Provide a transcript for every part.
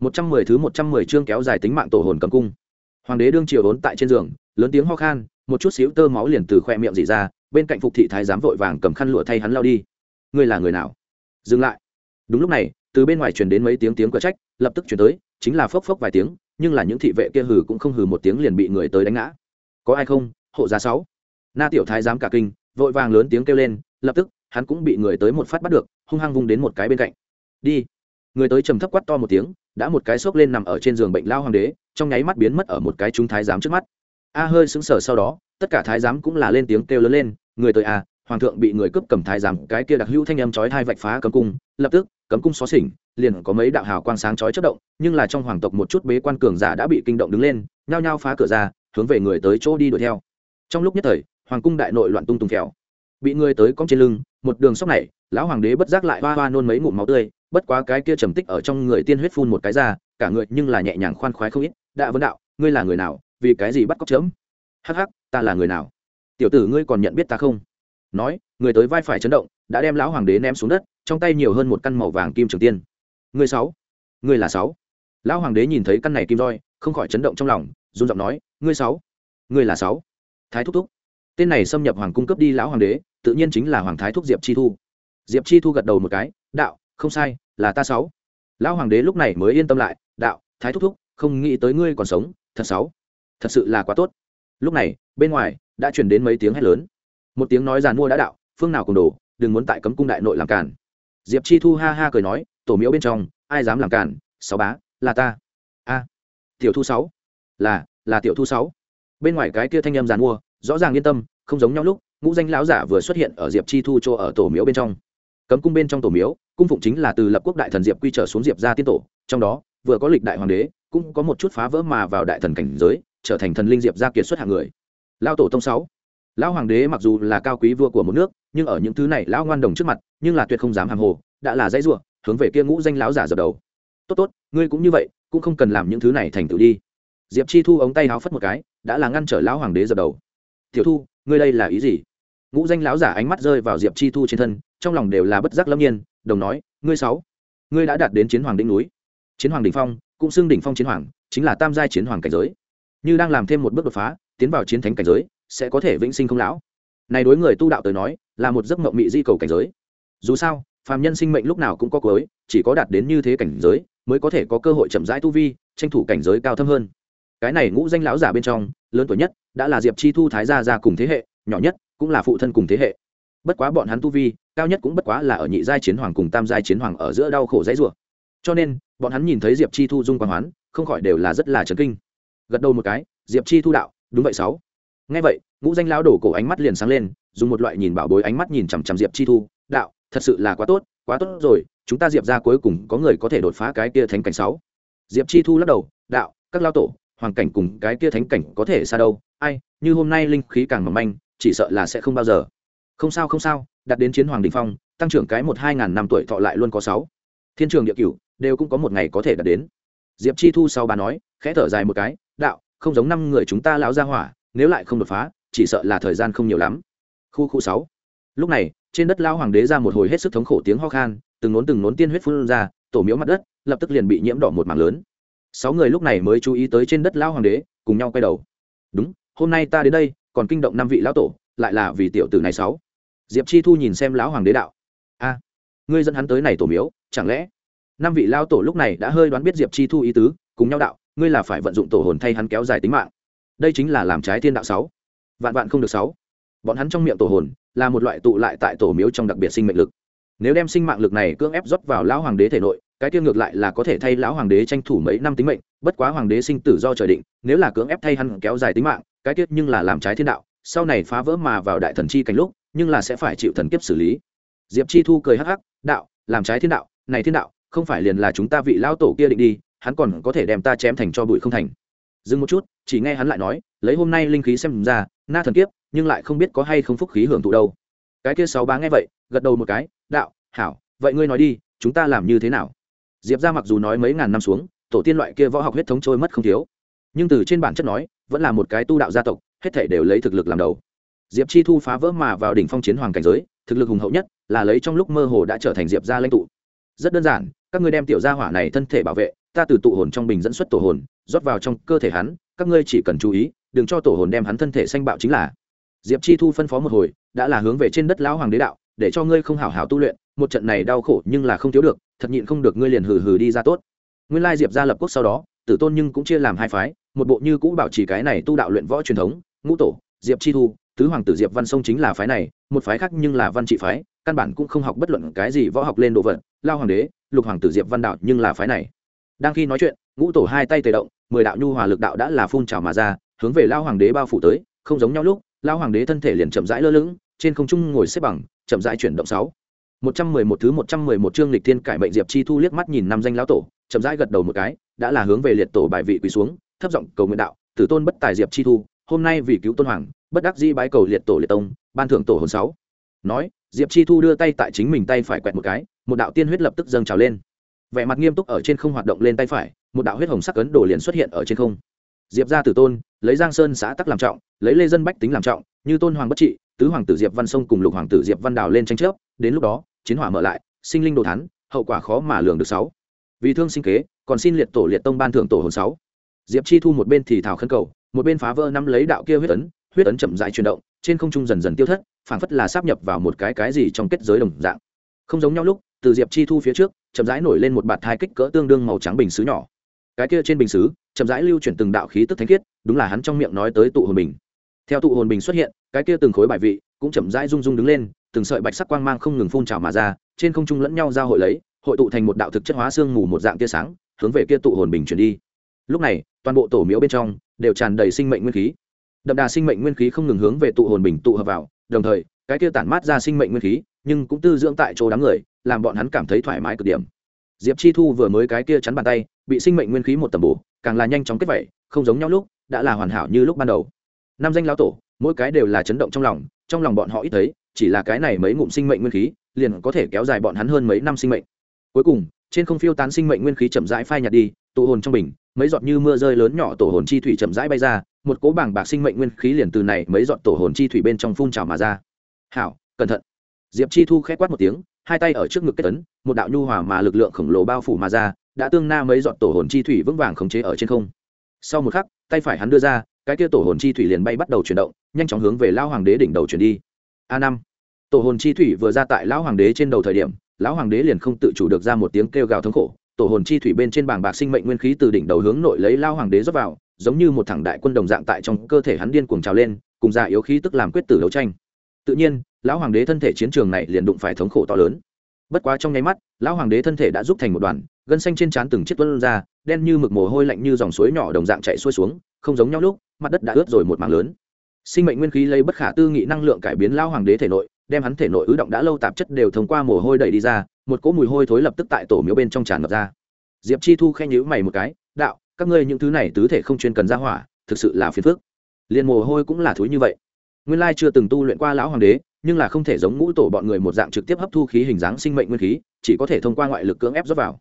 một trăm mười thứ một trăm mười chương kéo dài tính mạng tổ hồn cầm cung. Hoàng đế đương triều ốn tại trên giường, lớn tiếng ho khan, một chút xíu tơ máu liền từ khoe miệng rỉ ra, bên cạnh phục thị thái giám vội vàng cầm khăn lụa thay hắn lao đi. Ngươi là người nào? Dừng lại. Đúng lúc này, từ bên ngoài truyền đến mấy tiếng tiếng quát trách, lập tức chuyển tới, chính là phốc phốc vài tiếng, nhưng là những thị vệ kia hừ cũng không hừ một tiếng liền bị người tới đánh ngã. Có ai không? Hộ giá sáu. Na tiểu thái giám cả kinh, vội vàng lớn tiếng kêu lên, lập tức, hắn cũng bị người tới một phát bắt được, hung hăng vung đến một cái bên cạnh. Đi người tới trầm thấp quát to một tiếng, đã một cái xốc lên nằm ở trên giường bệnh lao hoàng đế, trong nháy mắt biến mất ở một cái chúng thái giám trước mắt. A hơi sững sờ sau đó, tất cả thái giám cũng là lên tiếng kêu lớn lên, người tới a hoàng thượng bị người cướp cầm thái giám, cái kia đặc hữu thanh âm chói hai vạch phá cấm cung, lập tức, cấm cung xóa xỉnh, liền có mấy đạo hào quang sáng chói chất động, nhưng là trong hoàng tộc một chút bế quan cường giả đã bị kinh động đứng lên, nhao nhao phá cửa ra, hướng về người tới chỗ đi đuổi theo. Trong lúc nhất thời, hoàng cung đại nội loạn tung tung kẹo. Bị người tới cong trên lưng, một đường sóc này, lão hoàng đế bất giác lại hoa hoa nôn mấy ngụm máu tươi bất quá cái kia trầm tích ở trong người tiên huyết phun một cái ra, cả người nhưng là nhẹ nhàng khoan khoái không ít. Đã vấn đạo, ngươi là người nào? Vì cái gì bắt cóc chớm? Hắc hắc, ta là người nào? Tiểu tử ngươi còn nhận biết ta không? Nói, người tới vai phải chấn động, đã đem lão hoàng đế ném xuống đất, trong tay nhiều hơn một căn màu vàng kim trường tiên. Người sáu người là sáu. Lão hoàng đế nhìn thấy căn này kim roi, không khỏi chấn động trong lòng, run giọng nói, ngươi sáu, ngươi là sáu. Thái thúc thúc. Tên này xâm nhập hoàng cung cấp đi lão hoàng đế, tự nhiên chính là hoàng thái thúc diệp chi thu. Diệp chi thu gật đầu một cái, đạo không sai, là ta sáu. Lão hoàng đế lúc này mới yên tâm lại, đạo, thái thúc thúc, không nghĩ tới ngươi còn sống, thật sáu. Thật sự là quá tốt. Lúc này, bên ngoài, đã chuyển đến mấy tiếng hét lớn. Một tiếng nói giàn mua đã đạo, phương nào cùng đồ, đừng muốn tại cấm cung đại nội làm cản diệp chi thu ha ha cười nói, tổ miễu bên trong, ai dám làm cản sáu bá, là ta. A. Tiểu thu sáu. Là là tiểu thu sáu. Bên ngoài cái kia thanh âm giàn mua, rõ ràng yên tâm, không giống nhau lúc, ngũ danh lão giả vừa xuất hiện ở diệp chi thu chỗ ở tổ miếu bên trong cấm cung bên trong tổ miếu, cung phụng chính là từ lập quốc đại thần diệp quy trở xuống diệp ra tiên tổ, trong đó, vừa có lịch đại hoàng đế, cũng có một chút phá vỡ mà vào đại thần cảnh giới, trở thành thần linh diệp gia kiệt xuất hạng người. Lao tổ tông sáu. Lão hoàng đế mặc dù là cao quý vua của một nước, nhưng ở những thứ này lão ngoan đồng trước mặt, nhưng là tuyệt không dám hàng hồ, đã là dãy ruộng hướng về kia ngũ danh lão giả dập đầu. Tốt tốt, ngươi cũng như vậy, cũng không cần làm những thứ này thành tựu đi. Diệp chi thu ống tay háo phất một cái, đã là ngăn trở lão hoàng đế dập đầu. Tiểu thu, ngươi đây là ý gì? Ngũ danh lão giả ánh mắt rơi vào diệp chi thu trên thân trong lòng đều là bất giác lâm nhiên, đồng nói, ngươi sáu, ngươi đã đạt đến chiến hoàng đỉnh núi. Chiến hoàng đỉnh phong, cũng xưng đỉnh phong chiến hoàng, chính là tam giai chiến hoàng cảnh giới. Như đang làm thêm một bước đột phá, tiến vào chiến thánh cảnh giới, sẽ có thể vĩnh sinh không lão. Này đối người tu đạo tới nói, là một giấc mộng mị di cầu cảnh giới. Dù sao, phàm nhân sinh mệnh lúc nào cũng có cuối, chỉ có đạt đến như thế cảnh giới, mới có thể có cơ hội chậm rãi tu vi, tranh thủ cảnh giới cao thâm hơn. Cái này ngũ danh lão giả bên trong, lớn tuổi nhất, đã là diệp chi thu thái gia ra cùng thế hệ, nhỏ nhất, cũng là phụ thân cùng thế hệ bất quá bọn hắn tu vi, cao nhất cũng bất quá là ở nhị giai chiến hoàng cùng tam giai chiến hoàng ở giữa đau khổ dãy rủa. Cho nên, bọn hắn nhìn thấy diệp chi thu dung quan hoán, không khỏi đều là rất là chấn kinh. Gật đầu một cái, diệp chi thu đạo, đúng vậy sáu. Ngay vậy, ngũ danh lão đổ cổ ánh mắt liền sáng lên, dùng một loại nhìn bảo bối ánh mắt nhìn chằm chằm diệp chi thu, đạo, thật sự là quá tốt quá tốt rồi, chúng ta diệp ra cuối cùng có người có thể đột phá cái kia thánh cảnh sáu. Diệp chi thu lắc đầu, đạo, các lao tổ, hoàng cảnh cùng cái kia thánh cảnh có thể xa đâu, ai, như hôm nay linh khí càng mỏng manh, chỉ sợ là sẽ không bao giờ không sao không sao, đặt đến chiến hoàng đình phong, tăng trưởng cái một hai ngàn năm tuổi thọ lại luôn có sáu. Thiên trường địa cửu, đều cũng có một ngày có thể đạt đến. Diệp chi thu sau bà nói, khẽ thở dài một cái, đạo, không giống năm người chúng ta lão ra hỏa, nếu lại không đột phá, chỉ sợ là thời gian không nhiều lắm. Khu khu sáu. Lúc này, trên đất lao hoàng đế ra một hồi hết sức thống khổ tiếng ho khan, từng nốn từng nốn tiên huyết phun ra, tổ miếu mặt đất, lập tức liền bị nhiễm đỏ một mảng lớn. Sáu người lúc này mới chú ý tới trên đất lao hoàng đế, cùng nhau quay đầu. Đúng, hôm nay ta đến đây, còn kinh động năm vị lão tổ, lại là vì tiểu tử này sáu diệp chi thu nhìn xem lão hoàng đế đạo. A, ngươi dẫn hắn tới này tổ miếu, chẳng lẽ? Năm vị lao tổ lúc này đã hơi đoán biết diệp chi thu ý tứ, cùng nhau đạo, ngươi là phải vận dụng tổ hồn thay hắn kéo dài tính mạng. Đây chính là làm trái thiên đạo sáu. Vạn vạn không được sáu. Bọn hắn trong miệng tổ hồn là một loại tụ lại tại tổ miếu trong đặc biệt sinh mệnh lực. Nếu đem sinh mạng lực này cưỡng ép rót vào lão hoàng đế thể nội, cái tiêu ngược lại là có thể thay lão hoàng đế tranh thủ mấy năm tính mệnh, bất quá hoàng đế sinh tử do trời định, nếu là cưỡng ép thay hắn kéo dài tính mạng, cái tiết nhưng là làm trái thiên đạo, sau này phá vỡ mà vào đại thần chi cảnh lúc nhưng là sẽ phải chịu thần kiếp xử lý. Diệp chi thu cười hắc hắc, đạo, làm trái thiên đạo, này thiên đạo, không phải liền là chúng ta vị lao tổ kia định đi, hắn còn có thể đem ta chém thành cho bụi không thành. Dừng một chút, chỉ nghe hắn lại nói, lấy hôm nay linh khí xem ra, na thần kiếp, nhưng lại không biết có hay không phúc khí hưởng thụ đâu. Cái kia sáu bá nghe vậy, gật đầu một cái, đạo, hảo, vậy ngươi nói đi, chúng ta làm như thế nào? Diệp ra mặc dù nói mấy ngàn năm xuống, tổ tiên loại kia võ học huyết thống trôi mất không thiếu, nhưng từ trên bản chất nói, vẫn là một cái tu đạo gia tộc, hết thể đều lấy thực lực làm đầu diệp chi thu phá vỡ mà vào đỉnh phong chiến hoàng cảnh giới, thực lực hùng hậu nhất là lấy trong lúc mơ hồ đã trở thành diệp gia lãnh tụ. Rất đơn giản, các ngươi đem tiểu gia hỏa này thân thể bảo vệ, ta từ tụ hồn trong bình dẫn xuất tổ hồn, rót vào trong cơ thể hắn, các ngươi chỉ cần chú ý, đừng cho tổ hồn đem hắn thân thể xanh bạo chính là. Diệp chi thu phân phó một hồi, đã là hướng về trên đất lão hoàng đế đạo, để cho ngươi không hảo hảo tu luyện, một trận này đau khổ nhưng là không thiếu được, thật nhịn không được ngươi liền hừ hừ đi ra tốt. Nguyên lai diệp gia lập quốc sau đó, tử tôn nhưng cũng chia làm hai phái, một bộ như cũ bảo trì cái này tu đạo luyện võ truyền thống, ngũ tổ, diệp chi thu tứ hoàng tử diệp văn sông chính là phái này, một phái khác nhưng là văn trị phái, căn bản cũng không học bất luận cái gì võ học lên đồ vật, lao hoàng đế, lục hoàng tử diệp văn đạo nhưng là phái này. Đang khi nói chuyện, ngũ tổ hai tay tề động, mười đạo nhu hòa lực đạo đã là phun trào mà ra, hướng về lao hoàng đế bao phủ tới, không giống nhau lúc, lao hoàng đế thân thể liền chậm rãi lơ lửng, trên không trung ngồi xếp bằng, chậm rãi chuyển động sáu. Một trăm mười một thứ một trăm mười một chương lịch thiên cải mệnh diệp chi thu liếc mắt nhìn năm danh lão tổ, chậm rãi gật đầu một cái, đã là hướng về liệt tổ bài vị quỳ xuống, thấp giọng cầu nguyện đạo, tử tôn bất tài diệp chi thu, hôm nay vì cứu tôn hoàng bất đắc dĩ bái cầu liệt tổ liệt tông, ban thưởng tổ hồn sáu. Nói, diệp chi thu đưa tay tại chính mình tay phải quẹt một cái, một đạo tiên huyết lập tức dâng trào lên. Vẻ mặt nghiêm túc ở trên không hoạt động lên tay phải, một đạo huyết hồng sắc ấn đổ liền xuất hiện ở trên không. Diệp ra tử tôn, lấy giang sơn xã tắc làm trọng, lấy lê dân bách tính làm trọng, như tôn hoàng bất trị, tứ hoàng tử diệp văn sông cùng lục hoàng tử diệp văn đào lên tranh chấp, đến lúc đó, chiến hỏa mở lại, sinh linh đồ thắn hậu quả khó mà lường được sáu. Vì thương sinh kế, còn xin liệt tổ liệt tông ban thưởng tổ hồn sáu. Diệp chi thu một bên thì thảo khấn cầu, một bên phá vỡ năm lấy đạo kia huyết ấn huyết ấn chậm rãi chuyển động, trên không trung dần dần tiêu thất, phảng phất là sáp nhập vào một cái cái gì trong kết giới đồng dạng. Không giống nhau lúc, từ diệp chi thu phía trước, chậm rãi nổi lên một bạt thai kích cỡ tương đương màu trắng bình xứ nhỏ. Cái kia trên bình xứ, chậm rãi lưu chuyển từng đạo khí tức thánh khiết, đúng là hắn trong miệng nói tới tụ hồn bình. Theo tụ hồn bình xuất hiện, cái kia từng khối bài vị cũng chậm rãi rung rung đứng lên, từng sợi bạch sắc quang mang không ngừng phun trào mà ra, trên không trung lẫn nhau giao hội lấy, hội tụ thành một đạo thực chất hóa xương mù một dạng tia sáng, hướng về kia tụ hồn bình chuyển đi. Lúc này, toàn bộ tổ miếu bên trong đều tràn đầy sinh mệnh nguyên khí đậm đà sinh mệnh nguyên khí không ngừng hướng về tụ hồn bình tụ hợp vào, đồng thời, cái kia tản mát ra sinh mệnh nguyên khí, nhưng cũng tư dưỡng tại chỗ đám người, làm bọn hắn cảm thấy thoải mái cực điểm. Diệp chi thu vừa mới cái kia chắn bàn tay, bị sinh mệnh nguyên khí một tầm bổ, càng là nhanh chóng kết vẩy, không giống nhau lúc, đã là hoàn hảo như lúc ban đầu. Năm danh lão tổ, mỗi cái đều là chấn động trong lòng trong lòng bọn họ ít thấy, chỉ là cái này mấy ngụm sinh mệnh nguyên khí, liền có thể kéo dài bọn hắn hơn mấy năm sinh mệnh. Cuối cùng, trên không phiêu tán sinh mệnh nguyên khí chậm rãi phai nhạt đi, tụ hồn trong bình, mấy giọt như mưa rơi lớn nhỏ tổ hồn chi thủy chậm rãi bay ra một cỗ bảng bạc sinh mệnh nguyên khí liền từ này mấy giọt tổ hồn chi thủy bên trong phun trào mà ra. Hảo, cẩn thận. Diệp chi thu khẽ quát một tiếng, hai tay ở trước ngực kết tấn một đạo nhu hòa mà lực lượng khổng lồ bao phủ mà ra, đã tương na mấy giọt tổ hồn chi thủy vững vàng khống chế ở trên không. Sau một khắc, tay phải hắn đưa ra, cái kia tổ hồn chi thủy liền bay bắt đầu chuyển động, nhanh chóng hướng về Lão hoàng đế đỉnh đầu chuyển đi. A năm. Tổ hồn chi thủy vừa ra tại lão hoàng đế trên đầu thời điểm, lão hoàng đế liền không tự chủ được ra một tiếng kêu gào thống khổ, tổ hồn chi thủy bên trên bảng bạc sinh mệnh nguyên khí từ đỉnh đầu hướng nội lấy lao hoàng đế rót vào giống như một thằng đại quân đồng dạng tại trong cơ thể hắn điên cuồng trào lên, cùng già yếu khí tức làm quyết tử đấu tranh. Tự nhiên, lão hoàng đế thân thể chiến trường này liền đụng phải thống khổ to lớn. Bất quá trong nháy mắt, lão hoàng đế thân thể đã giúp thành một đoàn, gân xanh trên trán từng chiếc tuân ra, đen như mực mồ hôi lạnh như dòng suối nhỏ đồng dạng chạy xuôi xuống, không giống nhau lúc, mặt đất đã ướt rồi một mảng lớn. Sinh mệnh nguyên khí lấy bất khả tư nghị năng lượng cải biến lão hoàng đế thể nội, đem hắn thể nội ứ động đã lâu tạp chất đều thông qua mồ hôi đẩy đi ra, một cỗ mùi hôi thối lập tức tại tổ miếu bên trong tràn ngập ra. Diệp chi thu khen nhữ mày một cái, đạo các ngươi những thứ này tứ thể không chuyên cần ra hỏa, thực sự là phiền phức. Liền mồ hôi cũng là thúi như vậy. Nguyên lai chưa từng tu luyện qua lão hoàng đế, nhưng là không thể giống ngũ tổ bọn người một dạng trực tiếp hấp thu khí hình dáng sinh mệnh nguyên khí, chỉ có thể thông qua ngoại lực cưỡng ép rót vào.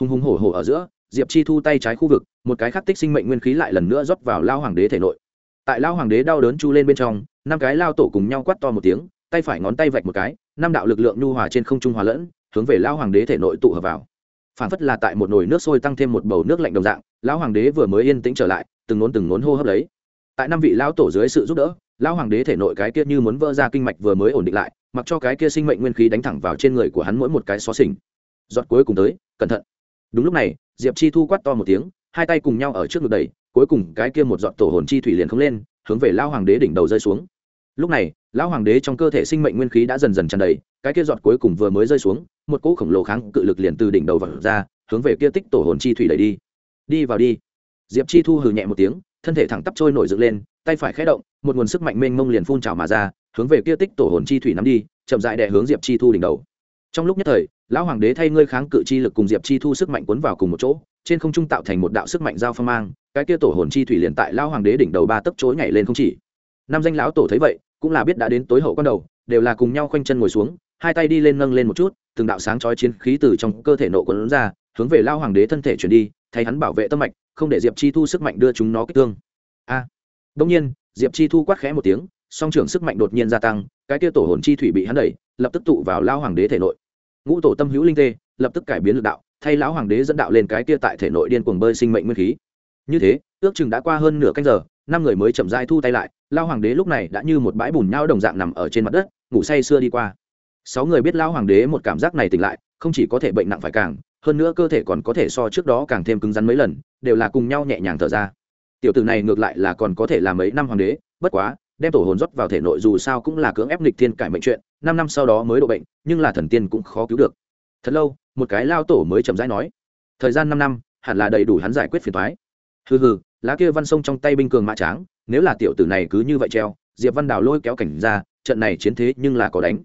Hùng hùng hổ hổ ở giữa, diệp chi thu tay trái khu vực, một cái khắc tích sinh mệnh nguyên khí lại lần nữa rót vào lao hoàng đế thể nội. Tại lao hoàng đế đau đớn chu lên bên trong, năm cái lao tổ cùng nhau quắt to một tiếng, tay phải ngón tay vạch một cái, năm đạo lực lượng nhu hòa trên không trung hòa lẫn, hướng về lao hoàng đế thể nội tụ hợp vào phản phất là tại một nồi nước sôi tăng thêm một bầu nước lạnh đồng dạng, lão hoàng đế vừa mới yên tĩnh trở lại, từng nốn từng nốn hô hấp lấy. Tại năm vị lão tổ dưới sự giúp đỡ, lão hoàng đế thể nội cái kia như muốn vỡ ra kinh mạch vừa mới ổn định lại, mặc cho cái kia sinh mệnh nguyên khí đánh thẳng vào trên người của hắn mỗi một cái xó xỉnh. Giọt cuối cùng tới, cẩn thận. Đúng lúc này, diệp chi thu quát to một tiếng, hai tay cùng nhau ở trước ngực đầy cuối cùng cái kia một giọt tổ hồn chi thủy liền không lên, hướng về lão hoàng đế đỉnh đầu rơi xuống lúc này, lão hoàng đế trong cơ thể sinh mệnh nguyên khí đã dần dần tràn đầy, cái kia giọt cuối cùng vừa mới rơi xuống, một cỗ khổng lồ kháng cự lực liền từ đỉnh đầu vật ra, hướng về kia tích tổ hồn chi thủy đẩy đi. Đi vào đi. Diệp chi thu hừ nhẹ một tiếng, thân thể thẳng tắp trôi nổi dựng lên, tay phải khé động, một nguồn sức mạnh mênh mông liền phun trào mà ra, hướng về kia tích tổ hồn chi thủy nắm đi, chậm dại đè hướng diệp chi thu đỉnh đầu. Trong lúc nhất thời, lão hoàng đế thay ngươi kháng cự chi lực cùng diệp chi thu sức mạnh cuốn vào cùng một chỗ, trên không trung tạo thành một đạo sức mạnh giao phong mang, cái kia tổ hồn chi thủy liền tại lão hoàng đế đỉnh đầu ba tấc chối nhảy lên không chỉ. Năm danh lão tổ thấy vậy cũng là biết đã đến tối hậu con đầu đều là cùng nhau khoanh chân ngồi xuống hai tay đi lên nâng lên một chút từng đạo sáng chói chiến khí từ trong cơ thể nộ quấn ra hướng về lao hoàng đế thân thể chuyển đi thay hắn bảo vệ tâm mạch không để diệp chi thu sức mạnh đưa chúng nó kích thương. A. À, đông nhiên diệp chi thu quát khẽ một tiếng song trưởng sức mạnh đột nhiên gia tăng cái kia tổ hồn chi thủy bị hắn đẩy lập tức tụ vào lao hoàng đế thể nội. Ngũ tổ tâm hữu linh tê lập tức cải biến lực đạo thay lão hoàng đế dẫn đạo lên cái kia tại thể nội điên cuồng bơi sinh mệnh nguyên khí. Như thế ước chừng đã qua hơn nửa canh giờ năm người mới chậm rãi thu tay lại lao hoàng đế lúc này đã như một bãi bùn nhau đồng dạng nằm ở trên mặt đất, ngủ say sưa đi qua. Sáu người biết lao hoàng đế một cảm giác này tỉnh lại, không chỉ có thể bệnh nặng phải càng, hơn nữa cơ thể còn có thể so trước đó càng thêm cứng rắn mấy lần, đều là cùng nhau nhẹ nhàng thở ra. Tiểu tử này ngược lại là còn có thể làm mấy năm hoàng đế, bất quá, đem tổ hồn rót vào thể nội dù sao cũng là cưỡng ép nghịch thiên cải mệnh chuyện, năm năm sau đó mới độ bệnh, nhưng là thần tiên cũng khó cứu được. Thật lâu, một cái lao tổ mới chậm rãi nói, thời gian năm năm, hẳn là đầy đủ hắn giải quyết phiền thoái hừ hừ lá kia văn sông trong tay binh cường mã tráng, nếu là tiểu tử này cứ như vậy treo, diệp văn đào lôi kéo cảnh ra, trận này chiến thế nhưng là có đánh.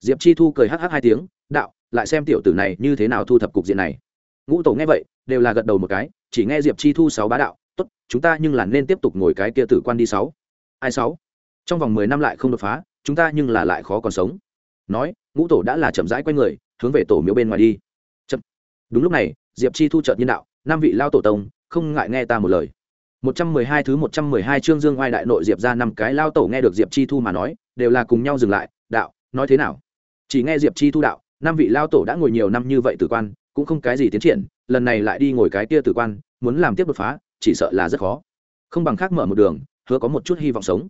Diệp chi thu cười hh hai tiếng, đạo, lại xem tiểu tử này như thế nào thu thập cục diện này. Ngũ tổ nghe vậy, đều là gật đầu một cái, chỉ nghe diệp chi thu sáu bá đạo, tốt, chúng ta nhưng là nên tiếp tục ngồi cái kia tử quan đi sáu. Ai sáu? Trong vòng mười năm lại không đột phá, chúng ta nhưng là lại khó còn sống. Nói, ngũ tổ đã là chậm rãi quay người, hướng về tổ miếu bên ngoài đi. Chậm. Đúng lúc này, diệp chi thu chợt nhân đạo, năm vị lao tổ tông, không ngại nghe ta một lời một trăm mười hai thứ một trăm mười hai chương Dương Oai đại nội Diệp ra năm cái lao tổ nghe được Diệp Chi Thu mà nói, đều là cùng nhau dừng lại, đạo, nói thế nào? Chỉ nghe Diệp Chi Thu đạo, năm vị lao tổ đã ngồi nhiều năm như vậy tử quan, cũng không cái gì tiến triển, lần này lại đi ngồi cái kia tử quan, muốn làm tiếp đột phá, chỉ sợ là rất khó. Không bằng khác mở một đường, hứa có một chút hy vọng sống.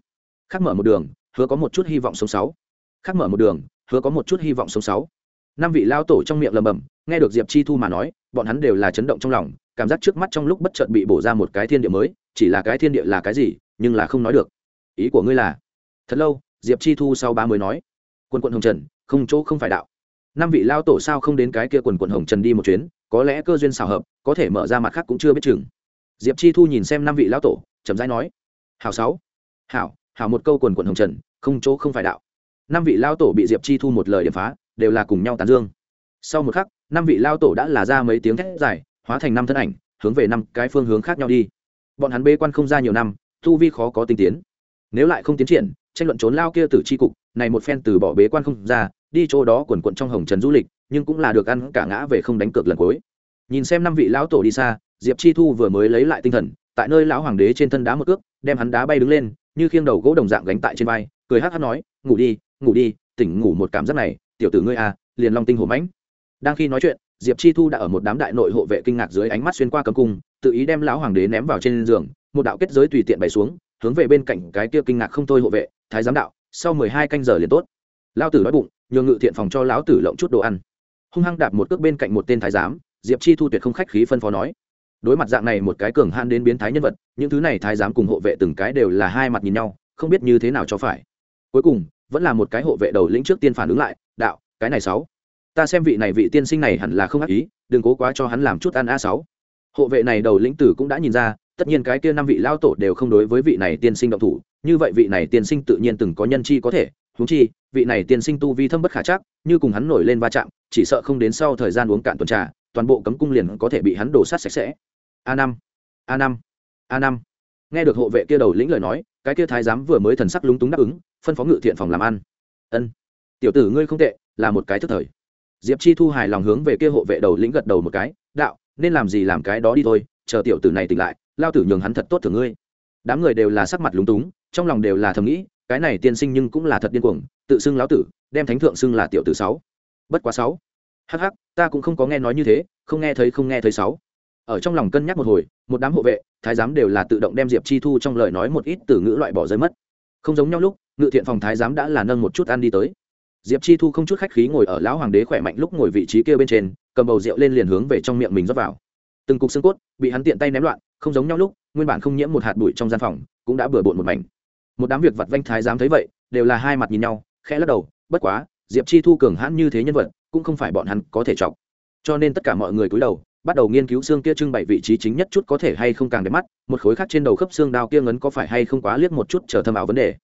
Khác mở một đường, hứa có một chút hy vọng sống sáu. Khác mở một đường, hứa có một chút hy vọng sống sáu. Năm vị lao tổ trong miệng lẩm bẩm, nghe được Diệp Chi Thu mà nói, bọn hắn đều là chấn động trong lòng, cảm giác trước mắt trong lúc bất chợt bị bổ ra một cái thiên địa mới, chỉ là cái thiên địa là cái gì nhưng là không nói được. Ý của ngươi là? Thật lâu diệp chi thu sau ba mới nói. Quần quận hồng trần không chỗ không phải đạo. Năm vị lao tổ sao không đến cái kia quần quận hồng trần đi một chuyến có lẽ cơ duyên xào hợp có thể mở ra mặt khác cũng chưa biết chừng. Diệp chi thu nhìn xem năm vị lao tổ chậm rãi nói. Hảo sáu. Hảo hảo một câu quần quận hồng trần không chỗ không phải đạo. Năm vị lao tổ bị diệp chi thu một lời điểm phá đều là cùng nhau tán dương. Sau một khắc năm vị lao tổ đã là ra mấy tiếng thét dài hóa thành năm thân ảnh, hướng về năm cái phương hướng khác nhau đi. Bọn hắn bê quan không ra nhiều năm, tu vi khó có tinh tiến. Nếu lại không tiến triển, tranh luận trốn lao kia từ tri cục, này một phen từ bỏ bế quan không ra, đi chỗ đó quần quận trong hồng trần du lịch, nhưng cũng là được ăn cả ngã về không đánh cược lần cuối. Nhìn xem năm vị lão tổ đi xa, diệp chi thu vừa mới lấy lại tinh thần, tại nơi lão hoàng đế trên thân đá một cước, đem hắn đá bay đứng lên, như khiêng đầu gỗ đồng dạng gánh tại trên vai, cười hát hát nói, ngủ đi ngủ đi, tỉnh ngủ một cảm giác này, tiểu tử ngươi à liền long tinh hổ mãnh. Đang khi nói chuyện diệp chi thu đã ở một đám đại nội hộ vệ kinh ngạc dưới ánh mắt xuyên qua cấm cung, tự ý đem lão hoàng đế ném vào trên giường, một đạo kết giới tùy tiện bày xuống, hướng về bên cạnh cái kia kinh ngạc không thôi hộ vệ, thái giám đạo, sau mười hai canh giờ liền tốt. Lao tử đói bụng, nhường ngự thiện phòng cho lão tử lộng chút đồ ăn. Hung hăng đạp một cước bên cạnh một tên thái giám, diệp chi thu tuyệt không khách khí phân phó nói. Đối mặt dạng này một cái cường han đến biến thái nhân vật, những thứ này thái giám cùng hộ vệ từng cái đều là hai mặt nhìn nhau, không biết như thế nào cho phải. Cuối cùng, vẫn là một cái hộ vệ đầu lĩnh trước tiên phản ứng lại, đạo, cái này sáu ta xem vị này vị tiên sinh này hẳn là không ác ý, đừng cố quá cho hắn làm chút ăn a sáu. Hộ vệ này đầu lĩnh tử cũng đã nhìn ra, tất nhiên cái kia năm vị lao tổ đều không đối với vị này tiên sinh động thủ, như vậy vị này tiên sinh tự nhiên từng có nhân chi có thể, huống chi, vị này tiên sinh tu vi thâm bất khả chắc, như cùng hắn nổi lên va chạm, chỉ sợ không đến sau thời gian uống cạn tuần trà, toàn bộ cấm cung liền có thể bị hắn đổ sát sạch sẽ. A năm a năm a năm. Nghe được hộ vệ kia đầu lĩnh lời nói, cái kia thái giám vừa mới thần sắc lúng túng đáp ứng, phân phó ngự thiện phòng làm ăn. Ân, tiểu tử ngươi không tệ, là một cái thức thời diệp chi thu hài lòng hướng về kia hộ vệ đầu lĩnh gật đầu một cái, đạo, nên làm gì làm cái đó đi thôi, chờ tiểu tử này tỉnh lại, lao tử nhường hắn thật tốt thường ngươi. Đám người đều là sắc mặt lúng túng, trong lòng đều là thầm nghĩ, cái này tiên sinh nhưng cũng là thật điên cuồng, tự xưng lão tử, đem thánh thượng xưng là tiểu tử sáu. Bất quá sáu. Hắc hắc, ta cũng không có nghe nói như thế, không nghe thấy, không nghe thấy sáu. Ở trong lòng cân nhắc một hồi, một đám hộ vệ, thái giám đều là tự động đem diệp chi thu trong lời nói một ít từ ngữ loại bỏ rơi mất. Không giống nhau lúc, ngự thiện phòng thái giám đã là nâng một chút ăn đi tới diệp chi thu không chút khách khí ngồi ở lão hoàng đế khỏe mạnh lúc ngồi vị trí kia bên trên, cầm bầu rượu lên liền hướng về trong miệng mình rót vào. Từng cục xương cốt bị hắn tiện tay ném loạn, không giống nhau lúc, nguyên bản không nhiễm một hạt bụi trong gian phòng, cũng đã bừa bộn một mảnh. Một đám việc vặt vanh thái dám thấy vậy, đều là hai mặt nhìn nhau, khẽ lắc đầu, bất quá, diệp chi thu cường hãn như thế nhân vật, cũng không phải bọn hắn có thể chọc. Cho nên tất cả mọi người cúi đầu, bắt đầu nghiên cứu xương kia trưng bày vị trí chính nhất chút có thể hay không càng đẹp mắt, một khối khác trên đầu khớp xương đao kia ngấn có phải hay không quá liếc một chút chờ thâm ảo vấn đề.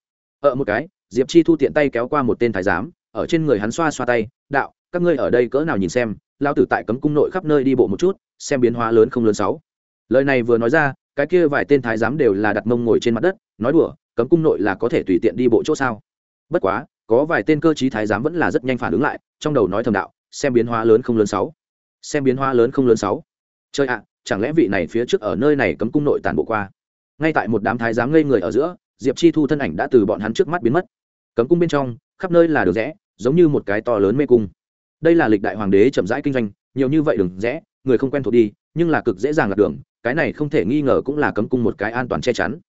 Ở một cái, diệp chi thu tiện tay kéo qua một tên thái giám ở trên người hắn xoa xoa tay, đạo, các ngươi ở đây cỡ nào nhìn xem lao tử tại cấm cung nội khắp nơi đi bộ một chút, xem biến hóa lớn không lớn sáu. Lời này vừa nói ra, cái kia vài tên thái giám đều là đặt mông ngồi trên mặt đất, nói đùa, cấm cung nội là có thể tùy tiện đi bộ chỗ sao? Bất quá, có vài tên cơ chí thái giám vẫn là rất nhanh phản ứng lại, trong đầu nói thầm đạo, xem biến hóa lớn không lớn sáu? Xem biến hóa lớn không lớn sáu? Chơi ạ, chẳng lẽ vị này phía trước ở nơi này cấm cung nội tàn bộ qua? Ngay tại một đám thái giám ngây người ở giữa, diệp chi thu thân ảnh đã từ bọn hắn trước mắt biến mất. Cấm cung bên trong khắp nơi là đường rẽ, giống như một cái to lớn mê cung. Đây là lịch đại hoàng đế chậm rãi kinh doanh, nhiều như vậy đường rẽ, người không quen thuộc đi, nhưng là cực dễ dàng lạc đường, cái này không thể nghi ngờ cũng là cấm cung một cái an toàn che chắn.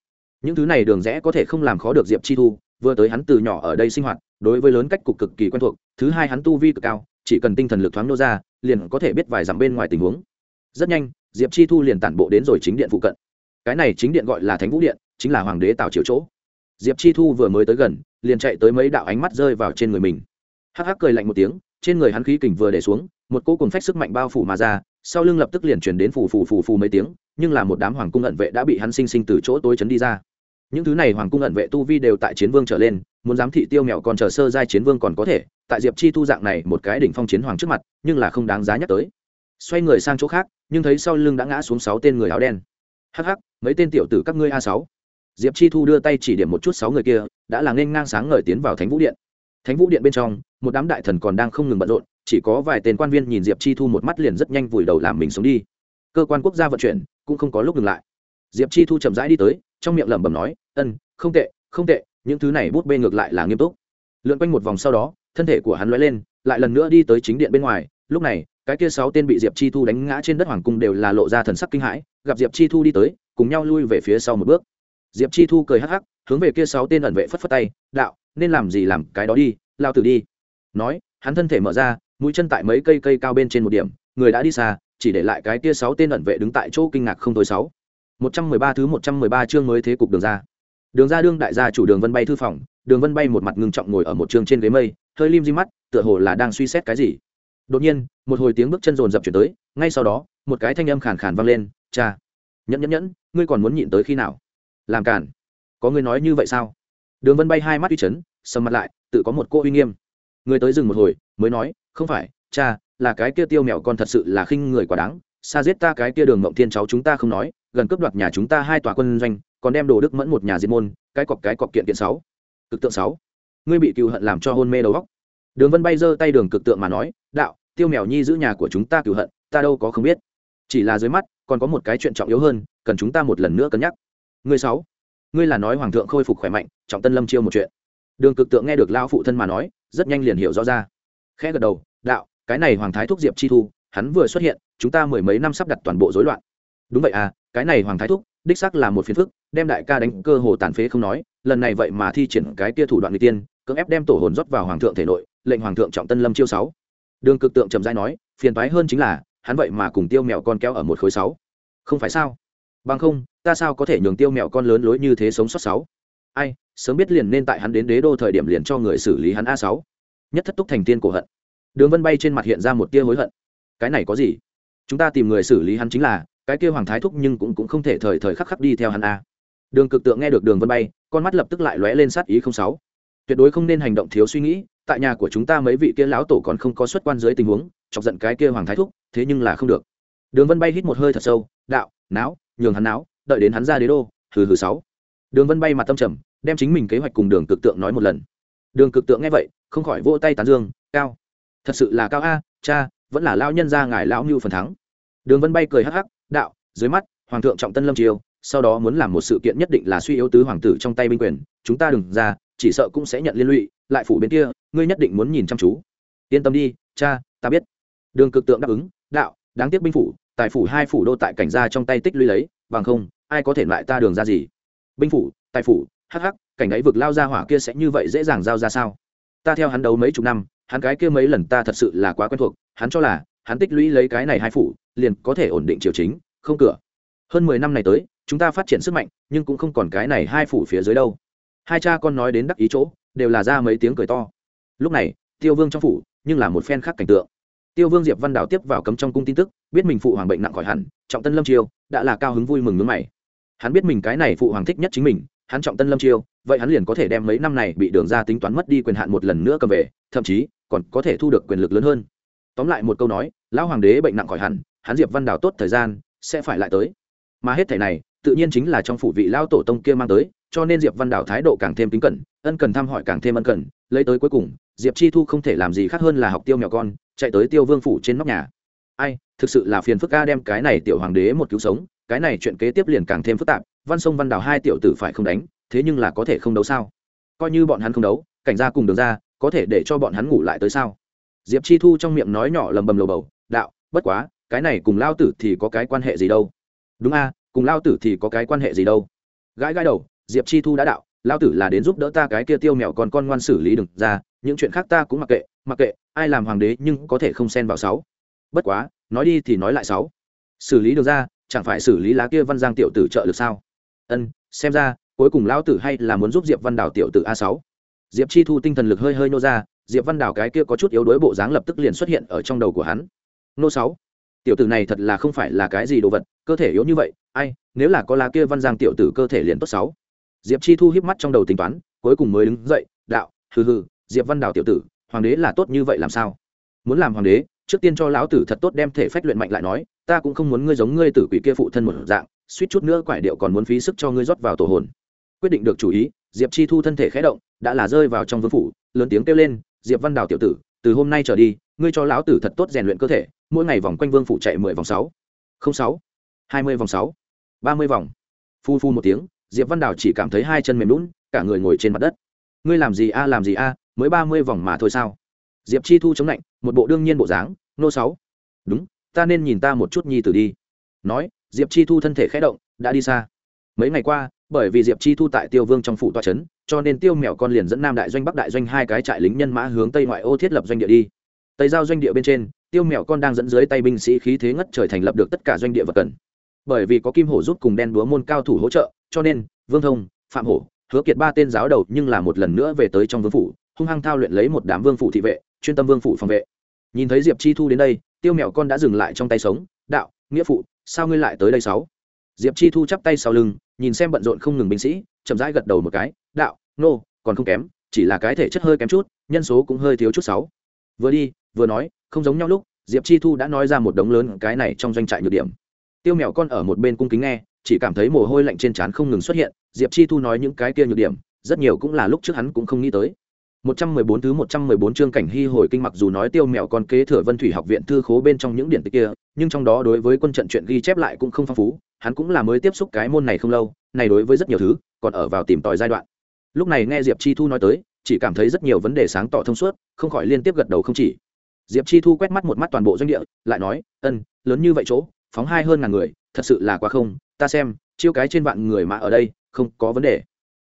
Những thứ này đường rẽ có thể không làm khó được diệp chi thu, vừa tới hắn từ nhỏ ở đây sinh hoạt, đối với lớn cách cục cực kỳ quen thuộc, thứ hai hắn tu vi cực cao, chỉ cần tinh thần lực thoáng nô ra, liền có thể biết vài dặm bên ngoài tình huống. Rất nhanh, diệp chi thu liền tản bộ đến rồi chính điện phụ cận. Cái này chính điện gọi là thánh vũ điện, chính là hoàng đế tào triều chỗ diệp chi thu vừa mới tới gần, liền chạy tới mấy đạo ánh mắt rơi vào trên người mình. Hắc hắc cười lạnh một tiếng, trên người hắn khí kình vừa để xuống, một cô cùng phách sức mạnh bao phủ mà ra, sau lưng lập tức liền chuyển đến phù phù phù phù mấy tiếng, nhưng là một đám hoàng cung ẩn vệ đã bị hắn sinh sinh từ chỗ tối chấn đi ra. Những thứ này hoàng cung ẩn vệ tu vi đều tại chiến vương trở lên, muốn giám thị tiêu mèo còn chờ sơ giai chiến vương còn có thể, tại diệp chi thu dạng này một cái đỉnh phong chiến hoàng trước mặt, nhưng là không đáng giá nhắc tới. Xoay người sang chỗ khác, nhưng thấy sau lưng đã ngã xuống sáu tên người áo đen. Hắc hắc, mấy tên tiểu tử các ngươi a sáu? Diệp chi thu đưa tay chỉ điểm một chút sáu người kia, đã là nên ngang sáng ngời tiến vào thánh vũ điện. Thánh vũ điện bên trong, một đám đại thần còn đang không ngừng bận rộn, chỉ có vài tên quan viên nhìn diệp chi thu một mắt liền rất nhanh vùi đầu làm mình sống đi. Cơ quan quốc gia vận chuyển, cũng không có lúc dừng lại. Diệp chi thu chậm rãi đi tới, trong miệng lẩm bẩm nói, ân, không tệ không tệ, những thứ này bút bê ngược lại là nghiêm túc. Lượn quanh một vòng sau đó, thân thể của hắn lóe lên, lại lần nữa đi tới chính điện bên ngoài. Lúc này, cái kia sáu tên bị diệp chi thu đánh ngã trên đất hoàng cung đều là lộ ra thần sắc kinh hãi. Gặp diệp chi thu đi tới, cùng nhau lui về phía sau một bước diệp chi thu cười hắc hắc, hướng về kia sáu tên ẩn vệ phất phất tay, đạo, nên làm gì làm cái đó đi, lao tử đi. Nói, hắn thân thể mở ra, mũi chân tại mấy cây cây cao bên trên một điểm, người đã đi xa, chỉ để lại cái kia sáu tên ẩn vệ đứng tại chỗ kinh ngạc không thôi sáu. Một trăm mười ba thứ một trăm mười ba chương mới thế cục đường ra. Đường ra đương đại gia chủ đường vân bay thư phòng, đường vân bay một mặt ngưng trọng ngồi ở một trường trên ghế mây, hơi lim di mắt, tựa hồ là đang suy xét cái gì. Đột nhiên, một hồi tiếng bước chân rồn rập chuyển tới, ngay sau đó, một cái thanh âm khàn khàn vang lên, cha, nhẫn nhẫn nhẫn, ngươi còn muốn nhịn tới khi nào? Làm cản có người nói như vậy sao? Đường vân bay hai mắt uy chấn, sầm mặt lại, tự có một cô uy nghiêm. Người tới dừng một hồi, mới nói, không phải, cha, là cái kia tiêu mèo con thật sự là khinh người quá đáng. Xa giết ta cái kia đường mộng thiên cháu chúng ta không nói, gần cướp đoạt nhà chúng ta hai tòa quân doanh, còn đem đồ đức mẫn một nhà diệt môn, cái cọc cái cọc kiện kiện sáu. Cực tượng sáu. Ngươi bị cựu hận làm cho hôn mê đầu óc. Đường vân bay giơ tay đường cực tượng mà nói, đạo, tiêu mèo nhi giữ nhà của chúng ta cựu hận, ta đâu có không biết. Chỉ là dưới mắt, còn có một cái chuyện trọng yếu hơn, cần chúng ta một lần nữa cân nhắc ngươi sáu, ngươi là nói hoàng thượng khôi phục khỏe mạnh, trọng tân lâm chiêu một chuyện. Đường cực tượng nghe được Lão phụ thân mà nói, rất nhanh liền hiểu rõ ra. Khẽ gật đầu, đạo, cái này hoàng thái thúc diệp chi thu, hắn vừa xuất hiện, chúng ta mười mấy năm sắp đặt toàn bộ rối loạn. Đúng vậy à cái này hoàng thái thúc, đích xác là một phiền phức, đem đại ca đánh cơ hồ tàn phế không nói, lần này vậy mà thi triển cái tia thủ đoạn nguy tiên, cưỡng ép đem tổ hồn rót vào hoàng thượng thể nội, lệnh hoàng thượng trọng tân lâm chiêu sáu. Đường cực tượng trầm rãi nói, phiền toái hơn chính là, hắn vậy mà cùng tiêu mèo con kéo ở một khối sáu. Không phải sao? Bằng không, ta sao có thể nhường tiêu mẹo con lớn lối như thế sống sót sáu? Ai, sớm biết liền nên tại hắn đến đế đô thời điểm liền cho người xử lý hắn a sáu. Nhất thất túc thành tiên của hận. Đường vân bay trên mặt hiện ra một tia hối hận. Cái này có gì? Chúng ta tìm người xử lý hắn chính là, cái kia hoàng thái thúc nhưng cũng cũng không thể thời thời khắc khắc đi theo hắn a. Đường cực tượng nghe được đường vân bay, con mắt lập tức lại lóe lên sát ý không sáu. Tuyệt đối không nên hành động thiếu suy nghĩ, tại nhà của chúng ta mấy vị kia lão tổ còn không có xuất quan dưới tình huống, chọc giận cái kia hoàng thái thúc, thế nhưng là không được. Đường vân bay hít một hơi thật sâu, đạo não nhường hắn não đợi đến hắn ra đế đô, hừ hừ sáu. Đường vân bay mặt tâm trầm, đem chính mình kế hoạch cùng đường cực tượng nói một lần. Đường cực tượng nghe vậy, không khỏi vỗ tay tán dương, cao, thật sự là cao a, cha, vẫn là lao nhân ra ngài lão mưu phần thắng. Đường vân bay cười hắc hắc, đạo, dưới mắt, hoàng thượng trọng tân lâm triều, sau đó muốn làm một sự kiện nhất định là suy yếu tứ hoàng tử trong tay binh quyền, chúng ta đừng ra, chỉ sợ cũng sẽ nhận liên lụy, lại phủ bên kia, ngươi nhất định muốn nhìn chăm chú. Yên tâm đi, cha, ta biết. Đường cực tượng đáp ứng, đạo, đáng tiếc binh phủ tài phủ hai phủ đô tại cảnh gia trong tay tích lũy lấy, bằng không, ai có thể lại ta đường ra gì? Binh phủ, tài phủ, hắc hắc, cảnh đáy vực lao ra hỏa kia sẽ như vậy dễ dàng giao ra sao? Ta theo hắn đấu mấy chục năm, hắn cái kia mấy lần ta thật sự là quá quen thuộc, hắn cho là, hắn tích lũy lấy cái này hai phủ, liền có thể ổn định triều chính, không cửa. Hơn mười năm này tới, chúng ta phát triển sức mạnh, nhưng cũng không còn cái này hai phủ phía dưới đâu. Hai cha con nói đến đắc ý chỗ, đều là ra mấy tiếng cười to. Lúc này, tiêu vương trong phủ, nhưng là một phen khác cảnh tượng tiêu vương diệp văn đào tiếp vào cấm trong cung tin tức, biết mình phụ hoàng bệnh nặng khỏi hẳn, trọng tân lâm chiêu đã là cao hứng vui mừng nước mày. Hắn biết mình cái này phụ hoàng thích nhất chính mình, hắn trọng tân lâm chiêu vậy hắn liền có thể đem mấy năm này bị đường ra tính toán mất đi quyền hạn một lần nữa cầm về, thậm chí còn có thể thu được quyền lực lớn hơn. Tóm lại một câu nói, lão hoàng đế bệnh nặng khỏi hẳn, hắn diệp văn đào tốt thời gian, sẽ phải lại tới. Mà hết thảy này, tự nhiên chính là trong phủ vị lao tổ tông kia mang tới, cho nên diệp văn đào thái độ càng thêm kính cẩn, ân cần thăm hỏi càng thêm ân cần, lấy tới cuối cùng diệp chi thu không thể làm gì khác hơn là học tiêu mèo con, chạy tới tiêu vương phủ trên nóc nhà. Ai, thực sự là phiền phức ca đem cái này tiểu hoàng đế một cứu sống, cái này chuyện kế tiếp liền càng thêm phức tạp, văn sông văn đào hai tiểu tử phải không đánh, thế nhưng là có thể không đấu sao? Coi như bọn hắn không đấu, cảnh ra cùng đường ra có thể để cho bọn hắn ngủ lại tới sao? Diệp chi thu trong miệng nói nhỏ lầm bầm lầu bầu, đạo, bất quá, cái này cùng lao tử thì có cái quan hệ gì đâu? Đúng a, cùng lao tử thì có cái quan hệ gì đâu? Gãi gãi đầu, diệp chi thu đã đạo lao tử là đến giúp đỡ ta cái kia tiêu mèo còn con ngoan xử lý đừng ra, những chuyện khác ta cũng mặc kệ mặc kệ, ai làm hoàng đế nhưng có thể không xen vào sáu. Bất quá, nói đi thì nói lại sáu. Xử lý được ra, chẳng phải xử lý lá kia văn giang tiểu tử trợ lực sao? Ân, xem ra, cuối cùng lão tử hay là muốn giúp diệp văn đào tiểu tử a sáu. Diệp chi thu tinh thần lực hơi hơi nô ra, diệp văn đào cái kia có chút yếu đuối bộ dáng lập tức liền xuất hiện ở trong đầu của hắn. Nô sáu, tiểu tử này thật là không phải là cái gì đồ vật, cơ thể yếu như vậy, ai, nếu là có lá kia văn giang tiểu tử cơ thể liền tốt sáu diệp chi thu híp mắt trong đầu tính toán, cuối cùng mới đứng dậy, đạo, hừ hừ, diệp văn đào tiểu tử, hoàng đế là tốt như vậy làm sao? Muốn làm hoàng đế, trước tiên cho lão tử thật tốt đem thể phách luyện mạnh lại nói, ta cũng không muốn ngươi giống ngươi tử quỷ kia phụ thân một dạng, suýt chút nữa quải điệu còn muốn phí sức cho ngươi rót vào tổ hồn. Quyết định được chủ ý, diệp chi thu thân thể khé động, đã là rơi vào trong vương phủ, lớn tiếng kêu lên, diệp văn đào tiểu tử, từ hôm nay trở đi, ngươi cho lão tử thật tốt rèn luyện cơ thể, mỗi ngày vòng quanh vương phủ chạy mười vòng sáu, không sáu, hai mươi vòng sáu, ba mươi vòng. Phu phu một tiếng diệp văn đào chỉ cảm thấy hai chân mềm lún cả người ngồi trên mặt đất. Ngươi làm gì a, làm gì a, mới ba mươi vòng mà thôi sao? Diệp chi thu chống lạnh, một bộ đương nhiên bộ dáng, nô sáu. Đúng, ta nên nhìn ta một chút nhi tử đi. Nói, diệp chi thu thân thể khẽ động, đã đi xa. Mấy ngày qua, bởi vì diệp chi thu tại tiêu vương trong phủ tòa trấn cho nên tiêu mèo con liền dẫn nam đại doanh, bắc đại doanh hai cái trại lính nhân mã hướng tây ngoại ô thiết lập doanh địa đi. Tây giao doanh địa bên trên, tiêu mèo con đang dẫn dưới tay binh sĩ khí thế ngất trời thành lập được tất cả doanh địa vật cần bởi vì có kim hổ giúp cùng đen búa môn cao thủ hỗ trợ, cho nên, vương thông, phạm hổ, hứa kiệt ba tên giáo đầu nhưng là một lần nữa về tới trong vương phủ, hung hăng thao luyện lấy một đám vương phủ thị vệ, chuyên tâm vương phủ phòng vệ. Nhìn thấy diệp chi thu đến đây, tiêu mèo con đã dừng lại trong tay sống, đạo, nghĩa phụ, sao ngươi lại tới đây sáu? Diệp chi thu chắp tay sau lưng, nhìn xem bận rộn không ngừng binh sĩ, chậm rãi gật đầu một cái, đạo, nô, còn không kém, chỉ là cái thể chất hơi kém chút, nhân số cũng hơi thiếu chút sáu. Vừa đi, vừa nói, không giống nhau lúc, diệp chi thu đã nói ra một đống lớn cái này trong doanh trại nhược điểm tiêu mèo con ở một bên cung kính nghe chỉ cảm thấy mồ hôi lạnh trên trán không ngừng xuất hiện diệp chi thu nói những cái kia nhược điểm rất nhiều cũng là lúc trước hắn cũng không nghĩ tới 114 thứ 114 chương cảnh hy hồi kinh mặc dù nói tiêu mèo con kế thừa Vân Thủy học viện thư khố bên trong những điển tích kia, nhưng trong đó đối với quân trận chuyện ghi chép lại cũng không phong phú, hắn cũng là mới tiếp xúc cái môn này không lâu, này đối với rất nhiều thứ, còn ở vào tìm tòi giai đoạn. Lúc này nghe Diệp Chi Thu nói tới, chỉ cảm thấy rất nhiều vấn đề sáng tỏ thông suốt, không khỏi liên tiếp gật đầu không chỉ. Diệp Chi Thu quét mắt một mắt toàn bộ doanh địa, lại nói, "Ân, lớn như vậy chỗ, phóng hai hơn ngàn người, thật sự là quá không, ta xem, chiêu cái trên vạn người mà ở đây, không có vấn đề."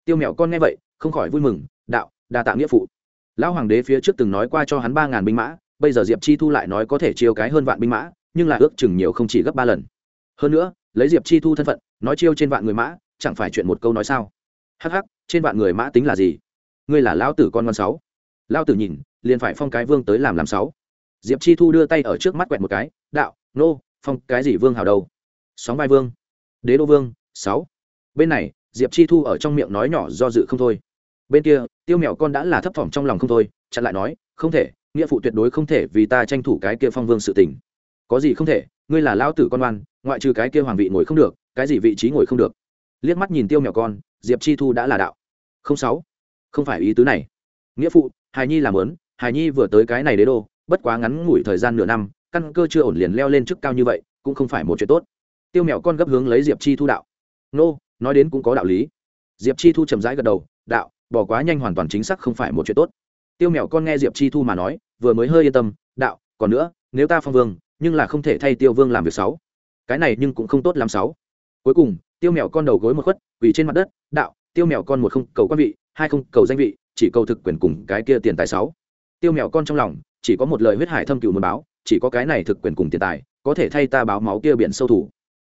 Tiêu Mèo con nghe vậy, không khỏi vui mừng, "Đạo, đa tạ nghĩa phụ." lão hoàng đế phía trước từng nói qua cho hắn ba ngàn binh mã bây giờ diệp chi thu lại nói có thể chiêu cái hơn vạn binh mã nhưng là ước chừng nhiều không chỉ gấp ba lần. Hơn nữa lấy diệp chi thu thân phận nói chiêu trên vạn người mã chẳng phải chuyện một câu nói sao? Hắc hắc trên vạn người mã tính là gì? Ngươi là lão tử con ngon sáu. Lão tử nhìn liền phải phong cái vương tới làm làm sáu. Diệp chi thu đưa tay ở trước mắt quẹt một cái đạo nô phong cái gì vương hào đâu? Sóng vai vương, đế đô vương, sáu. Bên này, diệp chi thu ở trong miệng nói nhỏ do dự không thôi. Bên kia, tiêu mèo con đã là thấp thỏm trong lòng không thôi, chặn lại nói, không thể, nghĩa phụ tuyệt đối không thể vì ta tranh thủ cái kia phong vương sự tình. Có gì không thể, ngươi là lao tử con oan, ngoại trừ cái kia hoàng vị ngồi không được, cái gì vị trí ngồi không được. Liếc mắt nhìn tiêu mèo con, diệp chi thu đã là đạo. Không sáu, không phải ý tứ này. Nghĩa phụ, hài nhi làm lớn hài nhi vừa tới cái này đế đô, bất quá ngắn ngủi thời gian nửa năm căn cơ chưa ổn liền leo lên chức cao như vậy, cũng không phải một chuyện tốt. Tiêu mèo con gấp hướng lấy diệp chi thu đạo. Nô, nói đến cũng có đạo lý. Diệp chi thu chầm rãi gật đầu, đạo, bỏ quá nhanh hoàn toàn chính xác không phải một chuyện tốt. Tiêu mèo con nghe diệp chi thu mà nói, vừa mới hơi yên tâm, đạo, còn nữa, nếu ta phong vương, nhưng là không thể thay tiêu vương làm việc sáu cái này nhưng cũng không tốt làm sáu cuối cùng, tiêu mèo con đầu gối một khuất, quỳ trên mặt đất, đạo, tiêu mèo con một không cầu quan vị, hai không cầu danh vị, chỉ cầu thực quyền cùng cái kia tiền tài sáu tiêu mèo con trong lòng, chỉ có một lời huyết hải thâm cựu muốn báo chỉ có cái này thực quyền cùng tiền tài, có thể thay ta báo máu kia biển sâu thủ.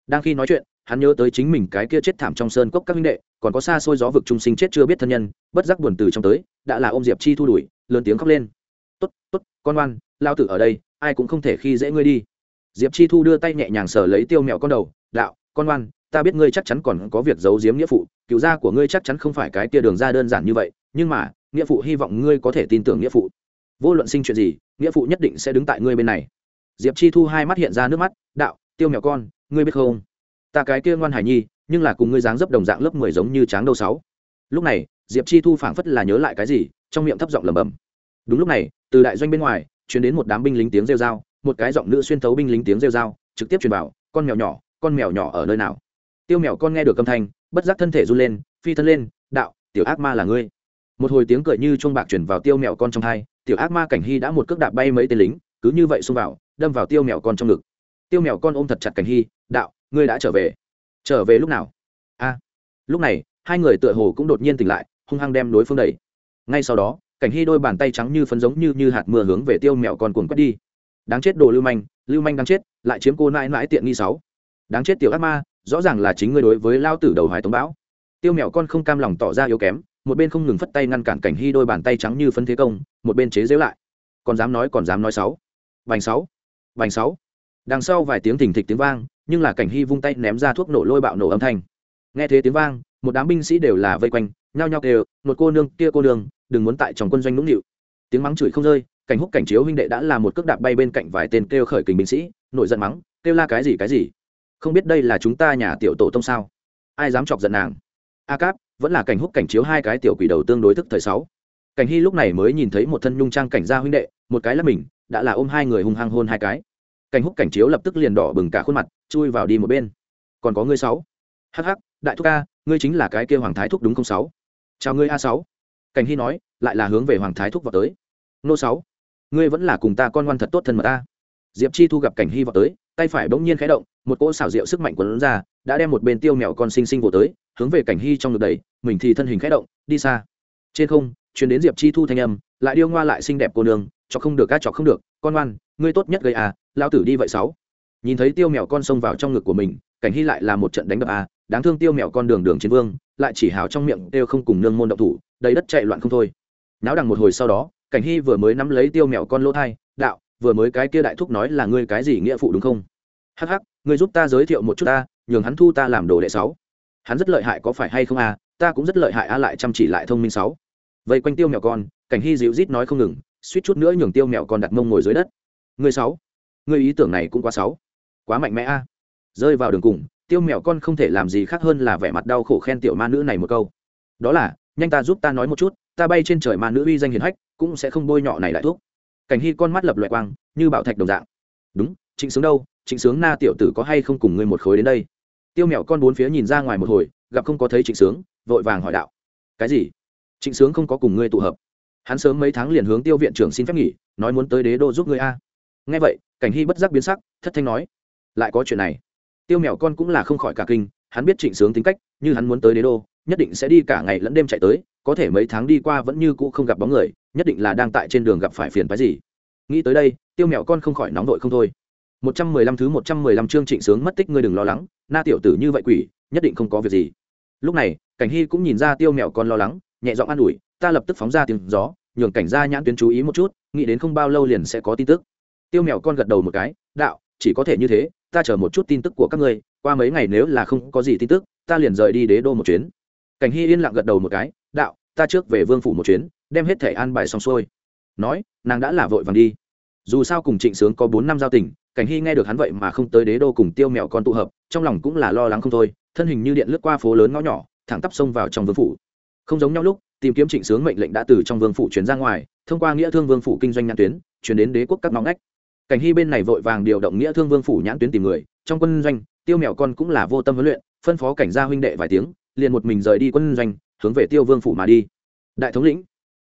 Đang khi nói chuyện, hắn nhớ tới chính mình cái kia chết thảm trong sơn cốc các minh đệ, còn có xa xôi gió vực trung sinh chết chưa biết thân nhân, bất giác buồn từ trong tới, đã là ôm diệp chi thu đuổi, lớn tiếng khóc lên. Tốt tốt, con ngoan, lao tử ở đây, ai cũng không thể khi dễ ngươi đi. Diệp chi thu đưa tay nhẹ nhàng sờ lấy tiêu mẹo con đầu, đạo, con ngoan, ta biết ngươi chắc chắn còn có việc giấu giếm nghĩa phụ, cựu gia của ngươi chắc chắn không phải cái kia đường ra đơn giản như vậy, nhưng mà, nghĩa phụ hy vọng ngươi có thể tin tưởng nghĩa phụ vô luận sinh chuyện gì, nghĩa phụ nhất định sẽ đứng tại ngươi bên này. Diệp chi thu hai mắt hiện ra nước mắt, đạo, tiêu mèo con, ngươi biết không? Ta cái kia ngoan hải nhi, nhưng là cùng ngươi dáng dấp đồng dạng lớp mười giống như tráng đầu sáu. Lúc này, diệp chi thu phảng phất là nhớ lại cái gì, trong miệng thấp giọng lẩm bẩm. Đúng lúc này, từ đại doanh bên ngoài chuyển đến một đám binh lính tiếng rêu dao một cái giọng nữ xuyên thấu binh lính tiếng rêu dao trực tiếp truyền vào con mèo nhỏ, con mèo nhỏ ở nơi nào? Tiêu mèo con nghe được âm thanh, bất giác thân thể run lên, phi thân lên, đạo, tiểu ác ma là ngươi một hồi tiếng cười như chuông bạc chuyển vào tiêu mèo con trong hai, tiểu ác ma cảnh hy đã một cước đạp bay mấy tên lính, cứ như vậy xông vào, đâm vào tiêu mèo con trong ngực. Tiêu mèo con ôm thật chặt cảnh hy, đạo, ngươi đã trở về. Trở về lúc nào? A. Lúc này, hai người tựa hồ cũng đột nhiên tỉnh lại, hung hăng đem đối phương đẩy. Ngay sau đó, cảnh hy đôi bàn tay trắng như phấn giống như như hạt mưa hướng về tiêu mèo con cuồng quét đi. Đáng chết đồ lưu manh lưu manh đáng chết, lại chiếm cô nãi nãi tiện nghi sáu. Đáng chết tiểu ác ma, rõ ràng là chính ngươi đối với lao tử đầu hoài tống bão. Tiêu mèo con không cam lòng tỏ ra yếu kém một bên không ngừng phất tay ngăn cản cảnh hy đôi bàn tay trắng như phấn thế công, một bên chế dễu lại. Còn dám nói, còn dám nói sáu vành sáu vành sáu. Đằng sau vài tiếng thình thịch tiếng vang, nhưng là cảnh hy vung tay ném ra thuốc nổ lôi bạo nổ âm thanh. Nghe thế tiếng vang, một đám binh sĩ đều là vây quanh, nhao nhao kêu, một cô nương, kia cô nương, đừng muốn tại trong quân doanh nũng nịu. Tiếng mắng chửi không rơi, cảnh húc cảnh chiếu huynh đệ đã là một cước đạp bay bên cạnh vài tên kêu khởi kình binh sĩ, nổi giận mắng, kêu la cái gì cái gì? Không biết đây là chúng ta nhà tiểu tổ tông sao? Ai dám chọc giận nàng? A cáp vẫn là cảnh húc cảnh chiếu hai cái tiểu quỷ đầu tương đối thức thời sáu. Cảnh hy lúc này mới nhìn thấy một thân nhung trang cảnh gia huynh đệ, một cái là mình, đã là ôm hai người hung hăng hôn hai cái. Cảnh húc cảnh chiếu lập tức liền đỏ bừng cả khuôn mặt, chui vào đi một bên. Còn có ngươi sáu. Hh đại thúc a ngươi chính là cái kia hoàng thái thúc đúng không sáu? Chào ngươi a sáu. Cảnh hy nói, lại là hướng về hoàng thái thúc vào tới. Nô sáu, ngươi vẫn là cùng ta con ngoan thật tốt thân mật ta. Diệp chi thu gặp cảnh hy vào tới, tay phải bỗng nhiên khẽ động, một cỗ xảo diệu sức mạnh quấn ra đã đem một bên tiêu mèo con sinh sinh vồ tới, hướng về cảnh hy trong ngực đầy mình thì thân hình khẽ động, đi xa. Trên không, truyền đến diệp chi thu thanh âm, lại điêu ngoa lại xinh đẹp cô nương, cho không được ca chọc không được, con ngoan, ngươi tốt nhất gây à lao tử đi vậy sáu. Nhìn thấy tiêu mèo con xông vào trong ngực của mình, cảnh hy lại là một trận đánh đập à đáng thương tiêu mèo con đường đường chiến vương, lại chỉ hào trong miệng đều không cùng nương môn động thủ, đầy đất chạy loạn không thôi. Náo đằng một hồi sau đó, cảnh hy vừa mới nắm lấy tiêu mèo con lỗ thai, đạo, vừa mới cái kia đại thúc nói là ngươi cái gì nghĩa phụ đúng không? Hắc hắc, ngươi giúp ta giới thiệu một chút ta nhường hắn thu ta làm đồ đệ sáu. Hắn rất lợi hại có phải hay không à? Ta cũng rất lợi hại a lại chăm chỉ lại thông minh sáu. Vây quanh tiêu mèo con, cảnh hy dịu rít nói không ngừng, suýt chút nữa nhường tiêu mèo con đặt mông ngồi dưới đất. Người sáu. Người ý tưởng này cũng quá sáu. Quá mạnh mẽ a rơi vào đường cùng, tiêu mèo con không thể làm gì khác hơn là vẻ mặt đau khổ khen tiểu ma nữ này một câu. Đó là, nhanh ta giúp ta nói một chút, ta bay trên trời ma nữ uy danh hiền hách, cũng sẽ không bôi nhọ này lại thuốc. Cảnh hy con mắt lập loại quang, như bảo thạch đồng dạng. Đúng, trịnh sướng đâu? Trịnh sướng na tiểu tử có hay không cùng ngươi một khối đến đây? Tiêu mèo con bốn phía nhìn ra ngoài một hồi, gặp không có thấy trịnh sướng, vội vàng hỏi đạo. Cái gì? Trịnh sướng không có cùng ngươi tụ hợp. Hắn sớm mấy tháng liền hướng tiêu viện trưởng xin phép nghỉ, nói muốn tới đế đô giúp ngươi a. Nghe vậy, cảnh hy bất giác biến sắc, thất thanh nói. Lại có chuyện này. Tiêu mèo con cũng là không khỏi cả kinh, hắn biết trịnh sướng tính cách, như hắn muốn tới đế đô, nhất định sẽ đi cả ngày lẫn đêm chạy tới, có thể mấy tháng đi qua vẫn như cũ không gặp bóng người, nhất định là đang tại trên đường gặp phải phiền phái gì. Nghĩ tới đây, tiêu mèo con không khỏi nóng vội không thôi một trăm mười lăm thứ một trăm mười lăm chương trịnh sướng mất tích, ngươi đừng lo lắng, na tiểu tử như vậy quỷ, nhất định không có việc gì. Lúc này, cảnh hy cũng nhìn ra tiêu mèo con lo lắng, nhẹ giọng an ủi, ta lập tức phóng ra tiếng gió, nhường cảnh gia nhãn tuyến chú ý một chút, nghĩ đến không bao lâu liền sẽ có tin tức. Tiêu mèo con gật đầu một cái, đạo, chỉ có thể như thế, ta chờ một chút tin tức của các ngươi, qua mấy ngày nếu là không có gì tin tức, ta liền rời đi đế đô một chuyến. Cảnh hy yên lặng gật đầu một cái, đạo, ta trước về vương phủ một chuyến, đem hết thể an bài xong xuôi. Nói, nàng đã là vội vàng đi. Dù sao cùng trịnh sướng có bốn năm giao tình cảnh hy nghe được hắn vậy mà không tới đế đô cùng tiêu mèo con tụ hợp, trong lòng cũng là lo lắng không thôi, thân hình như điện lướt qua phố lớn ngõ nhỏ, thẳng tắp xông vào trong vương phủ. Không giống nhau lúc, tìm kiếm trịnh sướng mệnh lệnh đã từ trong vương phủ chuyển ra ngoài, thông qua nghĩa thương vương phủ kinh doanh nhãn tuyến, chuyển đến đế quốc các ngõ ngách. Cảnh hy bên này vội vàng điều động nghĩa thương vương phủ nhãn tuyến tìm người, trong quân doanh, tiêu mèo con cũng là vô tâm huấn luyện, phân phó cảnh gia huynh đệ vài tiếng, liền một mình rời đi quân doanh, hướng về tiêu vương phủ mà đi. Đại thống lĩnh,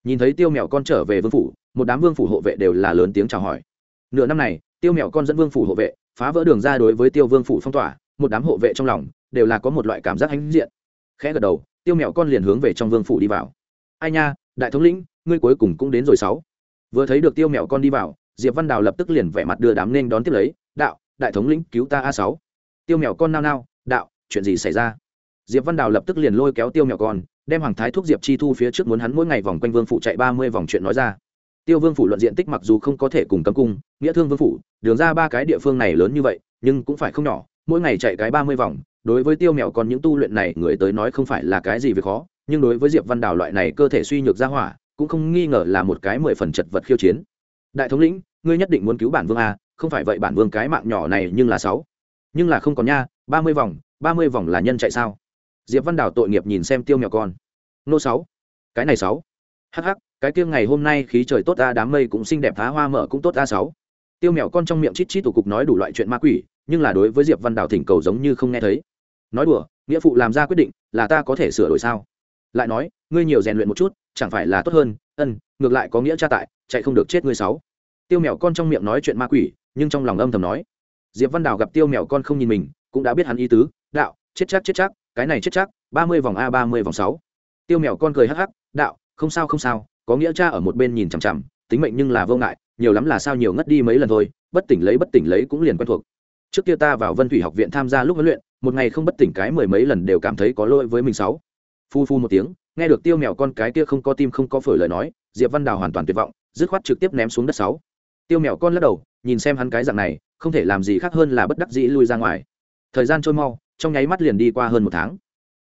nhìn thấy tiêu mèo con trở về vương phủ, một đám vương phủ hộ vệ đều là lớn tiếng chào hỏi. Nửa năm này tiêu mèo con dẫn vương phủ hộ vệ, phá vỡ đường ra đối với tiêu vương phủ phong tỏa, một đám hộ vệ trong lòng đều là có một loại cảm giác hãnh diện. Khẽ gật đầu, tiêu mèo con liền hướng về trong vương phủ đi vào. Ai nha, đại thống lĩnh, ngươi cuối cùng cũng đến rồi sáu. Vừa thấy được tiêu mèo con đi vào, diệp văn đào lập tức liền vẻ mặt đưa đám nên đón tiếp lấy, đạo, đại thống lĩnh, cứu ta a sáu. Tiêu mèo con nao nao, đạo, chuyện gì xảy ra? Diệp văn đào lập tức liền lôi kéo tiêu mèo con, đem hoàng thái thuốc diệp chi thu phía trước muốn hắn mỗi ngày vòng quanh vương phủ chạy ba mươi vòng chuyện nói ra tiêu vương phủ luận diện tích mặc dù không có thể cùng cấm cung, nghĩa thương vương phủ, đường ra ba cái địa phương này lớn như vậy, nhưng cũng phải không nhỏ, mỗi ngày chạy cái ba mươi vòng, đối với tiêu mèo còn những tu luyện này, người tới nói không phải là cái gì việc khó, nhưng đối với diệp văn đào loại này cơ thể suy nhược ra hỏa, cũng không nghi ngờ là một cái mười phần chật vật khiêu chiến. Đại thống lĩnh, ngươi nhất định muốn cứu bản vương a, không phải vậy bản vương cái mạng nhỏ này nhưng là sáu. Nhưng là không có nha, ba mươi vòng, ba mươi vòng là nhân chạy sao? Diệp văn đào tội nghiệp nhìn xem tiêu mèo con. Nô sáu. Cái này sáu. Hh cái kia ngày hôm nay khí trời tốt ta, đám mây cũng xinh đẹp, phá hoa mở cũng tốt ta sáu. Tiêu mèo con trong miệng chít chít tủ cục nói đủ loại chuyện ma quỷ, nhưng là đối với diệp văn đào thỉnh cầu giống như không nghe thấy. Nói đùa, nghĩa phụ làm ra quyết định, là ta có thể sửa đổi sao? Lại nói, ngươi nhiều rèn luyện một chút, chẳng phải là tốt hơn, ân, ngược lại có nghĩa cha tại, chạy không được chết ngươi sáu. Tiêu mèo con trong miệng nói chuyện ma quỷ, nhưng trong lòng âm thầm nói. Diệp văn đào gặp tiêu mèo con không nhìn mình, cũng đã biết hắn ý tứ, đạo, chết chắc chết chắc, cái này chết chắc, ba mươi vòng a, ba mươi vòng sáu. Tiêu mèo con cười hắc hắc, đạo, không sao không sao có nghĩa cha ở một bên nhìn chằm chằm, tính mệnh nhưng là vô ngại, nhiều lắm là sao nhiều ngất đi mấy lần thôi, bất tỉnh lấy bất tỉnh lấy cũng liền quen thuộc. Trước kia ta vào vân thủy học viện tham gia lúc huấn luyện, một ngày không bất tỉnh cái mười mấy lần đều cảm thấy có lỗi với mình sáu. Phu phu một tiếng, nghe được tiêu mèo con cái kia không có tim không có phổi lời nói, diệp văn đào hoàn toàn tuyệt vọng, dứt khoát trực tiếp ném xuống đất sáu. Tiêu mèo con lắc đầu, nhìn xem hắn cái dạng này, không thể làm gì khác hơn là bất đắc dĩ lui ra ngoài. Thời gian trôi mau, trong nháy mắt liền đi qua hơn một tháng.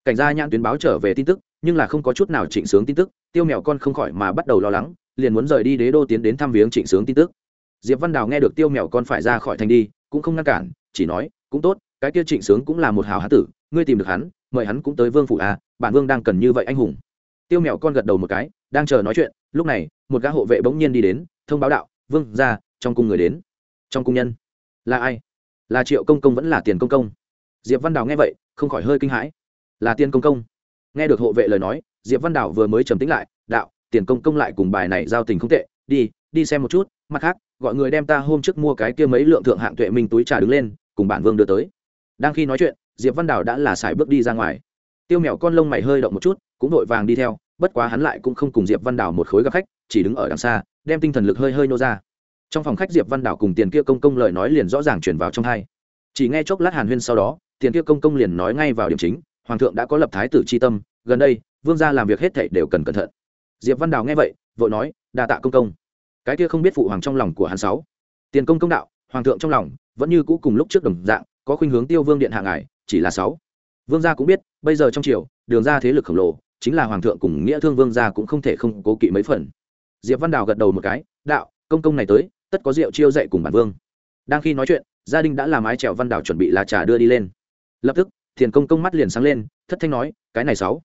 Cảnh gia nhãn tuyến báo trở về tin tức nhưng là không có chút nào chỉnh sướng tin tức, tiêu mèo con không khỏi mà bắt đầu lo lắng, liền muốn rời đi đế đô tiến đến thăm viếng chỉnh sướng tin tức. Diệp văn đào nghe được tiêu mèo con phải ra khỏi thành đi, cũng không ngăn cản, chỉ nói, cũng tốt, cái kia trịnh sướng cũng là một hào hán tử, ngươi tìm được hắn, mời hắn cũng tới vương phủ à bản vương đang cần như vậy anh hùng. Tiêu mèo con gật đầu một cái, đang chờ nói chuyện, lúc này, một gã hộ vệ bỗng nhiên đi đến, thông báo đạo, vương ra, trong cung người đến. Trong cung nhân? Là ai? Là triệu công công vẫn là tiền công công. Diệp văn đào nghe vậy, không khỏi hơi kinh hãi. Là tiền công công? Nghe được hộ vệ lời nói, diệp văn Đảo vừa mới trầm tính lại, đạo, tiền công công lại cùng bài này giao tình không tệ, đi đi xem một chút, mặt khác, gọi người đem ta hôm trước mua cái kia mấy lượng thượng hạng tuệ minh túi trà đứng lên, cùng bản vương đưa tới. Đang khi nói chuyện, diệp văn Đảo đã là xài bước đi ra ngoài. Tiêu mèo con lông mày hơi động một chút, cũng vội vàng đi theo, bất quá hắn lại cũng không cùng diệp văn Đảo một khối gặp khách, chỉ đứng ở đằng xa, đem tinh thần lực hơi hơi nô ra. Trong phòng khách diệp văn Đảo cùng tiền kia công công lời nói liền rõ ràng chuyển vào trong hai. Chỉ nghe chốc lát hàn huyên sau đó, tiền kia công công liền nói ngay vào điểm chính hoàng thượng đã có lập thái tử c h i tâm, gần đây, vương gia làm việc hết thảy đều cần cẩn thận. Diệp văn đào nghe vậy, vội nói, đa tạ công công. Cái kia không biết phụ hoàng trong lòng của hắn sáu. Tiền công công đạo, hoàng thượng trong lòng, vẫn như cũ cùng lúc trước đồng dạng, có khuynh hướng tiêu vương điện hạ ngài, chỉ là sáu. Vương gia cũng biết, bây giờ trong triều, đường ra thế lực khổng lồ, chính là hoàng thượng cùng nghĩa thương vương gia cũng không thể không cố kỵ mấy phần. Diệp văn đào gật đầu một cái, đạo, công công này tới, tất có rượu chiêu dậy cùng bản vương. Đang khi nói chuyện, gia đình đã làm ái trèo văn đào chuẩn bị là trà đưa đi lên. Lập tức thiền công công mắt liền sáng lên, thất thanh nói, cái này sáu,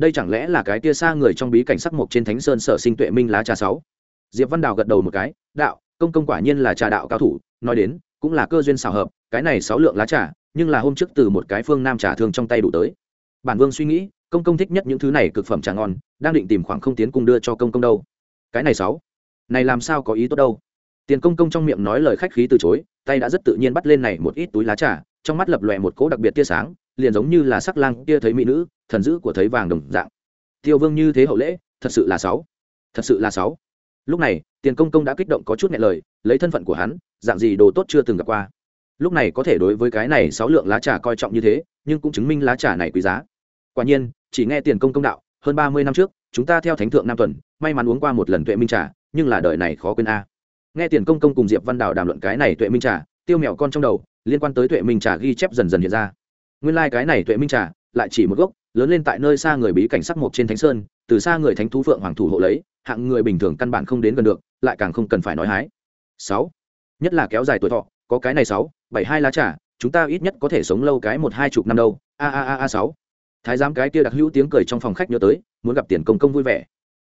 đây chẳng lẽ là cái tia xa người trong bí cảnh sắc mộc trên thánh sơn sở sinh tuệ minh lá trà sáu? Diệp văn đào gật đầu một cái, đạo, công công quả nhiên là trà đạo cao thủ, nói đến, cũng là cơ duyên xảo hợp, cái này sáu lượng lá trà, nhưng là hôm trước từ một cái phương nam trà thương trong tay đủ tới. Bản vương suy nghĩ, công công thích nhất những thứ này cực phẩm trà ngon, đang định tìm khoảng không tiến cung đưa cho công công đâu. Cái này sáu, này làm sao có ý tốt đâu? Tiền công công trong miệng nói lời khách khí từ chối, tay đã rất tự nhiên bắt lên này một ít túi lá trà, trong mắt lập lòe một cỗ đặc biệt tia sáng liền giống như là sắc lang kia thấy mỹ nữ, thần dữ của thấy vàng đồng dạng. Tiêu vương như thế hậu lễ, thật sự là sáu. Thật sự là sáu. Lúc này, tiền công công đã kích động có chút nhẹ lời, lấy thân phận của hắn, dạng gì đồ tốt chưa từng gặp qua. Lúc này có thể đối với cái này sáu lượng lá trà coi trọng như thế, nhưng cũng chứng minh lá trà này quý giá. Quả nhiên, chỉ nghe tiền công công đạo, hơn ba mươi năm trước, chúng ta theo thánh thượng nam tuần, may mắn uống qua một lần tuệ minh trà, nhưng là đời này khó quên a. Nghe tiền công công cùng diệp văn đào đàm luận cái này tuệ minh trà, tiêu mèo con trong đầu, liên quan tới tuệ minh trà ghi chép dần dần hiện ra nguyên lai、like、cái này tuệ minh trà, lại chỉ một gốc, lớn lên tại nơi xa người bí cảnh sắc mộc trên thánh sơn, từ xa người thánh thú phượng hoàng thủ hộ lấy, hạng người bình thường căn bản không đến gần được, lại càng không cần phải nói hái. Sáu. Nhất là kéo dài tuổi thọ, có cái này sáu, bảy hai lá trà, chúng ta ít nhất có thể sống lâu cái một hai chục năm đâu. A a a a sáu. Thái giám cái kia đặc hữu tiếng cười trong phòng khách nhớ tới, muốn gặp tiền công công vui vẻ.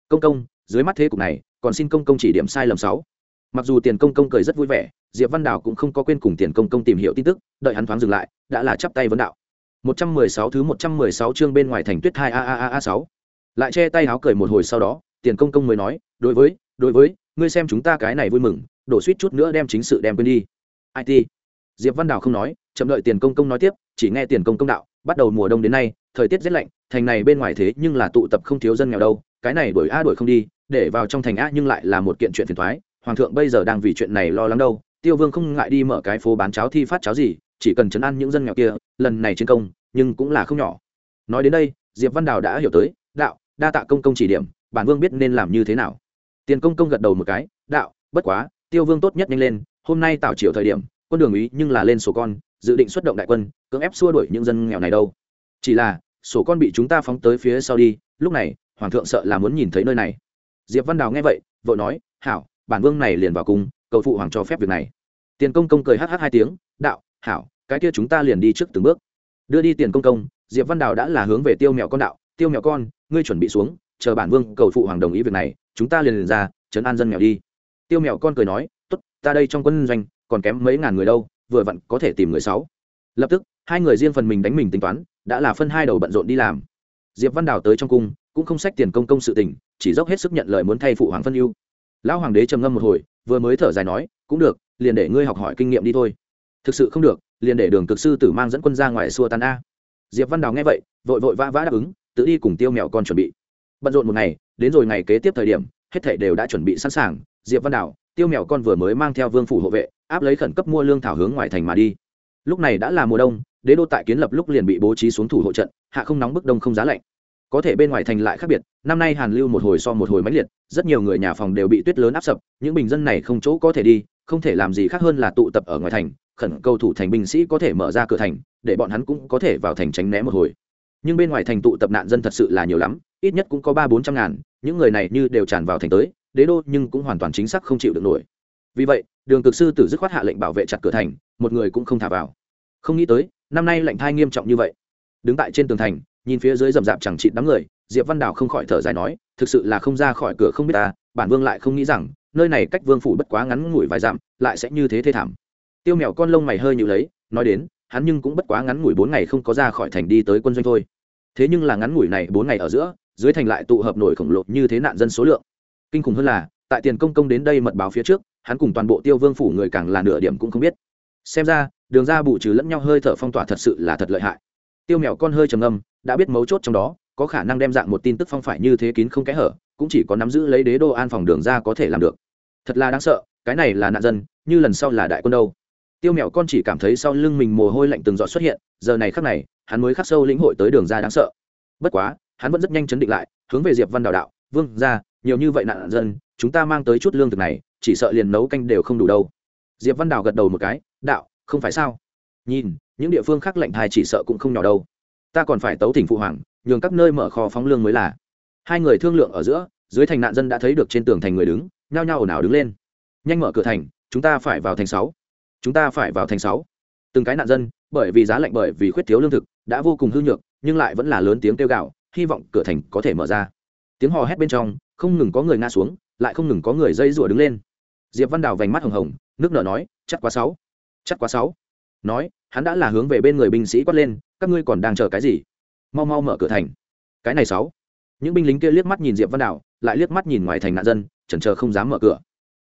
Công công, dưới mắt thế cục này, còn xin công công chỉ điểm sai lầm sáu. Mặc dù tiền công công cười rất vui vẻ, diệp văn đào cũng không có quên cùng tiền công công tìm hiểu tin tức, đợi hắn thoáng dừng lại, đã là chắp tay vấn đạo. 116 thứ 116 chương bên ngoài thành tuyết 2 a a a a 6. Lại che tay háo cười một hồi sau đó, Tiền Công Công mới nói, "Đối với, đối với, ngươi xem chúng ta cái này vui mừng, đổ suýt chút nữa đem chính sự đem quên đi." IT. Diệp Văn Đào không nói, chậm đợi Tiền Công Công nói tiếp, chỉ nghe Tiền Công Công đạo, bắt đầu mùa đông đến nay, thời tiết rất lạnh, thành này bên ngoài thế nhưng là tụ tập không thiếu dân nghèo đâu, cái này đuổi a đuổi không đi, để vào trong thành a nhưng lại là một kiện chuyện phiền toái, hoàng thượng bây giờ đang vì chuyện này lo lắng đâu, Tiêu Vương không ngại đi mở cái phố bán cháo thi phát cháo gì, chỉ cần chấn an những dân nghèo kia, lần này chiến công, nhưng cũng là không nhỏ. Nói đến đây, diệp văn đào đã hiểu tới, đạo, đa tạ công công chỉ điểm, bản vương biết nên làm như thế nào. Tiền công công gật đầu một cái, đạo, bất quá, tiêu vương tốt nhất nhanh lên, hôm nay tạo chiều thời điểm, quân đường ý nhưng là lên sổ con, dự định xuất động đại quân, cưỡng ép xua đuổi những dân nghèo này đâu. Chỉ là, sổ con bị chúng ta phóng tới phía sau đi, lúc này, hoàng thượng sợ là muốn nhìn thấy nơi này. Diệp văn đào nghe vậy, vội nói, hảo, bản vương này liền vào cung, cầu phụ hoàng cho phép việc này. Tiền công công cười hh hai tiếng, đạo, hảo cái kia chúng ta liền đi trước từng bước. Đưa đi tiền công công, diệp văn đào đã là hướng về tiêu mèo con đạo, tiêu mèo con, ngươi chuẩn bị xuống, chờ bản vương cầu phụ hoàng đồng ý việc này, chúng ta liền liền ra chấn an dân nghèo đi. Tiêu mèo con cười nói, tốt, ta đây trong quân doanh, còn kém mấy ngàn người đâu, vừa vặn có thể tìm người sáu. Lập tức, hai người riêng phần mình đánh mình tính toán, đã là phân hai đầu bận rộn đi làm. Diệp văn đào tới trong cung, cũng không sách tiền công công sự tình, chỉ dốc hết sức nhận lời muốn thay phụ hoàng phân ưu. Lão hoàng đế trầm ngâm một hồi, vừa mới thở dài nói, cũng được, liền để ngươi học hỏi kinh nghiệm đi thôi thực sự không được, liền để đường cực sư tử mang dẫn quân ra ngoài xua tan a. Diệp văn đào nghe vậy, vội vội vã vã đáp ứng, tự đi cùng tiêu mèo con chuẩn bị. Bận rộn một ngày, đến rồi ngày kế tiếp thời điểm, hết thảy đều đã chuẩn bị sẵn sàng. Diệp văn đào, tiêu mèo con vừa mới mang theo vương phủ hộ vệ, áp lấy khẩn cấp mua lương thảo hướng ngoài thành mà đi. Lúc này đã là mùa đông, đế đô tại kiến lập lúc liền bị bố trí xuống thủ hộ trận, hạ không nóng bức đông không giá lạnh. Có thể bên ngoài thành lại khác biệt, năm nay hàn lưu một hồi so một hồi mãnh liệt, rất nhiều người nhà phòng đều bị tuyết lớn áp sập, những bình dân này không chỗ có thể đi không thể làm gì khác hơn là tụ tập ở ngoài thành, khẩn cầu thủ thành binh sĩ có thể mở ra cửa thành, để bọn hắn cũng có thể vào thành tránh né một hồi. Nhưng bên ngoài thành tụ tập nạn dân thật sự là nhiều lắm, ít nhất cũng có ba bốn trăm ngàn, những người này như đều tràn vào thành tới, đế đô nhưng cũng hoàn toàn chính xác không chịu được nổi. Vì vậy, đường cực sư tử dứt khoát hạ lệnh bảo vệ chặt cửa thành, một người cũng không thả vào. Không nghĩ tới, năm nay lệnh thai nghiêm trọng như vậy. Đứng tại trên tường thành, nhìn phía dưới rầm rạp chẳng chịt đám người, diệp văn đào không khỏi thở dài nói, thực sự là không ra khỏi cửa không biết ta, bản vương lại không nghĩ rằng nơi này cách vương phủ bất quá ngắn ngủi vài dặm, lại sẽ như thế thê thảm. Tiêu mèo con lông mày hơi nhịu lấy, nói đến, hắn nhưng cũng bất quá ngắn ngủi bốn ngày không có ra khỏi thành đi tới quân doanh thôi. Thế nhưng là ngắn ngủi này bốn ngày ở giữa, dưới thành lại tụ hợp nổi khổng lồ như thế nạn dân số lượng. Kinh khủng hơn là, tại tiền công công đến đây mật báo phía trước, hắn cùng toàn bộ tiêu vương phủ người càng là nửa điểm cũng không biết. Xem ra, đường ra bù trừ lẫn nhau hơi thở phong tỏa thật sự là thật lợi hại. Tiêu mèo con hơi trầm âm đã biết mấu chốt trong đó, có khả năng đem dạng một tin tức phong phải như thế kín không kẽ hở cũng chỉ có nắm giữ lấy đế đô an phòng đường ra có thể làm được. Thật là đáng sợ, cái này là nạn dân, như lần sau là đại quân đâu. Tiêu mèo con chỉ cảm thấy sau lưng mình mồ hôi lạnh từng giọt xuất hiện, giờ này khắc này, hắn mới khắc sâu lĩnh hội tới đường ra đáng sợ. Bất quá, hắn vẫn rất nhanh chấn định lại, hướng về diệp văn đào đạo, vương ra nhiều như vậy nạn dân, chúng ta mang tới chút lương thực này, chỉ sợ liền nấu canh đều không đủ đâu. Diệp văn đào gật đầu một cái, đạo, không phải sao? Nhìn, những địa phương khác lạnh thai chỉ sợ cũng không nhỏ đâu. Ta còn phải tấu thỉnh phụ hoàng, nhường các nơi mở kho phóng lương mới là hai người thương lượng ở giữa, dưới thành nạn dân đã thấy được trên tường thành người đứng, nhao nhao ồn ào đứng lên. Nhanh mở cửa thành, chúng ta phải vào thành sáu. Chúng ta phải vào thành sáu. Từng cái nạn dân, bởi vì giá lạnh bởi vì khuyết thiếu lương thực, đã vô cùng hư nhược, nhưng lại vẫn là lớn tiếng kêu gạo hy vọng cửa thành có thể mở ra. Tiếng hò hét bên trong, không ngừng có người ngã xuống, lại không ngừng có người dây rủa đứng lên. Diệp văn đào vành mắt hồng hồng, nước nở nói, chắc quá sáu. Chắc quá sáu. Nói, hắn đã là hướng về bên người binh sĩ quát lên, các ngươi còn đang chờ cái gì? Mau mau mở cửa thành. Cái này sáu những binh lính kia liếc mắt nhìn diệp văn Đảo, lại liếc mắt nhìn ngoài thành nạn dân chần chờ không dám mở cửa.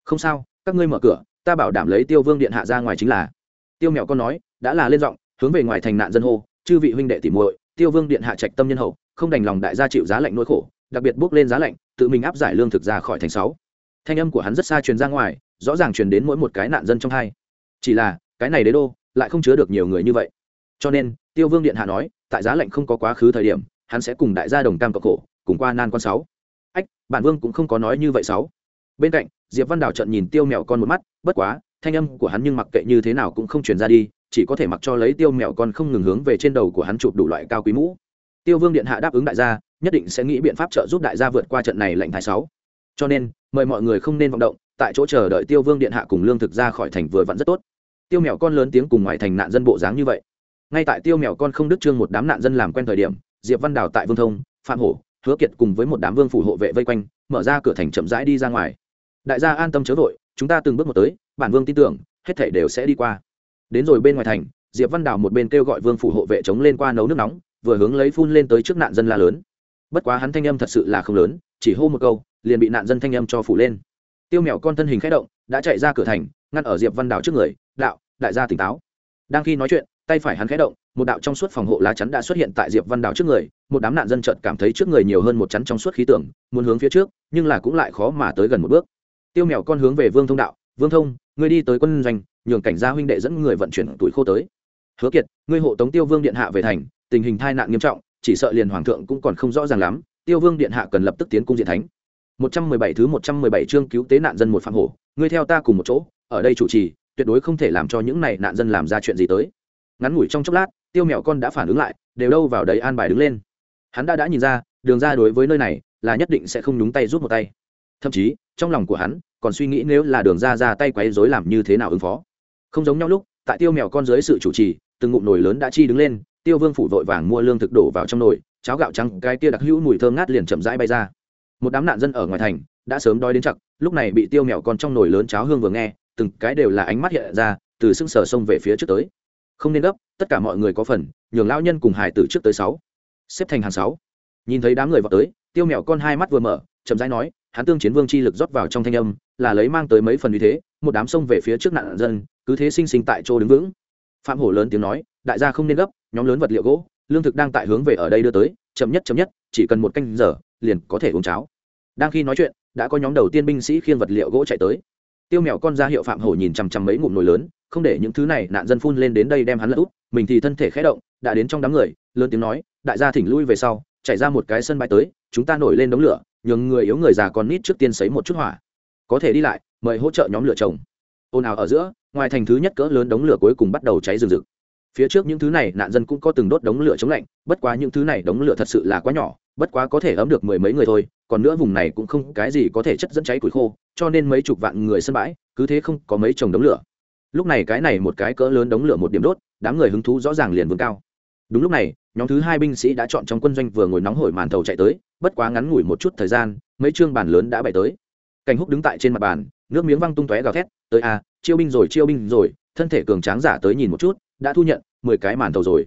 Không sao các ngươi mở cửa ta bảo đảm lấy tiêu vương điện hạ ra ngoài chính là. Tiêu mẹo con nói đã là lên giọng hướng về ngoài thành nạn dân hô chư vị huynh đệ tỉ muội tiêu vương điện hạ trạch tâm nhân hậu không đành lòng đại gia chịu giá lạnh nỗi khổ đặc biệt bước lên giá lạnh tự mình áp giải lương thực ra khỏi thành sáu. Thanh âm của hắn rất xa truyền ra ngoài rõ ràng truyền đến mỗi một cái nạn dân trong hai. Chỉ là cái này đế đô lại không chứa được nhiều người như vậy. Cho nên tiêu vương điện hạ nói tại giá lạnh không có quá khứ thời điểm hắn sẽ cùng đại gia đồng cam cộng khổ cùng qua nan con sáu. Ách, bản vương cũng không có nói như vậy sáu. Bên cạnh, diệp văn đào trận nhìn tiêu mèo con một mắt, bất quá, thanh âm của hắn nhưng mặc kệ như thế nào cũng không truyền ra đi, chỉ có thể mặc cho lấy tiêu mèo con không ngừng hướng về trên đầu của hắn chụp đủ loại cao quý mũ. Tiêu vương điện hạ đáp ứng đại gia, nhất định sẽ nghĩ biện pháp trợ giúp đại gia vượt qua trận này lệnh thái sáu. Cho nên, mời mọi người không nên vọng động, tại chỗ chờ đợi tiêu vương điện hạ cùng lương thực ra khỏi thành vừa vặn rất tốt. Tiêu mèo con lớn tiếng cùng ngoài thành nạn dân bộ dáng như vậy. Ngay tại tiêu mèo con không đức trương một đám nạn dân làm quen thời điểm, diệp văn đào tại vương thông, phạm hổ hứa kiệt cùng với một đám vương phủ hộ vệ vây quanh, mở ra cửa thành chậm rãi đi ra ngoài. Đại gia an tâm chớ vội, chúng ta từng bước một tới, bản vương tin tưởng, hết thảy đều sẽ đi qua. Đến rồi bên ngoài thành, diệp văn đào một bên kêu gọi vương phủ hộ vệ chống lên qua nấu nước nóng, vừa hướng lấy phun lên tới trước nạn dân la lớn. Bất quá hắn thanh âm thật sự là không lớn, chỉ hô một câu, liền bị nạn dân thanh âm cho phủ lên. Tiêu mèo con thân hình khẽ động, đã chạy ra cửa thành, ngăn ở diệp văn đào trước người, đạo, đại gia tỉnh táo. Đang khi nói chuyện, tay phải hắn khẽ động một đạo trong suốt phòng hộ lá chắn đã xuất hiện tại diệp văn đào trước người, một đám nạn dân chợt cảm thấy trước người nhiều hơn một chắn trong suốt khí tưởng muốn hướng phía trước, nhưng là cũng lại khó mà tới gần một bước. Tiêu mèo con hướng về vương thông đạo, vương thông, ngươi đi tới quân doanh, nhường cảnh gia huynh đệ dẫn người vận chuyển tuổi khô tới. Hứa kiệt, ngươi hộ tống tiêu vương điện hạ về thành, tình hình tai nạn nghiêm trọng, chỉ sợ liền hoàng thượng cũng còn không rõ ràng lắm, tiêu vương điện hạ cần lập tức tiến cung diện thánh. Một trăm mười bảy thứ một trăm mười bảy chương cứu tế nạn dân một phạm hổ, ngươi theo ta cùng một chỗ, ở đây chủ trì, tuyệt đối không thể làm cho những này nạn dân làm ra chuyện gì tới. Ngắn ngủi trong chốc lát tiêu mèo con đã phản ứng lại, đều đâu vào đấy an bài đứng lên. Hắn đã đã nhìn ra, đường ra đối với nơi này là nhất định sẽ không nhúng tay rút một tay. Thậm chí, trong lòng của hắn còn suy nghĩ nếu là đường ra ra tay quấy rối làm như thế nào ứng phó. Không giống nhau lúc, tại tiêu mèo con dưới sự chủ trì, từng ngụm nồi lớn đã chi đứng lên, tiêu vương phủ vội vàng mua lương thực đổ vào trong nồi, cháo gạo trắng, cái kia đặc hữu mùi thơm ngát liền chậm rãi bay ra. Một đám nạn dân ở ngoài thành đã sớm đói đến chặt, lúc này bị tiêu mèo con trong nồi lớn cháo hương vừa nghe, từng cái đều là ánh mắt hiện ra, từ sưng sờ sông về phía trước tới không nên gấp, tất cả mọi người có phần, nhường lão nhân cùng hải tử trước tới sáu. Xếp thành hàng sáu. Nhìn thấy đám người vào tới, tiêu mèo con hai mắt vừa mở, chậm rãi nói hắn tương chiến vương chi lực rót vào trong thanh âm, là lấy mang tới mấy phần như thế, một đám sông về phía trước nạn dân, cứ thế sinh sinh tại chỗ đứng vững. Phạm hổ lớn tiếng nói, đại gia không nên gấp, nhóm lớn vật liệu gỗ, lương thực đang tại hướng về ở đây đưa tới, chậm nhất chậm nhất, chỉ cần một canh giờ, liền có thể uống cháo. Đang khi nói chuyện, đã có nhóm đầu tiên binh sĩ khiêng vật liệu gỗ chạy tới tiêu mèo con ra hiệu phạm hổ nhìn chằm chằm mấy ngụm nồi lớn, không để những thứ này nạn dân phun lên đến đây đem hắn lật úp, mình thì thân thể khé động, đã đến trong đám người, lớn tiếng nói, đại gia thỉnh lui về sau chạy ra một cái sân bãi tới, chúng ta nổi lên đống lửa, nhường người yếu người già con nít trước tiên sấy một chút hỏa. Có thể đi lại, mời hỗ trợ nhóm lửa chồng ồn ào ở giữa, ngoài thành thứ nhất cỡ lớn đống lửa cuối cùng bắt đầu cháy rừng rực. Phía trước những thứ này, nạn dân cũng có từng đốt đống lửa chống lạnh, bất quá những thứ này đống lửa thật sự là quá nhỏ, bất quá có thể ấm được mười mấy người thôi, còn nữa vùng này cũng không cái gì có thể chất dẫn cháy củi khô cho nên mấy chục vạn người sân bãi, cứ thế không có mấy chồng đống lửa. Lúc này cái này một cái cỡ lớn đống lửa một điểm đốt, đám người hứng thú rõ ràng liền vươn cao. Đúng lúc này, nhóm thứ hai binh sĩ đã chọn trong quân doanh vừa ngồi nóng hổi màn thầu chạy tới, bất quá ngắn ngủi một chút thời gian, mấy chương bàn lớn đã bày tới. Cảnh húc đứng tại trên mặt bàn, nước miếng văng tung tóe gào thét, tới a, chiêu binh rồi, chiêu binh rồi, thân thể cường tráng giả tới nhìn một chút, đã thu nhận mười cái màn thầu rồi.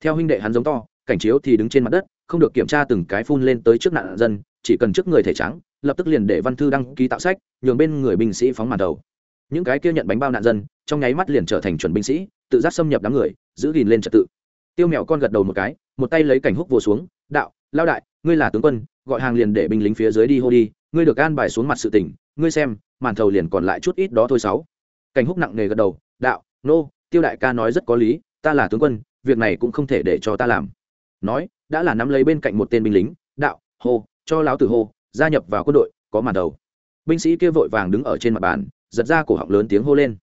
Theo huynh đệ hắn giống to, cảnh chiếu thì đứng trên mặt đất, không được kiểm tra từng cái phun lên tới trước nạn dân, chỉ cần trước người thể trắng lập tức liền để văn thư đăng ký tạo sách, nhường bên người binh sĩ phóng màn đầu. Những cái kia nhận bánh bao nạn dân, trong nháy mắt liền trở thành chuẩn binh sĩ, tự giác xâm nhập đám người, giữ gìn lên trật tự. Tiêu mèo con gật đầu một cái, một tay lấy cảnh húc vô xuống, đạo, lao đại, ngươi là tướng quân, gọi hàng liền để binh lính phía dưới đi hô đi, ngươi được an bài xuống mặt sự tỉnh, ngươi xem, màn thầu liền còn lại chút ít đó thôi sáu. Cảnh húc nặng nề gật đầu, đạo, nô, tiêu đại ca nói rất có lý, ta là tướng quân, việc này cũng không thể để cho ta làm. Nói, đã là nắm lấy bên cạnh một tên binh lính, đạo, hô, cho láo tử hô gia nhập vào quân đội, có màn đầu. Binh sĩ kia vội vàng đứng ở trên mặt bàn, giật ra cổ họng lớn tiếng hô lên.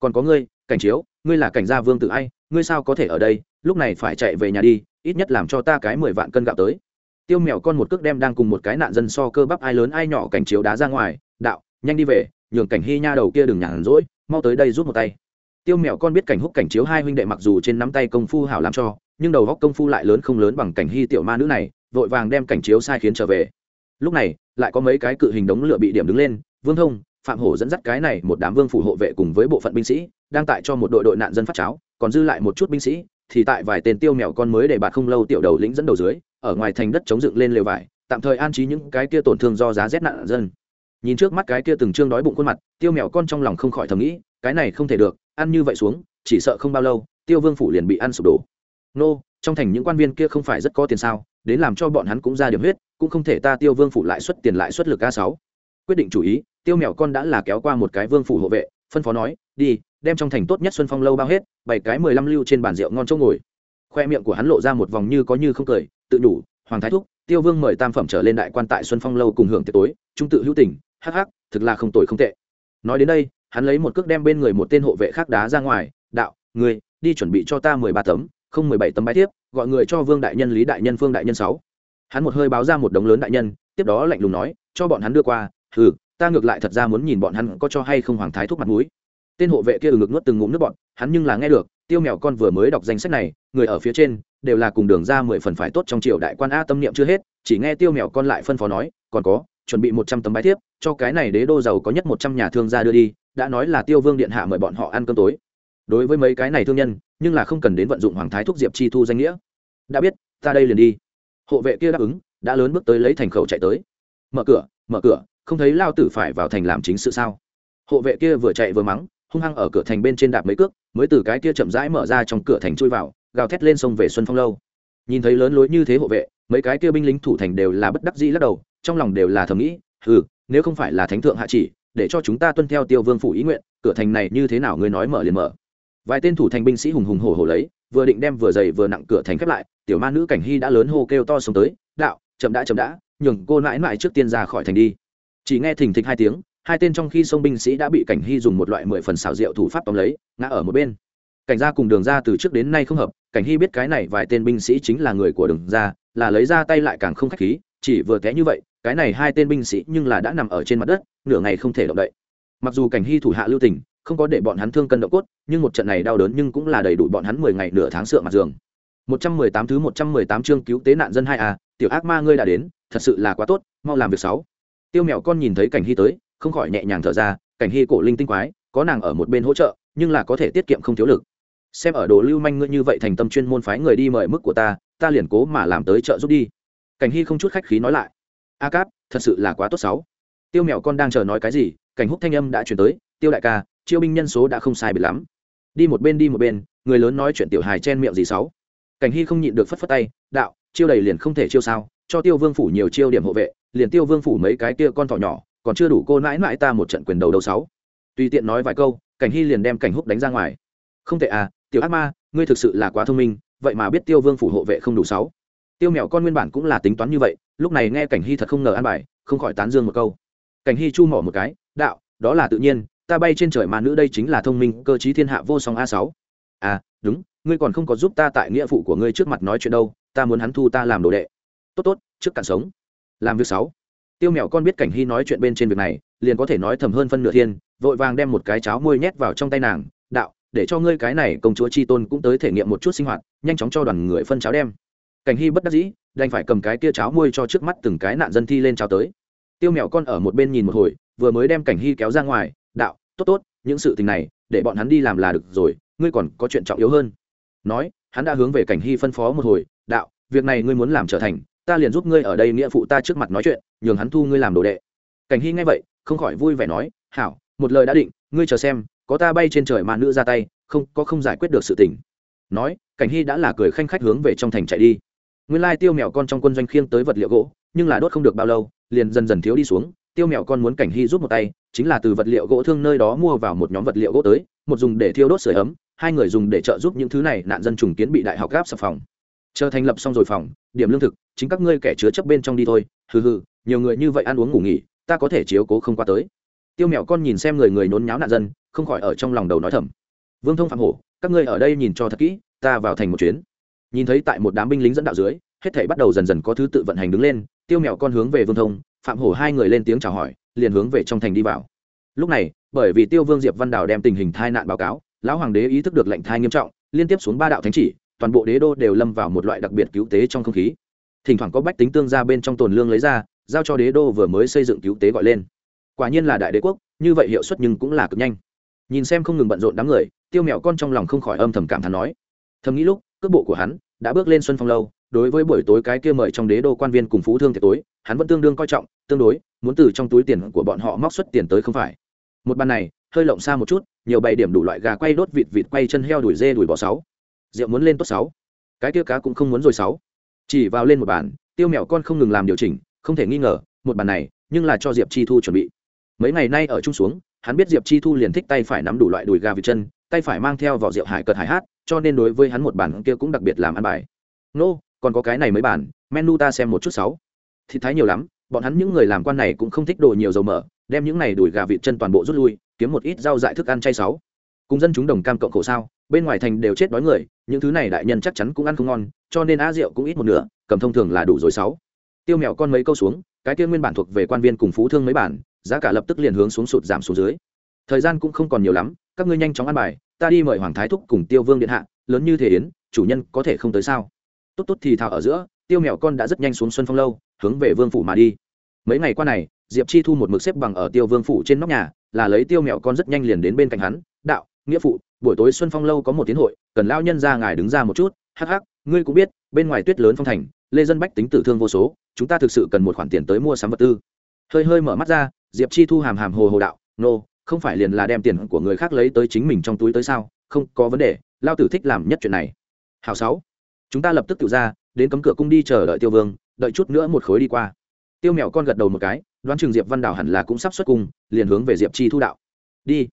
Còn có ngươi, cảnh chiếu, ngươi là cảnh gia vương tự ai, ngươi sao có thể ở đây, lúc này phải chạy về nhà đi, ít nhất làm cho ta cái mười vạn cân gạo tới. Tiêu mèo con một cước đem đang cùng một cái nạn dân so cơ bắp ai lớn ai nhỏ cảnh chiếu đá ra ngoài, đạo, nhanh đi về, nhường cảnh hy nha đầu kia đừng nhàn rỗi, mau tới đây rút một tay. Tiêu mèo con biết cảnh húc cảnh chiếu hai huynh đệ mặc dù trên nắm tay công phu hảo làm cho, nhưng đầu góc công phu lại lớn không lớn bằng cảnh hy tiểu ma nữ này, vội vàng đem cảnh chiếu sai khiến trở về lúc này, lại có mấy cái cự hình đống lửa bị điểm đứng lên, vương thông, phạm hổ dẫn dắt cái này một đám vương phủ hộ vệ cùng với bộ phận binh sĩ, đang tại cho một đội đội nạn dân phát cháo, còn dư lại một chút binh sĩ, thì tại vài tên tiêu mèo con mới để bạt không lâu tiểu đầu lĩnh dẫn đầu dưới, ở ngoài thành đất chống dựng lên lều vải, tạm thời an trí những cái kia tổn thương do giá rét nạn dân. Nhìn trước mắt cái kia từng trương đói bụng khuôn mặt, tiêu mèo con trong lòng không khỏi thầm nghĩ, cái này không thể được, ăn như vậy xuống, chỉ sợ không bao lâu, tiêu vương phủ liền bị ăn sụp đổ. Nô, trong thành những quan viên kia không phải rất có tiền sao? Đến làm cho bọn hắn cũng ra điểm huyết, cũng không thể ta tiêu vương phủ lại xuất tiền lại xuất lực a sáu. Quyết định chủ ý, tiêu mèo con đã là kéo qua một cái vương phủ hộ vệ, phân phó nói, đi, đem trong thành tốt nhất xuân phong lâu bao hết bảy cái mười lăm lưu trên bàn rượu ngon chỗ ngồi. Khoe miệng của hắn lộ ra một vòng như có như không cười, tự đủ hoàng thái thúc, tiêu vương mời tam phẩm trở lên đại quan tại xuân phong lâu cùng hưởng tiệc tối trung tự hữu tình, hắc hắc, thực là không tồi không tệ. Nói đến đây, hắn lấy một cước đem bên người một tên hộ vệ khác đá ra ngoài, đạo người đi chuẩn bị cho ta mười ba tấm, không mười bảy tấm bái tiếp gọi người cho vương đại nhân lý đại nhân phương đại nhân sáu. Hắn một hơi báo ra một đống lớn đại nhân, tiếp đó lạnh lùng nói, cho bọn hắn đưa qua thử ta ngược lại thật ra muốn nhìn bọn hắn có cho hay không hoàng thái thúc mặt mũi. Tên hộ vệ kia ngực nuốt từng ngụm nước bọn, hắn nhưng là nghe được, tiêu mèo con vừa mới đọc danh sách này, người ở phía trên, đều là cùng đường ra mười phần phải tốt trong triều đại quan a tâm niệm chưa hết, chỉ nghe tiêu mèo con lại phân phó nói, còn có, chuẩn bị một trăm tấm bái thiếp, cho cái này đế đô giàu có nhất một trăm nhà thương gia đưa đi, đã nói là tiêu vương điện hạ mời bọn họ ăn cơm tối. Đối với mấy cái này thương nhân nhưng là không cần đến vận dụng hoàng thái thúc diệp chi thu danh nghĩa. Đã biết, ta đây liền đi. Hộ vệ kia đáp ứng, đã lớn bước tới lấy thành khẩu chạy tới. Mở cửa mở cửa, không thấy lao tử phải vào thành làm chính sự sao? Hộ vệ kia vừa chạy vừa mắng, hung hăng ở cửa thành bên trên đạp mấy cước, mới từ cái kia chậm rãi mở ra trong cửa thành chui vào, gào thét lên sông về xuân phong lâu. Nhìn thấy lớn lối như thế hộ vệ, mấy cái kia binh lính thủ thành đều là bất đắc dĩ lắc đầu, trong lòng đều là thầm nghĩ ừ nếu không phải là thánh thượng hạ chỉ, để cho chúng ta tuân theo tiêu vương phủ ý nguyện, cửa thành này như thế nào ngươi nói mở liền mở vài tên thủ thành binh sĩ hùng hùng hổ hổ lấy, vừa định đem vừa dày vừa nặng cửa thành khép lại, tiểu ma nữ cảnh hy đã lớn hô kêu to xuống tới, đạo, chậm đã chậm đã, nhường cô mãi mãi trước tiên ra khỏi thành đi. Chỉ nghe thình thịch hai tiếng, hai tên trong khi sông binh sĩ đã bị cảnh hy dùng một loại mười phần xào rượu thủ pháp tóm lấy, ngã ở một bên. Cảnh gia cùng đường ra từ trước đến nay không hợp, cảnh hy biết cái này vài tên binh sĩ chính là người của đường ra là lấy ra tay lại càng không khách khí, chỉ vừa té như vậy, cái này hai tên binh sĩ nhưng là đã nằm ở trên mặt đất, nửa ngày không thể động đậy. Mặc dù cảnh hy thủ hạ lưu tình không có để bọn hắn thương cân độ cốt, nhưng một trận này đau đớn nhưng cũng là đầy đủ bọn hắn mười ngày nửa tháng sượng mặt giường. Một trăm mười tám thứ một trăm mười tám chương cứu tế nạn dân hai a, tiểu ác ma ngươi đã đến, thật sự là quá tốt, mau làm việc sáu. Tiêu mèo con nhìn thấy cảnh hy tới, không khỏi nhẹ nhàng thở ra, cảnh hy cổ linh tinh quái, có nàng ở một bên hỗ trợ, nhưng là có thể tiết kiệm không thiếu lực. Xem ở đồ lưu manh ngươi như vậy thành tâm chuyên môn phái người đi mời mức của ta ta liền cố mà làm tới trợ giúp đi. Cảnh hy không chút khách khí nói lại. A cáp, thật sự là quá tốt sáu. Tiêu mèo con đang chờ nói cái gì, cảnh húc thanh âm đã truyền tới, tiêu đại ca chiêu binh nhân số đã không sai biệt lắm. Đi một bên, đi một bên, người lớn nói chuyện tiểu hài chen miệng gì sáu. Cảnh hy không nhịn được phất phất tay, đạo, chiêu đầy liền không thể chiêu sao, cho tiêu vương phủ nhiều chiêu điểm hộ vệ, liền tiêu vương phủ mấy cái kia con thỏ nhỏ, còn chưa đủ cô nãi nãi ta một trận quyền đầu đầu sáu. Tùy tiện nói vài câu, cảnh hy liền đem cảnh húc đánh ra ngoài. Không tệ à tiểu ác ma, ngươi thực sự là quá thông minh, vậy mà biết tiêu vương phủ hộ vệ không đủ sáu. Tiêu mẹo con nguyên bản cũng là tính toán như vậy, lúc này nghe cảnh hy thật không ngờ an bài, không khỏi tán dương một câu. Cảnh hy chu mỏ một cái, đạo, đó là tự nhiên ta bay trên trời mà nữ đây chính là thông minh, cơ chí thiên hạ vô song a sáu. À đúng, ngươi còn không có giúp ta tại nghĩa phụ của ngươi trước mặt nói chuyện đâu, ta muốn hắn thu ta làm đồ đệ. Tốt tốt, trước cạn sống. Làm việc sáu. Tiêu mèo con biết cảnh hy nói chuyện bên trên việc này, liền có thể nói thầm hơn phân nửa thiên, vội vàng đem một cái cháo môi nhét vào trong tay nàng, đạo, để cho ngươi cái này công chúa chi tôn cũng tới thể nghiệm một chút sinh hoạt, nhanh chóng cho đoàn người phân cháo đem. Cảnh hy bất đắc dĩ, đành phải cầm cái kia cháo môi cho trước mắt từng cái nạn dân thi lên cháo tới. Tiêu mèo con ở một bên nhìn một hồi, vừa mới đem cảnh hy kéo ra ngoài, đạo tốt tốt, những sự tình này, để bọn hắn đi làm là được rồi, ngươi còn có chuyện trọng yếu hơn. Nói, hắn đã hướng về cảnh hy phân phó một hồi, đạo, việc này ngươi muốn làm trở thành, ta liền giúp ngươi ở đây nghĩa phụ ta trước mặt nói chuyện, nhường hắn thu ngươi làm đồ đệ. Cảnh hy nghe vậy, không khỏi vui vẻ nói, hảo, một lời đã định, ngươi chờ xem, có ta bay trên trời mà nữ ra tay, không, có không giải quyết được sự tình. Nói, cảnh hy đã là cười khanh khách hướng về trong thành chạy đi. Nguyên lai tiêu mèo con trong quân doanh khiêng tới vật liệu gỗ, nhưng là đốt không được bao lâu, liền dần dần thiếu đi xuống tiêu mèo con muốn cảnh hy giúp một tay, chính là từ vật liệu gỗ thương nơi đó mua vào một nhóm vật liệu gỗ tới, một dùng để thiêu đốt sửa ấm, hai người dùng để trợ giúp những thứ này nạn dân trùng kiến bị đại học gáp sập phòng. Chờ thành lập xong rồi phòng, điểm lương thực, chính các ngươi kẻ chứa chấp bên trong đi thôi, hừ hừ, nhiều người như vậy ăn uống ngủ nghỉ, ta có thể chiếu cố không qua tới. Tiêu mèo con nhìn xem người người nhốn nháo nạn dân, không khỏi ở trong lòng đầu nói thầm. Vương thông phạm hổ, các ngươi ở đây nhìn cho thật kỹ, ta vào thành một chuyến. Nhìn thấy tại một đám binh lính dẫn đạo dưới, hết thảy bắt đầu dần dần có thứ tự vận hành đứng lên, tiêu mèo con hướng về vương thông phạm hổ hai người lên tiếng chào hỏi, liền hướng về trong thành đi vào. Lúc này, bởi vì tiêu vương diệp văn đào đem tình hình thai nạn báo cáo, lão hoàng đế ý thức được lệnh thai nghiêm trọng, liên tiếp xuống ba đạo thánh chỉ, toàn bộ đế đô đều lâm vào một loại đặc biệt cứu tế trong không khí. Thỉnh thoảng có bách tính tương ra bên trong tồn lương lấy ra, giao cho đế đô vừa mới xây dựng cứu tế gọi lên. Quả nhiên là đại đế quốc, như vậy hiệu suất nhưng cũng là cực nhanh. Nhìn xem không ngừng bận rộn đám người, tiêu mẹo con trong lòng không khỏi âm thầm cảm thán nói, thầm nghĩ lúc, cước bộ của hắn đã bước lên xuân phong lâu đối với buổi tối cái kia mời trong đế đô quan viên cùng phú thương thiệt tối, hắn vẫn tương đương coi trọng, tương đối, muốn từ trong túi tiền của bọn họ móc xuất tiền tới không phải. Một bàn này, hơi lộng xa một chút, nhiều bày điểm đủ loại gà quay đốt vịt vịt quay chân heo đuổi dê đuổi bò sáu. Rượu muốn lên tốt sáu. Cái kia cá cũng không muốn rồi sáu. Chỉ vào lên một bàn, tiêu mèo con không ngừng làm điều chỉnh, không thể nghi ngờ, một bàn này, nhưng là cho diệp chi thu chuẩn bị. Mấy ngày nay ở chung xuống, hắn biết diệp chi thu liền thích tay phải nắm đủ loại đùi gà vịt chân, tay phải mang theo vỏ rượu hải cợt hải hát, cho nên đối với hắn một bàn kia cũng đặc biệt làm ăn bài. Nô còn có cái này mới bản, menu ta xem một chút sáu. Thịt thái nhiều lắm, bọn hắn những người làm quan này cũng không thích đồ nhiều dầu mỡ, đem những này đùi gà vịt chân toàn bộ rút lui, kiếm một ít rau dại thức ăn chay sáu. Cùng dân chúng đồng cam cộng khổ sao, bên ngoài thành đều chết đói người, những thứ này đại nhân chắc chắn cũng ăn không ngon, cho nên á rượu cũng ít một nửa, cầm thông thường là đủ rồi sáu. Tiêu mèo con mấy câu xuống, cái kia nguyên bản thuộc về quan viên cùng phú thương mấy bản, giá cả lập tức liền hướng xuống sụt giảm xuống dưới. Thời gian cũng không còn nhiều lắm, các ngươi nhanh chóng ăn bài, ta đi mời hoàng thái thúc cùng tiêu vương điện hạ, lớn như thể yến, chủ nhân có thể không tới sao? Tốt tốt thì thào ở giữa tiêu mèo con đã rất nhanh xuống xuân phong lâu hướng về vương phủ mà đi. Mấy ngày qua này diệp chi thu một mực xếp bằng ở tiêu vương phủ trên nóc nhà là lấy tiêu mèo con rất nhanh liền đến bên cạnh hắn đạo nghĩa phụ buổi tối xuân phong lâu có một tiến hội cần lao nhân ra ngài đứng ra một chút hắc hắc ngươi cũng biết bên ngoài tuyết lớn phong thành lê dân bách tính tử thương vô số chúng ta thực sự cần một khoản tiền tới mua sắm vật tư. Hơi hơi mở mắt ra diệp chi thu hàm hàm hồ hồ đạo nô、no, không phải liền là đem tiền của người khác lấy tới chính mình trong túi tới sao? Không có vấn đề lao tử thích làm nhất chuyện này. Hào sáu chúng ta lập tức tự ra, đến cấm cửa cung đi chờ đợi tiêu vương, đợi chút nữa một khối đi qua. Tiêu mèo con gật đầu một cái, đoán chừng diệp văn đào hẳn là cũng sắp xuất cung, liền hướng về diệp chi thu đạo. Đi.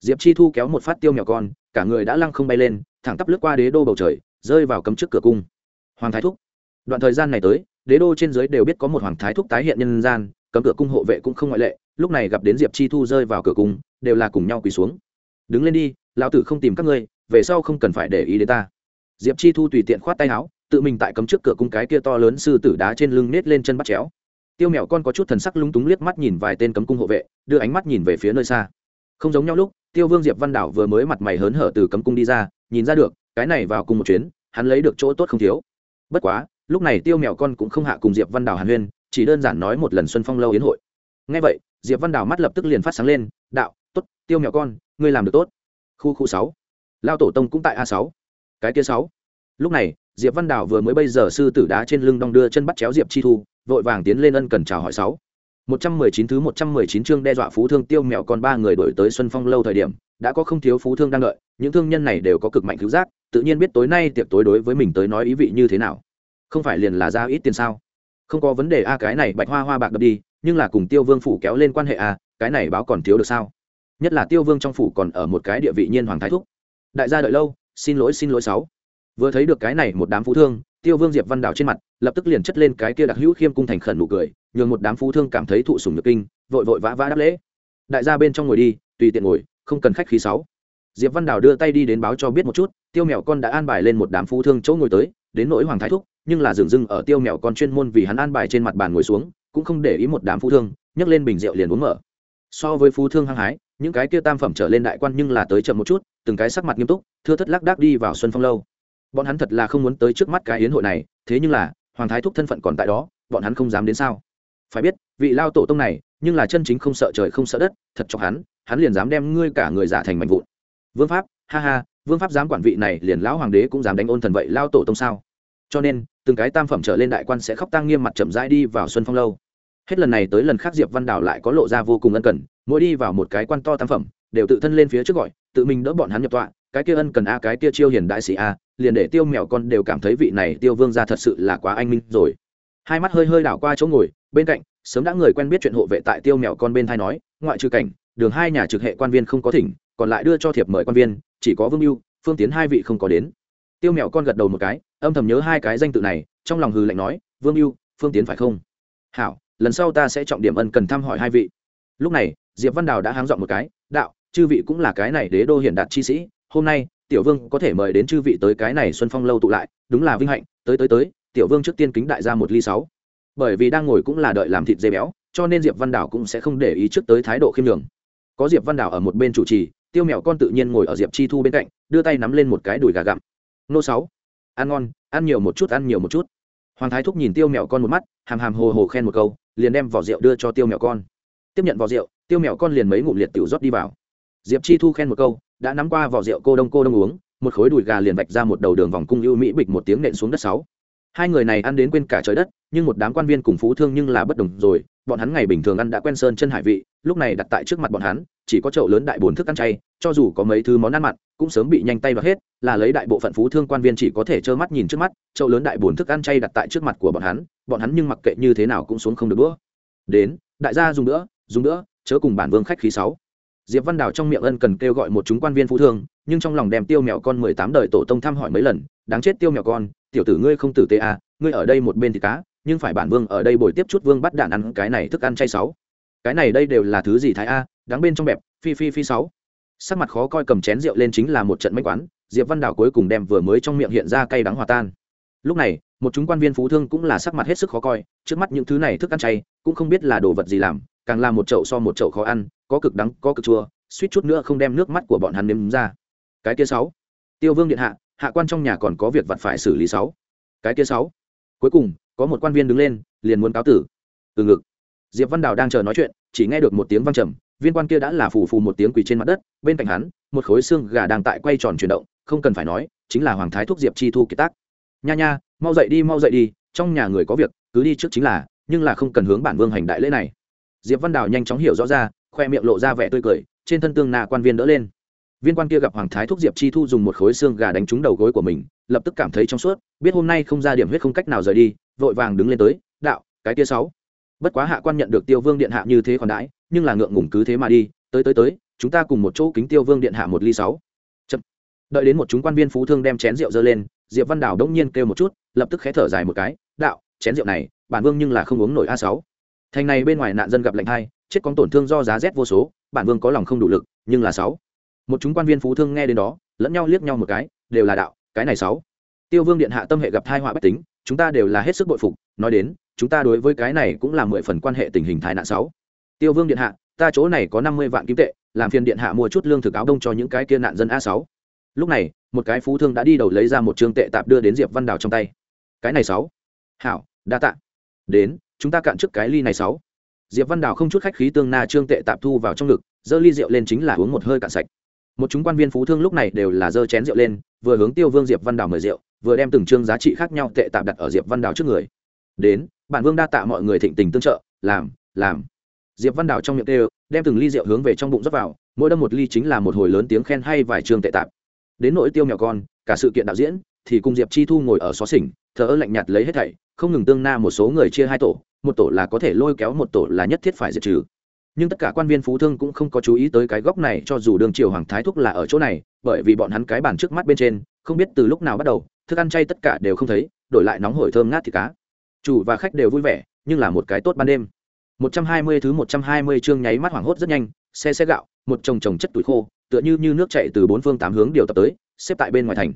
Diệp chi thu kéo một phát tiêu mèo con, cả người đã lăng không bay lên, thẳng tắp lướt qua đế đô bầu trời, rơi vào cấm trước cửa cung. Hoàng thái thúc. Đoạn thời gian này tới, đế đô trên giới đều biết có một hoàng thái thúc tái hiện nhân gian, cấm cửa cung hộ vệ cũng không ngoại lệ, lúc này gặp đến diệp chi thu rơi vào cửa cung, đều là cùng nhau quỳ xuống. Đứng lên đi, lão tử không tìm các ngươi, về sau không cần phải để ý đến ta diệp chi thu tùy tiện khoát tay áo, tự mình tại cấm trước cửa cung cái kia to lớn sư tử đá trên lưng nết lên chân bắt chéo. Tiêu mèo con có chút thần sắc lúng túng liếc mắt nhìn vài tên cấm cung hộ vệ, đưa ánh mắt nhìn về phía nơi xa. Không giống nhau lúc, tiêu vương diệp văn đảo vừa mới mặt mày hớn hở từ cấm cung đi ra, nhìn ra được, cái này vào cùng một chuyến, hắn lấy được chỗ tốt không thiếu. Bất quá, lúc này tiêu mèo con cũng không hạ cùng diệp văn đảo hàn huyên, chỉ đơn giản nói một lần xuân phong lâu yến hội. Ngay vậy, diệp văn đảo mắt lập tức liền phát sáng lên, đạo t ố t tiêu mèo con, ngươi làm được tốt. Khu khu sáu. Lao tổ tông cũng tại a sáu cái kia sáu. Lúc này diệp văn đảo vừa mới bây giờ sư tử đá trên lưng đong đưa chân bắt chéo diệp chi thu vội vàng tiến lên ân cần chào hỏi sáu. Một trăm mười chín thứ một trăm mười chín chương đe dọa phú thương tiêu mèo còn ba người đổi tới Xuân Phong lâu thời điểm, đã có không thiếu phú thương đang đợi, những thương nhân này đều có cực mạnh cứu giác, tự nhiên biết tối nay tiệc tối đối với mình tới nói ý vị như thế nào. Không phải liền là ra ít tiền sao? Không có vấn đề a cái này bạch hoa hoa bạc đập đi nhưng là cùng tiêu vương phủ kéo lên quan hệ a cái này báo còn thiếu được sao? Nhất là tiêu vương trong phủ còn ở một cái địa vị nhiên hoàng thái thúc. Đại gia đợi lâu xin lỗi xin lỗi sáu. Vừa thấy được cái này một đám phú thương, tiêu vương diệp văn đào trên mặt, lập tức liền chất lên cái kia đặc hữu khiêm cung thành khẩn nụ cười, nhường một đám phú thương cảm thấy thụ sùng nhược kinh, vội vội vã vã đáp lễ. Đại gia bên trong ngồi đi, tùy tiện ngồi, không cần khách khí sáu. Diệp văn đào đưa tay đi đến báo cho biết một chút, tiêu mèo con đã an bài lên một đám phú thương chỗ ngồi tới, đến nỗi hoàng thái thúc, nhưng là dừng dưng ở tiêu mèo con chuyên môn vì hắn an bài trên mặt bàn ngồi xuống, cũng không để ý một đám phú thương, nhấc lên bình rượu liền uống mở. So với phú thương hăng hái, những cái kia tam phẩm trở lên đại quan nhưng là tới chậm một chút từng cái sắc mặt nghiêm túc, thưa thất lác đác đi vào xuân phong lâu. Bọn hắn thật là không muốn tới trước mắt cái yến hội này, thế nhưng là, hoàng thái thúc thân phận còn tại đó, bọn hắn không dám đến sao? Phải biết, vị lao tổ tông này, nhưng là chân chính không sợ trời không sợ đất, thật cho hắn hắn liền dám đem ngươi cả người giả thành mạnh vụn. Vương pháp, ha ha, vương pháp dám quản vị này, liền lão hoàng đế cũng dám đánh ôn thần vậy, lao tổ tông sao? Cho nên, từng cái tam phẩm trở lên đại quan sẽ khóc tang nghiêm mặt chậm rãi đi vào xuân phong lâu. Hết lần này tới lần khác diệp văn đào lại có lộ ra vô cùng ân cần, mỗi đi vào một cái quan to tam phẩm, đều tự thân lên phía trước gọi tự mình đỡ bọn hắn nhập tọa, cái kia ân cần a, cái kia chiêu hiền đại sĩ a, liền để tiêu mèo con đều cảm thấy vị này tiêu vương ra thật sự là quá anh minh rồi. Hai mắt hơi hơi đảo qua chỗ ngồi, bên cạnh, sớm đã người quen biết chuyện hộ vệ tại tiêu mèo con bên thai nói, ngoại trừ cảnh, đường hai nhà trực hệ quan viên không có thỉnh, còn lại đưa cho thiệp mời quan viên, chỉ có vương mưu phương tiến hai vị không có đến. Tiêu mèo con gật đầu một cái, âm thầm nhớ hai cái danh tự này, trong lòng hừ lạnh nói, vương mưu phương tiến phải không? Hảo, lần sau ta sẽ trọng điểm ân cần thăm hỏi hai vị. Lúc này, diệp văn đào đã háng dọn một cái, đạo chư vị cũng là cái này đế đô hiển đạt chi sĩ, hôm nay, tiểu vương có thể mời đến chư vị tới cái này xuân phong lâu tụ lại, đúng là vinh hạnh, tới tới tới, tiểu vương trước tiên kính đại ra một ly sáu. Bởi vì đang ngồi cũng là đợi làm thịt dê béo, cho nên diệp văn đảo cũng sẽ không để ý trước tới thái độ khiêm đường có diệp văn đảo ở một bên chủ trì, tiêu mèo con tự nhiên ngồi ở diệp chi thu bên cạnh, đưa tay nắm lên một cái đùi gà gặm. Nô sáu. Ăn ngon, ăn nhiều một chút, ăn nhiều một chút. Hoàng thái thúc nhìn tiêu mèo con một mắt, hàm hàm hồ hồ khen một câu, liền đem vỏ rượu đưa cho tiêu mèo con. Tiếp nhận vỏ rượu, tiêu mèo con liền mấy ngụm liệt tiểu rót đi vào diệp chi thu khen một câu, đã nắm qua vỏ rượu cô đông cô đông uống, một khối đùi gà liền vạch ra một đầu đường vòng cung ưu mỹ bịch một tiếng nện xuống đất sáu hai người này ăn đến quên cả trời đất, nhưng một đám quan viên cùng phú thương nhưng là bất đồng rồi, bọn hắn ngày bình thường ăn đã quen sơn chân hải vị, lúc này đặt tại trước mặt bọn hắn, chỉ có chậu lớn đại bốn thức ăn chay, cho dù có mấy thứ món ăn mặn, cũng sớm bị nhanh tay vào hết, là lấy đại bộ phận phú thương quan viên chỉ có thể trơ mắt nhìn trước mắt, chậu lớn đại bốn thức ăn chay đặt tại trước mặt của bọn hắn bọn hắn nhưng mặc kệ như thế nào cũng xuống không được bữa. đến, đại gia dùng nữa dùng nữa chớ cùng bản vương khách khí sáu diệp văn đào trong miệng ân cần kêu gọi một chúng quan viên phú thương, nhưng trong lòng đem tiêu mèo con mười tám đời tổ tông thăm hỏi mấy lần, đáng chết tiêu mèo con, tiểu tử ngươi không tử tế à ngươi ở đây một bên thì cá, nhưng phải bản vương ở đây bồi tiếp chút vương bắt đạn ăn cái này thức ăn chay sáu. Cái này đây đều là thứ gì thái a, đáng bên trong bẹp, phi phi phi sáu. Sắc mặt khó coi cầm chén rượu lên chính là một trận mấy quán, diệp văn đào cuối cùng đem vừa mới trong miệng hiện ra cay đắng hòa tan. Lúc này, một chúng quan viên phú thương cũng là sắc mặt hết sức khó coi, trước mắt những thứ này thức ăn chay, cũng không biết là đồ vật gì làm càng là một chậu so một chậu khó ăn, có cực đắng, có cực chua, suýt chút nữa không đem nước mắt của bọn hắn nếm ra. Cái kia sáu. Tiêu vương điện hạ hạ quan trong nhà còn có việc vặt phải xử lý sáu. Cái kia sáu. Cuối cùng, có một quan viên đứng lên, liền muốn cáo tử. Từ ngực. Diệp văn đào đang chờ nói chuyện, chỉ nghe được một tiếng văng trầm, viên quan kia đã là phù phù một tiếng quỳ trên mặt đất, bên cạnh hắn, một khối xương gà đang tại quay tròn chuyển động, không cần phải nói, chính là hoàng thái thúc diệp chi thu kiệt tác. Nha nha, mau dậy đi, mau dậy đi, trong nhà người có việc, cứ đi trước chính là, nhưng là không cần hướng bản vương hành đại lễ này diệp văn đào nhanh chóng hiểu rõ ra, khoe miệng lộ ra vẻ tươi cười, trên thân tương nà quan viên đỡ lên. Viên quan kia gặp hoàng thái thúc diệp chi thu dùng một khối xương gà đánh trúng đầu gối của mình, lập tức cảm thấy trong suốt, biết hôm nay không ra điểm huyết không cách nào rời đi, vội vàng đứng lên tới, đạo, cái kia sáu. Bất quá hạ quan nhận được tiêu vương điện hạ như thế còn đãi, nhưng là ngượng ngùng cứ thế mà đi, tới tới tới, chúng ta cùng một chỗ kính tiêu vương điện hạ một ly sáu. Chậm. đợi đến một chúng quan viên phú thương đem chén rượu dơ lên, diệp văn đào đống nhiên kêu một chút, lập tức khé thở dài một cái, đạo, chén rượu này, bản vương nhưng là không uống nổi a sáu thành này bên ngoài nạn dân gặp lạnh hai, chết con tổn thương do giá rét vô số, bản vương có lòng không đủ lực, nhưng là sáu. Một chúng quan viên phú thương nghe đến đó, lẫn nhau liếc nhau một cái, đều là đạo, cái này sáu. Tiêu vương điện hạ tâm hệ gặp thai họa bách tính, chúng ta đều là hết sức bội phục, nói đến, chúng ta đối với cái này cũng là mười phần quan hệ tình hình thái nạn sáu. Tiêu vương điện hạ, ta chỗ này có năm mươi vạn kim tệ, làm phiền điện hạ mua chút lương thực áo đông cho những cái kia nạn dân a sáu. Lúc này, một cái phú thương đã đi đầu lấy ra một trương tệ tạp đưa đến diệp văn đào trong tay. Cái này sáu. Hảo, đa tạ đến, chúng ta cạn trước cái ly này sáu. Diệp văn đào không chút khách khí tương na trương tệ tạp thu vào trong ngực, giơ ly rượu lên chính là uống một hơi cạn sạch. Một chúng quan viên phú thương lúc này đều là giơ chén rượu lên, vừa hướng tiêu vương diệp văn đào mời rượu, vừa đem từng chương giá trị khác nhau tệ tạp đặt ở diệp văn đào trước người. Đến, bản vương đa tạ mọi người thịnh tình tương trợ, làm làm. Diệp văn đào trong miệng kêu, đem từng ly rượu hướng về trong bụng dốc vào, mỗi đâm một ly chính là một hồi lớn tiếng khen hay vài chương tệ tạp. Đến nỗi tiêu mèo con, cả sự kiện đạo diễn, thì cùng diệp chi thu ngồi ở xó xỉnh thờ ơ lạnh nhạt lấy hết thảy, không ngừng tương na một số người chia hai tổ, một tổ là có thể lôi kéo, một tổ là nhất thiết phải diệt trừ. Nhưng tất cả quan viên phú thương cũng không có chú ý tới cái góc này, cho dù đường triều hoàng thái thúc là ở chỗ này, bởi vì bọn hắn cái bàn trước mắt bên trên, không biết từ lúc nào bắt đầu, thức ăn chay tất cả đều không thấy, đổi lại nóng hổi thơm ngát thịt cá. Chủ và khách đều vui vẻ, nhưng là một cái tốt ban đêm. 120 thứ 120 chương nháy mắt hoảng hốt rất nhanh, xe xe gạo, một chồng chồng chất tuổi khô, tựa như như nước chảy từ bốn phương tám hướng điều tập tới, xếp tại bên ngoài thành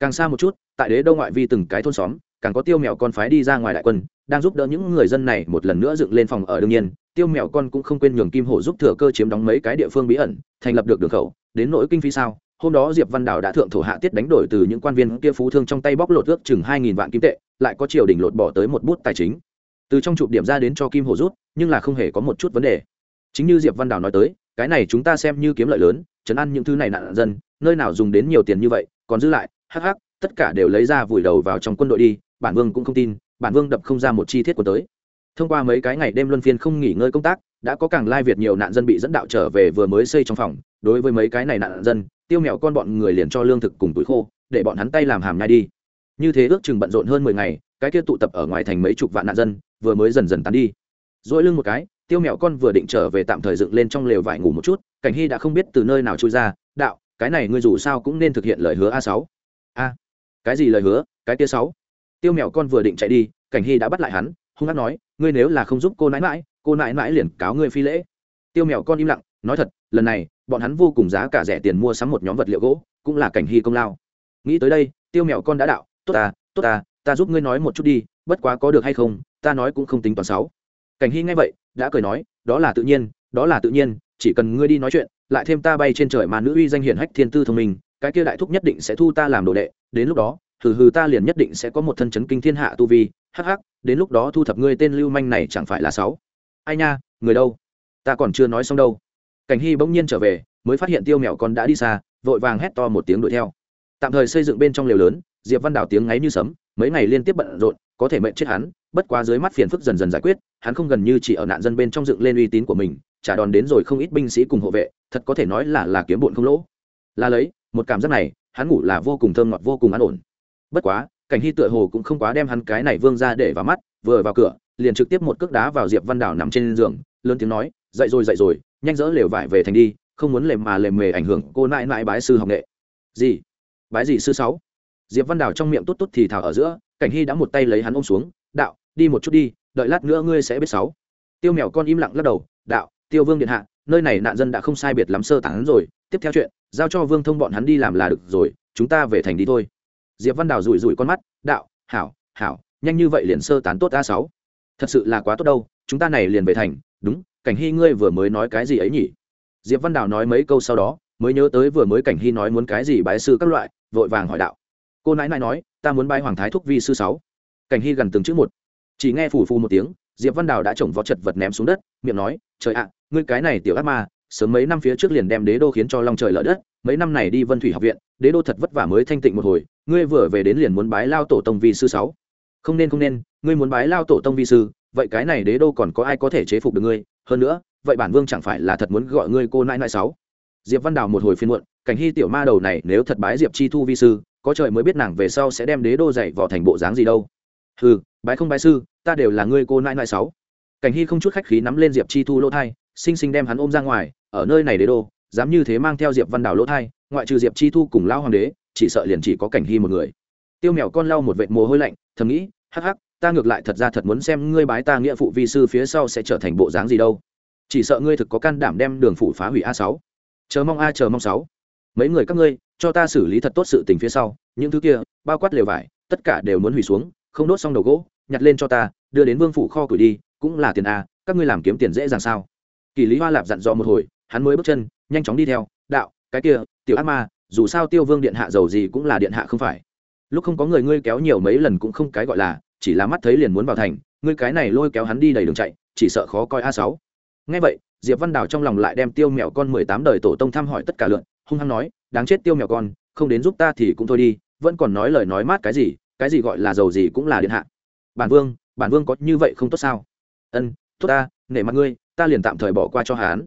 càng xa một chút, tại đế đô ngoại vi từng cái thôn xóm, càng có tiêu mèo con phái đi ra ngoài đại quân, đang giúp đỡ những người dân này một lần nữa dựng lên phòng ở đương nhiên. Tiêu mèo con cũng không quên nhường kim hổ giúp thừa cơ chiếm đóng mấy cái địa phương bí ẩn, thành lập được đường khẩu. Đến nỗi kinh phí sao, hôm đó diệp văn đảo đã thượng thổ hạ tiết đánh đổi từ những quan viên kia phú thương trong tay bóc lột ước chừng hai nghìn vạn kim tệ, lại có triều đình lột bỏ tới một bút tài chính. Từ trong chụp điểm ra đến cho kim hổ rút, nhưng là không hề có một chút vấn đề. Chính như diệp văn đảo nói tới, cái này chúng ta xem như kiếm lợi lớn, chấn ăn những thứ này nạn dân, nơi nào dùng đến nhiều tiền như vậy, còn giữ lại hắc hắc, tất cả đều lấy ra vùi đầu vào trong quân đội đi, bản vương cũng không tin, bản vương đập không ra một chi tiết của tới. Thông qua mấy cái ngày đêm luân phiên không nghỉ ngơi công tác, đã có càng lai việt nhiều nạn dân bị dẫn đạo trở về vừa mới xây trong phòng. Đối với mấy cái này nạn dân, tiêu mèo con bọn người liền cho lương thực cùng túi khô, để bọn hắn tay làm hàm nhai đi. Như thế ước chừng bận rộn hơn mười ngày, cái kia tụ tập ở ngoài thành mấy chục vạn nạn dân, vừa mới dần dần tán đi. Dỗi lưng một cái, tiêu mèo con vừa định trở về tạm thời dựng lên trong lều vải ngủ một chút, cảnh hy đã không biết từ nơi nào trôi ra, đạo, cái này ngươi dù sao cũng nên thực hiện lời hứa a sáu a, cái gì lời hứa, cái kia sáu. Tiêu mèo con vừa định chạy đi, cảnh hy đã bắt lại hắn, hung hát nói, ngươi nếu là không giúp cô nãi mãi cô nãi mãi liền cáo ngươi phi lễ. Tiêu mèo con im lặng, nói thật, lần này, bọn hắn vô cùng giá cả rẻ tiền mua sắm một nhóm vật liệu gỗ, cũng là cảnh hy công lao. Nghĩ tới đây, tiêu mèo con đã đạo, tốt ta tốt ta ta giúp ngươi nói một chút đi, bất quá có được hay không, ta nói cũng không tính toán sáu. Cảnh hy nghe vậy, đã cười nói, đó là tự nhiên, đó là tự nhiên, chỉ cần ngươi đi nói chuyện, lại thêm ta bay trên trời mà nữ uy danh hiển hách thiên tư thông minh cái kia đại thúc nhất định sẽ thu ta làm đồ đệ, đến lúc đó, hừ hừ ta liền nhất định sẽ có một thân chấn kinh thiên hạ tu vi, hắc hắc, đến lúc đó thu thập ngươi tên lưu manh này chẳng phải là sáu. Ai nha, người đâu? Ta còn chưa nói xong đâu. Cảnh hy bỗng nhiên trở về, mới phát hiện tiêu mèo con đã đi xa, vội vàng hét to một tiếng đuổi theo. Tạm thời xây dựng bên trong lều lớn, diệp văn đào tiếng ngáy như sấm, mấy ngày liên tiếp bận rộn, có thể mệnh chết hắn, bất quá dưới mắt phiền phức dần dần giải quyết, hắn không gần như chỉ ở nạn dân bên trong dựng lên uy tín của mình, trả đòn đến rồi không ít binh sĩ cùng hộ vệ, thật có thể nói là là kiếm bụn không lỗ. Là lấy một cảm giác này, hắn ngủ là vô cùng thơm ngọt, vô cùng an ổn. Bất quá, cảnh hy tựa hồ cũng không quá đem hắn cái này vương ra để vào mắt, vừa vào cửa, liền trực tiếp một cước đá vào diệp văn đảo nằm trên giường, lớn tiếng nói, dậy rồi dậy rồi, nhanh dỡ lều vải về thành đi, không muốn lềm mà lềm mề ảnh hưởng cô nại nại bái sư học nghệ. Gì? Bái gì sư sáu? Diệp văn đảo trong miệng tốt tốt thì thào ở giữa, cảnh hy đã một tay lấy hắn ôm xuống, đạo, đi một chút đi, đợi lát nữa ngươi sẽ biết sáu. Tiêu mèo con im lặng lắc đầu, đạo, tiêu vương điện hạ nơi này nạn dân đã không sai biệt lắm sơ tán rồi, tiếp theo chuyện, giao cho vương thông bọn hắn đi làm là được rồi, chúng ta về thành đi thôi. Diệp văn đào rủi rủi con mắt, đạo, hảo hảo, nhanh như vậy liền sơ tán tốt a sáu. Thật sự là quá tốt đâu, chúng ta này liền về thành, đúng, cảnh hy ngươi vừa mới nói cái gì ấy nhỉ? Diệp văn đào nói mấy câu sau đó, mới nhớ tới vừa mới cảnh hy nói muốn cái gì bái sư các loại, vội vàng hỏi đạo. Cô nãi nãi nói, ta muốn bái hoàng thái thúc vi sư sáu. Cảnh hy gần từng chữ một. Chỉ nghe phù phù một tiếng, diệp văn đào đã trồng vó chật vật ném xuống đất, miệng nói, trời ạ ngươi cái này tiểu ác ma, sớm mấy năm phía trước liền đem đế đô khiến cho long trời lở đất, mấy năm này đi vân thủy học viện, đế đô thật vất vả mới thanh tịnh một hồi, ngươi vừa về đến liền muốn bái lao tổ tông vi sư sáu. Không nên không nên, ngươi muốn bái lao tổ tông vi sư, vậy cái này đế đô còn có ai có thể chế phục được ngươi? Hơn nữa, vậy bản vương chẳng phải là thật muốn gọi ngươi cô nãi nãi sáu? Diệp văn đào một hồi phiên muộn, cảnh hy tiểu ma đầu này nếu thật bái diệp chi thu vi sư, có trời mới biết nàng về sau sẽ đem đế đô dạy vào thành bộ dáng gì đâu. Ừ bái không bái sư, ta đều là ngươi cô nãi nãi sáu. Cảnh hy không chút khách khí nắm lên diệp chi thu lỗ thai sinh sinh đem hắn ôm ra ngoài, ở nơi này đế đô, dám như thế mang theo diệp văn đào lỗ thai, ngoại trừ diệp chi thu cùng Lão hoàng đế, chỉ sợ liền chỉ có cảnh hy một người. Tiêu mèo con lau một vệt mồ hôi lạnh, thầm nghĩ, hắc hắc, ta ngược lại thật ra thật muốn xem ngươi bái ta nghĩa phụ vi sư phía sau sẽ trở thành bộ dáng gì đâu. Chỉ sợ ngươi thực có can đảm đem đường phủ phá hủy a sáu. Chờ mong a, chờ mong sáu. Mấy người các ngươi, cho ta xử lý thật tốt sự tình phía sau, những thứ kia, bao quát lều vải, tất cả đều muốn hủy xuống, không đốt xong đầu gỗ, nhặt lên cho ta, đưa đến vương phủ kho gửi đi, cũng là tiền a, các ngươi làm kiếm tiền dễ dàng sao? Kỳ lý hoa lạp dặn dò một hồi, hắn mới bước chân, nhanh chóng đi theo. Đạo, cái kia, tiểu ác ma, dù sao tiêu vương điện hạ giàu gì cũng là điện hạ không phải. Lúc không có người ngươi kéo nhiều mấy lần cũng không cái gọi là, chỉ là mắt thấy liền muốn vào thành, ngươi cái này lôi kéo hắn đi đầy đường chạy, chỉ sợ khó coi a sáu. Ngay vậy, diệp văn đào trong lòng lại đem tiêu mèo con mười tám đời tổ tông thăm hỏi tất cả lượn, hung hăng nói, đáng chết tiêu mèo con, không đến giúp ta thì cũng thôi đi, vẫn còn nói lời nói mát cái gì cái gì gọi là giàu gì cũng là điện hạ. Bản vương bản vương có như vậy không tốt sao? Ân, tốt ta, nể mặt ngươi ta liền tạm thời bỏ qua cho hắn.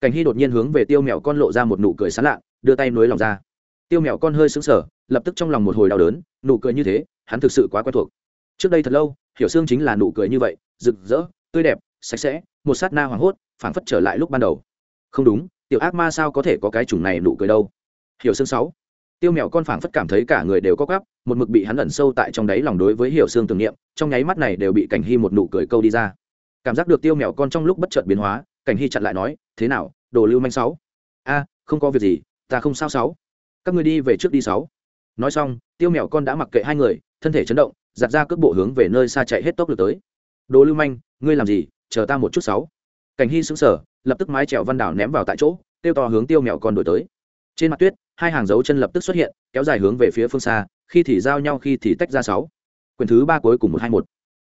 Cảnh hy đột nhiên hướng về tiêu mèo con lộ ra một nụ cười sán lạ đưa tay nối lòng ra. Tiêu mèo con hơi sững sờ, lập tức trong lòng một hồi đau đớn, nụ cười như thế, hắn thực sự quá quen thuộc. Trước đây thật lâu, hiểu xương chính là nụ cười như vậy, rực rỡ, tươi đẹp, sạch sẽ, một sát na hoảng hốt, phảng phất trở lại lúc ban đầu. Không đúng, tiểu ác ma sao có thể có cái chủng này nụ cười đâu? Hiểu xương sáu. Tiêu mèo con phảng phất cảm thấy cả người đều có gắp một mực bị hắn ẩn sâu tại trong đáy lòng đối với hiểu xương tưởng niệm, trong nháy mắt này đều bị cảnh hy một nụ cười câu đi ra cảm giác được tiêu mèo con trong lúc bất chợt biến hóa, cảnh hy chặn lại nói, thế nào, đồ lưu manh sáu? A, không có việc gì, ta không sao sáu. Các ngươi đi về trước đi sáu. Nói xong, tiêu mèo con đã mặc kệ hai người, thân thể chấn động, giặt ra cước bộ hướng về nơi xa chạy hết tốc lực tới. Đồ lưu manh, ngươi làm gì? Chờ ta một chút sáu. Cảnh hy sững sờ, lập tức mái trèo văn đảo ném vào tại chỗ tiêu to hướng tiêu mèo con đổi tới. Trên mặt tuyết, hai hàng dấu chân lập tức xuất hiện, kéo dài hướng về phía phương xa, khi thì giao nhau, khi thì tách ra sáu. Quyền thứ ba cuối cùng một hai một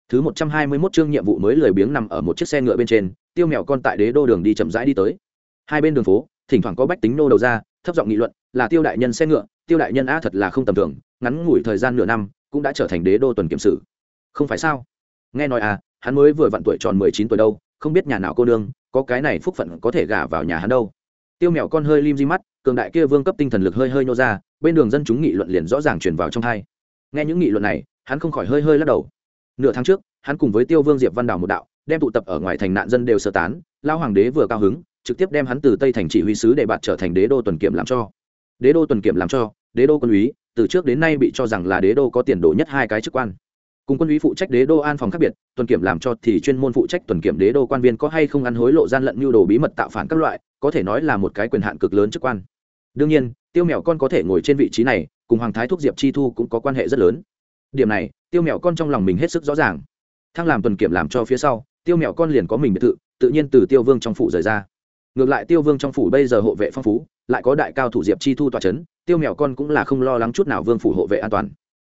thứ một trăm hai mươi 121 chương nhiệm vụ mới lười biếng nằm ở một chiếc xe ngựa bên trên, tiêu mèo con tại đế đô đường đi chậm rãi đi tới. Hai bên đường phố, thỉnh thoảng có bách tính nô đầu ra, thấp giọng nghị luận, là tiêu đại nhân xe ngựa, tiêu đại nhân a thật là không tầm thường, ngắn ngủi thời gian nửa năm, cũng đã trở thành đế đô tuần kiểm sử. Không phải sao? Nghe nói à hắn mới vừa vặn tuổi tròn mười chín tuổi đâu, không biết nhà nào cô nương, có cái này phúc phận có thể gả vào nhà hắn đâu. Tiêu mèo con hơi lim di mắt, cường đại kia vương cấp tinh thần lực hơi hơi nô ra, bên đường dân chúng nghị luận liền rõ ràng truyền vào trong hai nghe những nghị luận này, hắn không khỏi hơi hơi lắc đầu nửa tháng trước, hắn cùng với tiêu vương diệp văn đào một đạo, đem tụ tập ở ngoài thành nạn dân đều sơ tán lao hoàng đế vừa cao hứng, trực tiếp đem hắn từ tây thành chỉ huy sứ để bạt trở thành đế đô tuần kiểm làm cho. Đế đô tuần kiểm làm cho, đế đô quân úy, từ trước đến nay bị cho rằng là đế đô có tiền đồ nhất hai cái chức quan. Cùng quân úy phụ trách đế đô an phòng khác biệt, tuần kiểm làm cho thì chuyên môn phụ trách tuần kiểm đế đô quan viên có hay không ăn hối lộ gian lận mưu đồ bí mật tạo phản các loại, có thể nói là một cái quyền hạn cực lớn chức quan. Đương nhiên, tiêu mèo con có thể ngồi trên vị trí này, cùng hoàng thái thúc diệp chi thu cũng có quan hệ rất lớn điểm này, tiêu mèo con trong lòng mình hết sức rõ ràng. Thăng làm tuần kiểm làm cho phía sau, tiêu mèo con liền có mình biệt thự, tự nhiên từ tiêu vương trong phủ rời ra. Ngược lại tiêu vương trong phủ bây giờ hộ vệ phong phú, lại có đại cao thủ diệp chi thu tòa c h ấ n tiêu mèo con cũng là không lo lắng chút nào vương phủ hộ vệ an toàn.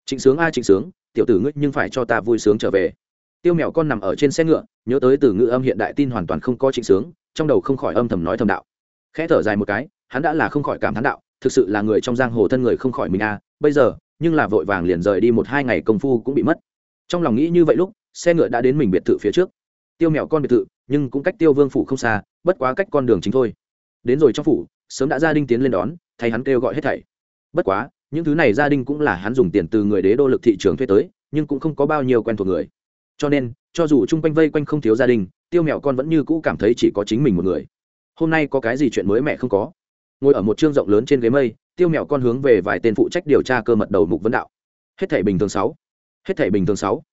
Trịnh sướng ai à, trịnh sướng, tiểu tử ngươi nhưng phải cho ta vui sướng trở về. Tiêu mèo con nằm ở trên xe ngựa, nhớ tới từ ngữ âm hiện đại tin hoàn toàn không có trịnh sướng, trong đầu không khỏi âm thầm nói thầm đạo. Khẽ thở dài một cái, hắn đã là không khỏi cảm thán đạo, thực sự là người trong giang hồ thân người không khỏi mình a, bây giờ nhưng là vội vàng liền rời đi một hai ngày công phu cũng bị mất. Trong lòng nghĩ như vậy lúc, xe ngựa đã đến mình biệt thự phía trước. Tiêu mèo con biệt thự, nhưng cũng cách tiêu vương phủ không xa, bất quá cách con đường chính thôi. Đến rồi trong phủ, sớm đã gia đình tiến lên đón, thay hắn kêu gọi hết thảy. Bất quá, những thứ này gia đình cũng là hắn dùng tiền từ người đế đô lực thị trường thuê tới, nhưng cũng không có bao nhiêu quen thuộc người. Cho nên, cho dù chung quanh vây quanh không thiếu gia đình, tiêu mèo con vẫn như cũ cảm thấy chỉ có chính mình một người. Hôm nay có cái gì chuyện mới mẹ không có? Ngồi ở một chương rộng lớn trên ghế mây, tiêu mèo con hướng về vài tên phụ trách điều tra cơ mật đầu mục vấn đạo. Hết thảy bình thường sáu. Hết thảy bình thường sáu.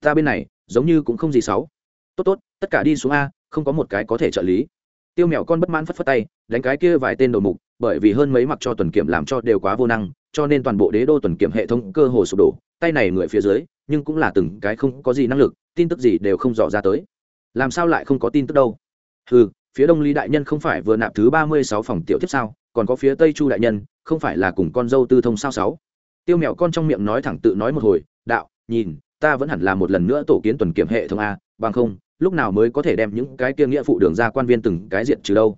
Ta bên này, giống như cũng không gì sáu. Tốt tốt, tất cả đi xuống a, không có một cái có thể trợ lý. Tiêu mèo con bất mãn phất phất tay, đánh cái kia vài tên đầu mục, bởi vì hơn mấy mặc cho tuần kiểm làm cho đều quá vô năng, cho nên toàn bộ đế đô tuần kiểm hệ thống cơ hồ sụp đổ, tay này người phía dưới, nhưng cũng là từng cái không có gì năng lực, tin tức gì đều không dò ra tới. Làm sao lại không có tin tức đâu? Ừ phía đông lý đại nhân không phải vừa nạp thứ ba mươi sáu phòng tiểu tiếp sao? Còn có phía tây chu đại nhân, không phải là cùng con dâu tư thông sao sáu? Tiêu mèo con trong miệng nói thẳng tự nói một hồi, đạo, nhìn, ta vẫn hẳn là một lần nữa tổ kiến tuần kiểm hệ thống a, bằng không, lúc nào mới có thể đem những cái kia nghĩa phụ đường ra quan viên từng cái diện trừ đâu?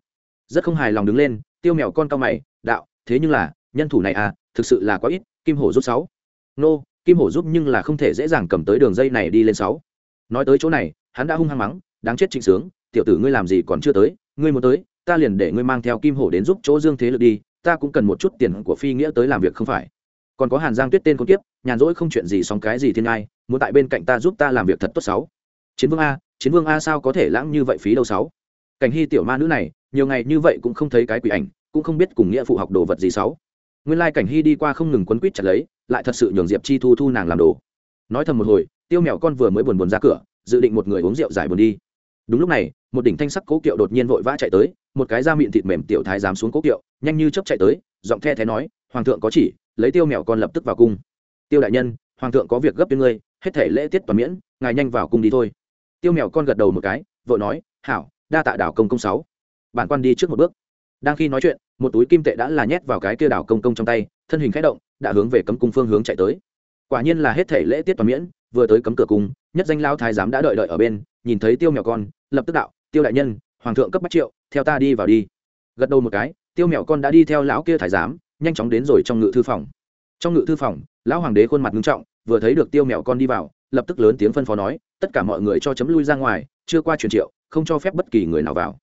Rất không hài lòng đứng lên, tiêu mèo con cao mày, đạo, thế nhưng là, nhân thủ này à thực sự là quá ít, kim hổ giúp sáu. Nô, kim hổ giúp nhưng là không thể dễ dàng cầm tới đường dây này đi lên sáu. Nói tới chỗ này, hắn đã hung hăng mắng, đáng chết trịnh sướng, tiểu tử ngươi làm gì còn chưa tới, ngươi muốn tới ta liền để ngươi mang theo kim hổ đến giúp chỗ dương thế lực đi ta cũng cần một chút tiền của phi nghĩa tới làm việc không phải? Còn có hàn giang tuyết tên con tiếp, nhàn rỗi không chuyện gì sóng cái gì thiên ai muốn tại bên cạnh ta giúp ta làm việc thật tốt sáu. Chiến vương a chiến vương a sao có thể lãng như vậy phí đâu sáu? Cảnh hy tiểu ma nữ này nhiều ngày như vậy cũng không thấy cái quỷ ảnh cũng không biết cùng nghĩa phụ học đồ vật gì sáu. Nguyên lai cảnh hy đi qua không ngừng quấn quýt chặt lấy lại thật sự nhường diệp chi thu thu nàng làm đồ. Nói thầm một hồi tiêu mèo con vừa mới buồn buồn ra cửa dự định một người uống rượu giải buồn đi đúng lúc này, một đỉnh thanh sắc cố kiệu đột nhiên vội vã chạy tới, một cái da miệng thịt mềm tiểu thái dám xuống cố kiệu, nhanh như chớp chạy tới, giọng the thé nói, hoàng thượng có chỉ, lấy tiêu mèo con lập tức vào cung. Tiêu đại nhân, hoàng thượng có việc gấp với ngươi, hết thể lễ tiết toàn miễn, ngài nhanh vào cung đi thôi. Tiêu mèo con gật đầu một cái vợ nói, hảo, đa tạ đảo công công sáu. Bản quan đi trước một bước. Đang khi nói chuyện, một túi kim tệ đã là nhét vào cái kia đảo công công trong tay, thân hình khẽ động, đã hướng về cấm cung phương hướng chạy tới. Quả nhiên là hết thể lễ tiết toàn miễn, vừa tới cấm cửa cung, nhất danh lao thái giám đã đợi đợi ở bên nhìn thấy tiêu mèo con, lập tức đạo, tiêu đại nhân, hoàng thượng cấp bách triệu, theo ta đi vào đi. Gật đầu một cái, tiêu mèo con đã đi theo lão kia thái giám, nhanh chóng đến rồi trong ngự thư phòng. Trong ngự thư phòng, lão hoàng đế khuôn mặt nghiêm trọng, vừa thấy được tiêu mèo con đi vào, lập tức lớn tiếng phân phó nói, tất cả mọi người cho chấm lui ra ngoài, chưa qua truyền triệu, không cho phép bất kỳ người nào vào.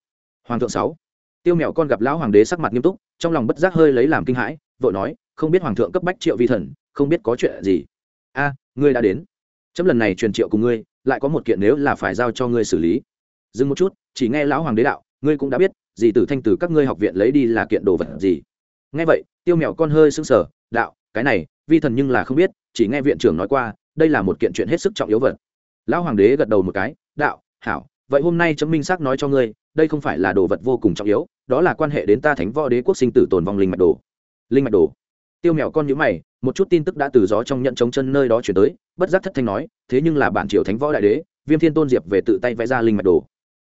Hoàng thượng sáu. Tiêu mèo con gặp lão hoàng đế sắc mặt nghiêm túc, trong lòng bất giác hơi lấy làm kinh hãi, vội nói, không biết hoàng thượng cấp bách triệu vi thần, không biết có chuyện gì? A, ngươi đã đến. Chấm lần này truyền triệu cùng ngươi lại có một kiện nếu là phải giao cho ngươi xử lý. Dừng một chút, chỉ nghe lão hoàng đế đạo, ngươi cũng đã biết gì tử thanh từ các ngươi học viện lấy đi là kiện đồ vật gì. Nghe vậy, tiêu mèo con hơi sưng sờ, đạo, cái này, vi thần nhưng là không biết, chỉ nghe viện trưởng nói qua, đây là một kiện chuyện hết sức trọng yếu vật. Lão hoàng đế gật đầu một cái, đạo, hảo, vậy hôm nay chấm minh xác nói cho ngươi, đây không phải là đồ vật vô cùng trọng yếu, đó là quan hệ đến ta thánh võ đế quốc sinh tử tồn vong linh mạch đồ. Linh mạch đồ. Tiêu mèo con nhữ mày một chút tin tức đã từ gió trong nhận chống chân nơi đó chuyển tới, bất giác thất thanh nói, thế nhưng là bản triều thánh võ đại đế, viêm thiên tôn diệp về tự tay vẽ ra linh mạch đồ.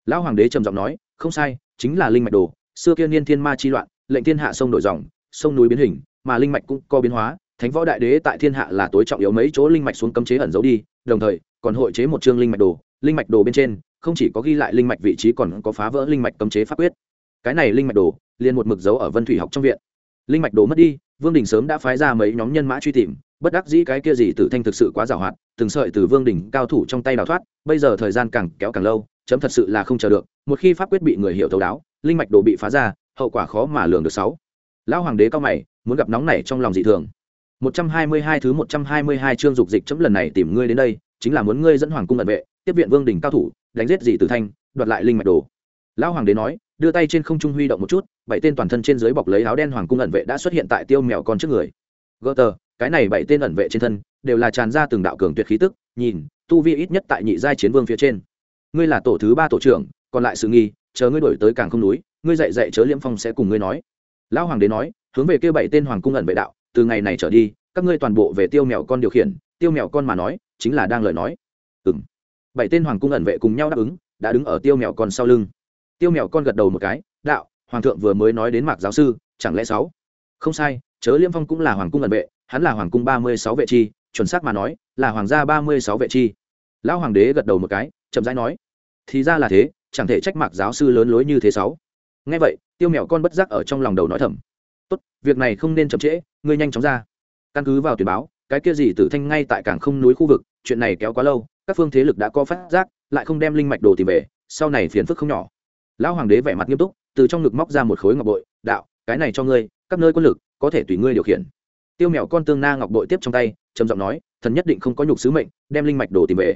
Lão hoàng đế trầm giọng nói, không sai, chính là linh mạch đồ, xưa kia niên thiên ma chi loạn, lệnh thiên hạ sông đổi dòng, sông núi biến hình, mà linh mạch cũng có biến hóa, thánh võ đại đế tại thiên hạ là tối trọng yếu mấy chỗ linh mạch xuống cấm chế ẩn giấu đi, đồng thời, còn hội chế một chương linh mạch đồ, linh mạch đồ bên trên, không chỉ có ghi lại linh mạch vị trí còn có phá vỡ linh mạch cấm chế pháp quyết. Cái này linh mạch đồ, liền một mực dấu ở vân thủy học trong viện. Linh mạch đồ mất đi vương đình sớm đã phái ra mấy nhóm nhân mã truy tìm, bất đắc dĩ cái kia gì tử thanh thực sự quá giàu hoạt, từng sợi từ vương đình cao thủ trong tay đào thoát, bây giờ thời gian càng kéo càng lâu, chấm thật sự là không chờ được, một khi pháp quyết bị người hiểu thấu đáo, linh mạch đồ bị phá ra, hậu quả khó mà lường được sáu. Lão hoàng đế cao mày, muốn gặp nóng này trong lòng dị thường. 122 thứ 122 chương dục dịch chấm lần này tìm ngươi đến đây, chính là muốn ngươi dẫn hoàng cung ẩn vệ, tiếp viện vương đình cao thủ, đánh giết dị tử thanh, đoạt lại linh mạch đồ. Lão hoàng đế nói, đưa tay trên không trung huy động một chút bảy tên toàn thân trên dưới bọc lấy áo đen hoàng cung ẩn vệ đã xuất hiện tại tiêu mèo con trước người. Gỡ tờ, cái này bảy tên ẩn vệ trên thân đều là tràn ra từng đạo cường tuyệt khí tức, nhìn, tu vi ít nhất tại nhị giai chiến vương phía trên. Ngươi là tổ thứ ba tổ trưởng, còn lại sự nghi, chờ ngươi đổi tới càng không núi, ngươi dạy dạy chớ liễm phong sẽ cùng ngươi nói. Lão hoàng đế nói, hướng về kêu bảy tên hoàng cung ẩn vệ đạo, từ ngày này trở đi, các ngươi toàn bộ về tiêu mèo con điều khiển, tiêu mèo con mà nói, chính là đang lời nói. Ừ m bảy tên hoàng cung ẩn vệ cùng nhau đáp ứng, đã đứng ở tiêu mèo con sau lưng. Tiêu mèo con gật đầu một cái, đạo hoàng thượng vừa mới nói đến mạc giáo sư, chẳng lẽ sáu? Không sai, chớ liêm phong cũng là hoàng cung ẩn vệ, hắn là hoàng cung ba mươi sáu vệ chi, chuẩn xác mà nói, là hoàng gia ba mươi sáu vệ chi. Lão hoàng đế gật đầu một cái, chậm rãi nói, thì ra là thế, chẳng thể trách mạc giáo sư lớn lối như thế sáu. Nghe vậy, tiêu mèo con bất giác ở trong lòng đầu nói thầm, tốt, việc này không nên chậm trễ, ngươi nhanh chóng ra. Căn cứ vào tuyển báo, cái kia gì tử thanh ngay tại cảng không núi khu vực, chuyện này kéo quá lâu, các phương thế lực đã có phát giác, lại không đem linh mạch đồ tìm về, sau này phiền phức không nhỏ. Lão hoàng đế vẻ mặt nghiêm túc từ trong ngực móc ra một khối ngọc bội, đạo, cái này cho ngươi, các nơi quân lực có thể tùy ngươi điều khiển. Tiêu mèo con tương na ngọc bội tiếp trong tay, trầm giọng nói, thần nhất định không có nhục sứ mệnh, đem linh mạch đồ tìm về.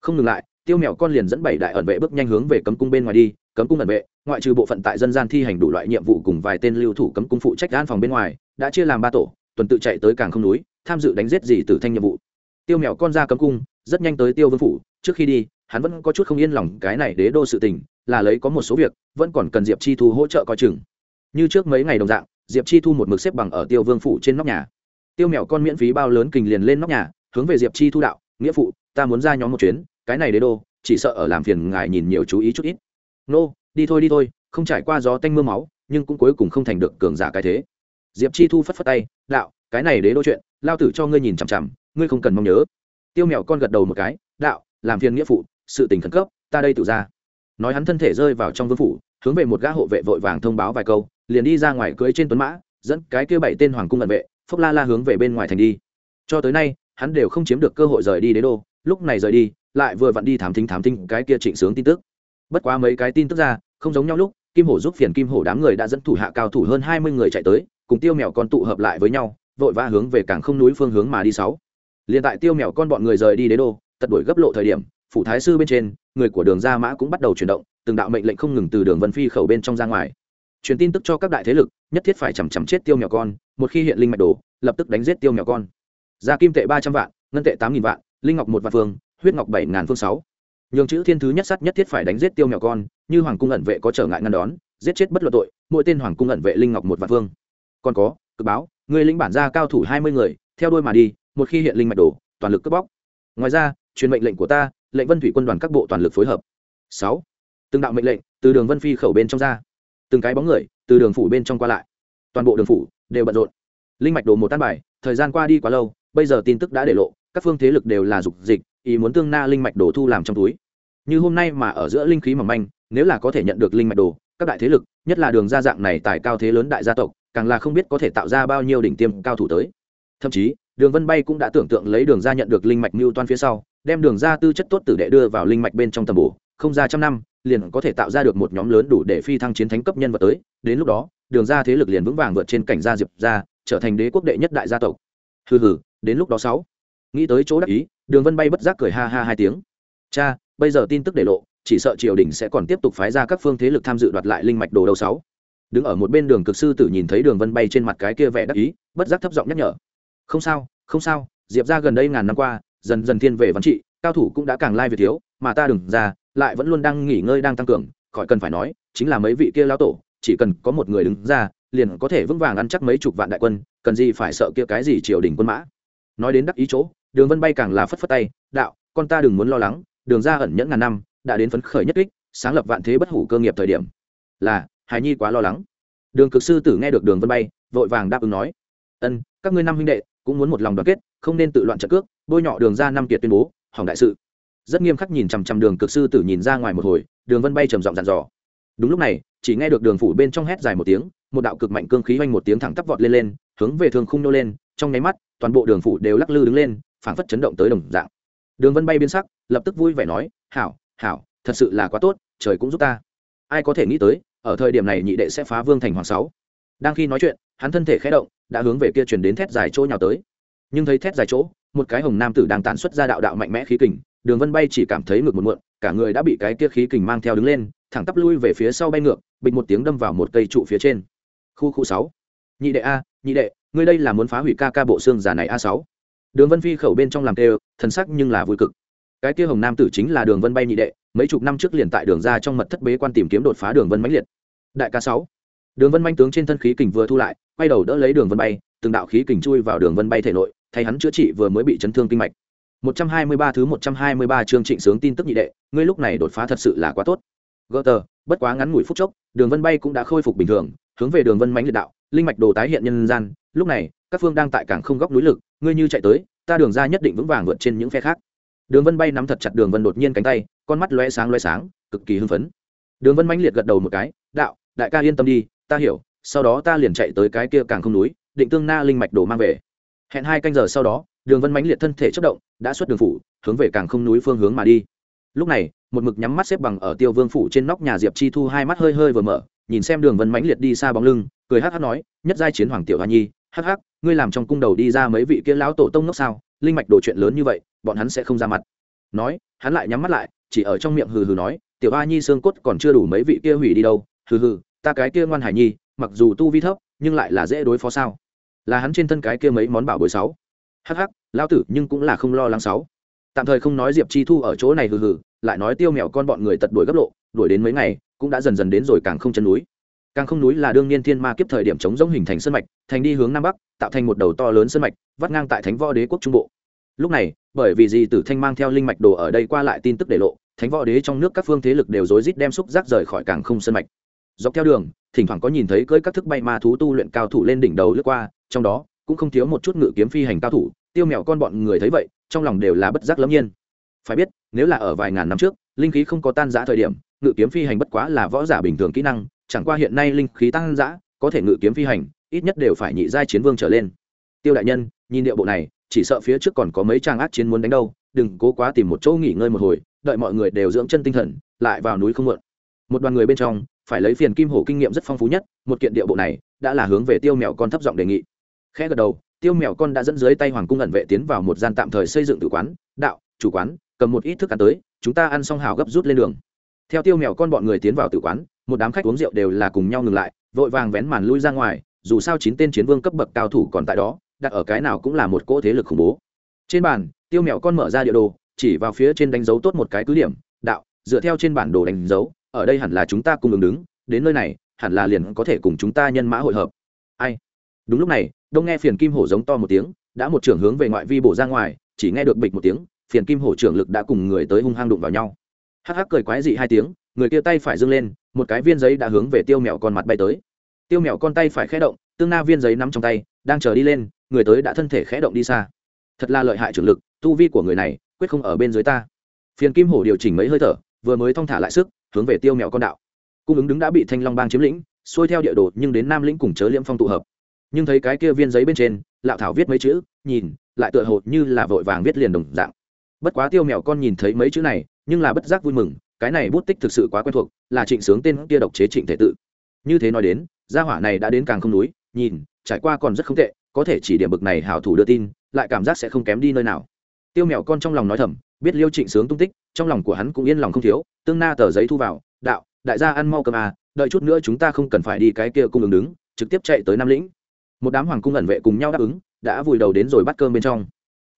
Không ngừng lại, tiêu mèo con liền dẫn bảy đại ẩn vệ bước nhanh hướng về cấm cung bên ngoài đi, cấm cung ẩn vệ, ngoại trừ bộ phận tại dân gian thi hành đủ loại nhiệm vụ cùng vài tên lưu thủ cấm cung phụ trách an phòng bên ngoài, đã chia làm ba tổ, tuần tự chạy tới càng không núi, tham dự đánh giết gì từ thanh nhiệm vụ. Tiêu mèo con ra cấm cung, rất nhanh tới tiêu vương phủ, trước khi đi, hắn vẫn có chút không yên lòng cái này đế đô sự tình là lấy có một số việc, vẫn còn cần diệp chi thu hỗ trợ coi chừng. Như trước mấy ngày đồng dạng, diệp chi thu một mực xếp bằng ở tiêu vương phủ trên nóc nhà. Tiêu mèo con miễn phí bao lớn kình liền lên nóc nhà, hướng về diệp chi thu đạo, nghĩa phụ, ta muốn ra nhóm một chuyến, cái này đế đô, chỉ sợ ở làm phiền ngài nhìn nhiều chú ý chút ít. Nô, đi thôi đi thôi, không trải qua gió tanh m ư a máu, nhưng cũng cuối cùng không thành được cường giả cái thế. Diệp chi thu phất phất tay, đạo, cái này đế đô chuyện, lao tử cho ngươi nhìn chằm chằm, ngươi không cần mong nhớ. Tiêu mèo con gật đầu một cái, đạo, làm phiền nghĩa phụ, sự tình khẩn cấp, ta đây tự ra nói hắn thân thể rơi vào trong vương phủ, hướng về một gã hộ vệ vội vàng thông báo vài câu, liền đi ra ngoài cưới trên tuấn mã, dẫn cái kia bảy tên hoàng cung cận vệ, phốc la la hướng về bên ngoài thành đi. Cho tới nay, hắn đều không chiếm được cơ hội rời đi đế đô, lúc này rời đi, lại vừa vặn đi thám thính thám thính cái kia trịnh sướng tin tức. Bất quá mấy cái tin tức ra, không giống nhau lúc, kim hổ giúp phiền kim hổ đám người đã dẫn thủ hạ cao thủ hơn hai mươi người chạy tới, cùng tiêu mèo con tụ hợp lại với nhau, vội vã hướng về cảng không núi phương hướng mà đi sáu. Liền tại tiêu mèo con bọn người rời đi đế đô, tật đuổi gấp lộ thời điểm phủ thái sư bên trên, người của đường gia mã cũng bắt đầu chuyển động, từng đạo mệnh lệnh không ngừng từ đường vân phi khẩu bên trong ra ngoài. Truyền tin tức cho các đại thế lực, nhất thiết phải chằm chằm chết tiêu mèo con, một khi hiện linh mạch đồ lập tức đánh giết tiêu mèo con. Gia kim tệ ba trăm vạn, ngân tệ tám nghìn vạn, linh ngọc một vạn phương, huyết ngọc bảy ngàn phương sáu. Nhường chữ thiên thứ nhất sắt nhất thiết phải đánh giết tiêu mèo con, như hoàng cung ẩn vệ có trở ngại ngăn đón, giết chết bất luận tội, mỗi tên hoàng cung ẩn vệ linh ngọc một vạn phương. Còn có, cực báo, người linh bản gia cao thủ hai mươi người, theo đôi mà đi, một khi hiện linh mạch đồ toàn lực cướp bóc. Ngoài ra, truyền mệnh lệnh của ta lệnh vân thủy quân đoàn các bộ toàn lực phối hợp. Sáu, từng đạo mệnh lệnh từ đường vân phi khẩu bên trong ra. Từng cái bóng người từ đường phủ bên trong qua lại. Toàn bộ đường phủ đều bận rộn. Linh mạch đồ một tan bài, thời gian qua đi quá lâu, bây giờ tin tức đã để lộ, các phương thế lực đều là dục dịch, ý muốn tương na linh mạch đồ thu làm trong túi. Như hôm nay mà ở giữa linh khí mỏng manh, nếu là có thể nhận được linh mạch đồ, các đại thế lực, nhất là đường gia dạng này tài cao thế lớn đại gia tộc, càng là không biết có thể tạo ra bao nhiêu đỉnh tiêm cao thủ tới. Thậm chí, đường vân bay cũng đã tưởng tượng lấy đường ra nhận được linh mạch mưu toan phía sau đem đường ra tư chất tốt tử đệ đưa vào linh mạch bên trong tầm bổ, không ra trăm năm, liền có thể tạo ra được một nhóm lớn đủ để phi thăng chiến thánh cấp nhân vật tới. Đến lúc đó, đường ra thế lực liền vững vàng vượt trên cảnh gia diệp ra trở thành đế quốc đệ nhất đại gia tộc. Hừ hừ, đến lúc đó sáu. Nghĩ tới chỗ đắc ý, đường vân bay bất giác cười ha ha hai tiếng. Cha, bây giờ tin tức để lộ, chỉ sợ triều đình sẽ còn tiếp tục phái ra các phương thế lực tham dự đoạt lại linh mạch đồ đầu sáu. Đứng ở một bên đường cực sư tử nhìn thấy đường vân bay trên mặt cái kia vẻ đắc ý, bất giác thấp giọng nhắc nhở. Không sao không sao, diệp ra gần đây ngàn năm qua dần dần thiên về văn trị, cao thủ cũng đã càng lai việt thiếu, mà ta đừng ra, lại vẫn luôn đang nghỉ ngơi đang tăng cường, khỏi cần phải nói, chính là mấy vị kia lao tổ, chỉ cần có một người đứng ra, liền có thể vững vàng ăn chắc mấy chục vạn đại quân, cần gì phải sợ kia cái gì triều đình quân mã. Nói đến đắc ý chỗ, đường vân bay càng là phất phất tay, đạo, con ta đừng muốn lo lắng, đường ra ẩn nhẫn ngàn năm, đã đến phấn khởi nhất kích, sáng lập vạn thế bất hủ cơ nghiệp thời điểm. Là, hài nhi quá lo lắng. Đường cực sư tử nghe được đường vân bay, vội vàng đáp ứng nói, ân, các ngươi năm huynh đệ cũng muốn một lòng đoàn kết, không nên tự loạn trợ cước, bôi nhọ đường ra năm kiệt tuyên bố, hỏng đại sự. Rất nghiêm khắc nhìn chằm chằm đường cực sư tử nhìn ra ngoài một hồi, đường vân bay trầm giọng dặn dò. Đúng lúc này, chỉ nghe được đường phủ bên trong hét dài một tiếng, một đạo cực mạnh cương khí oanh một tiếng thẳng tắp vọt lên lên, hướng về thường khung nô lên, trong nháy mắt, toàn bộ đường phủ đều lắc lư đứng lên, phảng phất chấn động tới đồng dạng. Đường vân bay biến sắc, lập tức vui vẻ nói, hảo hảo, thật sự là quá tốt, trời cũng giúp ta. Ai có thể nghĩ tới, ở thời điểm này nhị đệ sẽ phá vương thành hoàng sáu đang khi nói chuyện, hắn thân thể khẽ động, đã hướng về kia chuyển đến thét dài chỗ nhào tới. Nhưng thấy thét dài chỗ, một cái hồng nam tử đang tàn xuất ra đạo đạo mạnh mẽ khí kình, đường vân bay chỉ cảm thấy ngược một muộn, cả người đã bị cái kia khí kình mang theo đứng lên, thẳng tắp lui về phía sau bay ngược, bịch một tiếng đâm vào một cây trụ phía trên. Khu khu sáu. Nhị đệ a, nhị đệ, ngươi đây là muốn phá hủy ca ca bộ xương giả này a sáu. Đường vân phi khẩu bên trong làm kêu thần sắc nhưng là vui cực. Cái kia hồng nam tử chính là đường vân bay nhị đệ, mấy chục năm trước liền tại đường ra trong mật thất bế quan tìm kiếm đột phá đường vân mãnh liệt. Đại ca sáu đường vân manh tướng trên thân khí kình vừa thu lại quay đầu đỡ lấy đường vân bay từng đạo khí kình chui vào đường vân bay thể nội thay hắn chữa trị vừa mới bị chấn thương kinh mạch. 123 thứ 123 chương trịnh sướng tin tức nhị đệ ngươi lúc này đột phá thật sự là quá tốt. Gutter, tờ bất quá ngắn ngủi phút chốc đường vân bay cũng đã khôi phục bình thường hướng về đường vân mãnh liệt đạo linh mạch đồ tái hiện nhân gian lúc này các phương đang tại cảng không góc núi lực ngươi như chạy tới ta đường ra nhất định vững vàng vượt trên những phe khác. Đường vân bay nắm thật chặt đường vân đột nhiên cánh tay con mắt lóe sáng lóe sáng cực kỳ hưng phấn. Đường vân mãnh liệt gật đầu một cái đạo đại ca yên tâm đi ta hiểu, sau đó ta liền chạy tới cái kia càng không núi, định tương na linh mạch đồ mang về. Hẹn hai canh giờ sau đó, đường vân mãnh liệt thân thể chất động, đã xuất đường phủ, hướng về càng không núi phương hướng mà đi. Lúc này, một mực nhắm mắt xếp bằng ở tiêu vương phủ trên nóc nhà diệp chi thu hai mắt hơi hơi vừa mở, nhìn xem đường vân mãnh liệt đi xa bóng lưng, cười hắc hắc nói, nhất giai chiến hoàng tiểu hoa nhi, hắc hắc, ngươi làm trong cung đầu đi ra mấy vị kia lão tổ tông nốc sao? Linh mạch đồ chuyện lớn như vậy, bọn hắn sẽ không ra mặt. Nói, hắn lại nhắm mắt lại, chỉ ở trong miệng hừ hừ nói, tiểu hoa nhi xương cốt còn chưa đủ mấy vị kia hủy đi đâu, hừ hừ ta cái kia ngoan hải nhi, mặc dù tu vi thấp, nhưng lại là dễ đối phó sao? Là hắn trên thân cái kia mấy món bảo bối sáu. Hắc hắc lao tử, nhưng cũng là không lo lắng sáu. Tạm thời không nói diệp chi thu ở chỗ này hừ hừ, lại nói tiêu mèo con bọn người tật đuổi gấp lộ, đuổi đến mấy ngày, cũng đã dần dần đến rồi càng không chân núi. Càng không núi là đương nhiên thiên ma kiếp thời điểm chống giống hình thành sơn mạch, thành đi hướng nam bắc, tạo thành một đầu to lớn sơn mạch, vắt ngang tại thánh võ đế quốc trung bộ. Lúc này, bởi vì gì tử thanh mang theo linh mạch đồ ở đây qua lại tin tức để lộ, thánh võ đế trong nước các phương thế lực đều rối rít đem xúc rác rời khỏi càng không sơn mạch dọc theo đường, thỉnh thoảng có nhìn thấy cưỡi các thức bay ma thú tu luyện cao thủ lên đỉnh đầu lướt qua, trong đó cũng không thiếu một chút ngự kiếm phi hành cao thủ, tiêu mèo con bọn người thấy vậy, trong lòng đều là bất giác lẫm nhiên. Phải biết, nếu là ở vài ngàn năm trước, linh khí không có tan giã thời điểm, ngự kiếm phi hành bất quá là võ giả bình thường kỹ năng, chẳng qua hiện nay linh khí tăng giã có thể ngự kiếm phi hành, ít nhất đều phải nhị giai chiến vương trở lên. Tiêu đại nhân, nhìn địa bộ này, chỉ sợ phía trước còn có mấy trang ác chiến muốn đánh đâu, đừng cố quá tìm một chỗ nghỉ ngơi một hồi, đợi mọi người đều dưỡng chân tinh thần, lại vào núi không mượn một đoàn người bên trong phải lấy phiền kim hổ kinh nghiệm rất phong phú nhất, một kiện điệu bộ này đã là hướng về tiêu mèo con thấp giọng đề nghị. Khẽ gật đầu, tiêu mèo con đã dẫn dưới tay hoàng cung ẩn vệ tiến vào một gian tạm thời xây dựng tự quán, đạo, chủ quán, cầm một ít thức ăn tới, chúng ta ăn xong hào gấp rút lên đường. Theo tiêu mèo con bọn người tiến vào tự quán, một đám khách uống rượu đều là cùng nhau ngừng lại, vội vàng vén màn lui ra ngoài, dù sao chín tên chiến vương cấp bậc cao thủ còn tại đó, đặt ở cái nào cũng là một cỗ thế lực khủng bố. Trên bàn, tiêu mèo con mở ra địa đồ, chỉ vào phía trên đánh dấu tốt một cái cứ điểm, đạo, dựa theo trên bản đồ đánh dấu ở đây hẳn là chúng ta cùng ứng đứng, đến nơi này, hẳn là liền có thể cùng chúng ta nhân mã hội hợp. Ai? Đúng lúc này, đông nghe phiền kim hổ giống to một tiếng, đã một trưởng hướng về ngoại vi bổ ra ngoài, chỉ nghe được bịch một tiếng, phiền kim hổ trưởng lực đã cùng người tới hung hăng đụng vào nhau. Hắc hắc cười quái dị hai tiếng, người kia tay phải dâng lên, một cái viên giấy đã hướng về tiêu mèo con mặt bay tới. Tiêu mèo con tay phải khẽ động, tương na viên giấy nắm trong tay, đang chờ đi lên, người tới đã thân thể khẽ động đi xa. Thật là lợi hại trưởng lực, tu vi của người này, quyết không ở bên dưới ta. Phiền kim hổ điều chỉnh mấy hơi thở vừa mới thong thả lại sức, hướng về tiêu mèo con đạo. Cung ứng đứng đã bị thanh long bang chiếm lĩnh, xuôi theo địa đồ nhưng đến nam lĩnh cùng chớ liễm phong tụ hợp. Nhưng thấy cái kia viên giấy bên trên, lạo thảo viết mấy chữ, nhìn, lại tựa hồ như là vội vàng viết liền đồng dạng. Bất quá tiêu mèo con nhìn thấy mấy chữ này, nhưng là bất giác vui mừng, cái này bút tích thực sự quá quen thuộc, là trịnh sướng tên kia độc chế trịnh thể tự. Như thế nói đến, gia hỏa này đã đến càng không núi, nhìn, trải qua còn rất không tệ, có thể chỉ điểm bực này hảo thủ đưa tin, lại cảm giác sẽ không kém đi nơi nào. Tiêu mèo con trong lòng nói thầm biết liêu trịnh sướng tung tích, trong lòng của hắn cũng yên lòng không thiếu, tương na tờ giấy thu vào, đạo, đại gia ăn mau cơm à đợi chút nữa chúng ta không cần phải đi cái kia cung ứng đứng, trực tiếp chạy tới nam lĩnh. Một đám hoàng cung ẩn vệ cùng nhau đáp ứng, đã vùi đầu đến rồi bắt cơm bên trong.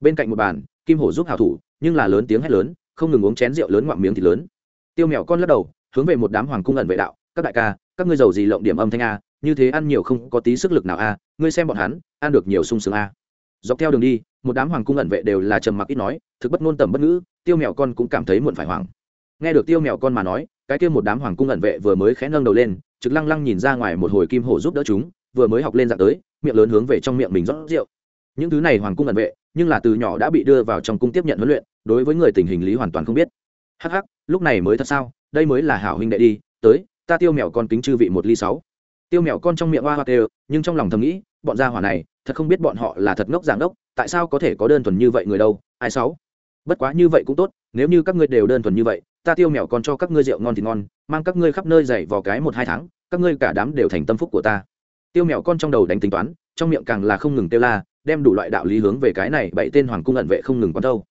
Bên cạnh một bàn, kim hổ giúp hảo thủ, nhưng là lớn tiếng hét lớn, không ngừng uống chén rượu lớn ngoạm miếng thì lớn. Tiêu mèo con lắc đầu, hướng về một đám hoàng cung ẩn vệ đạo, các đại ca, các ngươi giàu gì lộng điểm âm thanh a, như thế ăn nhiều không có tí sức lực nào a, ngươi xem bọn hắn, ăn được nhiều sung sướng a. Dọc theo đường đi một đám hoàng cung ẩn vệ đều là trầm mặc ít nói, thực bất ngôn tầm bất ngữ, tiêu mèo con cũng cảm thấy muộn phải hoảng. Nghe được tiêu mèo con mà nói, cái kia một đám hoàng cung ẩn vệ vừa mới khẽ nâng đầu lên, trực lăng lăng nhìn ra ngoài một hồi kim hổ giúp đỡ chúng, vừa mới học lên dạng tới, miệng lớn hướng về trong miệng mình rót rượu. Những thứ này hoàng cung ẩn vệ, nhưng là từ nhỏ đã bị đưa vào trong cung tiếp nhận huấn luyện, đối với người tình hình lý hoàn toàn không biết. Hắc hắc, lúc này mới thật sao, đây mới là hảo huynh đệ đi, tới, ta tiêu mèo con kính chư vị một ly sáu. Tiêu mèo con trong miệng hoa hoa tê nhưng trong lòng thầm nghĩ, bọn gia hỏa này, thật không biết bọn họ là thật ngốc giảng đốc tại sao có thể có đơn thuần như vậy người đâu, ai sáu? Bất quá như vậy cũng tốt, nếu như các ngươi đều đơn thuần như vậy, ta tiêu mèo còn cho các ngươi rượu ngon thì ngon, mang các ngươi khắp nơi dày vào cái một hai tháng, các ngươi cả đám đều thành tâm phúc của ta. Tiêu mèo con trong đầu đánh tính toán, trong miệng càng là không ngừng tiêu la, đem đủ loại đạo lý hướng về cái này bảy tên hoàng cung ẩn vệ không ngừng quán đâu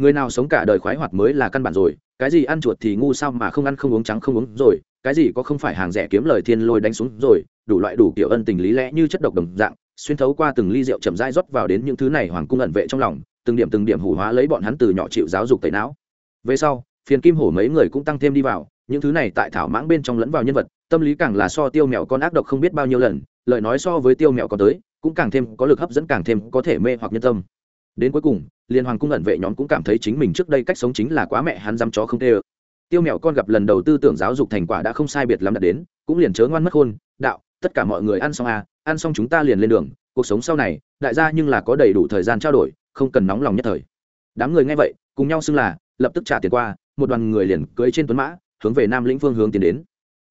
người nào sống cả đời khoái hoạt mới là căn bản rồi, cái gì ăn chuột thì ngu sao mà không ăn không uống trắng không uống rồi, cái gì có không phải hàng rẻ kiếm lời thiên lôi đánh xuống rồi, đủ loại đủ kiểu ân tình lý lẽ như chất độc đồng dạng xuyên thấu qua từng ly rượu chậm rãi rót vào đến những thứ này hoàng cung ẩn vệ trong lòng, từng điểm từng điểm hủ hóa lấy bọn hắn từ nhỏ chịu giáo dục tẩy não. Về sau, phiền kim hổ mấy người cũng tăng thêm đi vào, những thứ này tại thảo mãng bên trong lẫn vào nhân vật, tâm lý càng là so tiêu mèo con ác độc không biết bao nhiêu lần, lời nói so với tiêu mèo con tới, cũng càng thêm có lực hấp dẫn càng thêm có thể mê hoặc nhân tâm. Đến cuối cùng, liên hoàng cung ẩn vệ nhóm cũng cảm thấy chính mình trước đây cách sống chính là quá mẹ hắn dám chó không tê ơ. Tiêu mèo con gặp lần đầu tư tưởng giáo dục thành quả đã không sai biệt lắm đạt đến, cũng liền chớ ngoan mất khôn, đạo tất cả mọi người ăn xong à ăn xong chúng ta liền lên đường, cuộc sống sau này, đại gia nhưng là có đầy đủ thời gian trao đổi, không cần nóng lòng nhất thời. Đám người nghe vậy, cùng nhau xưng là, lập tức trả tiền qua, một đoàn người liền cưới trên tuấn mã, hướng về nam lĩnh phương hướng tiến đến.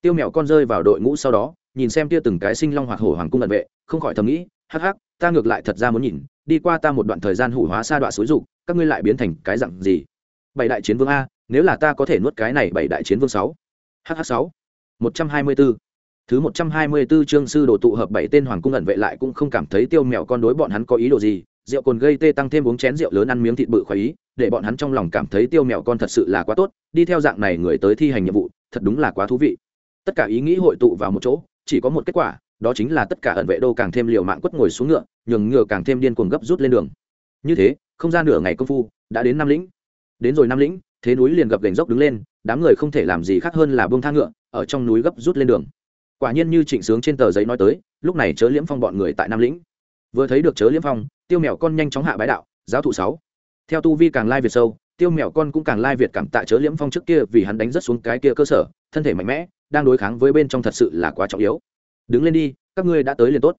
Tiêu mèo con rơi vào đội ngũ sau đó, nhìn xem tia từng cái sinh long hoặc hổ hoàng cung ẩn vệ, không khỏi thầm nghĩ, hắc hắc, ta ngược lại thật ra muốn nhìn, đi qua ta một đoạn thời gian hủ hóa sa đoạn xối rục các ngươi lại biến thành cái dặn gì? Bảy đại chiến vương a, nếu là ta có thể nuốt cái này bảy đại chiến vương sáu. Hh sáu. Một trăm hai mươi bốn thứ một trăm hai mươi bốn chương sư đồ tụ hợp bảy tên hoàng cung ẩn vệ lại cũng không cảm thấy tiêu mèo con đối bọn hắn có ý đồ gì, rượu cồn gây tê tăng thêm uống chén rượu lớn ăn miếng thịt bự khoái ý để bọn hắn trong lòng cảm thấy tiêu mèo con thật sự là quá tốt, đi theo dạng này người tới thi hành nhiệm vụ, thật đúng là quá thú vị. Tất cả ý nghĩ hội tụ vào một chỗ, chỉ có một kết quả, đó chính là tất cả ẩn vệ đô càng thêm liều mạng quất ngồi xuống ngựa, nhường ngựa càng thêm điên cuồng gấp rút lên đường. Như thế, không gian nửa ngày công phu, đã đến nam lĩnh. Đến rồi nam lĩnh, thế núi liền gập gành dốc đứng lên, đám người không thể làm gì khác hơn là buông thang ngựa, ở trong núi gấp rút lên đường quả nhiên như trịnh sướng trên tờ giấy nói tới, lúc này chớ liễm phong bọn người tại nam lĩnh. Vừa thấy được chớ liễm phong, tiêu mèo con nhanh chóng hạ bái đạo, giáo thụ sáu. Theo tu vi càng lai việt sâu, tiêu mèo con cũng càng lai việt cảm tạ chớ liễm phong trước kia vì hắn đánh rất xuống cái kia cơ sở, thân thể mạnh mẽ, đang đối kháng với bên trong thật sự là quá trọng yếu. Đứng lên đi, các ngươi đã tới liền tốt.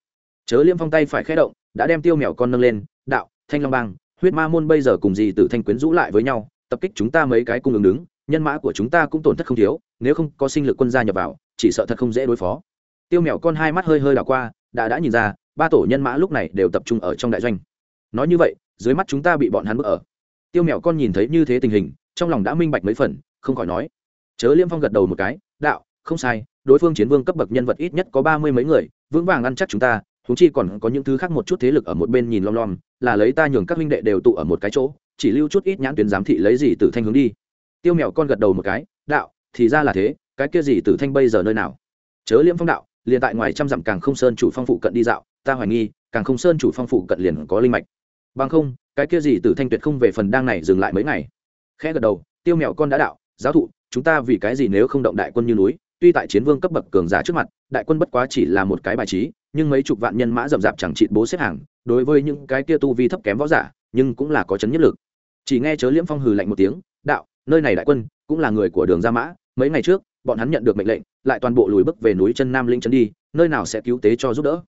Chớ liễm phong tay phải khé động, đã đem tiêu mèo con nâng lên, đạo, thanh long bang, huyết ma môn bây giờ cùng gì từ thanh quyến rũ lại với nhau, tập kích chúng ta mấy cái cung ứng đứng nhân mã của chúng ta cũng tổn thất không thiếu, nếu không có sinh lực quân gia nhập vào, chỉ sợ thật không dễ đối phó. Tiêu mèo con hai mắt hơi hơi đảo qua, đã đã nhìn ra, ba tổ nhân mã lúc này đều tập trung ở trong đại doanh. Nói như vậy, dưới mắt chúng ta bị bọn hắn bước ở. Tiêu mèo con nhìn thấy như thế tình hình, trong lòng đã minh bạch mấy phần, không khỏi nói. Chớ liêm phong gật đầu một cái, đạo, không sai, đối phương chiến vương cấp bậc nhân vật ít nhất có ba mươi mấy người, vững vàng ăn chắc chúng ta thúng chi còn có những thứ khác một chút thế lực ở một bên nhìn lom lom, là lấy ta nhường các huynh đệ đều tụ ở một cái chỗ, chỉ lưu chút ít nhãn tuyến giám thị lấy gì từ thanh hướng đi tiêu mèo con gật đầu một cái, đạo, thì ra là thế, cái kia gì Tử thanh bây giờ nơi nào? Chớ liễm phong đạo, liền tại ngoài trăm dặm càng không sơn chủ phong phụ cận đi dạo, ta hoài nghi, càng không sơn chủ phong phụ cận liền có linh mạch. Bằng không, cái kia gì Tử thanh tuyệt không về phần đang này dừng lại mấy ngày. Khẽ gật đầu, tiêu mèo con đã đạo, giáo thụ, chúng ta vì cái gì nếu không động đại quân như núi, tuy tại chiến vương cấp bậc cường giả trước mặt, đại quân bất quá chỉ là một cái bài trí, nhưng mấy chục vạn nhân mã rậm rạp chẳng trị bố xếp hàng, đối với những cái kia tu vi thấp kém võ giả, nhưng cũng là có chấn nhất lực. Chỉ nghe chớ liễm phong hừ lạnh một tiếng nơi này đại quân cũng là người của đường gia mã. Mấy ngày trước, bọn hắn nhận được mệnh lệnh, lại toàn bộ lùi bước về núi chân nam linh trấn đi, nơi nào sẽ cứu tế cho giúp đỡ.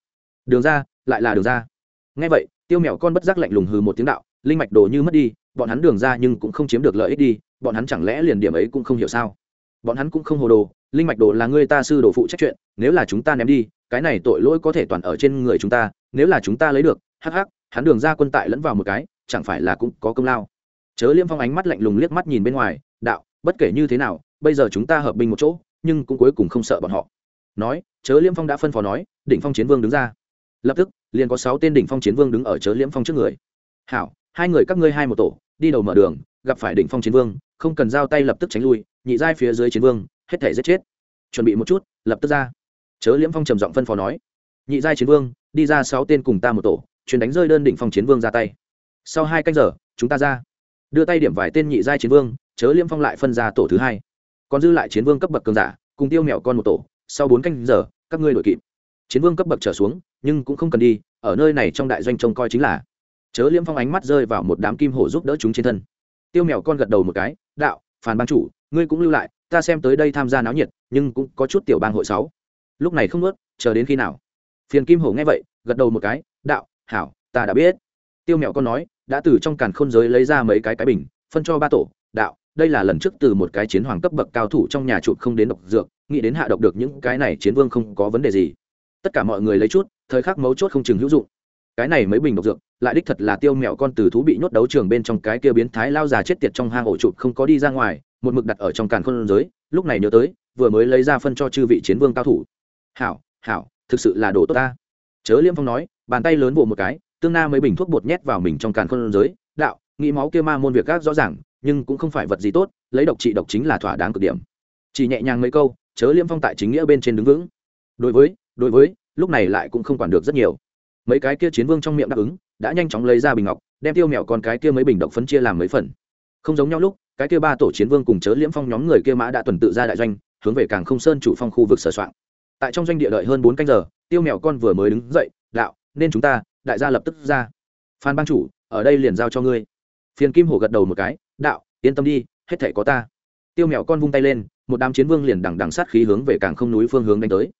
Đường ra lại là đường ra nghe vậy, tiêu mèo con bất giác lạnh lùng hừ một tiếng đạo, linh mạch đồ như mất đi, bọn hắn đường ra nhưng cũng không chiếm được lợi ích đi, bọn hắn chẳng lẽ liền điểm ấy cũng không hiểu sao? Bọn hắn cũng không hồ đồ, linh mạch đồ là người ta sư đồ phụ trách chuyện, nếu là chúng ta ném đi, cái này tội lỗi có thể toàn ở trên người chúng ta, nếu là chúng ta lấy được, hắc hắc, hắn đường ra quân tại lẫn vào một cái, chẳng phải là cũng có công lao chớ liêm phong ánh mắt lạnh lùng liếc mắt nhìn bên ngoài, đạo, bất kể như thế nào, bây giờ chúng ta hợp binh một chỗ, nhưng cũng cuối cùng không sợ bọn họ. Nói, chớ liêm phong đã phân phó nói, đỉnh phong chiến vương đứng ra. Lập tức, liền có sáu tên đỉnh phong chiến vương đứng ở chớ liêm phong trước người. Hảo, hai người các ngươi hai một tổ, đi đầu mở đường, gặp phải đỉnh phong chiến vương, không cần giao tay lập tức tránh lui, nhị giai phía dưới chiến vương, hết thể giết chết. Chuẩn bị một chút, lập tức ra. Chớ liễm phong trầm giọng phân phó nói, nhị giai chiến vương, đi ra sáu tên cùng ta một tổ chuyến đánh rơi đơn đỉnh phong chiến vương ra tay. Sau hai canh giờ, chúng ta ra đưa tay điểm vài tên nhị giai chiến vương chớ liêm phong lại phân ra tổ thứ hai. Còn dư lại chiến vương cấp bậc cường giả cùng tiêu mèo con một tổ sau bốn canh giờ các ngươi đội kịp. Chiến vương cấp bậc trở xuống nhưng cũng không cần đi ở nơi này trong đại doanh trông coi chính là. Chớ liêm phong ánh mắt rơi vào một đám kim hổ giúp đỡ chúng trên thân. Tiêu mèo con gật đầu một cái đạo phản ban chủ ngươi cũng lưu lại ta xem tới đây tham gia náo nhiệt nhưng cũng có chút tiểu bang hội sáu. Lúc này không ướt, chờ đến khi nào? Phiền kim hổ nghe vậy gật đầu một cái đạo hảo ta đã biết tiêu mèo con nói, đã từ trong càn khôn giới lấy ra mấy cái cái bình, phân cho ba tổ, đạo, đây là lần trước từ một cái chiến hoàng cấp bậc cao thủ trong nhà trụ không đến độc dược, nghĩ đến hạ độc được những cái này chiến vương không có vấn đề gì. Tất cả mọi người lấy chút, thời khắc mấu chốt không chừng hữu dụng. Cái này mấy bình độc dược, lại đích thật là tiêu mẹo con từ thú bị nhốt đấu trường bên trong cái kia biến thái lao già chết tiệt trong hang ổ trụ không có đi ra ngoài, một mực đặt ở trong càn khôn giới, lúc này nhớ tới, vừa mới lấy ra phân cho chư vị chiến vương cao thủ. Hảo hảo, thực sự là đồ tốt ta. Chớ liêm phong nói, bàn tay lớn bộ một cái tương na mấy bình thuốc bột nhét vào mình trong càn khôn giới, đạo, nghĩ máu kia ma môn việc gác rõ ràng, nhưng cũng không phải vật gì tốt, lấy độc trị độc chính là thỏa đáng cực điểm. Chỉ nhẹ nhàng mấy câu, chớ liêm phong tại chính nghĩa bên trên đứng vững. Đối với đối với, lúc này lại cũng không quản được rất nhiều. Mấy cái kia chiến vương trong miệng đáp ứng, đã nhanh chóng lấy ra bình ngọc, đem tiêu mèo con cái kia mấy bình độc phấn chia làm mấy phần. Không giống nhau lúc, cái kia ba tổ chiến vương cùng chớ liễm phong nhóm người kia mã đã tuần tự ra đại doanh, hướng về cảng không sơn chủ phong khu vực sở soạn. Tại trong doanh địa đợi hơn bốn canh giờ, tiêu mèo con vừa mới đứng dậy, đạo, nên chúng ta đại gia lập tức ra. Phan ban chủ, ở đây liền giao cho ngươi. Phiền kim hổ gật đầu một cái, đạo, yên tâm đi, hết thể có ta. Tiêu mèo con vung tay lên, một đám chiến vương liền đằng đằng sát khí hướng về cảng không núi phương hướng đánh tới.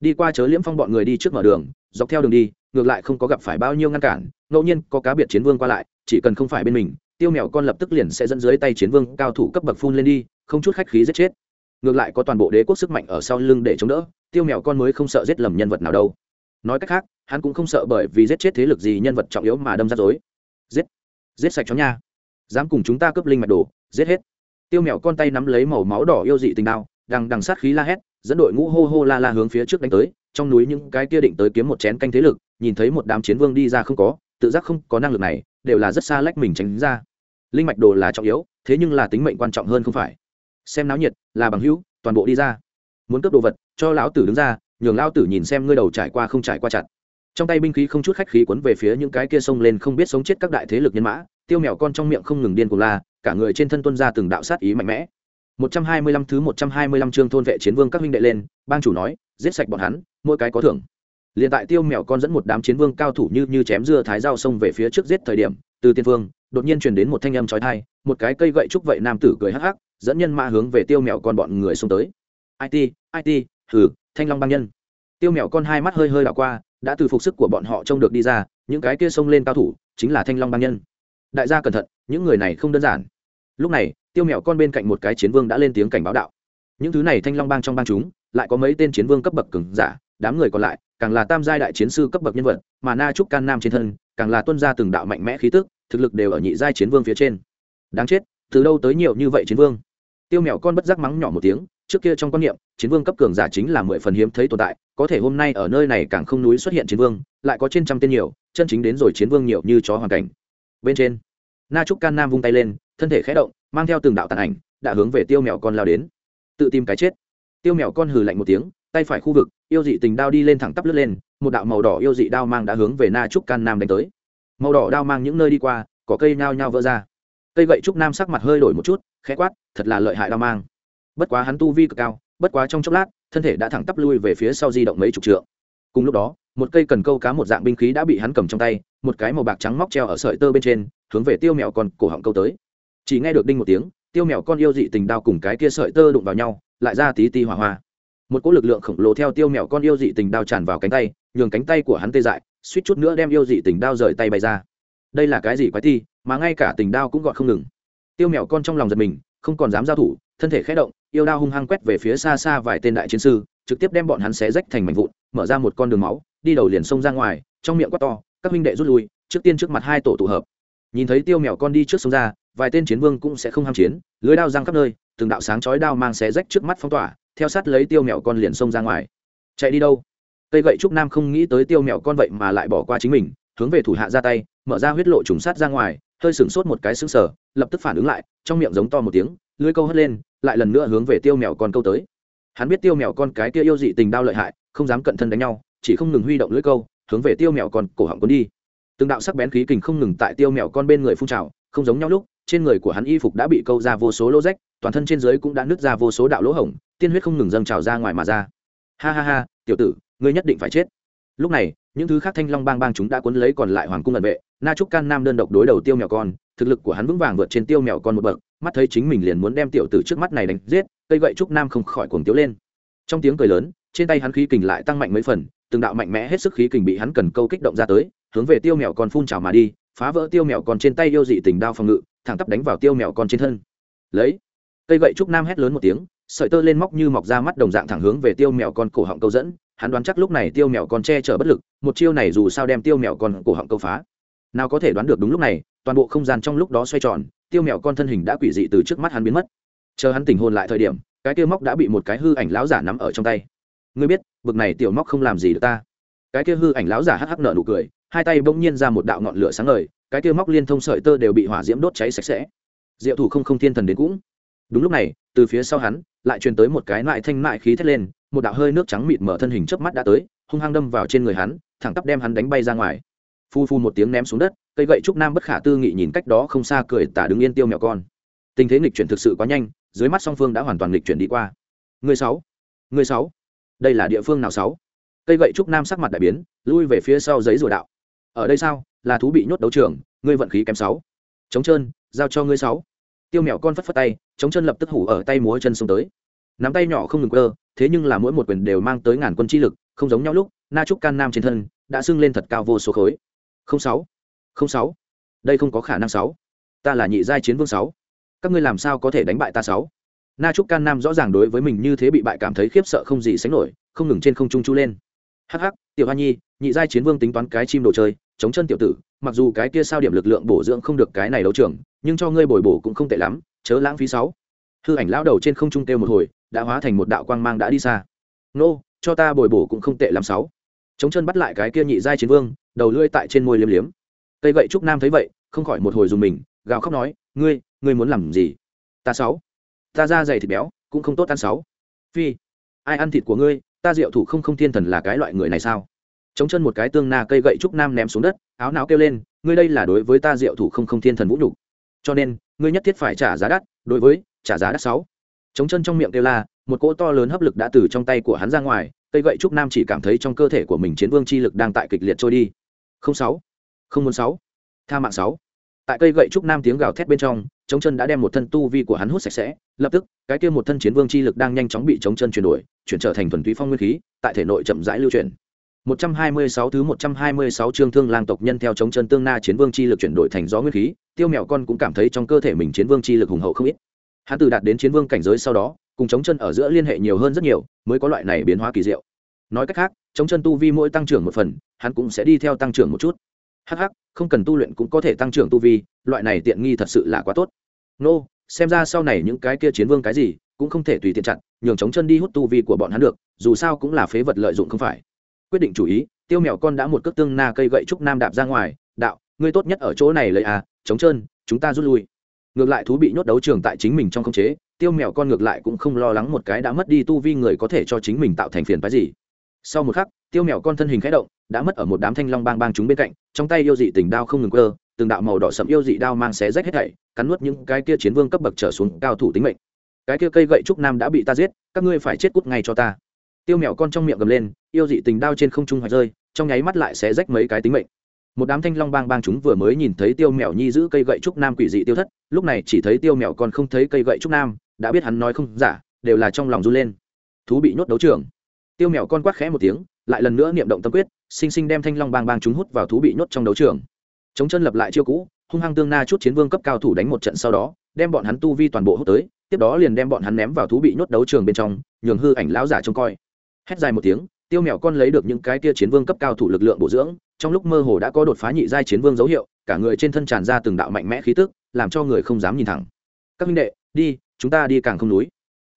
Đi qua chớ liễm phong bọn người đi trước mở đường, dọc theo đường đi, ngược lại không có gặp phải bao nhiêu ngăn cản, ngẫu nhiên có cá biệt chiến vương qua lại, chỉ cần không phải bên mình, tiêu mèo con lập tức liền sẽ dẫn dưới tay chiến vương cao thủ cấp bậc phun lên đi, không chút khách khí giết chết. Ngược lại có toàn bộ đế quốc sức mạnh ở sau lưng để chống đỡ, tiêu mèo con mới không sợ giết lầm nhân vật nào đâu nói cách khác, hắn cũng không sợ bởi vì giết chết thế lực gì nhân vật trọng yếu mà đâm ra dối giết giết sạch chó nha. Dám cùng chúng ta cướp linh mạch đồ, giết hết. Tiêu mèo con tay nắm lấy màu máu đỏ yêu dị tình đao, đằng đằng sát khí la hét, dẫn đội ngũ hô hô la la hướng phía trước đánh tới, trong núi những cái kia định tới kiếm một chén canh thế lực, nhìn thấy một đám chiến vương đi ra không có, tự giác không có năng lực này, đều là rất xa lách mình tránh ra. Linh mạch đồ là trọng yếu, thế nhưng là tính mệnh quan trọng hơn không phải. Xem náo nhiệt, là bằng hữu, toàn bộ đi ra. Muốn cướp đồ vật, cho lão tử đứng ra nhường lao tử nhìn xem ngươi đầu trải qua không trải qua chặt trong tay binh khí không chút khách khí quấn về phía những cái kia sông lên không biết sống chết các đại thế lực nhân mã tiêu mèo con trong miệng không ngừng điên cuồng la cả người trên thân tuân ra từng đạo sát ý mạnh mẽ 125 thứ 125 chương thôn vệ chiến vương các huynh đệ lên, bang chủ nói, giết sạch bọn hắn, mỗi cái có thưởng. Liên tại Tiêu Mèo con dẫn một đám chiến vương cao thủ như như chém dưa thái dao xông về phía trước giết thời điểm, từ tiên vương, đột nhiên truyền đến một thanh âm chói tai, một cái cây gậy trúc vậy nam tử cười hắc hắc, dẫn nhân mã hướng về Tiêu Mèo con bọn người xông tới. IT, IT, hừ, Thanh Long bang nhân. Tiêu Mèo con hai mắt hơi hơi đảo qua, đã từ phục sức của bọn họ trông được đi ra, những cái kia xông lên cao thủ, chính là Thanh Long bang nhân. Đại gia cẩn thận, những người này không đơn giản. Lúc này, tiêu mẹo con bên cạnh một cái chiến vương đã lên tiếng cảnh báo đạo những thứ này thanh long bang trong bang chúng lại có mấy tên chiến vương cấp bậc cứng giả đám người còn lại càng là tam giai đại chiến sư cấp bậc nhân vật mà na trúc can nam trên thân càng là tuân ra từng đạo mạnh mẽ khí tức thực lực đều ở nhị giai chiến vương phía trên đáng chết từ đâu tới nhiều như vậy chiến vương tiêu mẹo con bất giác mắng nhỏ một tiếng trước kia trong quan niệm, chiến vương cấp cường giả chính là mười phần hiếm thấy tồn tại, có thể hôm nay ở nơi này càng không núi xuất hiện chiến vương, lại có trên trăm tên nhiều, chân chính đến rồi chiến vương nhiều như chó hoàn cảnh. Bên trên, na trúc can nam vung tay lên, thân thể khẽ động, mang theo từng đạo tàn ảnh, đã hướng về tiêu mèo con lao đến. Tự tìm cái chết. Tiêu mèo con hừ lạnh một tiếng, tay phải khu vực, yêu dị tình đao đi lên thẳng tắp lướt lên, một đạo màu đỏ yêu dị đao mang đã hướng về na trúc can nam đánh tới. Màu đỏ đao mang những nơi đi qua, có cây nhao nhao vỡ ra. Cây gậy trúc nam sắc mặt hơi đổi một chút, khẽ quát, thật là lợi hại đao mang bất quá hắn tu vi cực cao, bất quá trong chốc lát, thân thể đã thẳng tắp lui về phía sau di động mấy chục trượng. Cùng lúc đó, một cây cần câu cá một dạng binh khí đã bị hắn cầm trong tay, một cái màu bạc trắng móc treo ở sợi tơ bên trên, hướng về tiêu mèo con cổ họng câu tới. Chỉ nghe được đinh một tiếng, tiêu mèo con yêu dị tình đao cùng cái kia sợi tơ đụng vào nhau, lại ra tí ti hỏa hoa. Một cỗ lực lượng khổng lồ theo tiêu mèo con yêu dị tình đao tràn vào cánh tay, nhường cánh tay của hắn tê dại, suýt chút nữa đem yêu dị tình đao rời tay bay ra. Đây là cái gì quái thi? mà ngay cả tình đao cũng gọn không ngừng. Tiêu mèo con trong lòng giật mình không còn dám giao thủ, thân thể khẽ động, yêu đao hung hăng quét về phía xa xa vài tên đại chiến sư, trực tiếp đem bọn hắn xé rách thành mảnh vụn, mở ra một con đường máu, đi đầu liền xông ra ngoài, trong miệng quát to, các huynh đệ rút lui, trước tiên trước mặt hai tổ tụ hợp. Nhìn thấy tiêu mèo con đi trước sông ra, vài tên chiến vương cũng sẽ không ham chiến, lưới đao giang khắp nơi, từng đạo sáng chói đao mang xé rách trước mắt phong tỏa, theo sát lấy tiêu mèo con liền xông ra ngoài. Chạy đi đâu? Cây gậy trúc nam không nghĩ tới tiêu mèo con vậy mà lại bỏ qua chính mình, hướng về thủ hạ ra tay, mở ra huyết lộ trùng sát ra ngoài hơi sửng sốt một cái sững sờ, lập tức phản ứng lại, trong miệng giống to một tiếng lưới câu hất lên, lại lần nữa hướng về tiêu mèo con câu tới. Hắn biết tiêu mèo con cái kia yêu dị tình đao lợi hại, không dám cận thân đánh nhau, chỉ không ngừng huy động lưỡi câu, hướng về tiêu mèo con cổ họng cuốn đi. Từng đạo sắc bén khí kình không ngừng tại tiêu mèo con bên người phun trào, không giống nhau lúc, trên người của hắn y phục đã bị câu ra vô số lỗ rách, toàn thân trên dưới cũng đã nứt ra vô số đạo lỗ hổng, tiên huyết không ngừng dâng trào ra ngoài mà ra. Ha ha ha, tiểu tử, ngươi nhất định phải chết. Lúc này, những thứ khác thanh long bang bang chúng đã cuốn lấy còn lại hoàng cung ẩn vệ na trúc can nam đơn độc đối đầu tiêu mèo con, thực lực của hắn vững vàng vượt trên tiêu mèo con một bậc, mắt thấy chính mình liền muốn đem tiểu tử trước mắt này đánh giết, cây gậy trúc nam không khỏi cuồng tiếu lên. Trong tiếng cười lớn, trên tay hắn khí kình lại tăng mạnh mấy phần, từng đạo mạnh mẽ hết sức khí kình bị hắn cần câu kích động ra tới, hướng về tiêu mèo con phun trào mà đi, phá vỡ tiêu mèo con trên tay yêu dị tình đao phòng ngự, thẳng tắp đánh vào tiêu mèo con trên thân. Lấy, cây gậy trúc nam hét lớn một tiếng, sợi tơ lên móc như mọc ra mắt đồng dạng thẳng hướng về tiêu mèo con cổ họng câu dẫn, hắn đoán chắc lúc này tiêu mèo con che chở bất lực, một chiêu này dù sao đem tiêu mèo con cổ họng câu phá nào có thể đoán được đúng lúc này, toàn bộ không gian trong lúc đó xoay tròn, tiêu mèo con thân hình đã quỷ dị từ trước mắt hắn biến mất. Chờ hắn tỉnh hồn lại thời điểm, cái kia móc đã bị một cái hư ảnh lão giả nắm ở trong tay. Ngươi biết, bực này tiểu móc không làm gì được ta. Cái kia hư ảnh lão giả hắc hắc nợ nụ cười, hai tay bỗng nhiên ra một đạo ngọn lửa sáng ngời, cái kia móc liên thông sợi tơ đều bị hỏa diễm đốt cháy sạch sẽ. Diệu thủ không không thiên thần đến cũng. Đúng lúc này, từ phía sau hắn, lại truyền tới một cái loại thanh mại khí thét lên, một đạo hơi nước trắng mịt mở thân hình trước mắt đã tới, hung hăng đâm vào trên người hắn, thẳng tắp đem hắn đánh bay ra ngoài phu phu một tiếng ném xuống đất, cây gậy trúc nam bất khả tư nghị nhìn cách đó không xa cười tả đứng yên tiêu mèo con. Tình thế nghịch chuyển thực sự quá nhanh, dưới mắt song phương đã hoàn toàn nghịch chuyển đi qua. Người sáu người sáu. Đây là địa phương nào sáu? Cây gậy trúc nam sắc mặt đại biến, lui về phía sau giấy rùa đạo. Ở đây sao? Là thú bị nhốt đấu trường, ngươi vận khí kém sáu. Chống trơn, giao cho ngươi sáu. Tiêu mèo con phất phất tay chống chân lập tức hủ ở tay múa chân xuống tới. Nắm tay nhỏ không ngừng cơ thế nhưng là mỗi một quyền đều mang tới ngàn quân chi lực, không giống nhau lúc, na trúc can nam trên thân đã sưng lên thật cao vô số khối không sáu. Không sáu. Đây không có khả năng sáu. Ta là nhị giai chiến vương sáu. Các ngươi làm sao có thể đánh bại ta sáu? Na trúc can nam rõ ràng đối với mình như thế bị bại cảm thấy khiếp sợ không gì sánh nổi, không ngừng trên không trung chu lên. Hắc hắc, tiểu hoa nhi, nhị giai chiến vương tính toán cái chim đồ chơi, chống chân tiểu tử, mặc dù cái kia sao điểm lực lượng bổ dưỡng không được cái này đấu trường, nhưng cho ngươi bồi bổ cũng không tệ lắm, chớ lãng phí sáu. Hư ảnh lão đầu trên không trung kêu một hồi, đã hóa thành một đạo quang mang đã đi xa. Nô, cho ta bồi bổ cũng không tệ lắm sáu. Chống chân bắt lại cái kia nhị giai chiến vương đầu lưỡi tại trên môi liếm liếm. Cây gậy trúc nam thấy vậy, không khỏi một hồi dùng mình, gào khóc nói, ngươi ngươi muốn làm gì? Ta sáu. Ta da dày thịt béo, cũng không tốt ăn sáu. Phi, ai ăn thịt của ngươi? Ta diệu thủ không không thiên thần là cái loại người này sao? Chống chân một cái tương na cây gậy trúc nam ném xuống đất, áo não kêu lên, ngươi đây là đối với ta diệu thủ không không thiên thần vũ nhục. Cho nên, ngươi nhất thiết phải trả giá đắt, đối với, trả giá đắt sáu. Chống chân trong miệng kêu la, một cỗ to lớn hấp lực đã từ trong tay của hắn ra ngoài, cây gậy trúc nam chỉ cảm thấy trong cơ thể của mình chiến vương chi lực đang tại kịch liệt trôi đi không sáu không muốn sáu tha mạng sáu tại cây gậy trúc nam tiếng gào thét bên trong chống chân đã đem một thân tu vi của hắn hút sạch sẽ lập tức cái kia một thân chiến vương chi lực đang nhanh chóng bị chống chân chuyển đổi chuyển trở thành thuần túy phong nguyên khí tại thể nội chậm rãi lưu chuyển 126 thứ 126 chương thương lang tộc nhân theo chống chân tương na chiến vương chi lực chuyển đổi thành gió nguyên khí, tiêu mèo con cũng cảm thấy trong cơ thể mình chiến vương chi lực hùng hậu không ít. Hắn từ đạt đến chiến vương cảnh giới sau đó, cùng chống chân ở giữa liên hệ nhiều hơn rất nhiều, mới có loại này biến hóa kỳ diệu. Nói cách khác, chống chân tu vi mỗi tăng trưởng một phần, hắn cũng sẽ đi theo tăng trưởng một chút. Hắc hắc, không cần tu luyện cũng có thể tăng trưởng tu vi, loại này tiện nghi thật sự là quá tốt. Nô, xem ra sau này những cái kia chiến vương cái gì, cũng không thể tùy tiện chặn, nhường chống chân đi hút tu vi của bọn hắn được, dù sao cũng là phế vật lợi dụng không phải quyết định chủ ý tiêu mèo con đã một cước tương na cây gậy trúc nam đạp ra ngoài đạo ngươi tốt nhất ở chỗ này lấy à chống trơn chúng ta rút lui ngược lại thú bị nhốt đấu trường tại chính mình trong không chế tiêu mèo con ngược lại cũng không lo lắng một cái đã mất đi tu vi người có thể cho chính mình tạo thành phiền phái gì sau một khắc tiêu mèo con thân hình khẽ động đã mất ở một đám thanh long bang bang chúng bên cạnh, trong tay yêu dị tình đao không ngừng cơ từng đạo màu đỏ sậm yêu dị đao mang xé rách hết thảy, cắn nuốt những cái kia chiến vương cấp bậc trở xuống cao thủ tính mệnh. Cái kia cây gậy trúc nam đã bị ta giết, các ngươi phải chết cút ngay cho ta. Tiêu mèo con trong miệng gầm lên, yêu dị tình đao trên không trung hoạch rơi, trong nháy mắt lại xé rách mấy cái tính mệnh. Một đám thanh long bang bang chúng vừa mới nhìn thấy tiêu mèo nhi giữ cây gậy trúc nam quỷ dị tiêu thất, lúc này chỉ thấy tiêu mèo còn không thấy cây gậy trúc nam, đã biết hắn nói không giả, đều là trong lòng run lên. Thú bị nhốt đấu trường. Tiêu mèo con quát khẽ một tiếng lại lần nữa niệm động tâm quyết, sinh sinh đem thanh long bang bang chúng hút vào thú bị nhốt trong đấu trường. Chống chân lập lại chiêu cũ, hung hăng tương na chút chiến vương cấp cao thủ đánh một trận sau đó, đem bọn hắn tu vi toàn bộ hút tới, tiếp đó liền đem bọn hắn ném vào thú bị nhốt đấu trường bên trong, nhường hư ảnh lão giả trông coi. Hét dài một tiếng, tiêu mèo con lấy được những cái tia chiến vương cấp cao thủ lực lượng bổ dưỡng, trong lúc mơ hồ đã có đột phá nhị giai chiến vương dấu hiệu, cả người trên thân tràn ra từng đạo mạnh mẽ khí tức, làm cho người không dám nhìn thẳng. Các minh đệ, đi, chúng ta đi càng không núi.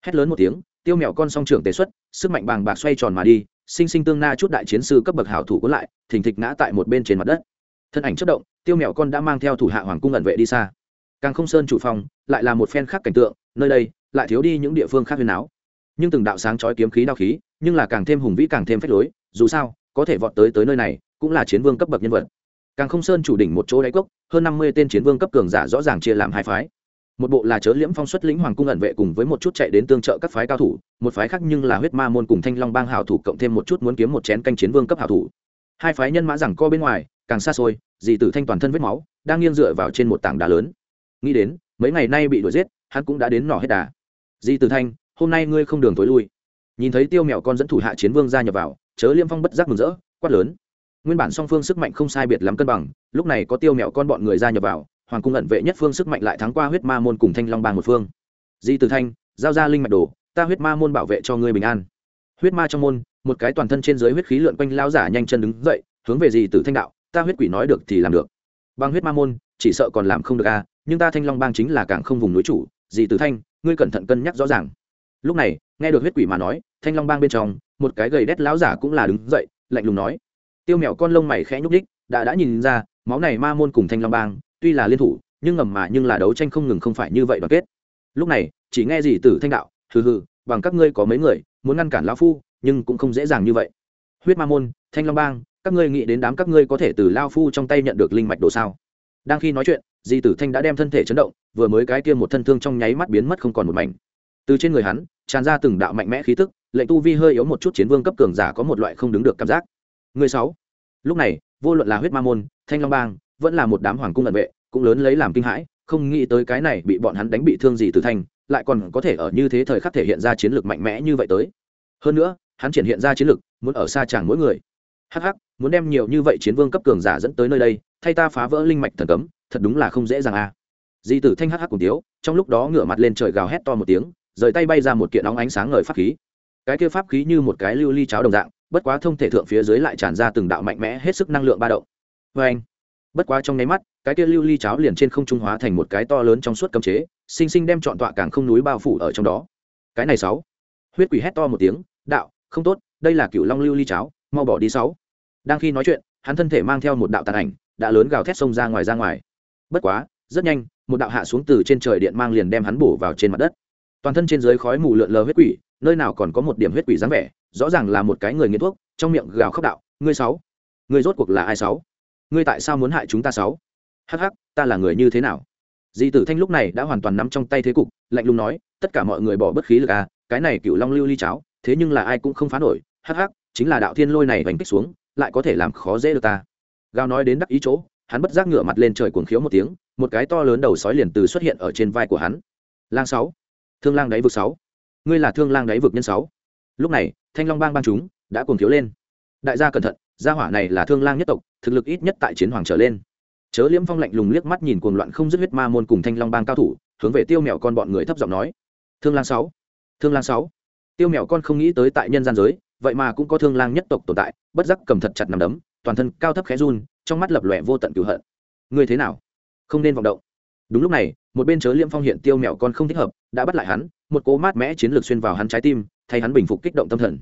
Hét lớn một tiếng, tiêu mèo con song trưởng tế xuất, sức mạnh bàng bạc xoay tròn mà đi sinh sinh tương na chút đại chiến sư cấp bậc hảo thủ cuốn lại, thình thịch ngã tại một bên trên mặt đất. Thân ảnh chất động, tiêu mèo con đã mang theo thủ hạ hoàng cung ẩn vệ đi xa. Càng không sơn chủ phòng, lại là một phen khác cảnh tượng, nơi đây, lại thiếu đi những địa phương khác huyền áo. Nhưng từng đạo sáng chói kiếm khí đao khí, nhưng là càng thêm hùng vĩ càng thêm phách lối, dù sao, có thể vọt tới tới nơi này, cũng là chiến vương cấp bậc nhân vật. Càng không sơn chủ đỉnh một chỗ đáy cốc, hơn năm mươi tên chiến vương cấp cường giả rõ ràng chia làm hai phái một bộ là chớ liễm phong xuất lĩnh hoàng cung ẩn vệ cùng với một chút chạy đến tương trợ các phái cao thủ, một phái khác nhưng là huyết ma môn cùng thanh long bang hảo thủ cộng thêm một chút muốn kiếm một chén canh chiến vương cấp hảo thủ. Hai phái nhân mã rằng co bên ngoài, càng xa xôi, dì tử thanh toàn thân vết máu, đang nghiêng dựa vào trên một tảng đá lớn. Nghĩ đến, mấy ngày nay bị đuổi giết, hắn cũng đã đến nỏ hết đà. Dì tử thanh, hôm nay ngươi không đường tối lui. Nhìn thấy tiêu mèo con dẫn thủ hạ chiến vương ra nhập vào, chớ liêm phong bất giác mừng rỡ, quát lớn. Nguyên bản song phương sức mạnh không sai biệt lắm cân bằng, lúc này có tiêu mèo con bọn người ra nhập vào hoàng cung ẩn vệ nhất phương sức mạnh lại thắng qua huyết ma môn cùng thanh long bang một phương. Di tử thanh giao ra linh mạch đồ ta huyết ma môn bảo vệ cho ngươi bình an. Huyết ma trong môn một cái toàn thân trên dưới huyết khí lượn quanh lao giả nhanh chân đứng dậy hướng về di tử thanh đạo ta huyết quỷ nói được thì làm được. Bang huyết ma môn chỉ sợ còn làm không được a à, nhưng ta thanh long bang chính là cảng không vùng núi chủ di tử thanh ngươi cẩn thận cân nhắc rõ ràng. Lúc này nghe được huyết quỷ mà nói thanh long bang bên trong một cái gầy đét lão giả cũng là đứng dậy lạnh lùng nói. Tiêu mèo con lông mày khẽ nhúc đích đã đã nhìn ra máu này ma môn cùng thanh long bang tuy là liên thủ, nhưng ngầm mà nhưng là đấu tranh không ngừng không phải như vậy đoàn kết. Lúc này, chỉ nghe gì từ thanh đạo, hừ hừ, bằng các ngươi có mấy người, muốn ngăn cản lão phu, nhưng cũng không dễ dàng như vậy. Huyết ma môn, thanh long bang, các ngươi nghĩ đến đám các ngươi có thể từ lao phu trong tay nhận được linh mạch đồ sao? Đang khi nói chuyện di tử thanh đã đem thân thể chấn động, vừa mới cái kia một thân thương trong nháy mắt biến mất không còn một mảnh. Từ trên người hắn, tràn ra từng đạo mạnh mẽ khí tức, lệnh tu vi hơi yếu một chút chiến vương cấp cường giả có một loại không đứng được cảm giác. Người sáu. Lúc này, vô luận là huyết ma môn, thanh long bang vẫn là một đám hoàng cung ẩn vệ, cũng lớn lấy làm kinh hãi, không nghĩ tới cái này bị bọn hắn đánh bị thương gì từ thanh lại còn có thể ở như thế thời khắc thể hiện ra chiến lược mạnh mẽ như vậy tới. Hơn nữa, hắn triển hiện ra chiến lược, muốn ở xa chàng mỗi người. Hắc hắc, muốn đem nhiều như vậy chiến vương cấp cường giả dẫn tới nơi đây, thay ta phá vỡ linh mạch thần cấm, thật đúng là không dễ dàng a. À. di tử thanh hắc hắc cùng tiếu, trong lúc đó ngửa mặt lên trời gào hét to một tiếng, rời tay bay ra một kiện óng ánh sáng ngời pháp khí. Cái kia pháp khí như một cái lưu ly cháo đồng dạng, bất quá thông thể thượng phía dưới lại tràn ra từng đạo mạnh mẽ hết sức năng lượng ba động. Vê anh bất quá trong nháy mắt, cái kia lưu ly cháo liền trên không trung hóa thành một cái to lớn trong suốt cấm chế, sinh sinh đem trọn tọa càng không núi bao phủ ở trong đó. Cái này sáu. Huyết quỷ hét to một tiếng, đạo, không tốt, đây là cựu long lưu ly cháo, mau bỏ đi sáu. Đang khi nói chuyện, hắn thân thể mang theo một đạo tàn ảnh, đã lớn gào thét xông ra ngoài ra ngoài. Bất quá, rất nhanh, một đạo hạ xuống từ trên trời điện mang liền đem hắn bổ vào trên mặt đất. Toàn thân trên dưới khói mù lượn lờ huyết quỷ, nơi nào còn có một điểm huyết quỷ dáng vẻ, rõ ràng là một cái người nghiện thuốc, trong miệng gào khóc đạo, ngươi sáu, ngươi rốt cuộc là ai sáu? Ngươi tại sao muốn hại chúng ta sáu? Hắc hắc, ta là người như thế nào? Di tử thanh lúc này đã hoàn toàn nắm trong tay thế cục, lạnh lùng nói, tất cả mọi người bỏ bất khí lực à cái này cựu long lưu ly cháo, thế nhưng là ai cũng không phá nổi, hắc hắc, chính là đạo thiên lôi này vành kích xuống, lại có thể làm khó dễ được ta. Gao nói đến đắc ý chỗ, hắn bất giác ngửa mặt lên trời cuồng khiếu một tiếng, một cái to lớn đầu sói liền từ xuất hiện ở trên vai của hắn. Lang sáu, thương lang đáy vực sáu. Ngươi là thương lang đáy vực nhân sáu. Lúc này, thanh long bang bang chúng đã cuồng thiếu lên. Đại gia cẩn thận, gia hỏa này là thương lang nhất tộc thực lực ít nhất tại chiến hoàng trở lên. Chớ liễm phong lạnh lùng liếc mắt nhìn cuồng loạn không dứt huyết ma môn cùng thanh long bang cao thủ, hướng về tiêu mèo con bọn người thấp giọng nói. Thương lang sáu, thương lang sáu. Tiêu mèo con không nghĩ tới tại nhân gian giới, vậy mà cũng có thương lang nhất tộc tồn tại, bất giác cầm thật chặt nằm đấm, toàn thân cao thấp khẽ run, trong mắt lập lòe vô tận cửu hận. Ngươi thế nào? Không nên vọng động. Đúng lúc này, một bên chớ liễm phong hiện tiêu mèo con không thích hợp, đã bắt lại hắn, một cố mát mẽ chiến lược xuyên vào hắn trái tim, thay hắn bình phục kích động tâm thần.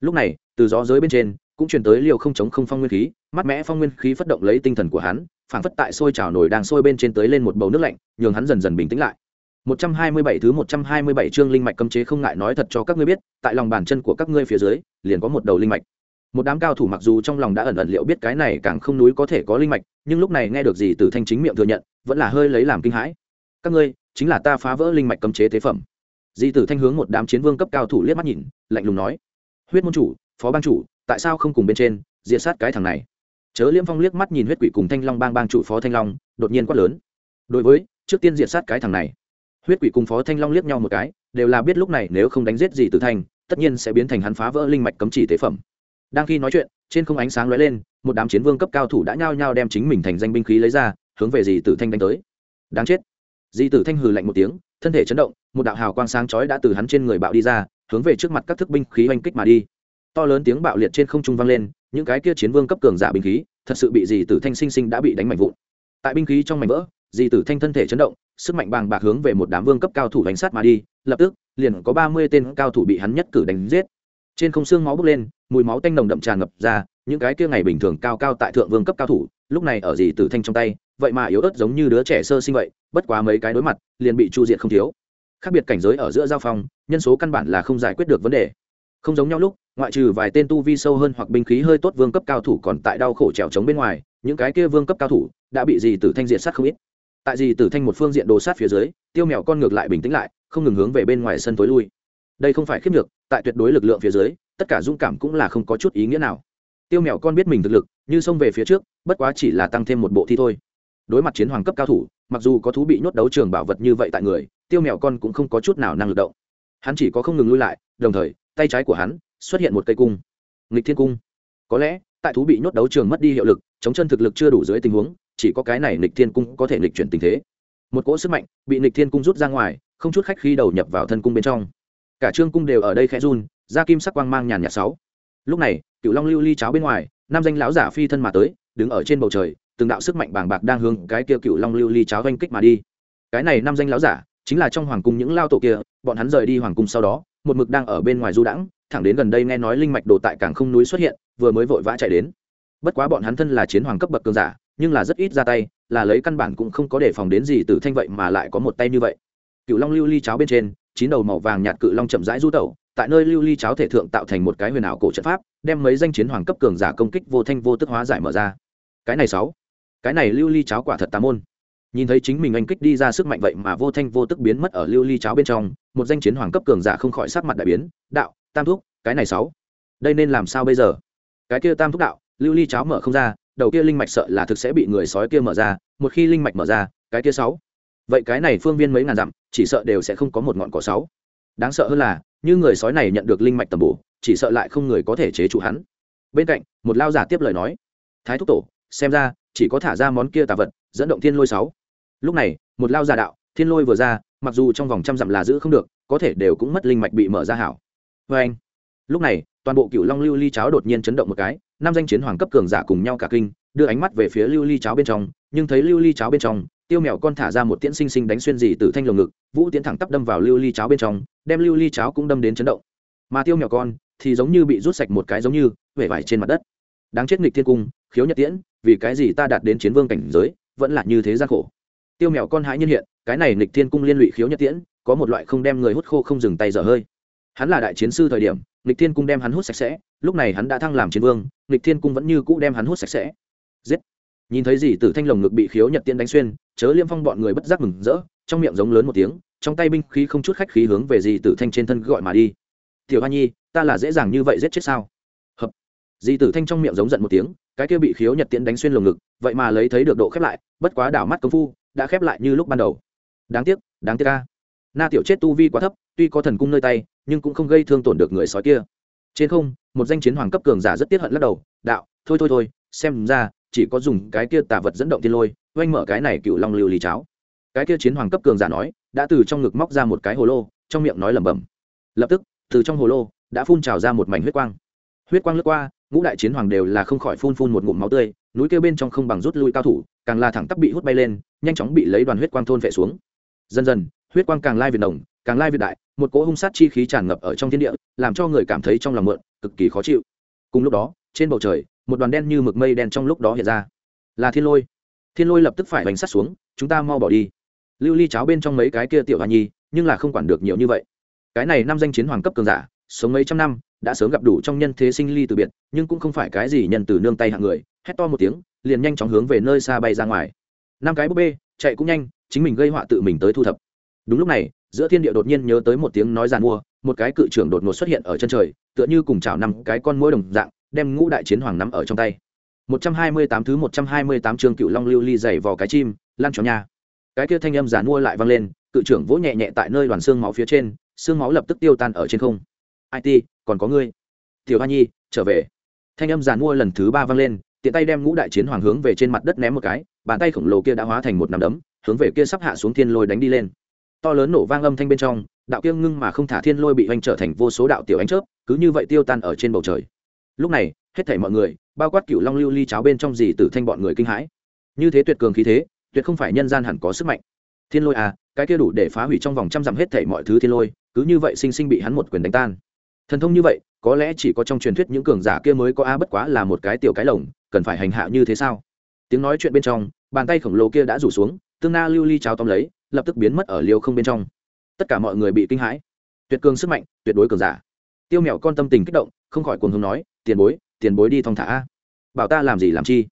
Lúc này, từ gió giới bên trên cũng truyền tới liều không chống không phong nguyên khí mắt mẽ phong nguyên khí phất động lấy tinh thần của hắn phảng phất tại sôi trào nổi đang sôi bên trên tới lên một bầu nước lạnh nhường hắn dần dần bình tĩnh lại 127 thứ 127 chương linh mạch cấm chế không ngại nói thật cho các ngươi biết, tại lòng bàn chân của các ngươi phía dưới, liền có một đầu linh mạch. Một đám cao thủ mặc dù trong lòng đã ẩn ẩn liệu biết cái này càng không núi có thể có linh mạch, nhưng lúc này nghe được gì từ thanh chính miệng thừa nhận, vẫn là hơi lấy làm kinh hãi. Các ngươi, chính là ta phá vỡ linh mạch cấm chế thế phẩm di tử thanh hướng một đám chiến vương cấp cao thủ liếc mắt nhìn lạnh lùng nói huyết môn chủ phó bang chủ tại sao không cùng bên trên, diệt sát cái thằng này? Chớ liêm phong liếc mắt nhìn huyết quỷ cùng thanh long bang bang chủ phó thanh long, đột nhiên quát lớn. Đối với, trước tiên diệt sát cái thằng này. Huyết quỷ cùng phó thanh long liếc nhau một cái, đều là biết lúc này nếu không đánh giết gì tử thanh tất nhiên sẽ biến thành hắn phá vỡ linh mạch cấm chỉ tế phẩm. Đang khi nói chuyện, trên không ánh sáng lóe lên, một đám chiến vương cấp cao thủ đã nhao nhao đem chính mình thành danh binh khí lấy ra, hướng về dì tử thanh đánh tới. Đáng chết. Dì tử thanh hừ lạnh một tiếng, thân thể chấn động, một đạo hào quang sáng chói đã từ hắn trên người bạo đi ra, hướng về trước mặt các thức binh khí oanh kích mà đi to lớn tiếng bạo liệt trên không trung vang lên, những cái kia chiến vương cấp cường giả binh khí, thật sự bị dì tử thanh sinh sinh đã bị đánh mạnh vụn. Tại binh khí trong mảnh vỡ, dì tử thanh thân thể chấn động, sức mạnh bàng bạc hướng về một đám vương cấp cao thủ đánh sát mà đi, lập tức, liền có ba mươi tên cao thủ bị hắn nhất cử đánh giết. Trên không xương máu bốc lên, mùi máu tanh nồng đậm tràn ngập ra, những cái kia ngày bình thường cao cao tại thượng vương cấp cao thủ, lúc này ở Dì tử thanh trong tay, vậy mà yếu ớt giống như đứa trẻ sơ sinh vậy, bất quá mấy cái đối mặt, liền bị chu diện không thiếu. Khác biệt cảnh giới ở giữa giao phong, nhân số căn bản là không giải quyết được vấn đề. Không giống nhau lúc ngoại trừ vài tên tu vi sâu hơn hoặc binh khí hơi tốt vương cấp cao thủ còn tại đau khổ trèo trống bên ngoài, những cái kia vương cấp cao thủ đã bị dì tử thanh diện sát không ít. Tại dì tử thanh một phương diện đồ sát phía dưới, tiêu mèo con ngược lại bình tĩnh lại, không ngừng hướng về bên ngoài sân tối lui. Đây không phải khiếp được tại tuyệt đối lực lượng phía dưới, tất cả dũng cảm cũng là không có chút ý nghĩa nào. Tiêu mèo con biết mình thực lực, như xông về phía trước, bất quá chỉ là tăng thêm một bộ thi thôi. Đối mặt chiến hoàng cấp cao thủ, mặc dù có thú bị nhốt đấu trường bảo vật như vậy tại người, tiêu mèo con cũng không có chút nào năng lực động. Hắn chỉ có không ngừng lui lại, đồng thời, tay trái của hắn xuất hiện một cây cung. Nghịch thiên cung. Có lẽ, tại thú bị nhốt đấu trường mất đi hiệu lực, chống chân thực lực chưa đủ dưới tình huống, chỉ có cái này nghịch thiên cung có thể nghịch chuyển tình thế. Một cỗ sức mạnh bị nghịch thiên cung rút ra ngoài, không chút khách khi đầu nhập vào thân cung bên trong. Cả trương cung đều ở đây khẽ run, da kim sắc quang mang nhàn nhạt sáu. Lúc này cựu long lưu ly cháo bên ngoài nam danh lão giả phi thân mà tới, đứng ở trên bầu trời, từng đạo sức mạnh bàng bạc đang hướng cái kia cựu long lưu ly cháo oanh kích mà đi. Cái này nam danh lão giả, chính là trong hoàng cung những lao tổ kia, bọn hắn rời đi hoàng cung sau đó, một mực đang ở bên ngoài du đãng thẳng đến gần đây nghe nói linh mạch đồ tại cảng không núi xuất hiện, vừa mới vội vã chạy đến. Bất quá bọn hắn thân là chiến hoàng cấp bậc cường giả, nhưng là rất ít ra tay, là lấy căn bản cũng không có đề phòng đến gì từ thanh vậy mà lại có một tay như vậy. Cựu long lưu ly cháo bên trên, chín đầu màu vàng nhạt cự long chậm rãi du tẩu, tại nơi lưu ly cháo thể thượng tạo thành một cái huyền ảo cổ trận pháp, đem mấy danh chiến hoàng cấp cường giả công kích vô thanh vô tức hóa giải mở ra. Cái này sáu, cái này lưu ly cháo quả thật tà môn. Nhìn thấy chính mình anh kích đi ra sức mạnh vậy mà vô thanh vô tức biến mất ở lưu ly cháo bên trong, một danh chiến hoàng cấp cường giả không khỏi sắc mặt đại biến, đạo tam thúc, cái này sáu. Đây nên làm sao bây giờ? Cái kia tam thúc đạo, lưu ly cháo mở không ra, đầu kia linh mạch sợ là thực sẽ bị người sói kia mở ra, một khi linh mạch mở ra, cái kia sáu. Vậy cái này phương viên mấy ngàn dặm, chỉ sợ đều sẽ không có một ngọn cỏ sáu. Đáng sợ hơn là, như người sói này nhận được linh mạch tầm bổ, chỉ sợ lại không người có thể chế trụ hắn. Bên cạnh, một lao giả tiếp lời nói. Thái thúc tổ, xem ra, chỉ có thả ra món kia tà vật, dẫn động thiên lôi sáu. Lúc này, một lao giả đạo, thiên lôi vừa ra, mặc dù trong vòng trăm dặm là giữ không được, có thể đều cũng mất linh mạch bị mở ra hảo vê anh. Lúc này, toàn bộ cựu long lưu ly cháo đột nhiên chấn động một cái, năm danh chiến hoàng cấp cường giả cùng nhau cả kinh, đưa ánh mắt về phía lưu ly cháo bên trong, nhưng thấy lưu ly cháo bên trong, tiêu mèo con thả ra một tiễn sinh sinh đánh xuyên dì từ thanh lồng ngực, vũ tiễn thẳng tắp đâm vào lưu ly cháo bên trong, đem lưu ly cháo cũng đâm đến chấn động. Mà tiêu mèo con thì giống như bị rút sạch một cái giống như, vẻ vải trên mặt đất. Đáng chết nghịch thiên cung, khiếu nhật tiễn, vì cái gì ta đạt đến chiến vương cảnh giới, vẫn là như thế gian khổ. Tiêu mèo con hãi nhân hiện, cái này nghịch thiên cung liên lụy khiếu nhật tiễn, có một loại không đem người hút khô không dừng tay dở hơi hắn là đại chiến sư thời điểm, nghịch thiên cung đem hắn hút sạch sẽ, lúc này hắn đã thăng làm chiến vương, nghịch thiên cung vẫn như cũ đem hắn hút sạch sẽ. Giết! Nhìn thấy gì, tử thanh lồng ngực bị khiếu nhật tiên đánh xuyên, chớ liêm phong bọn người bất giác mừng rỡ, trong miệng giống lớn một tiếng, trong tay binh khí không chút khách khí hướng về dì tử thanh trên thân gọi mà đi. Tiểu hoa nhi, ta là dễ dàng như vậy giết chết sao? Hợp! Dì tử thanh trong miệng giống giận một tiếng, cái kia bị khiếu nhật tiễn đánh xuyên lồng ngực, vậy mà lấy thấy được độ khép lại, bất quá đảo mắt công phu, đã khép lại như lúc ban đầu. Đáng tiếc đáng tiếc ca na tiểu chết tu vi quá thấp, tuy có thần cung nơi tay nhưng cũng không gây thương tổn được người sói kia. Trên không, một danh chiến hoàng cấp cường giả rất tiếc hận lắc đầu, đạo, thôi thôi thôi, xem ra chỉ có dùng cái kia tà vật dẫn động thiên lôi, oanh mở cái này cựu long lưu lý cháo. Cái kia chiến hoàng cấp cường giả nói, đã từ trong ngực móc ra một cái hồ lô, trong miệng nói lẩm bẩm. Lập tức, từ trong hồ lô đã phun trào ra một mảnh huyết quang. Huyết quang lướt qua, ngũ đại chiến hoàng đều là không khỏi phun phun một ngụm máu tươi, núi kêu bên trong không bằng rút lui cao thủ, càng là thẳng tắp bị hút bay lên, nhanh chóng bị lấy đoàn huyết quang thôn vệ xuống. Dần dần, huyết quang càng lai việt đồng càng lai việt đại, một cỗ hung sát chi khí tràn ngập ở trong thiên địa, làm cho người cảm thấy trong lòng mượn, cực kỳ khó chịu. Cùng lúc đó, trên bầu trời, một đoàn đen như mực mây đen trong lúc đó hiện ra. Là thiên lôi. Thiên lôi lập tức phải bánh sắt xuống, chúng ta mau bỏ đi. Lưu ly cháo bên trong mấy cái kia tiểu hoa nhi, nhưng là không quản được nhiều như vậy. Cái này năm danh chiến hoàng cấp cường giả, sống mấy trăm năm, đã sớm gặp đủ trong nhân thế sinh ly từ biệt, nhưng cũng không phải cái gì nhân từ nương tay hạng người, hét to một tiếng, liền nhanh chóng hướng về nơi xa bay ra ngoài. Năm cái búp bê, chạy cũng nhanh, chính mình gây họa tự mình tới thu thập. Đúng lúc này giữa thiên địa đột nhiên nhớ tới một tiếng nói giàn mua, một cái cự trưởng đột ngột xuất hiện ở chân trời, tựa như cùng chảo năm cái con mũi đồng dạng, đem ngũ đại chiến hoàng nắm ở trong tay. 128 thứ 128 chương cựu long lưu ly dày vào cái chim, lan cho nha. Cái kia thanh âm giàn mua lại vang lên, cự trưởng vỗ nhẹ nhẹ tại nơi đoàn xương máu phía trên, xương máu lập tức tiêu tan ở trên không. It còn có ngươi. Tiểu hoa nhi, trở về. Thanh âm giàn mua lần thứ ba vang lên, tiện tay đem ngũ đại chiến hoàng hướng về trên mặt đất ném một cái, bàn tay khổng lồ kia đã hóa thành một nắm đấm, hướng về kia sắp hạ xuống thiên lôi đánh đi lên to lớn nổ vang âm thanh bên trong, đạo kiêng ngưng mà không thả thiên lôi bị hoành trở thành vô số đạo tiểu ánh chớp, cứ như vậy tiêu tan ở trên bầu trời. Lúc này, hết thảy mọi người, bao quát cựu long lưu ly cháo bên trong gì tử thanh bọn người kinh hãi. Như thế tuyệt cường khí thế, tuyệt không phải nhân gian hẳn có sức mạnh. Thiên lôi à cái kia đủ để phá hủy trong vòng trăm dặm hết thảy mọi thứ thiên lôi, cứ như vậy sinh sinh bị hắn một quyền đánh tan. Thần thông như vậy, có lẽ chỉ có trong truyền thuyết những cường giả kia mới có a, bất quá là một cái tiểu cái lồng, cần phải hành hạ như thế sao? Tiếng nói chuyện bên trong, bàn tay khổng lồ kia đã rủ xuống, tương na lưu ly cháo tóm lấy lập tức biến mất ở liêu không bên trong. Tất cả mọi người bị kinh hãi. Tuyệt cường sức mạnh, tuyệt đối cường giả. Tiêu mèo con tâm tình kích động, không khỏi cuồng hùng nói, tiền bối tiền bối đi thong thả bảo ta làm gì làm chi?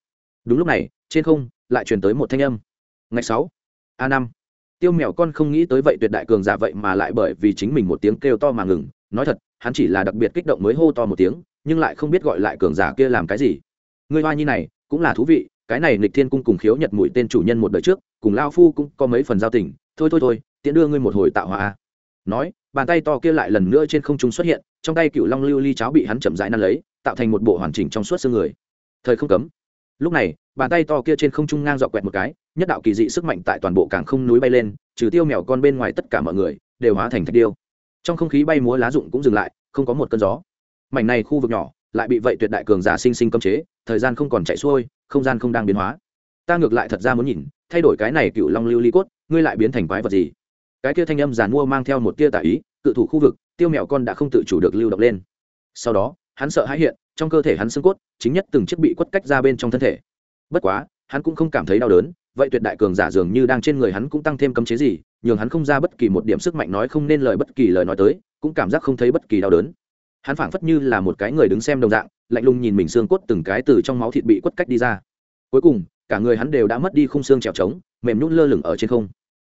Đúng lúc này, trên không, lại truyền tới một thanh âm. Ngày sáu, a năm. Tiêu mèo con không nghĩ tới vậy tuyệt đại cường giả vậy mà lại bởi vì chính mình một tiếng kêu to mà ngừng. Nói thật, hắn chỉ là đặc biệt kích động mới hô to một tiếng, nhưng lại không biết gọi lại cường giả kia làm cái gì. Người hoa nhi này, cũng là thú vị, cái này nịch thiên cung cùng khiếu nhật mũi tên chủ nhân một đời trước cùng lao phu cũng có mấy phần giao tình, thôi thôi thôi tiện đưa ngươi một hồi tạo hòa. nói, bàn tay to kia lại lần nữa trên không trung xuất hiện, trong tay cựu long lưu ly cháo bị hắn chậm rãi năn lấy, tạo thành một bộ hoàn chỉnh trong suốt xương người. Thời không cấm. Lúc này, bàn tay to kia trên không trung ngang dọ quẹt một cái, nhất đạo kỳ dị sức mạnh tại toàn bộ cảng không núi bay lên, trừ tiêu mèo con bên ngoài tất cả mọi người, đều hóa thành thạch điêu. Trong không khí bay múa lá rụng cũng dừng lại, không có một cơn gió. Mảnh này khu vực nhỏ, lại bị vậy tuyệt đại cường giả sinh sinh cấm chế, thời gian không còn chạy xuôi, không gian không đang biến hóa. Ta ngược lại thật ra muốn nhìn thay đổi cái này cựu long lưu ly cốt, ngươi lại biến thành quái vật gì? Cái kia thanh âm giàn mua mang theo một tia tả ý, cự thủ khu vực, tiêu mèo con đã không tự chủ được lưu động lên. Sau đó, hắn sợ hãi hiện, trong cơ thể hắn xương cốt, chính nhất từng chiếc bị quất cách ra bên trong thân thể. Bất quá, hắn cũng không cảm thấy đau đớn, vậy tuyệt đại cường giả dường như đang trên người hắn cũng tăng thêm cấm chế gì, nhường hắn không ra bất kỳ một điểm sức mạnh nói không nên lời bất kỳ lời nói tới, cũng cảm giác không thấy bất kỳ đau đớn. Hắn phảng phất như là một cái người đứng xem đồng dạng, lạnh lùng nhìn mình xương cốt từng cái từ trong máu thịt bị quất cách đi ra. Cuối cùng cả người hắn đều đã mất đi khung xương trèo trống, mềm nhún lơ lửng ở trên không.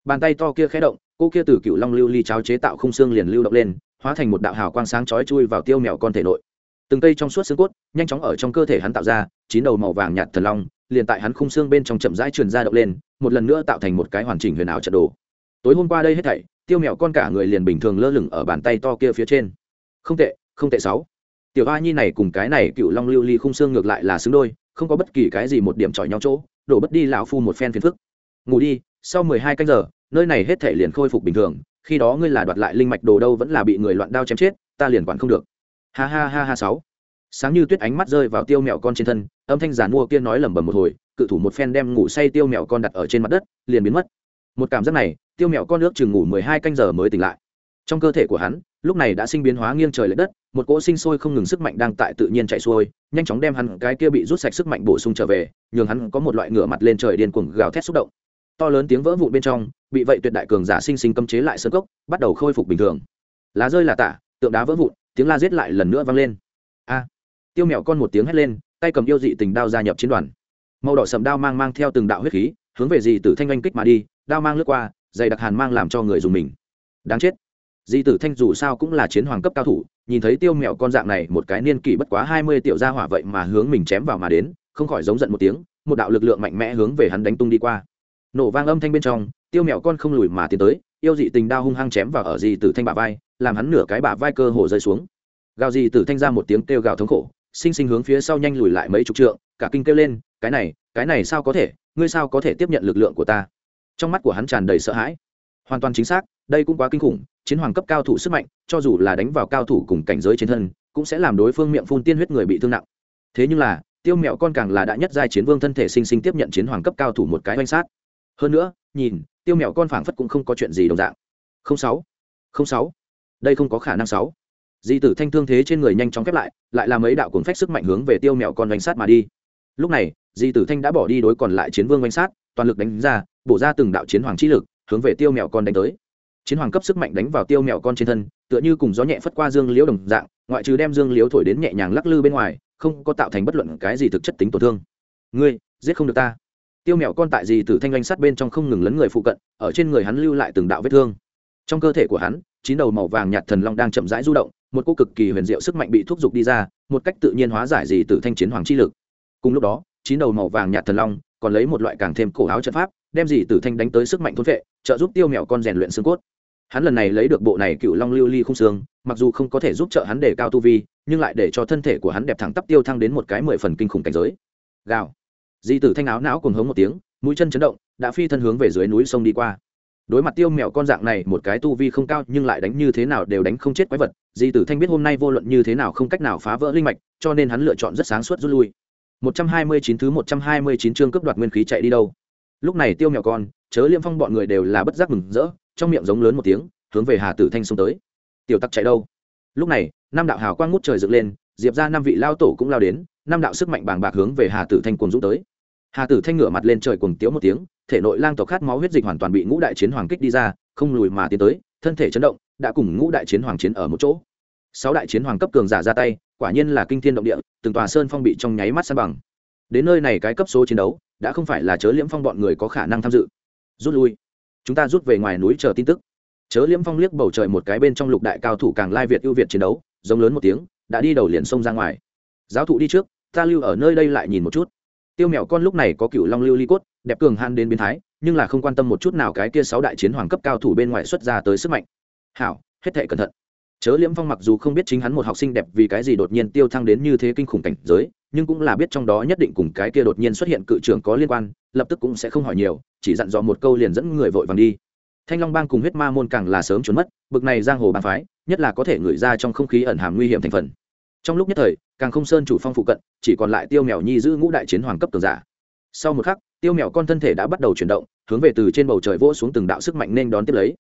Bàn tay to kia khẽ động, cô kia từ cựu long lưu ly cháo chế tạo khung xương liền lưu động lên, hóa thành một đạo hào quang sáng chói chui vào tiêu mèo con thể nội. Từng cây trong suốt xương cốt, nhanh chóng ở trong cơ thể hắn tạo ra, chín đầu màu vàng nhạt thần long, liền tại hắn khung xương bên trong chậm rãi truyền ra động lên, một lần nữa tạo thành một cái hoàn chỉnh huyền ảo trận đồ. Tối hôm qua đây hết thảy, tiêu mèo con cả người liền bình thường lơ lửng ở bàn tay to kia phía trên. Không tệ không tệ sáu. Tiểu a nhi này cùng cái này cựu long lưu ly khung xương ngược lại là xứng đôi không có bất kỳ cái gì một điểm chọi nhau chỗ, đổ bất đi lão phu một phen phiền phức. Ngủ đi, sau mười hai canh giờ, nơi này hết thể liền khôi phục bình thường, khi đó ngươi là đoạt lại linh mạch đồ đâu vẫn là bị người loạn đao chém chết, ta liền quản không được. Ha ha ha ha sáu. Sáng như tuyết ánh mắt rơi vào tiêu mèo con trên thân, âm thanh giàn mua kia nói lẩm bẩm một hồi, cự thủ một phen đem ngủ say tiêu mèo con đặt ở trên mặt đất, liền biến mất. Một cảm giác này, tiêu mèo con nước chừng ngủ mười hai canh giờ mới tỉnh lại trong cơ thể của hắn, lúc này đã sinh biến hóa nghiêng trời l ệ đất, một cỗ sinh sôi không ngừng sức mạnh đang tại tự nhiên chạy xuôi, nhanh chóng đem hắn cái kia bị rút sạch sức mạnh bổ sung trở về, nhường hắn có một loại ngửa mặt lên trời điên cuồng gào thét xúc động. To lớn tiếng vỡ vụn bên trong, bị vậy tuyệt đại cường giả sinh sinh cấm chế lại sơ cốc, bắt đầu khôi phục bình thường. Lá rơi là tả, tượng đá vỡ vụn, tiếng la giết lại lần nữa vang lên. A! Tiêu mèo con một tiếng hét lên, tay cầm yêu dị tình đao gia nhập chiến đoàn. Màu đỏ sầm đao mang mang theo từng đạo huyết khí, hướng về dì tử thanh oanh kích mà đi, đao mang lướt qua, dày đặc hàn mang làm cho người dùng mình. Đáng chết! Di tử thanh dù sao cũng là chiến hoàng cấp cao thủ, nhìn thấy tiêu mèo con dạng này, một cái niên kỷ bất quá hai mươi tiểu gia hỏa vậy mà hướng mình chém vào mà đến, không khỏi giống giận một tiếng, một đạo lực lượng mạnh mẽ hướng về hắn đánh tung đi qua. Nổ vang âm thanh bên trong, tiêu mèo con không lùi mà tiến tới, yêu dị tình đao hung hăng chém vào ở di tử thanh bả vai, làm hắn nửa cái bả vai cơ hồ rơi xuống. Gào di tử thanh ra một tiếng kêu gào thống khổ, sinh sinh hướng phía sau nhanh lùi lại mấy chục trượng, cả kinh kêu lên, cái này cái này sao có thể, ngươi sao có thể tiếp nhận lực lượng của ta? Trong mắt của hắn tràn đầy sợ hãi. Hoàn toàn chính xác, đây cũng quá kinh khủng chiến hoàng cấp cao thủ sức mạnh, cho dù là đánh vào cao thủ cùng cảnh giới trên thân, cũng sẽ làm đối phương miệng phun tiên huyết người bị thương nặng. Thế nhưng là, tiêu mẹo con càng là đã nhất giai chiến vương thân thể sinh sinh tiếp nhận chiến hoàng cấp cao thủ một cái oanh sát. Hơn nữa, nhìn, tiêu mẹo con phảng phất cũng không có chuyện gì đồng dạng. Không sáu không sáu. Đây không có khả năng sáu. Di tử thanh thương thế trên người nhanh chóng khép lại lại làm ấy đạo cuốn phách sức mạnh hướng về tiêu mẹo con oanh sát mà đi. Lúc này, di tử thanh đã bỏ đi đối còn lại chiến vương oanh sát, toàn lực đánh ra, bổ ra từng đạo chiến hoàng trí lực, hướng về tiêu mẹo con đánh tới chiến hoàng cấp sức mạnh đánh vào tiêu Mèo con trên thân, tựa như cùng gió nhẹ phất qua dương liễu đồng dạng, ngoại trừ đem dương liễu thổi đến nhẹ nhàng lắc lư bên ngoài, không có tạo thành bất luận cái gì thực chất tính tổn thương. Ngươi, giết không được ta. Tiêu Mèo con tại gì từ thanh lanh sắt bên trong không ngừng lấn người phụ cận, ở trên người hắn lưu lại từng đạo vết thương. Trong cơ thể của hắn, chín đầu màu vàng nhạt thần long đang chậm rãi du động, một cô cực kỳ huyền diệu sức mạnh bị thúc giục đi ra, một cách tự nhiên hóa giải gì từ thanh chiến hoàng chi lực. Cùng lúc đó, chín đầu màu vàng nhạt thần long còn lấy một loại càng thêm cổ áo trận pháp, đem gì từ thanh đánh tới sức mạnh thôn vệ, trợ giúp tiêu Mèo con rèn luyện xương cốt hắn lần này lấy được bộ này cựu long lưu ly không xương, mặc dù không có thể giúp trợ hắn để cao tu vi, nhưng lại để cho thân thể của hắn đẹp thẳng tắp tiêu thăng đến một cái mười phần kinh khủng cảnh giới. Gào. Di tử thanh áo não cùng hống một tiếng, mũi chân chấn động, đã phi thân hướng về dưới núi sông đi qua. Đối mặt tiêu mèo con dạng này, một cái tu vi không cao nhưng lại đánh như thế nào đều đánh không chết quái vật, di tử thanh biết hôm nay vô luận như thế nào không cách nào phá vỡ linh mạch, cho nên hắn lựa chọn rất sáng suốt rút lui. 129 thứ 129 chương cướp đoạt nguyên khí chạy đi đâu. Lúc này tiêu mèo con, chớ liêm phong bọn người đều là bất giác mừng rỡ trong miệng giống lớn một tiếng, hướng về hà tử thanh xông tới. Tiểu Tắc chạy đâu? Lúc này, năm đạo hào quang ngút trời dựng lên, diệp ra năm vị lao tổ cũng lao đến, năm đạo sức mạnh bàng bạc hướng về hà tử thanh cuồng dũng tới. Hà tử thanh ngửa mặt lên trời cuồng tiếu một tiếng, thể nội lang tộc khát máu huyết dịch hoàn toàn bị ngũ đại chiến hoàng kích đi ra, không lùi mà tiến tới, thân thể chấn động, đã cùng ngũ đại chiến hoàng chiến ở một chỗ. Sáu đại chiến hoàng cấp cường giả ra tay, quả nhiên là kinh thiên động địa, từng tòa sơn phong bị trong nháy mắt san bằng. Đến nơi này cái cấp số chiến đấu, đã không phải là chớ liễm phong bọn người có khả năng tham dự. Rút lui chúng ta rút về ngoài núi chờ tin tức. Chớ liễm phong liếc bầu trời một cái bên trong lục đại cao thủ càng lai việt ưu việt chiến đấu, giống lớn một tiếng, đã đi đầu liền xông ra ngoài. Giáo thụ đi trước, ta lưu ở nơi đây lại nhìn một chút. Tiêu mèo con lúc này có cựu long lưu ly cốt, đẹp cường han đến biến thái, nhưng là không quan tâm một chút nào cái kia sáu đại chiến hoàng cấp cao thủ bên ngoài xuất ra tới sức mạnh. Hảo, hết thệ cẩn thận chớ liễm phong mặc dù không biết chính hắn một học sinh đẹp vì cái gì đột nhiên tiêu thăng đến như thế kinh khủng cảnh giới, nhưng cũng là biết trong đó nhất định cùng cái kia đột nhiên xuất hiện cự trưởng có liên quan, lập tức cũng sẽ không hỏi nhiều, chỉ dặn dò một câu liền dẫn người vội vàng đi. Thanh long bang cùng huyết ma môn càng là sớm trốn mất, bực này giang hồ bàn phái, nhất là có thể ngửi ra trong không khí ẩn hàm nguy hiểm thành phần. Trong lúc nhất thời, càng không sơn chủ phong phụ cận, chỉ còn lại tiêu mèo nhi giữ ngũ đại chiến hoàng cấp cường giả. Sau một khắc, tiêu mèo con thân thể đã bắt đầu chuyển động, hướng về từ trên bầu trời vỗ xuống từng đạo sức mạnh nên đón tiếp lấy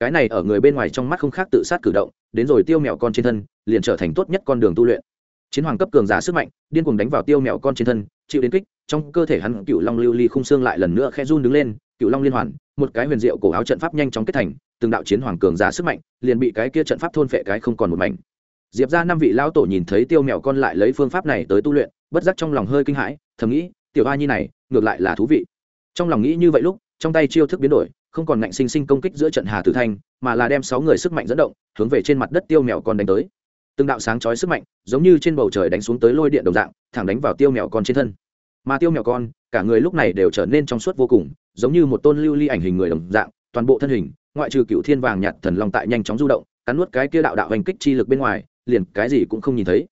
cái này ở người bên ngoài trong mắt không khác tự sát cử động, đến rồi tiêu mèo con trên thân, liền trở thành tốt nhất con đường tu luyện. Chiến hoàng cấp cường giả sức mạnh, điên cuồng đánh vào tiêu mèo con trên thân, chịu đến kích, trong cơ thể hắn cựu long lưu ly khung xương lại lần nữa khe run đứng lên cựu long liên hoàn, một cái huyền diệu cổ áo trận pháp nhanh chóng kết thành, từng đạo chiến hoàng cường giả sức mạnh, liền bị cái kia trận pháp thôn phệ cái không còn một mảnh. Diệp ra năm vị lão tổ nhìn thấy tiêu mèo con lại lấy phương pháp này tới tu luyện, bất giác trong lòng hơi kinh hãi, thầm nghĩ, tiểu a nhi này, ngược lại là thú vị. Trong lòng nghĩ như vậy lúc, trong tay chiêu thức biến đổi không còn ngạnh sinh sinh công kích giữa trận hà tử thanh, mà là đem sáu người sức mạnh dẫn động, hướng về trên mặt đất tiêu mèo con đánh tới. Từng đạo sáng chói sức mạnh, giống như trên bầu trời đánh xuống tới lôi điện đồng dạng, thẳng đánh vào tiêu mèo con trên thân. Mà tiêu mèo con, cả người lúc này đều trở nên trong suốt vô cùng, giống như một tôn lưu ly ảnh hình người đồng dạng, toàn bộ thân hình, ngoại trừ cựu thiên vàng nhạt thần long tại nhanh chóng du động, cắn nuốt cái kia đạo đạo hành kích chi lực bên ngoài, liền cái gì cũng không nhìn thấy.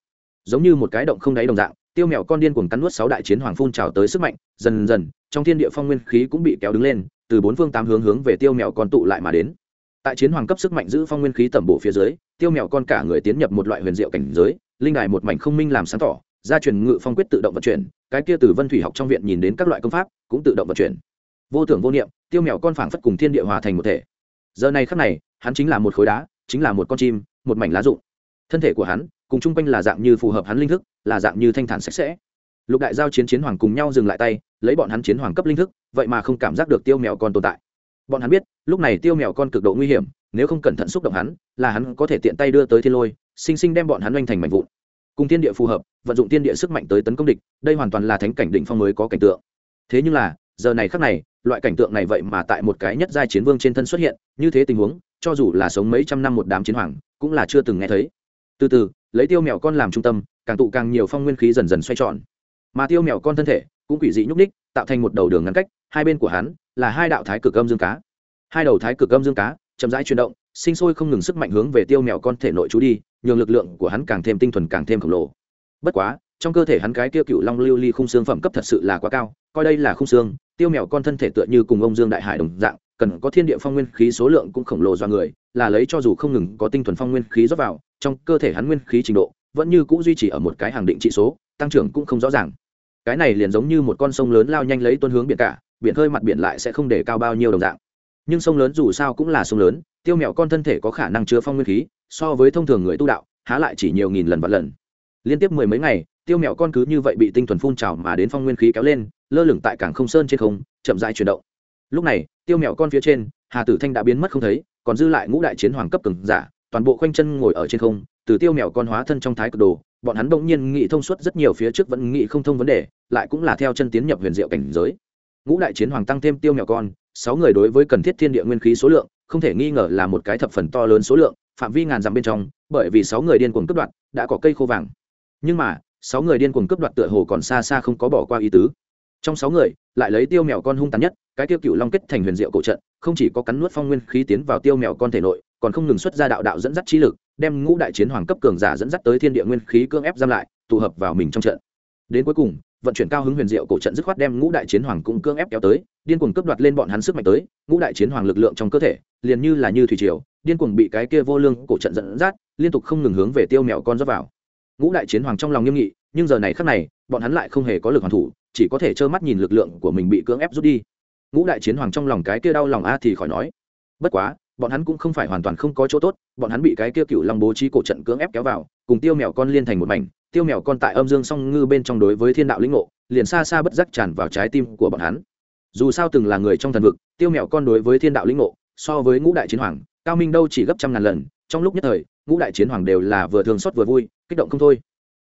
Giống như một cái động không đáy đồng dạng, tiêu mèo con điên cuồng cắn nuốt sáu đại chiến hoàng phun trào tới sức mạnh, dần dần, trong thiên địa phong nguyên khí cũng bị kéo đứng lên từ bốn phương tám hướng hướng về tiêu mèo con tụ lại mà đến. Tại chiến hoàng cấp sức mạnh giữ phong nguyên khí tẩm bổ phía dưới, tiêu mèo con cả người tiến nhập một loại huyền diệu cảnh giới, linh đài một mảnh không minh làm sáng tỏ, gia truyền ngự phong quyết tự động vận chuyển, cái kia từ vân thủy học trong viện nhìn đến các loại công pháp cũng tự động vận chuyển. Vô tưởng vô niệm, tiêu mèo con phảng phất cùng thiên địa hòa thành một thể. Giờ này khắc này, hắn chính là một khối đá, chính là một con chim, một mảnh lá rụng. Thân thể của hắn, cùng chung quanh là dạng như phù hợp hắn linh thức, là dạng như thanh thản sạch sẽ. Lục đại giao chiến chiến hoàng cùng nhau dừng lại tay lấy bọn hắn chiến hoàng cấp linh thức, vậy mà không cảm giác được tiêu mèo con tồn tại. Bọn hắn biết, lúc này tiêu mèo con cực độ nguy hiểm, nếu không cẩn thận xúc động hắn, là hắn có thể tiện tay đưa tới thiên lôi, sinh sinh đem bọn hắn oanh thành mạnh vụn. Cùng thiên địa phù hợp, vận dụng thiên địa sức mạnh tới tấn công địch, đây hoàn toàn là thánh cảnh đỉnh phong mới có cảnh tượng. Thế nhưng là, giờ này khắc này, loại cảnh tượng này vậy mà tại một cái nhất giai chiến vương trên thân xuất hiện, như thế tình huống, cho dù là sống mấy trăm năm một đám chiến hoàng, cũng là chưa từng nghe thấy. Từ từ, lấy tiêu mèo con làm trung tâm, càng tụ càng nhiều phong nguyên khí dần dần xoay tròn. Mà tiêu mèo con thân thể cũng quỷ dị nhúc ních tạo thành một đầu đường ngăn cách, hai bên của hắn là hai đạo thái cực âm dương cá. Hai đầu thái cực âm dương cá chậm rãi chuyển động, sinh sôi không ngừng sức mạnh hướng về tiêu mèo con thể nội chú đi, nhường lực lượng của hắn càng thêm tinh thuần, càng thêm khổng lồ. Bất quá, trong cơ thể hắn cái tiêu cựu long lưu ly khung xương phẩm cấp thật sự là quá cao, coi đây là khung xương, tiêu mèo con thân thể tựa như cùng ông dương đại hải đồng dạng, cần có thiên địa phong nguyên khí số lượng cũng khổng lồ do người, là lấy cho dù không ngừng có tinh thuần phong nguyên khí rót vào, trong cơ thể hắn nguyên khí trình độ vẫn như cũ duy trì ở một cái hàng định trị số, tăng trưởng cũng không rõ ràng cái này liền giống như một con sông lớn lao nhanh lấy tuân hướng biển cả, biển hơi mặt biển lại sẽ không để cao bao nhiêu đồng dạng. Nhưng sông lớn dù sao cũng là sông lớn, tiêu mèo con thân thể có khả năng chứa phong nguyên khí, so với thông thường người tu đạo, há lại chỉ nhiều nghìn lần và lần. Liên tiếp mười mấy ngày, tiêu mèo con cứ như vậy bị tinh thuần phun trào mà đến phong nguyên khí kéo lên, lơ lửng tại cảng không sơn trên không, chậm dại chuyển động. Lúc này, tiêu mèo con phía trên, hà tử thanh đã biến mất không thấy, còn dư lại ngũ đại chiến hoàng cấp từng giả, toàn bộ khoanh chân ngồi ở trên không, từ tiêu mèo con hóa thân trong thái cực đồ bọn hắn bỗng nhiên nghĩ thông suốt rất nhiều phía trước vẫn nghĩ không thông vấn đề, lại cũng là theo chân tiến nhập huyền diệu cảnh giới. Ngũ đại chiến hoàng tăng thêm tiêu mèo con, sáu người đối với cần thiết thiên địa nguyên khí số lượng, không thể nghi ngờ là một cái thập phần to lớn số lượng, phạm vi ngàn dặm bên trong, bởi vì sáu người điên cuồng cướp đoạt, đã có cây khô vàng. Nhưng mà, sáu người điên cuồng cướp đoạt tựa hồ còn xa xa không có bỏ qua ý tứ. Trong sáu người, lại lấy tiêu mèo con hung tàn nhất, cái tiêu cựu long kết thành huyền diệu cổ trận, không chỉ có cắn nuốt phong nguyên khí tiến vào tiêu mèo con thể nội, còn không ngừng xuất ra đạo đạo dẫn dắt trí lực đem ngũ đại chiến hoàng cấp cường giả dẫn dắt tới thiên địa nguyên khí cưỡng ép giam lại, tụ hợp vào mình trong trận. Đến cuối cùng, vận chuyển cao hứng huyền diệu cổ trận dứt khoát đem ngũ đại chiến hoàng cũng cưỡng ép kéo tới, điên cuồng cướp đoạt lên bọn hắn sức mạnh tới, ngũ đại chiến hoàng lực lượng trong cơ thể, liền như là như thủy triều, điên cuồng bị cái kia vô lương cổ trận dẫn dắt, liên tục không ngừng hướng về tiêu mèo con dốc vào. Ngũ đại chiến hoàng trong lòng nghiêm nghị, nhưng giờ này khắc này, bọn hắn lại không hề có lực hoàn thủ, chỉ có thể trơ mắt nhìn lực lượng của mình bị cưỡng ép rút đi. Ngũ đại chiến hoàng trong lòng cái kia đau lòng a thì khỏi nói. Bất quá bọn hắn cũng không phải hoàn toàn không có chỗ tốt bọn hắn bị cái kia cựu long bố trí cổ trận cưỡng ép kéo vào cùng tiêu mèo con liên thành một mảnh. Tiêu mèo con tại âm dương song ngư bên trong đối với thiên đạo lĩnh ngộ liền xa xa bất giác tràn vào trái tim của bọn hắn. Dù sao từng là người trong thần vực tiêu mèo con đối với thiên đạo lĩnh ngộ so với ngũ đại chiến hoàng cao minh đâu chỉ gấp trăm ngàn lần trong lúc nhất thời ngũ đại chiến hoàng đều là vừa thường xót vừa vui kích động không thôi.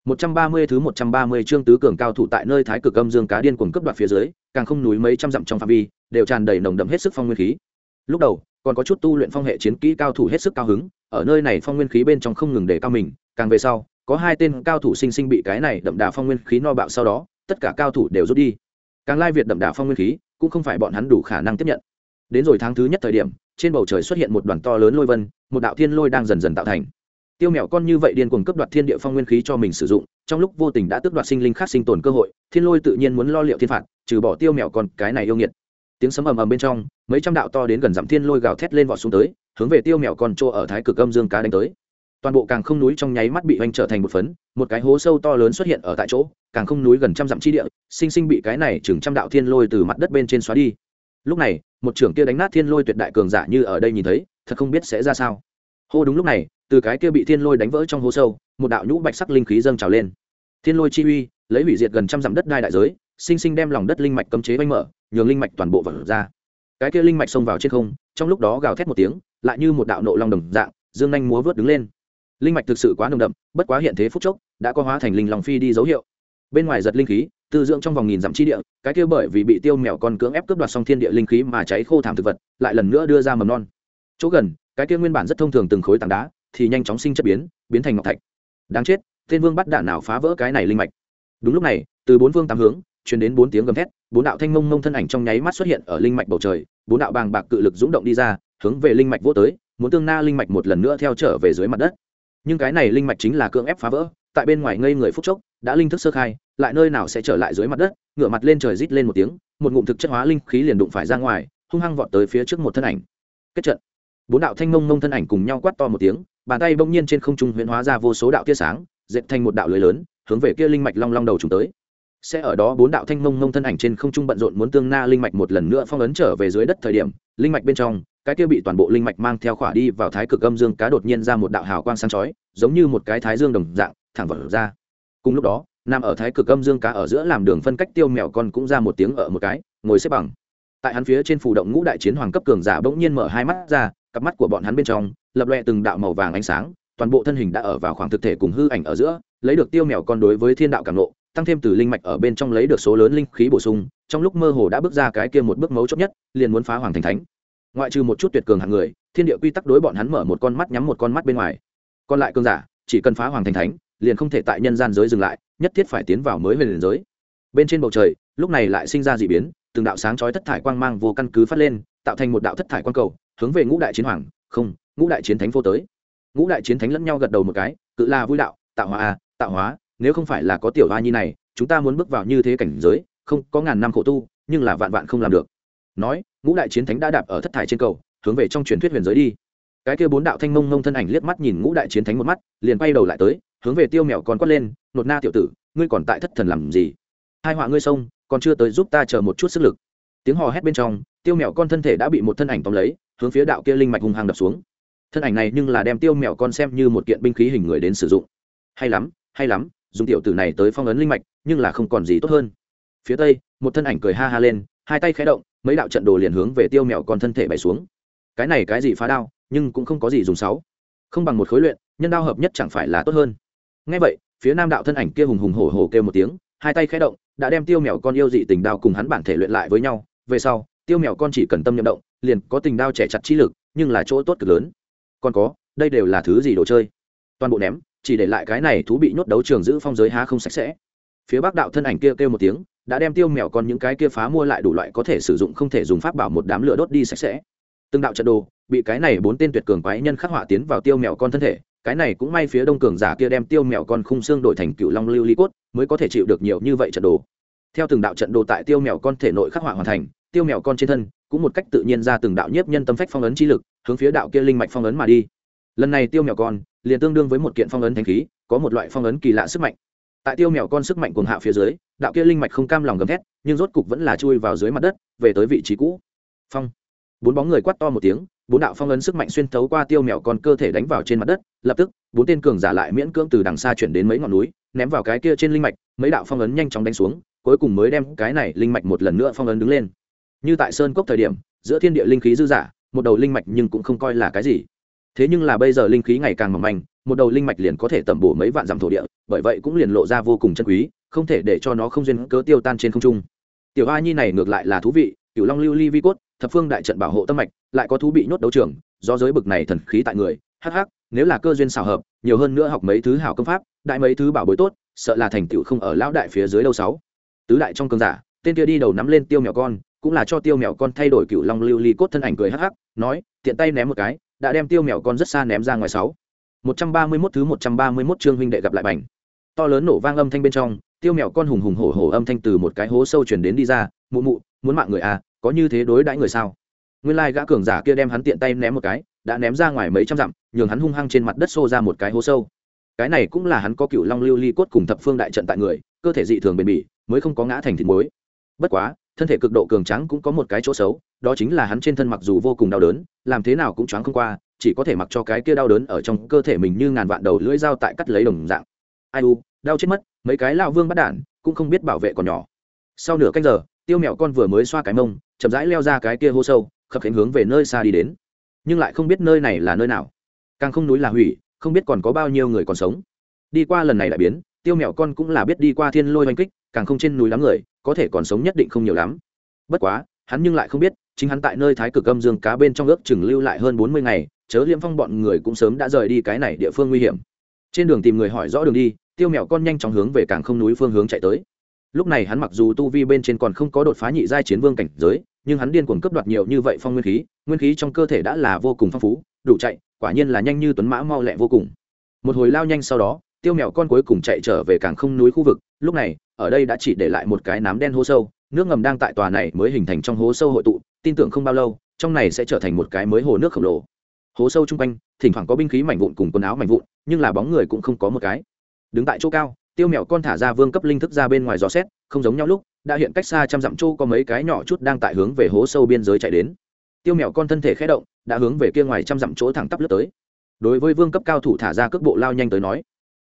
130 thứ 130 chương tứ cường cao thủ tại nơi thái cực âm dương cá điên cuồng cướp đoạt phía dưới, càng không núi mấy trăm dặm trong phạm vi, đều tràn đầy nồng đậm hết sức phong nguyên khí. Lúc đầu, còn có chút tu luyện phong hệ chiến kỹ cao thủ hết sức cao hứng, ở nơi này phong nguyên khí bên trong không ngừng để cao mình, càng về sau, có hai tên cao thủ sinh sinh bị cái này đậm đà phong nguyên khí no bạo sau đó, tất cả cao thủ đều rút đi. Càng lai việt đậm đà phong nguyên khí, cũng không phải bọn hắn đủ khả năng tiếp nhận. Đến rồi tháng thứ nhất thời điểm, trên bầu trời xuất hiện một đoàn to lớn lôi vân, một đạo thiên lôi đang dần dần tạo thành tiêu mèo con như vậy điên cuồng cấp đoạt thiên địa phong nguyên khí cho mình sử dụng trong lúc vô tình đã tước đoạt sinh linh khác sinh tồn cơ hội thiên lôi tự nhiên muốn lo liệu thiên phạt trừ bỏ tiêu mèo con cái này yêu nghiệt tiếng sấm ầm ầm bên trong, mấy trăm đạo to đến gần dặm thiên lôi gào thét lên vọt xuống tới, hướng về tiêu mèo con trô ở thái cực âm dương cá đánh tới. Toàn bộ càng không núi trong nháy mắt bị oanh trở thành một phấn, một cái hố sâu to lớn xuất hiện ở tại chỗ, càng không núi gần trăm dặm chi địa, sinh sinh bị cái này chừng trăm đạo thiên lôi từ mặt đất bên trên xóa đi. Lúc này, một trưởng kia đánh nát thiên lôi tuyệt đại cường giả như ở đây nhìn thấy, thật không biết sẽ ra sao. Hô đúng lúc này, từ cái kia bị thiên lôi đánh vỡ trong hố sâu, một đạo nhũ bạch sắc linh khí dâng trào lên. Thiên lôi chi uy, lấy hủy diệt gần trăm dặm đất đai đại giới sinh sinh đem lòng đất linh mạch cấm chế vây mở, nhường linh mạch toàn bộ vỡ ra. Cái kia linh mạch xông vào trên không, trong lúc đó gào thét một tiếng, lại như một đạo nộ long đồng dạng, dương nhanh múa vớt đứng lên. Linh mạch thực sự quá nồng đậm, bất quá hiện thế phút chốc, đã có hóa thành linh long phi đi dấu hiệu. Bên ngoài giật linh khí, tư dưỡng trong vòng nghìn dặm chi địa, cái kia bởi vì bị tiêu mèo con cưỡng ép cướp đoạt xong thiên địa linh khí mà cháy khô thảm thực vật, lại lần nữa đưa ra mầm non. Chỗ gần, cái kia nguyên bản rất thông thường từng khối tảng đá, thì nhanh chóng sinh chất biến biến thành ngọc thạch. Đáng chết, tên vương bắt đạn nào phá vỡ cái này linh mạch? Đúng lúc này, từ bốn phương tám hướng truyền đến bốn tiếng gầm thét, bốn đạo thanh mông mông thân ảnh trong nháy mắt xuất hiện ở linh mạch bầu trời, bốn đạo bàng bạc cự lực dũng động đi ra, hướng về linh mạch vô tới, muốn tương na linh mạch một lần nữa theo trở về dưới mặt đất. Nhưng cái này linh mạch chính là cưỡng ép phá vỡ, tại bên ngoài ngây người phúc chốc, đã linh thức sơ khai, lại nơi nào sẽ trở lại dưới mặt đất, ngửa mặt lên trời rít lên một tiếng, một ngụm thực chất hóa linh khí liền đụng phải ra ngoài, hung hăng vọt tới phía trước một thân ảnh. Kết trận. Bốn đạo thanh mông mông thân ảnh cùng nhau quát to một tiếng, bàn tay bỗng nhiên trên không trung huyễn hóa ra vô số đạo tia sáng, dệt thành một đạo lưới lớn, hướng về kia linh mạch long long đầu trùng tới sẽ ở đó bốn đạo thanh mông mông thân ảnh trên không trung bận rộn muốn tương na linh mạch một lần nữa phong ấn trở về dưới đất thời điểm, linh mạch bên trong, cái kia bị toàn bộ linh mạch mang theo khỏa đi vào thái cực âm dương cá đột nhiên ra một đạo hào quang sáng chói, giống như một cái thái dương đồng dạng, thẳng vào ra. Cùng lúc đó, nằm ở thái cực âm dương cá ở giữa làm đường phân cách tiêu mèo con cũng ra một tiếng ở một cái, ngồi xếp bằng. Tại hắn phía trên phủ động ngũ đại chiến hoàng cấp cường giả bỗng nhiên mở hai mắt ra, cặp mắt của bọn hắn bên trong, lập loẹ từng đạo màu vàng ánh sáng, toàn bộ thân hình đã ở vào khoảng thực thể cùng hư ảnh ở giữa, lấy được tiêu mèo con đối với thiên đạo cảm nộ tăng thêm từ linh mạch ở bên trong lấy được số lớn linh khí bổ sung, trong lúc mơ hồ đã bước ra cái kia một bước mấu chốt nhất, liền muốn phá hoàng thành thánh. Ngoại trừ một chút tuyệt cường hạng người, thiên địa quy tắc đối bọn hắn mở một con mắt nhắm một con mắt bên ngoài. Còn lại cương giả, chỉ cần phá hoàng thành thánh, liền không thể tại nhân gian giới dừng lại, nhất thiết phải tiến vào mới về liền giới. Bên trên bầu trời, lúc này lại sinh ra d ị biến, từng đạo sáng chói thất thải quang mang vô căn cứ phát lên, tạo thành một đạo thất thải quang cầu, hướng về ngũ đại chiến hoàng, không, ngũ đại chiến thánh vô tới. Ngũ đại chiến thánh lẫn nhau gật đầu một cái, cự là vui đạo, tạo hóa à tạo hóa nếu không phải là có tiểu hoa nhi này, chúng ta muốn bước vào như thế cảnh giới, không, có ngàn năm khổ tu, nhưng là vạn vạn không làm được. Nói, ngũ đại chiến thánh đã đạp ở thất thải trên cầu, hướng về trong truyền thuyết huyền giới đi. Cái kia bốn đạo thanh mông mông thân ảnh liếc mắt nhìn ngũ đại chiến thánh một mắt, liền quay đầu lại tới, hướng về tiêu mèo còn quát lên, nột na tiểu tử, ngươi còn tại thất thần làm gì? Hai họa ngươi sông còn chưa tới giúp ta chờ một chút sức lực. Tiếng hò hét bên trong, tiêu mèo con thân thể đã bị một thân ảnh tóm lấy, hướng phía đạo kia linh mạch hung hăng đập xuống. Thân ảnh này nhưng là đem tiêu mèo con xem như một kiện binh khí hình người đến sử dụng. Hay lắm hay lắm dùng tiểu tử này tới phong ấn linh mạch, nhưng là không còn gì tốt hơn. Phía tây, một thân ảnh cười ha ha lên, hai tay khẽ động, mấy đạo trận đồ liền hướng về tiêu mèo con thân thể bày xuống. Cái này cái gì phá đao, nhưng cũng không có gì dùng sáu. Không bằng một khối luyện, nhân đao hợp nhất chẳng phải là tốt hơn. Ngay vậy, phía nam đạo thân ảnh kia hùng hùng hổ hổ kêu một tiếng, hai tay khẽ động, đã đem tiêu mèo con yêu dị tình đao cùng hắn bản thể luyện lại với nhau. Về sau, tiêu mèo con chỉ cần tâm nhậm động, liền có tình đao trẻ chặt chi lực, nhưng là chỗ tốt cực lớn. Còn có, đây đều là thứ gì đồ chơi? Toàn bộ ném chỉ để lại cái này thú bị nhốt đấu trường giữ phong giới há không sạch sẽ. Phía bắc đạo thân ảnh kia kêu một tiếng, đã đem tiêu mèo con những cái kia phá mua lại đủ loại có thể sử dụng không thể dùng pháp bảo một đám lửa đốt đi sạch sẽ. Từng đạo trận đồ, bị cái này bốn tên tuyệt cường quái nhân khắc họa tiến vào tiêu mèo con thân thể, cái này cũng may phía đông cường giả kia đem tiêu mèo con khung xương đổi thành cựu long lưu ly cốt, mới có thể chịu được nhiều như vậy trận đồ. Theo từng đạo trận đồ tại tiêu mèo con thể nội khắc họa hoàn thành, tiêu mèo con trên thân cũng một cách tự nhiên ra từng đạo nhiếp nhân tâm phách phong ấn chi lực, hướng phía đạo kia linh mạch phong ấn mà đi. Lần này tiêu mèo con liền tương đương với một kiện phong ấn thanh khí, có một loại phong ấn kỳ lạ sức mạnh. Tại tiêu mèo con sức mạnh cuồng hạ phía dưới, đạo kia linh mạch không cam lòng gầm thét, nhưng rốt cục vẫn là chui vào dưới mặt đất, về tới vị trí cũ. Phong. Bốn bóng người quát to một tiếng, bốn đạo phong ấn sức mạnh xuyên thấu qua tiêu mèo con cơ thể đánh vào trên mặt đất, lập tức, bốn tên cường giả lại miễn cưỡng từ đằng xa chuyển đến mấy ngọn núi, ném vào cái kia trên linh mạch, mấy đạo phong ấn nhanh chóng đánh xuống, cuối cùng mới đem cái này linh mạch một lần nữa phong ấn đứng lên. Như tại sơn cốc thời điểm, giữa thiên địa linh khí dư giả một đầu linh mạch nhưng cũng không coi là cái gì thế nhưng là bây giờ linh khí ngày càng mỏng manh, một đầu linh mạch liền có thể tẩm bổ mấy vạn dặm thổ địa, bởi vậy cũng liền lộ ra vô cùng chân quý, không thể để cho nó không duyên cớ tiêu tan trên không trung. Tiểu a nhi này ngược lại là thú vị cựu long lưu ly vi cốt, thập phương đại trận bảo hộ tâm mạch, lại có thú bị nhốt đấu trường, do giới bực này thần khí tại người, hắc hắc, nếu là cơ duyên xào hợp, nhiều hơn nữa học mấy thứ hảo công pháp, đại mấy thứ bảo bối tốt, sợ là thành tựu không ở lão đại phía dưới đâu sáu. Tứ đại trong cơn giả, tên kia đi đầu nắm lên tiêu mèo con, cũng là cho tiêu mèo con thay đổi cựu long lưu ly cốt thân ảnh cười hắc hắc, nói, tiện tay ném một cái đã đem tiêu mèo con rất xa ném ra ngoài sáu. Một trăm ba mươi 131 thứ một trăm ba mươi 131 chương huynh đệ gặp lại bảnh to lớn nổ vang âm thanh bên trong, tiêu mèo con hùng hùng hổ hổ âm thanh từ một cái hố sâu truyền đến đi ra, mụ mụ, muốn mạng người à có như thế đối đãi người sao? Nguyên lai gã cường giả kia đem hắn tiện tay ném một cái, đã ném ra ngoài mấy trăm dặm, nhường hắn hung hăng trên mặt đất xô ra một cái hố sâu. Cái này cũng là hắn có cựu long lưu ly cốt cùng thập phương đại trận tại người, cơ thể dị thường bền bỉ, mới không có ngã thành thịt muối. Bất quá thân thể cực độ cường trắng cũng có một cái chỗ xấu, đó chính là hắn trên thân mặc dù vô cùng đau đớn, làm thế nào cũng choáng không qua, chỉ có thể mặc cho cái kia đau đớn ở trong cơ thể mình như ngàn vạn đầu lưỡi dao tại cắt lấy đồng dạng. Ai u, đau chết mất, mấy cái lao vương bắt đản cũng không biết bảo vệ còn nhỏ. Sau nửa canh giờ, tiêu mẹo con vừa mới xoa cái mông, chậm rãi leo ra cái kia hô sâu, khập khiễng hướng về nơi xa đi đến. Nhưng lại không biết nơi này là nơi nào. Càng không núi là hủy, không biết còn có bao nhiêu người còn sống. Đi qua lần này lại biến, tiêu mẹo con cũng là biết đi qua thiên lôi oanh kích càng không trên núi lắm người, có thể còn sống nhất định không nhiều lắm. Bất quá, hắn nhưng lại không biết, chính hắn tại nơi thái cực âm dương cá bên trong ước chừng lưu lại hơn bốn mươi ngày, chớ liêm phong bọn người cũng sớm đã rời đi cái này địa phương nguy hiểm. Trên đường tìm người hỏi rõ đường đi, tiêu mẹo con nhanh chóng hướng về càng không núi phương hướng chạy tới. Lúc này hắn mặc dù tu vi bên trên còn không có đột phá nhị giai chiến vương cảnh giới, nhưng hắn điên cuồng cấp đoạt nhiều như vậy phong nguyên khí nguyên khí trong cơ thể đã là vô cùng phong phú, đủ chạy, quả nhiên là nhanh như tuấn mã mau lẹ vô cùng. Một hồi lao nhanh sau đó tiêu mèo con cuối cùng chạy trở về càng không núi khu vực, lúc này, ở đây đã chỉ để lại một cái nám đen hố sâu, nước ngầm đang tại tòa này mới hình thành trong hố sâu hội tụ, tin tưởng không bao lâu, trong này sẽ trở thành một cái mới hồ nước khổng lồ. Hố sâu chung quanh, thỉnh thoảng có binh khí mảnh vụn cùng quần áo mảnh vụn, nhưng là bóng người cũng không có một cái. Đứng tại chỗ cao, tiêu mèo con thả ra vương cấp linh thức ra bên ngoài gió xét, không giống nhau lúc, đã hiện cách xa trăm dặm chỗ có mấy cái nhỏ chút đang tại hướng về hố sâu biên giới chạy đến. Tiêu mèo con thân thể khé động, đã hướng về kia ngoài trăm dặm chỗ thẳng tắp lướt tới. Đối với vương cấp cao thủ thả ra cước bộ lao nhanh tới nói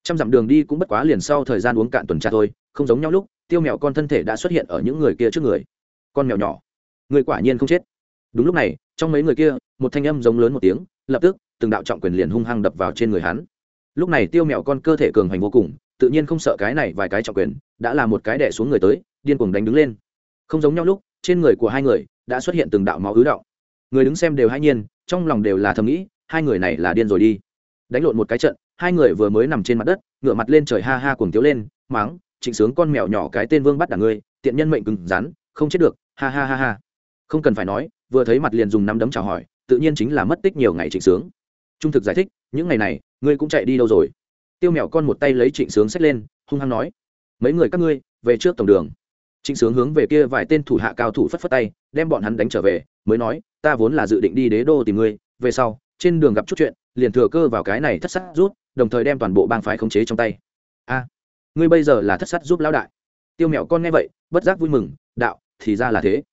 trăm dặm đường đi cũng bất quá liền sau thời gian uống cạn tuần tra thôi không giống nhau lúc tiêu mèo con thân thể đã xuất hiện ở những người kia trước người. Con mèo nhỏ. Người quả nhiên không chết. Đúng lúc này trong mấy người kia một thanh âm giống lớn một tiếng lập tức từng đạo trọng quyền liền hung hăng đập vào trên người hắn. Lúc này tiêu mèo con cơ thể cường hành vô cùng tự nhiên không sợ cái này vài cái trọng quyền đã là một cái đẻ xuống người tới điên cuồng đánh đứng lên. Không giống nhau lúc trên người của hai người đã xuất hiện từng đạo máu ứ đạo, người đứng xem đều hai nhiên trong lòng đều là thầm nghĩ hai người này là điên rồi đi. Đánh lộn một cái trận hai người vừa mới nằm trên mặt đất ngựa mặt lên trời ha ha cuồng tiếu lên máng trịnh sướng con mèo nhỏ cái tên vương bắt đảng ngươi tiện nhân mệnh cứng rắn không chết được ha ha ha ha. Không cần phải nói vừa thấy mặt liền dùng nắm đấm chào hỏi tự nhiên chính là mất tích nhiều ngày trịnh sướng. Trung thực giải thích những ngày này ngươi cũng chạy đi đâu rồi? Tiêu mèo con một tay lấy trịnh sướng xách lên hung hăng nói mấy người các ngươi về trước tổng đường. Trịnh sướng hướng về kia vài tên thủ hạ cao thủ phất phất tay đem bọn hắn đánh trở về mới nói ta vốn là dự định đi đế đô tìm ngươi về sau trên đường gặp chút chuyện liền thừa cơ vào cái này thất sắc, rút đồng thời đem toàn bộ bang phái khống chế trong tay. A, ngươi bây giờ là thất sát giúp lão đại. Tiêu mẹo con nghe vậy, bất giác vui mừng, đạo, thì ra là thế.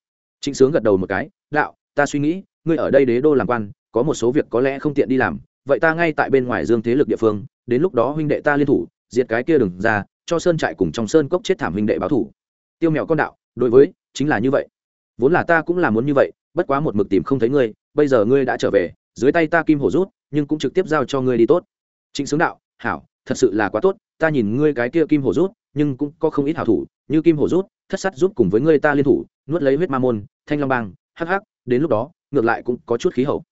Trịnh sướng gật đầu một cái, đạo, ta suy nghĩ, ngươi ở đây đế đô làm quan, có một số việc có lẽ không tiện đi làm, vậy ta ngay tại bên ngoài dương thế lực địa phương, đến lúc đó huynh đệ ta liên thủ, diệt cái kia đừng ra, cho sơn trại cùng trong sơn cốc chết thảm huynh đệ báo thủ. Tiêu mẹo con đạo, đối với, chính là như vậy. Vốn là ta cũng là muốn như vậy, bất quá một mực tìm không thấy ngươi, bây giờ ngươi đã trở về, dưới tay ta kim hổ rút, nhưng cũng trực tiếp giao cho ngươi đi tốt trịnh Sướng đạo, hảo, thật sự là quá tốt, ta nhìn ngươi cái kia kim hổ rút, nhưng cũng có không ít hảo thủ, như kim hổ rút, thất sắt giúp cùng với ngươi ta liên thủ, nuốt lấy huyết ma môn, thanh long bang, hắc hắc, đến lúc đó, ngược lại cũng có chút khí hậu.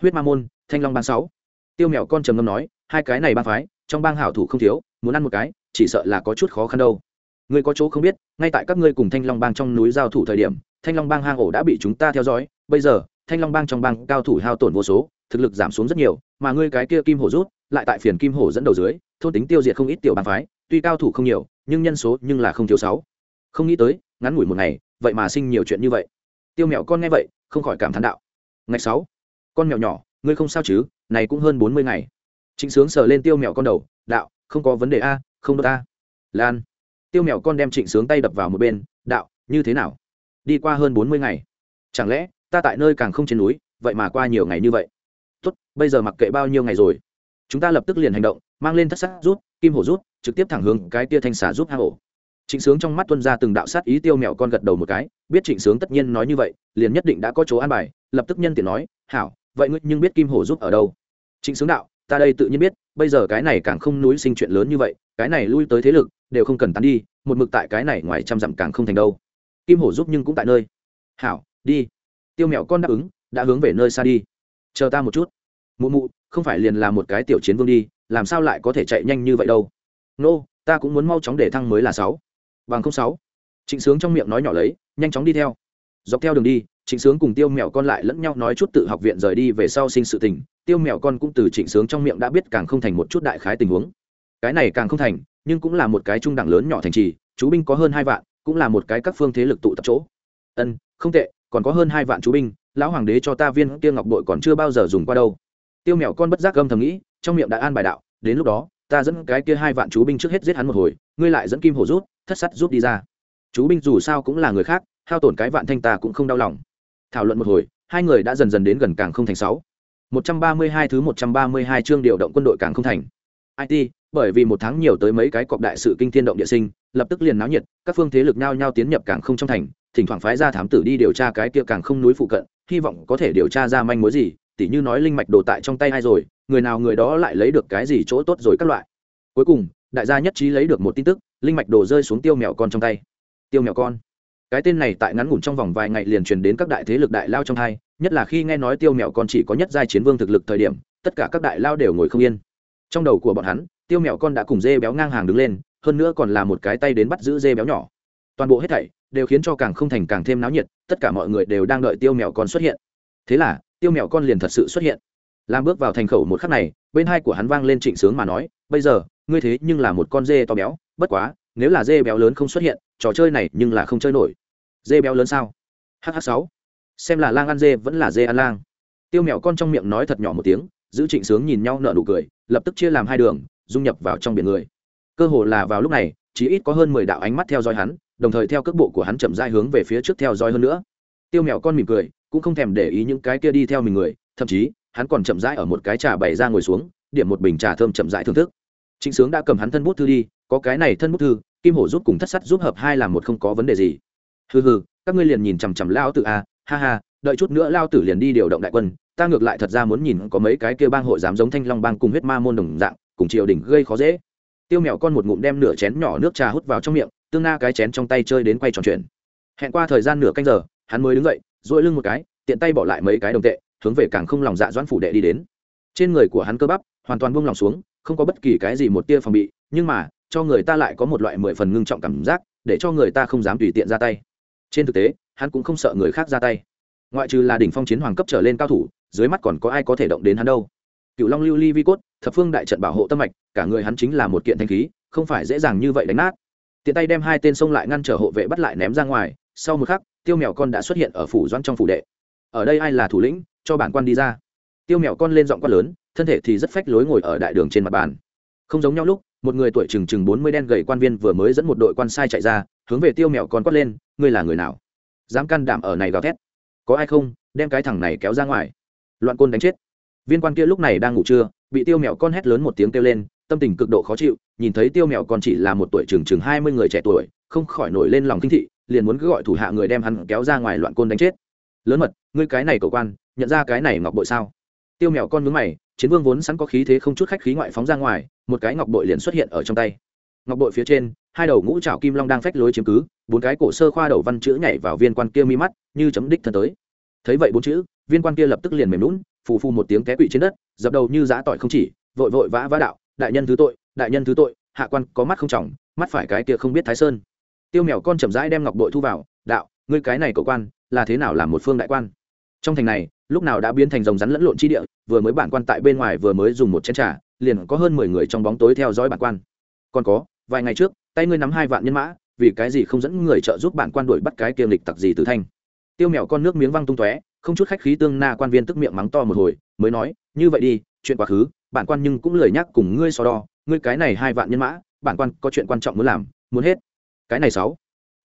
Huyết ma môn, thanh long bang sáu. Tiêu mèo con trầm ngâm nói, hai cái này bang phái, trong bang hảo thủ không thiếu, muốn ăn một cái, chỉ sợ là có chút khó khăn đâu. Ngươi có chỗ không biết, ngay tại các ngươi cùng thanh long bang trong núi giao thủ thời điểm, thanh long bang hang ổ đã bị chúng ta theo dõi, bây giờ thanh long bang trong bang cao thủ hao tổn vô số, thực lực giảm xuống rất nhiều, mà ngươi cái kia kim hổ rút, lại tại phiền kim hổ dẫn đầu dưới, thôn tính tiêu diệt không ít tiểu bang phái, tuy cao thủ không nhiều, nhưng nhân số nhưng là không thiếu sáu. Không nghĩ tới, ngắn ngủi một ngày, vậy mà sinh nhiều chuyện như vậy. Tiêu mèo con nghe vậy, không khỏi cảm thán đạo. Ngày sáu, con mèo nhỏ, ngươi không sao chứ, này cũng hơn bốn mươi ngày. Trịnh sướng sờ lên tiêu mèo con đầu, đạo, không có vấn đề a, không đốt ta lan, tiêu mèo con đem trịnh sướng tay đập vào một bên, đạo, như thế nào? Đi qua hơn bốn mươi ngày. Chẳng lẽ ta tại nơi càng không trên núi, vậy mà qua nhiều ngày như vậy. Tốt, bây giờ mặc kệ bao nhiêu ngày rồi. Chúng ta lập tức liền hành động, mang lên thất sát rút, kim hổ rút, trực tiếp thẳng hướng cái tia thanh xả rút hang ổ. Trịnh sướng trong mắt tuân ra từng đạo sát ý tiêu mèo con gật đầu một cái, biết trịnh sướng tất nhiên nói như vậy, liền nhất định đã có chỗ an bài, lập tức nhân tiện nói, hảo, vậy ngươi nhưng biết kim hổ rút ở đâu? Trịnh sướng đạo, ta đây tự nhiên biết, bây giờ cái này càng không núi sinh chuyện lớn như vậy, cái này lui tới thế lực, đều không cần tán đi, một mực tại cái này ngoài trăm dặm càng không thành đâu. Kim hổ giúp nhưng cũng tại nơi. Hảo, đi tiêu mèo con đáp ứng đã hướng về nơi xa đi. Chờ ta một chút. Mụ mụ không phải liền là một cái tiểu chiến vương đi làm sao lại có thể chạy nhanh như vậy đâu? Nô、no, ta cũng muốn mau chóng để thăng mới là sáu. Bằng không sáu. Trịnh sướng trong miệng nói nhỏ lấy nhanh chóng đi theo. Dọc theo đường đi trịnh sướng cùng tiêu mèo con lại lẫn nhau nói chút tự học viện rời đi về sau sinh sự tình. Tiêu mèo con cũng từ trịnh sướng trong miệng đã biết càng không thành một chút đại khái tình huống. Cái này càng không thành nhưng cũng là một cái trung đẳng lớn nhỏ thành trì chú binh có hơn hai vạn cũng là một cái các phương thế lực tụ tập chỗ. Ân không tệ còn có hơn hai vạn chú binh, lão hoàng đế cho ta viên kia ngọc bội còn chưa bao giờ dùng qua đâu. Tiêu mèo con bất giác gâm thầm nghĩ, trong miệng đã an bài đạo, đến lúc đó, ta dẫn cái kia hai vạn chú binh trước hết giết hắn một hồi, ngươi lại dẫn kim hổ rút, thất sắt rút đi ra. Chú binh dù sao cũng là người khác, hao tổn cái vạn thanh ta cũng không đau lòng. Thảo luận một hồi, hai người đã dần dần đến gần càng không thành sáu. Một trăm ba mươi hai thứ một trăm ba mươi hai chương điều động quân đội càng không thành. It bởi vì một tháng nhiều tới mấy cái cọp đại sự kinh thiên động địa sinh, lập tức liền náo nhiệt, các phương thế lực nhao nhao tiến nhập càng không trong thành thỉnh thoảng phái ra thám tử đi điều tra cái kia càng không núi phụ cận, hy vọng có thể điều tra ra manh mối gì, tỉ như nói linh mạch đồ tại trong tay ai rồi, người nào người đó lại lấy được cái gì chỗ tốt rồi các loại. Cuối cùng, đại gia nhất trí lấy được một tin tức, linh mạch đồ rơi xuống tiêu mèo con trong tay. Tiêu mèo con. Cái tên này tại ngắn ngủn trong vòng vài ngày liền truyền đến các đại thế lực đại lao trong hai, nhất là khi nghe nói tiêu mèo con chỉ có nhất giai chiến vương thực lực thời điểm, tất cả các đại lao đều ngồi không yên. Trong đầu của bọn hắn, tiêu mèo con đã cùng dê béo ngang hàng đứng lên, hơn nữa còn là một cái tay đến bắt giữ dê béo nhỏ. Toàn bộ hết thảy đều khiến cho càng không thành càng thêm náo nhiệt, tất cả mọi người đều đang đợi tiêu mèo con xuất hiện. Thế là, tiêu mèo con liền thật sự xuất hiện. Làm bước vào thành khẩu một khắc này, bên hai của hắn vang lên trịnh sướng mà nói, bây giờ, ngươi thế nhưng là một con dê to béo, bất quá, nếu là dê béo lớn không xuất hiện, trò chơi này nhưng là không chơi nổi. Dê béo lớn sao? Hh sáu. Xem là lang ăn dê, vẫn là dê ăn lang. Tiêu mèo con trong miệng nói thật nhỏ một tiếng, giữ trịnh sướng nhìn nhau nợ nụ cười, lập tức chia làm hai đường, dung nhập vào trong biển người. Cơ hồ là vào lúc này chỉ ít có hơn mười đạo ánh mắt theo dõi hắn đồng thời theo cước bộ của hắn chậm rãi hướng về phía trước theo dõi hơn nữa. Tiêu mèo con mỉm cười cũng không thèm để ý những cái kia đi theo mình người thậm chí hắn còn chậm rãi ở một cái trà bày ra ngồi xuống điểm một bình trà thơm chậm rãi thưởng thức. Trịnh sướng đã cầm hắn thân bút thư đi có cái này thân bút thư kim hổ giúp cùng thất sắt giúp hợp hai làm một không có vấn đề gì. Hừ hừ các ngươi liền nhìn chằm chằm lao tử a à, ha ha đợi chút nữa lao tử liền đi điều động đại quân ta ngược lại thật ra muốn nhìn có mấy cái kia bang hội dám giống thanh long bang cùng huyết ma môn đồng dạng cùng triều đình gây khó dễ. Tiêu mèo con một ngụm đem nửa chén nhỏ nước trà hút vào trong miệng tương na cái chén trong tay chơi đến quay tròn chuyện. Hẹn qua thời gian nửa canh giờ, hắn mới đứng dậy, duỗi lưng một cái, tiện tay bỏ lại mấy cái đồng tệ, hướng về càng không lòng dạ doãn phủ đệ đi đến. Trên người của hắn cơ bắp, hoàn toàn buông lòng xuống, không có bất kỳ cái gì một tia phòng bị, nhưng mà, cho người ta lại có một loại mười phần ngưng trọng cảm giác, để cho người ta không dám tùy tiện ra tay. Trên thực tế, hắn cũng không sợ người khác ra tay. Ngoại trừ là đỉnh phong chiến hoàng cấp trở lên cao thủ, dưới mắt còn có ai có thể động đến hắn đâu. Cựu long lưu ly vi cốt, thập phương đại trận bảo hộ tâm mạch, cả người hắn chính là một kiện thanh khí, không phải dễ dàng như vậy đánh nát tiện tay đem hai tên xông lại ngăn trở hộ vệ bắt lại ném ra ngoài, sau một khắc, tiêu mèo con đã xuất hiện ở phủ doãn trong phủ đệ. Ở đây ai là thủ lĩnh, cho bản quan đi ra. Tiêu mèo con lên giọng quát lớn, thân thể thì rất phách lối ngồi ở đại đường trên mặt bàn. Không giống nhau lúc, một người tuổi chừng chừng bốn mươi đen gầy quan viên vừa mới dẫn một đội quan sai chạy ra, hướng về tiêu mèo con quát lên, ngươi là người nào? Dám can đảm ở này gào thét? Có ai không, đem cái thằng này kéo ra ngoài. Loạn côn đánh chết. Viên quan kia lúc này đang ngủ trưa, bị tiêu mèo con hét lớn một tiếng kêu lên tâm tình cực độ khó chịu, nhìn thấy tiêu mèo con chỉ là một tuổi chừng chừng hai mươi người trẻ tuổi, không khỏi nổi lên lòng kinh thị, liền muốn cứ gọi thủ hạ người đem hắn kéo ra ngoài loạn côn đánh chết. Lớn mật, ngươi cái này cầu quan, nhận ra cái này ngọc bội sao? Tiêu mèo con mướn mày, chiến vương vốn sẵn có khí thế không chút khách khí ngoại phóng ra ngoài, một cái ngọc bội liền xuất hiện ở trong tay. Ngọc bội phía trên, hai đầu ngũ trảo kim long đang phách lối chiếm cứ, bốn cái cổ sơ khoa đầu văn chữ nhảy vào viên quan kia mi mắt, như chấm đích thân tới. Thấy vậy bốn chữ, viên quan kia lập tức liền mềm lún phù phù một tiếng té quỵ trên đất, dập đầu như giã tỏi không chỉ, vội vội vã vã đạo đại nhân thứ tội, đại nhân thứ tội, hạ quan có mắt không trọng, mắt phải cái kia không biết thái sơn. Tiêu mèo con chậm rãi đem ngọc bội thu vào, đạo, ngươi cái này cậu quan, là thế nào làm một phương đại quan? Trong thành này, lúc nào đã biến thành rồng rắn lẫn lộn chi địa, vừa mới bản quan tại bên ngoài vừa mới dùng một chén trà, liền có hơn mười người trong bóng tối theo dõi bản quan. Còn có, vài ngày trước, tay ngươi nắm hai vạn nhân mã, vì cái gì không dẫn người trợ giúp bản quan đuổi bắt cái kiềm lịch tặc gì từ thanh? Tiêu mèo con nước miếng văng tung tóe, không chút khách khí tương na quan viên tức miệng mắng to một hồi, mới nói, như vậy đi, chuyện quá khứ bản quan nhưng cũng lời nhắc cùng ngươi so đo, ngươi cái này hai vạn nhân mã, bản quan có chuyện quan trọng muốn làm, muốn hết. Cái này sáu,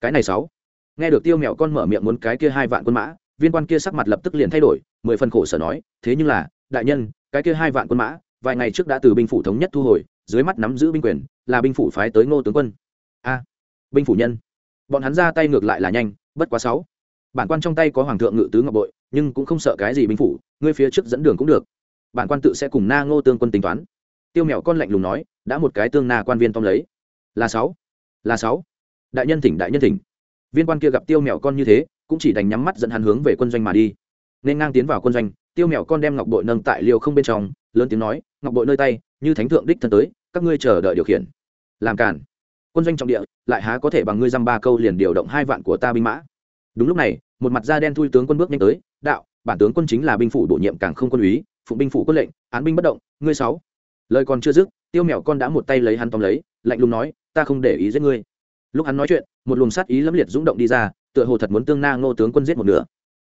cái này sáu. Nghe được tiêu mèo con mở miệng muốn cái kia hai vạn quân mã, viên quan kia sắc mặt lập tức liền thay đổi, mười phần khổ sở nói, thế nhưng là, đại nhân, cái kia hai vạn quân mã, vài ngày trước đã từ binh phủ thống nhất thu hồi, dưới mắt nắm giữ binh quyền, là binh phủ phái tới ngô tướng quân. A, binh phủ nhân. Bọn hắn ra tay ngược lại là nhanh, bất quá sáu. Bản quan trong tay có hoàng thượng ngự tứ ngọc bội, nhưng cũng không sợ cái gì binh phủ, ngươi phía trước dẫn đường cũng được bản quan tự sẽ cùng na ngô tương quân tính toán. Tiêu mèo con lạnh lùng nói, đã một cái tương na quan viên tóm lấy. Là sáu. Là sáu. Đại nhân thỉnh, đại nhân thỉnh. Viên quan kia gặp tiêu mèo con như thế, cũng chỉ đành nhắm mắt dẫn hắn hướng về quân doanh mà đi. Nên ngang tiến vào quân doanh, tiêu mèo con đem ngọc bội nâng tại liều không bên trong, lớn tiếng nói, ngọc bội nơi tay, như thánh thượng đích thân tới, các ngươi chờ đợi điều khiển. Làm cản quân doanh trọng địa, lại há có thể bằng ngươi dăm ba câu liền điều động hai vạn của ta binh mã. Đúng lúc này, một mặt da đen thui tướng quân bước nhanh tới, đạo, bản tướng quân chính là binh phủ bổ nhiệm càng không quân úy phụng binh phủ quân lệnh, án binh bất động, ngươi sáu. Lời còn chưa dứt, tiêu mèo con đã một tay lấy hắn tóm lấy, lạnh lùng nói, ta không để ý giết ngươi. Lúc hắn nói chuyện, một luồng sát ý lẫm liệt rung động đi ra, tựa hồ thật muốn tương na ngô tướng quân giết một nửa.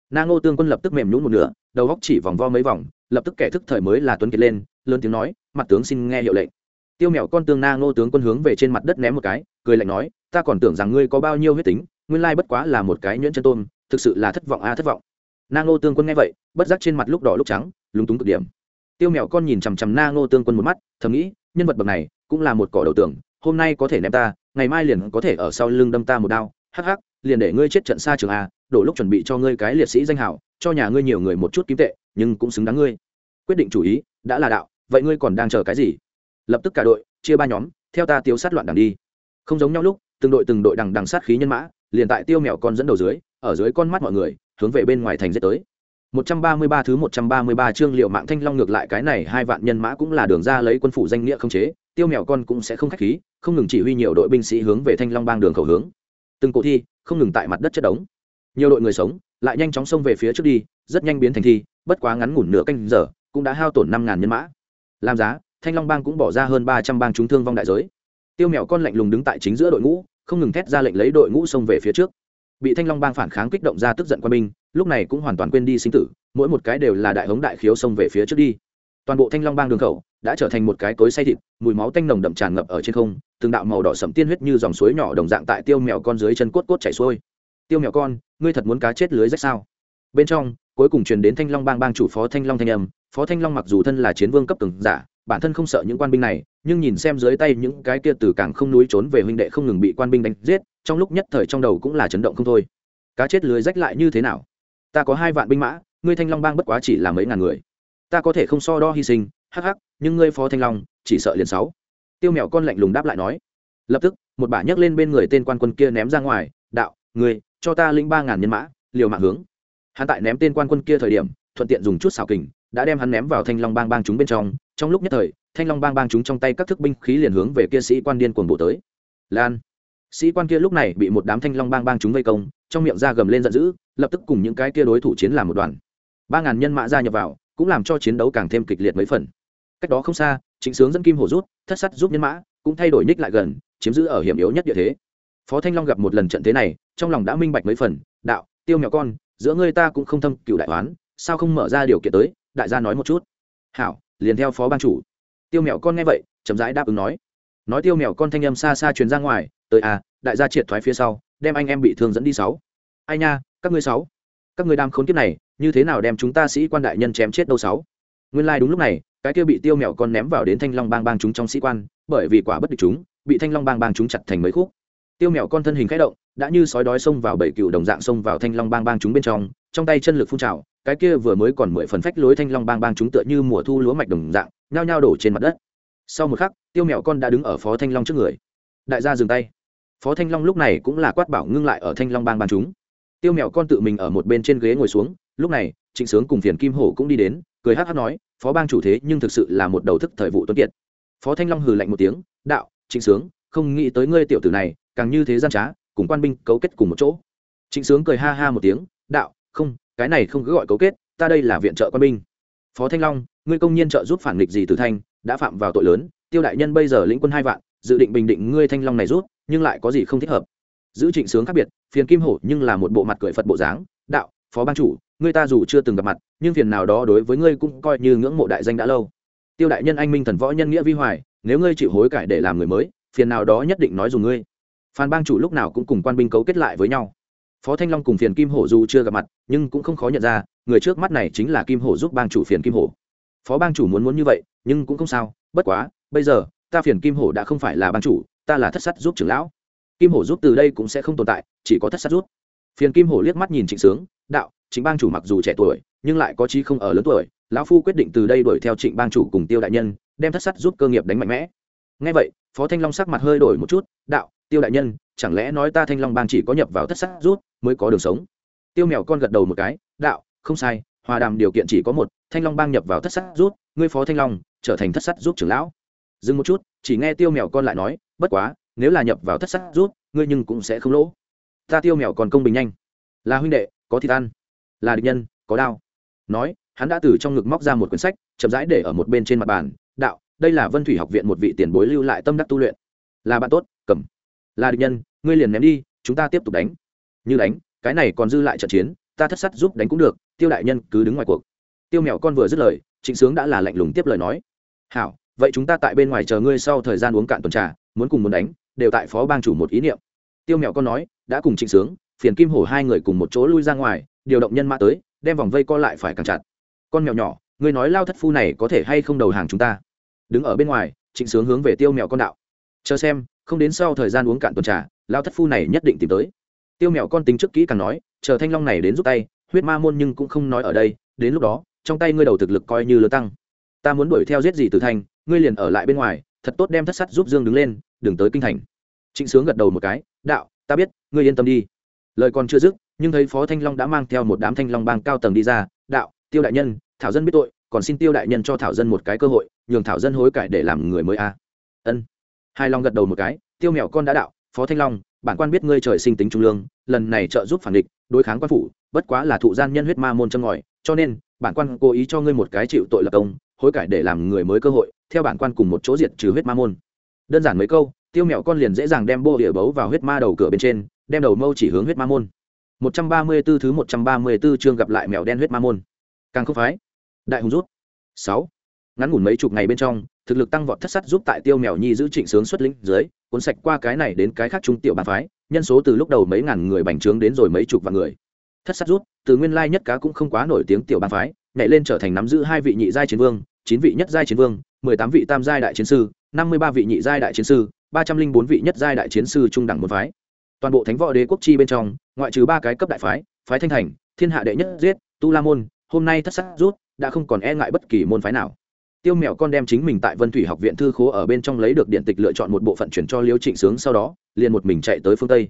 Na ngô tướng quân lập tức mềm nhũn một nửa, đầu góc chỉ vòng vo mấy vòng, lập tức kẻ thức thời mới là tuấn kiệt lên, lớn tiếng nói, mặt tướng xin nghe hiệu lệnh. Tiêu mèo con tương na ngô tướng quân hướng về trên mặt đất ném một cái, cười lạnh nói, ta còn tưởng rằng ngươi có bao nhiêu huyết tính, nguyên lai bất quá là một cái nhuyễn chân tôm, thực sự là thất vọng a, thất vọng na ngô tương quân nghe vậy, bất giác trên mặt lúc đỏ lúc trắng, lúng túng cực điểm. Tiêu mèo con nhìn chằm chằm na ngô tương quân một mắt, thầm nghĩ, nhân vật bậc này cũng là một cỏ đầu tưởng hôm nay có thể ném ta, ngày mai liền có thể ở sau lưng đâm ta một đao, hắc hắc, liền để ngươi chết trận xa trường a, đổ lúc chuẩn bị cho ngươi cái liệt sĩ danh hảo, cho nhà ngươi nhiều người một chút kim tệ, nhưng cũng xứng đáng ngươi. Quyết định chủ ý, đã là đạo, vậy ngươi còn đang chờ cái gì? Lập tức cả đội, chia ba nhóm, theo ta tiêu sát loạn đằng đi. Không giống nhau lúc, từng đội từng đội đằng đằng sát khí nhân mã, liền tại tiêu mèo con dẫn đầu dưới, ở dưới con mắt mọi người hướng về bên ngoài thành giết tới 133 thứ 133 chương liệu mạng thanh long ngược lại cái này hai vạn nhân mã cũng là đường ra lấy quân phủ danh nghĩa không chế, tiêu mèo con cũng sẽ không khách khí, không ngừng chỉ huy nhiều đội binh sĩ hướng về thanh long bang đường khẩu hướng. Từng cổ thi, không ngừng tại mặt đất chất đống. Nhiều đội người sống, lại nhanh chóng xông về phía trước đi, rất nhanh biến thành thi, bất quá ngắn ngủn nửa canh giờ, cũng đã hao tổn 5000 nhân mã. Làm giá, thanh long bang cũng bỏ ra hơn 300 bang chúng thương vong đại giới. Tiêu mèo con lạnh lùng đứng tại chính giữa đội ngũ, không ngừng thét ra lệnh lấy đội ngũ xông về phía trước bị thanh long bang phản kháng kích động ra tức giận quân binh, lúc này cũng hoàn toàn quên đi sinh tử, mỗi một cái đều là đại hống đại khiếu xông về phía trước đi. Toàn bộ thanh long bang đường khẩu đã trở thành một cái cối say thịt, mùi máu tanh nồng đậm tràn ngập ở trên không, từng đạo màu đỏ sẫm tiên huyết như dòng suối nhỏ đồng dạng tại tiêu mèo con dưới chân cốt cốt chảy xuôi. Tiêu mèo con, ngươi thật muốn cá chết lưới rách sao? Bên trong, cuối cùng truyền đến thanh long bang bang chủ phó thanh long thanh âm, phó thanh long mặc dù thân là chiến vương cấp từng giả bản thân không sợ những quan binh này, nhưng nhìn xem dưới tay những cái kia từ cảng không núi trốn về huynh đệ không ngừng bị quan binh đánh giết, trong lúc nhất thời trong đầu cũng là chấn động không thôi. Cá chết lưới rách lại như thế nào? Ta có hai vạn binh mã, ngươi thanh long bang bất quá chỉ là mấy ngàn người. Ta có thể không so đo hy sinh, hắc hắc, nhưng ngươi phó thanh long, chỉ sợ liền sáu. Tiêu mèo con lạnh lùng đáp lại nói. Lập tức, một bả nhấc lên bên người tên quan quân kia ném ra ngoài, đạo, ngươi, cho ta lĩnh ba ngàn nhân mã, liều mạng hướng. Hắn tại ném tên quan quân kia thời điểm, thuận tiện dùng chút xảo kình, đã đem hắn ném vào thanh long bang bang chúng bên trong trong lúc nhất thời, thanh long bang bang chúng trong tay các thức binh khí liền hướng về kia sĩ quan điên cuồng bộ tới. Lan. Sĩ quan kia lúc này bị một đám thanh long bang bang chúng vây công, trong miệng ra gầm lên giận dữ, lập tức cùng những cái kia đối thủ chiến làm một đoàn. Ba ngàn nhân mã ra nhập vào, cũng làm cho chiến đấu càng thêm kịch liệt mấy phần. Cách đó không xa chính sướng dẫn kim hổ rút, thất sắt giúp nhân mã, cũng thay đổi ních lại gần, chiếm giữ ở hiểm yếu nhất địa thế. Phó thanh long gặp một lần trận thế này, trong lòng đã minh bạch mấy phần, đạo, tiêu mẹo con, giữa ngươi ta cũng không thâm cựu đại oán, sao không mở ra điều kiện tới, đại gia nói một chút. Hảo liền theo phó ban chủ. Tiêu mèo con nghe vậy, chậm rãi đáp ứng nói. Nói tiêu mèo con thanh âm xa xa truyền ra ngoài, tới à đại gia triệt thoái phía sau, đem anh em bị thương dẫn đi sáu. Ai nha, các ngươi sáu. Các ngươi đam khốn kiếp này, như thế nào đem chúng ta sĩ quan đại nhân chém chết đâu sáu? Nguyên lai like đúng lúc này, cái kia bị tiêu mèo con ném vào đến thanh long bang bang chúng trong sĩ quan, bởi vì quả bất địch chúng, bị thanh long bang bang chúng chặt thành mấy khúc. Tiêu mèo con thân hình khẽ động, đã như sói đói xông vào bảy cựu đồng dạng xông vào thanh long bang bang chúng bên trong trong tay chân lực phun trào cái kia vừa mới còn mười phần phách lối thanh long bang bang chúng tựa như mùa thu lúa mạch đồng dạng, nhao nhao đổ trên mặt đất. Sau một khắc, tiêu mèo con đã đứng ở phó thanh long trước người. Đại gia dừng tay. Phó thanh long lúc này cũng là quát bảo ngưng lại ở thanh long bang bang chúng. Tiêu mèo con tự mình ở một bên trên ghế ngồi xuống, lúc này, trịnh sướng cùng phiền kim hổ cũng đi đến, cười hát hát nói, phó bang chủ thế nhưng thực sự là một đầu thức thời vụ tuấn kiệt. Phó thanh long hừ lạnh một tiếng, đạo, trịnh sướng, không nghĩ tới ngươi tiểu tử này, càng như thế gian trá, cùng quan binh cấu kết cùng một chỗ. Trịnh sướng cười ha ha một tiếng, đạo, không cái này không cứ gọi cấu kết, ta đây là viện trợ quân binh. Phó thanh long, ngươi công nhiên trợ giúp phản nghịch gì từ thanh, đã phạm vào tội lớn, tiêu đại nhân bây giờ lĩnh quân hai vạn, dự định bình định ngươi thanh long này rút nhưng lại có gì không thích hợp. Giữ trịnh sướng khác biệt, phiền kim hổ nhưng là một bộ mặt cười phật bộ dáng, đạo, phó ban chủ, ngươi ta dù chưa từng gặp mặt, nhưng phiền nào đó đối với ngươi cũng coi như ngưỡng mộ đại danh đã lâu. Tiêu đại nhân anh minh thần võ nhân nghĩa vi hoài, nếu ngươi chịu hối cải để làm người mới, phiền nào đó nhất định nói dùng ngươi. Phan bang chủ lúc nào cũng cùng quan binh cấu kết lại với nhau phó thanh long cùng phiền kim hổ dù chưa gặp mặt, nhưng cũng không khó nhận ra, người trước mắt này chính là kim hổ giúp bang chủ phiền kim hổ. Phó bang chủ muốn muốn như vậy, nhưng cũng không sao, bất quá, bây giờ, ta phiền kim hổ đã không phải là bang chủ, ta là thất sắt giúp trưởng lão. Kim hổ giúp từ đây cũng sẽ không tồn tại, chỉ có thất sắt giúp. phiền kim hổ liếc mắt nhìn trịnh sướng, đạo chính bang chủ mặc dù trẻ tuổi, nhưng lại có trí không ở lớn tuổi, lão phu quyết định từ đây đuổi theo trịnh bang chủ cùng tiêu đại nhân, đem thất sắt giúp cơ nghiệp đánh mạnh mẽ. Ngay vậy, phó thanh long sắc mặt hơi đổi một chút, đạo tiêu đại nhân, chẳng lẽ nói ta thanh long bang chỉ có nhập vào thất sắt rút mới có đường sống? Tiêu mèo con gật đầu một cái, đạo, không sai, hòa đàm điều kiện chỉ có một, thanh long bang nhập vào thất sắt rút, ngươi phó thanh long, trở thành thất sắt rút trưởng lão. Dừng một chút, chỉ nghe tiêu mèo con lại nói, bất quá, nếu là nhập vào thất sắt rút, ngươi nhưng cũng sẽ không lỗ. Ta tiêu mèo còn công bình nhanh. Là huynh đệ, có thịt ăn. Là địch nhân, có đao. Nói, hắn đã từ trong ngực móc ra một quyển sách, chậm rãi để ở một bên trên mặt bàn, đạo, đây là vân thủy học viện một vị tiền bối lưu lại tâm đắc tu luyện. Là bạn tốt, cầm là địch nhân, ngươi liền ném đi, chúng ta tiếp tục đánh. Như đánh, cái này còn dư lại trận chiến, ta thất sắt giúp đánh cũng được, tiêu đại nhân cứ đứng ngoài cuộc. Tiêu mèo con vừa dứt lời, trịnh sướng đã là lạnh lùng tiếp lời nói. Hảo, vậy chúng ta tại bên ngoài chờ ngươi sau thời gian uống cạn tuần trà, muốn cùng muốn đánh, đều tại phó bang chủ một ý niệm. Tiêu mèo con nói, đã cùng trịnh sướng, phiền kim hổ hai người cùng một chỗ lui ra ngoài, điều động nhân mã tới, đem vòng vây co lại phải càng chặt. Con mèo nhỏ, ngươi nói lao thất phu này có thể hay không đầu hàng chúng ta? Đứng ở bên ngoài, trịnh sướng hướng về tiêu mèo con đạo. Chờ xem không đến sau thời gian uống cạn tuần trà lao thất phu này nhất định tìm tới. Tiêu mèo con tính trước kỹ càng nói, chờ thanh long này đến giúp tay, huyết ma môn nhưng cũng không nói ở đây, đến lúc đó, trong tay ngươi đầu thực lực coi như lớn tăng. Ta muốn đuổi theo giết gì từ thanh, ngươi liền ở lại bên ngoài, thật tốt đem thất sắt giúp dương đứng lên, đừng tới kinh thành. Trịnh sướng gật đầu một cái, đạo, ta biết, ngươi yên tâm đi. Lời còn chưa dứt, nhưng thấy phó thanh long đã mang theo một đám thanh long bang cao tầng đi ra, đạo, tiêu đại nhân, thảo dân biết tội, còn xin tiêu đại nhân cho thảo dân một cái cơ hội, nhường thảo dân hối cải để làm người mới a. Ân hai long gật đầu một cái, tiêu mèo con đã đạo, phó thanh long, bản quan biết ngươi trời sinh tính trung lương, lần này trợ giúp phản địch, đối kháng quan phủ, bất quá là thụ gian nhân huyết ma môn châm ngòi, cho nên, bản quan cố ý cho ngươi một cái chịu tội lập công, hối cải để làm người mới cơ hội, theo bản quan cùng một chỗ diệt trừ huyết ma môn. Đơn giản mấy câu, tiêu mèo con liền dễ dàng đem bô địa bấu vào huyết ma đầu cửa bên trên, đem đầu mâu chỉ hướng huyết ma môn. 134 thứ 134 chương gặp lại mèo đen huyết ma môn. Càng không phái. Đại hùng rút. Sáu. Ngắn ngủn mấy chục ngày bên trong thực lực tăng vọt thất sắt giúp tại tiêu mèo nhi giữ trịnh sướng xuất lĩnh dưới, cuốn sạch qua cái này đến cái khác trung tiểu bàn phái, nhân số từ lúc đầu mấy ngàn người bành trướng đến rồi mấy chục vạn người. Thất sắt rút, từ nguyên lai nhất cá cũng không quá nổi tiếng tiểu bàn phái, nhảy lên trở thành nắm giữ hai vị nhị giai chiến vương, chín vị nhất giai chiến vương, mười tám vị tam giai đại chiến sư, năm mươi ba vị nhị giai đại chiến sư, ba trăm linh bốn vị nhất giai đại chiến sư trung đẳng một phái. Toàn bộ thánh võ đế quốc chi bên trong, ngoại trừ ba cái cấp đại phái phái thanh thành, thiên hạ đệ nhất giết, tu la môn, hôm nay thất sắc rút, đã không còn e ngại bất kỳ môn phái nào tiêu mèo con đem chính mình tại vân thủy học viện thư khố ở bên trong lấy được điện tịch lựa chọn một bộ phận chuyển cho liêu trịnh sướng sau đó, liền một mình chạy tới phương tây.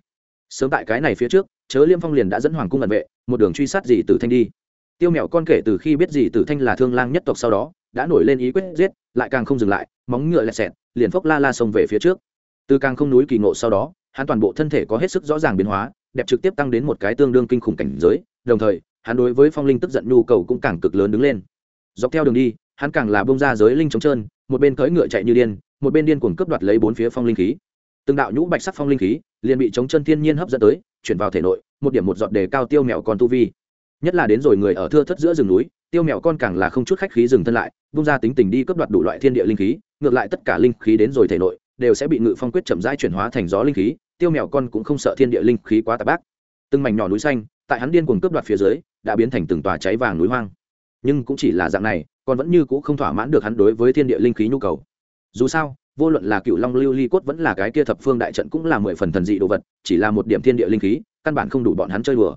Sớm tại cái này phía trước, chớ liêm phong liền đã dẫn hoàng cung ẩn vệ, một đường truy sát dì tử thanh đi. Tiêu mèo con kể từ khi biết dì tử thanh là thương lang nhất tộc sau đó, đã nổi lên ý quyết giết, lại càng không dừng lại, móng ngựa lẹt xẹt, liền phốc la la xông về phía trước. Từ càng không núi kỳ ngộ sau đó, hắn toàn bộ thân thể có hết sức rõ ràng biến hóa, đẹp trực tiếp tăng đến một cái tương đương kinh khủng cảnh giới, đồng thời, hắn đối với phong linh tức giận nhu cầu cũng càng cực lớn đứng lên. Dọc theo đường đi hắn càng là bông ra giới linh trống trơn, một bên cưỡi ngựa chạy như điên, một bên điên cuồng cướp đoạt lấy bốn phía phong linh khí. Từng đạo nhũ bạch sắc phong linh khí liền bị chống chân thiên nhiên hấp dẫn tới, chuyển vào thể nội, một điểm một giọt đề cao tiêu mèo con tu vi. Nhất là đến rồi người ở thưa thất giữa rừng núi, tiêu mèo con càng là không chút khách khí dừng thân lại, bung ra tính tình đi cướp đoạt đủ loại thiên địa linh khí, ngược lại tất cả linh khí đến rồi thể nội, đều sẽ bị ngự phong quyết chậm rãi chuyển hóa thành gió linh khí, tiêu mèo con cũng không sợ thiên địa linh khí quá tạp bác. Từng mảnh nhỏ núi xanh, tại hắn điên cuồng cướp đoạt phía dưới, đã biến thành từng tòa cháy vàng núi hoang nhưng cũng chỉ là dạng này, còn vẫn như c ũ không thỏa mãn được hắn đối với thiên địa linh khí nhu cầu. Dù sao, vô luận là cựu long lưu ly cốt vẫn là cái kia thập phương đại trận cũng là mười phần thần dị đồ vật, chỉ là một điểm thiên địa linh khí, căn bản không đủ bọn hắn chơi đùa.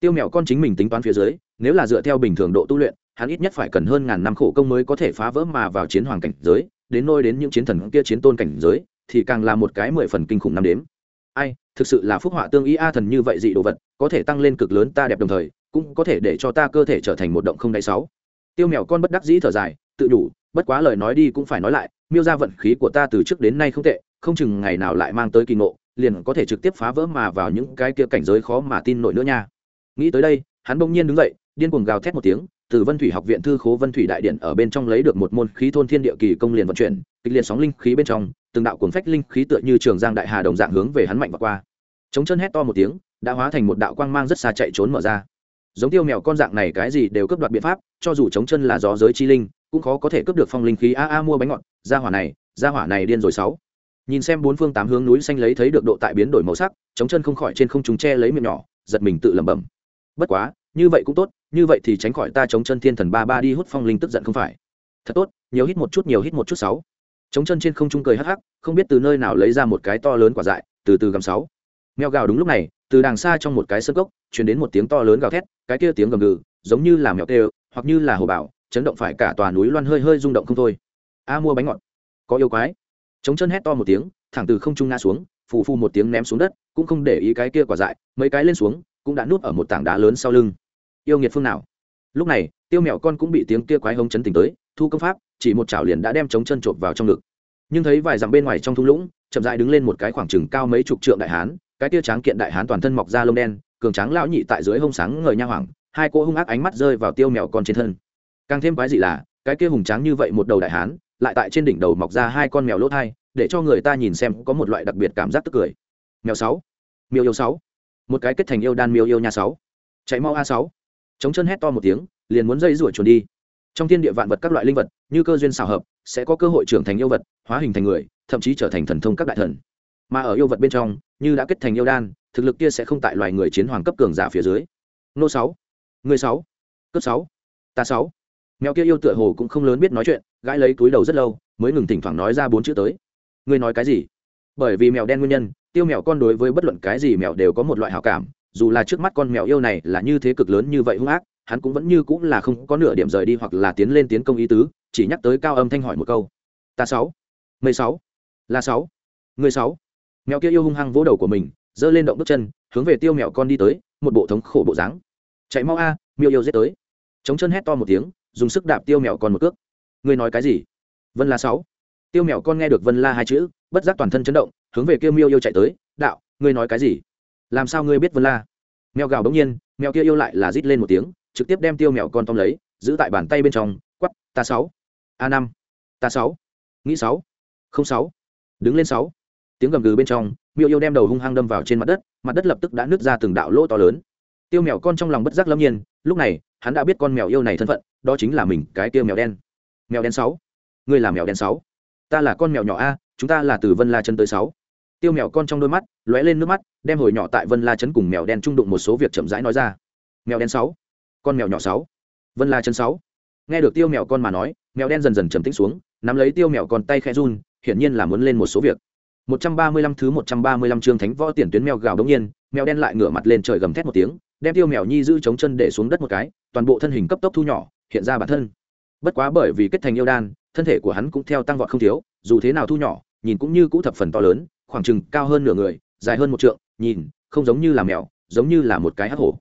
Tiêu mèo con chính mình tính toán phía dưới, nếu là dựa theo bình thường độ tu luyện, hắn ít nhất phải cần hơn ngàn năm khổ công mới có thể phá vỡ mà vào chiến hoàng cảnh giới, đến nôi đến những chiến thần kia chiến tôn cảnh giới, thì càng là một cái mười phần kinh khủng năm đếm. Ai, thực sự là phúc họa tương ý a thần như vậy dị đồ vật, có thể tăng lên cực lớn ta đẹp đồng thời cũng có thể để cho ta cơ thể trở thành một động không đáy sáu. Tiêu mèo con bất đắc dĩ thở dài, tự đủ, bất quá lời nói đi cũng phải nói lại, miêu ra vận khí của ta từ trước đến nay không tệ, không chừng ngày nào lại mang tới kỳ ngộ, liền có thể trực tiếp phá vỡ mà vào những cái kia cảnh giới khó mà tin nổi nữa nha. Nghĩ tới đây, hắn bỗng nhiên đứng dậy, điên cuồng gào thét một tiếng, từ vân thủy học viện thư khố vân thủy đại điện ở bên trong lấy được một môn khí thôn thiên địa kỳ công liền vận chuyển, kịch liệt sóng linh khí bên trong, từng đạo cuồng phách linh khí tựa như trường giang đại hà đồng dạng hướng về hắn mạnh và qua. Chống chân hét to một tiếng, đã hóa thành một đạo quang mang rất xa chạy trốn mở ra giống tiêu mèo con dạng này cái gì đều cướp đoạt biện pháp, cho dù chống chân là gió giới chi linh, cũng khó có thể cướp được phong linh khí. A a, mua bánh ngọt, ra hỏa này, ra hỏa này điên rồi sáu. Nhìn xem bốn phương tám hướng núi xanh lấy thấy được độ tại biến đổi màu sắc, chống chân không khỏi trên không trùng tre lấy miệng nhỏ, giật mình tự lẩm bẩm. Bất quá, như vậy cũng tốt, như vậy thì tránh khỏi ta chống chân thiên thần ba ba đi hút phong linh tức giận không phải. Thật tốt, nhiều hít một chút, nhiều hít một chút sáu. Chống chân trên không trung cười hắc hắc, không biết từ nơi nào lấy ra một cái to lớn quả dại, từ từ gầm sáu. Mèo gào đúng lúc này từ đàng xa trong một cái sơ gốc chuyển đến một tiếng to lớn gào thét, cái kia tiếng gầm gừ, giống như là mèo tê, hoặc như là hồ bảo chấn động phải cả tòa núi loan hơi hơi rung động không thôi. A mua bánh ngọt. Có yêu quái. Chống chân hét to một tiếng, thẳng từ không trung ngã xuống, phù phù một tiếng ném xuống đất, cũng không để ý cái kia quả dại, mấy cái lên xuống, cũng đã nuốt ở một tảng đá lớn sau lưng. Yêu nghiệt phương nào? Lúc này, tiêu mèo con cũng bị tiếng kia quái hống chấn tỉnh tới, thu công pháp, chỉ một chảo liền đã đem chống chân trộm vào trong ngực. Nhưng thấy vài dặm bên ngoài trong thung lũng, chậm dại đứng lên một cái khoảng chừng cao mấy chục trượng đại hán cái tia tráng kiện đại hán toàn thân mọc ra lông đen, cường tráng lão nhị tại dưới hông sáng ngời nha hoảng hai cô hung ác ánh mắt rơi vào tiêu mèo con trên thân. Càng thêm quái dị là, cái kia hùng tráng như vậy một đầu đại hán, lại tại trên đỉnh đầu mọc ra hai con mèo lỗ thai, để cho người ta nhìn xem có một loại đặc biệt cảm giác tức cười. Mèo sáu, miêu yêu sáu, một cái kết thành yêu đan miêu yêu nha sáu. Chạy mau a sáu. Chống chân hét to một tiếng, liền muốn dây rủa chuồn đi. Trong thiên địa vạn vật các loại linh vật, như cơ duyên xào hợp, sẽ có cơ hội trưởng thành yêu vật, hóa hình thành người, thậm chí trở thành thần thông các đại thần. Mà ở yêu vật bên trong như đã kết thành yêu đan, thực lực kia sẽ không tại loài người chiến hoàng cấp cường giả phía dưới. Nô sáu, người sáu cấp sáu, ta sáu. Mèo kia yêu tựa hồ cũng không lớn biết nói chuyện, gãi lấy túi đầu rất lâu, mới ngừng thỉnh thoảng nói ra bốn chữ tới. Ngươi nói cái gì? Bởi vì mèo đen nguyên nhân, tiêu mèo con đối với bất luận cái gì mèo đều có một loại hảo cảm, dù là trước mắt con mèo yêu này là như thế cực lớn như vậy hung ác, hắn cũng vẫn như cũng là không có nửa điểm rời đi hoặc là tiến lên tiến công ý tứ, chỉ nhắc tới cao âm thanh hỏi một câu. Ta sáu, mười sáu, là sáu, người sáu mèo kia yêu hung hăng vỗ đầu của mình, giơ lên động bước chân, hướng về tiêu mèo con đi tới, một bộ thống khổ bộ dáng. Chạy mau a, miêu yêu giết tới. Chống chân hét to một tiếng, dùng sức đạp tiêu mèo con một cước. Ngươi nói cái gì? Vân la sáu. Tiêu mèo con nghe được vân la hai chữ, bất giác toàn thân chấn động, hướng về kia miêu yêu chạy tới, đạo, ngươi nói cái gì? Làm sao ngươi biết vân la? Mèo gào bỗng nhiên, mèo kia yêu lại là rít lên một tiếng, trực tiếp đem tiêu mèo con tông lấy, giữ tại bàn tay bên trong, quắp, ta sáu. A năm. Ta sáu. Nghĩ sáu. Không sáu. Đứng lên sáu tiếng gầm gừ bên trong, miêu yêu đem đầu hung hăng đâm vào trên mặt đất mặt đất lập tức đã nứt ra từng đạo lỗ to lớn. Tiêu mèo con trong lòng bất giác lâm nhiên, lúc này, hắn đã biết con mèo yêu này thân phận, đó chính là mình, cái tiêu mèo đen. Mèo đen sáu. Ngươi là mèo đen sáu. Ta là con mèo nhỏ a, chúng ta là từ vân la chân tới sáu. Tiêu mèo con trong đôi mắt, lóe lên nước mắt, đem hồi nhỏ tại vân la chân cùng mèo đen trung đụng một số việc chậm rãi nói ra. Mèo đen sáu. Con mèo nhỏ sáu. Vân la chân sáu. Nghe được tiêu mèo con mà nói, mèo đen dần dần trầm tĩnh xuống, nắm lấy tiêu mèo con tay khẽ run, hiển nhiên là muốn lên một số việc. 135 thứ 135 chương thánh võ tiền tuyến mèo gào đống nhiên, mèo đen lại ngửa mặt lên trời gầm thét một tiếng, đem tiêu mèo nhi giữ chống chân để xuống đất một cái, toàn bộ thân hình cấp tốc thu nhỏ, hiện ra bản thân. Bất quá bởi vì kết thành yêu đan, thân thể của hắn cũng theo tăng vọt không thiếu, dù thế nào thu nhỏ, nhìn cũng như cũ thập phần to lớn, khoảng chừng cao hơn nửa người, dài hơn một trượng, nhìn, không giống như là mèo, giống như là một cái hắc hổ.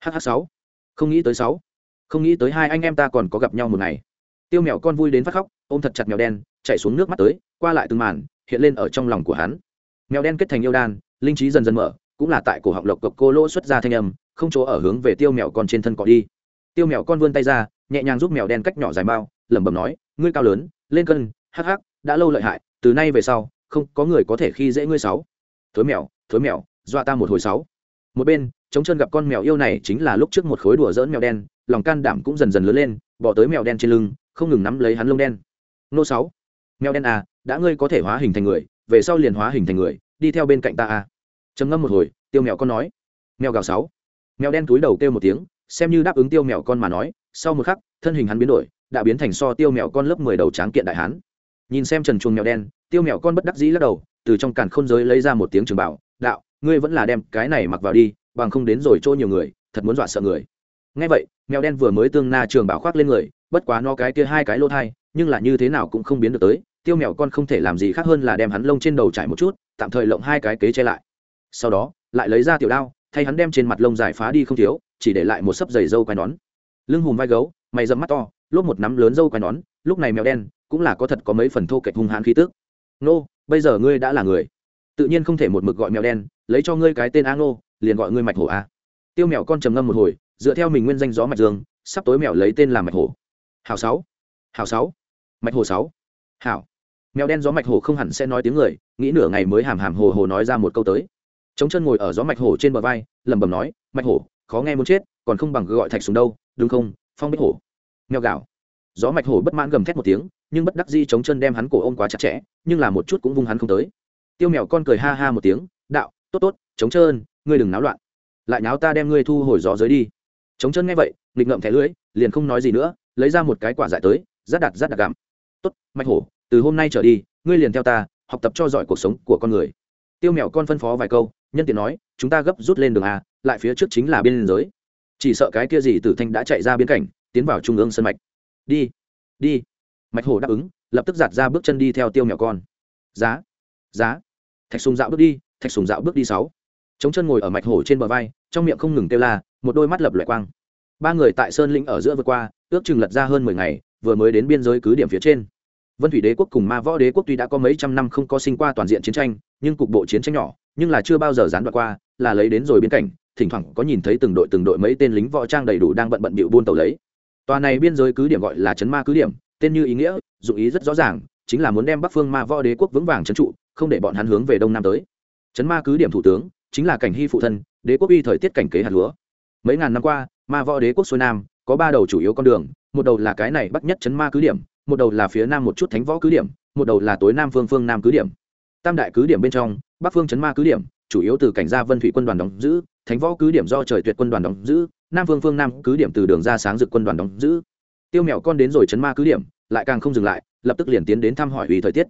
Hắc sáu. Không nghĩ tới sáu. Không nghĩ tới hai anh em ta còn có gặp nhau một ngày. Tiêu mèo con vui đến phát khóc, ôm thật chặt mèo đen, chạy xuống nước mắt tới, qua lại từng màn hiện lên ở trong lòng của hắn. Mèo đen kết thành yêu đan, linh trí dần dần mở, cũng là tại cổ họng lộc cộc cô lỗ xuất ra thanh âm, không chỗ ở hướng về tiêu mèo con trên thân cọ đi. Tiêu mèo con vươn tay ra, nhẹ nhàng giúp mèo đen cách nhỏ dài bao, lẩm bẩm nói, ngươi cao lớn, lên cân, hắc hắc, đã lâu lợi hại, từ nay về sau, không có người có thể khi dễ ngươi sáu. Thối mèo thối mèo, dọa ta một hồi sáu. Một bên chống chân gặp con mèo yêu này chính là lúc trước một khối đùa dỡn mèo đen, lòng can đảm cũng dần dần lớn lên, bỏ tới mèo đen trên lưng, không ngừng nắm lấy hắn lông đen. Nô sáu, mèo đen à đã ngươi có thể hóa hình thành người, về sau liền hóa hình thành người, đi theo bên cạnh ta a. trầm ngâm một hồi, tiêu mèo con nói. Mèo gào sáu. Mèo đen túi đầu kêu một tiếng, xem như đáp ứng tiêu mèo con mà nói, sau một khắc, thân hình hắn biến đổi, đã biến thành so tiêu mèo con lớp mười đầu tráng kiện đại hán. Nhìn xem trần chuồng mèo đen, tiêu mèo con bất đắc dĩ lắc đầu, từ trong càn khôn giới lấy ra một tiếng trường bảo, đạo, ngươi vẫn là đem cái này mặc vào đi, bằng không đến rồi trôi nhiều người, thật muốn dọa sợ người. Ngay vậy, mèo đen vừa mới tương na trường bảo khoác lên người, bất quá no cái kia hai cái lô thai, nhưng là như thế nào cũng không biến được tới tiêu mèo con không thể làm gì khác hơn là đem hắn lông trên đầu trải một chút, tạm thời lộng hai cái kế che lại. Sau đó, lại lấy ra tiểu đao, thay hắn đem trên mặt lông giải phá đi không thiếu, chỉ để lại một sấp giày dâu quai nón. Lưng hùm vai gấu, mày dẫm mắt to, lốp một nắm lớn dâu quai nón, lúc này mèo đen cũng là có thật có mấy phần thô kệch hung hãn khí tức. Nô, bây giờ ngươi đã là người. Tự nhiên không thể một mực gọi mèo đen, lấy cho ngươi cái tên a nô liền gọi ngươi mạch hổ a. Tiêu mèo con trầm ngâm một hồi, dựa theo mình nguyên danh gió mạch dương, sắp tối mèo lấy tên là mạch hổ. Hào sáu. Hào sáu. Mạch hồ sáu. Hảo mèo đen gió mạch hồ không hẳn sẽ nói tiếng người nghĩ nửa ngày mới hàm hàm hồ hồ nói ra một câu tới. Chống chân ngồi ở gió mạch hồ trên bờ vai lẩm bẩm nói mạch hồ, khó nghe muốn chết còn không bằng gọi thạch xuống đâu đúng không phong bích hồ. mèo gạo gió mạch hồ bất mãn gầm thét một tiếng nhưng bất đắc di chống chân đem hắn cổ ôm quá chặt chẽ nhưng là một chút cũng vung hắn không tới. Tiêu mèo con cười ha ha một tiếng đạo tốt tốt chống chân, ngươi đừng náo loạn. Lại náo ta đem ngươi thu hồi gió giới đi. Chống chân nghe vậy nghịch ngậm thẻ lưỡi liền không nói gì nữa lấy ra một cái quả dại tới rát đặt rát đặt gặm. Tốt mạch hổ từ hôm nay trở đi, ngươi liền theo ta, học tập cho giỏi cuộc sống của con người. Tiêu mèo con phân phó vài câu, nhân tiện nói, chúng ta gấp rút lên đường a, lại phía trước chính là biên giới. Chỉ sợ cái kia gì tử thanh đã chạy ra biên cảnh, tiến vào trung ương sân mạch. Đi đi. Mạch hổ đáp ứng, lập tức giạt ra bước chân đi theo tiêu mèo con. Giá giá. Thạch sùng dạo bước đi, thạch sùng dạo bước đi sáu. Chống chân ngồi ở mạch hổ trên bờ vai, trong miệng không ngừng kêu la, một đôi mắt lập loại quang. Ba người tại sơn lĩnh ở giữa vượt qua, ước chừng lật ra hơn mười ngày, vừa mới đến biên giới cứ điểm phía trên vân thủy đế quốc cùng ma võ đế quốc tuy đã có mấy trăm năm không có sinh qua toàn diện chiến tranh, nhưng cục bộ chiến tranh nhỏ, nhưng là chưa bao giờ gián đoạn qua, là lấy đến rồi biên cảnh, thỉnh thoảng có nhìn thấy từng đội từng đội mấy tên lính võ trang đầy đủ đang bận bận bịu buôn tàu lấy. Tòa này biên giới cứ điểm gọi là Trấn ma cứ điểm, tên như ý nghĩa dụng ý rất rõ ràng, chính là muốn đem bắc phương ma võ đế quốc vững vàng trấn trụ, không để bọn hắn hướng về đông nam tới. Trấn ma cứ điểm thủ tướng, chính là cảnh hy phụ thân, đế quốc uy thời tiết cảnh kế hạt lúa. Mấy ngàn năm qua, ma võ đế quốc xuôi nam, có ba đầu chủ yếu con đường, một đầu là cái này bắc nhất Trấn ma cứ điểm một đầu là phía nam một chút thánh võ cứ điểm, một đầu là tối nam phương phương nam cứ điểm. Tam đại cứ điểm bên trong, bắc phương chấn ma cứ điểm, chủ yếu từ cảnh gia vân thủy quân đoàn đóng giữ, thánh võ cứ điểm do trời tuyệt quân đoàn đóng giữ, nam phương phương nam cứ điểm từ đường ra sáng dực quân đoàn đóng giữ. Tiêu mèo con đến rồi chấn ma cứ điểm, lại càng không dừng lại, lập tức liền tiến đến thăm hỏi uy thời tiết.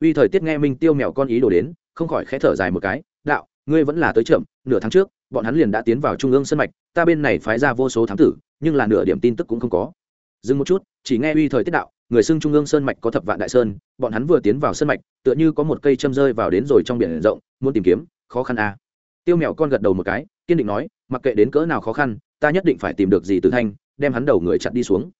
Uy thời tiết nghe minh tiêu mèo con ý đồ đến, không khỏi khẽ thở dài một cái, đạo, ngươi vẫn là tới chậm, nửa tháng trước, bọn hắn liền đã tiến vào trung ương sân mạch, ta bên này phái ra vô số thám tử, nhưng là nửa điểm tin tức cũng không có. Dừng một chút, chỉ nghe uy thời tiết đạo người xưng trung ương sơn mạch có thập vạn đại sơn, bọn hắn vừa tiến vào sơn mạch, tựa như có một cây châm rơi vào đến rồi trong biển rộng, muốn tìm kiếm, khó khăn à. tiêu mèo con gật đầu một cái, kiên định nói, mặc kệ đến cỡ nào khó khăn, ta nhất định phải tìm được gì từ thanh, đem hắn đầu người chặt đi xuống.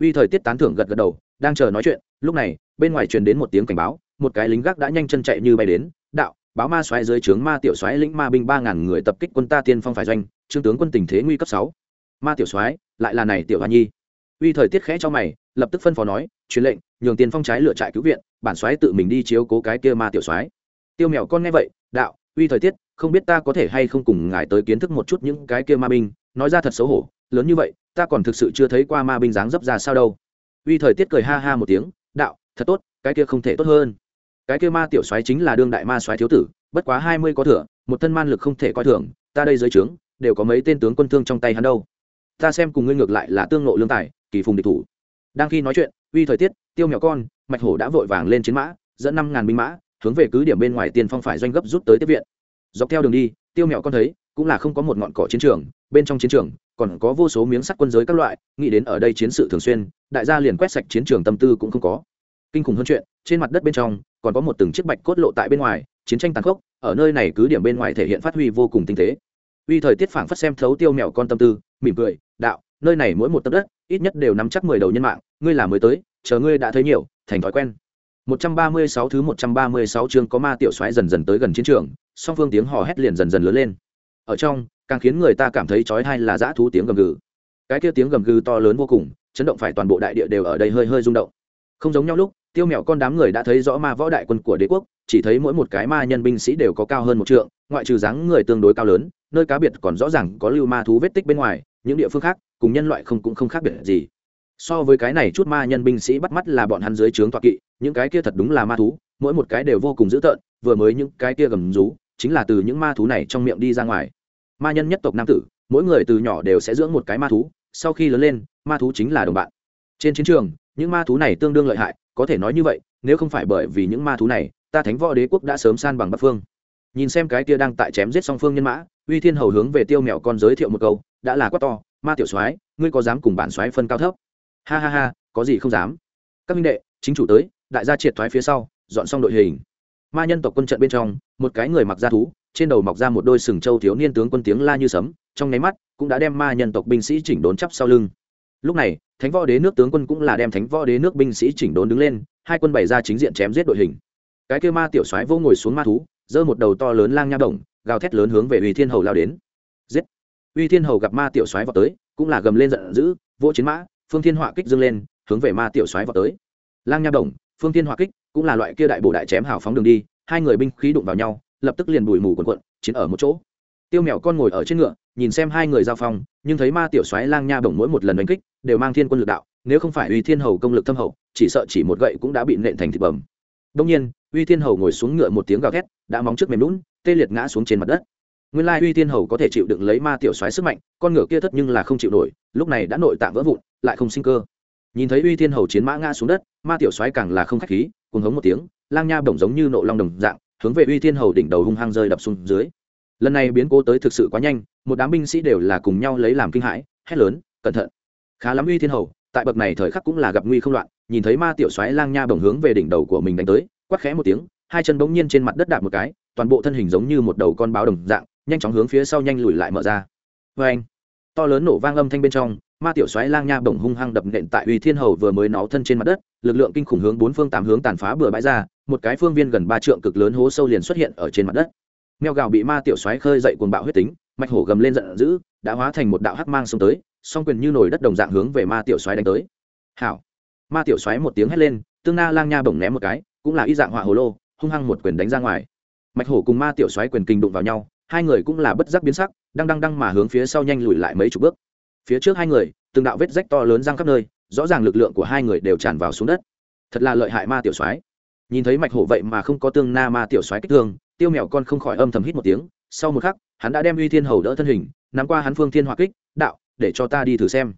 Uy thời tiết tán thưởng gật gật đầu, đang chờ nói chuyện, lúc này, bên ngoài truyền đến một tiếng cảnh báo, một cái lính gác đã nhanh chân chạy như bay đến, đạo, báo ma xoáy dưới trướng ma tiểu xoáy lĩnh ma binh ba ngàn người tập kích quân ta tiên phong phải doanh, trương tướng quân tình thế nguy cấp sáu. Ma tiểu xoáy, lại là này tiểu hoa nhi uy thời tiết khẽ cho mày, lập tức phân phó nói, truyền lệnh, nhường tiền phong trái lựa trại cứu viện, bản soái tự mình đi chiếu cố cái kia ma tiểu soái. tiêu mèo con nghe vậy, đạo, uy thời tiết, không biết ta có thể hay không cùng ngài tới kiến thức một chút những cái kia ma binh, nói ra thật xấu hổ, lớn như vậy, ta còn thực sự chưa thấy qua ma binh dáng dấp ra sao đâu. Uy thời tiết cười ha ha một tiếng, đạo, thật tốt, cái kia không thể tốt hơn. Cái kia ma tiểu soái chính là đương đại ma soái thiếu tử, bất quá hai mươi có thừa, một thân man lực không thể coi thường, ta đây dưới trướng, đều có mấy tên tướng quân thương trong tay hắn đâu ta xem cùng ngươi ngược lại là tương nộ lương tài, kỳ phùng địch thủ. Đang khi nói chuyện, uy thời tiết, tiêu mèo con, mạch hổ đã vội vàng lên chiến mã, dẫn năm ngàn binh mã, hướng về cứ điểm bên ngoài tiền phong phải doanh gấp rút tới tiếp viện. Dọc theo đường đi, tiêu mèo con thấy, cũng là không có một ngọn cỏ chiến trường, bên trong chiến trường, còn có vô số miếng sắt quân giới các loại, nghĩ đến ở đây chiến sự thường xuyên, đại gia liền quét sạch chiến trường tâm tư cũng không có. Kinh khủng hơn chuyện, trên mặt đất bên trong, còn có một từng chiếc bạch cốt lộ tại bên ngoài, chiến tranh tàn khốc, ở nơi này cứ điểm bên ngoài thể hiện phát huy vô cùng tinh tế uy thời tiết phảng phất xem thấu tiêu mèo con tâm tư, mỉm cười, đạo, nơi này mỗi một tấc đất, ít nhất đều nắm chắc mười đầu nhân mạng, ngươi là mới tới, chờ ngươi đã thấy nhiều, thành thói quen. 136 thứ 136 chương có ma tiểu soái dần dần tới gần chiến trường, song phương tiếng hò hét liền dần dần lớn lên. Ở trong, càng khiến người ta cảm thấy chói tai là dã thú tiếng gầm gừ. Cái kia tiếng gầm gừ to lớn vô cùng, chấn động phải toàn bộ đại địa đều ở đây hơi hơi rung động. Không giống nhau lúc, tiêu mèo con đám người đã thấy rõ ma võ đại quân của đế quốc, chỉ thấy mỗi một cái ma nhân binh sĩ đều có cao hơn một trượng, ngoại trừ dáng người tương đối cao lớn nơi cá biệt còn rõ ràng có lưu ma thú vết tích bên ngoài, những địa phương khác, cùng nhân loại không cũng không khác biệt gì. So với cái này chút ma nhân binh sĩ bắt mắt là bọn hắn dưới trướng toạc kỵ, những cái kia thật đúng là ma thú, mỗi một cái đều vô cùng dữ tợn, vừa mới những cái kia gầm rú, chính là từ những ma thú này trong miệng đi ra ngoài. Ma nhân nhất tộc nam tử, mỗi người từ nhỏ đều sẽ dưỡng một cái ma thú, sau khi lớn lên, ma thú chính là đồng bạn. Trên chiến trường, những ma thú này tương đương lợi hại, có thể nói như vậy, nếu không phải bởi vì những ma thú này, ta thánh võ đế quốc đã sớm san bằng bắc phương. Nhìn xem cái kia đang tại chém giết song phương nhân mã uy thiên hầu hướng về tiêu mèo con giới thiệu một câu, đã là quá to, ma tiểu soái, ngươi có dám cùng bản soái phân cao thấp? Ha ha ha, có gì không dám. Các minh đệ, chính chủ tới, đại gia triệt thoái phía sau, dọn xong đội hình. Ma nhân tộc quân trận bên trong, một cái người mặc da thú, trên đầu mọc ra một đôi sừng châu thiếu niên tướng quân tiếng la như sấm, trong nháy mắt cũng đã đem ma nhân tộc binh sĩ chỉnh đốn chắp sau lưng. Lúc này, thánh võ đế nước tướng quân cũng là đem thánh võ đế nước binh sĩ chỉnh đốn đứng lên, hai quân bày ra chính diện chém giết đội hình. Cái kêu ma tiểu soái vô ngồi xuống ma thú, giơ một đầu to lớn lang nha động gào thét lớn hướng về uy thiên hầu lao đến. Giết! Uy thiên hầu gặp ma tiểu soái vào tới cũng là gầm lên giận dữ vỗ chiến mã phương thiên họa kích dâng lên hướng về ma tiểu soái vào tới. Lang nha Đồng, phương thiên họa kích cũng là loại kia đại bổ đại chém hào phóng đường đi hai người binh khí đụng vào nhau lập tức liền bùi mù quần quận chiến ở một chỗ. Tiêu mèo con ngồi ở trên ngựa nhìn xem hai người giao phong nhưng thấy ma tiểu soái lang nha bổng mỗi một lần đánh kích đều mang thiên quân lực đạo nếu không phải uy thiên hầu công lực thâm hậu chỉ sợ chỉ một gậy cũng đã bị nện thành thịt bầm. Đông nhiên uy thiên hầu ngồi xuống ngựa một tiếng gào thét, đã móng trước mềm lún, tê liệt ngã xuống trên mặt đất. Nguyên lai uy tiên hầu có thể chịu đựng lấy ma tiểu soái sức mạnh, con ngựa kia thất nhưng là không chịu nổi, lúc này đã nội tạng vỡ vụn, lại không sinh cơ. Nhìn thấy uy tiên hầu chiến mã ngã xuống đất, ma tiểu soái càng là không khách khí cùng hống một tiếng, lang nha bổng giống như nộ long đồng dạng, hướng về uy tiên hầu đỉnh đầu hung hăng rơi đập xuống dưới. Lần này biến cố tới thực sự quá nhanh, một đám binh sĩ đều là cùng nhau lấy làm kinh hãi, hét lớn, cẩn thận! Khá lắm uy thiên hầu, tại bậc này thời khắc cũng là gặp nguy không loạn, nhìn thấy ma tiểu soái lang nha bổng hướng về đỉnh đầu của mình đánh tới quát khẽ một tiếng, hai chân bỗng nhiên trên mặt đất đạp một cái, toàn bộ thân hình giống như một đầu con báo đồng dạng, nhanh chóng hướng phía sau nhanh lùi lại mở ra. Vê anh to lớn nổ vang âm thanh bên trong, ma tiểu soái lang nha bổng hung hăng đập nện tại uy thiên hầu vừa mới náo thân trên mặt đất, lực lượng kinh khủng hướng bốn phương tám hướng tàn phá bừa bãi ra, một cái phương viên gần ba trượng cực lớn hố sâu liền xuất hiện ở trên mặt đất. Mèo gào bị ma tiểu soái khơi dậy cuồng bạo huyết tính, mạch hổ gầm lên giận dữ, đã hóa thành một đạo hắc mang xông tới, song quyền như nổi đất đồng dạng hướng về ma tiểu soái đánh tới. Hảo! Ma tiểu soái một tiếng hét lên, tương na lang nha bổng ném một cái cũng là y dạng họa hồ lô, hung hăng một quyền đánh ra ngoài. Mạch hổ cùng ma tiểu xoáy quyền kinh đụng vào nhau, hai người cũng là bất giác biến sắc, đang đang đang mà hướng phía sau nhanh lùi lại mấy chục bước. Phía trước hai người, từng đạo vết rách to lớn răng khắp nơi, rõ ràng lực lượng của hai người đều tràn vào xuống đất. Thật là lợi hại ma tiểu soái. Nhìn thấy mạch hổ vậy mà không có tương na ma tiểu soái kích thương, tiêu mèo con không khỏi âm thầm hít một tiếng, sau một khắc, hắn đã đem uy thiên hầu đỡ thân hình, nắm qua hắn phương thiên hỏa kích, đạo, để cho ta đi thử xem.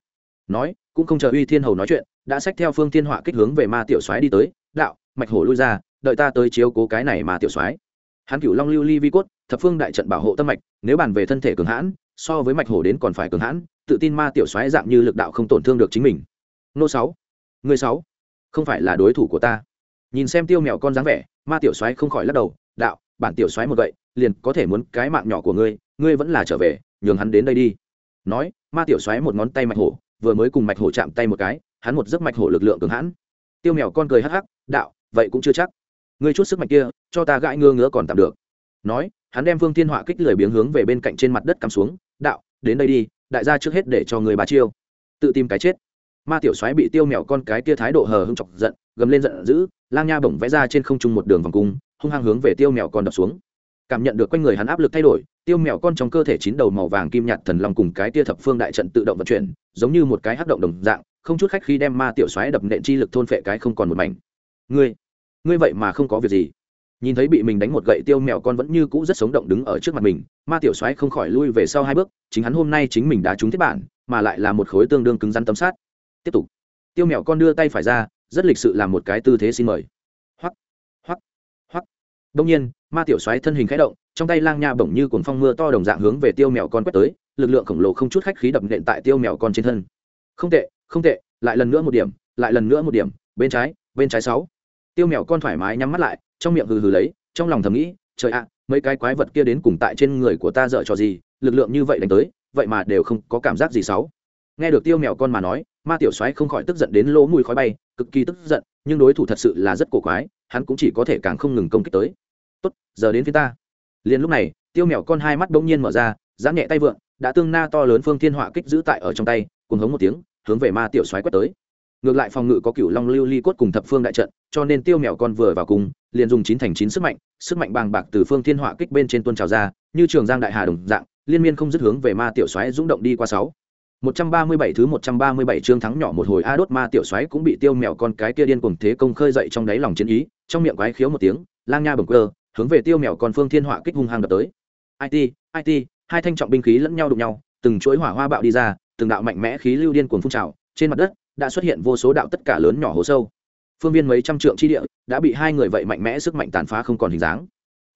Nói, cũng không chờ uy thiên hầu nói chuyện, đã xách theo phương thiên hỏa kích hướng về ma tiểu soái đi tới, đạo mạch hổ lui ra, đợi ta tới chiếu cố cái này mà tiểu soái. Hắn cửu long lưu ly vi cốt, thập phương đại trận bảo hộ tâm mạch, nếu bàn về thân thể cường hãn, so với mạch hổ đến còn phải cường hãn, tự tin ma tiểu soái dạng như lực đạo không tổn thương được chính mình. Nô sáu, người sáu, không phải là đối thủ của ta. Nhìn xem tiêu mèo con dáng vẻ, ma tiểu soái không khỏi lắc đầu, đạo, bản tiểu soái một vậy liền có thể muốn cái mạng nhỏ của ngươi ngươi vẫn là trở về, nhường hắn đến đây đi. Nói, ma tiểu xoáy một ngón tay mạch hổ, vừa mới cùng mạch hổ chạm tay một cái, hắn một giấc mạch hổ lực lượng cường hãn. Tiêu mèo con cười hắc hắc, đạo vậy cũng chưa chắc. Ngươi chút sức mạnh kia, cho ta gãi ngơ ngứa còn tạm được. Nói, hắn đem phương thiên họa kích lười biếng hướng về bên cạnh trên mặt đất cắm xuống, đạo, đến đây đi, đại gia trước hết để cho người bà chiêu. Tự tìm cái chết. Ma tiểu soái bị tiêu mèo con cái kia thái độ hờ hưng chọc giận, gầm lên giận dữ, lang nha bổng vẽ ra trên không trung một đường vòng cung, hung hăng hướng về tiêu mèo con đập xuống. Cảm nhận được quanh người hắn áp lực thay đổi, tiêu mèo con trong cơ thể chín đầu màu vàng kim nhạt thần long cùng cái tia thập phương đại trận tự động vận chuyển, giống như một cái hắc động đồng dạng, không chút khách khi đem ma tiểu xoáy đập nện chi lực thôn phệ cái không còn một mảnh ngươi ngươi vậy mà không có việc gì. Nhìn thấy bị mình đánh một gậy tiêu mèo con vẫn như cũ rất sống động đứng ở trước mặt mình, ma tiểu soái không khỏi lui về sau hai bước, chính hắn hôm nay chính mình đã trúng thiết bản, mà lại là một khối tương đương cứng rắn tấm sát tiếp tục. Tiêu mèo con đưa tay phải ra, rất lịch sự làm một cái tư thế xin mời. Hoắc hoắc hoắc. Đông nhiên, ma tiểu soái thân hình khẽ động, trong tay lang nha bỗng như cuồng phong mưa to đồng dạng hướng về tiêu mèo con quét tới, lực lượng khổng lồ không chút khách khí đập nện tại tiêu mèo con trên thân. Không tệ không tệ, lại lần nữa một điểm, lại lần nữa một điểm, bên trái bên trái sáu tiêu mèo con thoải mái nhắm mắt lại, trong miệng hừ hừ lấy, trong lòng thầm nghĩ, trời ạ, mấy cái quái vật kia đến cùng tại trên người của ta dở trò gì, lực lượng như vậy đánh tới, vậy mà đều không có cảm giác gì xấu. Nghe được tiêu mèo con mà nói, ma tiểu soái không khỏi tức giận đến lỗ mùi khói bay, cực kỳ tức giận, nhưng đối thủ thật sự là rất cổ quái, hắn cũng chỉ có thể càng không ngừng công kích tới. Tốt, giờ đến phía ta. Liền lúc này, tiêu mèo con hai mắt bỗng nhiên mở ra, giãn nhẹ tay vượn đã tương na to lớn phương thiên họa kích giữ tại ở trong tay cùng hống một tiếng, hướng về ma tiểu Soái quét tới ngược lại phòng ngự có cựu long lưu ly cốt cùng thập phương đại trận cho nên tiêu mèo con vừa vào cùng liền dùng chín thành chín sức mạnh sức mạnh bàng bạc từ phương thiên họa kích bên trên tuôn trào ra như trường giang đại hà đồng dạng liên miên không dứt hướng về ma tiểu xoáy rung động đi qua sáu. 137 thứ 137 chương thắng nhỏ một hồi a đốt ma tiểu xoáy cũng bị tiêu mèo con cái kia điên cuồng thế công khơi dậy trong đáy lòng chiến ý, trong miệng quái khiếu một tiếng, lang nha bừng cơ, hướng về tiêu mèo con phương thiên họa kích hung hăng đập tới. It it hai thanh trọng binh khí lẫn nhau đụng nhau từng chuỗi hỏa hoa bạo đi ra từng đạo mạnh mẽ khí lưu điên cuồng phun trào trên mặt đất đã xuất hiện vô số đạo tất cả lớn nhỏ hố sâu. Phương viên mấy trăm trượng chi địa đã bị hai người vậy mạnh mẽ sức mạnh tàn phá không còn hình dáng.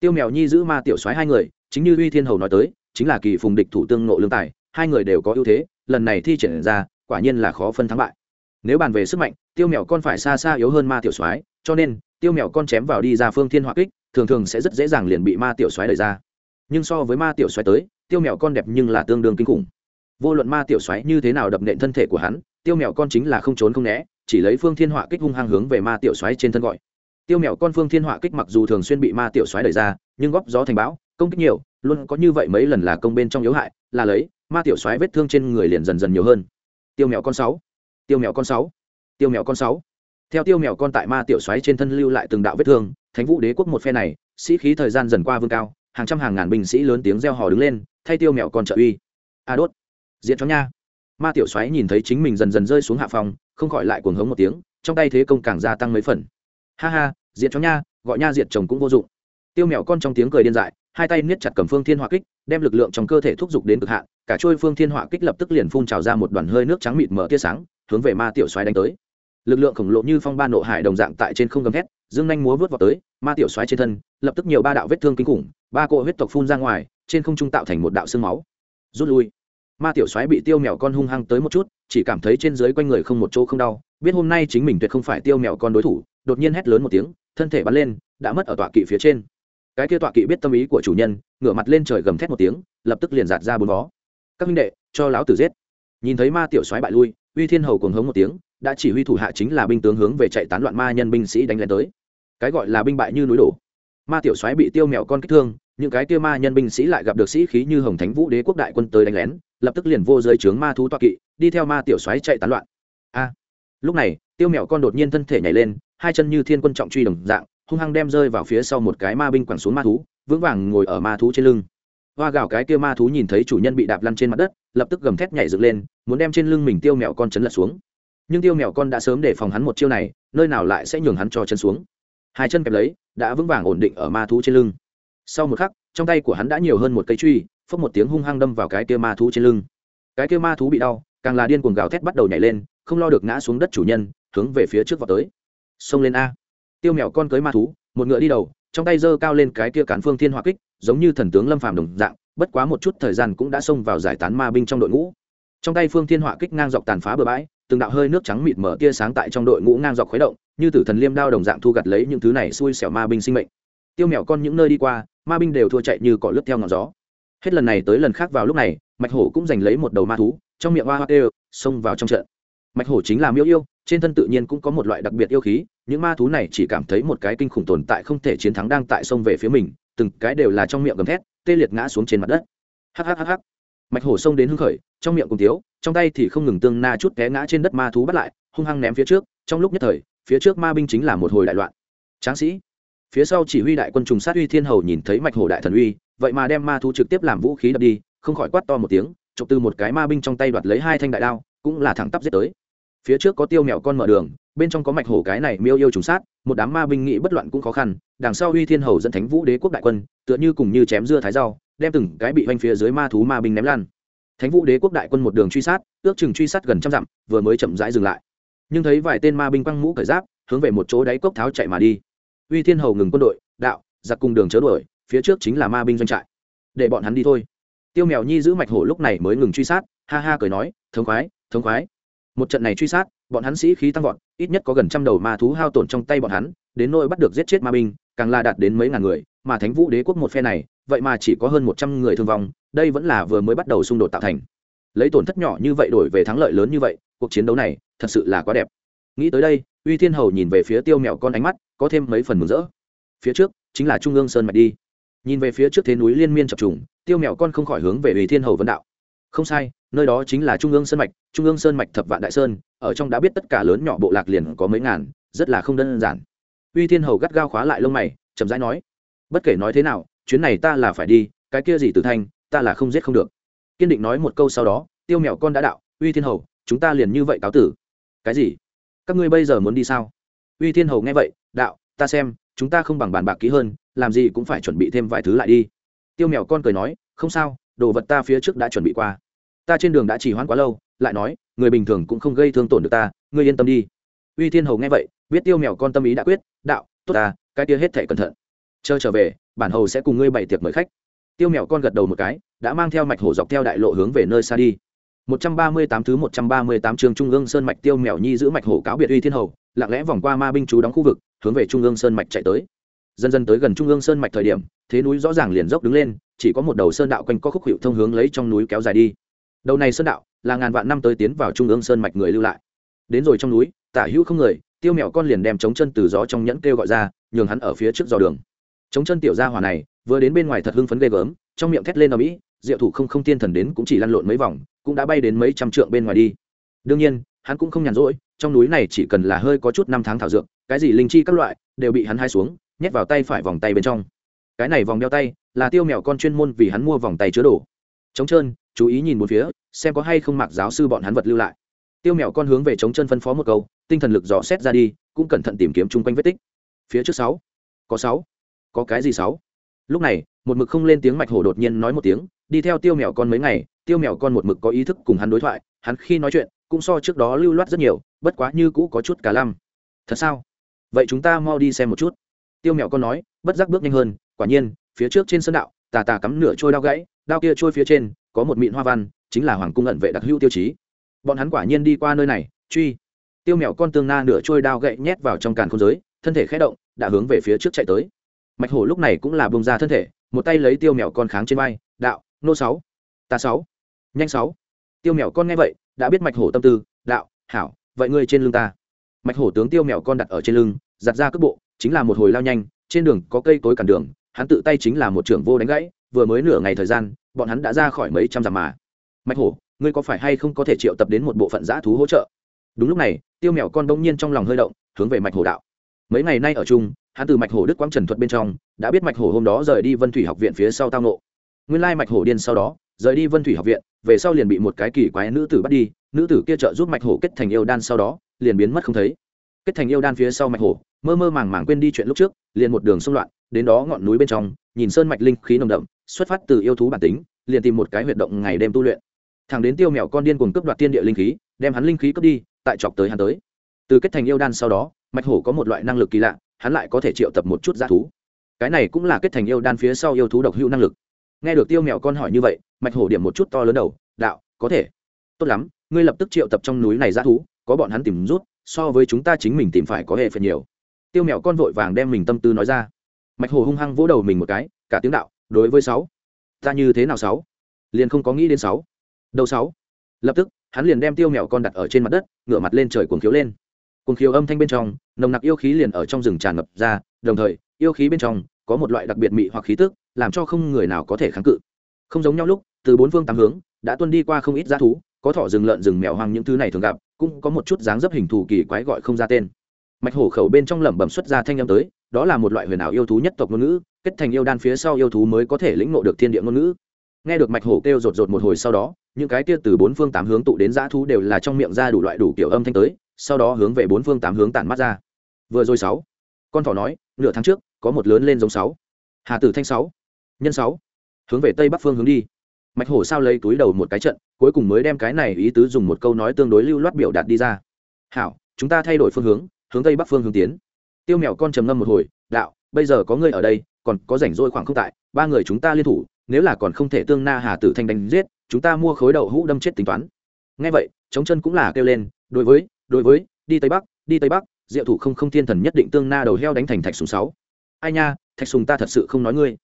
Tiêu mèo nhi giữ ma tiểu soái hai người, chính như uy thiên hầu nói tới, chính là kỳ phùng địch thủ tương nộ lương tài, hai người đều có ưu thế, lần này thi triển ra, quả nhiên là khó phân thắng bại. Nếu bàn về sức mạnh, tiêu mèo con phải xa xa yếu hơn ma tiểu soái, cho nên, tiêu mèo con chém vào đi ra phương thiên hỏa kích, thường thường sẽ rất dễ dàng liền bị ma tiểu Soái đẩy ra. Nhưng so với ma tiểu Soái tới, tiêu mèo con đẹp nhưng là tương đương kinh khủng. Vô luận ma tiểu Soái như thế nào đập nện thân thể của hắn tiêu mèo con chính là không trốn không né, chỉ lấy phương thiên họa kích hung hăng hướng về ma tiểu xoáy trên thân gọi. Tiêu mèo con phương thiên họa kích mặc dù thường xuyên bị ma tiểu xoáy đẩy ra, nhưng góp gió thành bão, công kích nhiều, luôn có như vậy mấy lần là công bên trong yếu hại, là lấy, ma tiểu xoáy vết thương trên người liền dần dần nhiều hơn. Tiêu mèo con sáu, tiêu mèo con sáu, tiêu mèo con sáu. Theo tiêu mèo con tại ma tiểu xoáy trên thân lưu lại từng đạo vết thương, thánh vũ đế quốc một phe này, sĩ khí thời gian dần qua vương cao, hàng trăm hàng ngàn binh sĩ lớn tiếng reo hò đứng lên, thay tiêu mèo con trợ uy. A đốt. Diện cho nha ma tiểu xoáy nhìn thấy chính mình dần dần rơi xuống hạ phòng, không khỏi lại cuồng hống một tiếng, trong tay thế công càng gia tăng mấy phần. Ha ha, diệt cho nha, gọi nha diệt chồng cũng vô dụng. Tiêu mèo con trong tiếng cười điên dại, hai tay niết chặt cầm phương thiên hỏa kích, đem lực lượng trong cơ thể thúc giục đến cực hạn, cả trôi phương thiên hỏa kích lập tức liền phun trào ra một đoàn hơi nước trắng mịt mở tia sáng, hướng về ma tiểu xoáy đánh tới. Lực lượng khổng lồ như phong ba nộ hải đồng dạng tại trên không gầm thét, dương nhanh múa vớt vào tới, ma tiểu xoáy trên thân, lập tức nhiều ba đạo vết thương kinh khủng, ba cỗ huyết tộc phun ra ngoài, trên không trung tạo thành một đạo xương máu. Rút lui ma tiểu soái bị tiêu mèo con hung hăng tới một chút, chỉ cảm thấy trên dưới quanh người không một chỗ không đau, biết hôm nay chính mình tuyệt không phải tiêu mèo con đối thủ, đột nhiên hét lớn một tiếng, thân thể bắn lên, đã mất ở tọa kỵ phía trên. Cái kia tọa kỵ biết tâm ý của chủ nhân, ngửa mặt lên trời gầm thét một tiếng, lập tức liền giạt ra bốn vó. Các minh đệ, cho lão tử giết. Nhìn thấy ma tiểu soái bại lui, uy thiên hầu cuồng hống một tiếng, đã chỉ huy thủ hạ chính là binh tướng hướng về chạy tán loạn ma nhân binh sĩ đánh lên tới. Cái gọi là binh bại như núi đổ. Ma tiểu soái bị tiêu mèo con kích thương, những cái kia ma nhân binh sĩ lại gặp được sĩ khí như hồng thánh vũ đế quốc đại quân tới đánh lén lập tức liền vô giới trướng ma thú toa kỵ, đi theo ma tiểu xoáy chạy tán loạn. A, lúc này, tiêu mèo con đột nhiên thân thể nhảy lên, hai chân như thiên quân trọng truy đồng dạng, hung hăng đem rơi vào phía sau một cái ma binh quẳng xuống ma thú, vững vàng ngồi ở ma thú trên lưng. Hoa gạo cái kia ma thú nhìn thấy chủ nhân bị đạp lăn trên mặt đất, lập tức gầm thét nhảy dựng lên, muốn đem trên lưng mình tiêu mèo con chấn lật xuống. Nhưng tiêu mèo con đã sớm để phòng hắn một chiêu này, nơi nào lại sẽ nhường hắn cho chân xuống. Hai chân kẹp lấy, đã vững vàng ổn định ở ma thú trên lưng. Sau một khắc, trong tay của hắn đã nhiều hơn một cây truy phốc một tiếng hung hăng đâm vào cái kia ma thú trên lưng. Cái kia ma thú bị đau, càng là điên cuồng gào thét bắt đầu nhảy lên, không lo được ngã xuống đất chủ nhân, hướng về phía trước vào tới. Xông lên a. Tiêu mèo con cưới ma thú, một ngựa đi đầu, trong tay giơ cao lên cái kia cản phương thiên hỏa kích, giống như thần tướng lâm phàm đồng dạng, bất quá một chút thời gian cũng đã xông vào giải tán ma binh trong đội ngũ. Trong tay phương thiên hỏa kích ngang dọc tàn phá bờ bãi, từng đạo hơi nước trắng mịt mở tia sáng tại trong đội ngũ ngang dọc khuấy động, như tử thần liêm đao đồng dạng thu gặt lấy những thứ này xui xẻo ma binh sinh mệnh. Tiêu mèo con những nơi đi qua, ma binh đều thua chạy như cỏ lướt theo ngọn gió hết lần này tới lần khác vào lúc này, mạch hổ cũng giành lấy một đầu ma thú, trong miệng hoa hoa đều xông vào trong trận. Mạch hổ chính là miêu yêu, trên thân tự nhiên cũng có một loại đặc biệt yêu khí, những ma thú này chỉ cảm thấy một cái kinh khủng tồn tại không thể chiến thắng đang tại sông về phía mình, từng cái đều là trong miệng gầm thét, tê liệt ngã xuống trên mặt đất. Hhhh mạch hổ xông đến hưng khởi, trong miệng cùng tiếu trong tay thì không ngừng tương na chút té ngã trên đất ma thú bắt lại, hung hăng ném phía trước, trong lúc nhất thời, phía trước ma binh chính là một hồi đại loạn. Tráng sĩ phía sau chỉ huy đại quân trùng sát uy thiên hầu nhìn thấy mạch hổ đại thần uy, vậy mà đem ma thú trực tiếp làm vũ khí đập đi, không khỏi quát to một tiếng, chụp từ một cái ma binh trong tay đoạt lấy hai thanh đại đao, cũng là thẳng tắp giết tới. Phía trước có tiêu mèo con mở đường, bên trong có mạch hổ cái này miêu yêu trùng sát, một đám ma binh nghị bất loạn cũng khó khăn, đằng sau uy thiên hầu dẫn thánh vũ đế quốc đại quân, tựa như cùng như chém dưa thái rau, đem từng cái bị vanh phía dưới ma thú ma binh ném lan thánh vũ đế quốc đại quân một đường truy sát, ước chừng truy sát gần trăm dặm, vừa mới chậm rãi dừng lại. Nhưng thấy vài tên ma binh quăng mũ cởi giáp, hướng về một chỗ đáy cốc tháo chạy mà đi uy thiên hầu ngừng quân đội, đạo, giặc cùng đường chớ đuổi, phía trước chính là ma binh doanh trại. Để bọn hắn đi thôi. Tiêu mèo nhi giữ mạch hổ lúc này mới ngừng truy sát, ha ha cười nói, thống khoái thống khoái. Một trận này truy sát, bọn hắn sĩ khí tăng vọt, ít nhất có gần trăm đầu ma thú hao tổn trong tay bọn hắn, đến nỗi bắt được giết chết ma binh, càng là đạt đến mấy ngàn người, mà thánh vũ đế quốc một phe này, vậy mà chỉ có hơn một trăm người thương vong, đây vẫn là vừa mới bắt đầu xung đột tạo thành. Lấy tổn thất nhỏ như vậy đổi về thắng lợi lớn như vậy, cuộc chiến đấu này thật sự là quá đẹp nghĩ tới đây, uy thiên hầu nhìn về phía tiêu mèo con ánh mắt có thêm mấy phần mừng rỡ. Phía trước, chính là trung ương sơn mạch đi. Nhìn về phía trước thế núi liên miên chập trùng, tiêu mèo con không khỏi hướng về uy thiên hầu vấn đạo. Không sai, nơi đó chính là trung ương sơn mạch, trung ương sơn mạch thập vạn đại sơn, ở trong đã biết tất cả lớn nhỏ bộ lạc liền có mấy ngàn, rất là không đơn giản. Uy thiên hầu gắt gao khóa lại lông mày, chậm rãi nói, bất kể nói thế nào, chuyến này ta là phải đi, cái kia gì tử thanh, ta là không giết không được. Kiên định nói một câu sau đó, tiêu mèo con đã đạo, uy thiên hầu, chúng ta liền như vậy cáo tử. Cái gì? Các ngươi bây giờ muốn đi sao? Uy thiên hầu nghe vậy, đạo, ta xem, chúng ta không bằng bàn bạc kỹ hơn, làm gì cũng phải chuẩn bị thêm vài thứ lại đi. Tiêu mèo con cười nói, không sao, đồ vật ta phía trước đã chuẩn bị qua. Ta trên đường đã chỉ hoãn quá lâu, lại nói, người bình thường cũng không gây thương tổn được ta, ngươi yên tâm đi. Uy thiên hầu nghe vậy, biết tiêu mèo con tâm ý đã quyết, đạo, tốt ta, cái kia hết thể cẩn thận. Chờ trở về, bản hầu sẽ cùng ngươi bày tiệc mời khách. Tiêu mèo con gật đầu một cái, đã mang theo mạch hổ dọc theo đại lộ hướng về nơi xa đi. 138 thứ 138 trường Trung ương Sơn mạch Tiêu Mèo Nhi giữ mạch hổ cáo biệt uy thiên hầu, lặng lẽ vòng qua ma binh chú đóng khu vực, hướng về Trung ương Sơn mạch chạy tới. Dần dần tới gần Trung ương Sơn mạch thời điểm, thế núi rõ ràng liền dốc đứng lên, chỉ có một đầu sơn đạo quanh co khúc hiệu thông hướng lấy trong núi kéo dài đi. Đầu này sơn đạo là ngàn vạn năm tới tiến vào Trung ương Sơn mạch người lưu lại. Đến rồi trong núi, tả hữu không người, Tiêu Mèo con liền đem chống chân từ gió trong nhẫn kêu gọi ra, nhường hắn ở phía trước dò đường. Chống chân tiểu gia hỏa này, vừa đến bên ngoài thật hưng phấn ghê gớm, trong miệng thét lên ầm mỹ, diệu thủ không không tiên thần đến cũng chỉ lăn lộn mấy vòng, cũng đã bay đến mấy trăm trượng bên ngoài đi. Đương nhiên, hắn cũng không nhàn rỗi, trong núi này chỉ cần là hơi có chút năm tháng thảo dược, cái gì linh chi các loại, đều bị hắn hai xuống, nhét vào tay phải vòng tay bên trong. Cái này vòng đeo tay, là tiêu mèo con chuyên môn vì hắn mua vòng tay chứa đồ. Trống trơn, chú ý nhìn một phía, xem có hay không mặc giáo sư bọn hắn vật lưu lại. Tiêu mèo con hướng về trống chân phân phó một câu, tinh thần lực dò xét ra đi, cũng cẩn thận tìm kiếm chung quanh vết tích. Phía trước sáu, có sáu, có cái gì sáu? Lúc này, một mực không lên tiếng mạch hổ đột nhiên nói một tiếng đi theo tiêu mèo con mấy ngày, tiêu mèo con một mực có ý thức cùng hắn đối thoại, hắn khi nói chuyện cũng so trước đó lưu loát rất nhiều, bất quá như cũ có chút cả lăm. Thật sao? Vậy chúng ta mau đi xem một chút. Tiêu mèo con nói, bất giác bước nhanh hơn, quả nhiên, phía trước trên sân đạo, tà tà cắm nửa trôi đao gãy, đao kia trôi phía trên, có một mịn hoa văn, chính là hoàng cung ẩn vệ đặc hữu tiêu chí. Bọn hắn quả nhiên đi qua nơi này, truy. Tiêu mèo con tương na nửa trôi đao gậy nhét vào trong càn không giới, thân thể khẽ động, đã hướng về phía trước chạy tới. Mạch hổ lúc này cũng là bông ra thân thể, một tay lấy tiêu mèo con kháng trên vai, đạo nô sáu ta sáu, nhanh sáu. Tiêu mèo con nghe vậy, đã biết mạch hổ tâm tư, đạo, hảo, vậy ngươi trên lưng ta. Mạch hổ tướng tiêu mèo con đặt ở trên lưng, giặt ra cước bộ, chính là một hồi lao nhanh, trên đường có cây cối cản đường, hắn tự tay chính là một trưởng vô đánh gãy, vừa mới nửa ngày thời gian, bọn hắn đã ra khỏi mấy trăm dặm mà. Mạch hổ, ngươi có phải hay không có thể triệu tập đến một bộ phận giã thú hỗ trợ? Đúng lúc này, tiêu mèo con bỗng nhiên trong lòng hơi động, hướng về mạch hổ đạo. Mấy ngày nay ở chung, hắn từ mạch hổ đức quang trần thuật bên trong, đã biết mạch hổ hôm đó rời đi vân thủy học viện phía sau tao nộ nguyên lai mạch hổ điên sau đó, rời đi vân thủy học viện, về sau liền bị một cái kỳ quái nữ tử bắt đi, nữ tử kia trợ giúp mạch hổ kết thành yêu đan sau đó, liền biến mất không thấy. Kết thành yêu đan phía sau mạch hổ, mơ mơ màng màng quên đi chuyện lúc trước, liền một đường xung loạn, đến đó ngọn núi bên trong, nhìn sơn mạch linh khí nồng đậm, xuất phát từ yêu thú bản tính, liền tìm một cái huyệt động ngày đêm tu luyện. Thằng đến tiêu mèo con điên cùng cướp đoạt tiên địa linh khí, đem hắn linh khí cướp đi, tại chọc tới hắn tới. Từ kết thành yêu đan sau đó, mạch hổ có một loại năng lực kỳ lạ, hắn lại có thể triệu tập một chút g thú. Cái này cũng là kết thành yêu đan phía sau yêu thú độc hữu năng lực nghe được tiêu mèo con hỏi như vậy, mạch hổ điểm một chút to lớn đầu, đạo, có thể. Tốt lắm, ngươi lập tức triệu tập trong núi này ra thú, có bọn hắn tìm rút, so với chúng ta chính mình tìm phải có hệ phần nhiều. Tiêu mèo con vội vàng đem mình tâm tư nói ra. Mạch hổ hung hăng vỗ đầu mình một cái, cả tiếng đạo, đối với sáu, ta như thế nào sáu? Liền không có nghĩ đến sáu. Đầu sáu. Lập tức, hắn liền đem tiêu mèo con đặt ở trên mặt đất, ngửa mặt lên trời cuồng khiếu lên. Cuồng khiếu âm thanh bên trong, nồng nặc yêu khí liền ở trong rừng tràn ngập ra, đồng thời, yêu khí bên trong có một loại đặc biệt mị hoặc khí tức, làm cho không người nào có thể kháng cự. Không giống nhau lúc, từ bốn phương tám hướng, đã tuân đi qua không ít g thú, có thỏ rừng lợn rừng mèo hoang những thứ này thường gặp, cũng có một chút dáng dấp hình thù kỳ quái gọi không ra tên. Mạch hổ khẩu bên trong lẩm bẩm xuất ra thanh âm tới, đó là một loại huyền ảo yêu thú nhất tộc ngôn ngữ, kết thành yêu đan phía sau yêu thú mới có thể lĩnh ngộ được thiên địa ngôn ngữ. Nghe được mạch hổ kêu rột rột một hồi sau đó, những cái kia từ bốn phương tám hướng tụ đến dã thú đều là trong miệng ra đủ loại đủ kiểu âm thanh tới, sau đó hướng về bốn phương tám hướng tản mắt ra. Vừa rồi sáu, con thỏ nói, nửa tháng trước có một lớn lên giống sáu. Hà tử thanh sáu, nhân sáu. Hướng về tây bắc phương hướng đi. Mạch hổ sao lấy túi đầu một cái trận, cuối cùng mới đem cái này ý tứ dùng một câu nói tương đối lưu loát biểu đạt đi ra. Hảo, chúng ta thay đổi phương hướng hướng tây bắc phương hướng tiến. Tiêu mèo con trầm ngâm một hồi, đạo, bây giờ có ngươi ở đây, còn có rảnh rỗi khoảng không tại, ba người chúng ta liên thủ, nếu là còn không thể tương na hà tử thanh đánh giết, chúng ta mua khối đậu hũ đâm chết tính toán. Ngay vậy, chống chân cũng là kêu lên, đối với đối với, đi tây bắc, đi tây bắc, diệu thủ không không thiên thần nhất định tương na đầu heo đánh thành thạch sùng sáu ai nha, thạch sùng ta thật sự không nói ngươi.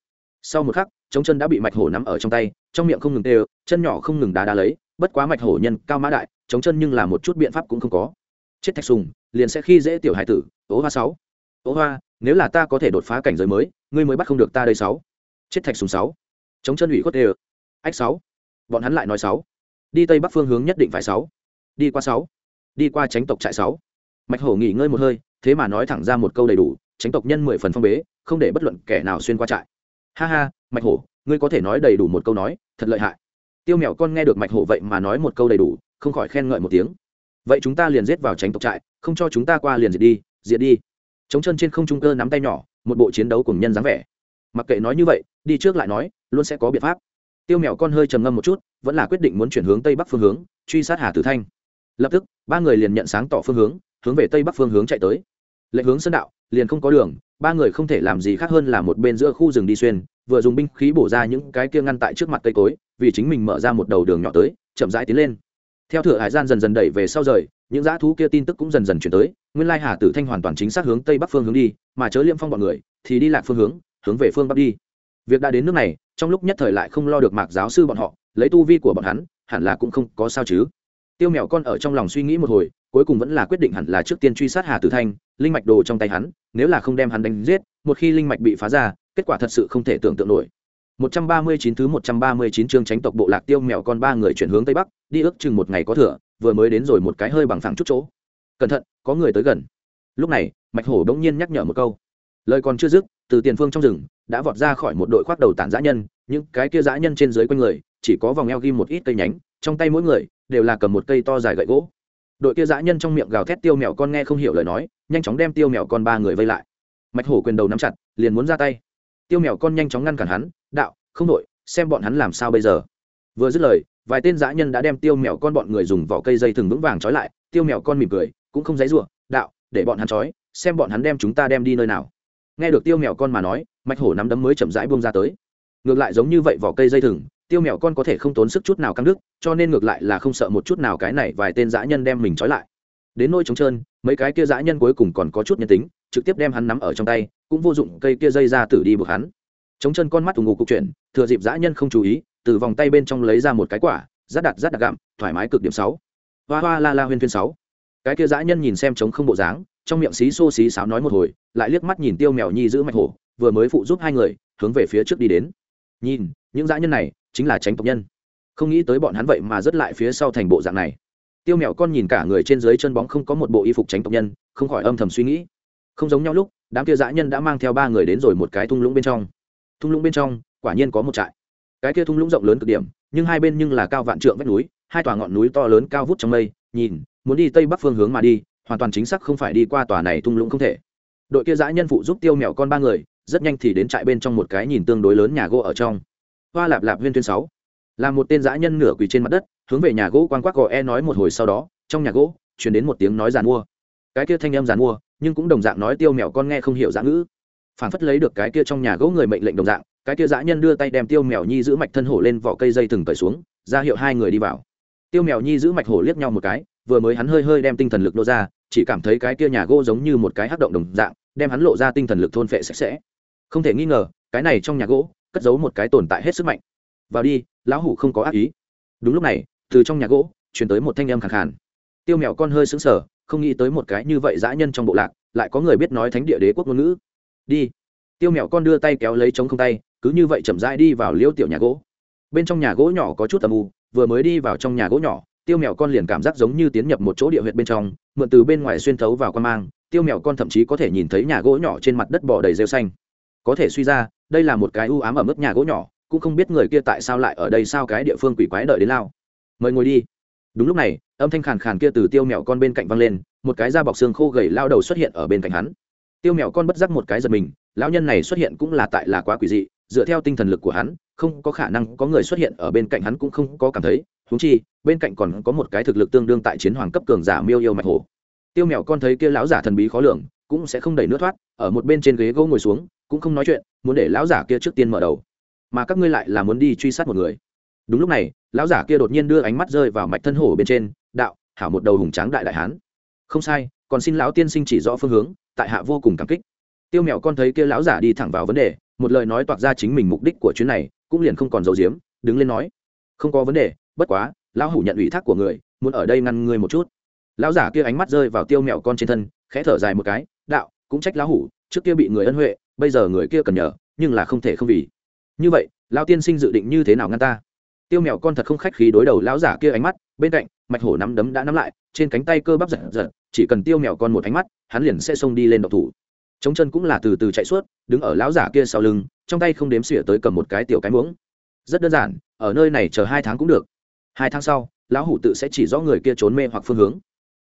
Sau một khắc chống chân đã bị mạch hổ nắm ở trong tay, trong miệng không ngừng tê chân nhỏ không ngừng đá đá lấy, bất quá mạch hổ nhân cao mã đại chống chân nhưng là một chút biện pháp cũng không có. Chết thạch sùng, liền sẽ khi dễ tiểu hải tử, ố hoa sáu. Ố hoa, nếu là ta có thể đột phá cảnh giới mới, ngươi mới bắt không được ta đây sáu. Chết thạch sùng sáu. Chống chân ủy khuất đều. Ách sáu. Bọn hắn lại nói sáu. Đi tây bắc phương hướng nhất định phải sáu. Đi qua sáu. Đi qua tránh tộc trại sáu. Mạch hổ nghỉ ngơi một hơi, thế mà nói thẳng ra một câu đầy đủ tránh tộc nhân mười phần phong bế, không để bất luận kẻ nào xuyên qua trại. Ha ha, mạch hổ, ngươi có thể nói đầy đủ một câu nói, thật lợi hại. Tiêu mèo con nghe được mạch hổ vậy mà nói một câu đầy đủ, không khỏi khen ngợi một tiếng. Vậy chúng ta liền giết vào tránh tộc trại, không cho chúng ta qua liền diệt đi diệt đi. Chống chân trên không trung cơ nắm tay nhỏ, một bộ chiến đấu cùng nhân dáng vẻ. Mặc kệ nói như vậy, đi trước lại nói, luôn sẽ có biện pháp. Tiêu mèo con hơi trầm ngâm một chút, vẫn là quyết định muốn chuyển hướng tây bắc phương hướng, truy sát hà tử thanh. Lập tức, ba người liền nhận sáng tỏ phương hướng hướng về tây bắc phương hướng chạy tới lệnh hướng sơn đạo, liền không có đường, ba người không thể làm gì khác hơn là một bên giữa khu rừng đi xuyên, vừa dùng binh khí bổ ra những cái kia ngăn tại trước mặt cây cối, vì chính mình mở ra một đầu đường nhỏ tới, chậm rãi tiến lên. Theo thửa hải gian dần dần đẩy về sau rời, những dã thú kia tin tức cũng dần dần chuyển tới, nguyên lai hà tử thanh hoàn toàn chính xác hướng tây bắc phương hướng đi, mà chớ liêm phong bọn người thì đi lạc phương hướng hướng về phương bắc đi. Việc đã đến nước này, trong lúc nhất thời lại không lo được mạc giáo sư bọn họ, lấy tu vi của bọn hắn, hẳn là cũng không có sao chứ. Tiêu mèo con ở trong lòng suy nghĩ một hồi cuối cùng vẫn là quyết định hẳn là trước tiên truy sát hà tử thanh, linh mạch đồ trong tay hắn, nếu là không đem hắn đánh giết, một khi linh mạch bị phá ra, kết quả thật sự không thể tưởng tượng nổi. 139 thứ 139 chương tránh tộc bộ lạc tiêu mèo con ba người chuyển hướng tây bắc, đi ước chừng một ngày có thừa, vừa mới đến rồi một cái hơi bằng phẳng chút chỗ. Cẩn thận, có người tới gần. Lúc này, mạch hổ đống nhiên nhắc nhở một câu. Lời còn chưa dứt, từ tiền phương trong rừng, đã vọt ra khỏi một đội khoác đầu tản dã nhân, những cái kia dã nhân trên dưới quanh người, chỉ có vòng eo ghim một ít cây nhánh, trong tay mỗi người, đều là cầm một cây to dài gậy gỗ đội kia dã nhân trong miệng gào thét tiêu mèo con nghe không hiểu lời nói, nhanh chóng đem tiêu mèo con ba người vây lại. Mạch hổ quyền đầu nắm chặt, liền muốn ra tay. Tiêu mèo con nhanh chóng ngăn cản hắn, đạo, không đội xem bọn hắn làm sao bây giờ. Vừa dứt lời, vài tên dã nhân đã đem tiêu mèo con bọn người dùng vỏ cây dây thừng vững vàng trói lại. Tiêu mèo con mỉm cười, cũng không dãy rủa, đạo, để bọn hắn trói, xem bọn hắn đem chúng ta đem đi nơi nào. Nghe được tiêu mèo con mà nói, mạch hổ nắm đấm mới chậm rãi buông ra tới. Ngược lại giống như vậy vỏ cây dây thừng tiêu mèo con có thể không tốn sức chút nào căng đức cho nên ngược lại là không sợ một chút nào cái này vài tên dã nhân đem mình trói lại. Đến nôi trống trơn, mấy cái kia dã nhân cuối cùng còn có chút nhân tính, trực tiếp đem hắn nắm ở trong tay, cũng vô dụng cây kia dây ra tử đi buộc hắn. Chống chân con mắt ù ngụ cục chuyển, thừa dịp dã nhân không chú ý, từ vòng tay bên trong lấy ra một cái quả, rát đặt rát đặt gặm, thoải mái cực điểm sáu. Hoa hoa la la huyên thuyên sáu. Cái kia dã nhân nhìn xem chống không bộ dáng, trong miệng xí xô xí sáo nói một hồi, lại liếc mắt nhìn tiêu mèo nhi giữ mạch hổ, vừa mới phụ giúp hai người, hướng về phía trước đi đến. Nhìn, những dã nhân này chính là tránh tộc nhân. Không nghĩ tới bọn hắn vậy mà rất lại phía sau thành bộ dạng này. Tiêu mèo con nhìn cả người trên dưới chân bóng không có một bộ y phục tránh tộc nhân, không khỏi âm thầm suy nghĩ. Không giống nhau lúc, đám kia dã nhân đã mang theo ba người đến rồi một cái thung lũng bên trong. Thung lũng bên trong, quả nhiên có một trại. Cái kia thung lũng rộng lớn cực điểm, nhưng hai bên nhưng là cao vạn trượng vách núi, hai tòa ngọn núi to lớn cao vút trong mây, nhìn, muốn đi tây bắc phương hướng mà đi, hoàn toàn chính xác không phải đi qua tòa này thung lũng không thể. Đội kia dã nhân phụ giúp tiêu mèo con ba người, rất nhanh thì đến trại bên trong một cái nhìn tương đối lớn nhà gỗ ở trong hoa lạp lạp huyên tuyên sáu. Là một tên dã nhân nửa quỳ trên mặt đất, hướng về nhà gỗ quan quắc gò e nói một hồi sau đó, trong nhà gỗ chuyển đến một tiếng nói giàn mua. Cái kia thanh âm giàn mua, nhưng cũng đồng dạng nói tiêu mèo con nghe không hiểu dã ngữ. Phản phất lấy được cái kia trong nhà gỗ người mệnh lệnh đồng dạng, cái kia dã nhân đưa tay đem tiêu mèo nhi giữ mạch thân hổ lên vỏ cây dây thừng cởi xuống, ra hiệu hai người đi vào. Tiêu mèo nhi giữ mạch hổ liếc nhau một cái, vừa mới hắn hơi hơi đem tinh thần lực nô ra, chỉ cảm thấy cái kia nhà gỗ giống như một cái hắc động đồng dạng, đem hắn lộ ra tinh thần lực thôn phệ sạch sẽ. Không thể nghi ngờ, cái này trong nhà gỗ cất giấu một cái tồn tại hết sức mạnh. Vào đi, lão hủ không có ác ý. Đúng lúc này, từ trong nhà gỗ chuyển tới một thanh âm khẳng khàn. Tiêu mèo con hơi sững sờ, không nghĩ tới một cái như vậy dã nhân trong bộ lạc, lại có người biết nói thánh địa đế quốc ngôn ngữ. Đi. Tiêu mèo con đưa tay kéo lấy trống không tay, cứ như vậy chậm rãi đi vào liêu tiểu nhà gỗ. Bên trong nhà gỗ nhỏ có chút tầm u, vừa mới đi vào trong nhà gỗ nhỏ, tiêu mèo con liền cảm giác giống như tiến nhập một chỗ địa huyệt bên trong, mượn từ bên ngoài xuyên thấu vào con mang, tiêu mèo con thậm chí có thể nhìn thấy nhà gỗ nhỏ trên mặt đất bỏ đầy rêu xanh có thể suy ra, đây là một cái u ám ở mức nhà gỗ nhỏ, cũng không biết người kia tại sao lại ở đây sao cái địa phương quỷ quái đợi đến lao. Mời ngồi đi. Đúng lúc này, âm thanh khàn khàn kia từ tiêu mèo con bên cạnh văng lên, một cái da bọc xương khô gầy lao đầu xuất hiện ở bên cạnh hắn. Tiêu mèo con bất giác một cái giật mình, lão nhân này xuất hiện cũng là tại là quá quỷ dị, dựa theo tinh thần lực của hắn, không có khả năng có người xuất hiện ở bên cạnh hắn cũng không có cảm thấy húng chi, bên cạnh còn có một cái thực lực tương đương tại chiến hoàng cấp cường giả miêu yêu mạch hồ tiêu mèo con thấy kia lão giả thần bí khó lường, cũng sẽ không đẩy nước thoát, ở một bên trên ghế gỗ ngồi xuống cũng không nói chuyện, muốn để lão giả kia trước tiên mở đầu. Mà các ngươi lại là muốn đi truy sát một người. Đúng lúc này, lão giả kia đột nhiên đưa ánh mắt rơi vào mạch thân hổ bên trên, đạo, hảo một đầu hùng tráng đại đại hán. Không sai, còn xin lão tiên sinh chỉ rõ phương hướng, tại hạ vô cùng cảm kích. Tiêu mèo con thấy kia lão giả đi thẳng vào vấn đề, một lời nói toạc ra chính mình mục đích của chuyến này, cũng liền không còn dầu diếm đứng lên nói. Không có vấn đề, bất quá, lão hủ nhận ủy thác của người, muốn ở đây ngăn ngươi một chút. Lão giả kia ánh mắt rơi vào tiêu mèo con trên thân, khẽ thở dài một cái, đạo, cũng trách lão hủ, trước kia bị người ân huệ bây giờ người kia cần nhờ, nhưng là không thể không vì. Như vậy, lão tiên sinh dự định như thế nào ngăn ta? Tiêu mèo con thật không khách khí đối đầu lão giả kia ánh mắt, bên cạnh, mạch hổ nắm đấm đã nắm lại, trên cánh tay cơ bắp giật giật, chỉ cần tiêu mèo con một ánh mắt, hắn liền sẽ xông đi lên độc thủ. Chống chân cũng là từ từ chạy suốt, đứng ở lão giả kia sau lưng, trong tay không đếm xỉa tới cầm một cái tiểu cái muỗng. Rất đơn giản, ở nơi này chờ hai tháng cũng được. Hai tháng sau, lão hủ tự sẽ chỉ rõ người kia trốn mê hoặc phương hướng.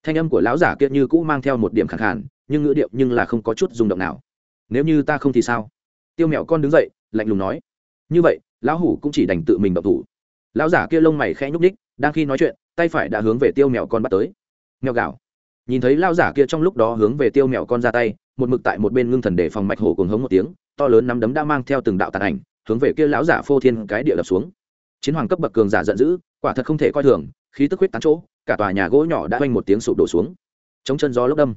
Thanh âm của lão giả kia như cũ mang theo một điểm khẳng khản nhưng ngữ điệu nhưng là không có chút rung động nào nếu như ta không thì sao? Tiêu mẹo con đứng dậy, lạnh lùng nói. Như vậy, lão hủ cũng chỉ đành tự mình động thủ. Lão giả kia lông mày khẽ nhúc ních đang khi nói chuyện, tay phải đã hướng về tiêu mèo con bắt tới. Mèo gạo nhìn thấy lão giả kia trong lúc đó hướng về tiêu mèo con ra tay, một mực tại một bên ngưng thần để phòng mạch hổ cùng hống một tiếng, to lớn nắm đấm đã mang theo từng đạo tàn ảnh, hướng về kia lão giả phô thiên cái địa đập xuống. Chiến hoàng cấp bậc cường giả giận dữ, quả thật không thể coi thường, khí tức huyết tán chỗ, cả tòa nhà gỗ nhỏ đã quanh một tiếng sụp đổ xuống. Chống chân gió lốc đâm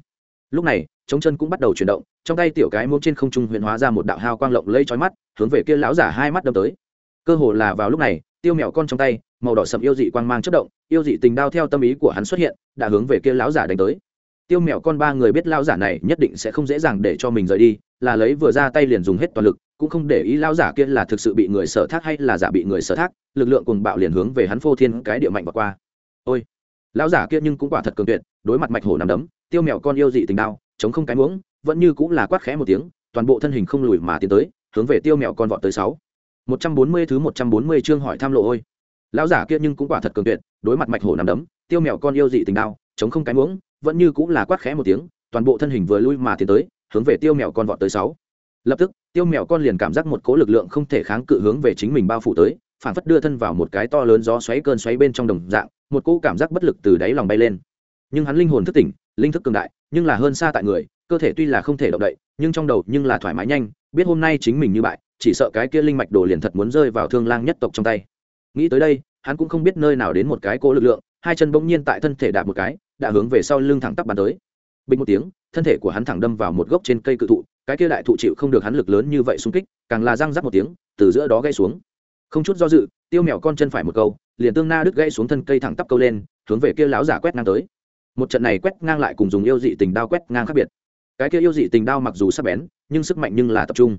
lúc này chống chân cũng bắt đầu chuyển động, trong tay tiểu cái muỗng trên không trung huyền hóa ra một đạo hao quang lộng lây trói mắt, hướng về kia lão giả hai mắt đâm tới. Cơ hồ là vào lúc này, tiêu mèo con trong tay, màu đỏ sậm yêu dị quang mang chất động, yêu dị tình đao theo tâm ý của hắn xuất hiện, đã hướng về kia lão giả đánh tới. Tiêu mèo con ba người biết lão giả này nhất định sẽ không dễ dàng để cho mình rời đi, là lấy vừa ra tay liền dùng hết toàn lực, cũng không để ý lão giả kia là thực sự bị người sở thác hay là giả bị người sở thác, lực lượng cùng bạo liền hướng về hắn phô thiên cái địa mạnh và qua. Ôi! Lão giả kia nhưng cũng quả thật cường tuyệt, đối mặt mạch hổ nằm đấm, tiêu mèo con yêu dị tình đao, chống không cái muỗng, vẫn như cũng là quát khẽ một tiếng, toàn bộ thân hình không lùi mà tiến tới, hướng về tiêu mèo con vọt tới sáu. Một trăm bốn mươi thứ một trăm bốn mươi chương hỏi tham lộ ôi. Lão giả kia nhưng cũng quả thật cường tuyệt, đối mặt mạch hổ nằm đấm, tiêu mèo con yêu dị tình đao, chống không cái muỗng, vẫn như cũng là quát khẽ một tiếng, toàn bộ thân hình vừa lui mà tiến tới, hướng về tiêu mèo con vọt tới sáu. Lập tức, tiêu mèo con liền cảm giác một cố lực lượng không thể kháng cự hướng về chính mình bao phủ tới phản phất đưa thân vào một cái to lớn gió xoáy cơn xoáy bên trong đồng dạng, một cỗ cảm giác bất lực từ đáy lòng bay lên. Nhưng hắn linh hồn thức tỉnh, linh thức cường đại, nhưng là hơn xa tại người, cơ thể tuy là không thể động đậy, nhưng trong đầu nhưng là thoải mái nhanh, biết hôm nay chính mình như bại, chỉ sợ cái kia linh mạch đồ liền thật muốn rơi vào thương lang nhất tộc trong tay. Nghĩ tới đây, hắn cũng không biết nơi nào đến một cái cỗ lực lượng, hai chân bỗng nhiên tại thân thể đạp một cái, đã hướng về sau lưng thẳng tắp bàn tới. Bình một tiếng, thân thể của hắn thẳng đâm vào một gốc trên cây cự thụ, cái kia đại thụ chịu không được hắn lực lớn như vậy xung kích, càng là răng rắc một tiếng, từ giữa đó gây xuống không chút do dự, tiêu mèo con chân phải một câu, liền tương na đứt gãy xuống thân cây thẳng tắp câu lên, hướng về kia láo giả quét ngang tới. Một trận này quét ngang lại cùng dùng yêu dị tình đao quét ngang khác biệt. Cái kia yêu dị tình đao mặc dù sắc bén, nhưng sức mạnh nhưng là tập trung.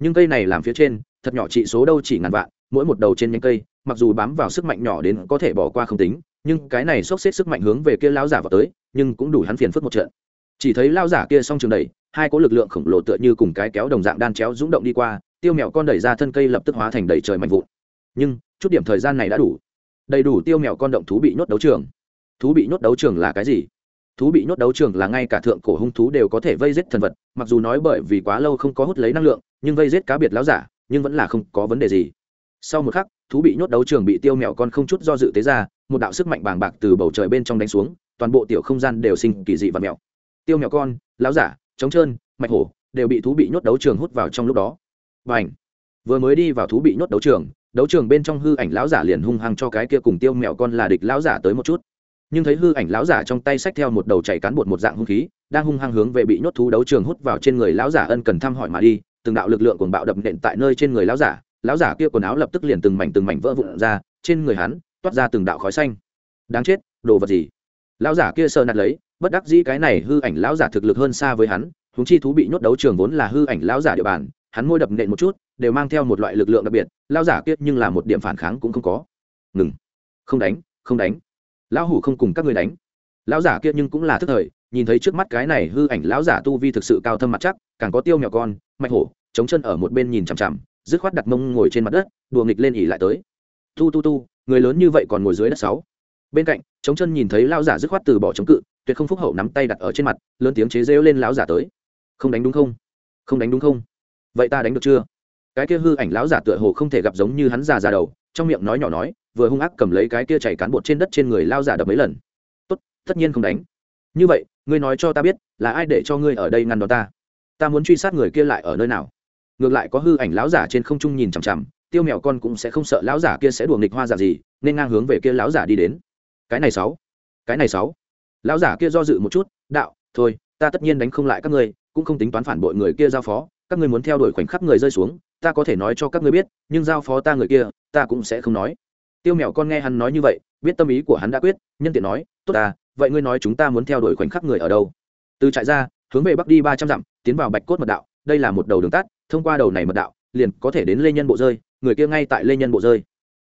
Nhưng cây này làm phía trên, thật nhỏ trị số đâu chỉ ngàn vạn, mỗi một đầu trên nhánh cây, mặc dù bám vào sức mạnh nhỏ đến có thể bỏ qua không tính, nhưng cái này xốc xếp sức mạnh hướng về kia lao giả vào tới, nhưng cũng đủ hắn phiền phức một trận. Chỉ thấy lao giả kia song trường đẩy, hai có lực lượng khổng lồ tựa như cùng cái kéo đồng dạng đan chéo rúng động đi qua, tiêu mèo con đẩy ra thân cây lập tức hóa thành đầy trời mạnh vụn nhưng chút điểm thời gian này đã đủ. Đầy đủ tiêu mèo con động thú bị nhốt đấu trường. Thú bị nhốt đấu trường là cái gì? Thú bị nhốt đấu trường là ngay cả thượng cổ hung thú đều có thể vây giết thần vật, mặc dù nói bởi vì quá lâu không có hút lấy năng lượng, nhưng vây giết cá biệt láo giả, nhưng vẫn là không có vấn đề gì. Sau một khắc, thú bị nhốt đấu trường bị tiêu mèo con không chút do dự tế ra, một đạo sức mạnh bàng bạc từ bầu trời bên trong đánh xuống, toàn bộ tiểu không gian đều sinh kỳ dị và mèo. Tiêu mèo con láo giả, trống trơn, mạch hổ đều bị thú bị nhốt đấu trường hút vào trong lúc đó. Và ảnh vừa mới đi vào thú bị nhốt đấu trường đấu trường bên trong hư ảnh lão giả liền hung hăng cho cái kia cùng tiêu mèo con là địch lão giả tới một chút. Nhưng thấy hư ảnh lão giả trong tay xách theo một đầu chảy cán bột một dạng hung khí, đang hung hăng hướng về bị nhốt thú đấu trường hút vào trên người lão giả ân cần thăm hỏi mà đi, từng đạo lực lượng cuồng bạo đập nện tại nơi trên người lão giả lão giả kia quần áo lập tức liền từng mảnh từng mảnh vỡ vụn ra, trên người hắn toát ra từng đạo khói xanh. Đáng chết, đồ vật gì? Lão giả kia sợ nạt lấy, bất đắc dĩ cái này hư ảnh lão giả thực lực hơn xa với hắn húng chi thú bị nhốt đấu trường vốn là hư ảnh lão giả địa bàn hắn môi đập nện một chút, đều mang theo một loại lực lượng đặc biệt, lão giả kia nhưng là một điểm phản kháng cũng không có. Ngừng. Không đánh không đánh. Lão hủ không cùng các người đánh. Lão giả kia nhưng cũng là thức thời, nhìn thấy trước mắt cái này hư ảnh lão giả tu vi thực sự cao thâm mặt chắc, càng có tiêu mèo con, mạch hổ, chống chân ở một bên nhìn chằm chằm, dứt khoát đặt mông ngồi trên mặt đất, đùa nghịch lên ỉ lại tới. Tu tu tu, người lớn như vậy còn ngồi dưới đất sáu. Bên cạnh, chống chân nhìn thấy lão giả dứt khoát từ bỏ chống cự, tuyệt không phúc hậu nắm tay đặt ở trên mặt, lớn tiếng chế rêu lên lão giả tới. Không đánh đúng không? Không đánh đúng không? Vậy ta đánh được chưa? Cái kia hư ảnh lão giả tựa hồ không thể gặp giống như hắn già già đầu, trong miệng nói nhỏ nói, vừa hung ác cầm lấy cái kia chảy cán bột trên đất trên người lao giả đập mấy lần. Tốt, tất nhiên không đánh. Như vậy, ngươi nói cho ta biết, là ai để cho ngươi ở đây ngăn đón ta? Ta muốn truy sát người kia lại ở nơi nào? Ngược lại có hư ảnh lão giả trên không trung nhìn chằm chằm, tiêu mèo con cũng sẽ không sợ lão giả kia sẽ đùa nghịch hoa giả gì, nên ngang hướng về kia lão giả đi đến. Cái này sáu, cái này sáu. Lão giả kia do dự một chút, đạo, thôi, ta tất nhiên đánh không lại các ngươi, cũng không tính toán phản bội người kia giao phó các ngươi muốn theo đuổi khoảnh khắc người rơi xuống, ta có thể nói cho các ngươi biết, nhưng giao phó ta người kia, ta cũng sẽ không nói. Tiêu mèo con nghe hắn nói như vậy, biết tâm ý của hắn đã quyết, nhân tiện nói, tốt ta, vậy ngươi nói chúng ta muốn theo đuổi khoảnh khắc người ở đâu? Từ trại ra, hướng về bắc đi ba trăm dặm, tiến vào bạch cốt mật đạo, đây là một đầu đường tắt, thông qua đầu này mật đạo, liền có thể đến lê nhân bộ rơi, người kia ngay tại lê nhân bộ rơi.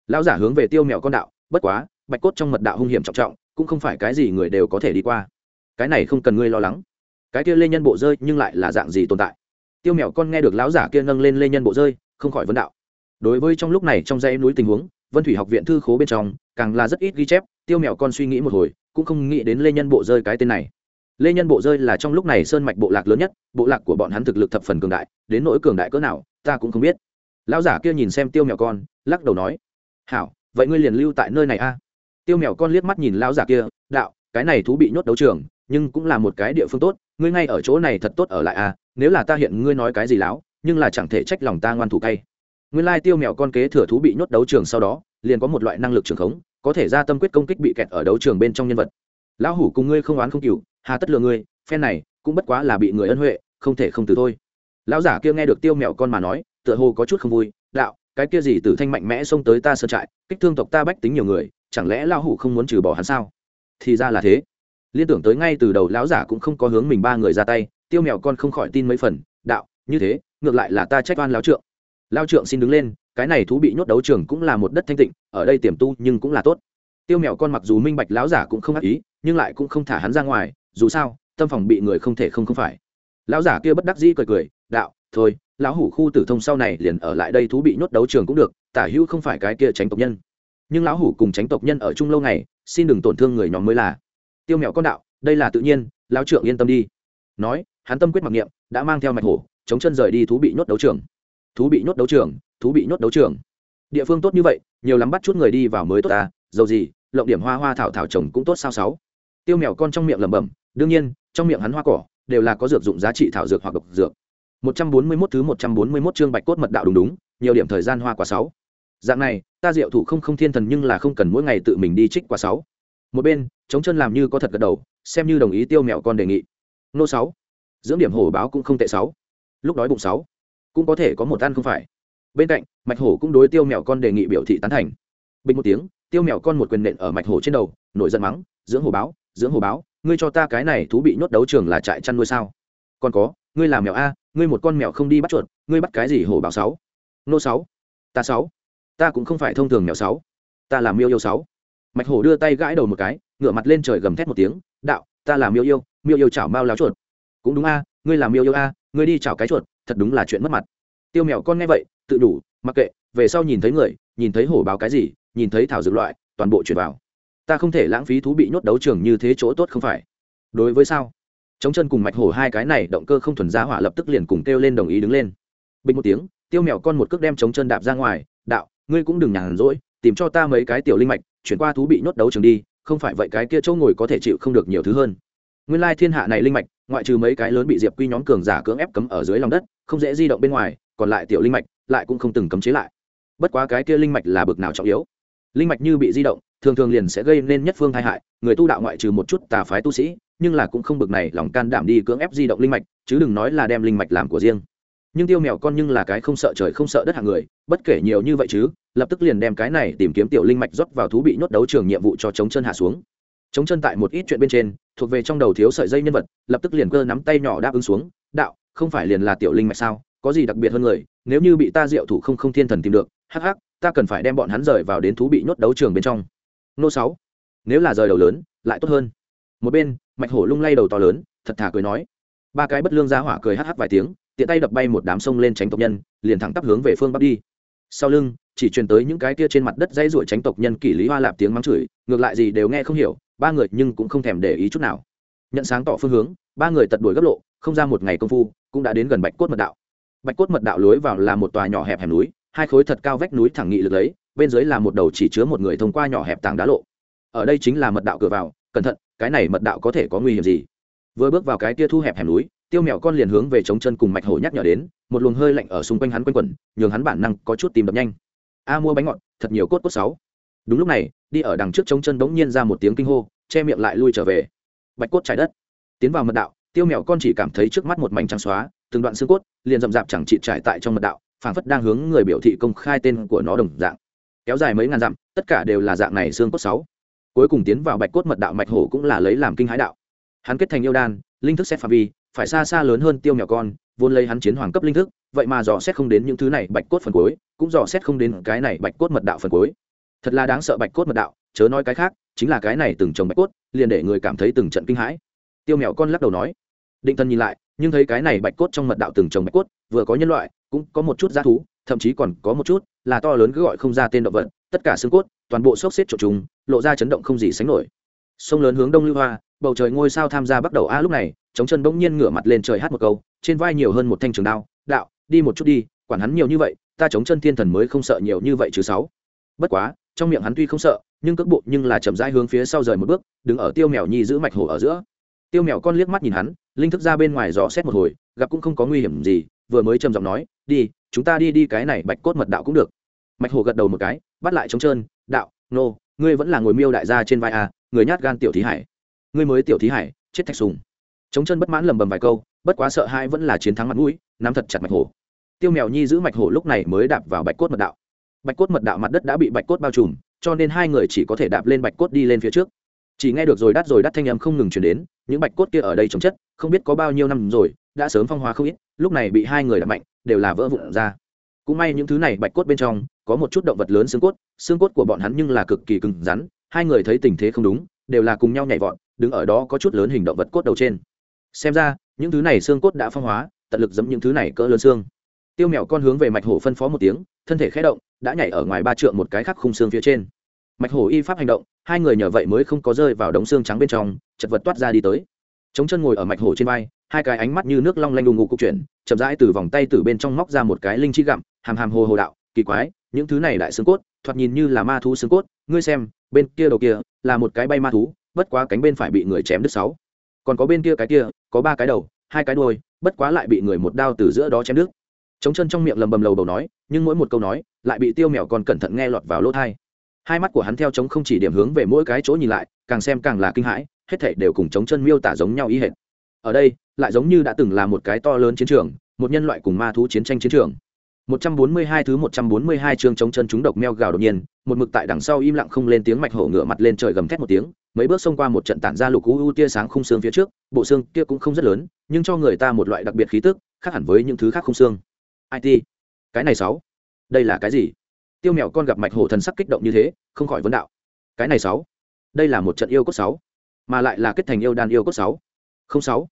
Lão giả hướng về tiêu mèo con đạo, bất quá, bạch cốt trong mật đạo hung hiểm trọng trọng, cũng không phải cái gì người đều có thể đi qua. Cái này không cần ngươi lo lắng. Cái kia lê nhân bộ rơi nhưng lại là dạng gì tồn tại? Tiêu mèo con nghe được lão giả kia nâng lên lê nhân bộ rơi, không khỏi vấn đạo. Đối với trong lúc này trong dãy núi tình huống, vân thủy học viện thư khố bên trong, càng là rất ít ghi chép, tiêu mèo con suy nghĩ một hồi, cũng không nghĩ đến lê nhân bộ rơi cái tên này. Lê nhân bộ rơi là trong lúc này sơn mạch bộ lạc lớn nhất, bộ lạc của bọn hắn thực lực thập phần cường đại, đến nỗi cường đại cỡ nào, ta cũng không biết. Lão giả kia nhìn xem tiêu mèo con, lắc đầu nói, hảo, vậy ngươi liền lưu tại nơi này a. Tiêu mèo con liếc mắt nhìn lão giả kia, đạo, cái này thú bị nhốt đấu trường, nhưng cũng là một cái địa phương tốt ngươi ngay ở chỗ này thật tốt ở lại a nếu là ta hiện ngươi nói cái gì láo, nhưng là chẳng thể trách lòng ta ngoan thủ cay. Nguyên lai tiêu mèo con kế thừa thú bị nhốt đấu trường sau đó, liền có một loại năng lực trường khống, có thể ra tâm quyết công kích bị kẹt ở đấu trường bên trong nhân vật. Lão hủ cùng ngươi không oán không cừu, hà tất lừa ngươi, phen này cũng bất quá là bị người ân huệ, không thể không từ thôi. Lão giả kia nghe được tiêu mèo con mà nói, tựa hồ có chút không vui, đạo, cái kia gì tử thanh mạnh mẽ xông tới ta sơn trại, kích thương tộc ta bách tính nhiều người, chẳng lẽ lão hủ không muốn trừ bỏ hắn sao? Thì ra là thế liên tưởng tới ngay từ đầu lão giả cũng không có hướng mình ba người ra tay, tiêu mèo con không khỏi tin mấy phần, đạo, như thế, ngược lại là ta trách oan lão trượng. Lao trượng xin đứng lên, cái này thú bị nhốt đấu trường cũng là một đất thanh tịnh, ở đây tiềm tu nhưng cũng là tốt. Tiêu mèo con mặc dù minh bạch lão giả cũng không ác ý, nhưng lại cũng không thả hắn ra ngoài, dù sao, tâm phòng bị người không thể không không phải. Lão giả kia bất đắc dĩ cười cười, đạo, thôi, lão hủ khu tử thông sau này liền ở lại đây thú bị nhốt đấu trường cũng được, tả hữu không phải cái kia tránh tộc nhân. Nhưng lão hủ cùng tránh tộc nhân ở chung lâu ngày, xin đừng tổn thương người nhóm mới là tiêu mèo con đạo, đây là tự nhiên, lão trưởng yên tâm đi. Nói, hắn tâm quyết mặc niệm, đã mang theo mạch hổ, chống chân rời đi thú bị nhốt đấu trường. Thú bị nhốt đấu trường, thú bị nhốt đấu trường. Địa phương tốt như vậy, nhiều lắm bắt chút người đi vào mới tốt ta, dầu gì, lộng điểm hoa hoa thảo thảo trồng cũng tốt sao sáu. Tiêu mèo con trong miệng lẩm bẩm, đương nhiên, trong miệng hắn hoa cỏ, đều là có dược dụng giá trị thảo dược hoặc độc dược. 141 thứ 141 chương bạch cốt mật đạo đúng đúng, nhiều điểm thời gian hoa quả sáu. Dạng này, ta diệu thủ không không thiên thần nhưng là không cần mỗi ngày tự mình đi trích quả sáu một bên chống chân làm như có thật gật đầu, xem như đồng ý tiêu mẹo con đề nghị. Nô sáu, dưỡng điểm hổ báo cũng không tệ sáu. Lúc đói bụng sáu, cũng có thể có một ăn không phải. Bên cạnh, mạch hổ cũng đối tiêu mẹo con đề nghị biểu thị tán thành. Bình một tiếng, tiêu mẹo con một quyền nện ở mạch hổ trên đầu, nổi giận mắng, dưỡng hổ báo, dưỡng hổ báo, ngươi cho ta cái này thú bị nhốt đấu trường là trại chăn nuôi sao? Còn có, ngươi làm mèo a, ngươi một con mèo không đi bắt chuột, ngươi bắt cái gì hổ báo sáu? Nô sáu, ta sáu, ta cũng không phải thông thường mèo sáu, ta làm miêu yêu sáu mạch hổ đưa tay gãi đầu một cái, ngửa mặt lên trời gầm thét một tiếng, đạo, ta là miêu yêu miêu yêu chảo mao láo chuột. Cũng đúng a, ngươi làm miêu yêu a, ngươi đi chảo cái chuột, thật đúng là chuyện mất mặt. Tiêu mèo con nghe vậy, tự đủ, mặc kệ, về sau nhìn thấy người, nhìn thấy hổ báo cái gì, nhìn thấy thảo dược loại, toàn bộ chuyển vào. Ta không thể lãng phí thú bị nhốt đấu trường như thế chỗ tốt không phải. Đối với sao? Chống chân cùng mạch hổ hai cái này động cơ không thuần giá hỏa lập tức liền cùng kêu lên đồng ý đứng lên. Bình một tiếng, tiêu mèo con một cước đem chống chân đạp ra ngoài, đạo, ngươi cũng đừng nhàn rỗi, tìm cho ta mấy cái tiểu linh mạch chuyển qua thú bị nhốt đấu trường đi, không phải vậy cái kia chỗ ngồi có thể chịu không được nhiều thứ hơn. Nguyên lai thiên hạ này linh mạch, ngoại trừ mấy cái lớn bị diệp quy nhóm cường giả cưỡng ép cấm ở dưới lòng đất, không dễ di động bên ngoài, còn lại tiểu linh mạch lại cũng không từng cấm chế lại. Bất quá cái kia linh mạch là bực nào trọng yếu. Linh mạch như bị di động, thường thường liền sẽ gây nên nhất phương tai hại, người tu đạo ngoại trừ một chút tà phái tu sĩ, nhưng là cũng không bực này lòng can đảm đi cưỡng ép di động linh mạch, chứ đừng nói là đem linh mạch làm của riêng nhưng tiêu mèo con nhưng là cái không sợ trời không sợ đất hạng người, bất kể nhiều như vậy chứ, lập tức liền đem cái này tìm kiếm tiểu linh mạch rót vào thú bị nhốt đấu trường nhiệm vụ cho chống chân hạ xuống. Chống chân tại một ít chuyện bên trên, thuộc về trong đầu thiếu sợi dây nhân vật, lập tức liền cơ nắm tay nhỏ đáp ứng xuống, đạo, không phải liền là tiểu linh mạch sao? Có gì đặc biệt hơn người? Nếu như bị ta diệu thủ không không thiên thần tìm được, hắc hắc, ta cần phải đem bọn hắn rời vào đến thú bị nhốt đấu trường bên trong. Nô sáu, nếu là rời đầu lớn, lại tốt hơn. Một bên, mạch hổ lung lay đầu to lớn, thật thà cười nói. Ba cái bất lương giá hỏa cười hắc hắc vài tiếng tiện tay đập bay một đám sông lên tránh tộc nhân, liền thẳng tắp hướng về phương bắc đi. Sau lưng, chỉ truyền tới những cái kia trên mặt đất dây ruổi tránh tộc nhân kỷ lý hoa lạp tiếng mắng chửi, ngược lại gì đều nghe không hiểu, ba người nhưng cũng không thèm để ý chút nào. Nhận sáng tỏ phương hướng, ba người tật đuổi gấp lộ, không ra một ngày công phu, cũng đã đến gần bạch cốt mật đạo. Bạch cốt mật đạo lối vào là một tòa nhỏ hẹp hẻm núi, hai khối thật cao vách núi thẳng nghị lực lấy, bên dưới là một đầu chỉ chứa một người thông qua nhỏ hẹp tàng đá lộ. Ở đây chính là mật đạo cửa vào, cẩn thận, cái này mật đạo có thể có nguy hiểm gì? Vừa bước vào cái kia thu hẹp hẻm núi tiêu mèo con liền hướng về chống chân cùng mạch hổ nhắc nhở đến, một luồng hơi lạnh ở xung quanh hắn quanh quẩn, nhường hắn bản năng có chút tìm đập nhanh. A, mua bánh ngọt, thật nhiều cốt cốt sáu. Đúng lúc này, đi ở đằng trước chống chân bỗng nhiên ra một tiếng kinh hô, che miệng lại lui trở về. Bạch cốt trái đất. Tiến vào mật đạo, tiêu mèo con chỉ cảm thấy trước mắt một mảnh trắng xóa, từng đoạn xương cốt liền rậm rạp chẳng trị trải tại trong mật đạo, phảng phất đang hướng người biểu thị công khai tên của nó đồng dạng. Kéo dài mấy ngàn dặm, tất cả đều là dạng này xương cốt sáu. Cuối cùng tiến vào bạch cốt mật đạo mạch hổ cũng là lấy làm kinh hãi đạo. Hắn kết thành yêu đan, linh thức xét phạm vi phải xa xa lớn hơn tiêu mèo con, vốn lấy hắn chiến hoàng cấp linh thức, vậy mà dò xét không đến những thứ này bạch cốt phần cuối, cũng dò xét không đến cái này bạch cốt mật đạo phần cuối. Thật là đáng sợ bạch cốt mật đạo, chớ nói cái khác, chính là cái này từng trồng bạch cốt, liền để người cảm thấy từng trận kinh hãi. Tiêu mèo con lắc đầu nói, định thân nhìn lại, nhưng thấy cái này bạch cốt trong mật đạo từng trồng bạch cốt, vừa có nhân loại, cũng có một chút g thú, thậm chí còn có một chút là to lớn cứ gọi không ra tên động vật, tất cả xương cốt, toàn bộ xốc xếp trộn chúng lộ ra chấn động không gì sánh nổi sông lớn hướng đông lưu hoa, bầu trời ngôi sao tham gia bắt đầu. A, lúc này chống chân bỗng nhiên ngửa mặt lên trời hát một câu, trên vai nhiều hơn một thanh trường đao. Đạo, đi một chút đi, quản hắn nhiều như vậy, ta chống chân thiên thần mới không sợ nhiều như vậy chứ sáu. Bất quá, trong miệng hắn tuy không sợ, nhưng cước bộ nhưng là chậm rãi hướng phía sau rời một bước, đứng ở tiêu mèo nhi giữ mạch hổ ở giữa. Tiêu mèo con liếc mắt nhìn hắn, linh thức ra bên ngoài dò xét một hồi, gặp cũng không có nguy hiểm gì, vừa mới trầm giọng nói, đi, chúng ta đi đi, cái này bạch cốt mật đạo cũng được. Mạch hổ gật đầu một cái, bắt lại trống trơn đạo, nô, ngươi vẫn là ngồi miêu đại gia trên vai a người nhát gan tiểu thí hải. Ngươi mới tiểu thí hải, chết thạch sùng. Chống chân bất mãn lầm bầm vài câu, bất quá sợ hãi vẫn là chiến thắng mặt mũi, nắm thật chặt mạch hổ. Tiêu mèo nhi giữ mạch hổ lúc này mới đạp vào bạch cốt mật đạo. Bạch cốt mật đạo mặt đất đã bị bạch cốt bao trùm, cho nên hai người chỉ có thể đạp lên bạch cốt đi lên phía trước. Chỉ nghe được rồi đắt rồi đắt thanh âm không ngừng chuyển đến, những bạch cốt kia ở đây trồng chất, không biết có bao nhiêu năm rồi, đã sớm phong hóa không ít, lúc này bị hai người đập mạnh, đều là vỡ vụn ra. Cũng may những thứ này bạch cốt bên trong, có một chút động vật lớn xương cốt xương cốt của bọn hắn nhưng là cực kỳ cứng rắn hai người thấy tình thế không đúng, đều là cùng nhau nhảy vọt, đứng ở đó có chút lớn hình động vật cốt đầu trên. Xem ra, những thứ này xương cốt đã phong hóa, tận lực giẫm những thứ này cỡ lớn xương. Tiêu mèo con hướng về mạch hổ phân phó một tiếng, thân thể khé động, đã nhảy ở ngoài ba trượng một cái khắc khung xương phía trên. Mạch hổ y pháp hành động, hai người nhờ vậy mới không có rơi vào đống xương trắng bên trong, chật vật toát ra đi tới. Chống chân ngồi ở mạch hổ trên vai, hai cái ánh mắt như nước long lanh đùng ngụ cục chuyển, chậm rãi từ vòng tay từ bên trong móc ra một cái linh chi gặm, hàm hàm hồ hồ đạo, kỳ quái, những thứ này đại xương cốt thoạt nhìn như là ma thú xương cốt, ngươi xem, bên kia đầu kia là một cái bay ma thú, bất quá cánh bên phải bị người chém đứt sáu. Còn có bên kia cái kia, có ba cái đầu, hai cái đuôi, bất quá lại bị người một đao từ giữa đó chém đứt. Chống chân trong miệng lầm bầm lầu bầu nói, nhưng mỗi một câu nói lại bị tiêu mèo còn cẩn thận nghe lọt vào lỗ thai. Hai mắt của hắn theo trống không chỉ điểm hướng về mỗi cái chỗ nhìn lại, càng xem càng là kinh hãi, hết thảy đều cùng chống chân miêu tả giống nhau ý hệt. Ở đây, lại giống như đã từng là một cái to lớn chiến trường, một nhân loại cùng ma thú chiến tranh chiến trường. 142 thứ 142 chương chống chân chúng độc meo gào đột nhiên, một mực tại đằng sau im lặng không lên tiếng mạch hổ ngựa mặt lên trời gầm thét một tiếng, mấy bước xông qua một trận tản ra lục u tia sáng khung xương phía trước, bộ xương kia cũng không rất lớn, nhưng cho người ta một loại đặc biệt khí tức, khác hẳn với những thứ khác khung xương. IT, cái này sáu, đây là cái gì? Tiêu mèo con gặp mạch hổ thần sắc kích động như thế, không khỏi vấn đạo. Cái này sáu, đây là một trận yêu cốt sáu, mà lại là kết thành yêu đan yêu cốt sáu. Không sáu,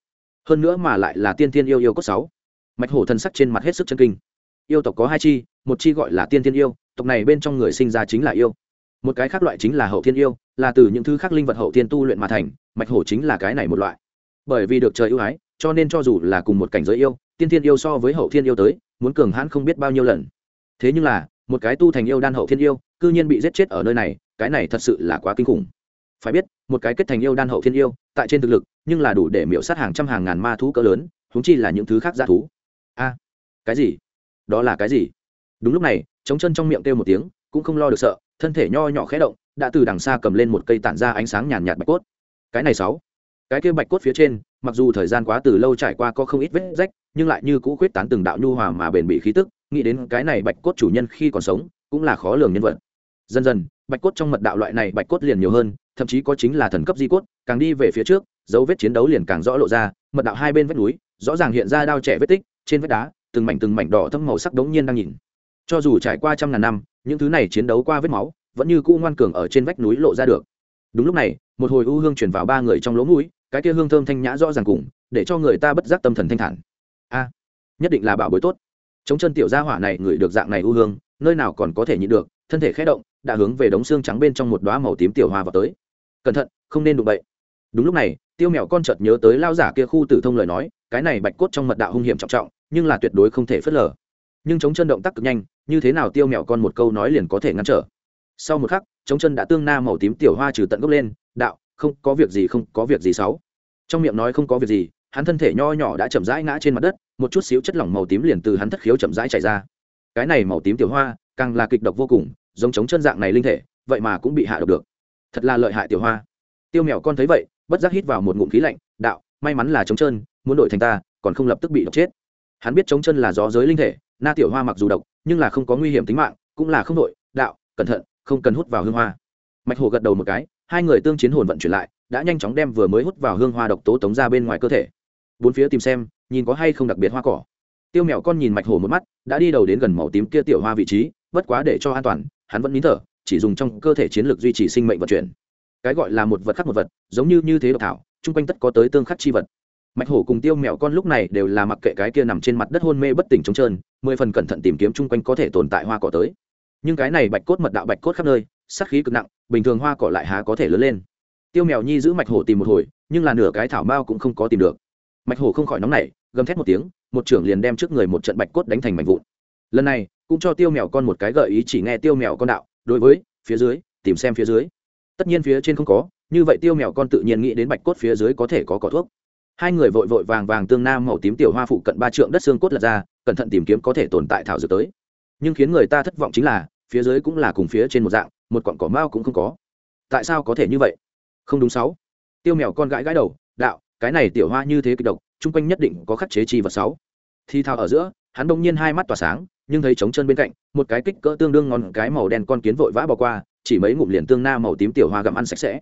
hơn nữa mà lại là tiên tiên yêu yêu cốt sáu. Mạch hổ thần sắc trên mặt hết sức chân kinh yêu tộc có hai chi, một chi gọi là tiên thiên yêu, tộc này bên trong người sinh ra chính là yêu. Một cái khác loại chính là hậu thiên yêu, là từ những thứ khác linh vật hậu thiên tu luyện mà thành, mạch hổ chính là cái này một loại. Bởi vì được trời ưu ái, cho nên cho dù là cùng một cảnh giới yêu, tiên thiên yêu so với hậu thiên yêu tới, muốn cường hãn không biết bao nhiêu lần. Thế nhưng là, một cái tu thành yêu đan hậu thiên yêu, cư nhiên bị giết chết ở nơi này, cái này thật sự là quá kinh khủng. Phải biết, một cái kết thành yêu đan hậu thiên yêu, tại trên thực lực, nhưng là đủ để miễu sát hàng trăm hàng ngàn ma thú cỡ lớn húng chi là những thứ khác g thú. A, cái gì? Đó là cái gì? Đúng lúc này chống chân trong miệng kêu một tiếng, cũng không lo được sợ, thân thể nho nhỏ khẽ động, đã từ đằng xa cầm lên một cây tản ra ánh sáng nhàn nhạt bạch cốt. Cái này sáu. Cái kia bạch cốt phía trên, mặc dù thời gian quá từ lâu trải qua có không ít vết rách, nhưng lại như cũ khuyết tán từng đạo nhu hòa mà bền bỉ khí tức, nghĩ đến cái này bạch cốt chủ nhân khi còn sống, cũng là khó lường nhân vật. Dần dần, bạch cốt trong mật đạo loại này bạch cốt liền nhiều hơn, thậm chí có chính là thần cấp di cốt, càng đi về phía trước, dấu vết chiến đấu liền càng rõ lộ ra, mật đạo hai bên vách núi, rõ ràng hiện ra đao trẻ vết tích, trên vách đá từng mảnh từng mảnh đỏ thâm màu sắc đống nhiên đang nhìn. Cho dù trải qua trăm ngàn năm, những thứ này chiến đấu qua vết máu, vẫn như cũ ngoan cường ở trên vách núi lộ ra được. Đúng lúc này, một hồi u hương chuyển vào ba người trong lỗ mũi, cái kia hương thơm thanh nhã rõ ràng cùng, để cho người ta bất giác tâm thần thanh thản. A, nhất định là bảo bối tốt. Chống chân tiểu gia hỏa này ngửi được dạng này u hương, nơi nào còn có thể nhịn được, thân thể khẽ động, đã hướng về đống xương trắng bên trong một đóa màu tím tiểu hoa vào tới. Cẩn thận, không nên đụng bậy. Đúng lúc này, tiêu mèo con chợt nhớ tới lao giả kia khu tử thông lời nói, cái này bạch cốt trong mật đạo hung hiểm trọng trọng nhưng là tuyệt đối không thể phớt lờ. Nhưng chống chân động tác cực nhanh, như thế nào tiêu mẹo con một câu nói liền có thể ngăn trở. Sau một khắc, chống chân đã tương na màu tím tiểu hoa trừ tận gốc lên, đạo, không, có việc gì, không, có việc gì sáu. trong miệng nói không có việc gì, hắn thân thể nho nhỏ đã chậm rãi ngã trên mặt đất, một chút xíu chất lỏng màu tím liền từ hắn thất khiếu chậm rãi chảy ra. Cái này màu tím tiểu hoa, càng là kịch độc vô cùng, giống chống chân dạng này linh thể, vậy mà cũng bị hạ độc được. Thật là lợi hại tiểu hoa. Tiêu mèo con thấy vậy, bất giác hít vào một ngụm khí lạnh, đạo, may mắn là chống chân, muốn đổi thành ta, còn không lập tức bị độc chết hắn biết chống chân là gió giới linh thể, na tiểu hoa mặc dù độc, nhưng là không có nguy hiểm tính mạng, cũng là không đội, đạo, cẩn thận, không cần hút vào hương hoa. Mạch hồ gật đầu một cái, hai người tương chiến hồn vận chuyển lại, đã nhanh chóng đem vừa mới hút vào hương hoa độc tố tống ra bên ngoài cơ thể. Bốn phía tìm xem, nhìn có hay không đặc biệt hoa cỏ. Tiêu mèo con nhìn mạch hồ một mắt, đã đi đầu đến gần màu tím kia tiểu hoa vị trí, bất quá để cho an toàn, hắn vẫn nín thở, chỉ dùng trong cơ thể chiến lược duy trì sinh mệnh vận chuyển. Cái gọi là một vật khắc một vật, giống như như thế độc thảo, chung quanh tất có tới tương khắc chi vật mạch hổ cùng tiêu mèo con lúc này đều là mặc kệ cái kia nằm trên mặt đất hôn mê bất tỉnh trống trơn, mười phần cẩn thận tìm kiếm chung quanh có thể tồn tại hoa cỏ tới. Nhưng cái này bạch cốt mật đạo bạch cốt khắp nơi, sát khí cực nặng, bình thường hoa cỏ lại há có thể lớn lên. Tiêu mèo nhi giữ mạch hổ tìm một hồi, nhưng là nửa cái thảo mao cũng không có tìm được. Mạch hổ không khỏi nóng nảy, gầm thét một tiếng, một trưởng liền đem trước người một trận bạch cốt đánh thành mảnh vụn. Lần này, cũng cho tiêu mèo con một cái gợi ý chỉ nghe tiêu mèo con đạo, đối với, phía dưới, tìm xem phía dưới. Tất nhiên phía trên không có, như vậy tiêu mèo con tự nhiên nghĩ đến bạch cốt phía dưới có thể có cỏ thuốc hai người vội vội vàng vàng tương nam màu tím tiểu hoa phụ cận ba trượng đất xương cốt lật ra, cẩn thận tìm kiếm có thể tồn tại thảo dược tới. Nhưng khiến người ta thất vọng chính là, phía dưới cũng là cùng phía trên một dạng, một cọn cỏ mao cũng không có. Tại sao có thể như vậy? Không đúng sáu. Tiêu mèo con gãi gãi đầu, đạo, cái này tiểu hoa như thế kịch độc, chung quanh nhất định có khắc chế chi vật sáu. Thi thao ở giữa, hắn đông nhiên hai mắt tỏa sáng, nhưng thấy trống chân bên cạnh, một cái kích cỡ tương đương ngon, cái màu đen con kiến vội vã bỏ qua, chỉ mấy ngụm liền tương na màu tím tiểu hoa gặm ăn sạch sẽ.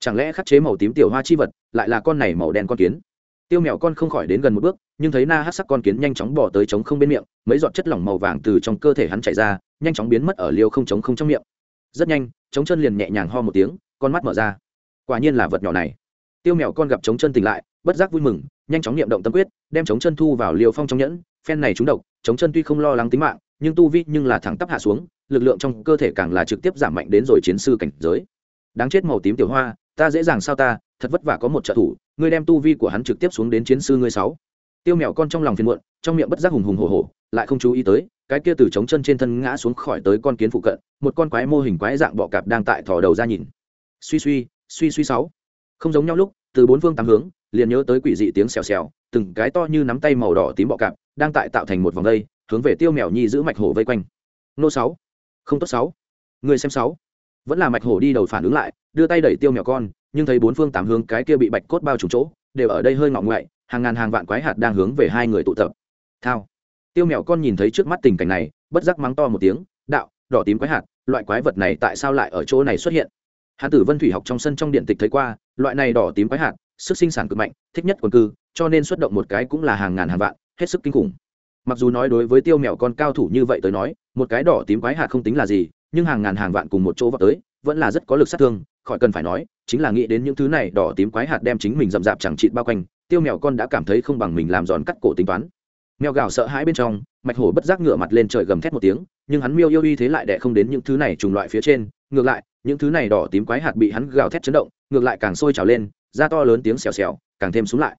Chẳng lẽ khắc chế màu tím tiểu hoa chi vật, lại là con này màu đen con kiến? Tiêu mèo con không khỏi đến gần một bước, nhưng thấy na hát sắc con kiến nhanh chóng bỏ tới trống không bên miệng, mấy giọt chất lỏng màu vàng từ trong cơ thể hắn chạy ra, nhanh chóng biến mất ở liêu không trống không trong miệng. Rất nhanh trống chân liền nhẹ nhàng ho một tiếng, con mắt mở ra. Quả nhiên là vật nhỏ này. Tiêu mèo con gặp trống chân tỉnh lại, bất giác vui mừng, nhanh chóng niệm động tâm quyết, đem trống chân thu vào liều phong trong nhẫn, phen này trúng độc trống chân tuy không lo lắng tính mạng, nhưng tu vi nhưng là thẳng tắp hạ xuống, lực lượng trong cơ thể càng là trực tiếp giảm mạnh đến rồi chiến sư cảnh giới. Đáng chết màu tím tiểu hoa, ta dễ dàng sao ta, thật vất vả có một trợ thủ ngươi đem tu vi của hắn trực tiếp xuống đến chiến sư ngươi sáu. Tiêu mèo con trong lòng phiền muộn, trong miệng bất giác hùng hùng hổ hổ, lại không chú ý tới, cái kia từ trống chân trên thân ngã xuống khỏi tới con kiến phụ cận, một con quái mô hình quái dạng bọ cạp đang tại thò đầu ra nhìn. Suy suy suy suy sáu. Không giống nhau lúc, từ bốn phương tám hướng, liền nhớ tới quỷ dị tiếng xèo xèo, từng cái to như nắm tay màu đỏ tím bọ cạp đang tại tạo thành một vòng dây hướng về tiêu mèo nhi giữ mạch hổ vây quanh. Nô sáu. Không tốt sáu. Người xem sáu vẫn là mạch hổ đi đầu phản ứng lại, đưa tay đẩy tiêu mèo con, nhưng thấy bốn phương tám hướng cái kia bị bạch cốt bao trùm chỗ, đều ở đây hơi ngọng ngoại, hàng ngàn hàng vạn quái hạt đang hướng về hai người tụ tập. Thao. Tiêu mèo con nhìn thấy trước mắt tình cảnh này, bất giác mắng to một tiếng, đạo, đỏ tím quái hạt, loại quái vật này tại sao lại ở chỗ này xuất hiện? Hạt tử vân thủy học trong sân trong điện tịch thấy qua, loại này đỏ tím quái hạt, sức sinh sản cực mạnh, thích nhất quần cư, cho nên xuất động một cái cũng là hàng ngàn hàng vạn, hết sức kinh khủng. Mặc dù nói đối với tiêu mèo con cao thủ như vậy tới nói, một cái đỏ tím quái hạt không tính là gì nhưng hàng ngàn hàng vạn cùng một chỗ vào tới vẫn là rất có lực sát thương khỏi cần phải nói chính là nghĩ đến những thứ này đỏ tím quái hạt đem chính mình rậm rạp chẳng chịt bao quanh tiêu mèo con đã cảm thấy không bằng mình làm giòn cắt cổ tính toán mèo gào sợ hãi bên trong mạch hổ bất giác ngửa mặt lên trời gầm thét một tiếng nhưng hắn miêu yêu uy thế lại đẻ không đến những thứ này trùng loại phía trên ngược lại những thứ này đỏ tím quái hạt bị hắn gào thét chấn động ngược lại càng sôi trào lên ra to lớn tiếng xèo xèo càng thêm xuống lại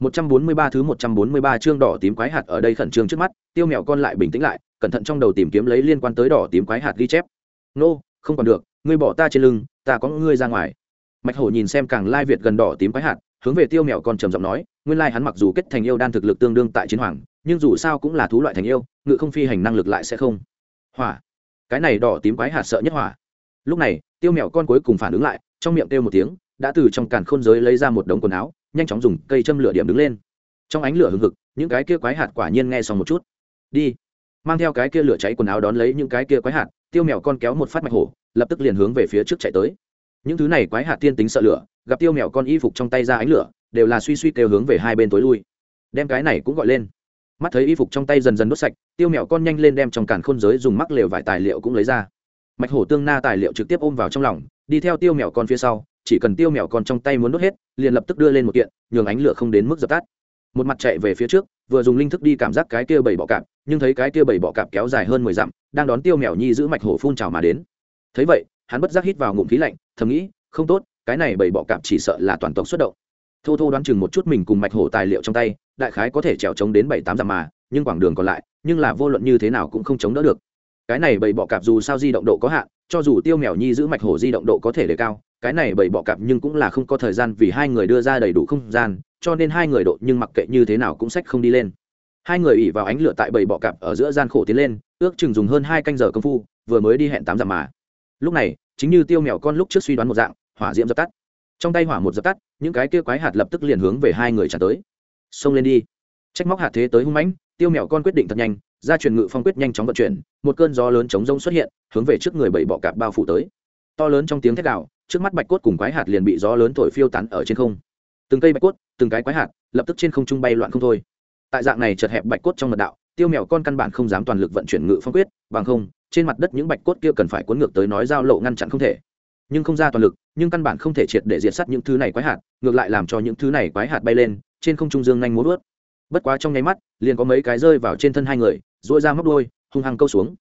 143 thứ 143 chương đỏ tím quái hạt ở đây khẩn trương trước mắt, Tiêu Mèo con lại bình tĩnh lại, cẩn thận trong đầu tìm kiếm lấy liên quan tới đỏ tím quái hạt ghi chép. "Nô, không còn được, ngươi bỏ ta trên lưng, ta có ngươi ra ngoài." Mạch Hổ nhìn xem càng lai việt gần đỏ tím quái hạt, hướng về Tiêu Mèo con trầm giọng nói, nguyên lai hắn mặc dù kết thành yêu đan thực lực tương đương tại chiến hoàng, nhưng dù sao cũng là thú loại thành yêu, ngự không phi hành năng lực lại sẽ không. Hỏa. Cái này đỏ tím quái hạt sợ nhất hỏa. Lúc này, Tiêu Mèo con cuối cùng phản ứng lại, trong miệng kêu một tiếng, đã từ trong càn khôn giới lấy ra một đống quần áo, nhanh chóng dùng cây châm lửa điểm đứng lên trong ánh lửa hừng hực những cái kia quái hạt quả nhiên nghe xong một chút đi mang theo cái kia lửa cháy quần áo đón lấy những cái kia quái hạt tiêu mèo con kéo một phát mạch hổ, lập tức liền hướng về phía trước chạy tới. Những thứ này quái hạt tiên tính sợ lửa, gặp tiêu mèo con y phục trong tay ra ánh lửa, đều là suy suy kêu hướng về hai bên tối lui. Đem cái này cũng gọi lên. Mắt thấy y phục trong tay dần dần đốt sạch, tiêu mèo con nhanh lên đem trong càn khôn giới dùng mắc lều vải tài liệu cũng lấy ra. Mạch hổ tương na tài liệu trực tiếp ôm vào trong lòng, đi theo tiêu mèo con phía sau, chỉ cần tiêu mèo con trong tay muốn đốt hết, liền lập tức đưa lên một kiện, nhường ánh lửa không đến mức dập tắt một mặt chạy về phía trước, vừa dùng linh thức đi cảm giác cái kia bảy bọ cạp, nhưng thấy cái kia bảy bọ cạp kéo dài hơn mười dặm, đang đón tiêu mèo nhi giữ mạch hổ phun trào mà đến. Thấy vậy, hắn bất giác hít vào ngụm khí lạnh, thầm nghĩ, không tốt, cái này bảy bọ cạp chỉ sợ là toàn tộc xuất động. Thô thô đoán chừng một chút mình cùng mạch hổ tài liệu trong tay, đại khái có thể trèo chống đến bảy tám dặm mà, nhưng quãng đường còn lại, nhưng là vô luận như thế nào cũng không chống đỡ được. Cái này bảy bọ cạp dù sao di động độ có hạn, cho dù tiêu mèo nhi giữ mạch hổ di động độ có thể đề cao, cái này bảy bọ cạp nhưng cũng là không có thời gian vì hai người đưa ra đầy đủ không gian cho nên hai người độ nhưng mặc kệ như thế nào cũng sách không đi lên. Hai người ỉ vào ánh lửa tại bảy bọ cạp ở giữa gian khổ tiến lên, ước chừng dùng hơn hai canh giờ công phu, vừa mới đi hẹn tám dặm mà. Lúc này, chính như tiêu mèo con lúc trước suy đoán một dạng, hỏa diễm dập tắt. Trong tay hỏa một dập tắt, những cái kia quái hạt lập tức liền hướng về hai người trả tới. Xông lên đi. Trách móc hạt thế tới hung mãnh, tiêu mèo con quyết định thật nhanh, ra truyền ngự phong quyết nhanh chóng vận chuyển, một cơn gió lớn chống rông xuất hiện, hướng về trước người bảy bọ cạp bao phủ tới. To lớn trong tiếng thét đạo trước mắt bạch cốt cùng quái hạt liền bị gió lớn thổi phiêu tán ở trên không. Từng cây bạch cốt từng cái quái hạt, lập tức trên không trung bay loạn không thôi. Tại dạng này chật hẹp bạch cốt trong mật đạo, tiêu mèo con căn bản không dám toàn lực vận chuyển ngự phong quyết, bằng không, trên mặt đất những bạch cốt kia cần phải cuốn ngược tới nói giao lộ ngăn chặn không thể. Nhưng không ra toàn lực, nhưng căn bản không thể triệt để diệt sát những thứ này quái hạt, ngược lại làm cho những thứ này quái hạt bay lên, trên không trung dương nhanh muốn vớt bất quá trong nháy mắt, liền có mấy cái rơi vào trên thân hai người dội ra móc đôi hung hăng câu xuống.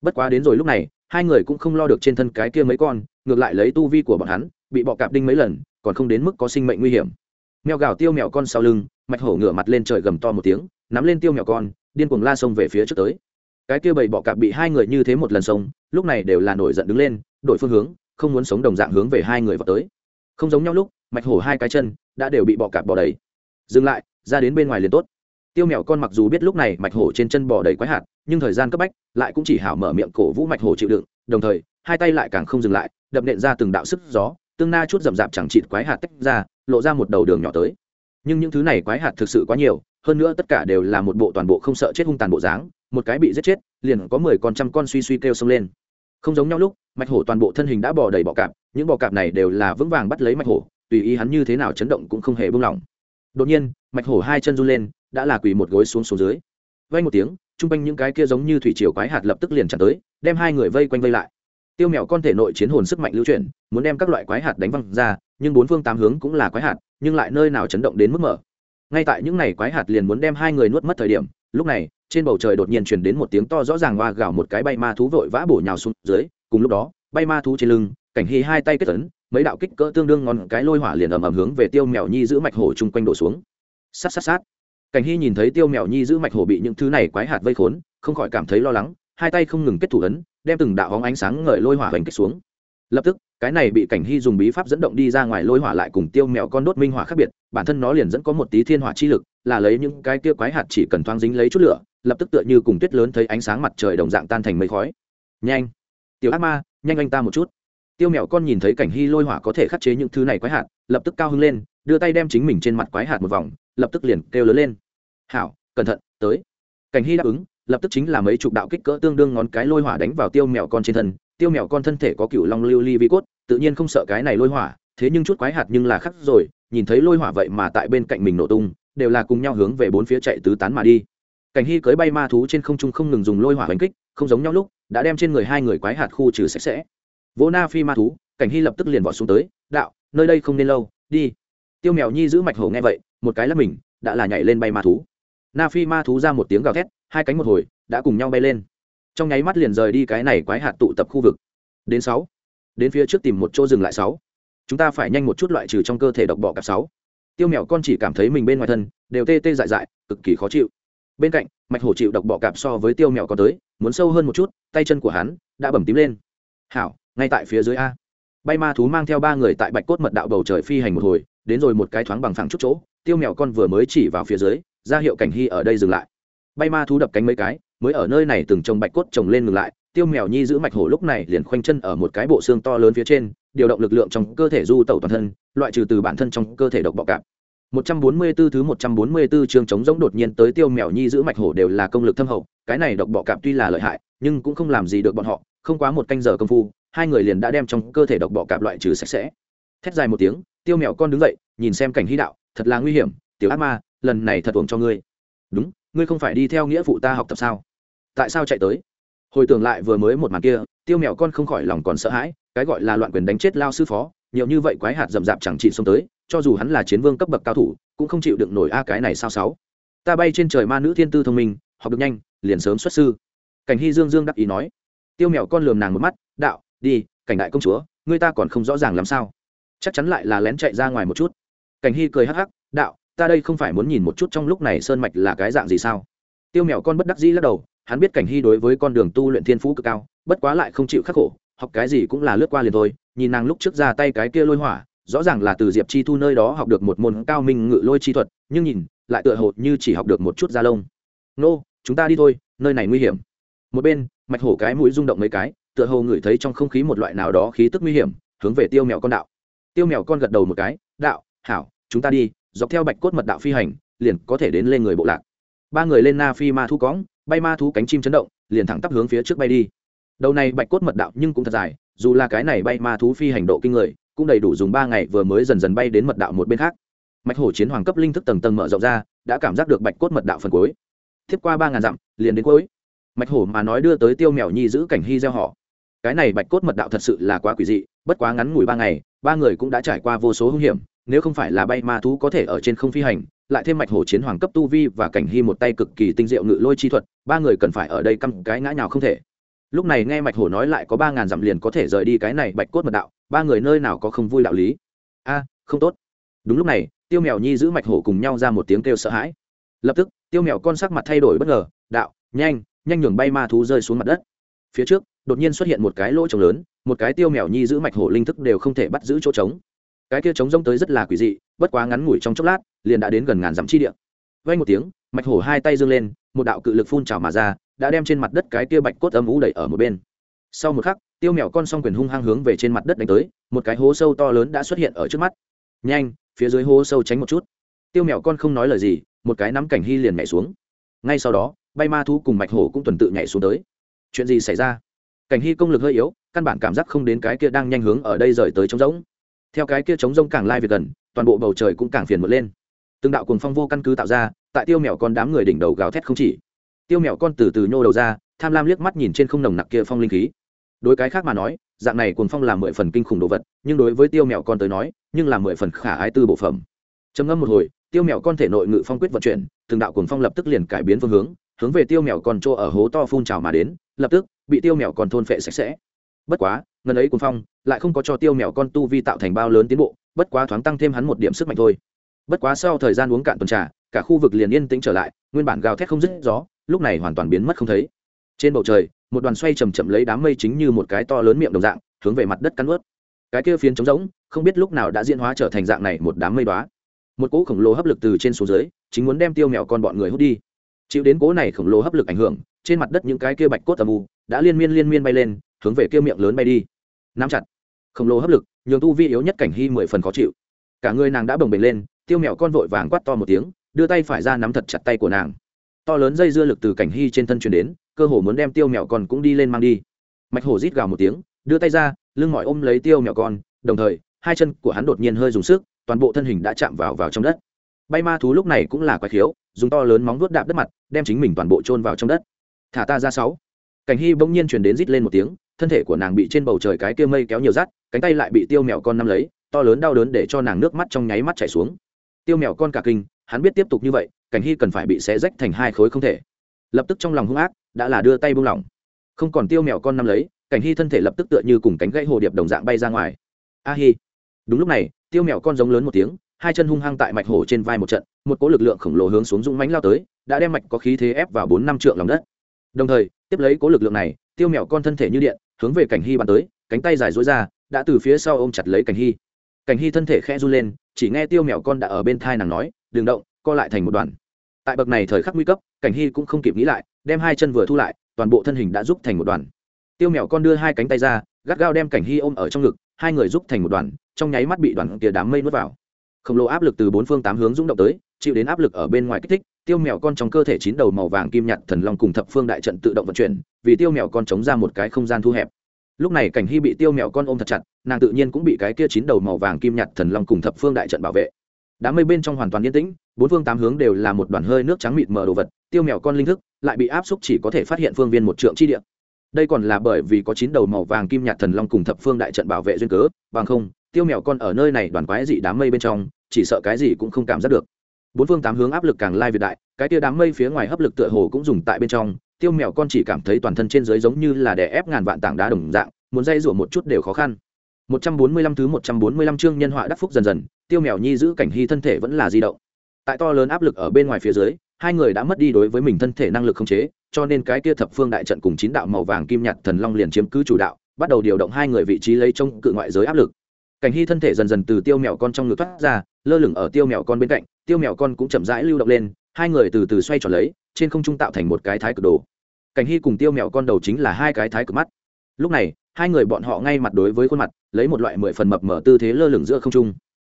Bất quá đến rồi lúc này, hai người cũng không lo được trên thân cái kia mấy con, ngược lại lấy tu vi của bọn hắn, bị bọ cạp đinh mấy lần, còn không đến mức có sinh mệnh nguy hiểm mèo gào tiêu mèo con sau lưng, mạch hổ ngửa mặt lên trời gầm to một tiếng, nắm lên tiêu mèo con, điên cuồng la sông về phía trước tới. Cái kia bầy bọ cạp bị hai người như thế một lần sông, lúc này đều là nổi giận đứng lên, đổi phương hướng, không muốn sống đồng dạng hướng về hai người vào tới. Không giống nhau lúc, mạch hổ hai cái chân đã đều bị bọ cạp bỏ đầy. Dừng lại, ra đến bên ngoài liền tốt. Tiêu mèo con mặc dù biết lúc này mạch hổ trên chân bò đầy quái hạt, nhưng thời gian cấp bách, lại cũng chỉ hảo mở miệng cổ vũ mạch hổ chịu đựng, đồng thời, hai tay lại càng không dừng lại, đập nện ra từng đạo sức gió, tương na chút rậm rạp chẳng chịt quái hạt tách ra lộ ra một đầu đường nhỏ tới. Nhưng những thứ này quái hạt thực sự quá nhiều, hơn nữa tất cả đều là một bộ toàn bộ không sợ chết hung tàn bộ dáng, một cái bị giết chết, liền có mười con trăm con suy suy kêu xông lên. Không giống nhau lúc, mạch hổ toàn bộ thân hình đã bò đầy bọ cạp, những bọ cạp này đều là vững vàng bắt lấy mạch hổ, tùy ý hắn như thế nào chấn động cũng không hề buông lỏng. Đột nhiên, mạch hổ hai chân run lên, đã là quỳ một gối xuống xuống dưới. Vây một tiếng chung quanh những cái kia giống như thủy triều quái hạt lập tức liền chặt tới, đem hai người vây quanh vây lại tiêu mèo con thể nội chiến hồn sức mạnh lưu chuyển, muốn đem các loại quái hạt đánh văng ra, nhưng bốn phương tám hướng cũng là quái hạt, nhưng lại nơi nào chấn động đến mức mở. Ngay tại những ngày quái hạt liền muốn đem hai người nuốt mất thời điểm, lúc này, trên bầu trời đột nhiên chuyển đến một tiếng to rõ ràng hoa gào một cái bay ma thú vội vã bổ nhào xuống dưới, cùng lúc đó, bay ma thú trên lưng, cảnh hy hai tay kết tấn mấy đạo kích cỡ tương đương ngon cái lôi hỏa liền ầm ầm hướng về tiêu mèo nhi giữ mạch hổ chung quanh đổ xuống. Sát sát sát. Cảnh hy nhìn thấy tiêu mèo nhi giữ mạch hổ bị những thứ này quái hạt vây khốn, không khỏi cảm thấy lo lắng hai tay không ngừng kết thủ ấn, đem từng đạo hóng ánh sáng ngời lôi hỏa hoành kích xuống. Lập tức, cái này bị cảnh hy dùng bí pháp dẫn động đi ra ngoài lôi hỏa lại cùng tiêu mèo con đốt minh hỏa khác biệt, bản thân nó liền dẫn có một tí thiên hỏa chi lực, là lấy những cái kia quái hạt chỉ cần thoáng dính lấy chút lửa, lập tức tựa như cùng tuyết lớn thấy ánh sáng mặt trời đồng dạng tan thành mây khói. Nhanh! Tiểu ác ma, nhanh anh ta một chút. Tiêu mèo con nhìn thấy cảnh hy lôi hỏa có thể khắc chế những thứ này quái hạt, lập tức cao hứng lên, đưa tay đem chính mình trên mặt quái hạt một vòng, lập tức liền kêu lớn lên. Hảo, cẩn thận, tới. Cảnh hy đáp ứng lập tức chính là mấy chục đạo kích cỡ tương đương ngón cái lôi hỏa đánh vào tiêu mèo con trên thân. Tiêu mèo con thân thể có cựu long lưu ly vi cốt, tự nhiên không sợ cái này lôi hỏa, thế nhưng chút quái hạt nhưng là khắc rồi, nhìn thấy lôi hỏa vậy mà tại bên cạnh mình nổ tung, đều là cùng nhau hướng về bốn phía chạy tứ tán mà đi. Cảnh hy cưới bay ma thú trên không trung không ngừng dùng lôi hỏa đánh kích, không giống nhau lúc, đã đem trên người hai người quái hạt khu trừ sạch sẽ. Vỗ na phi ma thú, cảnh hy lập tức liền bỏ xuống tới, đạo, nơi đây không nên lâu, đi. Tiêu mèo nhi giữ mạch hổ nghe vậy, một cái là mình, đã là nhảy lên bay ma thú na phi ma thú ra một tiếng gào thét, hai cánh một hồi, đã cùng nhau bay lên. Trong nháy mắt liền rời đi cái này quái hạt tụ tập khu vực. Đến sáu. Đến phía trước tìm một chỗ dừng lại sáu. Chúng ta phải nhanh một chút loại trừ trong cơ thể độc bỏ cặp sáu. Tiêu mèo con chỉ cảm thấy mình bên ngoài thân, đều tê tê dại dại, cực kỳ khó chịu. Bên cạnh, mạch hổ chịu độc bỏ cạp so với tiêu mèo Con tới, muốn sâu hơn một chút, tay chân của hắn đã bầm tím lên. Hảo, ngay tại phía dưới a. Bay ma thú mang theo ba người tại bạch cốt mật đạo bầu trời phi hành một hồi, đến rồi một cái thoáng bằng phẳng chút chỗ, tiêu mèo con vừa mới chỉ vào phía dưới ra hiệu cảnh hy ở đây dừng lại bay ma thú đập cánh mấy cái mới ở nơi này từng trồng bạch cốt trồng lên ngừng lại tiêu mèo nhi giữ mạch hổ lúc này liền khoanh chân ở một cái bộ xương to lớn phía trên điều động lực lượng trong cơ thể du tẩu toàn thân loại trừ từ bản thân trong cơ thể độc bọ cạp 144 thứ 144 chương chống giống đột nhiên tới tiêu mèo nhi giữ mạch hổ đều là công lực thâm hậu, cái này độc bọ cạp tuy là lợi hại, nhưng cũng không làm gì được bọn họ, không quá một canh giờ công phu, hai người liền đã đem trong cơ thể độc bọ cạp loại trừ sạch sẽ. Thét dài một tiếng, tiêu mèo con đứng dậy, nhìn xem cảnh hí đạo, thật là nguy hiểm, tiểu ác ma, lần này thật uổng cho ngươi. Đúng, ngươi không phải đi theo nghĩa phụ ta học tập sao? Tại sao chạy tới? Hồi tưởng lại vừa mới một màn kia, tiêu mèo con không khỏi lòng còn sợ hãi, cái gọi là loạn quyền đánh chết lao sư phó, nhiều như vậy quái hạt rậm rạp chẳng trị xông tới, cho dù hắn là chiến vương cấp bậc cao thủ cũng không chịu đựng nổi a cái này sao sáu ta bay trên trời ma nữ thiên tư thông minh học được nhanh liền sớm xuất sư cảnh hy dương dương đắc ý nói tiêu mèo con lườm nàng một mắt đạo đi cảnh đại công chúa ngươi ta còn không rõ ràng làm sao chắc chắn lại là lén chạy ra ngoài một chút cảnh hy cười hắc hắc đạo ta đây không phải muốn nhìn một chút trong lúc này sơn mạch là cái dạng gì sao? Tiêu mèo con bất đắc dĩ lắc đầu, hắn biết cảnh hy đối với con đường tu luyện thiên phú cực cao, bất quá lại không chịu khắc khổ, học cái gì cũng là lướt qua liền thôi, nhìn nàng lúc trước ra tay cái kia lôi hỏa, rõ ràng là từ diệp chi thu nơi đó học được một môn cao minh ngự lôi chi thuật, nhưng nhìn, lại tựa hồ như chỉ học được một chút da lông. Nô, chúng ta đi thôi, nơi này nguy hiểm. Một bên, mạch hổ cái mũi rung động mấy cái, tựa hồ ngửi thấy trong không khí một loại nào đó khí tức nguy hiểm, hướng về tiêu mèo con đạo. Tiêu mèo con gật đầu một cái, đạo, hảo, chúng ta đi dọc theo bạch cốt mật đạo phi hành, liền có thể đến lên người bộ lạc. Ba người lên na phi ma thu cóng bay ma thú cánh chim chấn động, liền thẳng tắp hướng phía trước bay đi. Đầu này bạch cốt mật đạo nhưng cũng thật dài, dù là cái này bay ma thú phi hành độ kinh người, cũng đầy đủ dùng ba ngày vừa mới dần dần bay đến mật đạo một bên khác. Mạch hổ chiến hoàng cấp linh thức tầng tầng mở rộng ra, đã cảm giác được bạch cốt mật đạo phần cuối. Tiếp qua ba ngàn dặm, liền đến cuối. Mạch hổ mà nói đưa tới tiêu mèo nhi giữ cảnh hy gieo họ. Cái này bạch cốt mật đạo thật sự là quá quỷ dị, bất quá ngắn ngủi ba ngày, ba người cũng đã trải qua vô số hung hiểm nếu không phải là bay ma thú có thể ở trên không phi hành, lại thêm mạch hổ chiến hoàng cấp tu vi và cảnh hy một tay cực kỳ tinh diệu ngự lôi chi thuật, ba người cần phải ở đây căm cái ngã nhào không thể. Lúc này nghe mạch hổ nói lại có ba ngàn dặm liền có thể rời đi cái này bạch cốt mật đạo, ba người nơi nào có không vui đạo lý? A, không tốt. Đúng lúc này, tiêu mèo nhi giữ mạch hổ cùng nhau ra một tiếng kêu sợ hãi. Lập tức, tiêu mèo con sắc mặt thay đổi bất ngờ, đạo, nhanh nhanh nhường bay ma thú rơi xuống mặt đất. Phía trước, đột nhiên xuất hiện một cái lỗ trống lớn, một cái tiêu mèo nhi giữ mạch hổ linh thức đều không thể bắt giữ chỗ trống cái kia trống rông tới rất là quỷ dị, bất quá ngắn ngủi trong chốc lát, liền đã đến gần ngàn dặm chi địa. Vay một tiếng, mạch hổ hai tay dâng lên, một đạo cự lực phun trào mà ra, đã đem trên mặt đất cái kia bạch cốt âm ú đẩy ở một bên. Sau một khắc, tiêu mèo con s o n g quyền hung hăng hướng về trên mặt đất đánh tới, một cái hố sâu to lớn đã xuất hiện ở trước mắt. Nhanh, phía dưới hố sâu tránh một chút. Tiêu mèo con không nói lời gì, một cái nắm cảnh hy liền nhảy xuống. Ngay sau đó, bay ma thú cùng mạch hổ cũng tuần tự nhảy xuống tới. Chuyện gì xảy ra? Cảnh hy công lực hơi yếu, căn bản cảm giác không đến cái kia đang nhanh hướng ở đây rời tới trống rỗng theo cái kia trống rông càng lai việc gần, toàn bộ bầu trời cũng càng phiền một lên. Từng đạo cùng phong vô căn cứ tạo ra, tại tiêu mèo con đám người đỉnh đầu gào thét không chỉ. Tiêu mèo con từ từ nhô đầu ra, tham lam liếc mắt nhìn trên không nồng nặc kia phong linh khí. Đối cái khác mà nói, dạng này cuồng phong là mười phần kinh khủng đồ vật, nhưng đối với tiêu mèo con tới nói, nhưng là mười phần khả ái tư bộ phẩm. Trầm ngâm một hồi, tiêu mèo con thể nội ngự phong quyết vận chuyển, từng đạo cuồng phong lập tức liền cải biến phương hướng hướng về tiêu mèo con chỗ ở hố to phun trào mà đến, lập tức bị tiêu mèo con thôn phệ sạch sẽ bất quá ngần ấy cùng phong lại không có cho tiêu mèo con tu vi tạo thành bao lớn tiến bộ, bất quá thoáng tăng thêm hắn một điểm sức mạnh thôi. Bất quá sau thời gian uống cạn tuần trà, cả khu vực liền yên tĩnh trở lại, nguyên bản gào thét không dứt gió, lúc này hoàn toàn biến mất không thấy. Trên bầu trời, một đoàn xoay chầm chậm lấy đám mây chính như một cái to lớn miệng đồng dạng, hướng về mặt đất cắn ướt. Cái kia phiến trống rỗng, không biết lúc nào đã diễn hóa trở thành dạng này một đám mây đoá một cỗ khổng lồ hấp lực từ trên xuống dưới, chính muốn đem tiêu mèo con bọn người hút đi chịu đến cố này khổng lồ hấp lực ảnh hưởng, trên mặt đất những cái kia bạch cốt âm u đã liên miên liên miên bay lên, hướng về kia miệng lớn bay đi. Nắm chặt. Khổng lồ hấp lực, nhường tu vi yếu nhất cảnh hy mười phần khó chịu. Cả người nàng đã bồng bềnh lên, tiêu mèo con vội vàng quát to một tiếng, đưa tay phải ra nắm thật chặt tay của nàng. To lớn dây dưa lực từ cảnh hy trên thân truyền đến, cơ hồ muốn đem tiêu mèo con cũng đi lên mang đi. Mạch hổ rít gào một tiếng, đưa tay ra, lưng mỏi ôm lấy tiêu mèo con, đồng thời, hai chân của hắn đột nhiên hơi dùng sức, toàn bộ thân hình đã chạm vào vào trong đất bay ma thú lúc này cũng là quái khiếu, dùng to lớn móng vuốt đạp đất mặt, đem chính mình toàn bộ chôn vào trong đất. Thả ta ra sáu. Cảnh hy bỗng nhiên truyền đến rít lên một tiếng, thân thể của nàng bị trên bầu trời cái kia mây kéo nhiều rát, cánh tay lại bị tiêu mèo con nắm lấy, to lớn đau đớn để cho nàng nước mắt trong nháy mắt chảy xuống. Tiêu mèo con cả kinh, hắn biết tiếp tục như vậy, cảnh hy cần phải bị xé rách thành hai khối không thể. Lập tức trong lòng hung ác, đã là đưa tay buông lỏng. Không còn tiêu mèo con nắm lấy, cảnh hy thân thể lập tức tựa như cùng cánh gãy hồ điệp đồng dạng bay ra ngoài. A hi. Đúng lúc này, tiêu mèo con giống lớn một tiếng hai chân hung hăng tại mạch hổ trên vai một trận, một cỗ lực lượng khổng lồ hướng xuống dũng mánh lao tới, đã đem mạch có khí thế ép vào bốn năm trượng lòng đất. Đồng thời, tiếp lấy cỗ lực lượng này, tiêu mèo con thân thể như điện, hướng về cảnh hy bàn tới, cánh tay dài dối ra, đã từ phía sau ôm chặt lấy cảnh hy. Cảnh hy thân thể khe run lên, chỉ nghe tiêu mèo con đã ở bên thai nàng nói, đừng động, co lại thành một đoàn. Tại bậc này thời khắc nguy cấp, cảnh hy cũng không kịp nghĩ lại, đem hai chân vừa thu lại, toàn bộ thân hình đã giúp thành một đoàn. Tiêu mèo con đưa hai cánh tay ra, gắt gao đem cảnh hy ôm ở trong ngực, hai người giúp thành một đoàn, trong nháy mắt bị đoàn kia đám mây nuốt vào khổng lồ áp lực từ bốn phương tám hướng rung động tới, chịu đến áp lực ở bên ngoài kích thích, tiêu mèo con trong cơ thể chín đầu màu vàng kim nhạt thần long cùng thập phương đại trận tự động vận chuyển, vì tiêu mèo con chống ra một cái không gian thu hẹp. Lúc này cảnh hy bị tiêu mèo con ôm thật chặt, nàng tự nhiên cũng bị cái kia chín đầu màu vàng kim nhạt thần long cùng thập phương đại trận bảo vệ. Đám mây bên trong hoàn toàn yên tĩnh, bốn phương tám hướng đều là một đoàn hơi nước trắng mịt mờ đồ vật, tiêu mèo con linh thức lại bị áp xúc chỉ có thể phát hiện phương viên một trượng chi địa. Đây còn là bởi vì có chín đầu màu vàng kim nhạt thần long cùng thập phương đại trận bảo vệ duyên cớ, bằng không tiêu mèo con ở nơi này đoàn quái dị đám mây bên trong, chỉ sợ cái gì cũng không cảm giác được. Bốn phương tám hướng áp lực càng lai việt đại, cái tia đám mây phía ngoài hấp lực tựa hồ cũng dùng tại bên trong, tiêu mèo con chỉ cảm thấy toàn thân trên dưới giống như là đè ép ngàn vạn tảng đá đồng dạng, muốn dây rủa một chút đều khó khăn. 145 thứ 145 chương nhân họa đắc phúc dần dần, tiêu mèo nhi giữ cảnh hy thân thể vẫn là di động. Tại to lớn áp lực ở bên ngoài phía dưới, hai người đã mất đi đối với mình thân thể năng lực khống chế, cho nên cái kia thập phương đại trận cùng chín đạo màu vàng kim nhạt thần long liền chiếm cứ chủ đạo, bắt đầu điều động hai người vị trí lấy trông cự ngoại giới áp lực cảnh hy thân thể dần dần từ tiêu mèo con trong ngực thoát ra, lơ lửng ở tiêu mèo con bên cạnh, tiêu mèo con cũng chậm rãi lưu động lên, hai người từ từ xoay tròn lấy, trên không trung tạo thành một cái thái cực đồ. Cảnh hy cùng tiêu mèo con đầu chính là hai cái thái cực mắt. Lúc này, hai người bọn họ ngay mặt đối với khuôn mặt, lấy một loại mười phần mập mở tư thế lơ lửng giữa không trung.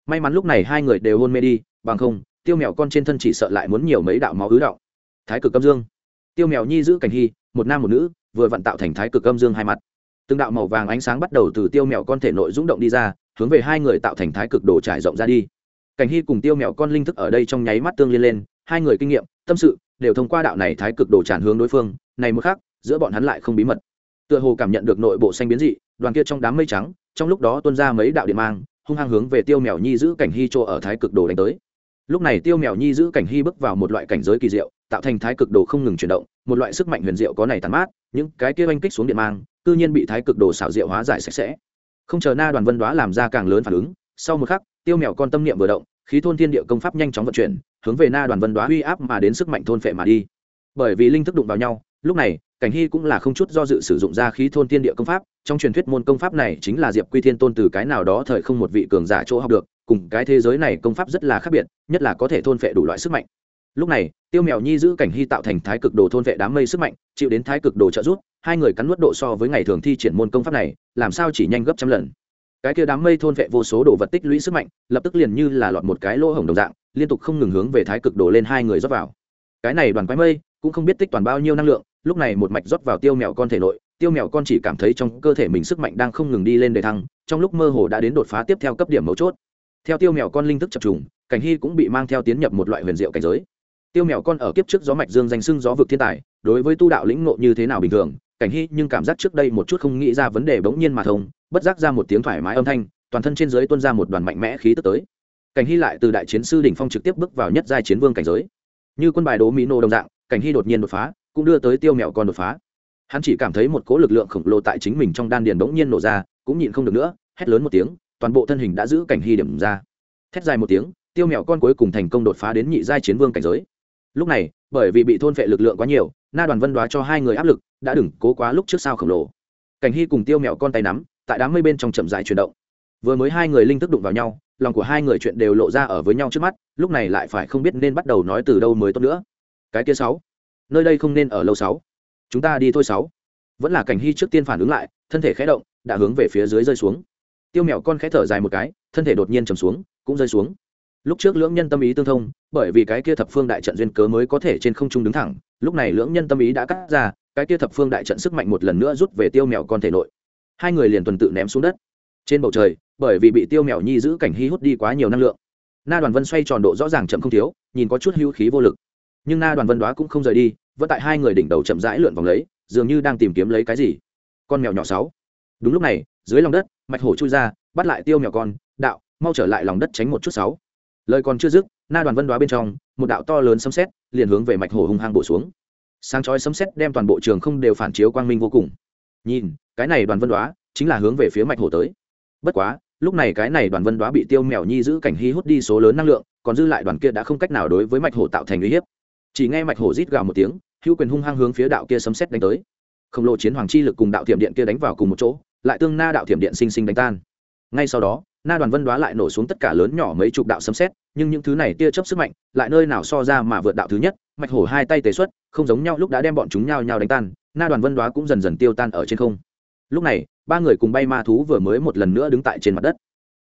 May mắn lúc này hai người đều hôn mê đi, bằng không, tiêu mèo con trên thân chỉ sợ lại muốn nhiều mấy đạo máu ứ đạo thái cực âm dương. Tiêu mèo nhi giữ cảnh hy, một nam một nữ, vừa vặn tạo thành thái cực âm dương hai mặt. Từng đạo màu vàng ánh sáng bắt đầu từ tiêu mèo con thể nội rung động đi ra hướng về hai người tạo thành thái cực đồ trải rộng ra đi. Cảnh hy cùng tiêu mèo con linh thức ở đây trong nháy mắt tương liên lên, hai người kinh nghiệm, tâm sự, đều thông qua đạo này thái cực đồ tràn hướng đối phương, này một khác giữa bọn hắn lại không bí mật. Tựa hồ cảm nhận được nội bộ xanh biến dị, đoàn kia trong đám mây trắng, trong lúc đó tuôn ra mấy đạo điện mang, hung hăng hướng về tiêu mèo nhi giữ cảnh hy chỗ ở thái cực đồ đánh tới. Lúc này tiêu mèo nhi giữ cảnh hy bước vào một loại cảnh giới kỳ diệu, tạo thành thái cực đồ không ngừng chuyển động, một loại sức mạnh huyền diệu có này tàn mát, những cái kia oanh kích xuống điện mang tự nhiên bị thái cực đồ xảo diệu hóa giải sạch sẽ không chờ na đoàn vân đoá làm ra càng lớn phản ứng, sau một khắc, tiêu mèo con tâm niệm vừa động, khí thôn thiên địa công pháp nhanh chóng vận chuyển, hướng về na đoàn vân đoá uy áp mà đến sức mạnh thôn phệ mà đi. Bởi vì linh thức đụng vào nhau, lúc này, cảnh hy cũng là không chút do dự sử dụng ra khí thôn thiên địa công pháp, trong truyền thuyết môn công pháp này chính là diệp quy thiên tôn từ cái nào đó thời không một vị cường giả chỗ học được, cùng cái thế giới này công pháp rất là khác biệt, nhất là có thể thôn phệ đủ loại sức mạnh lúc này, tiêu mèo nhi giữ cảnh hy tạo thành thái cực đồ thôn vệ đám mây sức mạnh, chịu đến thái cực đồ trợ giúp, hai người cắn nuốt độ so với ngày thường thi triển môn công pháp này, làm sao chỉ nhanh gấp trăm lần. Cái kia đám mây thôn vệ vô số đồ vật tích lũy sức mạnh, lập tức liền như là lọt một cái lỗ hổng đồng dạng, liên tục không ngừng hướng về thái cực đồ lên hai người rót vào. Cái này đoàn quái mây cũng không biết tích toàn bao nhiêu năng lượng, lúc này một mạch rót vào tiêu mèo con thể nội, tiêu mèo con chỉ cảm thấy trong cơ thể mình sức mạnh đang không ngừng đi lên đề thăng, trong lúc mơ hồ đã đến đột phá tiếp theo cấp điểm mấu chốt. Theo tiêu mèo con linh thức chập trùng, cảnh hy cũng bị mang theo tiến nhập một loại huyền diệu cảnh giới tiêu mèo con ở kiếp trước gió mạch dương danh sưng gió vực thiên tài, đối với tu đạo lĩnh ngộ như thế nào bình thường, cảnh hy nhưng cảm giác trước đây một chút không nghĩ ra vấn đề bỗng nhiên mà thông, bất giác ra một tiếng thoải mái âm thanh, toàn thân trên dưới tuôn ra một đoàn mạnh mẽ khí tức tới. Cảnh hy lại từ đại chiến sư đỉnh phong trực tiếp bước vào nhất giai chiến vương cảnh giới. Như quân bài đố mỹ nô đồng dạng, cảnh hy đột nhiên đột phá, cũng đưa tới tiêu mèo con đột phá. Hắn chỉ cảm thấy một cỗ lực lượng khổng lồ tại chính mình trong đan điền bỗng nhiên nổ ra, cũng nhịn không được nữa, hét lớn một tiếng, toàn bộ thân hình đã giữ cảnh hy điểm ra. Thét dài một tiếng, tiêu mèo con cuối cùng thành công đột phá đến nhị giai chiến vương cảnh giới lúc này, bởi vì bị thôn phệ lực lượng quá nhiều, na đoàn vân đoá cho hai người áp lực, đã đừng cố quá lúc trước sao khổng lồ. Cảnh hy cùng tiêu mèo con tay nắm, tại đám mây bên trong chậm rãi chuyển động. Vừa mới hai người linh thức đụng vào nhau, lòng của hai người chuyện đều lộ ra ở với nhau trước mắt, lúc này lại phải không biết nên bắt đầu nói từ đâu mới tốt nữa. Cái kia sáu, nơi đây không nên ở lâu sáu. Chúng ta đi thôi sáu. Vẫn là cảnh hy trước tiên phản ứng lại, thân thể khẽ động, đã hướng về phía dưới rơi xuống. Tiêu mèo con khẽ thở dài một cái, thân thể đột nhiên trầm xuống, cũng rơi xuống lúc trước lưỡng nhân tâm ý tương thông, bởi vì cái kia thập phương đại trận duyên cớ mới có thể trên không trung đứng thẳng, lúc này lưỡng nhân tâm ý đã cắt ra, cái kia thập phương đại trận sức mạnh một lần nữa rút về tiêu mèo con thể nội. Hai người liền tuần tự ném xuống đất. Trên bầu trời, bởi vì bị tiêu mèo nhi giữ cảnh hy hút đi quá nhiều năng lượng, na đoàn vân xoay tròn độ rõ ràng chậm không thiếu, nhìn có chút hữu khí vô lực. Nhưng na đoàn vân đoá cũng không rời đi, vẫn tại hai người đỉnh đầu chậm rãi lượn vòng lấy, dường như đang tìm kiếm lấy cái gì. Con mèo nhỏ sáu. Đúng lúc này, dưới lòng đất, mạch hổ chui ra, bắt lại tiêu mèo con, đạo, mau trở lại lòng đất tránh một chút sáu lời còn chưa dứt, na đoàn vân đoá bên trong, một đạo to lớn sấm xét liền hướng về mạch hồ hung hăng bổ xuống. Sáng chói sấm xét đem toàn bộ trường không đều phản chiếu quang minh vô cùng. Nhìn, cái này đoàn vân đoá chính là hướng về phía mạch hồ tới. Bất quá, lúc này cái này đoàn vân đoá bị tiêu mèo nhi giữ cảnh hy hút đi số lớn năng lượng, còn dư lại đoàn kia đã không cách nào đối với mạch hồ tạo thành uy hiếp. Chỉ nghe mạch hồ rít gào một tiếng, hữu quyền hung hăng hướng phía đạo kia sấm xét đánh tới. Khổng lồ chiến hoàng chi lực cùng đạo thiểm điện kia đánh vào cùng một chỗ, lại tương na đạo thiểm điện sinh sinh đánh tan. Ngay sau đó na đoàn vân đoá lại nổ xuống tất cả lớn nhỏ mấy chục đạo sấm xét nhưng những thứ này tia chấp sức mạnh, lại nơi nào so ra mà vượt đạo thứ nhất, mạch hổ hai tay tế xuất, không giống nhau lúc đã đem bọn chúng nhao nhao đánh tan, na đoàn vân đoá cũng dần dần tiêu tan ở trên không. Lúc này, ba người cùng bay ma thú vừa mới một lần nữa đứng tại trên mặt đất.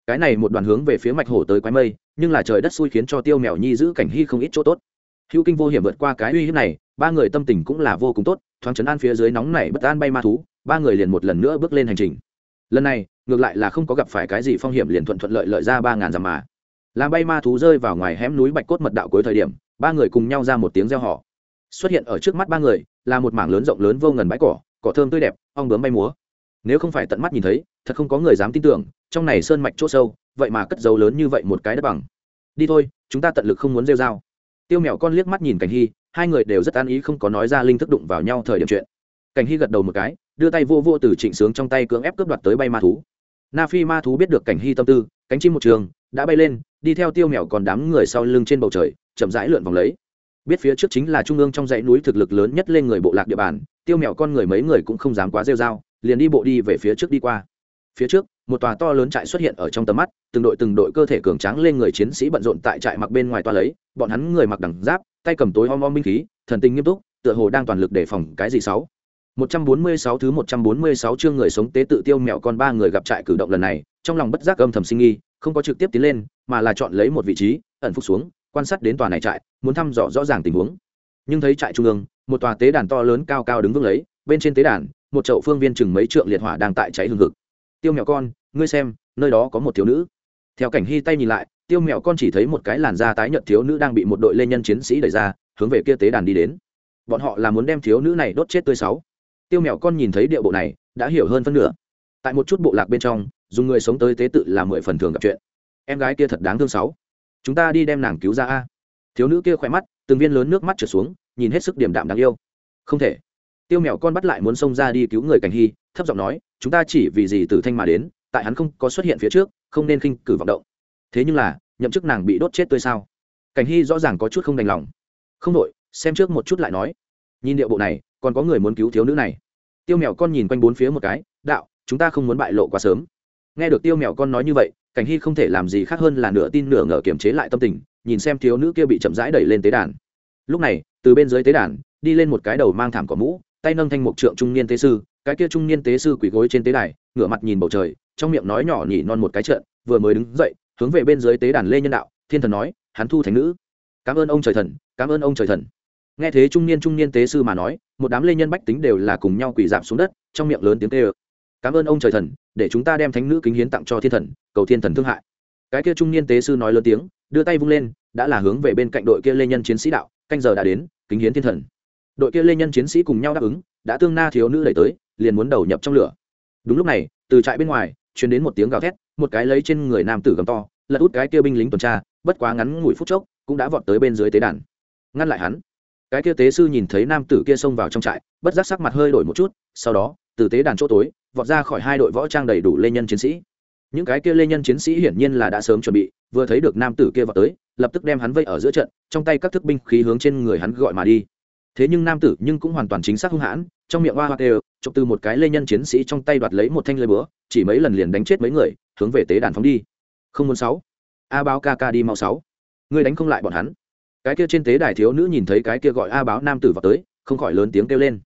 Cái này một đoàn hướng về phía mạch hổ tới quái mây, nhưng là trời đất xui khiến cho tiêu mèo nhi giữ cảnh hy không ít chỗ tốt. Hữu kinh vô hiểm vượt qua cái uy hiếp này, ba người tâm tình cũng là vô cùng tốt, thoáng chấn an phía dưới nóng này bất an bay ma thú, ba người liền một lần nữa bước lên hành trình lần này, ngược lại là không có gặp phải cái gì phong hiểm liền thuận thuận lợi lợi ra ba ngàn dặm mà. Làm bay ma thú rơi vào ngoài hẻm núi bạch cốt mật đạo cuối thời điểm, ba người cùng nhau ra một tiếng reo hò. Xuất hiện ở trước mắt ba người, là một mảng lớn rộng lớn vô ngần bãi cỏ cỏ thơm tươi đẹp, ong bướm bay múa. Nếu không phải tận mắt nhìn thấy, thật không có người dám tin tưởng, trong này sơn mạch chỗ sâu, vậy mà cất dấu lớn như vậy một cái đất bằng. Đi thôi, chúng ta tận lực không muốn rêu dao tiêu mèo con liếc mắt nhìn cảnh hy, hai người đều rất an ý không có nói ra linh thức đụng vào nhau thời điểm chuyện cảnh hy gật đầu một cái, đưa tay vô vô từ trịnh sướng trong tay cưỡng ép cướp đoạt tới bay ma thú. Na phi ma thú biết được cảnh hy tâm tư, cánh chim một trường, đã bay lên, đi theo tiêu mèo còn đám người sau lưng trên bầu trời, chậm rãi lượn vòng lấy. Biết phía trước chính là trung ương trong dãy núi thực lực lớn nhất lên người bộ lạc địa bàn, tiêu mèo con người mấy người cũng không dám quá rêu r a o liền đi bộ đi về phía trước đi qua. Phía trước, một tòa to lớn trại xuất hiện ở trong tầm mắt, từng đội từng đội cơ thể cường tráng lên người chiến sĩ bận rộn tại trại mặc bên ngoài toa lấy, bọn hắn người mặc đằng giáp, tay cầm tối om om binh khí, thần tình nghiêm túc, tựa hồ đang toàn lực đề phòng cái gì sáu 146 thứ 146 chương người sống tế tự tiêu mèo con ba người gặp trại cử động lần này, trong lòng bất giác âm thầm sinh nghi, không có trực tiếp tiến lên, mà là chọn lấy một vị trí, ẩn phục xuống, quan sát đến tòa này trại, muốn thăm dò rõ ràng tình huống. Nhưng thấy trại trung ương, một tòa tế đàn to lớn cao cao đứng vững lấy, bên trên tế đàn, một chậu phương viên chừng mấy trượng liệt hỏa đang tại cháy hừng hực. Tiêu mèo con, ngươi xem, nơi đó có một thiếu nữ. Theo cảnh hy tay nhìn lại, tiêu mèo con chỉ thấy một cái làn da tái nhợt thiếu nữ đang bị một đội lê nhân chiến sĩ đẩy ra, hướng về kia tế đàn đi đến. Bọn họ là muốn đem thiếu nữ này đốt chết tươi sáu tiêu mèo con nhìn thấy điệu bộ này, đã hiểu hơn phân nửa. Tại một chút bộ lạc bên trong, dùng người sống tới tế tự là mười phần thường gặp chuyện. Em gái kia thật đáng thương sáu. Chúng ta đi đem nàng cứu ra a. Thiếu nữ kia khỏe mắt, từng viên lớn nước mắt trở xuống, nhìn hết sức điểm đạm đáng yêu. Không thể. Tiêu mèo con bắt lại muốn xông ra đi cứu người cảnh hy, thấp giọng nói, chúng ta chỉ vì gì từ thanh mà đến, tại hắn không có xuất hiện phía trước, không nên khinh cử vọng động. Thế nhưng là, nhậm chức nàng bị đốt chết tươi sao? Cảnh hy rõ ràng có chút không đành lòng. Không đội xem trước một chút lại nói. Nhìn điệu bộ này, còn có người muốn cứu thiếu nữ này tiêu mèo con nhìn quanh bốn phía một cái, đạo, chúng ta không muốn bại lộ quá sớm. Nghe được tiêu mèo con nói như vậy, cảnh hy không thể làm gì khác hơn là nửa tin nửa ngờ kiềm chế lại tâm tình, nhìn xem thiếu nữ kia bị chậm rãi đẩy lên tế đàn. Lúc này, từ bên dưới tế đàn, đi lên một cái đầu mang thảm cỏ mũ, tay nâng thanh mục trượng trung niên tế sư, cái kia trung niên tế sư quỳ gối trên tế đài, ngửa mặt nhìn bầu trời, trong miệng nói nhỏ nhỉ non một cái trợn, vừa mới đứng dậy, hướng về bên dưới tế đàn lê nhân đạo, thiên thần nói, hắn thu thành nữ. Cảm ơn ông trời thần, cảm ơn ông trời thần. Nghe thế trung niên trung niên tế sư mà nói một đám lê nhân bách tính đều là cùng nhau quỳ dạp xuống đất, trong miệng lớn tiếng tê ơ cảm ơn ông trời thần, để chúng ta đem thánh nữ kính hiến tặng cho thiên thần, cầu thiên thần thương hại. Cái kia trung niên tế sư nói lớn tiếng, đưa tay vung lên, đã là hướng về bên cạnh đội kia lê nhân chiến sĩ đạo, canh giờ đã đến, kính hiến thiên thần. Đội kia lê nhân chiến sĩ cùng nhau đáp ứng, đã tương na thiếu nữ đẩy tới, liền muốn đầu nhập trong lửa. Đúng lúc này, từ trại bên ngoài chuyển đến một tiếng gào thét, một cái lấy trên người nam tử gầm to, lật út cái kia binh lính tuần tra, bất quá ngắn ngủi phút chốc, cũng đã vọt tới bên dưới tế đàn. Ngăn lại hắn cái kia tế sư nhìn thấy nam tử kia xông vào trong trại, bất giác sắc mặt hơi đổi một chút, sau đó, từ tế đàn chỗ tối, vọt ra khỏi hai đội võ trang đầy đủ lê nhân chiến sĩ. Những cái kia lê nhân chiến sĩ hiển nhiên là đã sớm chuẩn bị, vừa thấy được nam tử kia vào tới, lập tức đem hắn vây ở giữa trận, trong tay các thức binh khí hướng trên người hắn gọi mà đi. Thế nhưng nam tử nhưng cũng hoàn toàn chính xác hung hãn, trong miệng hoa hoa đều chụp từ một cái lê nhân chiến sĩ trong tay đoạt lấy một thanh lưới búa, chỉ mấy lần liền đánh chết mấy người, hướng về tế đàn phóng đi. Không muốn sáu. A báo ca ca đi mau sáu. Ngươi đánh không lại bọn hắn cái kia trên tế đài thiếu nữ nhìn thấy cái kia gọi a báo nam tử vào tới, không khỏi lớn tiếng kêu lên.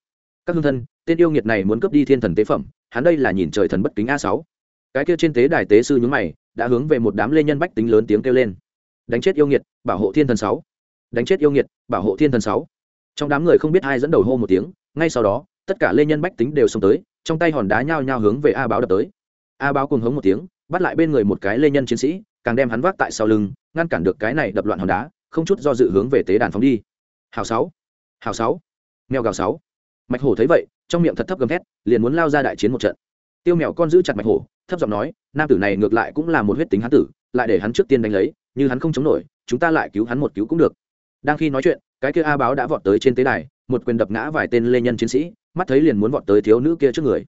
Các hương thân, tên yêu nghiệt này muốn cướp đi thiên thần tế phẩm, hắn đây là nhìn trời thần bất kính a sáu. Cái kia trên tế đài tế sư nhúng mày, đã hướng về một đám lê nhân bách tính lớn tiếng kêu lên. Đánh chết yêu nghiệt, bảo hộ thiên thần sáu. Đánh chết yêu nghiệt, bảo hộ thiên thần sáu. Trong đám người không biết ai dẫn đầu hô một tiếng, ngay sau đó, tất cả lê nhân bách tính đều xông tới, trong tay hòn đá nhao nhao hướng về a báo đập tới. A báo cùng hống một tiếng, bắt lại bên người một cái lê nhân chiến sĩ, càng đem hắn vác tại sau lưng, ngăn cản được cái này đập loạn hòn đá không chút do dự hướng về tế đàn phóng đi. Hào sáu. Hào sáu. Mèo gào sáu. Mạch hổ thấy vậy, trong miệng thật thấp gầm thét, liền muốn lao ra đại chiến một trận. Tiêu mèo con giữ chặt mạch hổ, thấp giọng nói, nam tử này ngược lại cũng là một huyết tính hán tử, lại để hắn trước tiên đánh lấy, như hắn không chống nổi, chúng ta lại cứu hắn một cứu cũng được. Đang khi nói chuyện, cái kia a báo đã vọt tới trên tế đài, một quyền đập ngã vài tên lê nhân chiến sĩ, mắt thấy liền muốn vọt tới thiếu nữ kia trước người.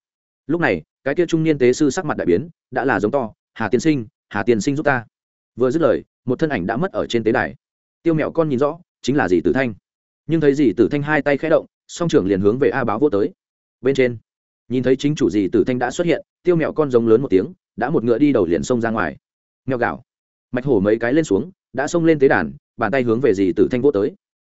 Lúc này, cái kia trung niên tế sư sắc mặt đại biến, đã là giống to, hà tiên sinh, hà tiên sinh giúp ta. Vừa dứt lời, một thân ảnh đã mất ở trên tế đài tiêu mẹo con nhìn rõ, chính là dì tử thanh. Nhưng thấy dì tử thanh hai tay khẽ động, song trưởng liền hướng về a báo vô tới. Bên trên, nhìn thấy chính chủ dì tử thanh đã xuất hiện, tiêu mẹo con giống lớn một tiếng, đã một ngựa đi đầu liền xông ra ngoài. Mèo gạo mạch hổ mấy cái lên xuống, đã xông lên tế đàn, bàn tay hướng về dì tử thanh vô tới.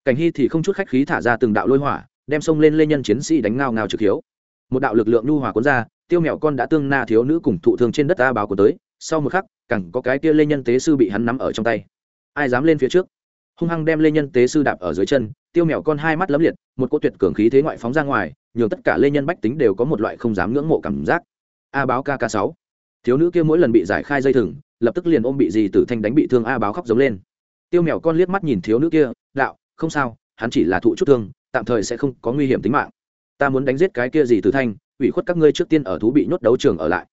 Cảnh hy thì không chút khách khí thả ra từng đạo lôi hỏa, đem xông lên lê nhân chiến sĩ đánh ngao ngao trực hiếu. Một đạo lực lượng nhu hòa cuốn ra, tiêu mẹo con đã tương na thiếu nữ cùng thụ thương trên đất a báo của tới. Sau một khắc cẳng có cái kia lê nhân tế sư bị hắn nắm ở trong tay. Ai dám lên phía trước? Hung hăng đem lê nhân tế sư đạp ở dưới chân, tiêu mèo con hai mắt lấm liệt, một cô tuyệt cường khí thế ngoại phóng ra ngoài, nhường tất cả lê nhân bách tính đều có một loại không dám ngưỡng mộ cảm giác. A báo kk sáu. Thiếu nữ kia mỗi lần bị giải khai dây thừng, lập tức liền ôm bị gì tử thanh đánh bị thương a báo khóc giống lên. Tiêu mèo con liếc mắt nhìn thiếu nữ kia, đạo, không sao, hắn chỉ là thụ chút thương, tạm thời sẽ không có nguy hiểm tính mạng. Ta muốn đánh giết cái kia gì tử thanh, ủy khuất các ngươi trước tiên ở thú bị nhốt đấu trường ở lại.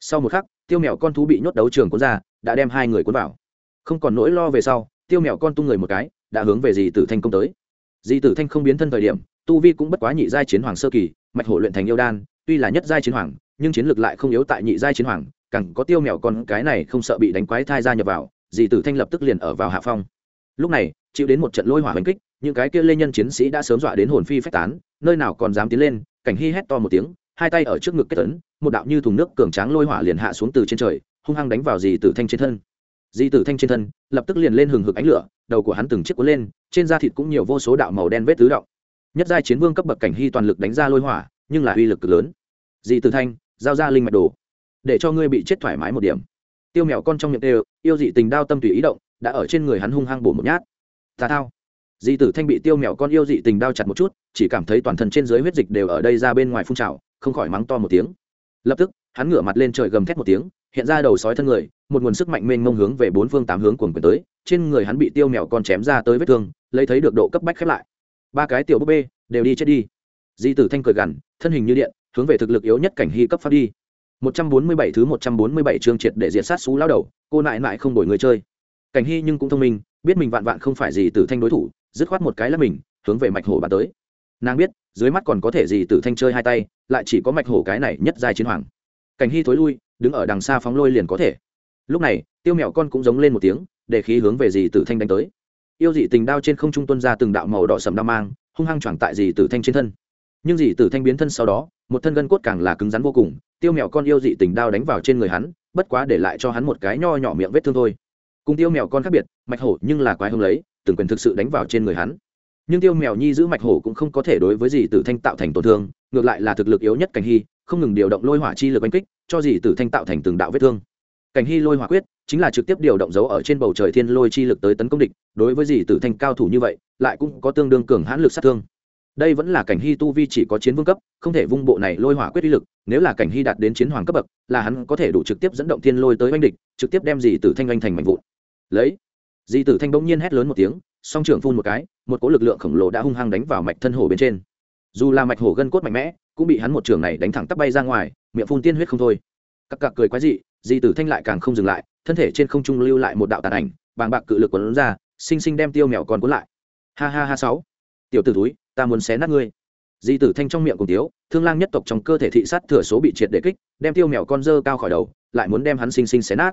Sau một khắc, tiêu mèo con thú bị nhốt đấu trường cuốn ra, đã đem hai người cuốn vào. Không còn nỗi lo về sau tiêu mèo con tung người một cái, đã hướng về dì tử thanh công tới. Dì tử thanh không biến thân thời điểm, tu vi cũng bất quá nhị giai chiến hoàng sơ kỳ, mạch hổ luyện thành yêu đan, tuy là nhất giai chiến hoàng, nhưng chiến lược lại không yếu tại nhị giai chiến hoàng, càng có tiêu mèo con cái này không sợ bị đánh quái thai ra nhập vào dì tử thanh lập tức liền ở vào hạ phong. Lúc này, chịu đến một trận lôi hỏa hành kích, những cái kia lê nhân chiến sĩ đã sớm dọa đến hồn phi phách tán, nơi nào còn dám tiến lên, cảnh hy hét to một tiếng, hai tay ở trước ngực kết tấn một đạo như thùng nước cường tráng lôi hỏa liền hạ xuống từ trên trời, hung hăng đánh vào dì tử thanh trên thân. Di tử thanh trên thân, lập tức liền lên hừng hực ánh lửa, đầu của hắn từng chiếc cuốn lên, trên da thịt cũng nhiều vô số đạo màu đen vết tứ động. Nhất giai chiến vương cấp bậc cảnh hy toàn lực đánh ra lôi hỏa, nhưng là uy lực cực lớn. Di tử thanh, giao ra linh mạch đồ, để cho ngươi bị chết thoải mái một điểm. Tiêu mèo con trong miệng đều, yêu dị tình đao tâm tùy ý động, đã ở trên người hắn hung hăng bổ một nhát. Tà thao. Di tử thanh bị tiêu mèo con yêu dị tình đao chặt một chút, chỉ cảm thấy toàn thân trên dưới huyết dịch đều ở đây ra bên ngoài phun trào, không khỏi mắng to một tiếng. Lập tức, hắn ngửa mặt lên trời gầm thét một tiếng hiện ra đầu sói thân người, một nguồn sức mạnh mênh mông hướng về bốn phương tám hướng cuồng quyền tới, trên người hắn bị tiêu mèo con chém ra tới vết thương, lấy thấy được độ cấp bách khép lại. Ba cái tiểu búp bê đều đi chết đi. Di tử thanh cười gằn, thân hình như điện, hướng về thực lực yếu nhất cảnh hy cấp phát đi. 147 thứ 147 chương triệt để diệt sát xú lão đầu, cô nại nại không đổi người chơi. Cảnh hy nhưng cũng thông minh, biết mình vạn vạn không phải gì tử thanh đối thủ, dứt khoát một cái là mình, hướng về mạch hổ bàn tới. Nàng biết, dưới mắt còn có thể gì tử thanh chơi hai tay, lại chỉ có mạch hổ cái này nhất giai chiến hoàng. Cảnh hy thối lui đứng ở đằng xa phóng lôi liền có thể. Lúc này, tiêu mẹo con cũng giống lên một tiếng, để khí hướng về dì tử thanh đánh tới. Yêu dị tình đao trên không trung tuân ra từng đạo màu đỏ sầm đao mang, hung hăng choảng tại dì tử thanh trên thân. Nhưng dì tử thanh biến thân sau đó, một thân gân cốt càng là cứng rắn vô cùng, tiêu mẹo con yêu dị tình đao đánh vào trên người hắn, bất quá để lại cho hắn một cái nho nhỏ miệng vết thương thôi. Cùng tiêu mèo con khác biệt, mạch hổ nhưng là quái hông lấy, từng quyền thực sự đánh vào trên người hắn. Nhưng tiêu mèo nhi giữ mạch hổ cũng không có thể đối với dì tử thanh tạo thành tổn thương, ngược lại là thực lực yếu nhất cảnh hy, không ngừng điều động lôi hỏa chi lực oanh kích cho dì tử thanh tạo thành từng đạo vết thương. Cảnh hy lôi hỏa quyết chính là trực tiếp điều động dấu ở trên bầu trời thiên lôi chi lực tới tấn công địch, đối với dì tử thanh cao thủ như vậy, lại cũng có tương đương cường hãn lực sát thương. Đây vẫn là cảnh hy tu vi chỉ có chiến vương cấp, không thể vung bộ này lôi hỏa quyết uy lực, nếu là cảnh hy đạt đến chiến hoàng cấp bậc, là hắn có thể đủ trực tiếp dẫn động thiên lôi tới oanh địch, trực tiếp đem dì tử thanh oanh thành mạnh vụn. Lấy dì tử thanh bỗng nhiên hét lớn một tiếng, song trưởng phun một cái, một cỗ lực lượng khổng lồ đã hung hăng đánh vào mạch thân hổ bên trên. Dù là mạch hổ gân cốt mạnh mẽ, cũng bị hắn một trường này đánh thẳng tắp bay ra ngoài miệng phun tiên huyết không thôi. Các cặc cười quái dị, di tử thanh lại càng không dừng lại, thân thể trên không trung lưu lại một đạo tàn ảnh, bàng bạc cự lực quấn ra xinh xinh đem tiêu mèo còn cuốn lại. Ha ha ha sáu. Tiểu t ử túi ta muốn xé nát ngươi. Di tử thanh trong miệng cùng tiếu, thương lang nhất tộc trong cơ thể thị sát thừa số bị triệt để kích, đem tiêu mèo con dơ cao khỏi đầu, lại muốn đem hắn xinh xinh xé nát.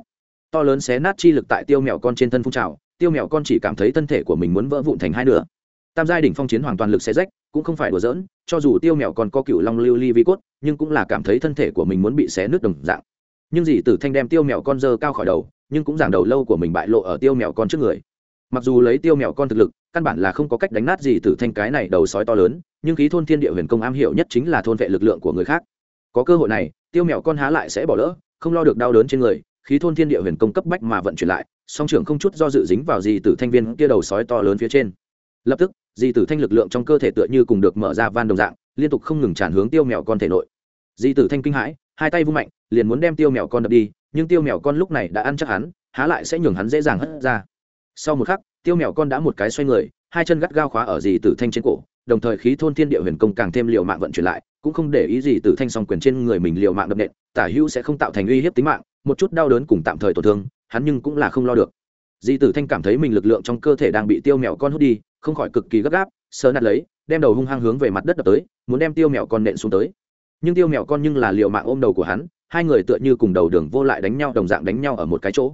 To lớn xé nát chi lực tại tiêu mèo con trên thân phun trào, tiêu mèo con chỉ cảm thấy thân thể của mình muốn vỡ vụn thành hai nửa. Tam giai đỉnh phong chiến hoàn toàn lực xé rách cũng không phải đùa giỡn, cho dù tiêu mèo còn có cựu long lưu ly vi cốt, nhưng cũng là cảm thấy thân thể của mình muốn bị xé nứt đồng dạng. Nhưng dì tử thanh đem tiêu mèo con dơ cao khỏi đầu, nhưng cũng giảng đầu lâu của mình bại lộ ở tiêu mèo con trước người. Mặc dù lấy tiêu mèo con thực lực, căn bản là không có cách đánh nát gì tử thanh cái này đầu sói to lớn, nhưng khí thôn thiên địa huyền công am hiểu nhất chính là thôn vệ lực lượng của người khác. Có cơ hội này, tiêu mèo con há lại sẽ bỏ lỡ, không lo được đau đớn trên người, khí thôn thiên địa huyền công cấp bách mà vận chuyển lại, song trưởng không chút do dự dính vào dì tử thanh viên kia đầu sói to lớn phía trên. Lập tức dì tử thanh lực lượng trong cơ thể tựa như cùng được mở ra van đồng dạng, liên tục không ngừng tràn hướng tiêu mèo con thể nội. Dì tử thanh kinh hãi, hai tay vung mạnh, liền muốn đem tiêu mèo con đập đi, nhưng tiêu mèo con lúc này đã ăn chắc hắn, há lại sẽ nhường hắn dễ dàng hất ra. Sau một khắc, tiêu mèo con đã một cái xoay người, hai chân gắt gao khóa ở dì tử thanh trên cổ, đồng thời khí thôn thiên địa huyền công càng thêm liều mạng vận chuyển lại, cũng không để ý gì tử thanh song quyền trên người mình liều mạng đập nện, tả hữu sẽ không tạo thành uy hiếp tính mạng, một chút đau đớn cùng tạm thời tổn thương, hắn nhưng cũng là không lo được di tử thanh cảm thấy mình lực lượng trong cơ thể đang bị tiêu mèo con hút đi, không khỏi cực kỳ gấp gáp, sờ nạt lấy, đem đầu hung hăng hướng về mặt đất đập tới, muốn đem tiêu mèo con nện xuống tới. Nhưng tiêu mèo con nhưng là liều mạng ôm đầu của hắn, hai người tựa như cùng đầu đường vô lại đánh nhau, đồng dạng đánh nhau ở một cái chỗ.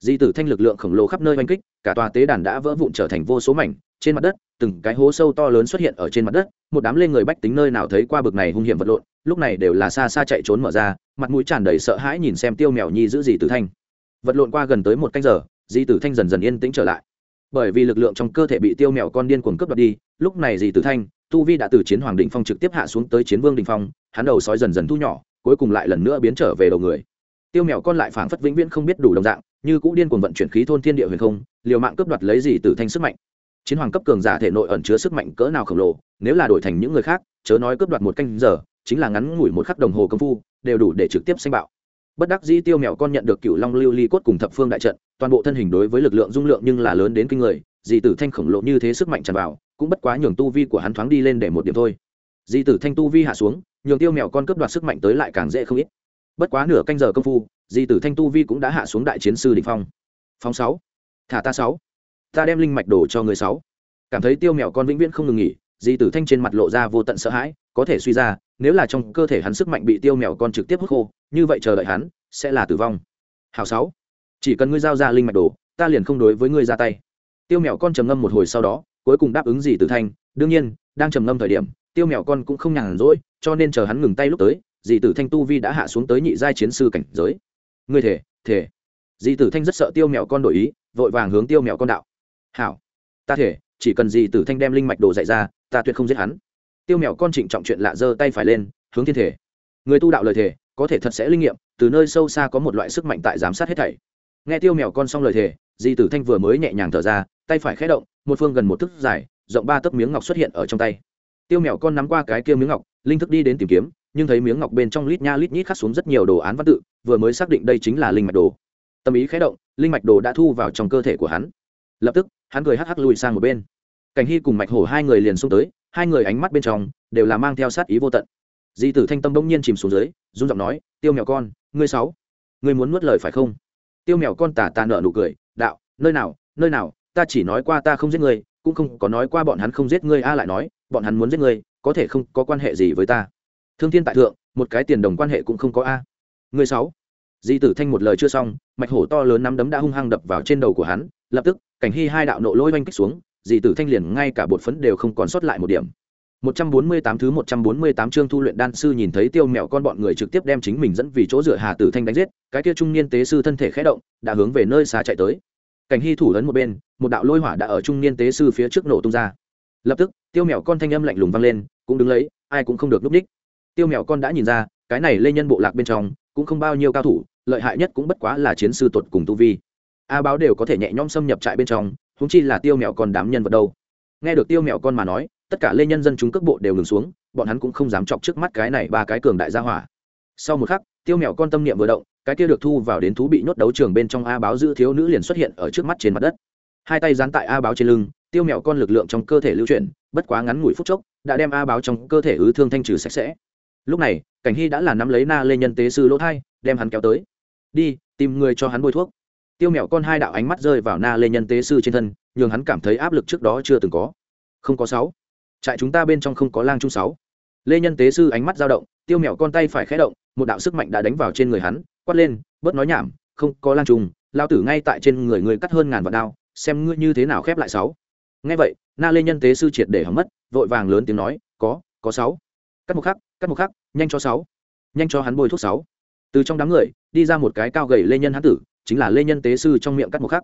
Di tử thanh lực lượng khổng lồ khắp nơi oanh kích, cả tòa tế đàn đã vỡ vụn trở thành vô số mảnh, trên mặt đất, từng cái hố sâu to lớn xuất hiện ở trên mặt đất, một đám lên người bách tính nơi nào thấy qua bực này hung hiểm vật lộn, lúc này đều là xa xa chạy trốn mở ra, mặt mũi tràn đầy sợ hãi nhìn xem tiêu mèo nhi giữ gì tử thanh. Vật lộn qua gần tới một canh giờ di tử thanh dần dần yên tĩnh trở lại. Bởi vì lực lượng trong cơ thể bị tiêu mèo con điên cuồng cướp đoạt đi, lúc này di tử thanh, tu vi đã từ chiến hoàng đình phong trực tiếp hạ xuống tới chiến vương đình phong, hắn đầu sói dần dần thu nhỏ, cuối cùng lại lần nữa biến trở về đầu người. Tiêu mèo con lại phảng phất vĩnh viễn không biết đủ đồng dạng, như cũ điên cuồng vận chuyển khí thôn thiên địa huyền không, liều mạng cướp đoạt lấy gì tử thanh sức mạnh. Chiến hoàng cấp cường giả thể nội ẩn chứa sức mạnh cỡ nào khổng lồ, nếu là đổi thành những người khác, chớ nói cướp đoạt một canh giờ, chính là ngắn ngủi một khắc đồng hồ công phu, đều đủ để trực tiếp sanh bạo bất đắc dĩ tiêu mèo con nhận được cựu long lưu ly cốt cùng thập phương đại trận, toàn bộ thân hình đối với lực lượng dung lượng nhưng là lớn đến kinh người dì tử thanh khổng lộ như thế sức mạnh tràn vào, cũng bất quá nhường tu vi của hắn thoáng đi lên để một điểm thôi. Dì tử thanh tu vi hạ xuống, nhường tiêu mèo con cướp đoạt sức mạnh tới lại càng dễ không ít. Bất quá nửa canh giờ công phu dì tử thanh tu vi cũng đã hạ xuống đại chiến sư đình phong. Phong sáu. Thả ta sáu. Ta đem linh mạch đổ cho người sáu. Cảm thấy tiêu mèo con vĩnh viễn không ngừng nghỉ, di tử thanh trên mặt lộ ra vô tận sợ hãi, có thể suy ra nếu là trong cơ thể hắn sức mạnh bị tiêu mèo con trực tiếp hút khô, như vậy chờ đợi hắn sẽ là tử vong. Hào sáu, chỉ cần ngươi giao ra linh mạch đồ, ta liền không đối với ngươi ra tay. Tiêu mèo con trầm ngâm một hồi sau đó, cuối cùng đáp ứng gì tử thanh, đương nhiên, đang trầm ngâm thời điểm, tiêu mèo con cũng không nhàn rỗi, cho nên chờ hắn ngừng tay lúc tới, dì tử thanh tu vi đã hạ xuống tới nhị giai chiến sư cảnh giới. Ngươi thể thể. Dì tử thanh rất sợ tiêu mèo con đổi ý, vội vàng hướng tiêu mèo con đạo. Hảo, ta thể, chỉ cần gì tử thanh đem linh mạch đồ dạy ra, ta tuyệt không giết hắn tiêu mèo con trịnh trọng chuyện lạ giơ tay phải lên, hướng thiên thể. Người tu đạo lời thể có thể thật sẽ linh nghiệm, từ nơi sâu xa có một loại sức mạnh tại giám sát hết thảy. Nghe tiêu mèo con xong lời thể di tử thanh vừa mới nhẹ nhàng thở ra, tay phải khé động, một phương gần một thức dài, rộng ba tấc miếng ngọc xuất hiện ở trong tay. Tiêu mèo con nắm qua cái kia miếng ngọc, linh thức đi đến tìm kiếm, nhưng thấy miếng ngọc bên trong lít nha lít nhít khắc xuống rất nhiều đồ án văn tự, vừa mới xác định đây chính là linh mạch đồ. Tâm ý khé động, linh mạch đồ đã thu vào trong cơ thể của hắn. Lập tức, hắn cười hắc hắc lùi sang một bên. Cảnh hy cùng mạch hổ hai người liền xông tới hai người ánh mắt bên trong đều là mang theo sát ý vô tận. Di tử thanh tâm bỗng nhiên chìm xuống dưới, run giọng nói, tiêu mèo con, ngươi sáu, ngươi muốn nuốt lời phải không? Tiêu mèo con tà tà nở nụ cười, đạo, nơi nào nơi nào, ta chỉ nói qua ta không giết ngươi, cũng không có nói qua bọn hắn không giết ngươi a lại nói, bọn hắn muốn giết ngươi, có thể không có quan hệ gì với ta. Thương thiên tại thượng, một cái tiền đồng quan hệ cũng không có a. Ngươi sáu. Di tử thanh một lời chưa xong, mạch hổ to lớn nắm đấm đã hung hăng đập vào trên đầu của hắn, lập tức, cảnh hy hai đạo nộ lôi oanh kích xuống dì tử thanh liền ngay cả bột phấn đều không còn sót lại một điểm 148 thứ 148 chương thu luyện đan sư nhìn thấy tiêu mèo con bọn người trực tiếp đem chính mình dẫn vì chỗ rửa Hà Tử Thanh đánh giết, cái kia trung niên tế sư thân thể khẽ động, đã hướng về nơi xa chạy tới. Cảnh Hy thủ lớn một bên, một đạo lôi hỏa đã ở trung niên tế sư phía trước nổ tung ra. Lập tức, tiêu mèo con thanh âm lạnh lùng vang lên, cũng đứng lấy, ai cũng không được lúc đích. Tiêu mèo con đã nhìn ra, cái này lê nhân bộ lạc bên trong, cũng không bao nhiêu cao thủ, lợi hại nhất cũng bất quá là chiến sư tuột cùng tu vi. A báo đều có thể nhẹ nhõm xâm nhập trại bên trong, húng chi là tiêu mèo con đám nhân vật đâu. Nghe được tiêu mèo con mà nói, tất cả lê nhân dân chúng cước bộ đều ngừng xuống, bọn hắn cũng không dám chọc trước mắt cái này ba cái cường đại gia hỏa. Sau một khắc, tiêu mèo con tâm niệm vừa động, cái kia được thu vào đến thú bị nhốt đấu trường bên trong a báo giữ thiếu nữ liền xuất hiện ở trước mắt trên mặt đất. Hai tay dán tại a báo trên lưng, tiêu mèo con lực lượng trong cơ thể lưu chuyển, bất quá ngắn ngủi phút chốc, đã đem a báo trong cơ thể ứ thương thanh trừ sạch sẽ. Lúc này, cảnh hy đã là nắm lấy na lê nhân tế sư lỗ thai, đem hắn kéo tới. Đi, tìm người cho hắn bôi thuốc tiêu mèo con hai đạo ánh mắt rơi vào na lê nhân tế sư trên thân, nhường hắn cảm thấy áp lực trước đó chưa từng có. Không có sáu. Trại chúng ta bên trong không có lang trung sáu. Lê nhân tế sư ánh mắt dao động, tiêu mèo con tay phải khé động, một đạo sức mạnh đã đánh vào trên người hắn, quát lên, bớt nói nhảm, không có lang trùng lao tử ngay tại trên người người cắt hơn ngàn vạn đao, xem ngươi như thế nào khép lại sáu. Ngay vậy, na lê nhân tế sư triệt để hỏng mất, vội vàng lớn tiếng nói, có có sáu. Cắt một khắc, cắt một khắc, nhanh cho sáu. Nhanh cho hắn bôi thuốc sáu. Từ trong đám người, đi ra một cái cao gầy lê nhân hán tử chính là lê nhân tế sư trong miệng cắt một khắc.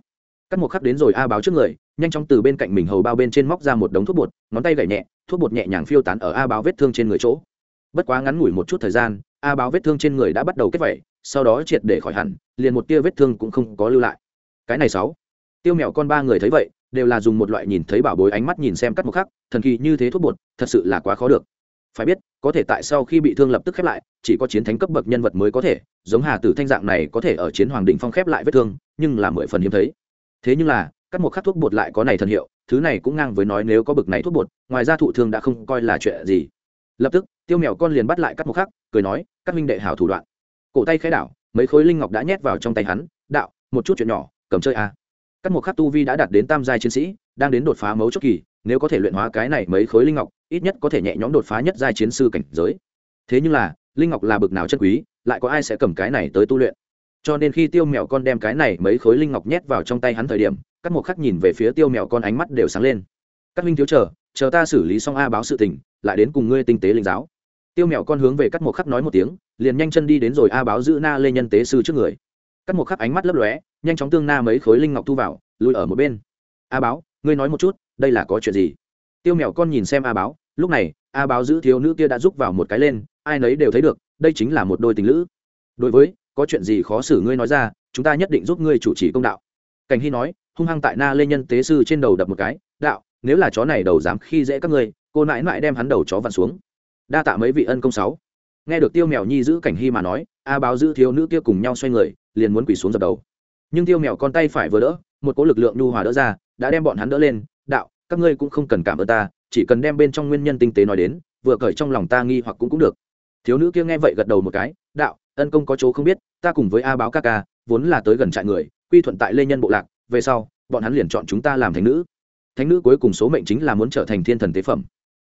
Cắt một khắc đến rồi a báo trước người, nhanh chóng từ bên cạnh mình hầu bao bên trên móc ra một đống thuốc bột, ngón tay gảy nhẹ, thuốc bột nhẹ nhàng phiêu tán ở a báo vết thương trên người chỗ. Bất quá ngắn ngủi một chút thời gian, a báo vết thương trên người đã bắt đầu kết vẩy, sau đó triệt để khỏi hẳn, liền một tia vết thương cũng không có lưu lại. Cái này sáu. Tiêu mèo con ba người thấy vậy, đều là dùng một loại nhìn thấy bảo bối ánh mắt nhìn xem cắt một khắc, thần kỳ như thế thuốc bột, thật sự là quá khó được phải biết, có thể tại sau khi bị thương lập tức khép lại, chỉ có chiến thánh cấp bậc nhân vật mới có thể, giống hà tử thanh dạng này có thể ở chiến hoàng đình phong khép lại vết thương, nhưng là mười phần hiếm thấy. Thế nhưng là cắt một khắc thuốc bột lại có này thần hiệu, thứ này cũng ngang với nói nếu có bực này thuốc bột, ngoài ra thụ thương đã không coi là chuyện gì. Lập tức, tiêu mèo con liền bắt lại cắt một khắc, cười nói, các minh đệ hảo thủ đoạn. Cổ tay khai đảo, mấy khối linh ngọc đã nhét vào trong tay hắn, đạo, một chút chuyện nhỏ, cầm chơi a à. cắt một khắc tu vi đã đạt đến tam giai chiến sĩ, đang đến đột phá mấu chốt kỳ nếu có thể luyện hóa cái này mấy khối linh ngọc, ít nhất có thể nhẹ nhõm đột phá nhất giai chiến sư cảnh giới. Thế nhưng là, linh ngọc là bực nào chân quý, lại có ai sẽ cầm cái này tới tu luyện? Cho nên khi tiêu mèo con đem cái này mấy khối linh ngọc nhét vào trong tay hắn thời điểm, các mục khắc nhìn về phía tiêu mèo con ánh mắt đều sáng lên. Các minh thiếu chờ chờ ta xử lý xong a báo sự tình, lại đến cùng ngươi tinh tế linh giáo. Tiêu mèo con hướng về các mục khắc nói một tiếng, liền nhanh chân đi đến rồi a báo giữ na lê nhân tế sư trước người. Các mục khắc ánh mắt lấp lóe, nhanh chóng tương na mấy khối linh ngọc thu vào, lùi ở một bên. A báo, ngươi nói một chút đây là có chuyện gì? Tiêu mèo con nhìn xem a báo, lúc này, a báo giữ thiếu nữ kia đã rúc vào một cái lên, ai nấy đều thấy được, đây chính là một đôi tình lữ. Đối với, có chuyện gì khó xử ngươi nói ra, chúng ta nhất định giúp ngươi chủ trì công đạo. Cảnh hy nói, hung hăng tại na lê nhân tế sư trên đầu đập một cái, đạo, nếu là chó này đầu dám khi dễ các ngươi, cô nãi nãi đem hắn đầu chó vặn xuống. Đa tạ mấy vị ân công sáu. Nghe được tiêu mèo nhi giữ cảnh hy mà nói, a báo giữ thiếu nữ kia cùng nhau xoay người, liền muốn quỳ xuống dập đầu. Nhưng tiêu mèo con tay phải vừa đỡ, một cỗ lực lượng nhu hòa đỡ ra, đã đem bọn hắn đỡ lên đạo, các ngươi cũng không cần cảm ơn ta, chỉ cần đem bên trong nguyên nhân tinh tế nói đến, vừa cởi trong lòng ta nghi hoặc cũng cũng được. Thiếu nữ kia nghe vậy gật đầu một cái, đạo, ân công có chỗ không biết, ta cùng với a báo ca ca, vốn là tới gần trại người, quy thuận tại lê nhân bộ lạc, về sau, bọn hắn liền chọn chúng ta làm thánh nữ. Thánh nữ cuối cùng số mệnh chính là muốn trở thành thiên thần tế phẩm.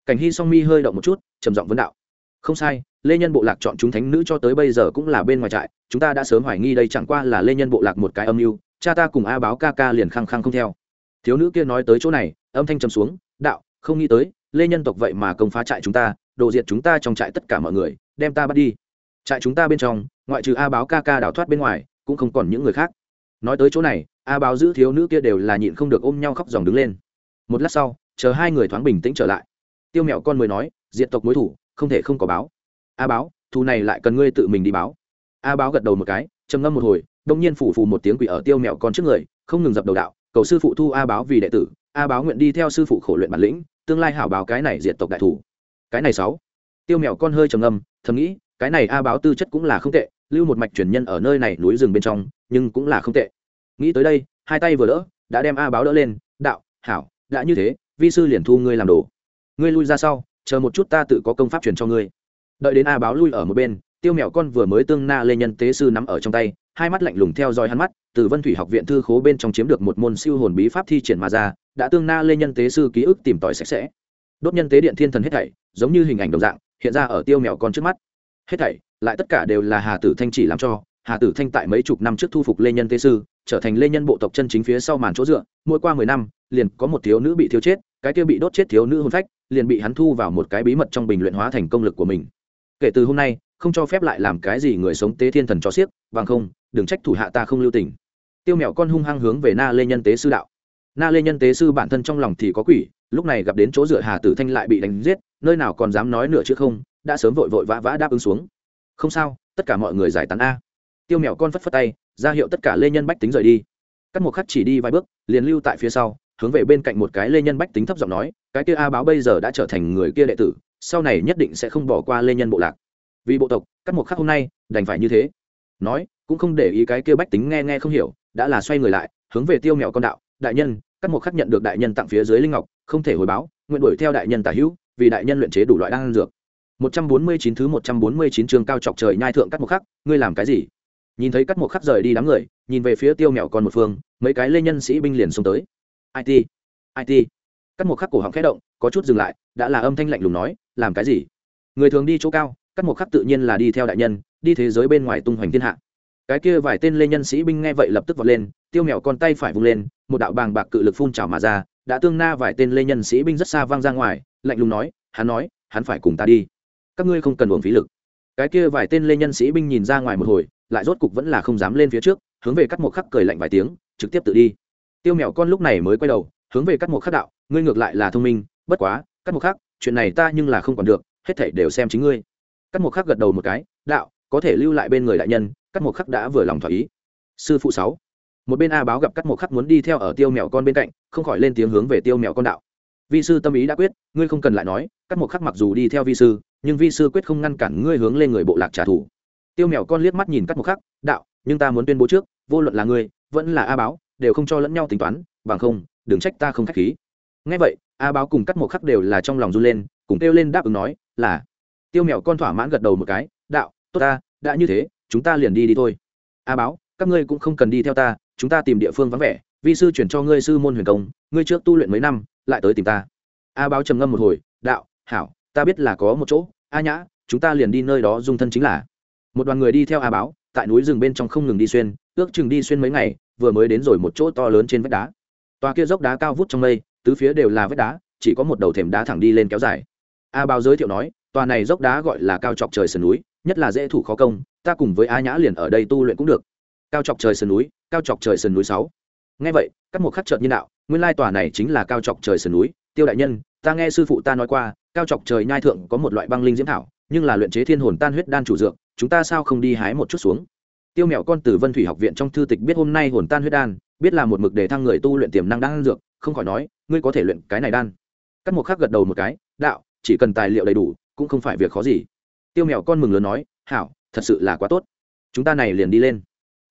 Cảnh hy song mi hơi động một chút, trầm giọng vấn đạo. Không sai, lê nhân bộ lạc chọn chúng thánh nữ cho tới bây giờ cũng là bên ngoài trại, chúng ta đã sớm hoài nghi đây chẳng qua là lê nhân bộ lạc một cái âm mưu, cha ta cùng a báo ca ca liền khăng khăng không theo thiếu nữ kia nói tới chỗ này, âm thanh trầm xuống, đạo, không nghĩ tới, lê nhân tộc vậy mà công phá trại chúng ta, đồ diệt chúng ta trong trại tất cả mọi người, đem ta bắt đi. Trại chúng ta bên trong, ngoại trừ a báo ca ca đào thoát bên ngoài, cũng không còn những người khác. Nói tới chỗ này, a báo giữ thiếu nữ kia đều là nhịn không được ôm nhau khóc dòng đứng lên. Một lát sau, chờ hai người thoáng bình tĩnh trở lại. Tiêu mẹo con mới nói diện tộc mối thủ, không thể không có báo. A báo, thù này lại cần ngươi tự mình đi báo. A báo gật đầu một cái, trầm ngâm một hồi, đông nhiên phủ phù một tiếng quỷ ở tiêu mẹo con trước người, không ngừng dập đầu đạo cầu sư phụ thu a báo vì đệ tử, a báo nguyện đi theo sư phụ khổ luyện bản lĩnh, tương lai hảo báo cái này diệt tộc đại thủ. Cái này sáu. Tiêu mèo con hơi trầm ngâm, thầm nghĩ, cái này a báo tư chất cũng là không tệ, lưu một mạch truyền nhân ở nơi này núi rừng bên trong, nhưng cũng là không tệ. Nghĩ tới đây, hai tay vừa đỡ, đã đem a báo đỡ lên, đạo, hảo, đã như thế, vi sư liền thu ngươi làm đồ. Ngươi lui ra sau, chờ một chút ta tự có công pháp truyền cho ngươi. Đợi đến a báo lui ở một bên, tiêu mèo con vừa mới tương na lê nhân tế sư nắm ở trong tay, hai mắt lạnh lùng theo dõi hắn mắt từ vân thủy học viện thư khố bên trong chiếm được một môn siêu hồn bí pháp thi triển mà ra, đã tương na lê nhân tế sư ký ức tìm tòi sạch sẽ. Đốt nhân tế điện thiên thần hết thảy, giống như hình ảnh đồng dạng, hiện ra ở tiêu mẹo con trước mắt. Hết thảy, lại tất cả đều là hà tử thanh chỉ làm cho. Hà tử thanh tại mấy chục năm trước thu phục lê nhân tế sư, trở thành lê nhân bộ tộc chân chính phía sau màn chỗ dựa, mỗi qua mười năm, liền có một thiếu nữ bị thiếu chết, cái kia bị đốt chết thiếu nữ hôn phách, liền bị hắn thu vào một cái bí mật trong bình luyện hóa thành công lực của mình. Kể từ hôm nay, không cho phép lại làm cái gì người sống tế thiên thần cho xiếc bằng không, đừng trách thủ hạ ta không lưu tình tiêu Mèo con hung hăng hướng về na lê nhân tế sư đạo. Na lê nhân tế sư bản thân trong lòng thì có quỷ, lúc này gặp đến chỗ dựa hà tử thanh lại bị đánh giết, nơi nào còn dám nói nửa chứ không, đã sớm vội vội vã vã đáp ứng xuống. Không sao, tất cả mọi người giải tán a. Tiêu Mèo con phất phất tay, ra hiệu tất cả lê nhân bách tính rời đi. Các một khắc chỉ đi vài bước, liền lưu tại phía sau, hướng về bên cạnh một cái lê nhân bách tính thấp giọng nói, cái kia a báo bây giờ đã trở thành người kia đệ tử, sau này nhất định sẽ không bỏ qua lê nhân bộ lạc. Vì bộ tộc, các một khắc hôm nay, đành phải như thế. Nói, cũng không để ý cái kia bách tính nghe nghe không hiểu đã là xoay người lại, hướng về tiêu mẹo con đạo, đại nhân, các mục khắc nhận được đại nhân tặng phía dưới linh ngọc, không thể hồi báo, nguyện đuổi theo đại nhân tả hữu, vì đại nhân luyện chế đủ loại đan dược. 149 thứ 149 chương cao chọc trời nhai thượng cắt một khắc, ngươi làm cái gì? Nhìn thấy cắt một khắc rời đi đám người, nhìn về phía tiêu mèo con một phương, mấy cái lê nhân sĩ binh liền xông tới. It it cắt một khắc cổ họng khẽ động, có chút dừng lại, đã là âm thanh lạnh lùng nói, làm cái gì? Người thường đi chỗ cao cắt một khắc tự nhiên là đi theo đại nhân, đi thế giới bên ngoài tung hoành thiên hạ cái kia vài tên lê nhân sĩ binh nghe vậy lập tức vọt lên, tiêu mèo con tay phải vung lên, một đạo bàng bạc cự lực phun trào mà ra, đã tương na vài tên lê nhân sĩ binh rất xa vang ra ngoài, lạnh lùng nói, hắn nói, hắn phải cùng ta đi. Các ngươi không cần uổng phí lực. Cái kia vài tên lê nhân sĩ binh nhìn ra ngoài một hồi, lại rốt cục vẫn là không dám lên phía trước, hướng về cắt một khắc cười lạnh vài tiếng, trực tiếp tự đi. Tiêu mèo con lúc này mới quay đầu, hướng về cắt một khắc đạo, ngươi ngược lại là thông minh, bất quá, cắt một khắc, chuyện này ta nhưng là không còn được, hết thảy đều xem chính ngươi. Cắt một khắc gật đầu một cái, đạo, có thể lưu lại bên người đại nhân cắt một khắc đã vừa lòng thỏa ý. Sư phụ sáu. Một bên a báo gặp cắt một khắc muốn đi theo ở tiêu mèo con bên cạnh, không khỏi lên tiếng hướng về tiêu mèo con đạo. Vi sư tâm ý đã quyết, ngươi không cần lại nói cắt một khắc mặc dù đi theo vi sư, nhưng vi sư quyết không ngăn cản ngươi hướng lên người bộ lạc trả thù. Tiêu mèo con liếc mắt nhìn cắt một khắc, đạo, nhưng ta muốn tuyên bố trước, vô luận là ngươi, vẫn là a báo, đều không cho lẫn nhau tính toán, bằng không, đừng trách ta không k h á c h khí. Ngay vậy, a báo cùng cắt một khắc đều là trong lòng run lên, cùng kêu lên đáp ứng nói, là. Tiêu mèo con thỏa mãn gật đầu một cái, đạo, tốt ta, đã như thế chúng ta liền đi đi thôi. A báo, các ngươi cũng không cần đi theo ta, chúng ta tìm địa phương vắng vẻ, vi sư chuyển cho ngươi sư môn huyền công, ngươi trước tu luyện mấy năm, lại tới tìm ta. A báo trầm ngâm một hồi, đạo, hảo, ta biết là có một chỗ, a nhã, chúng ta liền đi nơi đó dung thân chính là. Một đoàn người đi theo a báo, tại núi rừng bên trong không ngừng đi xuyên, ước chừng đi xuyên mấy ngày, vừa mới đến rồi một chỗ to lớn trên vách đá. Toa kia dốc đá cao vút trong mây, tứ phía đều là vách đá, chỉ có một đầu thềm đá thẳng đi lên kéo dài. A báo giới thiệu nói, tòa này dốc đá gọi là cao chọc trời sườn núi nhất là dễ thủ khó công, ta cùng với a nhã liền ở đây tu luyện cũng được. Cao chọc trời sườn núi, cao chọc trời sườn núi sáu. Nghe vậy, các một khắc chợt nhân đạo, nguyên lai tòa này chính là cao chọc trời sườn núi. Tiêu đại nhân, ta nghe sư phụ ta nói qua, cao chọc trời nhai thượng có một loại băng linh diễm thảo, nhưng là luyện chế thiên hồn tan huyết đan chủ dược, chúng ta sao không đi hái một chút xuống? Tiêu mẹo con từ vân thủy học viện trong thư tịch biết hôm nay hồn tan huyết đan, biết là một mực để thăng người tu luyện tiềm năng đan dược, không khỏi nói, ngươi có thể luyện cái này đan. Các một khắc gật đầu một cái, đạo, chỉ cần tài liệu đầy đủ, cũng không phải việc khó gì tiêu Mèo con mừng lớn nói, hảo, thật sự là quá tốt. Chúng ta này liền đi lên.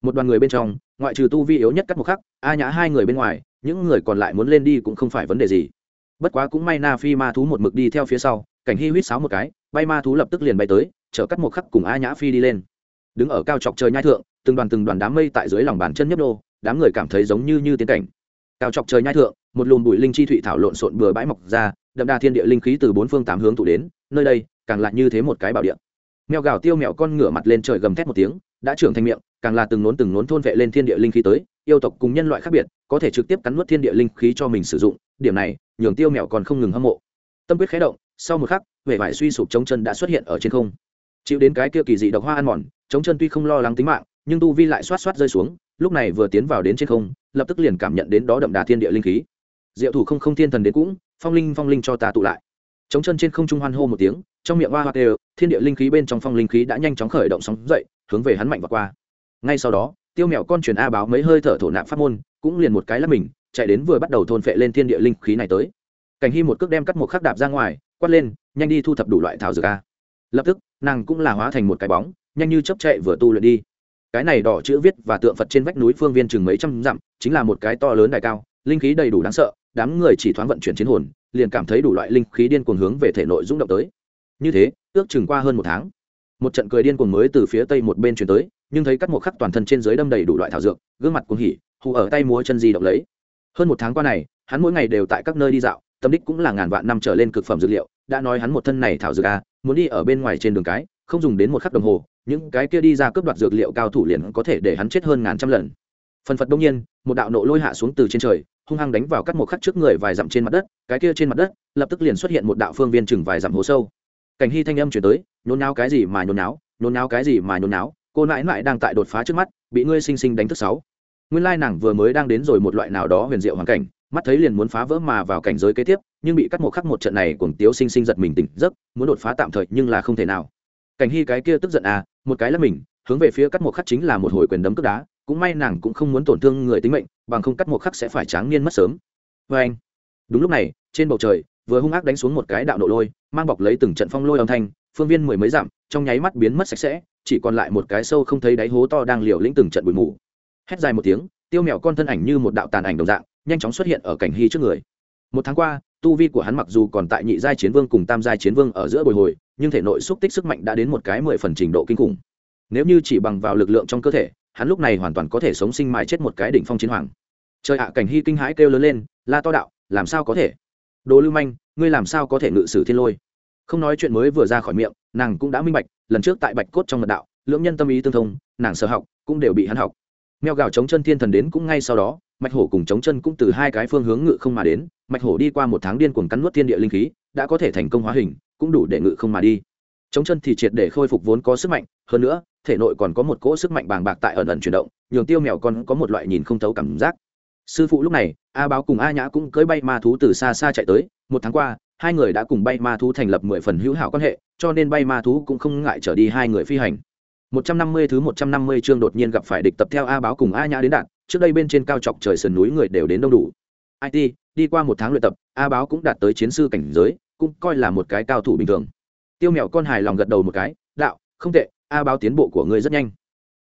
Một đoàn người bên trong, ngoại trừ tu vi yếu nhất cắt một khắc, a nhã hai người bên ngoài, những người còn lại muốn lên đi cũng không phải vấn đề gì. Bất quá cũng may na phi ma thú một mực đi theo phía sau, cảnh hy huýt sáo một cái, bay ma thú lập tức liền bay tới, chở cắt một khắc cùng a nhã phi đi lên. Đứng ở cao chọc trời nhai thượng, từng đoàn từng đoàn đám mây tại dưới lòng bàn chân nhấp đô đám người cảm thấy giống như như tiến cảnh. Cao chọc trời nhai thượng, một lùm bụi linh chi thụy thảo lộn xộn bừa bãi mọc ra, đậm đà thiên địa linh khí từ bốn phương tám hướng tụ đến nơi đây, càng lại như thế một cái bảo địa. Mèo gào tiêu mèo con ngửa mặt lên trời gầm thét một tiếng, đã trưởng thành miệng, càng là từng nốn từng nốn thôn vệ lên thiên địa linh khí tới, yêu tộc cùng nhân loại khác biệt, có thể trực tiếp cắn nuốt thiên địa linh khí cho mình sử dụng, điểm này, nhường tiêu mèo còn không ngừng hâm mộ. Tâm quyết khé động, sau một khắc, vẻ vải suy sụp chống chân đã xuất hiện ở trên không. Chịu đến cái kia kỳ dị độc hoa ăn mòn chống chân tuy không lo lắng tính mạng, nhưng tu vi lại xoát xoát rơi xuống, lúc này vừa tiến vào đến trên không, lập tức liền cảm nhận đến đó đậm đà thiên địa linh khí. Diệu thủ không không thiên thần đến cũng, phong linh phong linh cho ta tụ lại chống chân trên không trung hoan hô một tiếng, trong miệng hoa hoa đều thiên địa linh khí bên trong phong linh khí đã nhanh chóng khởi động sóng dậy, hướng về hắn mạnh và qua. Ngay sau đó, tiêu mèo con truyền a báo mấy hơi thở thổ nạp pháp môn, cũng liền một cái lắp mình, chạy đến vừa bắt đầu thôn phệ lên thiên địa linh khí này tới. Cảnh hy một cước đem cắt một khắc đạp ra ngoài, quát lên, nhanh đi thu thập đủ loại thảo dược a. Lập tức, nàng cũng là hóa thành một cái bóng, nhanh như chấp chạy vừa tu luyện đi. Cái này đỏ chữ viết và tượng phật trên vách núi phương viên chừng mấy trăm dặm, chính là một cái to lớn đài cao, linh khí đầy đủ đáng sợ, đám người chỉ thoáng vận chuyển chiến hồn liền cảm thấy đủ loại linh khí điên cuồng hướng về thể nội rung động tới. Như thế, ước chừng qua hơn một tháng, một trận cười điên cuồng mới từ phía tây một bên chuyển tới, nhưng thấy cắt một khắc toàn thân trên dưới đâm đầy đủ loại thảo dược, gương mặt cuồng hỉ, hù ở tay múa chân di động lấy. Hơn một tháng qua này, hắn mỗi ngày đều tại các nơi đi dạo, tâm đích cũng là ngàn vạn năm trở lên cực phẩm dược liệu, đã nói hắn một thân này thảo dược a muốn đi ở bên ngoài trên đường cái, không dùng đến một khắc đồng hồ, những cái kia đi ra cướp đoạt dược liệu cao thủ liền có thể để hắn chết hơn ngàn trăm lần. Phần phật đông nhiên, một đạo nộ lôi hạ xuống từ trên trời hung hăng đánh vào cắt một khắc trước người vài dặm trên mặt đất, cái kia trên mặt đất, lập tức liền xuất hiện một đạo phương viên chừng vài dặm hố sâu. Cảnh hy thanh âm chuyển tới, nhốn náo cái gì mà nhốn náo nhốn náo cái gì mà nhốn náo cô nãi nãi đang tại đột phá trước mắt, bị ngươi sinh sinh đánh thức sáu. Nguyên lai nàng vừa mới đang đến rồi một loại nào đó huyền diệu hoàn cảnh, mắt thấy liền muốn phá vỡ mà vào cảnh giới kế tiếp, nhưng bị cắt một khắc một trận này cuồng tiếu sinh sinh giật mình tỉnh giấc, muốn đột phá tạm thời nhưng là không thể nào. Cảnh hy cái kia tức giận à một cái là mình, hướng về phía cắt một khắc chính là một hồi quyền đấm cướp đá cũng may nàng cũng không muốn tổn thương người tính mệnh, bằng không cắt một khắc sẽ phải tráng niên mất sớm. Vê anh. Đúng lúc này, trên bầu trời, vừa hung ác đánh xuống một cái đạo nổ lôi, mang bọc lấy từng trận phong lôi âm thanh, phương viên mười mấy dặm, trong nháy mắt biến mất sạch sẽ, chỉ còn lại một cái sâu không thấy đáy hố to đang liều lĩnh từng trận bụi mù. Hét dài một tiếng, tiêu mèo con thân ảnh như một đạo tàn ảnh đồng dạng, nhanh chóng xuất hiện ở cảnh hy trước người. Một tháng qua, tu vi của hắn mặc dù còn tại nhị giai chiến vương cùng tam giai chiến vương ở giữa bồi hồi, nhưng thể nội xúc tích sức mạnh đã đến một cái mười phần trình độ kinh khủng. Nếu như chỉ bằng vào lực lượng trong cơ thể hắn lúc này hoàn toàn có thể sống sinh mài chết một cái đỉnh phong chiến hoàng. Trời ạ, cảnh hy kinh hãi kêu lớn lên, la to đạo, làm sao có thể? Đồ lưu manh, ngươi làm sao có thể ngự sử thiên lôi? Không nói chuyện mới vừa ra khỏi miệng, nàng cũng đã minh bạch, lần trước tại bạch cốt trong mật đạo, lưỡng nhân tâm ý tương thông, nàng sở học, cũng đều bị hắn học. Meo gạo chống chân thiên thần đến cũng ngay sau đó, mạch hổ cùng chống chân cũng từ hai cái phương hướng ngự không mà đến, mạch hổ đi qua một tháng điên cuồng cắn nuốt thiên địa linh khí, đã có thể thành công hóa hình, cũng đủ để ngự không mà đi chống chân thì triệt để khôi phục vốn có sức mạnh hơn nữa thể nội còn có một cỗ sức mạnh bàng bạc tại ẩn ẩn chuyển động nhường tiêu mèo còn có một loại nhìn không thấu cảm giác sư phụ lúc này a báo cùng a nhã cũng cưỡi bay ma thú từ xa xa chạy tới một tháng qua hai người đã cùng bay ma thú thành lập mười phần hữu hảo quan hệ cho nên bay ma thú cũng không ngại trở đi hai người phi hành một trăm năm mươi thứ một trăm năm mươi chương đột nhiên gặp phải địch tập theo A báo cùng A Nhã đến đạn, trước đây bên trên cao chọc trời sườn núi người đều đến đông đủ. IT, đi qua một tháng luyện tập, A báo cũng đạt tới chiến sư cảnh giới, cũng coi là một cái cao thủ bình thường. Tiêu Mèo con hài lòng gật đầu một cái, "Đạo, không tệ, A báo tiến bộ của ngươi rất nhanh."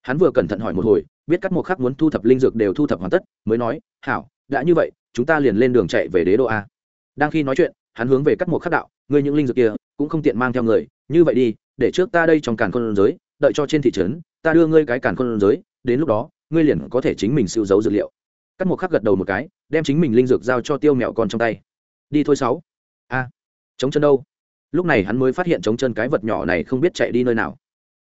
Hắn vừa cẩn thận hỏi một hồi, biết các mục khắc muốn thu thập linh dược đều thu thập hoàn tất, mới nói, "Hảo, đã như vậy, chúng ta liền lên đường chạy về đế đô a." Đang khi nói chuyện, hắn hướng về các mục khắc đạo, "Ngươi những linh dược kia, cũng không tiện mang theo người, như vậy đi, để trước ta đây trong càn khôn giới, đợi cho trên thị trấn ta đưa ngươi cái càn khôn giới đến lúc đó ngươi liền có thể chính mình siêu giấu dược liệu các mục khắc gật đầu một cái đem chính mình linh dược giao cho tiêu mẹo con trong tay đi thôi sáu a chống chân đâu lúc này hắn mới phát hiện trống chân cái vật nhỏ này không biết chạy đi nơi nào.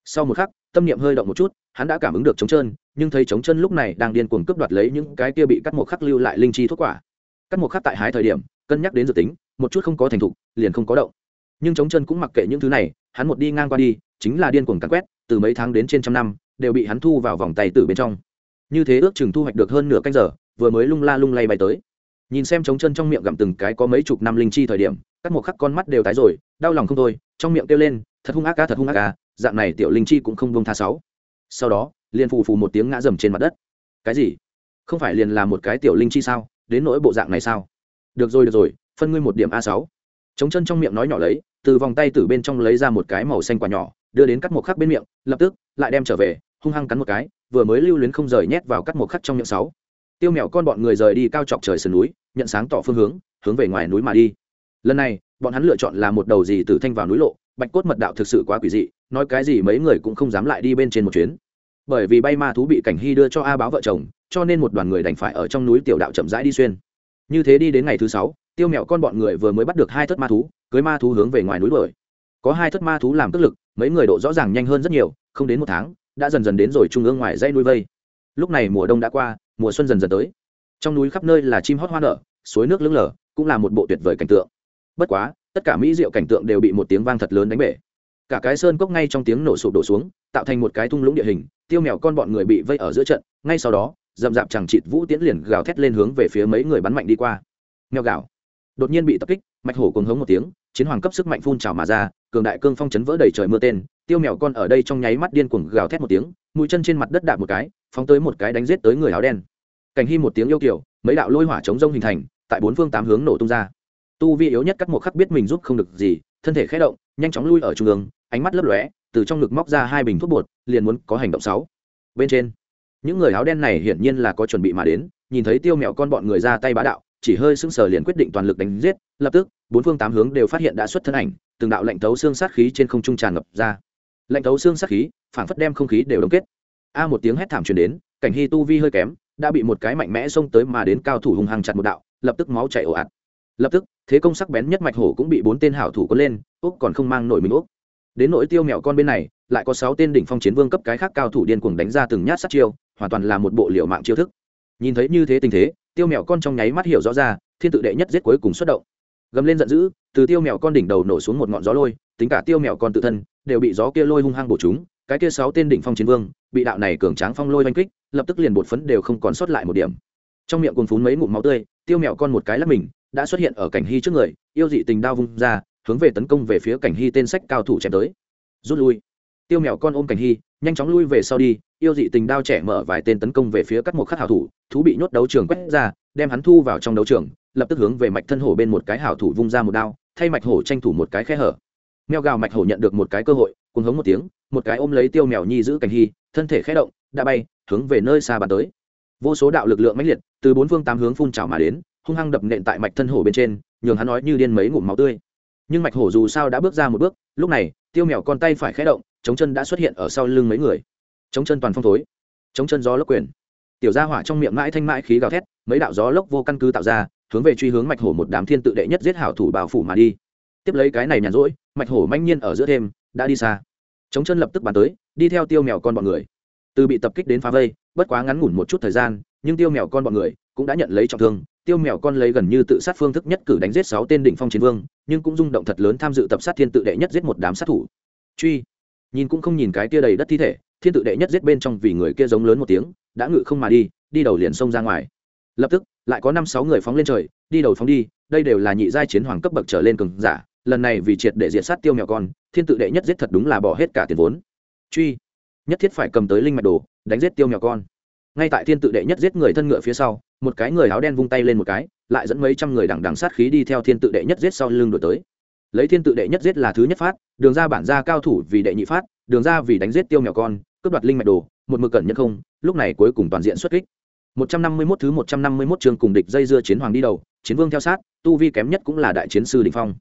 Sau một khắc, tâm niệm hơi động một chút, hắn đã cảm ứng được trống chân nhưng thấy trống chân lúc này đang điên cuồng cướp đoạt lấy những cái kia bị cắt một khắc lưu lại linh chi thuốc quả. Cắt một khắc tại hái thời điểm, cân nhắc đến dự tính, một chút không có thành thục, liền không có động. Nhưng trống chân cũng mặc kệ những thứ này, hắn một đi ngang qua đi, chính là điên cuồng cắn quét, từ mấy tháng đến trên trăm năm, đều bị hắn thu vào vòng tay từ bên trong. Như thế ước chừng thu hoạch được hơn nửa canh giờ, vừa mới lung la lung lay bay tới. Nhìn xem trống chân trong miệng gặm từng cái có mấy chục năm linh chi thời điểm các một khắc con mắt đều tái rồi đau lòng không thôi, trong miệng kêu lên, thật hung ác ca thật hung ác ca dạng này tiểu linh chi cũng không bông tha sáu. Sau đó, liền phù phù một tiếng ngã dầm trên mặt đất. Cái gì? Không phải liền là một cái tiểu linh chi sao? Đến nỗi bộ dạng này sao? Được rồi được rồi, phân ngươi một điểm a sáu. Chống chân trong miệng nói nhỏ lấy, từ vòng tay từ bên trong lấy ra một cái màu xanh quả nhỏ, đưa đến cắt một khắc bên miệng, lập tức, lại đem trở về, hung hăng cắn một cái, vừa mới lưu luyến không rời nhét vào cắt một khắc trong miệng sáu. Tiêu mèo con bọn người rời đi cao chọc trời sườn núi, nhận sáng tỏ phương hướng hướng về ngoài núi mà đi. Lần này bọn hắn lựa chọn là một đầu gì từ thanh vào núi lộ, bạch cốt mật đạo thực sự quá quỷ dị, nói cái gì mấy người cũng không dám lại đi bên trên một chuyến. Bởi vì bay ma thú bị cảnh hy đưa cho a báo vợ chồng, cho nên một đoàn người đành phải ở trong núi tiểu đạo chậm rãi đi xuyên. Như thế đi đến ngày thứ sáu, tiêu mèo con bọn người vừa mới bắt được hai thất ma thú, cưới ma thú hướng về ngoài núi đuổi. Có hai thất ma thú làm tức lực, mấy người độ rõ ràng nhanh hơn rất nhiều, không đến một tháng, đã dần dần đến rồi trung ương ngoài dãy núi vây. Lúc này mùa đông đã qua, mùa xuân dần dần tới. Trong núi khắp nơi là chim hót hoa nở, suối nước lững lờ, cũng là một bộ tuyệt vời cảnh tượng bất quá, tất cả mỹ diệu cảnh tượng đều bị một tiếng vang thật lớn đánh bể. Cả cái sơn cốc ngay trong tiếng nổ sụp đổ xuống, tạo thành một cái thung lũng địa hình, tiêu mèo con bọn người bị vây ở giữa trận, ngay sau đó dậm dạp chẳng chịt vũ tiễn liền gào thét lên hướng về phía mấy người bắn mạnh đi qua. Mèo gào. đột nhiên bị tập kích, mạch hổ cuồng hống một tiếng, chiến hoàng cấp sức mạnh phun trào mà ra, cường đại cương phong chấn vỡ đầy trời mưa tên, tiêu mèo con ở đây trong nháy mắt điên cuồng gào thét một tiếng, mũi chân trên mặt đất đạp một cái, phóng tới một cái đánh giết tới người áo đen. Cảnh hy một tiếng yêu kiểu mấy đạo lôi hỏa chống rông hình thành, tại bốn phương tám hướng nổ tung ra tu vi yếu nhất các một khắc biết mình giúp không được gì, thân thể khé động, nhanh chóng lui ở trung ương, ánh mắt lấp lóe, từ trong ngực móc ra hai bình thuốc bột, liền muốn có hành động sáu. Bên trên, những người áo đen này hiển nhiên là có chuẩn bị mà đến, nhìn thấy tiêu mèo con bọn người ra tay bá đạo, chỉ hơi sững sờ liền quyết định toàn lực đánh giết, lập tức, bốn phương tám hướng đều phát hiện đã xuất thân ảnh, từng đạo lệnh thấu xương sát khí trên không trung tràn ngập ra. Lệnh thấu xương sát khí phản phất đem không khí đều đóng kết. A một tiếng hét thảm truyền đến, cảnh hy tu vi hơi kém, đã bị một cái mạnh mẽ xông tới mà đến cao thủ hùng hăng chặt một đạo, lập tức máu chảy ồ ạt lập tức, thế công sắc bén nhất mạch hổ cũng bị bốn tên hảo thủ có lên úc còn không mang nổi mình úc đến nỗi tiêu mèo con bên này, lại có sáu tên đỉnh phong chiến vương cấp cái khác cao thủ điên cuồng đánh ra từng nhát sát chiêu, hoàn toàn là một bộ liệu mạng chiêu thức. Nhìn thấy như thế tình thế, tiêu mèo con trong nháy mắt hiểu rõ ra, thiên tự đệ nhất giết cuối cùng xuất động. Gầm lên giận dữ, từ tiêu mèo con đỉnh đầu nổ xuống một ngọn gió lôi, tính cả tiêu mèo con tự thân, đều bị gió kia lôi hung hăng bổ chúng, cái kia sáu tên đỉnh phong chiến vương, bị đạo này cường tráng phong lôi oanh kích, lập tức liền bột phấn đều không còn sót lại một điểm. Trong miệng cuồng phún mấy ngụm máu tươi, tiêu mèo con một cái lắp mình đã xuất hiện ở cảnh hy trước người, yêu dị tình đao vung ra, hướng về tấn công về phía cảnh hy tên sách cao thủ chém tới. Rút lui. Tiêu mèo con ôm cảnh hy, nhanh chóng lui về sau đi, yêu dị tình đao trẻ mở vài tên tấn công về phía cắt một khắc hảo thủ, thú bị nhốt đấu trường quét ra, đem hắn thu vào trong đấu trường, lập tức hướng về mạch thân hổ bên một cái hảo thủ vung ra một đao, thay mạch hổ tranh thủ một cái khe hở. Mèo gào mạch hổ nhận được một cái cơ hội cùng hống một tiếng, một cái ôm lấy tiêu mèo nhi giữ cảnh hy, thân thể khẽ động, đã bay, hướng về nơi xa bàn tới. Vô số đạo lực lượng mãnh liệt, từ bốn phương tám hướng phun trào mà đến hung hăng đập nện tại mạch thân hổ bên trên, nhường hắn nói như điên mấy ngụm máu tươi. Nhưng mạch hổ dù sao đã bước ra một bước, lúc này, tiêu mèo con tay phải khé động, chống chân đã xuất hiện ở sau lưng mấy người. Chống chân toàn phong thối, chống chân gió lốc quyền. Tiểu gia hỏa trong miệng mãi thanh mãi khí gào thét, mấy đạo gió lốc vô căn cứ tạo ra, hướng về truy hướng mạch hổ một đám thiên tự đệ nhất giết hảo thủ bảo phủ mà đi. Tiếp lấy cái này nhàn rỗi, mạch hổ manh nhiên ở giữa thêm, đã đi xa. Chống chân lập tức bắn tới, đi theo tiêu mèo con bọn người. Từ bị tập kích đến phá vây, bất quá ngắn ngủn một chút thời gian, nhưng tiêu mèo con bọn người cũng đã nhận lấy trọng thương tiêu mèo con lấy gần như tự sát phương thức nhất cử đánh giết sáu tên đỉnh phong chiến vương, nhưng cũng rung động thật lớn tham dự tập sát thiên tự đệ nhất giết một đám sát thủ. Truy. Nhìn cũng không nhìn cái kia đầy đất thi thể, thiên tự đệ nhất giết bên trong vì người kia giống lớn một tiếng, đã ngự không mà đi đi đầu liền xông ra ngoài. Lập tức, lại có năm sáu người phóng lên trời, đi đầu phóng đi, đây đều là nhị giai chiến hoàng cấp bậc trở lên cường giả, lần này vì triệt để diệt sát tiêu mèo con, thiên tự đệ nhất giết thật đúng là bỏ hết cả tiền vốn. Truy. Nhất thiết phải cầm tới linh mạch đồ, đánh giết tiêu mèo con. Ngay tại thiên tự đệ nhất giết người thân ngựa phía sau một cái người áo đen vung tay lên một cái, lại dẫn mấy trăm người đằng đằng sát khí đi theo thiên tự đệ nhất giết sau lưng đổi tới. Lấy thiên tự đệ nhất giết là thứ nhất phát, đường ra bản ra cao thủ vì đệ nhị phát, đường ra vì đánh giết tiêu mèo con, cướp đoạt linh mạch đồ, một mực cẩn nhất không, lúc này cuối cùng toàn diện xuất kích. 151 thứ 151 chương cùng địch dây dưa chiến hoàng đi đầu, chiến vương theo sát, tu vi kém nhất cũng là đại chiến sư đỉnh phong.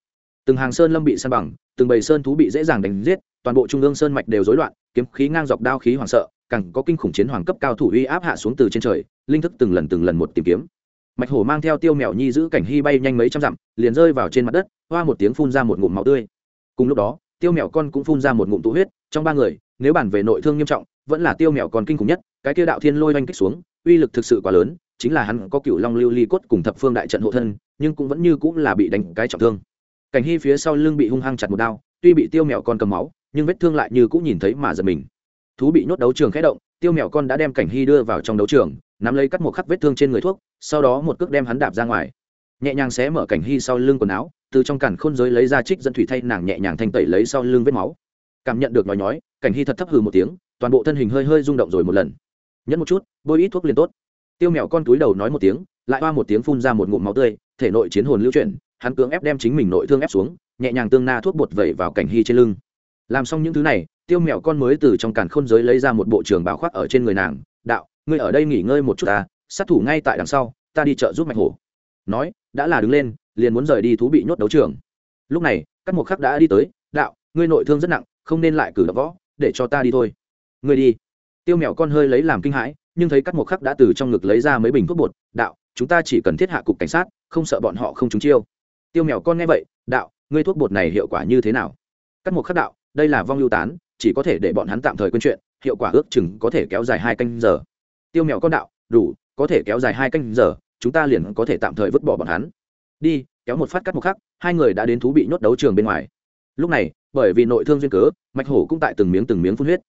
Từng hàng sơn lâm bị san bằng, từng bầy sơn thú bị dễ dàng đánh giết, toàn bộ trung ương sơn mạch đều rối loạn, kiếm khí ngang dọc đao khí hoảng sợ, càng có kinh khủng chiến hoàng cấp cao thủ uy áp hạ xuống từ trên trời linh thức từng lần từng lần một tìm kiếm. Mạch hổ mang theo tiêu mèo nhi giữ cảnh hy bay nhanh mấy trăm dặm, liền rơi vào trên mặt đất, hoa một tiếng phun ra một ngụm máu tươi. Cùng lúc đó, tiêu mèo con cũng phun ra một ngụm tụ huyết, trong ba người, nếu bàn về nội thương nghiêm trọng, vẫn là tiêu mèo con kinh khủng nhất, cái kia đạo thiên lôi oanh kích xuống, uy lực thực sự quá lớn, chính là hắn có cựu long lưu ly cốt cùng thập phương đại trận hộ thân, nhưng cũng vẫn như cũng là bị đánh cái trọng thương. Cảnh hy phía sau lưng bị hung hăng chặt một đao, tuy bị tiêu mèo con cầm máu, nhưng vết thương lại như cũng nhìn thấy mà giật mình. Thú bị nhốt đấu trường khẽ động, tiêu mèo con đã đem cảnh hy đưa vào trong đấu trường nắm lấy cắt một khắc vết thương trên người thuốc, sau đó một cước đem hắn đạp ra ngoài. Nhẹ nhàng xé mở cảnh hy sau lưng quần áo, từ trong cản khôn giới lấy ra trích dẫn thủy thay nàng nhẹ nhàng thanh tẩy lấy sau lưng vết máu. Cảm nhận được nói nhói, cảnh hy thật thấp hừ một tiếng, toàn bộ thân hình hơi hơi rung động rồi một lần. Nhẫn một chút, bôi ít thuốc liền tốt. Tiêu mèo con túi đầu nói một tiếng, lại hoa một tiếng phun ra một ngụm máu tươi, thể nội chiến hồn lưu chuyển, hắn cưỡng ép đem chính mình nội thương ép xuống, nhẹ nhàng tương na thuốc bột vẩy vào cảnh hy trên lưng. Làm xong những thứ này, tiêu mèo con mới từ trong càn khôn giới lấy ra một bộ trường bảo khoác ở trên người nàng, đạo ngươi ở đây nghỉ ngơi một chút ta, sát thủ ngay tại đằng sau, ta đi chợ giúp mạch hổ. Nói, đã là đứng lên, liền muốn rời đi thú bị nhốt đấu trường. Lúc này, các một khắc đã đi tới, đạo, ngươi nội thương rất nặng, không nên lại cử đập võ, để cho ta đi thôi. Ngươi đi. Tiêu mèo con hơi lấy làm kinh hãi, nhưng thấy các một khắc đã từ trong ngực lấy ra mấy bình thuốc bột, đạo, chúng ta chỉ cần thiết hạ cục cảnh sát, không sợ bọn họ không trúng chiêu. Tiêu mèo con nghe vậy, đạo, ngươi thuốc bột này hiệu quả như thế nào? Cắt một khắc đạo, đây là vong lưu tán, chỉ có thể để bọn hắn tạm thời quên chuyện, hiệu quả ước chừng có thể kéo dài hai canh giờ tiêu mèo con đạo, đủ, có thể kéo dài hai canh giờ, chúng ta liền có thể tạm thời vứt bỏ bọn hắn. Đi, kéo một phát cắt một khắc, hai người đã đến thú bị nhốt đấu trường bên ngoài. Lúc này, bởi vì nội thương duyên cớ, mạch hổ cũng tại từng miếng từng miếng phun huyết.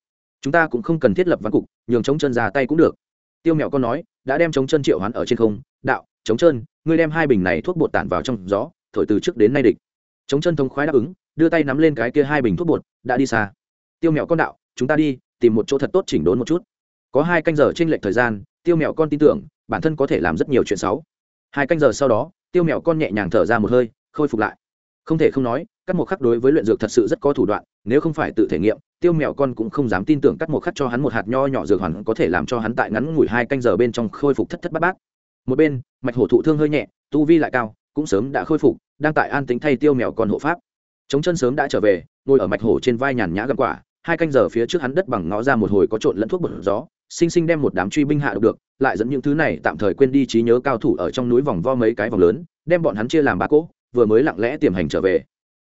Chúng ta cũng không cần thiết lập văn cục, nhường chống chân ra tay cũng được. Tiêu mèo con nói, đã đem chống chân triệu hoán ở trên không, đạo chống chân, ngươi đem hai bình này thuốc bột tản vào trong gió, thổi từ trước đến nay địch. Chống chân thông khoái đáp ứng, đưa tay nắm lên cái kia hai bình thuốc bột, đã đi xa. Tiêu mèo con đạo, chúng ta đi, tìm một chỗ thật tốt chỉnh đốn một chút có hai canh giờ t r ê n lệch thời gian, tiêu mèo con tin tưởng, bản thân có thể làm rất nhiều chuyện xấu. Hai canh giờ sau đó, tiêu mèo con nhẹ nhàng thở ra một hơi, khôi phục lại. Không thể không nói cắt một khắc đối với luyện dược thật sự rất có thủ đoạn, nếu không phải tự thể nghiệm, tiêu mèo con cũng không dám tin tưởng cắt một khắc cho hắn một hạt nho nhỏ dược hoàn có thể làm cho hắn tại ngắn ngủi hai canh giờ bên trong khôi phục thất thất bát bát. Một bên, mạch hổ thụ thương hơi nhẹ, tu vi lại cao, cũng sớm đã khôi phục, đang tại an tính thay tiêu mèo con hộ pháp. Chống chân sớm đã trở về, ngồi ở mạch hổ trên vai nhàn nhã găm quả, hai canh giờ phía trước hắn đất bằng ngó ra một hồi có trộn lẫn thuốc bột gió sinh sinh đem một đám truy binh hạ được, lại dẫn những thứ này tạm thời quên đi trí nhớ cao thủ ở trong núi vòng vo mấy cái vòng lớn, đem bọn hắn chia làm ba cỗ, vừa mới lặng lẽ tiềm hành trở về.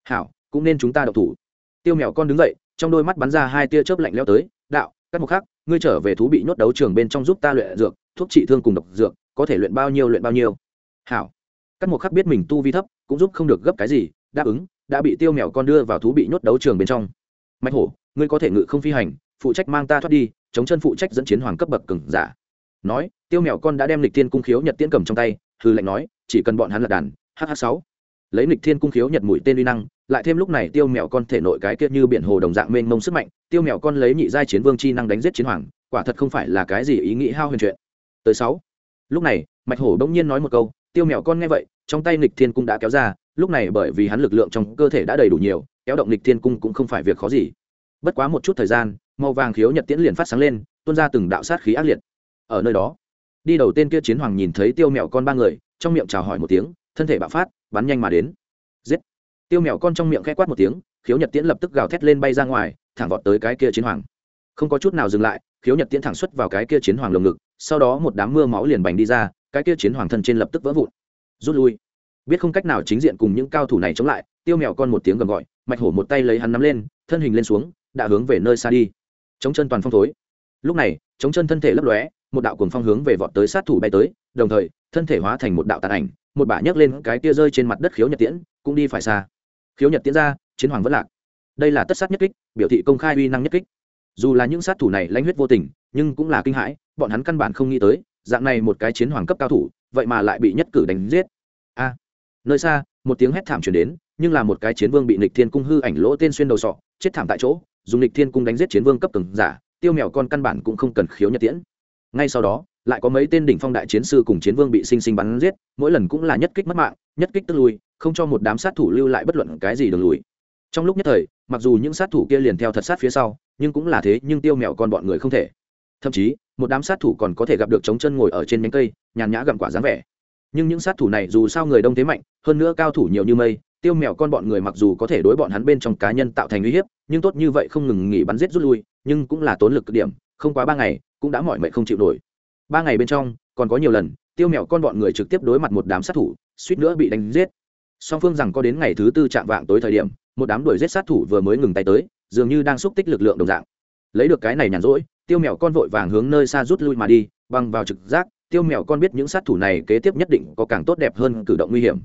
Hảo, cũng nên chúng ta độc thủ. Tiêu mèo con đứng dậy, trong đôi mắt bắn ra hai tia chớp lạnh leo tới, đạo các một khác ngươi trở về thú bị nhốt đấu trường bên trong giúp ta luyện dược, thuốc trị thương cùng độc dược, có thể luyện bao nhiêu luyện bao nhiêu. Hảo. Các một khắc biết mình tu vi thấp, cũng giúp không được gấp cái gì, đáp ứng, đã bị tiêu mèo con đưa vào thú bị nhốt đấu trường bên trong. Mạch hổ, ngươi có thể ngự không phi hành phụ trách mang ta thoát đi, chống chân phụ trách dẫn chiến hoàng cấp bậc cừng giả. Nói, tiêu mèo con đã đem lịch thiên cung khiếu nhật tiễn cầm trong tay hư lệnh nói, chỉ cần bọn hắn là đàn hh sáu. Lấy lịch thiên cung khiếu nhật mũi tên uy năng, lại thêm lúc này tiêu mèo con thể nội cái kia như biển hồ đồng dạng mênh mông sức mạnh, tiêu mèo con lấy nhị giai chiến vương chi năng đánh giết chiến hoàng, quả thật không phải là cái gì ý nghĩ hao huyền chuyện. Tới sáu. Lúc này, mạch hổ bỗng nhiên nói một câu, tiêu mèo con nghe vậy, trong tay lịch thiên cung đã kéo ra, lúc này bởi vì hắn lực lượng trong cơ thể đã đầy đủ nhiều, kéo động lịch thiên cung cũng không phải việc khó gì. Bất quá một chút thời gian màu vàng khiếu nhật tiễn liền phát sáng lên, tuôn ra từng đạo sát khí ác liệt. Ở nơi đó, đi đầu tên kia chiến hoàng nhìn thấy tiêu mèo con ba người, trong miệng chào hỏi một tiếng, thân thể bạo phát, bắn nhanh mà đến. Giết! Tiêu mèo con trong miệng khẽ quát một tiếng, khiếu nhật tiễn lập tức gào thét lên bay ra ngoài, thẳng vọt tới cái kia chiến hoàng. Không có chút nào dừng lại, khiếu nhật tiễn thẳng xuất vào cái kia chiến hoàng lồng ngực, sau đó một đám mưa máu liền bành đi ra, cái kia chiến hoàng thân trên lập tức vỡ vụn. Rút lui. Biết không cách nào chính diện cùng những cao thủ này chống lại, tiêu mèo con một tiếng gầm gọi, mạch hổ một tay lấy hắn nắm lên, thân hình lên xuống, đã hướng về nơi xa đi chống chân toàn phong thối. Lúc này, chống chân thân thể lấp lóe, một đạo cuồng phong hướng về vọt tới sát thủ bay tới, đồng thời, thân thể hóa thành một đạo tàn ảnh, một bả nhấc lên cái tia rơi trên mặt đất khiếu nhật tiễn, cũng đi phải xa. Khiếu nhật tiễn ra, chiến hoàng vẫn lạc. Đây là tất sát nhất kích, biểu thị công khai uy năng nhất kích. Dù là những sát thủ này lãnh huyết vô tình, nhưng cũng là kinh hãi, bọn hắn căn bản không nghĩ tới, dạng này một cái chiến hoàng cấp cao thủ, vậy mà lại bị nhất cử đánh giết. A! Nơi xa, một tiếng hét thảm truyền đến, nhưng là một cái chiến vương bị nịch thiên cung hư ảnh lỗ tên xuyên đầu sọ, chết thảm tại chỗ dùng lịch thiên cung đánh giết chiến vương cấp từng giả, tiêu mèo con căn bản cũng không cần khiếu nhật tiễn. Ngay sau đó, lại có mấy tên đỉnh phong đại chiến sư cùng chiến vương bị sinh sinh bắn giết, mỗi lần cũng là nhất kích mất mạng, nhất kích tức lui, không cho một đám sát thủ lưu lại bất luận cái gì đường lùi trong lúc nhất thời, mặc dù những sát thủ kia liền theo thật sát phía sau, nhưng cũng là thế, nhưng tiêu mèo con bọn người không thể. Thậm chí, một đám sát thủ còn có thể gặp được trống chân ngồi ở trên nhánh cây, nhàn nhã gặm quả dáng vẻ. Nhưng những sát thủ này dù sao người đông thế mạnh, hơn nữa cao thủ nhiều như mây tiêu mèo con bọn người mặc dù có thể đối bọn hắn bên trong cá nhân tạo thành uy hiếp, nhưng tốt như vậy không ngừng nghỉ bắn giết rút lui, nhưng cũng là tốn lực cực điểm, không quá ba ngày, cũng đã mỏi mệt không chịu nổi. Ba ngày bên trong, còn có nhiều lần, tiêu mèo con bọn người trực tiếp đối mặt một đám sát thủ, suýt nữa bị đánh giết. Song phương rằng có đến ngày thứ tư chạm vạng tối thời điểm, một đám đuổi giết sát thủ vừa mới ngừng tay tới, dường như đang xúc tích lực lượng đồng dạng. Lấy được cái này nhàn rỗi, tiêu mèo con vội vàng hướng nơi xa rút lui mà đi băng vào trực giác, tiêu mèo con biết những sát thủ này kế tiếp nhất định có càng tốt đẹp hơn cử động nguy hiểm.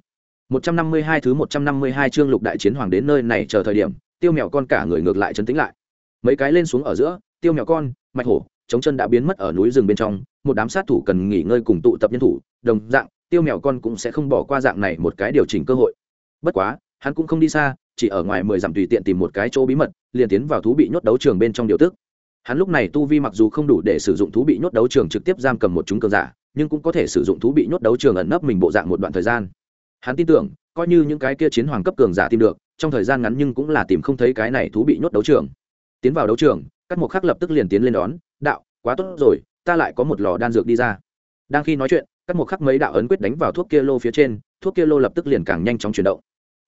152 thứ 152 chương lục đại chiến hoàng đến nơi này chờ thời điểm, tiêu mèo con cả người ngược lại trấn tĩnh lại. Mấy cái lên xuống ở giữa, tiêu mèo con, mạch hổ chống chân đã biến mất ở núi rừng bên trong, một đám sát thủ cần nghỉ ngơi cùng tụ tập nhân thủ, đồng dạng, tiêu mèo con cũng sẽ không bỏ qua dạng này một cái điều chỉnh cơ hội. Bất quá, hắn cũng không đi xa, chỉ ở ngoài mười dặm tùy tiện tìm một cái chỗ bí mật, liền tiến vào thú bị nhốt đấu trường bên trong điều tức. Hắn lúc này tu vi mặc dù không đủ để sử dụng thú bị nhốt đấu trường trực tiếp giam cầm một chúng cường giả, nhưng cũng có thể sử dụng thú bị nhốt đấu trường ẩn nấp mình bộ dạng một đoạn thời gian hắn tin tưởng, coi như những cái kia chiến hoàng cấp cường giả tìm được, trong thời gian ngắn nhưng cũng là tìm không thấy cái này thú bị nhốt đấu trường. Tiến vào đấu trường, các mục khắc lập tức liền tiến lên đón, đạo, quá tốt rồi, ta lại có một lò đan dược đi ra. Đang khi nói chuyện, các mục khắc mấy đạo ấn quyết đánh vào thuốc kia lô phía trên, thuốc kia lô lập tức liền càng nhanh chóng chuyển động.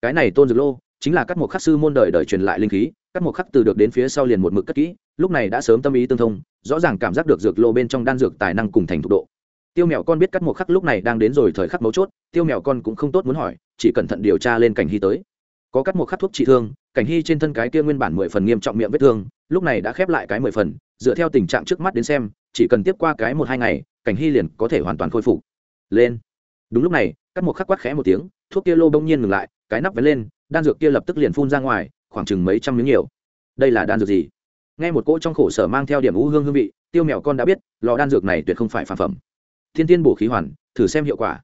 Cái này tôn dược lô chính là các mục khắc sư môn đời đời truyền lại linh khí, các mục khắc từ được đến phía sau liền một mực cất kỹ, lúc này đã sớm tâm ý tương thông, rõ ràng cảm giác được dược lô bên trong đan dược tài năng cùng thành thục độ tiêu mèo con biết cắt một khắc lúc này đang đến rồi thời khắc mấu chốt, tiêu mèo con cũng không tốt muốn hỏi, chỉ cẩn thận điều tra lên cảnh hy tới. Có cắt một khắc thuốc trị thương, cảnh hy trên thân cái kia nguyên bản mười phần nghiêm trọng miệng vết thương, lúc này đã khép lại cái mười phần, dựa theo tình trạng trước mắt đến xem, chỉ cần tiếp qua cái một hai ngày, cảnh hy liền có thể hoàn toàn khôi phục. Lên. Đúng lúc này, cắt một khắc quát khẽ một tiếng, thuốc kia lô bỗng nhiên ngừng lại, cái nắp vén lên, đan dược kia lập tức liền phun ra ngoài, khoảng chừng mấy trăm miếng nhiều. Đây là đan dược gì? Nghe một cỗ trong khổ sở mang theo điểm u hương hương vị, tiêu mèo con đã biết, lò đan dược này tuyệt không phải phản phẩm thiên tiên bổ khí hoàn, thử xem hiệu quả.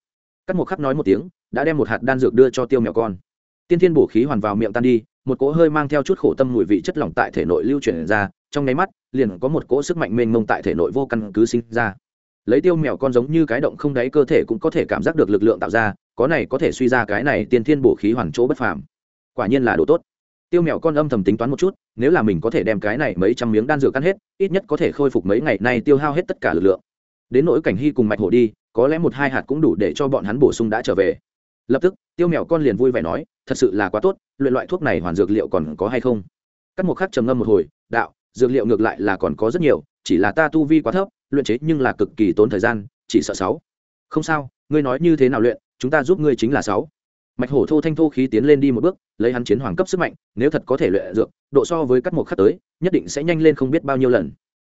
Cắt một khắc nói một tiếng, đã đem một hạt đan dược đưa cho tiêu mèo con. Tiên thiên bổ khí hoàn vào miệng tan đi, một cỗ hơi mang theo chút khổ tâm mùi vị chất lỏng tại thể nội lưu chuyển ra, trong nháy mắt, liền có một cỗ sức mạnh mênh mông tại thể nội vô căn cứ sinh ra. Lấy tiêu mèo con giống như cái động không đáy cơ thể cũng có thể cảm giác được lực lượng tạo ra, có này có thể suy ra cái này tiên thiên bổ khí hoàn chỗ bất phàm. Quả nhiên là đồ tốt. Tiêu mèo con âm thầm tính toán một chút, nếu là mình có thể đem cái này mấy trăm miếng đan dược ăn hết, ít nhất có thể khôi phục mấy ngày nay tiêu hao hết tất cả lực lượng đến nỗi cảnh hy cùng mạch hổ đi, có lẽ một hai hạt cũng đủ để cho bọn hắn bổ sung đã trở về. Lập tức, tiêu mèo con liền vui vẻ nói, thật sự là quá tốt, luyện loại thuốc này hoàn dược liệu còn có hay không? Cắt một khắc trầm ngâm một hồi, đạo, dược liệu ngược lại là còn có rất nhiều, chỉ là ta tu vi quá thấp, luyện chế nhưng là cực kỳ tốn thời gian, chỉ sợ sáu. Không sao, ngươi nói như thế nào luyện, chúng ta giúp ngươi chính là sáu. Mạch hổ thô thanh thô khí tiến lên đi một bước, lấy hắn chiến hoàng cấp sức mạnh, nếu thật có thể luyện dược, độ so với cắt một khắc tới, nhất định sẽ nhanh lên không biết bao nhiêu lần.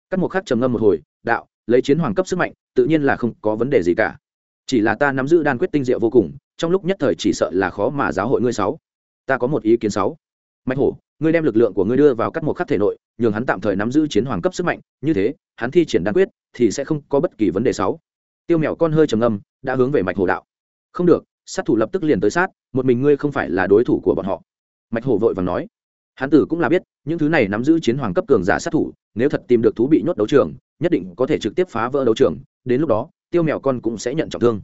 Cắt một khắc trầm ngâm một hồi, đạo lấy chiến hoàng cấp sức mạnh, tự nhiên là không có vấn đề gì cả. Chỉ là ta nắm giữ đan quyết tinh diệu vô cùng, trong lúc nhất thời chỉ sợ là khó mà giáo hội ngươi sáu. Ta có một ý kiến sáu. Mạch hổ, ngươi đem lực lượng của ngươi đưa vào cắt một khắc thể nội, nhường hắn tạm thời nắm giữ chiến hoàng cấp sức mạnh, như thế, hắn thi triển đan quyết, thì sẽ không có bất kỳ vấn đề sáu. Tiêu mèo con hơi trầm ngâm, đã hướng về mạch hổ đạo. Không được, sát thủ lập tức liền tới sát, một mình ngươi không phải là đối thủ của bọn họ. Mạch hổ vội vàng nói. Hắn tử cũng là biết, những thứ này nắm giữ chiến hoàng cấp cường giả sát thủ, nếu thật tìm được thú bị nhốt đấu trường nhất định có thể trực tiếp phá vỡ đấu trường, đến lúc đó, tiêu mèo con cũng sẽ nhận trọng thương.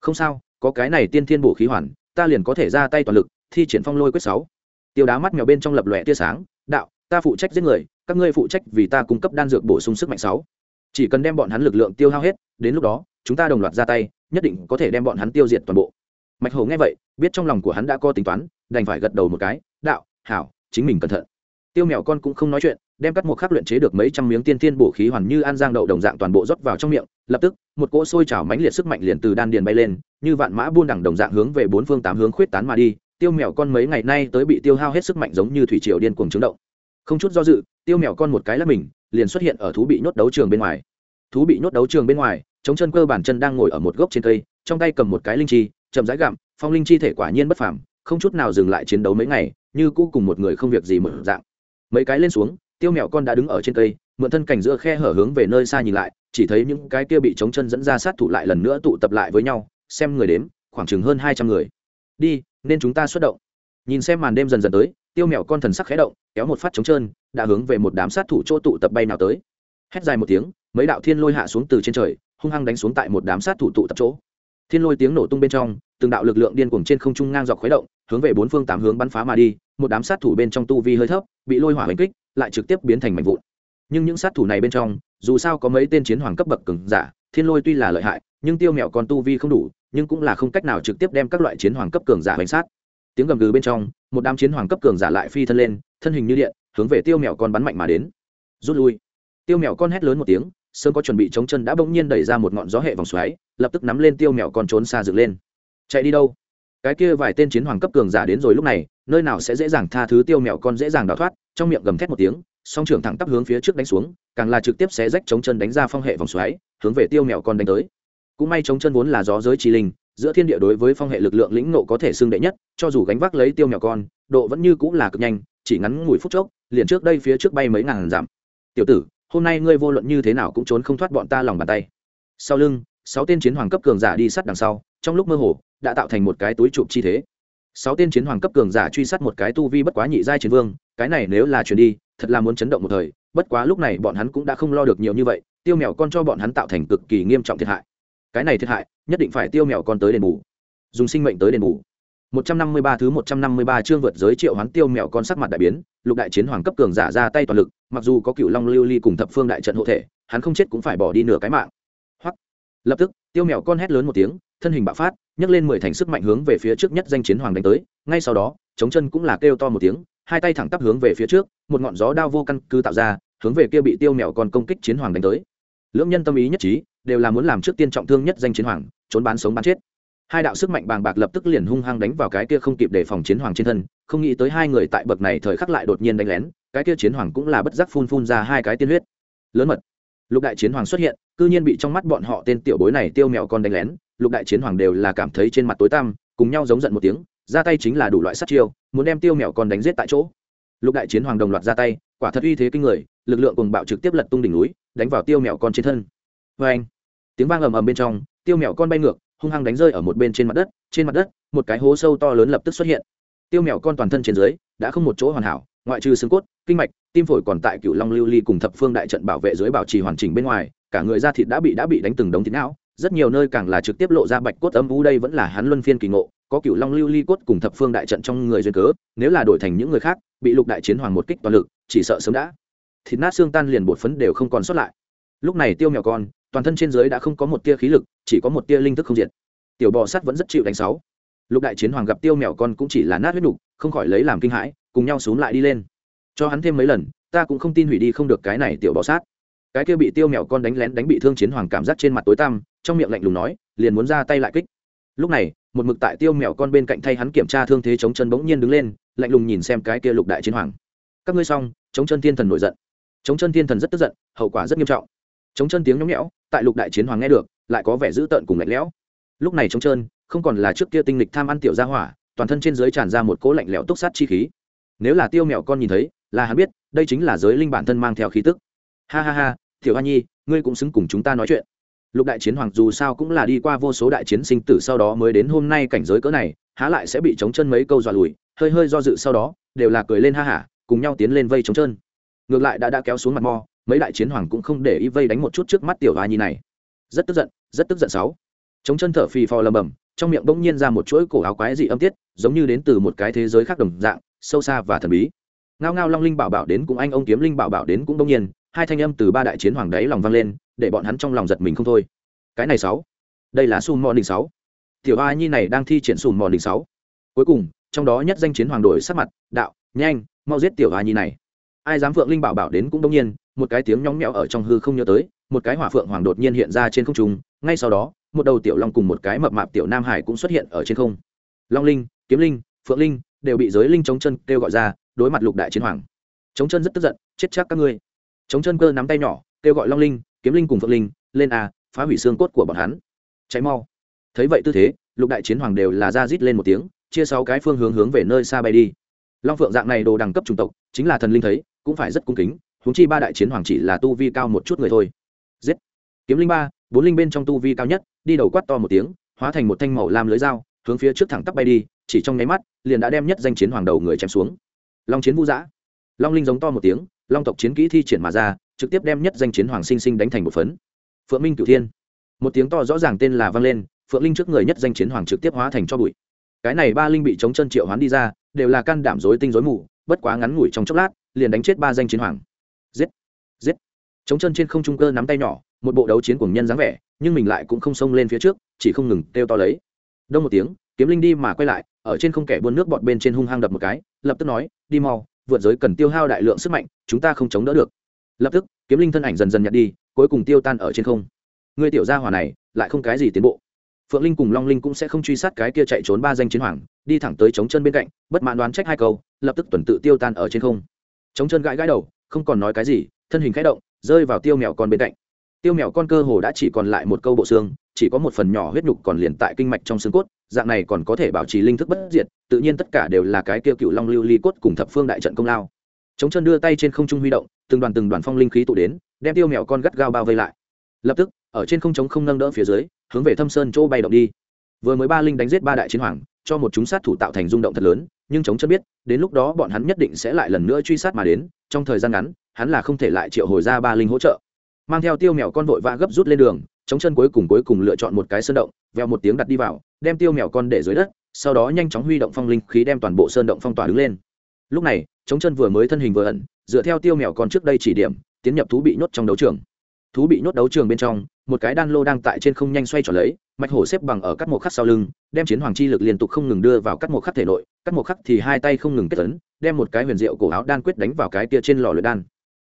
Không sao, có cái này tiên thiên bổ khí hoàn, ta liền có thể ra tay toàn lực, thi triển phong lôi quyết sáu. Tiêu đá mắt mèo bên trong lập lòe tia sáng, đạo, ta phụ trách giết người, các ngươi phụ trách vì ta cung cấp đan dược bổ sung sức mạnh sáu. Chỉ cần đem bọn hắn lực lượng tiêu hao hết, đến lúc đó, chúng ta đồng loạt ra tay, nhất định có thể đem bọn hắn tiêu diệt toàn bộ. Mạch hồ nghe vậy, biết trong lòng của hắn đã có tính toán, đành phải gật đầu một cái, đạo, hảo, chính mình cẩn thận. Tiêu mèo con cũng không nói chuyện đem cắt một khắc luyện chế được mấy trăm miếng tiên tiên bổ khí hoàn như ăn giang đậu đồng dạng toàn bộ rót vào trong miệng, lập tức, một cỗ sôi trào mãnh liệt sức mạnh liền từ đan điền bay lên, như vạn mã buôn đẳng đồng dạng hướng về bốn phương tám hướng khuyết tán mà đi, tiêu mèo con mấy ngày nay tới bị tiêu hao hết sức mạnh giống như thủy triều điên cuồng chứng động. Không chút do dự, tiêu mèo con một cái là mình, liền xuất hiện ở thú bị nhốt đấu trường bên ngoài. Thú bị nhốt đấu trường bên ngoài chống chân cơ bản chân đang ngồi ở một gốc trên cây, trong tay cầm một cái linh chi, chậm rãi gặm, phong linh chi thể quả nhiên bất phàm, không chút nào dừng lại chiến đấu mấy ngày, như cũ cùng một người không việc gì mở dạng. Mấy cái lên xuống tiêu mèo con đã đứng ở trên cây, mượn thân cảnh giữa khe hở hướng về nơi xa nhìn lại, chỉ thấy những cái kia bị chống chân dẫn ra sát thủ lại lần nữa tụ tập lại với nhau, xem người đếm, khoảng chừng hơn hai trăm người. Đi, nên chúng ta xuất động. Nhìn xem màn đêm dần dần tới, tiêu mèo con thần sắc khẽ động, kéo một phát trống trơn, đã hướng về một đám sát thủ chỗ tụ tập bay nào tới. Hét dài một tiếng, mấy đạo thiên lôi hạ xuống từ trên trời, hung hăng đánh xuống tại một đám sát thủ tụ tập chỗ. Thiên lôi tiếng nổ tung bên trong, từng đạo lực lượng điên cuồng trên không trung ngang dọc khuấy động, hướng về bốn phương tám hướng bắn phá mà đi, một đám sát thủ bên trong tu vi hơi thấp, bị lôi hỏa hành kích lại trực tiếp biến thành mảnh vụn. Nhưng những sát thủ này bên trong, dù sao có mấy tên chiến hoàng cấp bậc cường giả, thiên lôi tuy là lợi hại, nhưng tiêu mèo còn tu vi không đủ, nhưng cũng là không cách nào trực tiếp đem các loại chiến hoàng cấp cường giả bánh sát. Tiếng gầm gừ bên trong, một đám chiến hoàng cấp cường giả lại phi thân lên, thân hình như điện, hướng về tiêu mèo con bắn mạnh mà đến. Rút lui. Tiêu mèo con hét lớn một tiếng, sớm có chuẩn bị chống chân đã bỗng nhiên đẩy ra một ngọn gió hệ vòng xoáy, lập tức nắm lên tiêu mèo con trốn xa dựng lên. Chạy đi đâu? Cái kia vài tên chiến hoàng cấp cường giả đến rồi lúc này, nơi nào sẽ dễ dàng tha thứ tiêu mèo con dễ dàng đào thoát? Trong miệng gầm thét một tiếng, song trưởng thẳng tắp hướng phía trước đánh xuống, càng là trực tiếp xé rách chống chân đánh ra phong hệ vòng xoáy, hướng về tiêu mèo con đánh tới. Cũng may chống chân vốn là gió giới trí linh, giữa thiên địa đối với phong hệ lực lượng lĩnh nộ có thể xưng đệ nhất, cho dù gánh vác lấy tiêu mèo con, độ vẫn như cũng là cực nhanh, chỉ ngắn ngủi phút chốc, liền trước đây phía trước bay mấy ngàn dặm. Tiểu tử, hôm nay ngươi vô luận như thế nào cũng trốn không thoát bọn ta lòng bàn tay. Sau lưng, sáu tên chiến hoàng cấp cường giả đi sát đằng sau, trong lúc mơ hồ, đã tạo thành một cái túi chụp chi thế. Sáu tên chiến hoàng cấp cường giả truy sát một cái tu vi bất quá nhị giai chiến vương cái này nếu là chuyển đi thật là muốn chấn động một thời bất quá lúc này bọn hắn cũng đã không lo được nhiều như vậy tiêu mèo con cho bọn hắn tạo thành cực kỳ nghiêm trọng thiệt hại. Cái này thiệt hại nhất định phải tiêu mèo con tới đền bù. Dùng sinh mệnh tới đền bù. 153 thứ 153 chương vượt giới triệu hoán tiêu mèo con sắc mặt đại biến, lục đại chiến hoàng cấp cường giả ra tay toàn lực, mặc dù có cựu long lưu ly cùng thập phương đại trận hộ thể, hắn không chết cũng phải bỏ đi nửa cái mạng. Hoặc, lập tức, tiêu mèo con hét lớn một tiếng, thân hình bạo phát, nhấc lên mười thành sức mạnh hướng về phía trước nhất danh chiến hoàng đánh tới, ngay sau đó, chống chân cũng là kêu to một tiếng, hai tay thẳng tắp hướng về phía trước, một ngọn gió đao vô căn cứ tạo ra, hướng về kia bị tiêu mèo con công kích chiến hoàng đánh tới. Lưỡng nhân tâm ý nhất trí, đều là muốn làm trước tiên trọng thương nhất danh chiến hoàng, trốn bán sống bán chết. Hai đạo sức mạnh bàng bạc lập tức liền hung hăng đánh vào cái kia không kịp để phòng chiến hoàng trên thân không nghĩ tới hai người tại bậc này thời khắc lại đột nhiên đánh lén cái kia chiến hoàng cũng là bất giác phun phun ra hai cái tiên huyết. Lớn mật. Lục đại chiến hoàng xuất hiện cư nhiên bị trong mắt bọn họ tên tiểu bối này tiêu mèo con đánh lén lục đại chiến hoàng đều là cảm thấy trên mặt tối tăm cùng nhau giống giận một tiếng ra tay chính là đủ loại sát chiêu, muốn đem tiêu mèo con đánh giết tại chỗ. Lục đại chiến hoàng đồng loạt ra tay, quả thật uy thế kinh người, lực lượng cùng bạo trực tiếp lật tung đỉnh núi, đánh vào tiêu mèo con trên thân. Vê anh, tiếng vang ầm ầm bên trong, tiêu mèo con bay ngược, hung hăng đánh rơi ở một bên trên mặt đất, trên mặt đất, một cái hố sâu to lớn lập tức xuất hiện. Tiêu mèo con toàn thân trên dưới, đã không một chỗ hoàn hảo, ngoại trừ xương cốt, kinh mạch, tim phổi còn tại cựu long lưu ly cùng thập phương đại trận bảo vệ dưới bảo trì hoàn chỉnh bên ngoài, cả người da thịt đã bị đã bị đánh từng đống thịt não, rất nhiều nơi càng là trực tiếp lộ ra bạch cốt âm u đây vẫn là hắn luân phiên kỳ ngộ có cựu long lưu ly cốt cùng thập phương đại trận trong người duyên cớ, nếu là đổi thành những người khác, bị lục đại chiến hoàng một kích toàn lực, chỉ sợ sớm đã. Thịt nát xương tan liền bột phấn đều không còn sót lại. Lúc này tiêu mèo con, toàn thân trên dưới đã không có một tia khí lực, chỉ có một tia linh thức không diệt. Tiểu bò sắt vẫn rất chịu đánh sáu. Lục đại chiến hoàng gặp tiêu mèo con cũng chỉ là nát huyết đục không khỏi lấy làm kinh hãi, cùng nhau xuống lại đi lên. Cho hắn thêm mấy lần, ta cũng không tin hủy đi không được cái này tiểu bò sát. Cái kia bị tiêu mèo con đánh lén đánh bị thương chiến hoàng cảm giác trên mặt tối tăm, trong miệng lạnh lùng nói, liền muốn ra tay lại kích. Lúc này một mực tại tiêu mèo con bên cạnh thay hắn kiểm tra thương thế chống chân bỗng nhiên đứng lên, lạnh lùng nhìn xem cái kia lục đại chiến hoàng. Các ngươi xong, chống chân thiên thần nổi giận. Chống chân thiên thần rất tức giận, hậu quả rất nghiêm trọng. Chống chân tiếng nhõng nhẽo, tại lục đại chiến hoàng nghe được, lại có vẻ dữ tợn cùng lạnh lẽo. Lúc này chống chân, không còn là trước kia tinh lịch tham ăn tiểu gia hỏa, toàn thân trên giới tràn ra một cỗ lạnh lẽo túc sát chi khí. Nếu là tiêu mèo con nhìn thấy, là hắn biết, đây chính là giới linh bản thân mang theo khí tức. Ha ha ha, tiểu hoa nhi, ngươi cũng xứng cùng chúng ta nói chuyện lục đại chiến hoàng dù sao cũng là đi qua vô số đại chiến sinh tử sau đó mới đến hôm nay cảnh giới cỡ này, há lại sẽ bị chống chân mấy câu dọa lùi, hơi hơi do dự sau đó, đều là cười lên ha hả, cùng nhau tiến lên vây chống chân. Ngược lại đã đã kéo xuống mặt mò mấy đại chiến hoàng cũng không để ý vây đánh một chút trước mắt tiểu hoa nhi này. Rất tức giận, rất tức giận sáu. Chống chân thở phì phò lầm bầm, trong miệng bỗng nhiên ra một chuỗi cổ áo quái dị âm tiết, giống như đến từ một cái thế giới khác đồng dạng, sâu xa và thần bí. Ngao ngao long linh bảo bảo đến cũng anh, ông kiếm linh bảo bảo đến cũng bỗng nhiên, hai thanh âm từ ba đại chiến hoàng đáy lòng vang lên để bọn hắn trong lòng giật mình không thôi. Cái này sáu. Đây là sùm mòn đình sáu. Tiểu a nhi này đang thi triển sùm mòn đình sáu. Cuối cùng, trong đó nhất danh chiến hoàng đổi sắc mặt, đạo, nhanh, mau giết tiểu a nhi này. Ai dám phượng linh bảo bảo đến cũng đông nhiên, một cái tiếng nhóng nhẽo ở trong hư không nhớ tới, một cái hỏa phượng hoàng đột nhiên hiện ra trên không trung, ngay sau đó, một đầu tiểu long cùng một cái mập mạp tiểu nam hải cũng xuất hiện ở trên không. Long linh, kiếm linh, phượng linh đều bị giới linh chống chân kêu gọi ra, đối mặt lục đại chiến hoàng. Chống chân rất tức giận, chết chắc các ngươi. Chống chân cơ nắm tay nhỏ, kêu gọi long linh kiếm linh cùng phượng linh, lên a, phá hủy xương cốt của bọn hắn. Cháy mau. Thấy vậy tư thế, lục đại chiến hoàng đều là ra rít lên một tiếng, chia sáu cái phương hướng hướng về nơi xa bay đi. Long phượng dạng này đồ đẳng cấp chủng tộc, chính là thần linh thấy, cũng phải rất cung kính, huống chi ba đại chiến hoàng chỉ là tu vi cao một chút người thôi. Giết. Kiếm linh ba, bốn linh bên trong tu vi cao nhất, đi đầu quát to một tiếng, hóa thành một thanh màu lam lưới dao, hướng phía trước thẳng tắp bay đi, chỉ trong nháy mắt, liền đã đem nhất danh chiến hoàng đầu người chém xuống. Long chiến vũ giã. Long linh giống to một tiếng, long tộc chiến kỹ thi triển mà ra trực tiếp đem nhất danh chiến hoàng sinh sinh đánh thành một phấn. Phượng minh cửu thiên. Một tiếng to rõ ràng tên là vang lên, phượng linh trước người nhất danh chiến hoàng trực tiếp hóa thành cho bụi. Cái này ba linh bị chống chân triệu hoán đi ra, đều là can đảm dối tinh dối mù, bất quá ngắn ngủi trong chốc lát, liền đánh chết ba danh chiến hoàng. Giết! Giết! Chống chân trên không trung cơ nắm tay nhỏ, một bộ đấu chiến cùng nhân dáng vẻ, nhưng mình lại cũng không xông lên phía trước, chỉ không ngừng kêu to lấy. Đông một tiếng, kiếm linh đi mà quay lại, ở trên không kẻ buôn nước bọt bên trên hung hăng đập một cái, lập tức nói, đi mau, vượt giới cần tiêu hao đại lượng sức mạnh, chúng ta không chống đỡ được lập tức, kiếm linh thân ảnh dần dần nhặt đi, cuối cùng tiêu tan ở trên không. Người tiểu gia hỏa này, lại không cái gì tiến bộ. Phượng linh cùng long linh cũng sẽ không truy sát cái kia chạy trốn ba danh chiến hoàng, đi thẳng tới chống chân bên cạnh, bất mãn đoán trách hai câu, lập tức tuần tự tiêu tan ở trên không. Chống chân gãi gãi đầu, không còn nói cái gì, thân hình khẽ động, rơi vào tiêu mèo con bên cạnh. Tiêu mèo con cơ hồ đã chỉ còn lại một câu bộ xương, chỉ có một phần nhỏ huyết nhục còn liền tại kinh mạch trong xương cốt, dạng này còn có thể bảo trì linh thức bất diệt, tự nhiên tất cả đều là cái kia cựu long lưu ly cốt cùng thập phương đại trận công lao chống chân đưa tay trên không trung huy động, từng đoàn từng đoàn phong linh khí tụ đến, đem tiêu mèo con gắt gao bao vây lại. Lập tức, ở trên không chống không nâng đỡ phía dưới, hướng về thâm sơn chỗ bay động đi. Vừa mới ba linh đánh giết ba đại chiến hoàng, cho một chúng sát thủ tạo thành rung động thật lớn, nhưng chống chân biết, đến lúc đó bọn hắn nhất định sẽ lại lần nữa truy sát mà đến, trong thời gian ngắn, hắn là không thể lại triệu hồi ra ba linh hỗ trợ. Mang theo tiêu mèo con vội vã gấp rút lên đường chống chân cuối cùng cuối cùng lựa chọn một cái sơn động, veo một tiếng đặt đi vào, đem tiêu mèo con để dưới đất, sau đó nhanh chóng huy động phong linh khí đem toàn bộ sơn động phong tỏa đứng lên lúc này chống chân vừa mới thân hình vừa ẩn, dựa theo tiêu mèo còn trước đây chỉ điểm, tiến nhập thú bị nhốt trong đấu trường. Thú bị nhốt đấu trường bên trong, một cái đan lô đang tại trên không nhanh xoay trở lấy, mạch hổ xếp bằng ở các một khắc sau lưng, đem chiến hoàng chi lực liên tục không ngừng đưa vào các một khắc thể nội các một khắc thì hai tay không ngừng kết tấn đem một cái huyền diệu cổ áo đan quyết đánh vào cái kia trên lò luyện đan.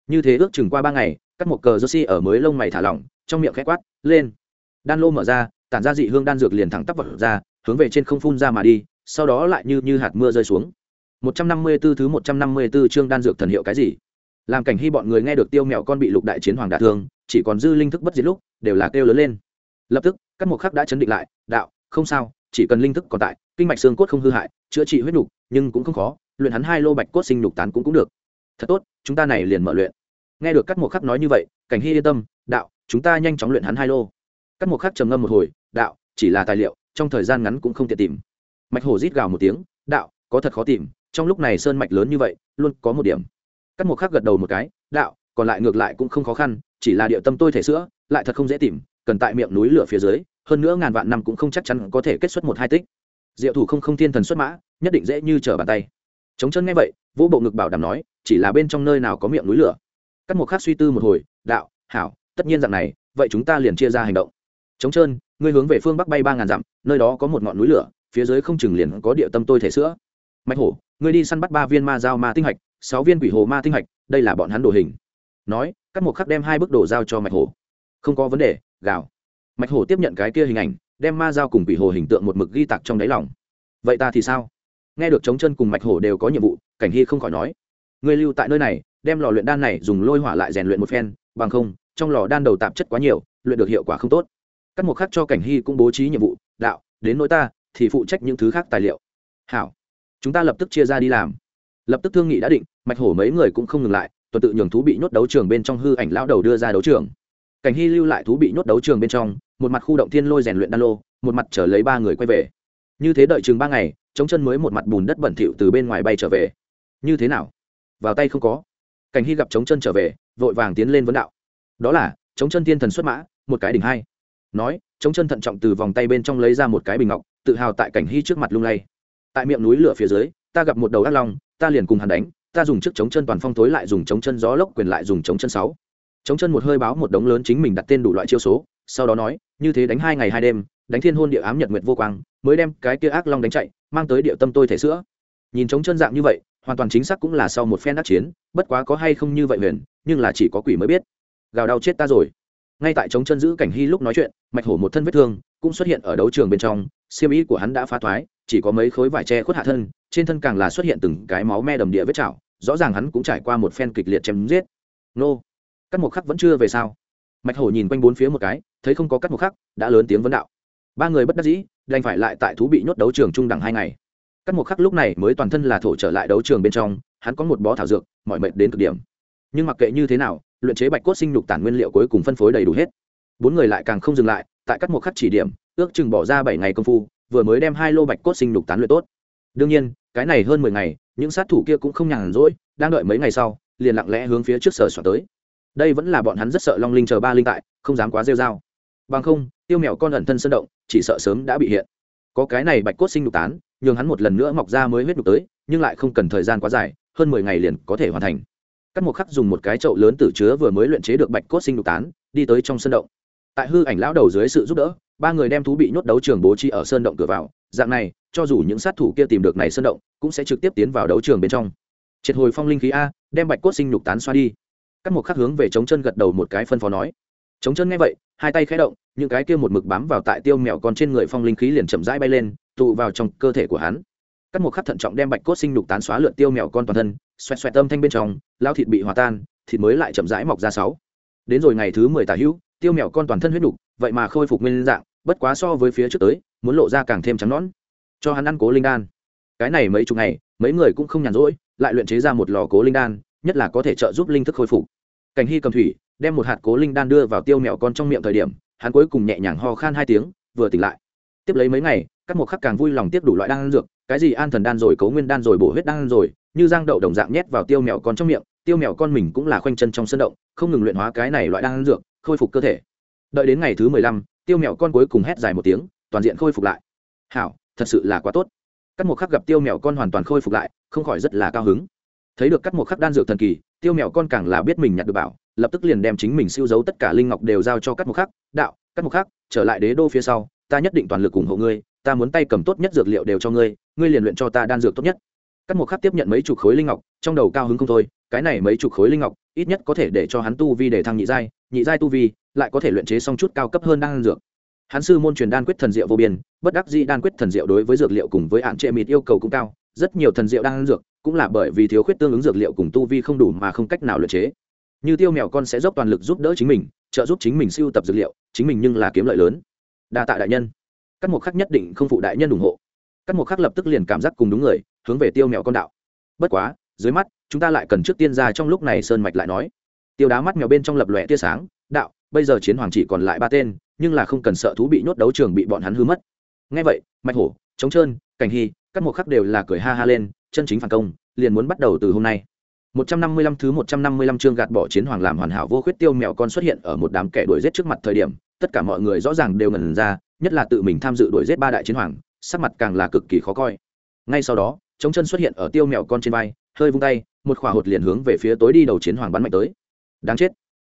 Như thế ước chừng qua ba ngày các một cờ joshi ở mới lông mày thả lỏng, trong miệng khẽ quát, lên! Đan lô mở ra, tản ra dị hương đan dược liền thẳng tắp vật ra, hướng về trên không phun ra mà đi, sau đó lại như như hạt mưa rơi xuống. 154 thứ 154 chương đan dược thần hiệu cái gì? Làm cảnh hy bọn người nghe được tiêu mẹo con bị lục đại chiến hoàng đả thương chỉ còn dư linh thức bất diệt lúc đều là kêu lớn lên. Lập tức các mục khắc đã chấn định lại đạo không sao chỉ cần linh thức còn tại kinh mạch xương cốt không hư hại chữa trị huyết nục, nhưng cũng không khó luyện hắn hai lô bạch cốt sinh nục tán cũng cũng được. Thật tốt chúng ta này liền mở luyện. Nghe được các mục khắc nói như vậy cảnh hy yên tâm đạo chúng ta nhanh chóng luyện hắn hai lô. Các mục khắc trầm ngâm một hồi đạo chỉ là tài liệu trong thời gian ngắn cũng không tiện tìm. Mạch hổ rít gào một tiếng đạo có thật khó tìm trong lúc này sơn mạch lớn như vậy, luôn có một điểm. Cắt một khắc gật đầu một cái, đạo, còn lại ngược lại cũng không khó khăn, chỉ là địa tâm tôi thể sữa, lại thật không dễ tìm, cần tại miệng núi lửa phía dưới, hơn nữa ngàn vạn năm cũng không chắc chắn có thể kết xuất một hai tích. Diệu thủ không không thiên thần xuất mã, nhất định dễ như trở bàn tay. Chống chân nghe vậy vũ bộ ngực bảo đảm nói, chỉ là bên trong nơi nào có miệng núi lửa? Cắt một khác suy tư một hồi, đạo, hảo, tất nhiên dạng này, vậy chúng ta liền chia ra hành động. Chống trơn ngươi hướng về phương bắc bay ba ngàn dặm, nơi đó có một ngọn núi lửa, phía dưới không chừng liền có địa tâm tôi thể sữa. Mạch hổ ngươi đi săn bắt ba viên ma dao ma tinh hạch, sáu viên quỷ hồ ma tinh hạch, đây là bọn hắn đồ hình. Nói, các một khắc đem hai bức đồ giao cho mạch hồ. không có vấn đề Gạo. mạch hồ tiếp nhận cái kia hình ảnh, đem ma dao cùng quỷ hồ hình tượng một mực ghi tặc trong đáy lòng. Vậy ta thì sao? Nghe được chống chân cùng mạch hồ đều có nhiệm vụ, cảnh hy không khỏi nói. Ngươi lưu tại nơi này, đem lò luyện đan này dùng lôi hỏa lại rèn luyện một phen, bằng không, trong lò đan đầu tạp chất quá nhiều, luyện được hiệu quả không tốt. Các một khắc cho cảnh hy cũng bố trí nhiệm vụ, đạo, đến nỗi ta, thì phụ trách những thứ khác tài liệu. Hảo chúng ta lập tức chia ra đi làm. Lập tức thương nghị đã định, mạch hổ mấy người cũng không ngừng lại, tuần tự nhường thú bị nhốt đấu trường bên trong hư ảnh lão đầu đưa ra đấu trường. Cảnh hy lưu lại thú bị nhốt đấu trường bên trong, một mặt khu động thiên lôi rèn luyện đan lô, một mặt trở lấy ba người quay về. Như thế đợi chừng ba ngày, chống chân mới một mặt bùn đất bẩn thỉu từ bên ngoài bay trở về. Như thế nào? Vào tay không có. Cảnh hy gặp chống chân trở về, vội vàng tiến lên vấn đạo. Đó là, chống chân thiên thần xuất mã, một cái đỉnh hai. Nói, chống chân thận trọng từ vòng tay bên trong lấy ra một cái bình ngọc, tự hào tại cảnh hy trước mặt lung lay tại miệng núi lửa phía dưới, ta gặp một đầu ác long, ta liền cùng hắn đánh, ta dùng trước chống chân toàn phong tối lại dùng chống chân gió lốc quyền lại dùng chống chân sáu. Chống chân một hơi báo một đống lớn chính mình đặt tên đủ loại chiêu số, sau đó nói, như thế đánh hai ngày hai đêm, đánh thiên hôn địa ám nhật nguyệt vô quang, mới đem cái kia ác long đánh chạy, mang tới địa tâm tôi thể sữa. Nhìn chống chân dạng như vậy, hoàn toàn chính xác cũng là sau một phen đắc chiến, bất quá có hay không như vậy huyền, nhưng là chỉ có quỷ mới biết. Gào đau chết ta rồi. Ngay tại chống chân giữ cảnh hy lúc nói chuyện, mạch hổ một thân vết thương cũng xuất hiện ở đấu trường bên trong xiêm ý của hắn đã phá thoái, chỉ có mấy khối vải tre khuất hạ thân, trên thân càng là xuất hiện từng cái máu me đầm địa vết chảo, rõ ràng hắn cũng trải qua một phen kịch liệt chém giết. Nô, cắt một khắc vẫn chưa về sao? Mạch hổ nhìn quanh bốn phía một cái, thấy không có cắt một khắc, đã lớn tiếng vấn đạo. Ba người bất đắc dĩ, đành phải lại tại thú bị nhốt đấu trường trung đẳng hai ngày. Cắt một khắc lúc này mới toàn thân là thổ trở lại đấu trường bên trong, hắn có một bó thảo dược, mọi mệnh đến cực điểm. Nhưng mặc kệ như thế nào, luyện chế bạch cốt sinh nhục tản nguyên liệu cuối cùng phân phối đầy đủ hết. Bốn người lại càng không dừng lại, tại cắt một khắc chỉ điểm ước chừng bỏ ra bảy ngày công phu, vừa mới đem hai lô bạch cốt sinh lục tán luyện tốt. Đương nhiên, cái này hơn mười ngày, những sát thủ kia cũng không nhàn rỗi, đang đợi mấy ngày sau, liền lặng lẽ hướng phía trước sở soạn tới. Đây vẫn là bọn hắn rất sợ long linh chờ ba linh tại, không dám quá rêu r a o bằng không, tiêu mèo con ẩn thân sân động, chỉ sợ sớm đã bị hiện. Có cái này bạch cốt sinh nhục tán, nhường hắn một lần nữa mọc ra mới huyết nhục tới, nhưng lại không cần thời gian quá dài, hơn mười ngày liền có thể hoàn thành. Cắt một khắc dùng một cái chậu lớn tử chứa vừa mới luyện chế được bạch cốt sinh nhục tán, đi tới trong sân động. Tại hư ảnh lão đầu dưới sự giúp đỡ ba người đem thú bị nhốt đấu trường bố trí ở sơn động cửa vào, dạng này, cho dù những sát thủ kia tìm được này sơn động, cũng sẽ trực tiếp tiến vào đấu trường bên trong. Triệt hồi phong linh khí a, đem bạch cốt sinh nhục tán xoa đi. Cắt một khắc hướng về chống chân gật đầu một cái phân phó nói. Chống chân nghe vậy, hai tay khẽ động, những cái kia một mực bám vào tại tiêu mèo còn trên người phong linh khí liền chậm rãi bay lên, tụ vào trong cơ thể của hắn. Cắt một khắc thận trọng đem bạch cốt sinh nhục tán xóa lượn tiêu mèo con toàn thân, xoẹt xoẹt tâm thanh bên trong, lao thịt bị hòa tan, thịt mới lại chậm rãi mọc ra sáu. Đến rồi ngày thứ mười tả hữu, tiêu mèo con toàn thân huyết đục, vậy mà khôi phục nguyên dạng bất quá so với phía trước tới, muốn lộ ra càng thêm trắng nõn. Cho hắn ăn cố linh đan. Cái này mấy chục ngày, mấy người cũng không nhàn rỗi, lại luyện chế ra một lò cố linh đan, nhất là có thể trợ giúp linh thức khôi phục. Cảnh hy cầm thủy, đem một hạt cố linh đan đưa vào tiêu mèo con trong miệng thời điểm, hắn cuối cùng nhẹ nhàng ho khan hai tiếng, vừa tỉnh lại. Tiếp lấy mấy ngày, các mục khắc càng vui lòng tiếp đủ loại đan dược, cái gì an thần đan rồi, cấu nguyên đan rồi, bổ huyết đan rồi, như giang đậu đồng dạng nhét vào tiêu mèo con trong miệng, tiêu mèo con mình cũng là khoanh chân trong sân động, không ngừng luyện hóa cái này loại đan dược, khôi phục cơ thể. Đợi đến ngày thứ mười lăm tiêu mèo con cuối cùng hét dài một tiếng, toàn diện khôi phục lại. Hảo, thật sự là quá tốt. Cắt một khắc gặp tiêu mèo con hoàn toàn khôi phục lại, không khỏi rất là cao hứng. Thấy được cắt một khắc đan dược thần kỳ, tiêu mèo con càng là biết mình nhặt được bảo, lập tức liền đem chính mình siêu giấu tất cả linh ngọc đều giao cho cắt một khắc. Đạo, cắt một khắc, trở lại đế đô phía sau, ta nhất định toàn lực ủng hộ ngươi, ta muốn tay cầm tốt nhất dược liệu đều cho ngươi ngươi liền luyện cho ta đan dược tốt nhất. Cắt một khắc tiếp nhận mấy chục khối linh ngọc, trong đầu cao hứng không thôi, cái này mấy chục khối linh ngọc ít nhất có thể để cho hắn tu vi để thăng nhị giai nhị giai tu vi lại có thể luyện chế xong chút cao cấp hơn đan dược. Hắn sư môn truyền đan quyết thần diệu vô biên, bất đắc dĩ đan quyết thần diệu đối với dược liệu cùng với hạn trệ mịt yêu cầu cũng cao, rất nhiều thần diệu đan dược cũng là bởi vì thiếu khuyết tương ứng dược liệu cùng tu vi không đủ mà không cách nào luyện chế. Như tiêu mèo con sẽ dốc toàn lực giúp đỡ chính mình, trợ giúp chính mình siêu tập dược liệu, chính mình nhưng là kiếm lợi lớn. Đa tạ đại nhân. Các một khắc nhất định không phụ đại nhân ủng hộ. Các một khắc lập tức liền cảm giác cùng đúng người, hướng về tiêu mèo con đạo. Bất quá dưới mắt chúng ta lại cần trước tiên ra trong lúc này sơn mạch lại nói. Tiêu đá mắt mèo bên trong lập lòe tia sáng đạo bây giờ chiến hoàng chỉ còn lại ba tên nhưng là không cần sợ thú bị nhốt đấu trường bị bọn hắn hư mất. Ngay vậy mạch hổ trống trơn cảnh hy các một khắc đều là cười ha ha lên chân chính phản công liền muốn bắt đầu từ hôm nay. 155 thứ 155 chương gạt bỏ chiến hoàng làm hoàn hảo vô khuyết tiêu mèo con xuất hiện ở một đám kẻ đuổi giết trước mặt thời điểm, tất cả mọi người rõ ràng đều ngẩn ra, nhất là tự mình tham dự đuổi giết ba đại chiến hoàng, sắc mặt càng là cực kỳ khó coi. Ngay sau đó, chống chân xuất hiện ở tiêu mèo con trên vai, hơi vung tay, một khỏa hột liền hướng về phía tối đi đầu chiến hoàng bắn mạnh tới. Đáng chết.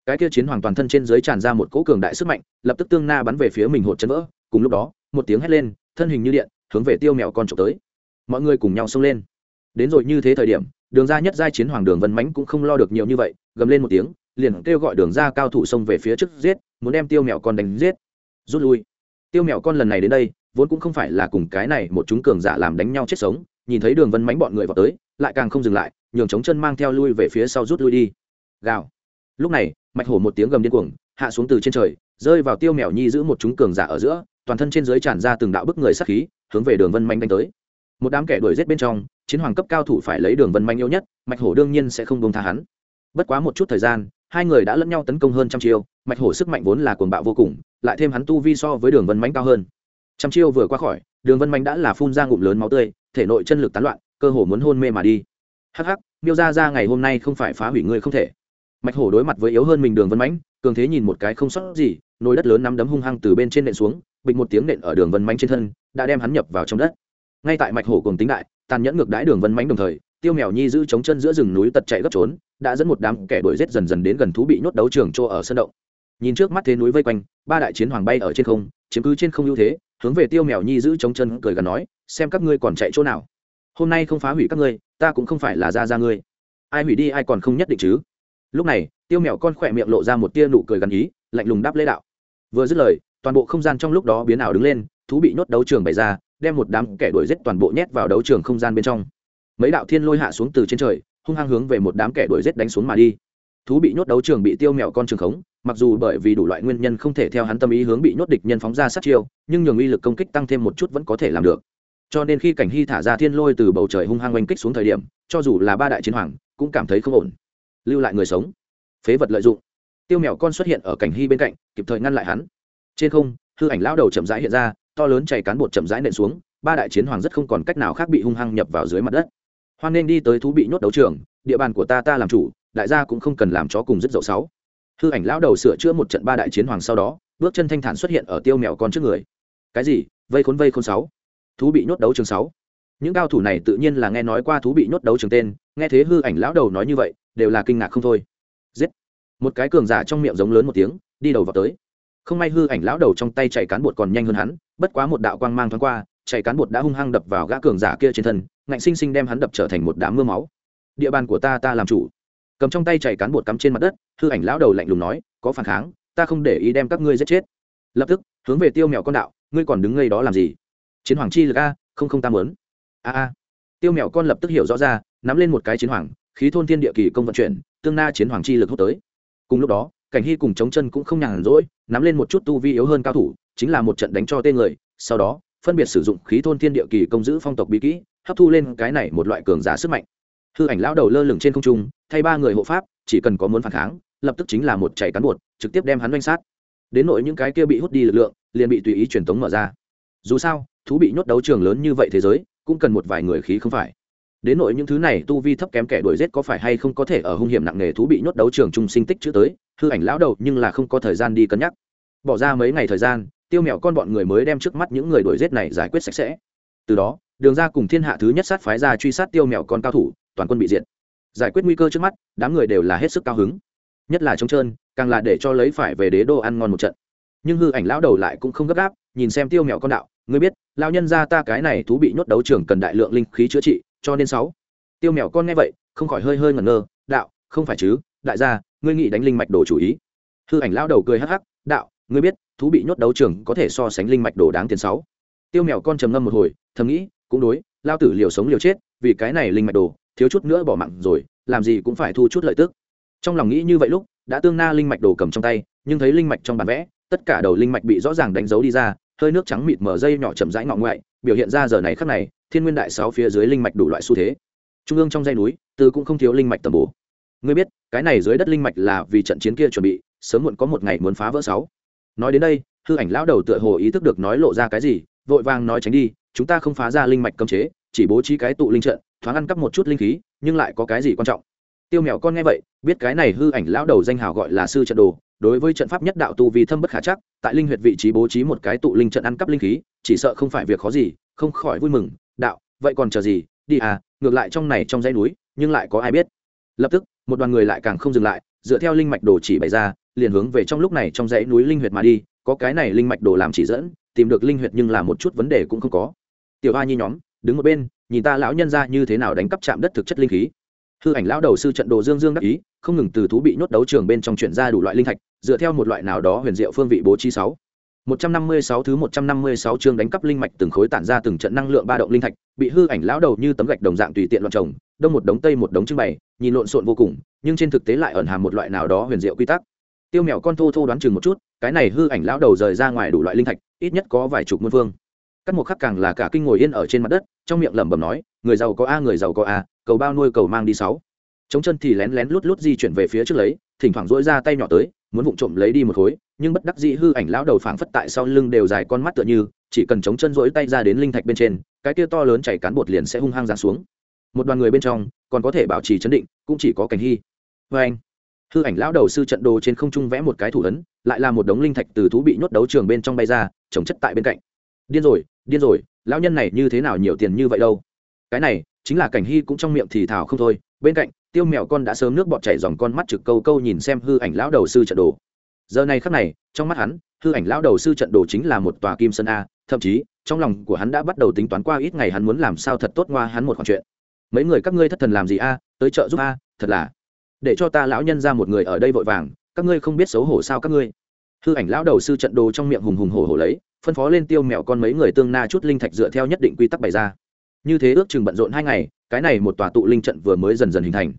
Cái kia chiến hoàng toàn thân trên dưới tràn ra một cỗ cường đại sức mạnh, lập tức tương na bắn về phía mình hột chân vỡ, cùng lúc đó, một tiếng hét lên, thân hình như điện, hướng về tiêu mèo con chụp tới. Mọi người cùng nhau xông lên. Đến rồi như thế thời điểm, đường ra nhất giai chiến hoàng đường vân mánh cũng không lo được nhiều như vậy gầm lên một tiếng liền kêu gọi đường ra cao thủ xông về phía trước giết muốn đem tiêu mèo con đánh giết rút lui tiêu mèo con lần này đến đây vốn cũng không phải là cùng cái này một chúng cường giả làm đánh nhau chết sống nhìn thấy đường vân mánh bọn người vào tới lại càng không dừng lại, nhường chống chân mang theo lui về phía sau rút lui đi. Gào. Lúc này, mạch hổ một tiếng gầm điên cuồng, hạ xuống từ trên trời, rơi vào tiêu mèo nhi giữ một chúng cường giả ở giữa, toàn thân trên dưới tràn ra từng đạo bức người sắc khí, hướng về đường vân manh đánh tới. Một đám kẻ đuổi giết bên trong, chiến hoàng cấp cao thủ phải lấy đường vân manh yếu nhất, mạch hổ đương nhiên sẽ không bông tha hắn. Bất quá một chút thời gian, hai người đã lẫn nhau tấn công hơn trăm chiêu, mạch hổ sức mạnh vốn là cuồng bạo vô cùng, lại thêm hắn tu vi so với đường vân mánh cao hơn. Trăm chiêu vừa qua khỏi, đường vân mánh đã là phun ra ngụm lớn máu tươi, thể nội chân lực tán loạn cơ hồ muốn hôn mê mà đi. Hắc hắc, miêu ra ra ngày hôm nay không phải phá hủy ngươi không thể. Mạch hổ đối mặt với yếu hơn mình đường vân mánh cường thế nhìn một cái không sót gì, nồi đất lớn nắm đấm hung hăng từ bên trên nện xuống, bịch một tiếng nện ở đường vân mánh trên thân, đã đem hắn nhập vào trong đất. Ngay tại mạch hổ cùng tính đại, tàn nhẫn ngược đãi đường vân mánh đồng thời, tiêu mèo nhi giữ chống chân giữa rừng núi tật chạy gấp trốn, đã dẫn một đám kẻ đuổi rết dần dần đến gần thú bị nhốt đấu trường chỗ ở sân động. Nhìn trước mắt thế núi vây quanh, ba đại chiến hoàng bay ở trên không, chiếm cứ trên không ưu thế, hướng về tiêu mèo nhi giữ chống chân cười gần nói, xem các ngươi còn chạy chỗ nào hôm nay không phá hủy các ngươi, ta cũng không phải là ra ra ngươi. Ai hủy đi, ai còn không nhất định chứ? Lúc này, tiêu mèo con khỏe miệng lộ ra một tia nụ cười gần ý, lạnh lùng đáp lễ đạo. Vừa dứt lời, toàn bộ không gian trong lúc đó biến ảo đứng lên, thú bị nhốt đấu trường bày ra, đem một đám kẻ đuổi giết toàn bộ nhét vào đấu trường không gian bên trong. Mấy đạo thiên lôi hạ xuống từ trên trời, hung hăng hướng về một đám kẻ đuổi giết đánh xuống mà đi. Thú bị nhốt đấu trường bị tiêu mèo con trường khống, mặc dù bởi vì đủ loại nguyên nhân không thể theo hắn tâm ý hướng bị nhốt địch nhân phóng ra sát chiêu, nhưng nhường uy lực công kích tăng thêm một chút vẫn có thể làm được cho nên khi cảnh hy thả ra thiên lôi từ bầu trời hung hăng oanh kích xuống thời điểm, cho dù là ba đại chiến hoàng, cũng cảm thấy không ổn. Lưu lại người sống. Phế vật lợi dụng. Tiêu mèo con xuất hiện ở cảnh hy bên cạnh, kịp thời ngăn lại hắn. Trên không, hư ảnh lão đầu chậm rãi hiện ra, to lớn chảy cán bột chậm rãi nện xuống, ba đại chiến hoàng rất không còn cách nào khác bị hung hăng nhập vào dưới mặt đất. Hoan nên đi tới thú bị nhốt đấu trường, địa bàn của ta ta làm chủ, đại gia cũng không cần làm chó cùng rất dậu sáu. Hư ảnh lão đầu sửa chữa một trận ba đại chiến hoàng sau đó, bước chân thanh thản xuất hiện ở tiêu mèo con trước người. Cái gì? Vây khốn vây khốn sáu thú bị nhốt đấu trường sáu. Những cao thủ này tự nhiên là nghe nói qua thú bị nhốt đấu trường tên, nghe thế hư ảnh lão đầu nói như vậy, đều là kinh ngạc không thôi. Giết. Một cái cường giả trong miệng giống lớn một tiếng, đi đầu vào tới. Không may hư ảnh lão đầu trong tay chạy cán bột còn nhanh hơn hắn, bất quá một đạo quang mang thoáng qua, chạy cán bột đã hung hăng đập vào gã cường giả kia trên thân, ngạnh sinh sinh đem hắn đập trở thành một đám mưa máu. Địa bàn của ta ta làm chủ. Cầm trong tay chạy cán bột cắm trên mặt đất, hư ảnh lão đầu lạnh lùng nói, có phản kháng, ta không để ý đem các ngươi giết chết. Lập tức, hướng về tiêu mèo con đạo, ngươi còn đứng ngây đó làm gì? Chiến hoàng chi lực a, không không tam lớn a a. Tiêu mèo con lập tức hiểu rõ ra, nắm lên một cái chiến hoàng, khí thôn thiên địa kỳ công vận chuyển, tương na chiến hoàng chi lực hút tới. Cùng lúc đó, cảnh hy cùng chống chân cũng không nhàn rỗi, nắm lên một chút tu vi yếu hơn cao thủ, chính là một trận đánh cho tên người, sau đó, phân biệt sử dụng khí thôn thiên địa kỳ công giữ phong tộc bí kỹ, hấp thu lên cái này một loại cường giả sức mạnh. Hư ảnh lão đầu lơ lửng trên không trung, thay ba người hộ pháp, chỉ cần có muốn phản kháng, lập tức chính là một chảy cán bột trực tiếp đem hắn doanh sát. Đến nội những cái kia bị hút đi lực lượng, liền bị tùy ý truyền tống mở ra. Dù sao thú bị nhốt đấu trường lớn như vậy thế giới, cũng cần một vài người khí không phải. Đến nội những thứ này tu vi thấp kém kẻ đuổi giết có phải hay không có thể ở hung hiểm nặng nề thú bị nhốt đấu trường trung sinh tích chữ tới, hư ảnh lão đầu nhưng là không có thời gian đi cân nhắc. Bỏ ra mấy ngày thời gian, tiêu mẹo con bọn người mới đem trước mắt những người đuổi giết này giải quyết sạch sẽ. Từ đó, đường ra cùng thiên hạ thứ nhất sát phái ra truy sát tiêu mẹo con cao thủ, toàn quân bị diệt. Giải quyết nguy cơ trước mắt, đám người đều là hết sức cao hứng. Nhất là trống trơn, càng là để cho lấy phải về đế đô ăn ngon một trận. Nhưng hư ảnh lão đầu lại cũng không gấp gáp, nhìn xem tiêu mẹo con đạo ngươi biết lao nhân ra ta cái này thú bị nhốt đấu trường cần đại lượng linh khí chữa trị, cho nên sáu. Tiêu mèo con nghe vậy, không khỏi hơi hơi ngẩn ngơ, đạo, không phải chứ, đại gia, ngươi nghĩ đánh linh mạch đồ chủ ý. Hư ảnh lao đầu cười hắc hắc, đạo, ngươi biết, thú bị nhốt đấu trường có thể so sánh linh mạch đồ đáng tiền sáu. Tiêu mèo con trầm ngâm một hồi, thầm nghĩ, cũng đối lao tử liều sống liều chết, vì cái này linh mạch đồ, thiếu chút nữa bỏ mạng rồi, làm gì cũng phải thu chút lợi tức. Trong lòng nghĩ như vậy lúc, đã tương na linh mạch đồ cầm trong tay, nhưng thấy linh mạch trong bản vẽ, tất cả đầu linh mạch bị rõ ràng đánh dấu đi ra hơi nước trắng mịt mở dây nhỏ chậm rãi ngọ ngoại, biểu hiện ra giờ này khắc này, thiên nguyên đại sáu phía dưới linh mạch đủ loại xu thế. Trung ương trong dây núi, từ cũng không thiếu linh mạch tầm bổ. Ngươi biết, cái này dưới đất linh mạch là vì trận chiến kia chuẩn bị, sớm muộn có một ngày muốn phá vỡ sáu. Nói đến đây, hư ảnh lão đầu tựa hồ ý thức được nói lộ ra cái gì, vội vàng nói tránh đi, chúng ta không phá ra linh mạch cấm chế, chỉ bố trí cái tụ linh trận, thoáng ăn cắp một chút linh khí, nhưng lại có cái gì quan trọng? Tiêu mèo con nghe vậy, biết cái này hư ảnh lão đầu danh hào gọi là sư trận đồ đối với trận pháp nhất đạo tu vì thâm bất khả chắc, tại linh huyệt vị trí bố trí một cái tụ linh trận ăn cắp linh khí, chỉ sợ không phải việc khó gì, không khỏi vui mừng, đạo, vậy còn chờ gì, đi à ngược lại trong này trong dãy núi, nhưng lại có ai biết. Lập tức, một đoàn người lại càng không dừng lại, dựa theo linh mạch đồ chỉ bày ra, liền hướng về trong lúc này trong dãy núi linh huyệt mà đi, có cái này linh mạch đồ làm chỉ dẫn, tìm được linh huyệt nhưng là một chút vấn đề cũng không có. Tiểu a nhi nhóm, đứng một bên, nhìn ta lão nhân ra như thế nào đánh cắp chạm đất thực chất linh khí hư ảnh lão đầu sư trận đồ dương dương đắc ý không ngừng từ thú bị nhốt đấu trường bên trong chuyển ra đủ loại linh thạch dựa theo một loại nào đó huyền diệu phương vị bố trí sáu 156 thứ 156 chương đánh cắp linh mạch từng khối tản ra từng trận năng lượng ba động linh thạch, bị hư ảnh lão đầu như tấm gạch đồng dạng tùy tiện loạn trồng, đông một đống tây một đống trưng bày, nhìn lộn xộn vô cùng, nhưng trên thực tế lại ẩn hàm một loại nào đó huyền diệu quy tắc. Tiêu mèo con thô thô đoán chừng một chút, cái này hư ảnh lão đầu rời ra ngoài đủ loại linh thạch, ít nhất có vài chục muôn vương. Cắt một khắc càng là cả kinh ngồi yên ở trên mặt đất, trong miệng lẩm bẩm nói, người giàu có a người giàu có a, cầu bao nuôi cầu mang đi sáu. Chống chân thì lén lén lút lút di chuyển về phía trước lấy, thỉnh thoảng duỗi ra tay nhỏ tới, muốn vụng trộm lấy đi một khối, nhưng bất đắc dĩ hư ảnh lão đầu phảng phất tại sau lưng đều dài con mắt tựa như chỉ cần chống chân dỗi tay ra đến linh thạch bên trên cái kia to lớn chảy cán bột liền sẽ hung hăng giáng xuống. Một đoàn người bên trong còn có thể bảo trì chấn định cũng chỉ có cảnh hy. Vê anh hư ảnh lão đầu sư trận đồ trên không trung vẽ một cái thủ ấn lại là một đống linh thạch từ thú bị nhốt đấu trường bên trong bay ra trồng chất tại bên cạnh. Điên rồi điên rồi lão nhân này như thế nào nhiều tiền như vậy đâu? Cái này chính là cảnh hy cũng trong miệng thì thào không thôi. Bên cạnh, tiêu mèo con đã sớm nước bọt chảy dòng con mắt trực câu câu nhìn xem hư ảnh lão đầu sư trận đồ. Giờ này khắc này, trong mắt hắn, hư ảnh lão đầu sư trận đồ chính là một tòa kim sơn a, thậm chí, trong lòng của hắn đã bắt đầu tính toán qua ít ngày hắn muốn làm sao thật tốt ngoa hắn một khoản chuyện. Mấy người các ngươi thất thần làm gì a, tới chợ giúp a, thật là. Để cho ta lão nhân ra một người ở đây vội vàng, các ngươi không biết xấu hổ sao các ngươi. Hư ảnh lão đầu sư trận đồ trong miệng hùng hùng hổ hổ lấy, phân phó lên tiêu mèo con mấy người tương na chút linh thạch dựa theo nhất định quy tắc bày ra như thế ước chừng bận rộn hai ngày, cái này một tòa tụ linh trận vừa mới dần dần hình thành.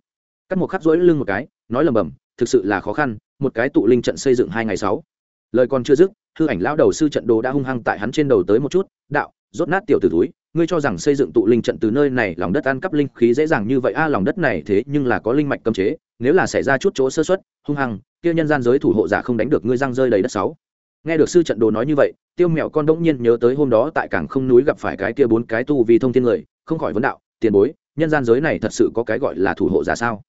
Cắt một khắc rỗi lưng một cái, nói lầm bầm, thực sự là khó khăn, một cái tụ linh trận xây dựng hai ngày sáu. Lời còn chưa dứt, hư ảnh lão đầu sư trận đồ đã hung hăng tại hắn trên đầu tới một chút, đạo, rốt nát tiểu t túi, ngươi cho rằng xây dựng tụ linh trận từ nơi này, lòng đất ăn cắp linh khí dễ dàng như vậy, a, lòng đất này thế nhưng là có linh mạch cấm chế, nếu là xảy ra chút chỗ sơ xuất hung hăng, kia nhân gian giới thủ hộ giả không đánh được ngươi răng rơi đầy đất sáu nghe được sư trận đồ nói như vậy, tiêu mèo con đỗng nhiên nhớ tới hôm đó tại cảng không núi gặp phải cái kia bốn cái tu vì thông thiên người, không khỏi vấn đạo, tiền bối, nhân gian giới này thật sự có cái gọi là thủ hộ giả sao?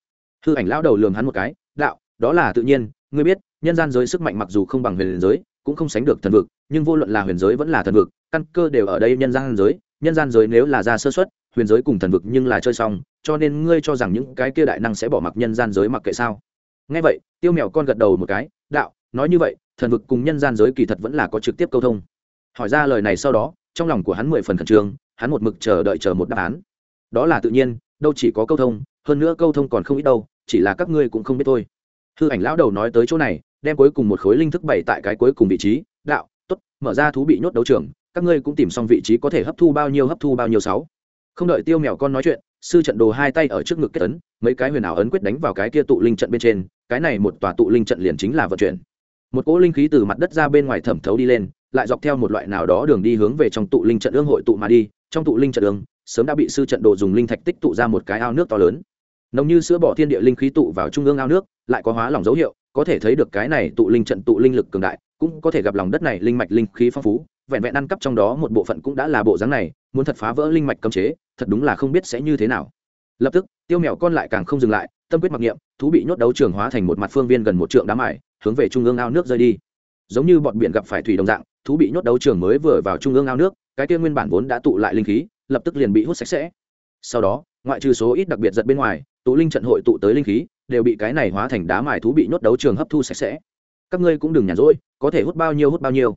Hư ảnh lão đầu lường hắn một cái, đạo, đó là tự nhiên, ngươi biết, nhân gian giới sức mạnh mặc dù không bằng huyền giới, cũng không sánh được thần vực, nhưng vô luận là huyền giới vẫn là thần vực, căn cơ đều ở đây nhân gian giới, nhân gian giới nếu là ra sơ xuất huyền giới cùng thần vực nhưng là chơi xong, cho nên ngươi cho rằng những cái kia đại năng sẽ bỏ mặc nhân gian giới mặc kệ sao? Ngay vậy, tiêu mèo con gật đầu một cái, đạo, nói như vậy thần vực cùng nhân gian giới kỳ thật vẫn là có trực tiếp câu thông. Hỏi ra lời này sau đó, trong lòng của hắn mười phần khẩn trương, hắn một mực chờ đợi chờ một đáp án. Đó là tự nhiên, đâu chỉ có câu thông, hơn nữa câu thông còn không ít đâu, chỉ là các ngươi cũng không biết thôi. Hư ảnh lão đầu nói tới chỗ này, đem cuối cùng một khối linh thức bày tại cái cuối cùng vị trí, đạo t ố t mở ra thú bị nhốt đấu trường, các ngươi cũng tìm xong vị trí có thể hấp thu bao nhiêu hấp thu bao nhiêu sáu. Không đợi tiêu mèo con nói chuyện, sư trận đồ hai tay ở trước ngực kết ấn, mấy cái huyền ảo ấn quyết đánh vào cái kia tụ linh trận bên trên, cái này một tòa tụ linh trận liền chính là vận chuyển một cỗ linh khí từ mặt đất ra bên ngoài thẩm thấu đi lên, lại dọc theo một loại nào đó đường đi hướng về trong tụ linh trận ương hội tụ mà đi. Trong tụ linh trận ương, sớm đã bị sư trận đồ dùng linh thạch tích tụ ra một cái ao nước to lớn. Nồng như sữa bỏ thiên địa linh khí tụ vào trung ương ao nước, lại có hóa lỏng dấu hiệu, có thể thấy được cái này tụ linh trận tụ linh lực cường đại, cũng có thể gặp lòng đất này linh mạch linh khí phong phú, vẹn vẹn ăn cắp trong đó một bộ phận cũng đã là bộ dáng này, muốn thật phá vỡ linh mạch cấm chế, thật đúng là không biết sẽ như thế nào. Lập tức, tiêu mèo con lại càng không dừng lại, tâm quyết mặc niệm, thú bị nhốt đấu trường hóa thành một mặt phương viên gần một trượng đám ải hướng về trung ương ao nước rơi đi. Giống như bọn biển gặp phải thủy đồng dạng, thú bị nhốt đấu trường mới vừa vào trung ương ao nước, cái kia nguyên bản vốn đã tụ lại linh khí, lập tức liền bị hút sạch sẽ. Sau đó, ngoại trừ số ít đặc biệt giật bên ngoài, tụ linh trận hội tụ tới linh khí, đều bị cái này hóa thành đá mài thú bị nhốt đấu trường hấp thu sạch sẽ. Các ngươi cũng đừng nhàn rỗi, có thể hút bao nhiêu hút bao nhiêu.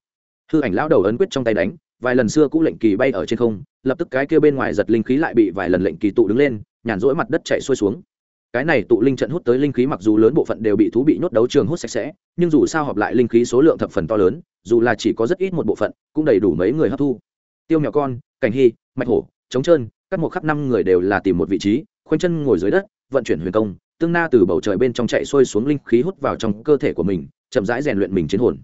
Hư ảnh lão đầu ấn quyết trong tay đánh, vài lần xưa cũng lệnh kỳ bay ở trên không, lập tức cái kia bên ngoài giật linh khí lại bị vài lần lệnh kỳ tụ đứng lên, nhàn rỗi mặt đất chạy xuôi xuống cái này tụ linh trận hút tới linh khí mặc dù lớn bộ phận đều bị thú bị nhốt đấu trường hút sạch sẽ, nhưng dù sao họp lại linh khí số lượng thập phần to lớn, dù là chỉ có rất ít một bộ phận, cũng đầy đủ mấy người hấp thu. Tiêu mèo con, cảnh hy, mạch hổ, trống trơn, các một khắp năm người đều là tìm một vị trí, khoanh chân ngồi dưới đất, vận chuyển huyền công, tương na từ bầu trời bên trong chạy xuôi xuống linh khí hút vào trong cơ thể của mình, chậm rãi rèn luyện mình chiến hồn.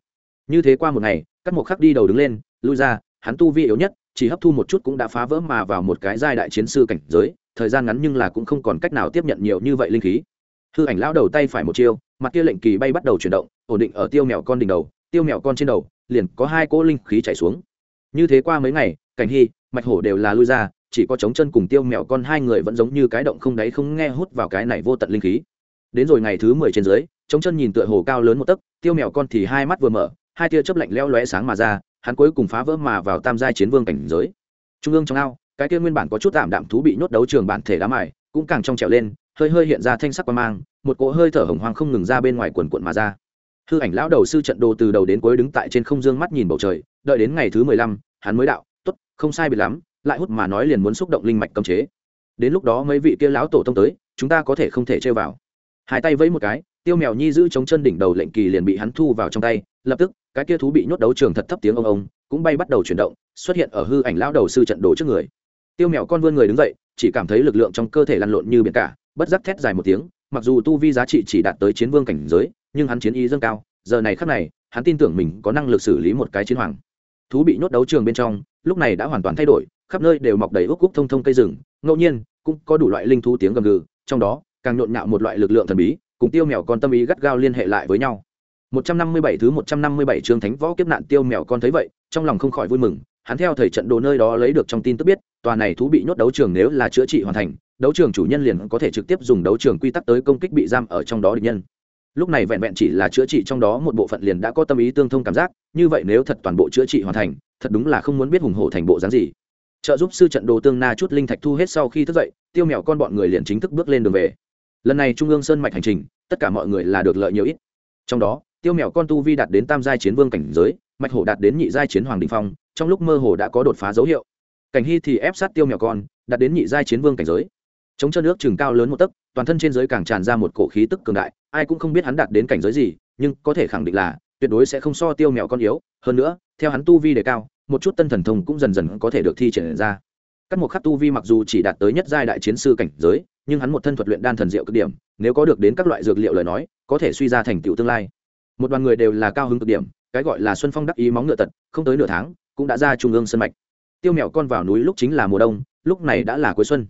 Như thế qua một ngày, các một khắc đi đầu đứng lên, lui ra, hắn tu vi yếu nhất chỉ hấp thu một chút cũng đã phá vỡ mà vào một cái giai đại chiến sư cảnh giới, thời gian ngắn nhưng là cũng không còn cách nào tiếp nhận nhiều như vậy linh khí. Hư ảnh lao đầu tay phải một chiêu, mặt kia lệnh kỳ bay bắt đầu chuyển động, ổn định ở tiêu mèo con đỉnh đầu, tiêu mèo con trên đầu, liền có hai cỗ linh khí chảy xuống. Như thế qua mấy ngày, cảnh hy, mạch hổ đều là lui ra, chỉ có trống chân cùng tiêu mèo con hai người vẫn giống như cái động không đáy không nghe hút vào cái này vô tận linh khí. Đến rồi ngày thứ mười trên dưới, trống chân nhìn tựa hồ cao lớn một tấc, tiêu mèo con thì hai mắt vừa mở, hai tia chớp lạnh leo lóe sáng mà ra hắn cuối cùng phá vỡ mà vào tam giai chiến vương cảnh giới. Trung ương trong ao, cái kia nguyên bản có chút tạm đạm thú bị nhốt đấu trường bản thể đá mài, cũng càng trong trèo lên, hơi hơi hiện ra thanh sắc qua mang, một cỗ hơi thở hồng hoang không ngừng ra bên ngoài quần quận mà ra. Hư ảnh lão đầu sư trận đồ từ đầu đến cuối đứng tại trên không dương mắt nhìn bầu trời, đợi đến ngày thứ mười lăm, hắn mới đạo t ố t không sai biệt lắm, lại hút mà nói liền muốn xúc động linh mạch cấm chế. Đến lúc đó mấy vị kia lão tổ tông tới, chúng ta có thể không thể chơi vào. Hai tay vẫy một cái tiêu mèo nhi giữ chống chân đỉnh đầu lệnh kỳ liền bị hắn thu vào trong tay, lập tức, cái kia thú bị nhốt đấu trường thật thấp tiếng ông ông, cũng bay bắt đầu chuyển động, xuất hiện ở hư ảnh lão đầu sư trận đồ trước người. Tiêu mèo con vươn người đứng dậy, chỉ cảm thấy lực lượng trong cơ thể lăn lộn như biển cả, bất giác thét dài một tiếng, mặc dù tu vi giá trị chỉ đạt tới chiến vương cảnh giới, nhưng hắn chiến ý dâng cao, giờ này khắc này, hắn tin tưởng mình có năng lực xử lý một cái chiến hoàng. Thú bị nhốt đấu trường bên trong, lúc này đã hoàn toàn thay đổi, khắp nơi đều mọc đầy úc cúc thông thông cây rừng, ngẫu nhiên, cũng có đủ loại linh thú tiếng gầm gừ, trong đó, càng nhộn nhạo một loại lực lượng thần bí cùng tiêu mèo con tâm ý gắt gao liên hệ lại với nhau. 157 thứ 157 chương thánh võ kiếp nạn tiêu mèo con thấy vậy, trong lòng không khỏi vui mừng, hắn theo thầy trận đồ nơi đó lấy được trong tin tức biết, tòa này thú bị nhốt đấu trường nếu là chữa trị hoàn thành, đấu trường chủ nhân liền có thể trực tiếp dùng đấu trường quy tắc tới công kích bị giam ở trong đó địch nhân. Lúc này vẹn vẹn chỉ là chữa trị trong đó một bộ phận liền đã có tâm ý tương thông cảm giác, như vậy nếu thật toàn bộ chữa trị hoàn thành, thật đúng là không muốn biết hùng hổ thành bộ dáng gì. Trợ giúp sư trận đồ tương na chút linh thạch thu hết sau khi thức dậy, tiêu mèo con bọn người liền chính thức bước lên đường về lần này trung ương sơn mạch hành trình, tất cả mọi người là được lợi nhiều ít. Trong đó, tiêu mèo con tu vi đạt đến tam giai chiến vương cảnh giới, mạch hổ đạt đến nhị giai chiến hoàng đình phong, trong lúc mơ hồ đã có đột phá dấu hiệu. Cảnh hy thì ép sát tiêu mèo con, đạt đến nhị giai chiến vương cảnh giới. Chống chân nước chừng cao lớn một tấc, toàn thân trên giới càng tràn ra một cổ khí tức cường đại, ai cũng không biết hắn đạt đến cảnh giới gì, nhưng có thể khẳng định là, tuyệt đối sẽ không so tiêu mèo con yếu. Hơn nữa, theo hắn tu vi đề cao, một chút tân thần thông cũng dần dần có thể được thi triển ra. Các một khắc tu vi mặc dù chỉ đạt tới nhất giai đại chiến sư cảnh giới nhưng hắn một thân thuật luyện đan thần diệu cực điểm, nếu có được đến các loại dược liệu lời nói, có thể suy ra thành tựu tương lai. Một đoàn người đều là cao hứng cực điểm, cái gọi là xuân phong đắc ý móng ngựa tật, không tới nửa tháng, cũng đã ra trung ương sân mạch. Tiêu mèo con vào núi lúc chính là mùa đông, lúc này đã là cuối xuân.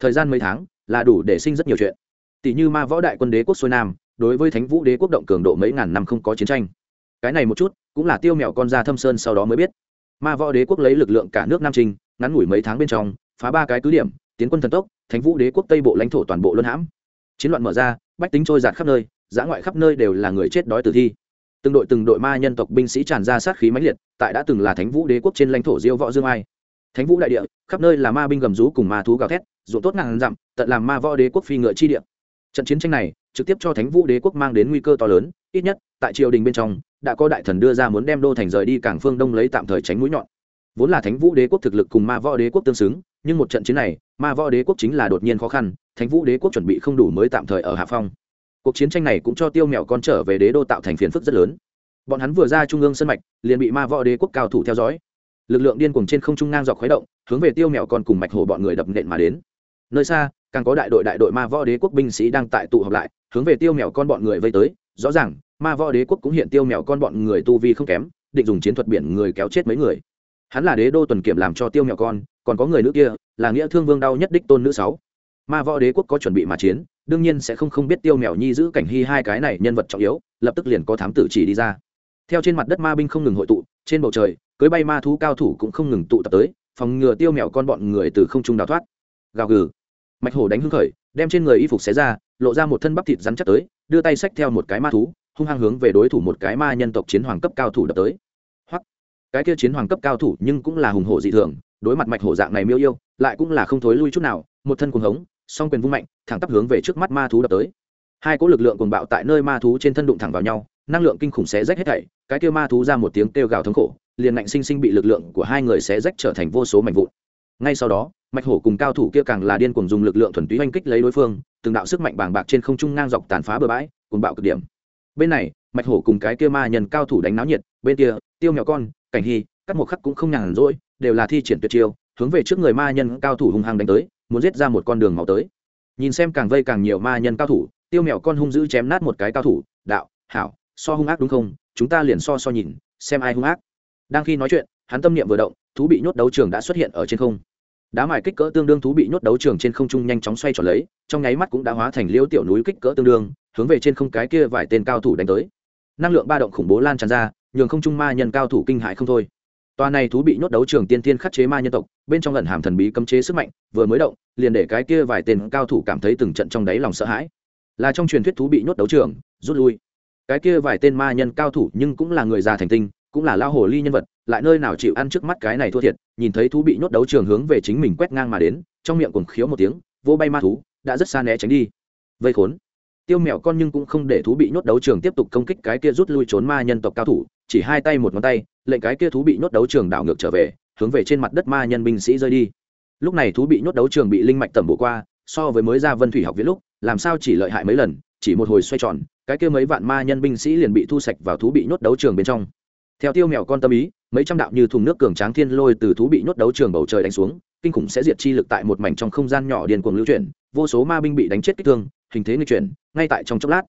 Thời gian mấy tháng, là đủ để sinh rất nhiều chuyện. Tỷ như ma võ đại quân đế quốc xuôi nam, đối với thánh vũ đế quốc động cường độ mấy ngàn năm không có chiến tranh. Cái này một chút, cũng là tiêu mèo con ra thâm sơn sau đó mới biết. Ma võ đế quốc lấy lực lượng cả nước nam trinh ngắn ngủi mấy tháng bên trong, phá ba cái cứ điểm tiến quân thần tốc, thánh vũ đế quốc tây bộ lãnh thổ toàn bộ luân hãm. Chiến loạn mở ra, bách tính trôi giạt khắp nơi, giã ngoại khắp nơi đều là người chết đói tử thi. Từng đội từng đội ma nhân tộc binh sĩ tràn ra sát khí mãnh liệt, tại đã từng là thánh vũ đế quốc trên lãnh thổ diêu võ dương ai. Thánh vũ đại địa, khắp nơi là ma binh gầm rú cùng ma thú gào thét, ruộng tốt ngàn dặm, tận làm ma võ đế quốc phi ngựa chi địa. Trận chiến tranh này, trực tiếp cho thánh vũ đế quốc mang đến nguy cơ to lớn, ít nhất, tại triều đình bên trong, đã có đại thần đưa ra muốn đem đô thành rời đi cảng phương đông lấy tạm thời tránh mũi nhọn. Vốn là thánh vũ đế quốc thực lực cùng ma võ đế quốc tương xứng nhưng một trận chiến này, ma võ đế quốc chính là đột nhiên khó khăn, thánh vũ đế quốc chuẩn bị không đủ mới tạm thời ở hạ phong. Cuộc chiến tranh này cũng cho tiêu mèo con trở về đế đô tạo thành phiền phức rất lớn. Bọn hắn vừa ra trung ương sân mạch, liền bị ma võ đế quốc cao thủ theo dõi. Lực lượng điên cuồng trên không trung ngang dọc khuấy động, hướng về tiêu mèo con cùng mạch hồ bọn người đập nện mà đến. Nơi xa, càng có đại đội đại đội ma võ đế quốc binh sĩ đang tại tụ họp lại, hướng về tiêu mèo con bọn người vây tới. Rõ ràng, ma võ đế quốc cũng hiện tiêu mèo con bọn người tu vi không kém, định dùng chiến thuật biển người kéo chết mấy người. Hắn là đế đô tuần kiểm làm cho tiêu mèo con còn có người nữ kia, là nghĩa thương vương đau nhất đích tôn nữ sáu. Ma võ đế quốc có chuẩn bị mà chiến, đương nhiên sẽ không không biết tiêu mèo nhi giữ cảnh hy hai cái này nhân vật trọng yếu, lập tức liền có thám tử chỉ đi ra. Theo trên mặt đất ma binh không ngừng hội tụ, trên bầu trời, cưới bay ma thú cao thủ cũng không ngừng tụ tập tới, phòng ngừa tiêu mèo con bọn người từ không trung đào thoát. Gào gừ. Mạch hổ đánh hưng khởi, đem trên người y phục xé ra, lộ ra một thân bắp thịt rắn chắc tới, đưa tay xách theo một cái ma thú, hung hăng hướng về đối thủ một cái ma nhân tộc chiến hoàng cấp cao thủ đập tới cái kia chiến hoàng cấp cao thủ nhưng cũng là hùng hổ dị thường, đối mặt mạch hổ dạng này miêu yêu, lại cũng là không thối lui chút nào, một thân cuồng hống, song quyền vung mạnh, thẳng tắp hướng về trước mắt ma thú đập tới. Hai cỗ lực lượng cuồng bạo tại nơi ma thú trên thân đụng thẳng vào nhau, năng lượng kinh khủng xé rách hết thảy, cái kia ma thú ra một tiếng kêu gào thống khổ, liền ngạnh sinh sinh bị lực lượng của hai người xé rách trở thành vô số mảnh vụn. Ngay sau đó, mạch hổ cùng cao thủ kia càng là điên cuồng dùng lực lượng thuần túy oanh kích lấy đối phương, từng đạo sức mạnh bàng bạc trên không trung ngang dọc tàn phá bừa bãi, cuồng bạo cực điểm. Bên này, mạch hổ cùng cái kia ma nhân cao thủ đánh náo nhiệt, bên kia, tiêu mèo con cảnh hy, các một khắc cũng không nhàn rỗi, đều là thi triển tuyệt chiêu, hướng về trước người ma nhân cao thủ hung hăng đánh tới, muốn giết ra một con đường màu tới. Nhìn xem càng vây càng nhiều ma nhân cao thủ, tiêu mèo con hung dữ chém nát một cái cao thủ, đạo, hảo, so hung ác đúng không? Chúng ta liền so so nhìn, xem ai hung ác. Đang khi nói chuyện, hắn tâm niệm vừa động, thú bị nhốt đấu trường đã xuất hiện ở trên không. Đá mài kích cỡ tương đương thú bị nhốt đấu trường trên không trung nhanh chóng xoay tròn lấy, trong nháy mắt cũng đã hóa thành liêu tiểu núi kích cỡ tương đương, hướng về trên không cái kia vài tên cao thủ đánh tới. Năng lượng ba động khủng bố lan tràn ra nhường không trung ma nhân cao thủ kinh hại không thôi Toa này thú bị nhốt đấu trường tiên tiên khắc chế ma nhân tộc, bên trong ẩn hàm thần bí cấm chế sức mạnh, vừa mới động, liền để cái kia vài tên cao thủ cảm thấy từng trận trong đáy lòng sợ hãi. Là trong truyền thuyết thú bị nhốt đấu trường, rút lui. Cái kia vài tên ma nhân cao thủ nhưng cũng là người già thành tinh, cũng là lao hồ ly nhân vật, lại nơi nào chịu ăn trước mắt cái này thua thiệt, nhìn thấy thú bị nhốt đấu trường hướng về chính mình quét ngang mà đến, trong miệng cuồng khiếu một tiếng, vô bay ma thú, đã rất xa né tránh đi. Vây khốn. Tiêu mèo con nhưng cũng không để thú bị nhốt đấu trường tiếp tục công kích cái kia rút lui trốn ma nhân tộc cao thủ, chỉ hai tay một ngón tay, lệnh cái kia thú bị nhốt đấu trường đảo ngược trở về hướng về trên mặt đất ma nhân binh sĩ rơi đi. Lúc này thú bị nhốt đấu trường bị linh mạch tẩm bổ qua so với mới ra vân thủy học viết lúc làm sao chỉ lợi hại mấy lần chỉ một hồi xoay tròn cái kia mấy vạn ma nhân binh sĩ liền bị thu sạch vào thú bị nhốt đấu trường bên trong. Theo tiêu mèo con tâm ý mấy trăm đạo như thùng nước cường tráng thiên lôi từ thú bị nhốt đấu trường bầu trời đánh xuống kinh khủng sẽ diệt chi lực tại một mảnh trong không gian nhỏ điền cuồng lưu chuyển vô số ma binh bị đánh chết kích thương hình thế nghịch chuyển ngay tại trong chốc lát.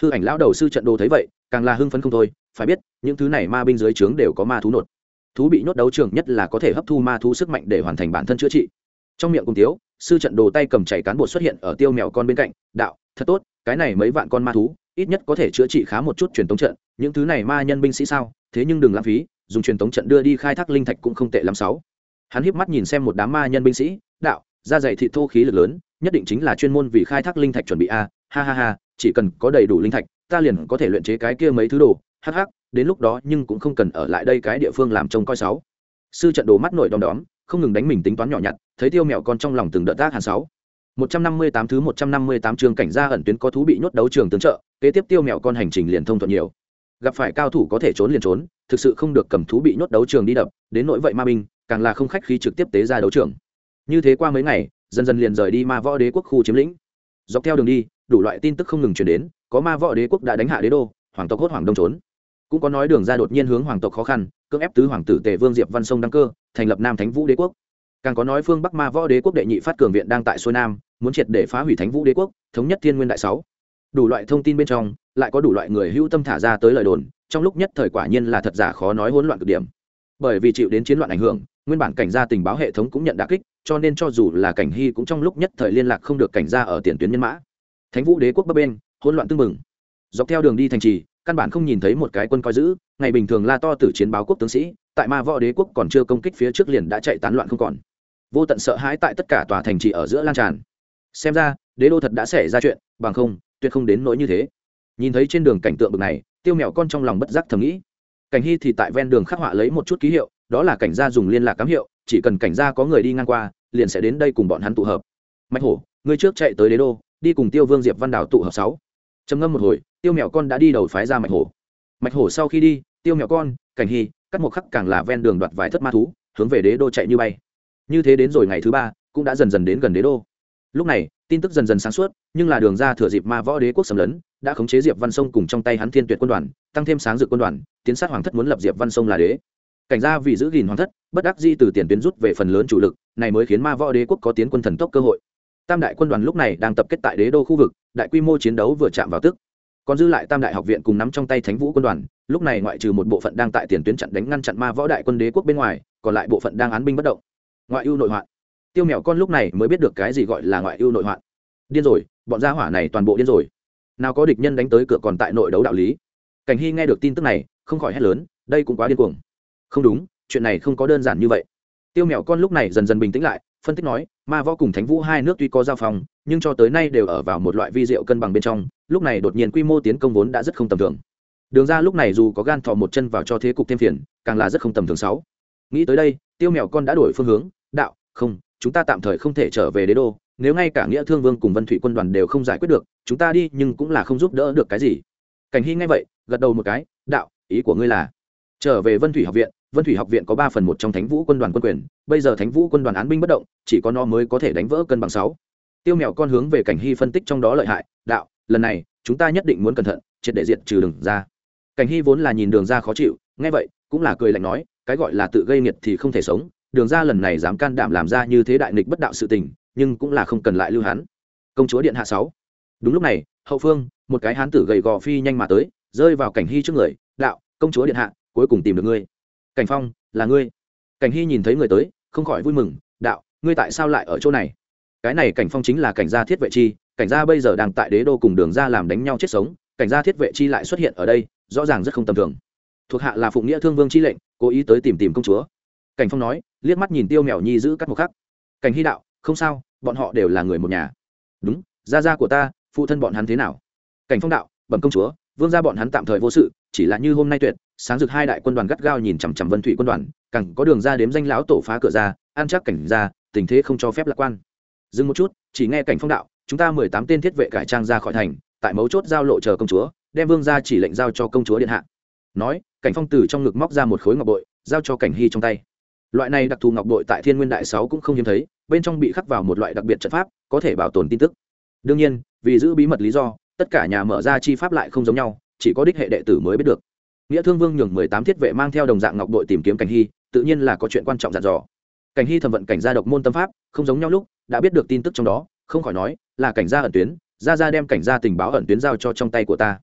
Hư ảnh lão đầu sư trận đồ thấy vậy càng là hưng phấn không thôi phải biết, những thứ này ma binh dưới trướng đều có ma thú nột. Thú bị nhốt đấu trường nhất là có thể hấp thu ma thú sức mạnh để hoàn thành bản thân chữa trị. Trong miệng cùng tiếu sư trận đồ tay cầm chảy cán bộ xuất hiện ở tiêu mèo con bên cạnh, đạo, thật tốt, cái này mấy vạn con ma thú, ít nhất có thể chữa trị khá một chút truyền tống trận. Những thứ này ma nhân binh sĩ sao? Thế nhưng đừng lãng phí, dùng truyền tống trận đưa đi khai thác linh thạch cũng không tệ lắm sáu. Hắn hiếp mắt nhìn xem một đám ma nhân binh sĩ, đạo ra dày thị thô khí lực lớn, nhất định chính là chuyên môn vì khai thác linh thạch chuẩn bị a, ha ha ha, chỉ cần có đầy đủ linh thạch, ta liền có thể luyện chế cái kia mấy thứ đồ hắc hắc, đến lúc đó nhưng cũng không cần ở lại đây cái địa phương làm trông coi sáu. Sư trận đồ mắt nổi đom đóm, không ngừng đánh mình tính toán nhỏ nhặt, thấy tiêu mèo con trong lòng từng đợt tác hàn sáu. Một trăm năm mươi tám thứ một trăm năm mươi tám trường cảnh gia ẩn tuyến có thú bị nhốt đấu trường tướng trợ, kế tiếp tiêu mèo con hành trình liền thông thuận nhiều. Gặp phải cao thủ có thể trốn liền trốn, thực sự không được cầm thú bị nhốt đấu trường đi đập, đến nỗi vậy ma binh, càng là không khách khí trực tiếp tế ra đấu trường. Như thế qua mấy ngày, dần dần liền rời đi ma võ đế quốc khu chiếm lĩnh. Dọc theo đường đi, đủ loại tin tức không ngừng chuyển đến, có ma võ đế quốc đã đánh hạ đế đô, hoàng tộc hốt hoàng đông trốn cũng có nói đường ra đột nhiên hướng hoàng tộc khó khăn, cưỡng ép tứ hoàng tử tề vương diệp văn sông đăng cơ, thành lập nam thánh vũ đế quốc. Càng có nói phương bắc ma võ đế quốc đệ nhị phát cường viện đang tại xuôi nam, muốn triệt để phá hủy thánh vũ đế quốc, thống nhất thiên nguyên đại sáu. Đủ loại thông tin bên trong, lại có đủ loại người hữu tâm thả ra tới lời đồn, trong lúc nhất thời quả nhiên là thật giả khó nói hỗn loạn cực điểm. Bởi vì chịu đến chiến loạn ảnh hưởng, nguyên bản cảnh gia tình báo hệ thống cũng nhận đả kích, cho nên cho dù là cảnh hy cũng trong lúc nhất thời liên lạc không được cảnh gia ở tiền tuyến nhân mã. Thánh vũ đế quốc bấp bên, hỗn loạn tương mừng dọc theo đường đi thành trì căn bản không nhìn thấy một cái quân coi giữ. Ngày bình thường la to từ chiến báo quốc tướng sĩ, tại ma võ đế quốc còn chưa công kích phía trước liền đã chạy tán loạn không còn. Vô tận sợ hãi tại tất cả tòa thành trì ở giữa lan tràn. Xem ra, đế đô thật đã xảy ra chuyện, bằng không, tuyệt không đến nỗi như thế. Nhìn thấy trên đường cảnh tượng bực này, tiêu mèo con trong lòng bất giác thầm nghĩ. Cảnh hy thì tại ven đường khắc họa lấy một chút ký hiệu, đó là cảnh gia dùng liên lạc cám hiệu, chỉ cần cảnh gia có người đi ngang qua, liền sẽ đến đây cùng bọn hắn tụ hợp. Mạch hổ, người trước chạy tới đế đô, đi cùng tiêu vương diệp văn đào tụ hợp sáu. Trầm ngâm một hồi tiêu mèo con đã đi đầu phái ra mạch hổ. Mạch hổ sau khi đi, tiêu mèo con, cảnh hy cắt một khắc càng là ven đường đoạt vài thất ma thú, hướng về đế đô chạy như bay. Như thế đến rồi ngày thứ ba, cũng đã dần dần đến gần đế đô. Lúc này, tin tức dần dần sáng suốt, nhưng là đường ra thừa dịp ma võ đế quốc xâm lấn, đã khống chế diệp văn sông cùng trong tay hắn thiên tuyệt quân đoàn, tăng thêm sáng dự quân đoàn, tiến sát hoàng thất muốn lập diệp văn sông là đế. Cảnh gia vì giữ gìn hoàng thất, bất đắc di từ tiền tuyến rút về phần lớn chủ lực, này mới khiến ma võ đế quốc có tiến quân thần tốc cơ hội. Tam đại quân đoàn lúc này đang tập kết tại đế đô khu vực, đại quy mô chiến đấu vừa chạm vào tức còn dư lại tam đại học viện cùng nắm trong tay thánh vũ quân đoàn, lúc này ngoại trừ một bộ phận đang tại tiền tuyến chặn đánh ngăn chặn ma võ đại quân đế quốc bên ngoài, còn lại bộ phận đang án binh bất động. Ngoại ưu nội hoạn. Tiêu mèo con lúc này mới biết được cái gì gọi là ngoại ưu nội hoạn. Điên rồi, bọn gia hỏa này toàn bộ điên rồi. Nào có địch nhân đánh tới cửa còn tại nội đấu đạo lý. Cảnh hy nghe được tin tức này, không khỏi hét lớn, đây cũng quá điên cuồng. Không đúng, chuyện này không có đơn giản như vậy. Tiêu mèo con lúc này dần dần bình tĩnh lại phân tích nói, ma võ cùng thánh vũ hai nước tuy có giao phòng nhưng cho tới nay đều ở vào một loại vi diệu cân bằng bên trong, lúc này đột nhiên quy mô tiến công vốn đã rất không tầm thường. Đường ra lúc này dù có gan thò một chân vào cho thế cục thêm phiền, càng là rất không tầm thường sáu. Nghĩ tới đây, tiêu mèo con đã đổi phương hướng, đạo, không, chúng ta tạm thời không thể trở về đế đô, nếu ngay cả nghĩa thương vương cùng vân thủy quân đoàn đều không giải quyết được, chúng ta đi nhưng cũng là không giúp đỡ được cái gì. Cảnh hy ngay vậy, gật đầu một cái, đạo, ý của ngươi là, trở về vân thủy học viện vân thủy học viện có ba phần một trong thánh vũ quân đoàn quân quyền, bây giờ thánh vũ quân đoàn án binh bất động, chỉ có nó mới có thể đánh vỡ cân bằng sáu. Tiêu mèo con hướng về cảnh hy phân tích trong đó lợi hại, đạo, lần này, chúng ta nhất định muốn cẩn thận, triệt để diện trừ đường ra. Cảnh hy vốn là nhìn đường ra khó chịu, nghe vậy, cũng là cười lạnh nói, cái gọi là tự gây nghiệt thì không thể sống, đường ra lần này dám can đảm làm ra như thế đại nghịch bất đạo sự tình, nhưng cũng là không cần lại lưu hắn. Công chúa điện hạ sáu. Đúng lúc này, hậu phương, một cái hán tử gầy gò phi nhanh mà tới, rơi vào cảnh hy trước người, đạo, công chúa điện hạ, cuối cùng tìm được ngươi cảnh phong, là ngươi. Cảnh hy nhìn thấy người tới, không khỏi vui mừng, đạo, ngươi tại sao lại ở chỗ này? Cái này cảnh phong chính là cảnh gia thiết vệ chi, cảnh gia bây giờ đang tại đế đô cùng đường ra làm đánh nhau chết sống, cảnh gia thiết vệ chi lại xuất hiện ở đây, rõ ràng rất không tầm thường. Thuộc hạ là phụng nghĩa thương vương chi lệnh, cố ý tới tìm tìm công chúa. Cảnh phong nói, liếc mắt nhìn tiêu mèo nhi giữ cắt một khắc. Cảnh hy đạo, không sao, bọn họ đều là người một nhà. Đúng, gia gia của ta, phụ thân bọn hắn thế nào? Cảnh phong đạo, bẩm công chúa, vương gia bọn hắn tạm thời vô sự, chỉ là như hôm nay tuyệt sáng rực hai đại quân đoàn gắt gao nhìn chằm chằm vân thủy quân đoàn cẳng có đường ra đếm danh lão tổ phá cửa ra, an chắc cảnh ra, tình thế không cho phép lạc quan. Dừng một chút, chỉ nghe cảnh phong đạo, chúng ta mười tám tên thiết vệ cải trang ra khỏi thành, tại mấu chốt giao lộ chờ công chúa, đem vương ra chỉ lệnh giao cho công chúa điện hạ. Nói, cảnh phong từ trong ngực móc ra một khối ngọc bội, giao cho cảnh hy trong tay. Loại này đặc thù ngọc bội tại thiên nguyên đại sáu cũng không hiếm thấy, bên trong bị khắc vào một loại đặc biệt trận pháp, có thể bảo tồn tin tức. Đương nhiên, vì giữ bí mật lý do, tất cả nhà mở ra chi pháp lại không giống nhau, chỉ có đích hệ đệ tử mới biết được nghĩa thương vương nhường mười tám thiết vệ mang theo đồng dạng ngọc đội tìm kiếm cảnh hy, tự nhiên là có chuyện quan trọng dặn dò. Cảnh hy thẩm vận cảnh gia độc môn tâm pháp, không giống nhau lúc, đã biết được tin tức trong đó, không khỏi nói, là cảnh gia ẩn tuyến ra ra đem cảnh gia tình báo ẩn tuyến giao cho trong tay của ta.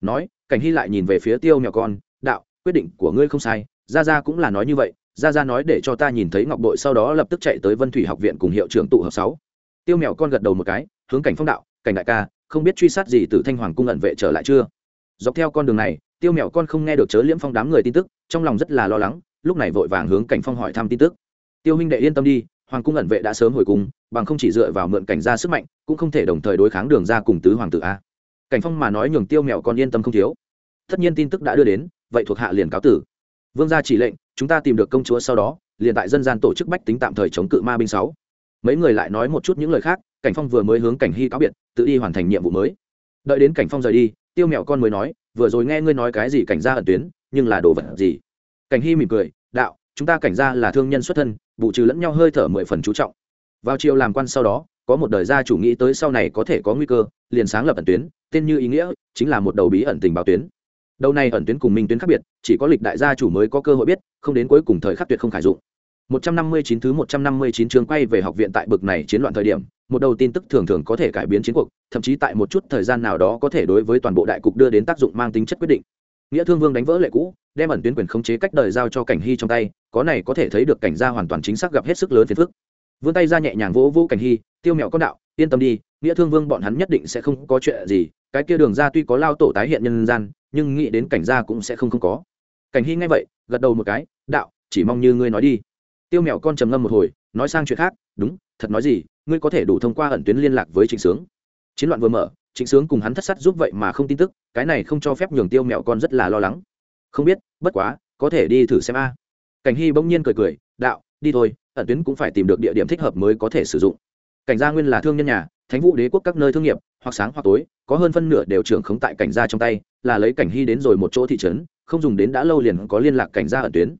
Nói, cảnh hy lại nhìn về phía tiêu mèo con, đạo, quyết định của ngươi không sai ra ra cũng là nói như vậy ra ra nói để cho ta nhìn thấy ngọc Đội sau đó lập tức chạy tới vân thủy học viện cùng hiệu trưởng tụ hợp sáu. Tiêu mèo con gật đầu một cái, hướng cảnh phong đạo, cảnh đại ca, không biết truy sát gì từ thanh hoàng cung ẩn vệ trở lại chưa? Dọc theo con đường này tiêu mèo con không nghe được chớ liễm phong đám người tin tức, trong lòng rất là lo lắng, lúc này vội vàng hướng cảnh phong hỏi thăm tin tức. Tiêu minh đệ yên tâm đi, hoàng cung ẩn vệ đã sớm hồi cung, bằng không chỉ dựa vào mượn cảnh ra sức mạnh, cũng không thể đồng thời đối kháng đường ra cùng tứ hoàng tử a. Cảnh phong mà nói nhường tiêu mèo con yên tâm không thiếu. Tất nhiên tin tức đã đưa đến, vậy thuộc hạ liền cáo tử. Vương gia chỉ lệnh, chúng ta tìm được công chúa sau đó, liền tại dân gian tổ chức bách tính tạm thời chống cự ma binh sáu. Mấy người lại nói một chút những lời khác, cảnh phong vừa mới hướng cảnh hy cáo biệt, tự đi hoàn thành nhiệm vụ mới. Đợi đến cảnh phong rời đi, tiêu Mèo con mới nói vừa rồi nghe ngươi nói cái gì cảnh gia ẩn tuyến nhưng là đồ vật gì? Cảnh hy mỉm cười đạo chúng ta cảnh gia là thương nhân xuất thân vụ trừ lẫn nhau hơi thở mười phần chú trọng. Vào chiều làm quan sau đó có một đời gia chủ nghĩ tới sau này có thể có nguy cơ liền sáng lập ẩn tuyến tên như ý nghĩa chính là một đầu bí ẩn tình báo tuyến. Đầu này ẩn tuyến cùng minh tuyến khác biệt chỉ có lịch đại gia chủ mới có cơ hội biết không đến cuối cùng thời khắc tuyệt không khải dụng. 159 thứ 159 chương quay về học viện tại bực này chiến loạn thời điểm, một đầu tin tức thường thường có thể cải biến chiến cuộc, thậm chí tại một chút thời gian nào đó có thể đối với toàn bộ đại cục đưa đến tác dụng mang tính chất quyết định. Nghĩa Thương Vương đánh vỡ lệ cũ, đem ẩn tuyến quyền khống chế cách đời giao cho Cảnh Hy trong tay, có này có thể thấy được cảnh gia hoàn toàn chính xác gặp hết sức lớn phiền phức. Vươn tay ra nhẹ nhàng vỗ vỗ Cảnh Hy, tiêu mẹo con đạo, yên tâm đi, Nghĩa Thương Vương bọn hắn nhất định sẽ không có chuyện gì, cái kia đường ra tuy có lao tổ tái hiện nhân gian, nhưng nghĩ đến cảnh gia cũng sẽ không không có. Cảnh Hy nghe vậy, gật đầu một cái, đạo, chỉ mong như ngươi nói đi tiêu mèo con trầm ngâm một hồi nói sang chuyện khác đúng thật nói gì ngươi có thể đủ thông qua ẩn tuyến liên lạc với trịnh sướng. Chiến loạn vừa mở, trịnh sướng cùng hắn thất sát giúp vậy mà không tin tức, cái này không cho phép nhường tiêu mẹo con rất là lo lắng. Không biết, bất quá, có thể đi thử xem a. Cảnh hy bỗng nhiên cười cười, đạo, đi thôi, ẩn tuyến cũng phải tìm được địa điểm thích hợp mới có thể sử dụng. Cảnh gia nguyên là thương nhân nhà, thánh vũ đế quốc các nơi thương nghiệp, hoặc sáng hoặc tối, có hơn phân nửa đều trưởng khống tại cảnh gia trong tay, là lấy cảnh hy đến rồi một chỗ thị trấn, không dùng đến đã lâu liền có liên lạc cảnh gia ẩn tuyến.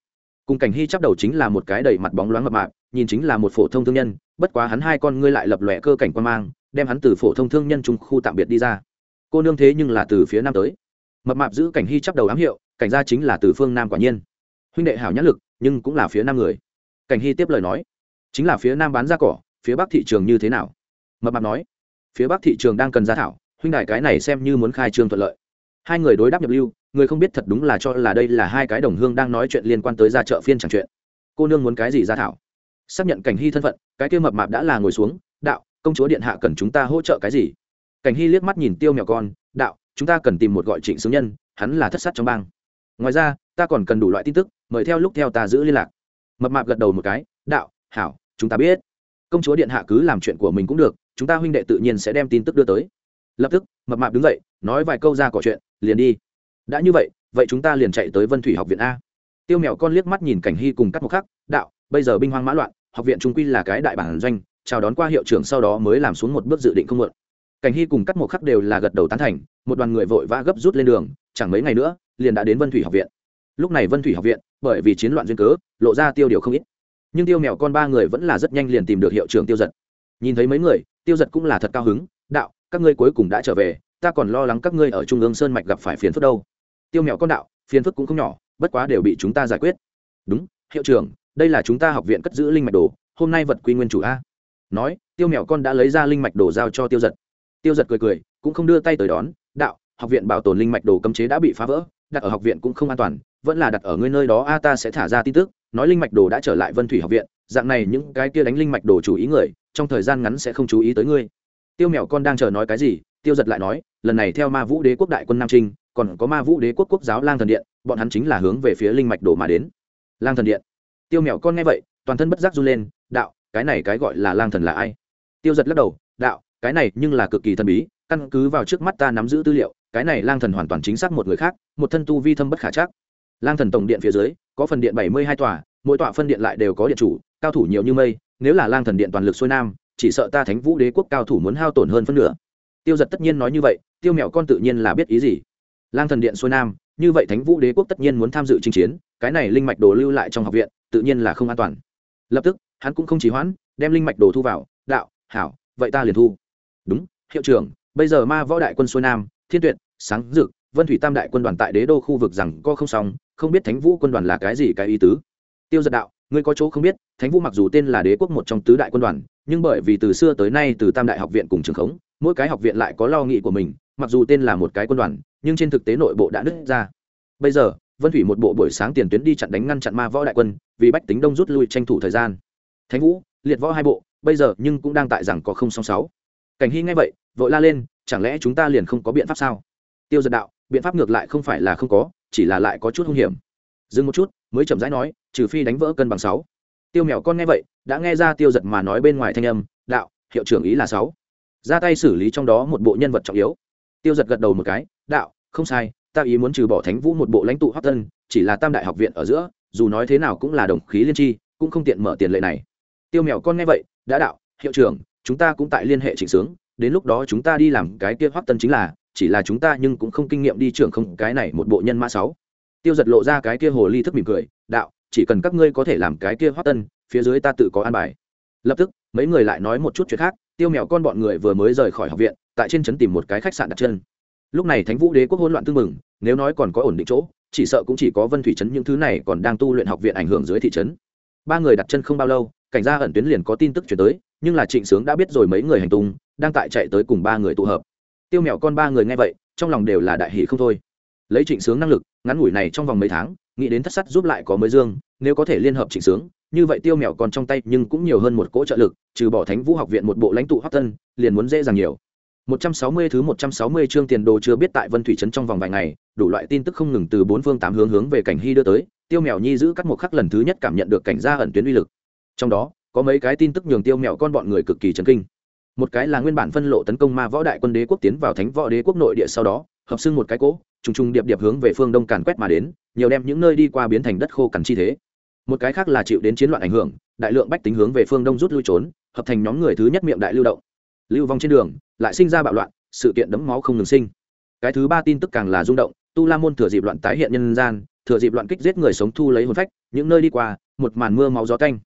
Cùng cảnh hy chắp đầu chính là một cái đầy mặt bóng loáng mập mạp, nhìn chính là một phổ thông thương nhân bất quá hắn hai con ngươi lại lập lòe cơ cảnh quan mang, đem hắn từ phổ thông thương nhân trung khu tạm biệt đi ra. Cô nương thế nhưng là từ phía nam tới. Mập mạp giữ cảnh hy chắp đầu ám hiệu, cảnh gia chính là từ phương nam quả nhiên. Huynh đệ hảo nhãn lực, nhưng cũng là phía nam người. Cảnh hy tiếp lời nói, chính là phía nam bán ra cỏ, phía bắc thị trường như thế nào? Mập mạp nói, phía bắc thị trường đang cần giá thảo, huynh đại cái này xem như muốn khai trương thuận lợi. Hai người đối đáp nhập lưu, người không biết thật đúng là cho là đây là hai cái đồng hương đang nói chuyện liên quan tới ra chợ phiên chẳng chuyện. Cô nương muốn cái gì ra thảo? Xác nhận cảnh hy thân phận, cái kia mập mạp đã là ngồi xuống, đạo, công chúa điện hạ cần chúng ta hỗ trợ cái gì? Cảnh hy liếc mắt nhìn tiêu mèo con, đạo, chúng ta cần tìm một gọi trịnh xướng nhân, hắn là thất sát trong bang. Ngoài ra, ta còn cần đủ loại tin tức, mời theo lúc theo ta giữ liên lạc. Mập mạp gật đầu một cái, đạo, hảo, chúng ta biết. Công chúa điện hạ cứ làm chuyện của mình cũng được, chúng ta huynh đệ tự nhiên sẽ đem tin tức đưa tới. Lập tức, mập mạp đứng dậy, nói vài câu ra cỏ chuyện, liền đi. Đã như vậy vậy chúng ta liền chạy tới vân thủy học viện a. Tiêu mèo con liếc mắt nhìn cảnh hy cùng cắt một khắc, đạo, bây giờ binh hoang mã loạn học viện trung quy là cái đại bản doanh, chào đón qua hiệu trưởng sau đó mới làm xuống một bước dự định không mượn cảnh hy cùng các mộ khắc đều là gật đầu tán thành, một đoàn người vội vã gấp rút lên đường, chẳng mấy ngày nữa, liền đã đến vân thủy học viện. Lúc này vân thủy học viện, bởi vì chiến loạn duyên cớ, lộ ra tiêu điều không ít. Nhưng tiêu mèo con ba người vẫn là rất nhanh liền tìm được hiệu trưởng tiêu giật. Nhìn thấy mấy người, tiêu giật cũng là thật cao hứng, đạo, các ngươi cuối cùng đã trở về, ta còn lo lắng các ngươi ở trung ương sơn mạch gặp phải phiền phức đâu. Tiêu mẹo con đạo, phiền phức cũng không nhỏ, bất quá đều bị chúng ta giải quyết. Đúng, hiệu trưởng đây là chúng ta học viện cất giữ linh mạch đồ, hôm nay vật quy nguyên chủ a. Nói, tiêu mẹo con đã lấy ra linh mạch đồ giao cho tiêu giật. Tiêu giật cười cười, cũng không đưa tay tới đón, đạo, học viện bảo tồn linh mạch đồ cấm chế đã bị phá vỡ, đặt ở học viện cũng không an toàn, vẫn là đặt ở ngươi nơi đó a, ta sẽ thả ra tin tức, nói linh mạch đồ đã trở lại vân thủy học viện, dạng này những cái kia đánh linh mạch đồ chủ ý người, trong thời gian ngắn sẽ không chú ý tới ngươi. Tiêu mẹo con đang chờ nói cái gì, tiêu giật lại nói, lần này theo ma vũ đế quốc đại quân nam trinh, còn có ma vũ đế quốc quốc giáo lang thần điện, bọn hắn chính là hướng về phía linh mạch đồ mà đến. Lang thần điện tiêu mẹo con nghe vậy, toàn thân bất giác run lên, đạo, cái này cái gọi là lang thần là ai? Tiêu giật lắc đầu, đạo, cái này nhưng là cực kỳ thần bí, căn cứ vào trước mắt ta nắm giữ tư liệu, cái này lang thần hoàn toàn chính xác một người khác, một thân tu vi thâm bất khả chắc. Lang thần tổng điện phía dưới, có phần điện bảy mươi hai tòa, mỗi tọa phân điện lại đều có điện chủ, cao thủ nhiều như mây, nếu là lang thần điện toàn lực xuôi nam, chỉ sợ ta thánh vũ đế quốc cao thủ muốn hao tổn hơn phân nửa. Tiêu giật tất nhiên nói như vậy, tiêu mẹo con tự nhiên là biết ý gì. Lang thần điện xuôi nam, như vậy thánh vũ đế quốc tất nhiên muốn tham dự chinh chiến, cái này linh mạch đồ lưu lại trong học viện tự nhiên là không an toàn. Lập tức, hắn cũng không chỉ hoãn, đem linh mạch đồ thu vào, đạo, hảo, vậy ta liền thu. Đúng, hiệu trưởng, bây giờ ma võ đại quân xuôi nam, thiên tuyệt, sáng dực, vân thủy tam đại quân đoàn tại đế đô khu vực rằng co không xong, không biết thánh vũ quân đoàn là cái gì cái ý tứ. Tiêu giật đạo, ngươi có chỗ không biết, thánh vũ mặc dù tên là đế quốc một trong tứ đại quân đoàn, nhưng bởi vì từ xưa tới nay từ tam đại học viện cùng trường khống, mỗi cái học viện lại có lo nghị của mình, mặc dù tên là một cái quân đoàn, nhưng trên thực tế nội bộ đã nứt ra. Bây giờ vân thủy một bộ buổi sáng tiền tuyến đi chặn đánh ngăn chặn ma võ đại quân, vì bách tính đông rút lui tranh thủ thời gian. Thánh vũ, liệt võ hai bộ, bây giờ nhưng cũng đang tại rằng có không song sáu. Cảnh hy nghe vậy, vội la lên, chẳng lẽ chúng ta liền không có biện pháp sao? Tiêu giật đạo, biện pháp ngược lại không phải là không có, chỉ là lại có chút hung hiểm. Dừng một chút, mới chậm rãi nói, trừ phi đánh vỡ cân bằng sáu. Tiêu mèo con nghe vậy, đã nghe ra tiêu giật mà nói bên ngoài thanh âm, đạo, hiệu trưởng ý là sáu. Ra tay xử lý trong đó một bộ nhân vật trọng yếu. Tiêu giật gật đầu một cái, đạo, không sai ta ý muốn trừ bỏ thánh vũ một bộ lãnh tụ hoắc tân, chỉ là tam đại học viện ở giữa, dù nói thế nào cũng là đồng khí liên tri cũng không tiện mở tiền lệ này. Tiêu mèo con nghe vậy, đã đạo, hiệu trưởng, chúng ta cũng tại liên hệ chỉnh sướng, đến lúc đó chúng ta đi làm cái kia hoắc tân chính là, chỉ là chúng ta nhưng cũng không kinh nghiệm đi trưởng không, cái này một bộ nhân mã sáu. Tiêu giật lộ ra cái kia hồ ly thức mỉm cười, đạo, chỉ cần các ngươi có thể làm cái kia hoắc tân, phía dưới ta tự có an bài. Lập tức, mấy người lại nói một chút chuyện khác, tiêu mèo con bọn người vừa mới rời khỏi học viện, tại trên trấn tìm một cái khách sạn đặt chân lúc này thánh vũ đế quốc hỗn loạn tương mừng nếu nói còn có ổn định chỗ, chỉ sợ cũng chỉ có vân thủy trấn những thứ này còn đang tu luyện học viện ảnh hưởng dưới thị trấn. Ba người đặt chân không bao lâu, cảnh gia ẩn tuyến liền có tin tức chuyển tới, nhưng là trịnh sướng đã biết rồi mấy người hành tung, đang tại chạy tới cùng ba người tụ hợp. Tiêu mẹo con ba người nghe vậy, trong lòng đều là đại hỷ không thôi. Lấy trịnh sướng năng lực, ngắn ngủi này trong vòng mấy tháng, nghĩ đến thất sắt giúp lại có mới dương, nếu có thể liên hợp trịnh sướng, như vậy tiêu mẹo còn trong tay nhưng cũng nhiều hơn một cỗ trợ lực, trừ bỏ thánh vũ học viện một bộ lãnh tụ hóc tân liền muốn dễ dàng nhiều. 160 thứ 160 chương tiền đồ chưa biết tại Vân Thủy trấn trong vòng vài ngày, đủ loại tin tức không ngừng từ bốn phương tám hướng hướng về cảnh hy đưa tới, Tiêu Mèo Nhi giữ cắt một khắc lần thứ nhất cảm nhận được cảnh gia ẩn tuyến uy lực. Trong đó, có mấy cái tin tức nhường Tiêu Mèo con bọn người cực kỳ chấn kinh. Một cái là nguyên bản phân lộ tấn công ma võ đại quân đế quốc tiến vào thánh võ đế quốc nội địa sau đó, hợp xưng một cái cỗ, trùng trùng điệp điệp hướng về phương đông càn quét mà đến, nhiều đem những nơi đi qua biến thành đất khô cằn chi thế. Một cái khác là chịu đến chiến loạn ảnh hưởng, đại lượng bách tính hướng về phương đông rút lui trốn, hợp thành nhóm người thứ nhất miệng đại lưu động. Lưu vong trên đường, lại sinh ra bạo loạn, sự kiện đẫm máu không ngừng sinh. Cái thứ ba tin tức càng là rung động tu la môn thừa dịp loạn tái hiện nhân gian thừa dịp loạn kích giết người sống thu lấy hồn phách những nơi đi qua một màn mưa máu gió canh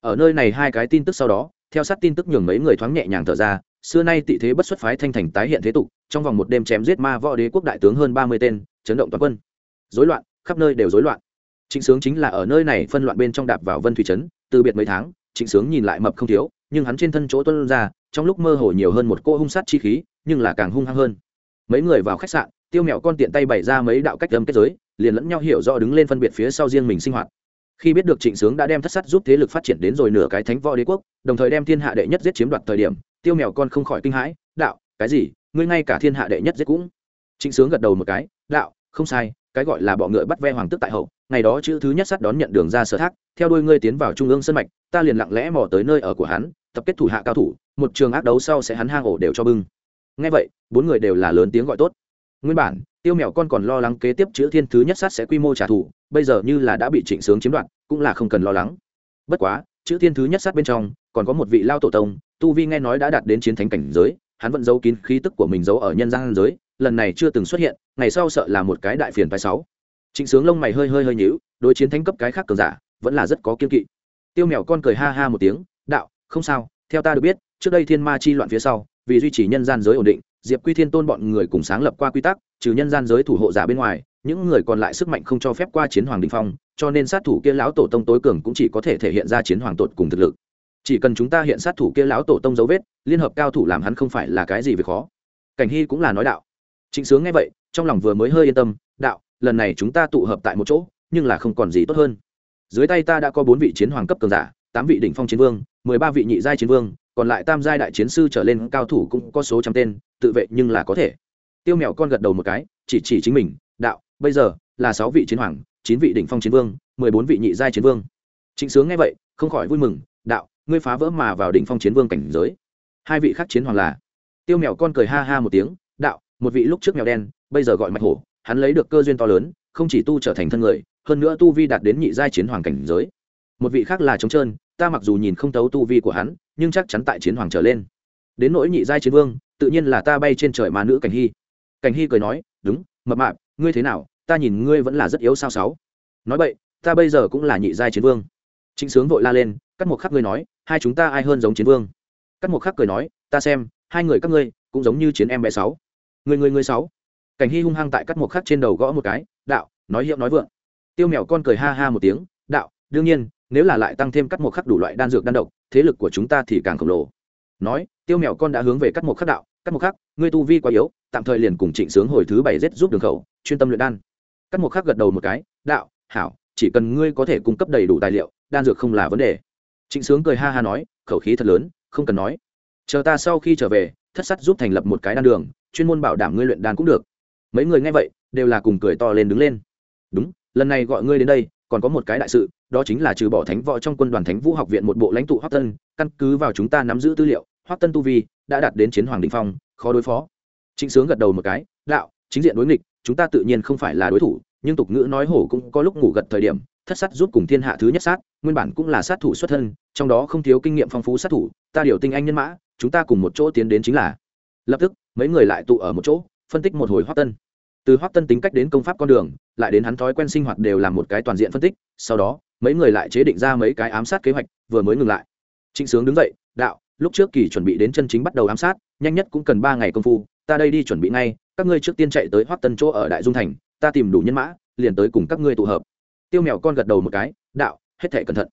ở nơi này hai cái tin tức sau đó theo sát tin tức nhường mấy người thoáng nhẹ nhàng thở ra xưa nay tị thế bất xuất phái thanh thành tái hiện thế tục trong vòng một đêm chém giết ma võ đế quốc đại tướng hơn ba mươi tên chấn động toàn quân. Dối loạn khắp nơi đều rối loạn. Trịnh sướng chính là ở nơi này phân loạn bên trong đạp vào vân thủy trấn từ biệt mấy tháng trịnh sướng nhìn lại mập không thiếu nhưng hắn trên thân chỗ tuân ra trong lúc mơ hồ nhiều hơn một cô hung sát chi khí, nhưng là càng hung hăng hơn. Mấy người vào khách sạn, tiêu mèo con tiện tay bày ra mấy đạo cách âm kết giới, liền lẫn nhau hiểu rõ đứng lên phân biệt phía sau riêng mình sinh hoạt. Khi biết được trịnh sướng đã đem thất sắt giúp thế lực phát triển đến rồi nửa cái thánh võ đế quốc, đồng thời đem thiên hạ đệ nhất giết chiếm đoạt thời điểm, tiêu mèo con không khỏi kinh hãi, đạo, cái gì? Ngươi ngay cả thiên hạ đệ nhất giết cũng trịnh sướng gật đầu một cái, đạo, không sai, cái gọi là bọ ngựa bắt ve hoàng tức tại hậu, ngày đó chữ thứ nhất sắt đón nhận đường ra sở thác, theo đuôi ngươi tiến vào trung ương sân mạch, ta liền lặng lẽ mò tới nơi ở của hắn tập kết thủ hạ cao thủ, một trường ác đấu sau sẽ hắn hang ổ đều cho bưng. Ngay vậy, bốn người đều là lớn tiếng gọi tốt. Nguyên bản, tiêu mèo con còn lo lắng kế tiếp chữ thiên thứ nhất sát sẽ quy mô trả thù, bây giờ như là đã bị trịnh sướng chiếm đoạt, cũng là không cần lo lắng. Bất quá, chữ thiên thứ nhất sát bên trong, còn có một vị lao tổ tông, tu vi nghe nói đã đạt đến chiến thánh cảnh giới, hắn vẫn giấu kín khí tức của mình giấu ở nhân gian giới, lần này chưa từng xuất hiện, ngày sau sợ là một cái đại phiền phái sáu. Trịnh sướng lông mày hơi hơi hơi nhíu, đối chiến thánh cấp cái khác cường giả, vẫn là rất có kiên kỵ. Tiêu mèo con cười ha ha một tiếng không sao, theo ta được biết, trước đây thiên ma chi loạn phía sau, vì duy trì nhân gian giới ổn định, diệp quy thiên tôn bọn người cùng sáng lập qua quy tắc, trừ nhân gian giới thủ hộ giả bên ngoài, những người còn lại sức mạnh không cho phép qua chiến hoàng đình phong, cho nên sát thủ kia lão tổ tông tối cường cũng chỉ có thể thể hiện ra chiến hoàng tột cùng thực lực. Chỉ cần chúng ta hiện sát thủ kia lão tổ tông dấu vết, liên hợp cao thủ làm hắn không phải là cái gì về khó. Cảnh hy cũng là nói đạo. Chính sướng nghe vậy, trong lòng vừa mới hơi yên tâm, đạo, lần này chúng ta tụ hợp tại một chỗ, nhưng là không còn gì tốt hơn. Dưới tay ta đã có bốn vị chiến hoàng cấp cường giả tám vị đỉnh phong chiến vương, mười ba vị nhị giai chiến vương, còn lại tam giai đại chiến sư trở lên cao thủ cũng có số trăm tên, tự vệ nhưng là có thể. Tiêu mèo con gật đầu một cái, chỉ chỉ chính mình, đạo, bây giờ là sáu vị chiến hoàng, chín vị đỉnh phong chiến vương, mười bốn vị nhị giai chiến vương. Trịnh sướng nghe vậy, không khỏi vui mừng, đạo, ngươi phá vỡ mà vào đỉnh phong chiến vương cảnh giới. Hai vị khác chiến hoàng là? Tiêu mèo con cười ha ha một tiếng, đạo, một vị lúc trước mèo đen, bây giờ gọi mạch hổ, hắn lấy được cơ duyên to lớn, không chỉ tu trở thành thân người, hơn nữa tu vi đạt đến nhị giai chiến hoàng cảnh giới một vị khác là trống trơn, ta mặc dù nhìn không tấu tu vi của hắn, nhưng chắc chắn tại chiến hoàng trở lên. Đến nỗi nhị giai chiến vương, tự nhiên là ta bay trên trời mà nữ cảnh hy. Cảnh hy cười nói, đúng, mập mạp, ngươi thế nào? Ta nhìn ngươi vẫn là rất yếu sao sáu. Nói vậy ta bây giờ cũng là nhị giai chiến vương. Chính sướng vội la lên, cắt một khắc ngươi nói, hai chúng ta ai hơn giống chiến vương? Cắt một khắc cười nói, ta xem, hai người các ngươi cũng giống như chiến em bé sáu. Người người người sáu. Cảnh hy hung hăng tại cắt một khắc trên đầu gõ một cái, đạo, nói hiệu nói vượng. Tiêu mèo con cười ha ha một tiếng, đạo, đương nhiên nếu là lại tăng thêm cắt một khắc đủ loại đan dược đan độc, thế lực của chúng ta thì càng khổng lồ. Nói, tiêu mèo con đã hướng về cắt một khắc đạo, cắt một khắc, ngươi tu vi quá yếu, tạm thời liền cùng trịnh sướng hồi thứ bảy rết giúp đường khẩu, chuyên tâm luyện đan. Cắt một khắc gật đầu một cái, đạo, hảo, chỉ cần ngươi có thể cung cấp đầy đủ tài liệu, đan dược không là vấn đề. Trịnh sướng cười ha ha nói, khẩu khí thật lớn, không cần nói. Chờ ta sau khi trở về, thất sắt giúp thành lập một cái đan đường, chuyên môn bảo đảm ngươi luyện đan cũng được. Mấy người nghe vậy, đều là cùng cười to lên đứng lên. Đúng, lần này gọi ngươi đến đây, còn có một cái đại sự đó chính là trừ bỏ thánh võ trong quân đoàn thánh vũ học viện một bộ lãnh tụ hoắc tân, căn cứ vào chúng ta nắm giữ tư liệu, hoắc tân tu vi đã đạt đến chiến hoàng đình phong, khó đối phó. Trịnh sướng gật đầu một cái, đạo, chính diện đối nghịch, chúng ta tự nhiên không phải là đối thủ, nhưng tục ngữ nói hổ cũng có lúc ngủ gật thời điểm, thất sát giúp cùng thiên hạ thứ nhất sát, nguyên bản cũng là sát thủ xuất thân, trong đó không thiếu kinh nghiệm phong phú sát thủ, ta điều tinh anh nhân mã, chúng ta cùng một chỗ tiến đến chính là. Lập tức, mấy người lại tụ ở một chỗ, phân tích một hồi hoắc tân. Từ hoắc tân tính cách đến công pháp con đường, lại đến hắn thói quen sinh hoạt đều làm một cái toàn diện phân tích, sau đó mấy người lại chế định ra mấy cái ám sát kế hoạch, vừa mới ngừng lại. Trịnh sướng đứng dậy, đạo, lúc trước kỳ chuẩn bị đến chân chính bắt đầu ám sát, nhanh nhất cũng cần ba ngày công phu, ta đây đi chuẩn bị ngay, các ngươi trước tiên chạy tới hoắc tân chỗ ở đại dung thành, ta tìm đủ nhân mã, liền tới cùng các ngươi tụ hợp. Tiêu mèo con gật đầu một cái, đạo, hết thể cẩn thận.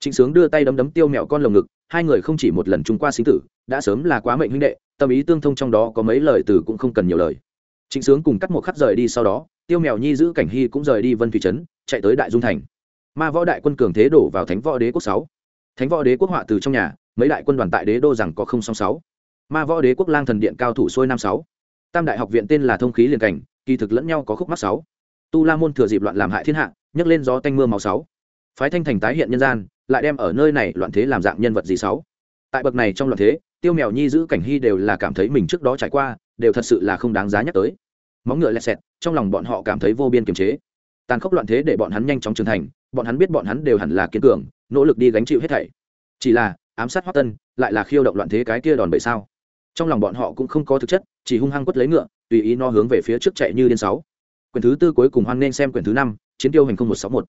Trịnh sướng đưa tay đấm đấm tiêu mèo con lồng ngực, hai người không chỉ một lần chung qua sinh tử, đã sớm là quá mệnh huynh đệ, tâm ý tương thông trong đó có mấy lời từ cũng không cần nhiều lời. Trịnh sướng cùng cắt một khắc rời đi sau đó, tiêu mèo nhi giữ cảnh hy cũng rời đi vân thủy trấn, chạy tới đại dung thành ma võ đại quân cường thế đổ vào thánh võ đế quốc sáu. Thánh võ đế quốc họa từ trong nhà, mấy đại quân đoàn tại đế đô rằng có không song sáu. Ma võ đế quốc lang thần điện cao thủ xuôi năm sáu. Tam đại học viện tên là thông khí liền cảnh, kỳ thực lẫn nhau có khúc mắc sáu. Tu la môn thừa dịp loạn làm hại thiên hạ, nhấc lên gió tanh mưa màu sáu. Phái thanh thành tái hiện nhân gian, lại đem ở nơi này loạn thế làm dạng nhân vật gì sáu. Tại bậc này trong loạn thế, tiêu mèo nhi giữ cảnh hy đều là cảm thấy mình trước đó trải qua, đều thật sự là không đáng giá nhắc tới. Móng ngựa lẹt xẹt, trong lòng bọn họ cảm thấy vô biên kiềm chế. Tàn khốc loạn thế để bọn hắn nhanh chóng trưởng thành bọn hắn biết bọn hắn đều hẳn là kiên cường, nỗ lực đi gánh chịu hết thảy. Chỉ là, ám sát hoắc tân lại là khiêu động loạn thế cái kia đòn bẩy sao? Trong lòng bọn họ cũng không có thực chất, chỉ hung hăng quất lấy ngựa, tùy ý no hướng về phía trước chạy như điên sáu. Quyển thứ tư cuối cùng hoan nên xem quyển thứ năm, chiến tiêu hành không một sáu một.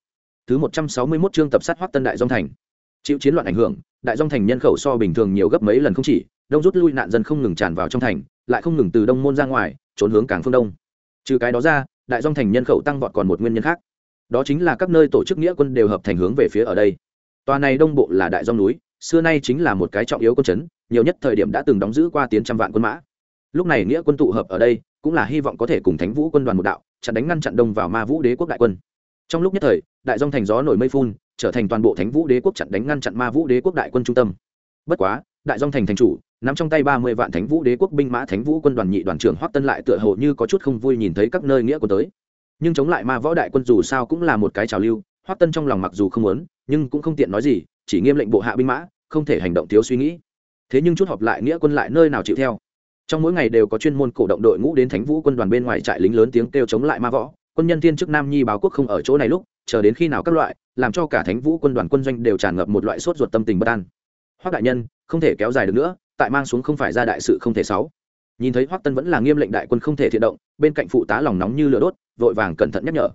Thứ một trăm sáu mươi 161 chương tập sát hoắc tân đại dông thành. Chịu chiến loạn ảnh hưởng, đại dông thành nhân khẩu so bình thường nhiều gấp mấy lần không chỉ, đông rút lui nạn dân không ngừng tràn vào trong thành, lại không ngừng từ đông môn ra ngoài, trốn hướng cảng phương đông. Trừ cái đó ra, đại dông thành nhân khẩu tăng vọt còn một nguyên nhân khác đó chính là các nơi tổ chức nghĩa quân đều hợp thành hướng về phía ở đây. Tòa này đông bộ là đại dòng núi, xưa nay chính là một cái trọng yếu quân chấn, nhiều nhất thời điểm đã từng đóng giữ qua tiến trăm vạn quân mã. Lúc này nghĩa quân tụ hợp ở đây, cũng là hy vọng có thể cùng thánh vũ quân đoàn một đạo, chặn đánh ngăn chặn đông vào ma vũ đế quốc đại quân. Trong lúc nhất thời, đại dòng thành gió nổi mây phun, trở thành toàn bộ thánh vũ đế quốc chặn đánh ngăn chặn ma vũ đế quốc đại quân trung tâm. Bất quá, đại dòng thành thành chủ, nắm trong tay ba mươi vạn thánh vũ đế quốc binh mã thánh vũ quân đoàn nhị đoàn trưởng hoắc tân lại tựa hồ như có chút không vui nhìn thấy các nơi nghĩa quân tới nhưng chống lại ma võ đại quân dù sao cũng là một cái trào lưu, hoắc tân trong lòng mặc dù không muốn, nhưng cũng không tiện nói gì, chỉ nghiêm lệnh bộ hạ binh mã, không thể hành động thiếu suy nghĩ. Thế nhưng chút họp lại nghĩa quân lại nơi nào chịu theo? Trong mỗi ngày đều có chuyên môn cổ động đội ngũ đến thánh vũ quân đoàn bên ngoài trại lính lớn tiếng kêu chống lại ma võ, quân nhân thiên chức nam nhi báo quốc không ở chỗ này lúc, chờ đến khi nào các loại, làm cho cả thánh vũ quân đoàn quân doanh đều tràn ngập một loại sốt ruột tâm tình bất an. Hoắc đại nhân, không thể kéo dài được nữa, tại mang xuống không phải ra đại sự không thể sáu nhìn thấy Hoắc tân vẫn là nghiêm lệnh đại quân không thể thiện động, bên cạnh phụ tá lòng nóng như lửa đốt, vội vàng cẩn thận nhắc nhở.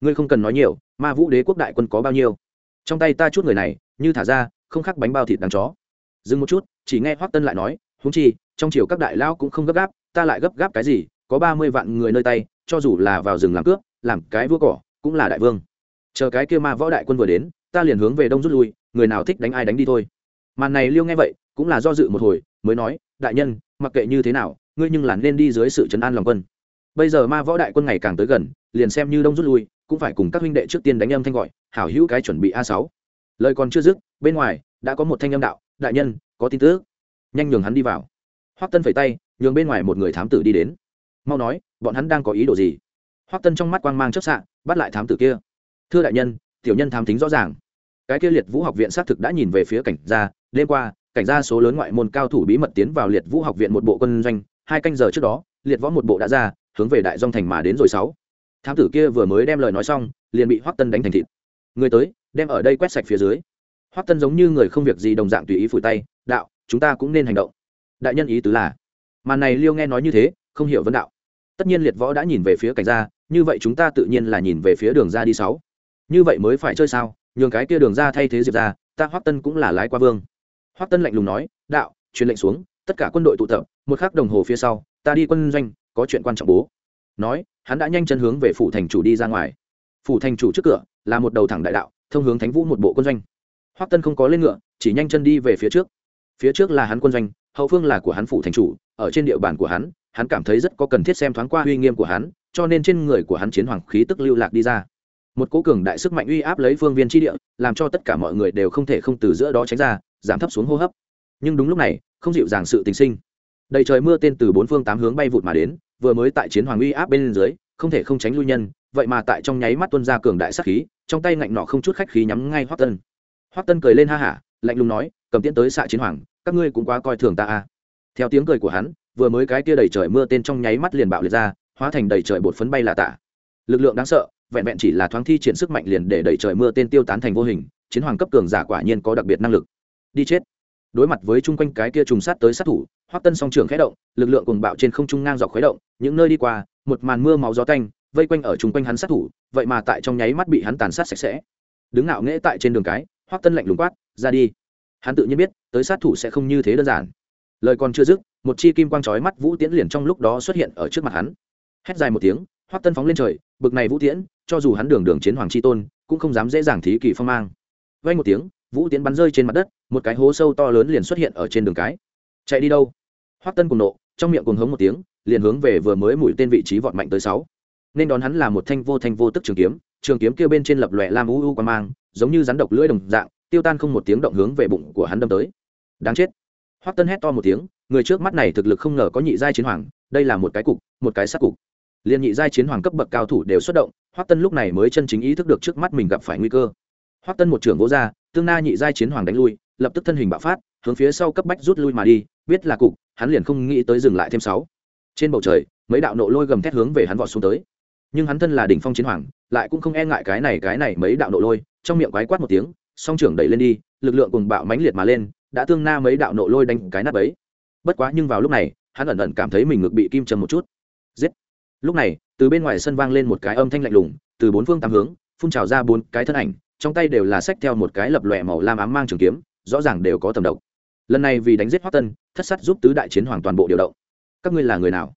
Ngươi không cần nói nhiều, ma vũ đế quốc đại quân có bao nhiêu? Trong tay ta chút người này, như thả ra, không khác bánh bao thịt đằng chó. Dừng một chút, chỉ nghe Hoắc tân lại nói húng chi, trong chiều các đại lao cũng không gấp gáp, ta lại gấp gáp cái gì, có ba mươi vạn người nơi tay, cho dù là vào rừng làm cướp, làm cái vua cỏ, cũng là đại vương. Chờ cái kia ma võ đại quân vừa đến, ta liền hướng về đông rút lui, người nào thích đánh ai đánh đi thôi. Màn này liêu nghe vậy, cũng là do dự một hồi, mới nói, đại nhân, mặc kệ như thế nào ngươi nhưng là nên đi dưới sự chấn an lòng quân. Bây giờ ma võ đại quân ngày càng tới gần, liền xem như đông rút lui, cũng phải cùng các huynh đệ trước tiên đánh âm thanh gọi, hảo hữu cái chuẩn bị a sáu. Lời còn chưa dứt, bên ngoài, đã có một thanh âm đạo, đại nhân, có tin tức. Nhanh nhường hắn đi vào. Hoắc tân phẩy tay, nhường bên ngoài một người thám tử đi đến. Mau nói, bọn hắn đang có ý đồ gì? Hoắc tân trong mắt quang mang chớp xạ, bắt lại thám tử kia. Thưa đại nhân, tiểu nhân thám tính rõ ràng. Cái kia liệt vũ học viện xác thực đã nhìn về phía cảnh gia, đêm qua, cảnh gia số lớn ngoại môn cao thủ bí mật tiến vào liệt vũ học viện một bộ quân doanh hai canh giờ trước đó, liệt võ một bộ đã ra, hướng về đại dong thành mà đến rồi sáu. Thám tử kia vừa mới đem lời nói xong, liền bị hoắc tân đánh thành thịt. Người tới, đem ở đây quét sạch phía dưới. Hoắc tân giống như người không việc gì đồng dạng tùy ý phủi tay, đạo, chúng ta cũng nên hành động. Đại nhân ý tứ là màn này liêu nghe nói như thế, không hiểu vấn đạo. Tất nhiên liệt võ đã nhìn về phía cảnh gia, như vậy chúng ta tự nhiên là nhìn về phía đường ra đi sáu. Như vậy mới phải chơi sao? Nhường cái kia đường ra thay thế diệp ra ta hoắc tân cũng là lái qua vương. Hoắc tân lạnh lùng nói, đạo, truyền lệnh xuống, tất cả quân đội tụ tập một khắc đồng hồ phía sau, ta đi quân doanh, có chuyện quan trọng bố. Nói, hắn đã nhanh chân hướng về phủ thành chủ đi ra ngoài. Phủ thành chủ trước cửa, là một đầu thẳng đại đạo, thông hướng thánh vũ một bộ quân doanh. Hoắc tân không có lên ngựa, chỉ nhanh chân đi về phía trước. Phía trước là hắn quân doanh, hậu phương là của hắn phủ thành chủ, ở trên địa bàn của hắn hắn cảm thấy rất có cần thiết xem thoáng qua uy nghiêm của hắn, cho nên trên người của hắn chiến hoàng khí tức lưu lạc đi ra. Một cố cường đại sức mạnh uy áp lấy phương viên tri địa, làm cho tất cả mọi người đều không thể không từ giữa đó tránh ra, giảm thấp xuống hô hấp. Nhưng đúng lúc này, không dịu dàng sự tình sinh đầy trời mưa tên từ bốn phương tám hướng bay vụt mà đến, vừa mới tại chiến hoàng uy áp bên dưới, không thể không tránh lui nhân, vậy mà tại trong nháy mắt tuân ra cường đại sắc khí, trong tay ngạnh nọ không chút khách khí nhắm ngay hoắc tân. Hoắc tân cười lên ha hả, lạnh lùng nói, cầm tiễn tới xạ chiến hoàng, các ngươi cũng quá coi thường ta à theo tiếng cười của hắn, vừa mới cái kia đầy trời mưa tên trong nháy mắt liền bạo liệt ra, hóa thành đầy trời bột phấn bay là tả. Lực lượng đáng sợ, vẹn vẹn chỉ là thoáng thi triển sức mạnh liền để đầy trời mưa tên tiêu tán thành vô hình, chiến hoàng cấp cường giả quả nhiên có đặc biệt năng lực. Đi chết. Đối mặt với chung quanh cái kia trùng sát tới sát thủ hoắc tân song trường khẽ động, lực lượng cùng bạo trên không trung ngang dọc khuấy động, những nơi đi qua, một màn mưa máu gió tanh, vây quanh ở chung quanh hắn sát thủ, vậy mà tại trong nháy mắt bị hắn tàn sát sạch sẽ. Đứng ngạo nghễ tại trên đường cái, hoắc tân lạnh lùng quát, ra đi. Hắn tự nhiên biết, tới sát thủ sẽ không như thế đơn giản. Lời còn chưa dứt, một chi kim quang chói mắt vũ tiễn liền trong lúc đó xuất hiện ở trước mặt hắn. Hét dài một tiếng, hoắc tân phóng lên trời, bực này vũ tiễn, cho dù hắn đường đường chiến hoàng chi tôn, cũng không dám dễ dàng thí kỳ phong mang. Vay một tiếng, vũ tiễn bắn rơi trên mặt đất, một cái hố sâu to lớn liền xuất hiện ở trên đường cái. Chạy đi đâu? Hoắc tân cùng nộ, trong miệng cùng hống một tiếng, liền hướng về vừa mới mũi tên vị trí vọt mạnh tới sáu. Nên đón hắn là một thanh vô thanh vô tức trường kiếm trường kiếm kia bên trên lập lòe lam u u qua mang, giống như rắn độc lưỡi đồng dạng, tiêu tan không một tiếng động hướng về bụng của hắn đâm tới. Đáng chết. Hoắc tân hét to một tiếng, người trước mắt này thực lực không ngờ có nhị giai chiến hoàng, đây là một cái cục, một cái sát cục. Liên nhị giai chiến hoàng cấp bậc cao thủ đều xuất động, hoắc tân lúc này mới chân chính ý thức được trước mắt mình gặp phải nguy cơ. Hoắc tân một trưởng vỗ ra, tương na nhị giai chiến hoàng đánh lui, lập tức thân hình bạo phát, hướng phía sau cấp bách rút lui mà đi, biết là cục hắn liền không nghĩ tới dừng lại thêm sáu. Trên bầu trời, mấy đạo nộ lôi gầm thét hướng về hắn vọt xuống tới. Nhưng hắn thân là đỉnh phong chiến hoàng, lại cũng không e ngại cái này cái này mấy đạo nộ lôi, trong miệng quái quát một tiếng, song trưởng đẩy lên đi, lực lượng cùng bạo mãnh liệt mà lên, đã tương na mấy đạo nộ lôi đánh cái nắp ấy bất quá nhưng vào lúc này, hắn ẩn ẩn cảm thấy mình ngực bị kim châm một chút. Giết! Lúc này, từ bên ngoài sân vang lên một cái âm thanh lạnh lùng, từ bốn phương tám hướng, phun trào ra bốn cái thân ảnh, trong tay đều là sách theo một cái lập lòe màu lam ám mang trường kiếm, rõ ràng đều có tầm độc. Lần này vì đánh giết hoắc tân thất sát giúp tứ đại chiến hoàng toàn bộ điều động. Các ngươi là người nào?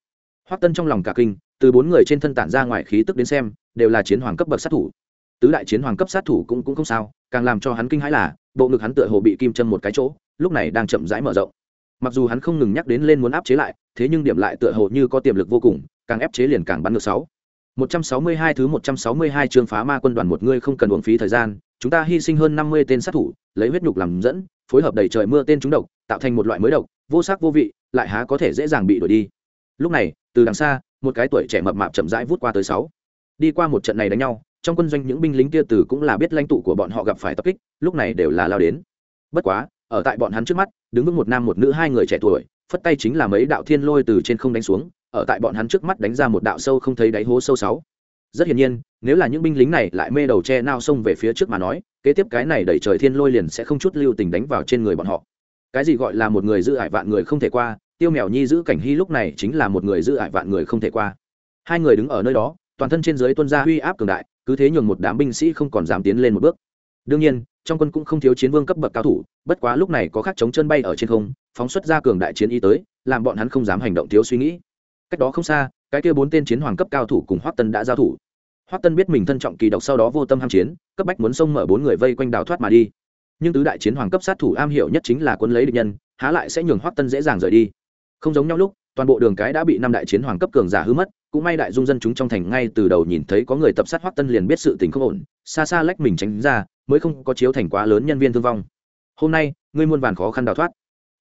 Hoắc tân trong lòng cả kinh, từ bốn người trên thân tản ra ngoài khí tức đến xem, đều là chiến hoàng cấp bậc sát thủ. Tứ đại chiến hoàng cấp sát thủ cũng cũng không sao, càng làm cho hắn kinh hãi là, bộ ngực hắn tựa hồ bị kim châm một cái chỗ, lúc này đang chậm rãi mở rộng. Mặc dù hắn không ngừng nhắc đến lên muốn áp chế lại, thế nhưng điểm lại tựa hồ như có tiềm lực vô cùng, càng ép chế liền càng bắn ngược sáu. 162 thứ 162 chương phá ma quân đoàn một người không cần uổng phí thời gian, chúng ta hy sinh hơn 50 tên sát thủ, lấy huyết nhục làm dẫn, phối hợp đầy trời mưa tên chúng độc, tạo thành một loại mới độc, vô sắc vô vị, lại há có thể dễ dàng bị đuổi đi. Lúc này, từ đằng xa, một cái tuổi trẻ mập mạp chậm rãi vút qua tới 6. Đi qua một trận này đánh nhau, trong quân doanh những binh lính kia từ cũng là biết lãnh tụ của bọn họ gặp phải tập kích, lúc này đều là lao đến. Bất quá, ở tại bọn hắn trước mắt, đứng vững một nam một nữ hai người trẻ tuổi, phất tay chính là mấy đạo thiên lôi từ trên không đánh xuống, ở tại bọn hắn trước mắt đánh ra một đạo sâu không thấy đáy hố sâu sáu. Rất hiển nhiên, nếu là những binh lính này lại mê đầu che nao xông về phía trước mà nói, kế tiếp cái này đẩy trời thiên lôi liền sẽ không chút lưu tình đánh vào trên người bọn họ. Cái gì gọi là một người giữ ải vạn người không thể qua, tiêu mèo nhi giữ cảnh hy lúc này chính là một người giữ ải vạn người không thể qua. Hai người đứng ở nơi đó, toàn thân trên dưới tuân ra uy áp cường đại, cứ thế nhường một đám binh sĩ không còn dám tiến lên một bước. Đương nhiên, trong quân cũng không thiếu chiến vương cấp bậc cao thủ, bất quá lúc này có khắc chống chân bay ở trên không, phóng xuất ra cường đại chiến ý tới, làm bọn hắn không dám hành động thiếu suy nghĩ cách đó không xa, cái kia bốn tên chiến hoàng cấp cao thủ cùng hoắc tân đã giao thủ. Hoắc tân biết mình thân trọng kỳ độc sau đó vô tâm ham chiến, cấp bách muốn xông mở bốn người vây quanh đào thoát mà đi. Nhưng tứ đại chiến hoàng cấp sát thủ am hiểu nhất chính là quân lấy địch nhân, há lại sẽ nhường hoắc tân dễ dàng rời đi. Không giống nhau lúc, toàn bộ đường cái đã bị năm đại chiến hoàng cấp cường giả hư mất, cũng may đại dung dân chúng trong thành ngay từ đầu nhìn thấy có người tập sát hoắc tân liền biết sự tình không ổn, xa xa lách mình tránh ra, mới không có chiếu thành quá lớn nhân viên thương vong. Hôm nay, ngươi muôn vàn khó khăn đào thoát.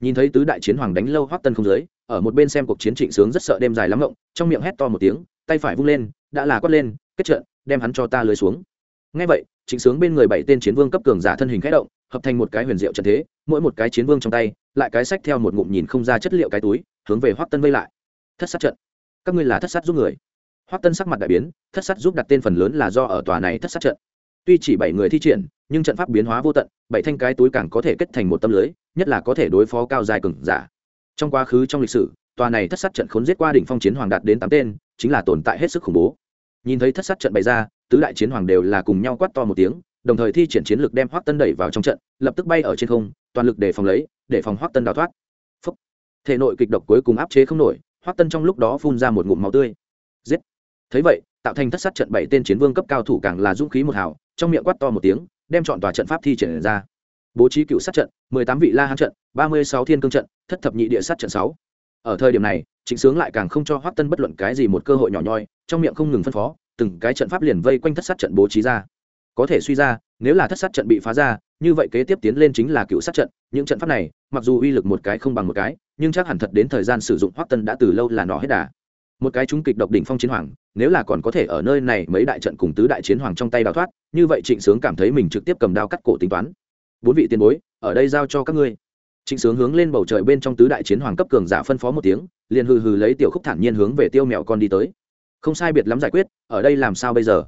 Nhìn thấy tứ đại chiến hoàng đánh lâu hoắc tân không dưới ở một bên xem cuộc chiến trịnh sướng rất sợ đêm dài lắm ngộng, trong miệng hét to một tiếng, tay phải vung lên, đã là quát lên, kết trận, đem hắn cho ta lưới xuống. Ngay vậy, trịnh sướng bên người bảy tên chiến vương cấp cường giả thân hình khẽ động, hợp thành một cái huyền diệu trận thế, mỗi một cái chiến vương trong tay, lại cái sách theo một ngụm nhìn không ra chất liệu cái túi, hướng về hoắc tân vây lại. Thất sát trận. Các ngươi là thất sát giúp người. Hoắc tân sắc mặt đại biến, thất sát giúp đặt tên phần lớn là do ở tòa này thất sát trận. Tuy chỉ bảy người thi triển, nhưng trận pháp biến hóa vô tận, bảy thanh cái túi càng có thể kết thành một tâm lưới, nhất là có thể đối phó cao dài cường giả trong quá khứ trong lịch sử, tòa này thất sát trận khốn giết qua đỉnh phong chiến hoàng đạt đến tám tên, chính là tồn tại hết sức khủng bố. Nhìn thấy thất sát trận bày ra, tứ đại chiến hoàng đều là cùng nhau quát to một tiếng, đồng thời thi triển chiến lược đem hoắc tân đẩy vào trong trận, lập tức bay ở trên không, toàn lực để phòng lấy, để phòng hoắc tân đào thoát. Phúc. thể nội kịch độc cuối cùng áp chế không nổi, hoắc tân trong lúc đó phun ra một ngụm máu tươi. Giết. Thấy vậy, tạo thành thất sát trận bảy tên chiến vương cấp cao thủ càng là dũng khí một hào, trong miệng quát to một tiếng, đem chọn tòa trận pháp thi triển ra bố trí cựu sát trận, mười tám vị la hán trận, ba mươi sáu thiên cương trận, thất thập nhị địa sát trận sáu. Ở thời điểm này, trịnh sướng lại càng không cho hoắc tân bất luận cái gì một cơ hội nhỏ nhoi, trong miệng không ngừng phân phó, từng cái trận pháp liền vây quanh thất sát trận bố trí ra. Có thể suy ra, nếu là thất sát trận bị phá ra, như vậy kế tiếp tiến lên chính là cựu sát trận, những trận pháp này, mặc dù uy lực một cái không bằng một cái, nhưng chắc hẳn thật đến thời gian sử dụng hoắc tân đã từ lâu là nọ hết đà. Một cái trung kịch độc đỉnh phong chiến hoàng, nếu là còn có thể ở nơi này mấy đại trận cùng tứ đại chiến hoàng trong tay đào thoát, như vậy trịnh sướng cảm thấy mình trực tiếp cầm đao cắt cổ tính toán bốn vị tiền bối, ở đây giao cho các ngươi. Trịnh sướng hướng lên bầu trời bên trong tứ đại chiến hoàng cấp cường giả phân phó một tiếng, liền hừ hừ lấy tiểu khúc thản nhiên hướng về tiêu mèo con đi tới. Không sai biệt lắm giải quyết, ở đây làm sao bây giờ?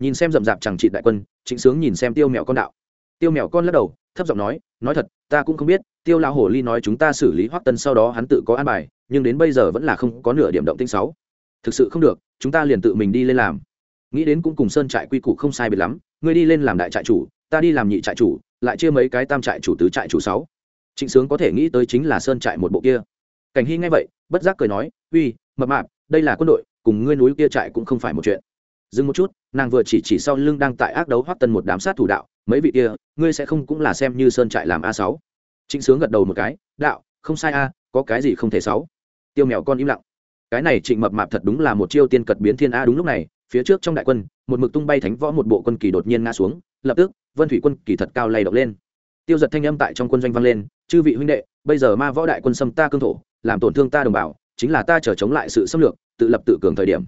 Nhìn xem rậm rạp chẳng trị đại quân, trịnh sướng nhìn xem tiêu mèo con đạo. Tiêu mèo con lắc đầu, thấp giọng nói nói thật, ta cũng không biết, tiêu lão Hổ ly nói chúng ta xử lý hoắc tân sau đó hắn tự có an bài, nhưng đến bây giờ vẫn là không có nửa điểm động tinh sáu. Thực sự không được, chúng ta liền tự mình đi lên làm. Nghĩ đến cũng cùng sơn trại quy củ không sai biệt lắm, ngươi đi lên làm đại trại chủ, ta đi làm nhị trại chủ lại chia mấy cái tam trại chủ tứ trại chủ sáu. Trịnh sướng có thể nghĩ tới chính là sơn trại một bộ kia. Cảnh hy nghe vậy, bất giác cười nói, uy, mập mạp, đây là quân đội, cùng ngươi núi kia trại cũng không phải một chuyện. Dừng một chút, nàng vừa chỉ chỉ sau lưng đang tại ác đấu hoắc tân một đám sát thủ đạo, mấy vị kia, ngươi sẽ không cũng là xem như sơn trại làm a sáu? Trịnh sướng gật đầu một cái, đạo, không sai a, có cái gì không thể sáu? Tiêu mèo con im lặng. Cái này trịnh mập mạp thật đúng là một chiêu tiên cật biến thiên a, đúng lúc này, phía trước trong đại quân, một mực tung bay thánh võ một bộ quân kỳ đột nhiên ngã xuống, lập tức vân thủy quân kỳ thật cao lay động lên. Tiêu giật thanh âm tại trong quân doanh vang lên, chư vị huynh đệ, bây giờ ma võ đại quân xâm ta cương thổ, làm tổn thương ta đồng bào, chính là ta trở chống lại sự xâm lược, tự lập tự cường thời điểm.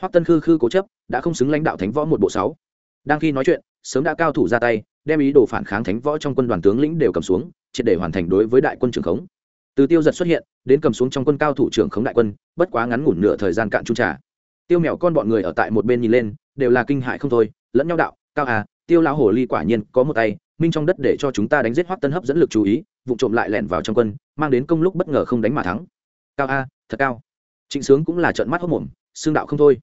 Hoắc tân khư khư cố chấp, đã không xứng lãnh đạo thánh võ một bộ sáu. Đang khi nói chuyện, sớm đã cao thủ ra tay, đem ý đồ phản kháng thánh võ trong quân đoàn tướng lĩnh đều cầm xuống, triệt để hoàn thành đối với đại quân trưởng khống. Từ tiêu giật xuất hiện, đến cầm xuống trong quân cao thủ trưởng khống đại quân, bất quá ngắn ngủn nửa thời gian cạn trung trà. Tiêu mèo con bọn người ở tại một bên nhìn lên, đều là kinh hại không thôi, lẫn nhau đạo, cao à tiêu lão hồ ly quả nhiên có một tay, minh trong đất để cho chúng ta đánh giết hoắc tân hấp dẫn lực chú ý, vụ trộm lại lẻn vào trong quân, mang đến công lúc bất ngờ không đánh mà thắng. Cao a, thật cao. Trịnh sướng cũng là trận mắt hốc mồm, xương đạo không thôi.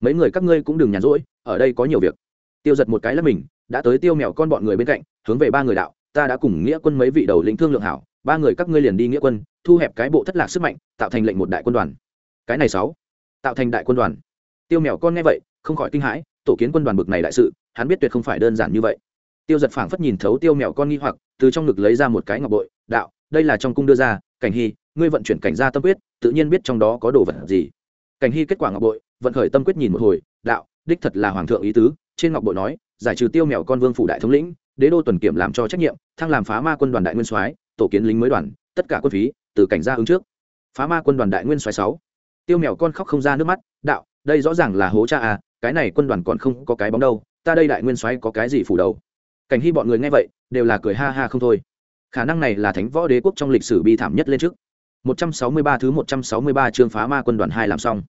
Mấy người các ngươi cũng đừng nhàn rỗi, ở đây có nhiều việc. Tiêu giật một cái là mình, đã tới tiêu mèo con bọn người bên cạnh, hướng về ba người đạo, ta đã cùng nghĩa quân mấy vị đầu lĩnh thương lượng hảo, ba người các ngươi liền đi nghĩa quân, thu hẹp cái bộ thất lạc sức mạnh, tạo thành lệnh một đại quân đoàn. Cái này sáu, tạo thành đại quân đoàn. Tiêu mèo con nghe vậy, không khỏi kinh hãi tổ kiến quân đoàn bực này đại sự, hắn biết tuyệt không phải đơn giản như vậy. Tiêu giật phảng phất nhìn thấu tiêu mèo con nghi hoặc, từ trong ngực lấy ra một cái ngọc bội, đạo, đây là trong cung đưa ra, cảnh hy, ngươi vận chuyển cảnh ra tâm quyết, tự nhiên biết trong đó có đồ vật gì. Cảnh hy kết quả ngọc bội, vận khởi tâm quyết nhìn một hồi, đạo, đích thật là hoàng thượng ý tứ. Trên ngọc bội nói, giải trừ tiêu mèo con vương phủ đại thống lĩnh, đế đô tuần kiểm làm cho trách nhiệm, thăng làm phá ma quân đoàn đại nguyên soái, tổ kiến lính mới đoàn, tất cả quân phí, từ cảnh ra ứng trước. Phá ma quân đoàn đại nguyên soái sáu. Tiêu mèo con khóc không ra nước mắt, đạo, đây rõ ràng là hố cha à cái này quân đoàn còn không có cái bóng đâu ta đây đại nguyên soái có cái gì phủ đầu cảnh hy bọn người nghe vậy đều là cười ha ha không thôi khả năng này là thánh võ đế quốc trong lịch sử bi thảm nhất lên trước 163 thứ 163 chương phá ma quân đoàn hai làm xong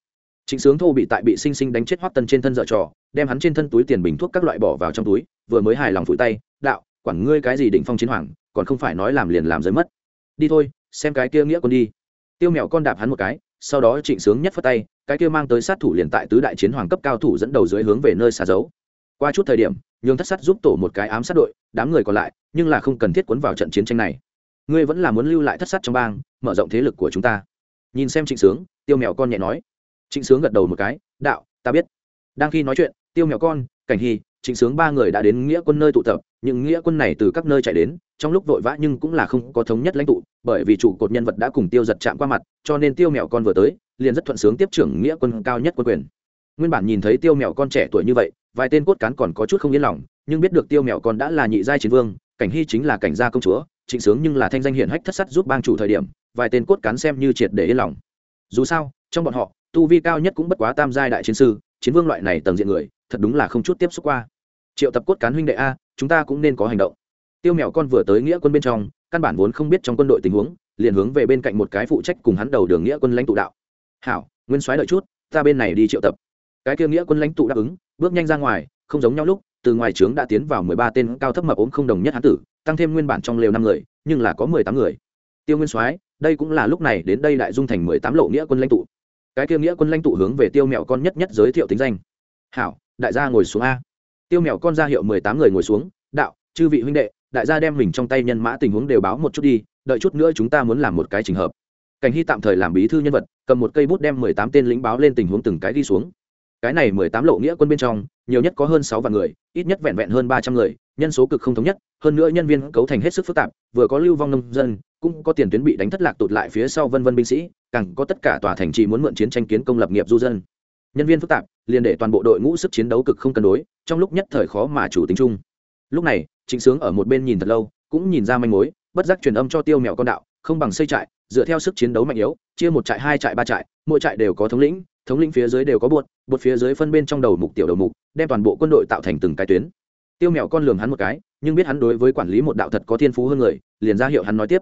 Trịnh Sướng Thô bị tại bị sinh sinh đánh chết Hoắc Tân trên thân dở trò, đem hắn trên thân túi tiền bình thuốc các loại bỏ vào trong túi, vừa mới hài lòng phủi tay, "Đạo, quản ngươi cái gì đỉnh phong chiến hoàng, còn không phải nói làm liền làm giới mất. Đi thôi, xem cái kia nghĩa quân đi." Tiêu Mèo con đạp hắn một cái, sau đó Trịnh Sướng nhất phất tay, cái kia mang tới sát thủ liền tại tứ đại chiến hoàng cấp cao thủ dẫn đầu dưới hướng về nơi xa giấu. Qua chút thời điểm, nhường thất sát giúp tổ một cái ám sát đội, đám người còn lại, nhưng là không cần thiết cuốn vào trận chiến tranh này. Ngươi vẫn là muốn lưu lại thất sát trong bang, mở rộng thế lực của chúng ta. Nhìn xem Trịnh Sướng, Tiêu Mèo con nhẹ nói trịnh sướng gật đầu một cái đạo ta biết đang khi nói chuyện tiêu mèo con cảnh hy trịnh sướng ba người đã đến nghĩa quân nơi tụ tập những nghĩa quân này từ các nơi chạy đến trong lúc vội vã nhưng cũng là không có thống nhất lãnh tụ bởi vì trụ cột nhân vật đã cùng tiêu giật chạm qua mặt cho nên tiêu mèo con vừa tới liền rất thuận sướng tiếp trưởng nghĩa quân cao nhất quân quyền. Nguyên bản nhìn thấy tiêu mèo con trẻ tuổi như vậy, vài tên cốt cán còn có chút không yên lòng, nhưng biết được tiêu mèo con đã là nhị giai chiến vương, cảnh hy chính là cảnh gia công chúa, trịnh sướng nhưng là thanh danh hiển hách thất sắt giúp bang chủ thời điểm, vài tên cốt cán xem như triệt để yên lòng. Dù sao, trong bọn họ, tu vi cao nhất cũng bất quá tam giai đại chiến sư, chiến vương loại này tầng diện người, thật đúng là không chút tiếp xúc qua. Triệu tập cốt cán huynh đệ a, chúng ta cũng nên có hành động. Tiêu mèo con vừa tới nghĩa quân bên trong, căn bản vốn không biết trong quân đội tình huống, liền hướng về bên cạnh một cái phụ trách cùng hắn đầu đường nghĩa quân lãnh tụ đạo hảo, nguyên soái đợi chút, ta bên này đi triệu tập. Cái kia nghĩa quân lãnh tụ đáp ứng, bước nhanh ra ngoài, không giống nhau lúc, từ ngoài trướng đã tiến vào mười ba tên cao thấp mập ốm không đồng nhất hán tử, tăng thêm nguyên bản trong lều năm người, nhưng là có mười tám người. Tiêu nguyên soái, đây cũng là lúc này đến đây đại dung thành mười tám lộ nghĩa quân lãnh tụ. Cái kia nghĩa quân lãnh tụ hướng về tiêu mẹo con nhất nhất giới thiệu tính danh. Hảo, đại gia ngồi xuống a. Tiêu mẹo con ra hiệu mười tám người ngồi xuống, đạo, chư vị huynh đệ, đại gia đem mình trong tay nhân mã tình huống đều báo một chút đi, đợi chút nữa chúng ta muốn làm một cái trình hợp cảnh hy tạm thời làm bí thư nhân vật, cầm một cây bút đem mười tám tên lính báo lên tình huống từng cái đi xuống. Cái này mười tám lộ nghĩa quân bên trong, nhiều nhất có hơn sáu vạn người, ít nhất vẹn vẹn hơn ba trăm người, nhân số cực không thống nhất, hơn nữa nhân viên cấu thành hết sức phức tạp, vừa có lưu vong nông dân, cũng có tiền tuyến bị đánh thất lạc tụt lại phía sau vân vân binh sĩ, càng có tất cả tòa thành trì muốn mượn chiến tranh kiến công lập nghiệp du dân. Nhân viên phức tạp, liền để toàn bộ đội ngũ sức chiến đấu cực không cân đối, trong lúc nhất thời khó mà chủ tính chung. Lúc này chính sướng ở một bên nhìn thật lâu, cũng nhìn ra manh mối, bất giác truyền âm cho tiêu mẹo con đạo, không bằng xây trại dựa theo sức chiến đấu mạnh yếu, chia một trại, hai trại, ba trại, mỗi trại đều có thống lĩnh thống lĩnh phía dưới đều có buột bột phía dưới phân bên trong đầu mục, tiểu đầu mục, đem toàn bộ quân đội tạo thành từng cái tuyến. Tiêu mẹo con lường hắn một cái, nhưng biết hắn đối với quản lý một đạo thật có thiên phú hơn người, liền ra hiệu hắn nói tiếp.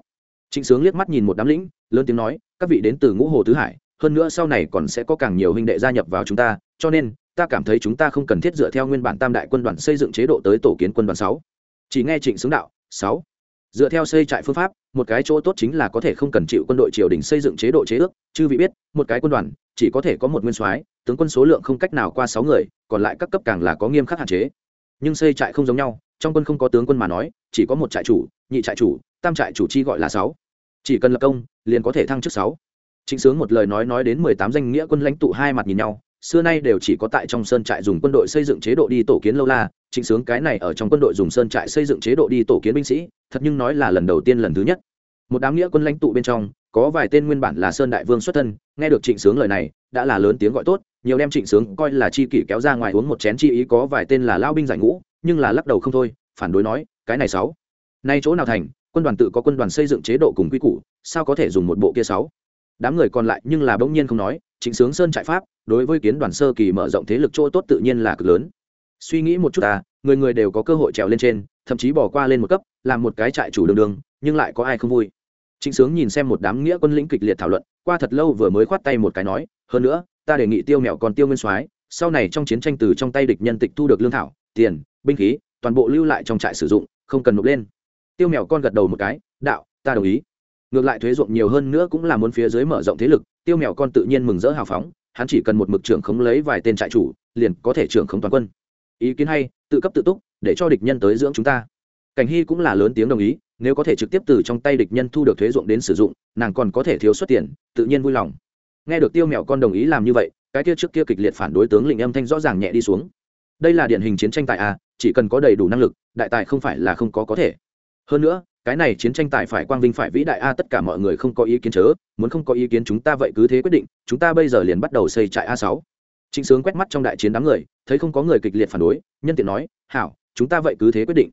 Trịnh sướng liếc mắt nhìn một đám lĩnh, lớn tiếng nói, các vị đến từ ngũ hồ tứ hải, hơn nữa sau này còn sẽ có càng nhiều huynh đệ gia nhập vào chúng ta, cho nên, ta cảm thấy chúng ta không cần thiết dựa theo nguyên bản tam đại quân đoàn xây dựng chế độ tới tổ kiến quân đoàn sáu. Chỉ nghe trịnh Sướng đạo, sáu. Dựa theo xây trại phương pháp một cái chỗ tốt chính là có thể không cần chịu quân đội triều đình xây dựng chế độ chế ước, chư vị biết, một cái quân đoàn, chỉ có thể có một nguyên soái, tướng quân số lượng không cách nào qua sáu người, còn lại các cấp càng là có nghiêm khắc hạn chế. Nhưng xây trại không giống nhau, trong quân không có tướng quân mà nói, chỉ có một trại chủ, nhị trại chủ, tam trại chủ chi gọi là sáu. Chỉ cần lập công, liền có thể thăng chức sáu. Chính sướng một lời nói nói đến mười tám danh nghĩa quân lãnh tụ hai mặt nhìn nhau xưa nay đều chỉ có tại trong sơn trại dùng quân đội xây dựng chế độ đi tổ kiến lâu la trịnh sướng cái này ở trong quân đội dùng sơn trại xây dựng chế độ đi tổ kiến binh sĩ, thật nhưng nói là lần đầu tiên lần thứ nhất. Một đám nghĩa quân lãnh tụ bên trong, có vài tên nguyên bản là sơn đại vương xuất thân, nghe được trịnh sướng lời này, đã là lớn tiếng gọi tốt, nhiều đem trịnh sướng coi là chi kỷ kéo ra ngoài uống một chén chi ý có vài tên là lao binh giải ngũ, nhưng là lắc đầu không thôi, phản đối nói, cái này sáu, nay chỗ nào thành, quân đoàn tự có quân đoàn xây dựng chế độ cùng quy củ, sao có thể dùng một bộ kia sáu? Đám người còn lại nhưng là bỗng nhiên không nói, trịnh sướng sơn trại pháp đối với kiến đoàn sơ kỳ mở rộng thế lực chỗ tốt tự nhiên là cực lớn. Suy nghĩ một chút ta, người người đều có cơ hội trèo lên trên, thậm chí bỏ qua lên một cấp, làm một cái trại chủ đường đường, nhưng lại có ai không vui. Trịnh sướng nhìn xem một đám nghĩa quân lĩnh kịch liệt thảo luận, qua thật lâu vừa mới khoát tay một cái nói, hơn nữa, ta đề nghị tiêu mèo còn tiêu nguyên soái, sau này trong chiến tranh từ trong tay địch nhân tịch thu được lương thảo, tiền, binh khí, toàn bộ lưu lại trong trại sử dụng, không cần nộp lên. Tiêu mèo con gật đầu một cái, đạo, ta đồng ý. Ngược lại thuế ruộng nhiều hơn nữa cũng là muốn phía dưới mở rộng thế lực, tiêu mèo con tự nhiên mừng rỡ hào phóng hắn chỉ cần một mực trưởng khống lấy vài tên trại chủ, liền có thể trưởng khống toàn quân. Ý kiến hay, tự cấp tự túc, để cho địch nhân tới dưỡng chúng ta. Cảnh hy cũng là lớn tiếng đồng ý, nếu có thể trực tiếp từ trong tay địch nhân thu được thuế ruộng đến sử dụng, nàng còn có thể thiếu xuất tiền, tự nhiên vui lòng. Nghe được tiêu mèo con đồng ý làm như vậy, cái kia trước kia kịch liệt phản đối tướng lĩnh âm thanh rõ ràng nhẹ đi xuống. Đây là điển hình chiến tranh tại a, chỉ cần có đầy đủ năng lực, đại tài không phải là không có có thể. Hơn nữa cái này chiến tranh tài phải quang vinh phải vĩ đại a, tất cả mọi người không có ý kiến chớ, muốn không có ý kiến chúng ta vậy cứ thế quyết định, chúng ta bây giờ liền bắt đầu xây trại a sáu. Trịnh sướng quét mắt trong đại chiến đám người, thấy không có người kịch liệt phản đối, nhân tiện nói, hảo, chúng ta vậy cứ thế quyết định.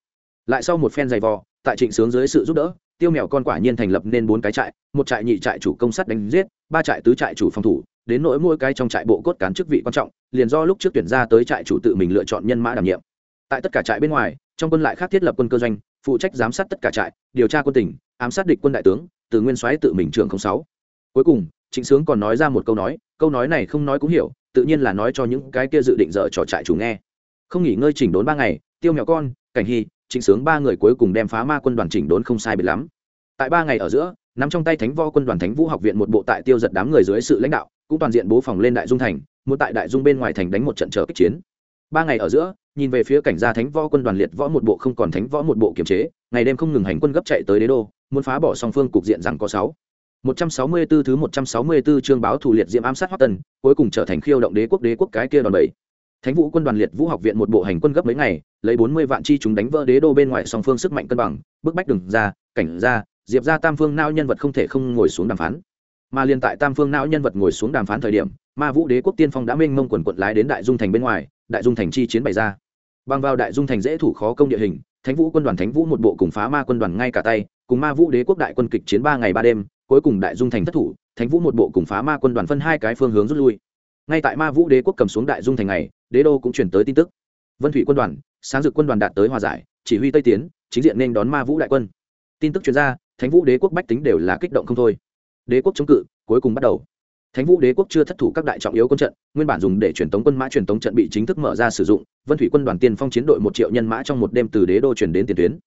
Lại sau một phen giày vò, tại trịnh sướng dưới sự giúp đỡ, tiêu mèo con quả nhiên thành lập nên bốn cái trại, một trại nhị trại chủ công sát đánh giết, ba trại tứ trại chủ phòng thủ, đến nỗi mỗi cái trong trại bộ cốt cán chức vị quan trọng, liền do lúc trước tuyển ra tới trại chủ tự mình lựa chọn nhân mã đảm nhiệm. Tại tất cả trại bên ngoài trong quân lại khác thiết lập quân cơ doanh, phụ trách giám sát tất cả trại, điều tra quân tỉnh, ám sát địch quân đại tướng, từ nguyên soái tự mình trưởng sáu. Cuối cùng, trịnh sướng còn nói ra một câu nói câu nói này không nói cũng hiểu, tự nhiên là nói cho những cái kia dự định dở trò trại chủ nghe. Không nghỉ ngơi chỉnh đốn ba ngày, tiêu mèo con, cảnh hy, trịnh sướng ba người cuối cùng đem phá ma quân đoàn chỉnh đốn không sai biệt lắm. Tại ba ngày ở giữa, nắm trong tay thánh vo quân đoàn thánh vũ học viện một bộ tại tiêu giật đám người dưới sự lãnh đạo, cũng toàn diện bố phòng lên đại dung thành, muốn tại đại dung bên ngoài thành đánh một trận trở kích chiến ba ngày ở giữa nhìn về phía cảnh gia thánh võ quân đoàn liệt võ một bộ không còn thánh võ một bộ kiềm chế ngày đêm không ngừng hành quân gấp chạy tới đế đô muốn phá bỏ song phương cục diện rằng có sáu 164 thứ 164 chương báo thủ liệt diệm ám sát Hoắc Tần, cuối cùng trở thành khiêu động đế quốc đế quốc cái kia đòn bẩy. Thánh vũ quân đoàn liệt vũ học viện một bộ hành quân gấp mấy ngày, lấy 40 vạn chi chúng đánh vỡ đế đô bên ngoài song phương sức mạnh cân bằng, bức bách đường ra, cảnh ra, diệp ra tam phương nao nhân vật không thể không ngồi xuống đàm phán. Mà liên tại tam phương nao nhân vật ngồi xuống đàm phán thời điểm, Ma Vũ đế quốc tiên phong đã mênh mông quần quật lái đến đại dung thành bên ngoài, đại dung thành chi chiến bày ra. Bằng vào đại dung thành dễ thủ khó công địa hình, thánh vũ quân đoàn thánh vũ một bộ cùng phá ma quân đoàn ngay cả tay, cùng ma vũ đế quốc đại quân kịch chiến ba ngày ba đêm, cuối cùng đại dung thành thất thủ, thánh vũ một bộ cùng phá ma quân đoàn phân hai cái phương hướng rút lui. Ngay tại ma vũ đế quốc cầm xuống đại dung thành này, đế đô cũng chuyển tới tin tức. Vân thủy quân đoàn, sáng dực quân đoàn đạt tới hòa giải, chỉ huy tây tiến, chính diện nên đón ma vũ đại quân. Tin tức chuyên gia thánh vũ đế quốc bách tính đều là kích động không thôi. Đế quốc chống cự, cuối cùng bắt đầu thánh vũ đế quốc chưa thất thủ các đại trọng yếu quân trận, nguyên bản dùng để truyền tống quân mã truyền tống trận bị chính thức mở ra sử dụng, vân thủy quân đoàn tiên phong chiến đội một triệu nhân mã trong một đêm từ đế đô chuyển đến tiền tuyến.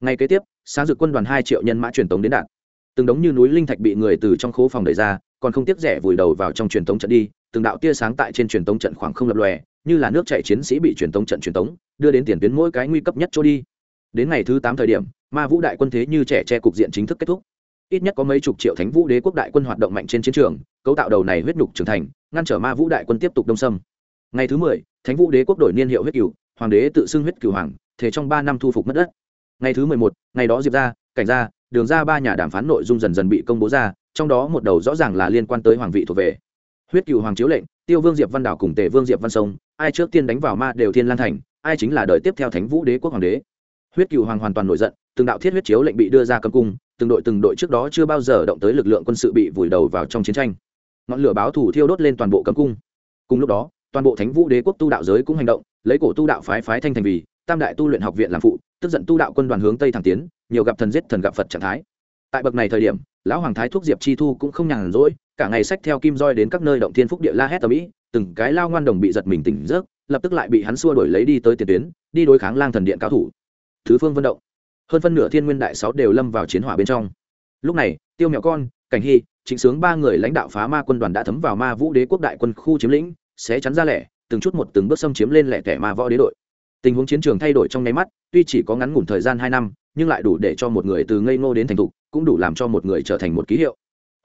Ngày kế tiếp, sáng dự quân đoàn hai triệu nhân mã truyền tống đến đạn. Từng đống như núi linh thạch bị người từ trong khố phòng đẩy ra, còn không tiếc rẻ vùi đầu vào trong truyền tống trận đi, từng đạo tia sáng tại trên truyền tống trận khoảng không lập lòe, như là nước chảy chiến sĩ bị truyền tống trận truyền tống, đưa đến tiền tuyến mỗi cái nguy cấp nhất chỗ đi. Đến ngày thứ tám thời điểm, ma vũ đại quân thế như trẻ che cục diện chính thức kết thúc. Ít nhất có mấy chục triệu thánh vũ đế quốc đại quân hoạt động mạnh trên chiến trường cấu tạo đầu này huyết nhục trưởng thành, ngăn trở ma vũ đại quân tiếp tục đông xâm ngày thứ mười, thánh vũ đế quốc đổi niên hiệu huyết cửu, hoàng đế tự xưng huyết cửu hoàng thế trong ba năm thu phục mất đất. Ngày thứ mười một, ngày đó diệp ra cảnh ra đường ra ba nhà đàm phán nội dung dần dần bị công bố ra, trong đó một đầu rõ ràng là liên quan tới hoàng vị thuộc về. Huyết cửu hoàng chiếu lệnh, tiêu vương diệp văn đảo cùng tề vương diệp văn sông, ai trước tiên đánh vào ma đều thiên lan thành, ai chính là đời tiếp theo thánh vũ đế quốc hoàng đế. Huyết cửu hoàng hoàn toàn nổi giận, từng đạo thiết huyết chiếu lệnh bị đưa ra cấm cung, từng đội từng đội trước đó chưa bao giờ động tới lực lượng quân sự bị vùi đầu vào trong chiến tranh ngọn lửa báo thủ thiêu đốt lên toàn bộ cấm cung. Cùng lúc đó, toàn bộ thánh vũ đế quốc tu đạo giới cũng hành động, lấy cổ tu đạo phái phái thanh thành vì tam đại tu luyện học viện làm phụ, tức giận tu đạo quân đoàn hướng tây thẳng tiến, nhiều gặp thần giết thần gặp phật trạng thái. Tại bậc này thời điểm, lão hoàng thái thuốc diệp chi thu cũng không nhàn rỗi, cả ngày sách theo kim roi đến các nơi động thiên phúc địa la hét tầm ĩ, từng cái lao ngoan đồng bị giật mình tỉnh giấc, lập tức lại bị hắn xua đuổi lấy đi tới tiền tuyến, đi đối kháng lang thần điện cao thủ. Thứ phương vận động. Hơn phân nửa thiên nguyên đại sáu đều lâm vào chiến hỏa bên trong. Lúc này, tiêu mẹo con cảnh hy chính sướng ba người lãnh đạo phá ma quân đoàn đã thấm vào ma vũ đế quốc đại quân khu chiếm lĩnh sẽ chắn ra lẻ, từng chút một từng bước xâm chiếm lên lẻ tẻ ma võ đế đội. Tình huống chiến trường thay đổi trong nháy mắt, tuy chỉ có ngắn ngủn thời gian hai năm, nhưng lại đủ để cho một người từ ngây ngô đến thành thục, cũng đủ làm cho một người trở thành một ký hiệu.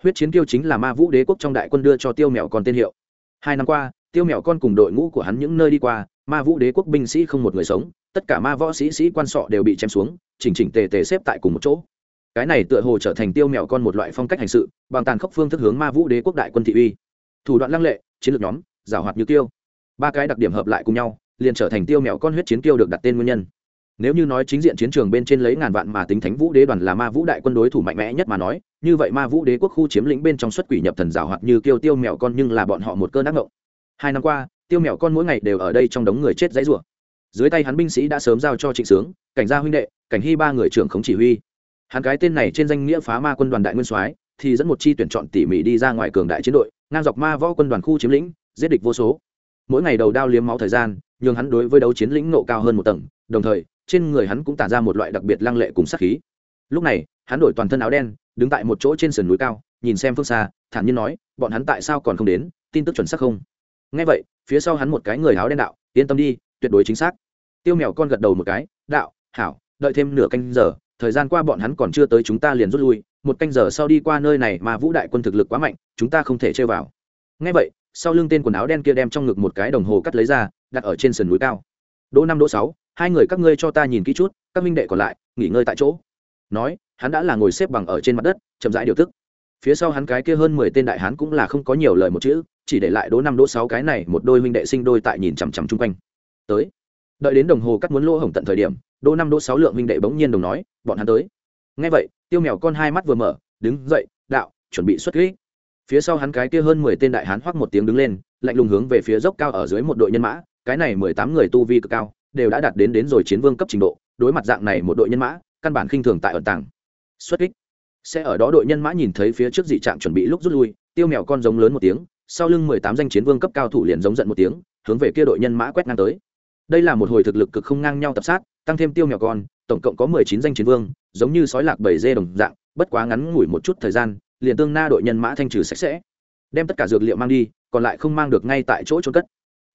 Huyết chiến tiêu chính là ma vũ đế quốc trong đại quân đưa cho tiêu mèo con tên hiệu. Hai năm qua, tiêu mèo con cùng đội ngũ của hắn những nơi đi qua, ma vũ đế quốc binh sĩ không một người sống, tất cả ma võ sĩ sĩ quan sọ đều bị chém xuống, chỉnh chỉnh tề tề xếp tại cùng một chỗ cái này tựa hồ trở thành tiêu mèo con một loại phong cách hành sự, bằng tàn khốc phương thức hướng ma vũ đế quốc đại quân thị uy. Thủ đoạn lăng lệ, chiến lược nhóm, giảo hoạt như tiêu. Ba cái đặc điểm hợp lại cùng nhau, liền trở thành tiêu mèo con huyết chiến tiêu được đặt tên nguyên nhân. Nếu như nói chính diện chiến trường bên trên lấy ngàn vạn mà tính thánh vũ đế đoàn là ma vũ đại quân đối thủ mạnh mẽ nhất mà nói, như vậy ma vũ đế quốc khu chiếm lĩnh bên trong xuất quỷ nhập thần rào hoạt như tiêu tiêu mèo con nhưng là bọn họ một cơn ác ngộng. Hai năm qua, tiêu mèo con mỗi ngày đều ở đây trong đống người chết dãy rủa. Dưới tay hắn binh sĩ đã sớm giao cho trịnh sướng, cảnh gia huynh đệ, cảnh hy ba người trưởng khống chỉ huy hắn cái tên này trên danh nghĩa phá ma quân đoàn đại nguyên soái, thì dẫn một chi tuyển chọn tỉ mỉ đi ra ngoài cường đại chiến đội, ngang dọc ma võ quân đoàn khu chiếm lĩnh, giết địch vô số. Mỗi ngày đầu đao liếm máu thời gian nhưng hắn đối với đấu chiến lĩnh nộ cao hơn một tầng, đồng thời, trên người hắn cũng tản ra một loại đặc biệt lăng lệ cùng sát khí. Lúc này, hắn đổi toàn thân áo đen, đứng tại một chỗ trên sườn núi cao, nhìn xem phương xa, thản nhiên nói, bọn hắn tại sao còn không đến? Tin tức chuẩn xác không? Ngay vậy, phía sau hắn một cái người áo đen đạo, yên tâm đi, tuyệt đối chính xác. Tiêu mèo con gật đầu một cái, đạo, hảo, đợi thêm nửa canh giờ thời gian qua bọn hắn còn chưa tới chúng ta liền rút lui, một canh giờ sau đi qua nơi này mà vũ đại quân thực lực quá mạnh, chúng ta không thể chơi vào. Ngay vậy, sau lưng tên quần áo đen kia đem trong ngực một cái đồng hồ cắt lấy ra, đặt ở trên sườn núi cao. Đỗ năm, đỗ sáu, hai người các ngươi cho ta nhìn kỹ chút, các minh đệ còn lại, nghỉ ngơi tại chỗ. Nói, hắn đã là ngồi xếp bằng ở trên mặt đất, chậm rãi điều tức. Phía sau hắn cái kia hơn mười tên đại hán cũng là không có nhiều lời một chữ, chỉ để lại đỗ năm, đỗ sáu cái này một đôi minh đệ sinh đôi tại nhìn chằm chằm chung quanh. Tới. Đợi đến đồng hồ cắt muốn lỗ hổng tận thời điểm đỗ năm, đỗ sáu lượng minh đệ bỗng nhiên đồng nói, bọn hắn tới. Ngay vậy, tiêu mèo con hai mắt vừa mở, đứng dậy, đạo, chuẩn bị xuất kỹ phía sau hắn cái kia hơn mười tên đại hán hoắc một tiếng đứng lên, lạnh lùng hướng về phía dốc cao ở dưới một đội nhân mã, cái này mười tám người tu vi cực cao, đều đã đạt đến đến rồi chiến vương cấp trình độ, đối mặt dạng này một đội nhân mã, căn bản khinh thường tại ẩn tàng. Xuất kích. Sẽ ở đó đội nhân mã nhìn thấy phía trước dị trạng chuẩn bị lúc rút lui, tiêu mèo con giống lớn một tiếng, sau lưng mười tám danh chiến vương cấp cao thủ liền giống giận một tiếng, hướng về kia đội nhân mã quét ngang tới. Đây là một hồi thực lực cực không ngang nhau tập sát tăng thêm tiêu mèo con, tổng cộng có mười chín danh chiến vương, giống như sói lạc bảy dê đồng dạng, bất quá ngắn ngủi một chút thời gian, liền tương na đội nhân mã thanh trừ sạch sẽ. Đem tất cả dược liệu mang đi, còn lại không mang được ngay tại chỗ trôn cất.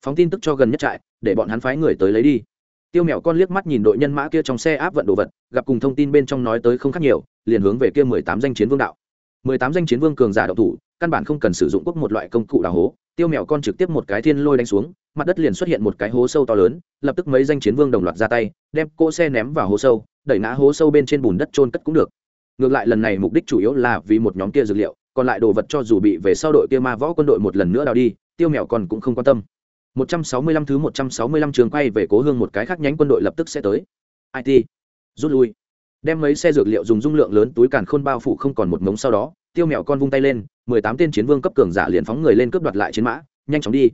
Phóng tin tức cho gần nhất trại, để bọn hắn phái người tới lấy đi. Tiêu mèo con liếc mắt nhìn đội nhân mã kia trong xe áp vận đồ vật, gặp cùng thông tin bên trong nói tới không khác nhiều, liền hướng về kia mười tám danh chiến vương đạo. mười tám danh chiến vương cường giả đậu thủ, căn bản không cần sử dụng quốc một loại công cụ đào hố. Tiêu mèo con trực tiếp một cái thiên lôi đánh xuống mặt đất liền xuất hiện một cái hố sâu to lớn, lập tức mấy danh chiến vương đồng loạt ra tay, đem cỗ xe ném vào hố sâu, đẩy ngã hố sâu bên trên bùn đất trôn cất cũng được. Ngược lại lần này mục đích chủ yếu là vì một nhóm kia dược liệu, còn lại đồ vật cho dù bị về sau đội kia ma võ quân đội một lần nữa đào đi, tiêu mèo còn cũng không quan tâm. 165 thứ 165 trường quay về cố hương một cái khác nhánh quân đội lập tức sẽ tới. It rút lui. Đem mấy xe dược liệu dùng dung lượng lớn túi càn khôn bao phủ không còn một ngống sau đó, tiêu mèo con vung tay lên 18 tên chiến vương cấp cường giả liền phóng người lên cướp đoạt lại chiến mã, nhanh chóng đi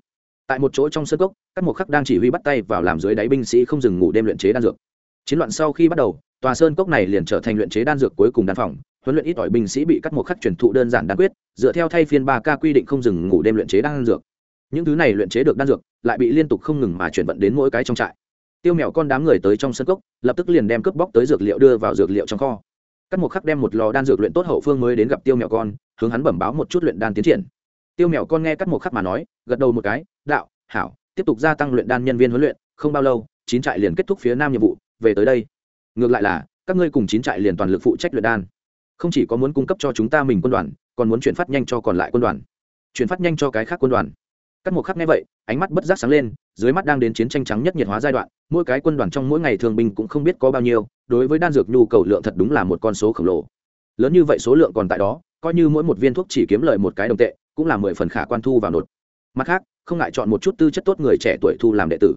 tại một chỗ trong sân cốc, các mục khắc đang chỉ huy bắt tay vào làm dưới đáy binh sĩ không dừng ngủ đêm luyện chế đan dược. Chiến loạn sau khi bắt đầu, tòa sơn cốc này liền trở thành luyện chế đan dược cuối cùng đan phòng, huấn luyện ít ỏi binh sĩ bị các mục khắc truyền thụ đơn giản đan quyết, dựa theo thay phiên ba k quy định không dừng ngủ đêm luyện chế đan dược. Những thứ này luyện chế được đan dược, lại bị liên tục không ngừng mà chuyển vận đến mỗi cái trong trại. Tiêu mèo con đám người tới trong sân cốc, lập tức liền đem cướp bóc tới dược liệu đưa vào dược liệu trong kho. Các mục khắc đem một lò đan dược luyện tốt hậu phương mới đến gặp tiêu mèo con, hướng hắn bẩm báo một chút luyện đan tiến triển. Tiêu mèo con nghe các mục khắc mà nói gật đầu một cái, đạo, hảo, tiếp tục gia tăng luyện đan nhân viên huấn luyện, không bao lâu, chín trại liền kết thúc phía nam nhiệm vụ, về tới đây. Ngược lại là, các ngươi cùng chín trại liền toàn lực phụ trách luyện đan. Không chỉ có muốn cung cấp cho chúng ta mình quân đoàn, còn muốn chuyển phát nhanh cho còn lại quân đoàn. Chuyển phát nhanh cho cái khác quân đoàn. Các một khắc nghe vậy, ánh mắt bất giác sáng lên, dưới mắt đang đến chiến tranh trắng nhất nhiệt hóa giai đoạn, mỗi cái quân đoàn trong mỗi ngày thường binh cũng không biết có bao nhiêu, đối với đan dược nhu cầu lượng thật đúng là một con số khổng lồ. Lớn như vậy số lượng còn tại đó, coi như mỗi một viên thuốc chỉ kiếm lời một cái đồng tệ, cũng là mười phần khả quan thu vào nột mặt khác, không ngại chọn một chút tư chất tốt người trẻ tuổi thu làm đệ tử.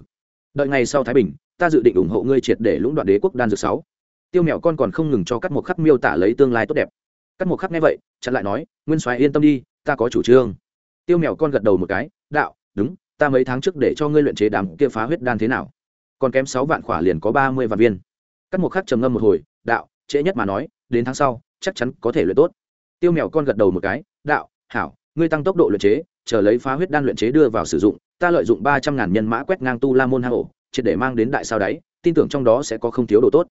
Đợi ngày sau thái bình, ta dự định ủng hộ ngươi triệt để lũng đoạn đế quốc đan dược sáu. Tiêu mèo con còn không ngừng cho các một khắc miêu tả lấy tương lai tốt đẹp. Các một khắc nghe vậy, chặn lại nói, nguyên soái yên tâm đi, ta có chủ trương. Tiêu mèo con gật đầu một cái, đạo, đúng, ta mấy tháng trước để cho ngươi luyện chế đám kia phá huyết đan thế nào? Còn kém sáu vạn khỏa liền có ba mươi vạn viên. Các một khắc trầm ngâm một hồi, đạo, trễ nhất mà nói, đến tháng sau, chắc chắn có thể luyện tốt. Tiêu mèo con gật đầu một cái, đạo, hảo, ngươi tăng tốc độ luyện chế chờ lấy phá huyết đan luyện chế đưa vào sử dụng, ta lợi dụng ba trăm ngàn nhân mã quét ngang tu la môn hang ổ, triệt để mang đến đại sao đáy, tin tưởng trong đó sẽ có không thiếu đồ tốt.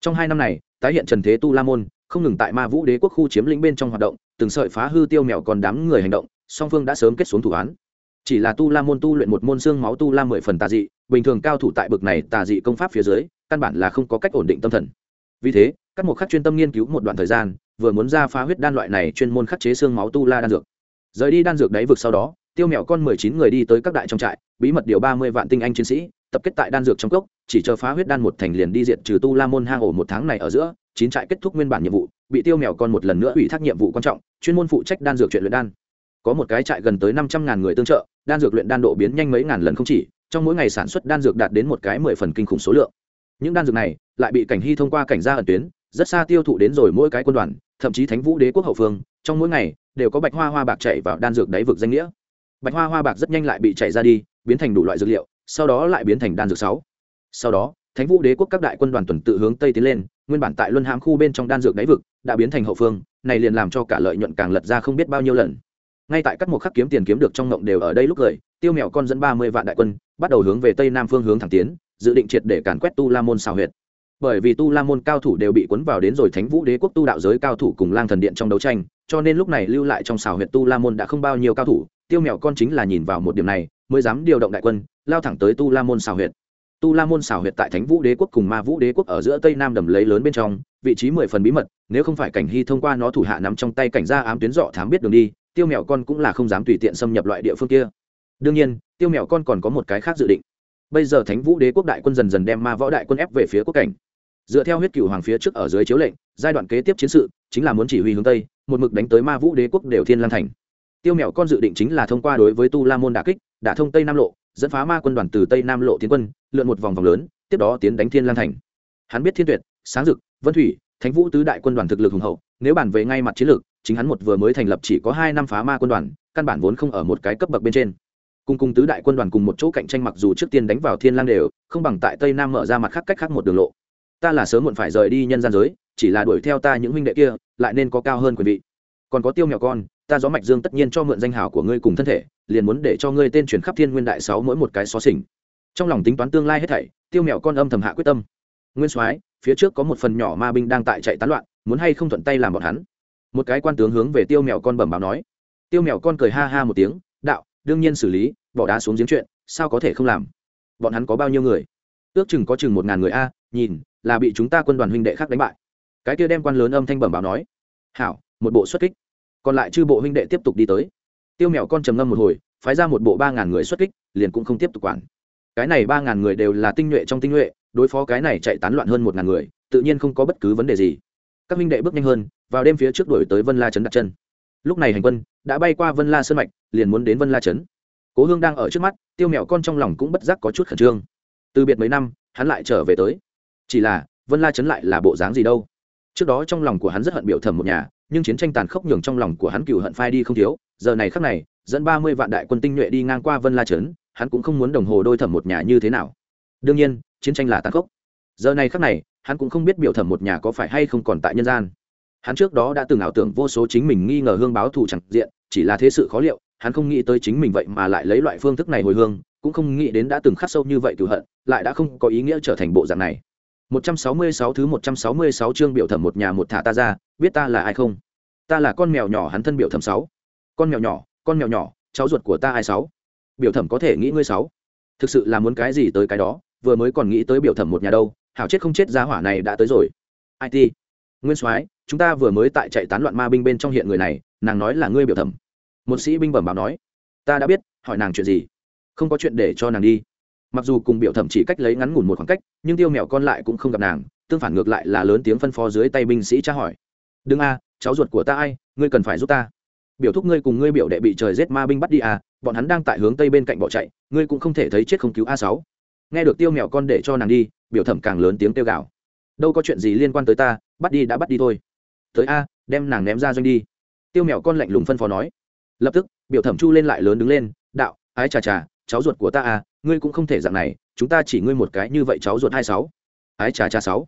Trong hai năm này, tái hiện trần thế tu la môn, không ngừng tại ma vũ đế quốc khu chiếm lĩnh bên trong hoạt động, từng sợi phá hư tiêu mèo còn đám người hành động, song phương đã sớm kết xuống thủ án. Chỉ là tu la môn tu luyện một môn xương máu tu la mười phần tà dị, bình thường cao thủ tại bực này tà dị công pháp phía dưới, căn bản là không có cách ổn định tâm thần. Vì thế, các mục khắc chuyên tâm nghiên cứu một đoạn thời gian, vừa muốn ra phá huyết đan loại này chuyên môn khắc chế xương máu tu la đan dược rời đi đan dược đáy vực sau đó, tiêu mèo con mười chín người đi tới các đại trong trại, bí mật điều ba mươi vạn tinh anh chiến sĩ, tập kết tại đan dược trong cốc, chỉ chờ phá huyết đan một thành liền đi diện trừ tu la môn hang ổ một tháng này ở giữa, chín trại kết thúc nguyên bản nhiệm vụ, bị tiêu mèo con một lần nữa ủy thác nhiệm vụ quan trọng, chuyên môn phụ trách đan dược chuyện luyện đan. Có một cái trại gần tới năm trăm ngàn người tương trợ, đan dược luyện đan độ biến nhanh mấy ngàn lần không chỉ, trong mỗi ngày sản xuất đan dược đạt đến một cái mười phần kinh khủng số lượng. Những đan dược này lại bị cảnh hy thông qua cảnh gia ẩn tuyến, rất xa tiêu thụ đến rồi mỗi cái quân đoàn, thậm chí thánh vũ đế quốc hậu phương, trong mỗi ngày đều có bạch hoa hoa bạc chạy vào đan dược đáy vực danh nghĩa. Bạch hoa hoa bạc rất nhanh lại bị chạy ra đi, biến thành đủ loại dược liệu, sau đó lại biến thành đan dược sáu. Sau đó, thánh vũ đế quốc các đại quân đoàn tuần tự hướng tây tiến lên, nguyên bản tại luân hãm khu bên trong đan dược đáy vực đã biến thành hậu phương, này liền làm cho cả lợi nhuận càng lật ra không biết bao nhiêu lần. Ngay tại các một khắc kiếm tiền kiếm được trong ngộng đều ở đây lúc cười tiêu mèo con dẫn ba mươi vạn đại quân, bắt đầu hướng về tây nam phương hướng thẳng tiến, dự định triệt để càn quét tu la môn xào huyệt. Bởi vì tu la môn cao thủ đều bị cuốn vào đến rồi thánh vũ đế quốc tu đạo giới cao thủ cùng lang thần điện trong đấu tranh cho nên lúc này lưu lại trong xào huyệt tu la môn đã không bao nhiêu cao thủ, tiêu mèo con chính là nhìn vào một điểm này, mới dám điều động đại quân, lao thẳng tới tu la môn xào huyệt. Tu la môn xào huyệt tại thánh vũ đế quốc cùng ma vũ đế quốc ở giữa tây nam đầm lấy lớn bên trong, vị trí mười phần bí mật, nếu không phải cảnh hy thông qua nó thủ hạ nắm trong tay cảnh gia ám tuyến dọ thám biết đường đi, tiêu mèo con cũng là không dám tùy tiện xâm nhập loại địa phương kia. Đương nhiên, tiêu mèo con còn có một cái khác dự định. Bây giờ thánh vũ đế quốc đại quân dần dần đem ma võ đại quân ép về phía quốc cảnh. Dựa theo huyết cửu hoàng phía trước ở dưới chiếu lệnh, giai đoạn kế tiếp chiến sự chính là muốn chỉ huy hướng tây một mực đánh tới ma vũ đế quốc đều thiên lan thành. Tiêu mèo con dự định chính là thông qua đối với tu la môn đà kích, đả thông tây nam lộ, dẫn phá ma quân đoàn từ tây nam lộ tiến quân, lượn một vòng vòng lớn, tiếp đó tiến đánh thiên lan thành. Hắn biết thiên tuyệt, sáng dực vân thủy, thánh vũ tứ đại quân đoàn thực lực hùng hậu, nếu bản về ngay mặt chiến lược, chính hắn một vừa mới thành lập chỉ có hai năm phá ma quân đoàn, căn bản vốn không ở một cái cấp bậc bên trên. Cùng cùng tứ đại quân đoàn cùng một chỗ cạnh tranh mặc dù trước tiên đánh vào thiên lang đều, không bằng tại tây nam mở ra mặt khác cách khác một đường lộ. Ta là sớm muộn phải rời đi nhân gian giới chỉ là đuổi theo ta những huynh đệ kia, lại nên có cao hơn quyền vị. Còn có tiêu mèo con, ta gió mạch dương tất nhiên cho mượn danh hào của ngươi cùng thân thể, liền muốn để cho ngươi tên truyền khắp thiên nguyên đại sáu mỗi một cái xó xỉnh. Trong lòng tính toán tương lai hết thảy, tiêu mèo con âm thầm hạ quyết tâm. Nguyên soái, phía trước có một phần nhỏ ma binh đang tại chạy tán loạn, muốn hay không thuận tay làm bọn hắn? Một cái quan tướng hướng về tiêu mèo con bẩm báo nói. Tiêu mèo con cười ha ha một tiếng, đạo, đương nhiên xử lý, bỏ đá xuống giếng chuyện, sao có thể không làm? Bọn hắn có bao nhiêu người? Ước chừng có chừng một ngàn người a, nhìn, là bị chúng ta quân đoàn huynh đệ khác đánh bại cái kia đem quan lớn âm thanh bẩm báo nói, hảo, một bộ xuất kích. Còn lại chư bộ huynh đệ tiếp tục đi tới. Tiêu mèo con trầm ngâm một hồi, phái ra một bộ ba ngàn người xuất kích, liền cũng không tiếp tục quản. Cái này ba ngàn người đều là tinh nhuệ trong tinh nhuệ, đối phó cái này chạy tán loạn hơn một ngàn người, tự nhiên không có bất cứ vấn đề gì. Các huynh đệ bước nhanh hơn, vào đêm phía trước đổi tới vân la trấn đặt chân. Lúc này hành quân đã bay qua vân la sơn mạch, liền muốn đến vân la trấn. Cố hương đang ở trước mắt, tiêu mèo con trong lòng cũng bất giác có chút khẩn trương. Từ biệt mấy năm, hắn lại trở về tới. Chỉ là, vân la trấn lại là bộ dáng gì đâu? Trước đó trong lòng của hắn rất hận biểu thẩm một nhà, nhưng chiến tranh tàn khốc nhường trong lòng của hắn cựu hận phai đi không thiếu. Giờ này khắc này, dẫn ba mươi vạn đại quân tinh nhuệ đi ngang qua vân la trấn, hắn cũng không muốn đồng hồ đôi thẩm một nhà như thế nào. Đương nhiên, chiến tranh là tàn khốc. Giờ này khắc này, hắn cũng không biết biểu thẩm một nhà có phải hay không còn tại nhân gian. Hắn trước đó đã từng ảo tưởng vô số chính mình nghi ngờ hương báo thù chẳng diện, chỉ là thế sự khó liệu, hắn không nghĩ tới chính mình vậy mà lại lấy loại phương thức này hồi hương, cũng không nghĩ đến đã từng khắc sâu như vậy cựu hận, lại đã không có ý nghĩa trở thành bộ dạng này. 166 thứ 166 chương biểu thẩm một nhà một thả ta ra, biết ta là ai không? Ta là con mèo nhỏ, hắn thân biểu thẩm sáu. Con mèo nhỏ, con mèo nhỏ, cháu ruột của ta ai sáu? Biểu thẩm có thể nghĩ ngươi sáu. Thực sự là muốn cái gì tới cái đó, vừa mới còn nghĩ tới biểu thẩm một nhà đâu, hảo chết không chết giá hỏa này đã tới rồi. It nguyên soái, chúng ta vừa mới tại chạy tán loạn ma binh bên trong hiện người này, nàng nói là ngươi biểu thẩm. Một sĩ binh bẩm báo nói, ta đã biết, hỏi nàng chuyện gì? Không có chuyện để cho nàng đi mặc dù cùng biểu thẩm chỉ cách lấy ngắn ngủn một khoảng cách, nhưng tiêu mèo con lại cũng không gặp nàng, tương phản ngược lại là lớn tiếng phân phó dưới tay binh sĩ tra hỏi. Đừng a, cháu ruột của ta ai, ngươi cần phải giúp ta. Biểu thúc ngươi cùng ngươi biểu đệ bị trời giết ma binh bắt đi à bọn hắn đang tại hướng tây bên cạnh bỏ chạy, ngươi cũng không thể thấy chết không cứu a sáu. Nghe được tiêu mèo con để cho nàng đi, biểu thẩm càng lớn tiếng tiêu gạo đâu có chuyện gì liên quan tới ta, bắt đi đã bắt đi thôi. Tới a, đem nàng ném ra doanh đi. Tiêu mèo con lạnh lùng phân phó nói. Lập tức, biểu thẩm chu lên lại lớn đứng lên, đạo, ái chà chà cháu ruột của ta à ngươi cũng không thể dạng này, chúng ta chỉ ngươi một cái như vậy cháu ruột hai sáu. Ái trà trà sáu.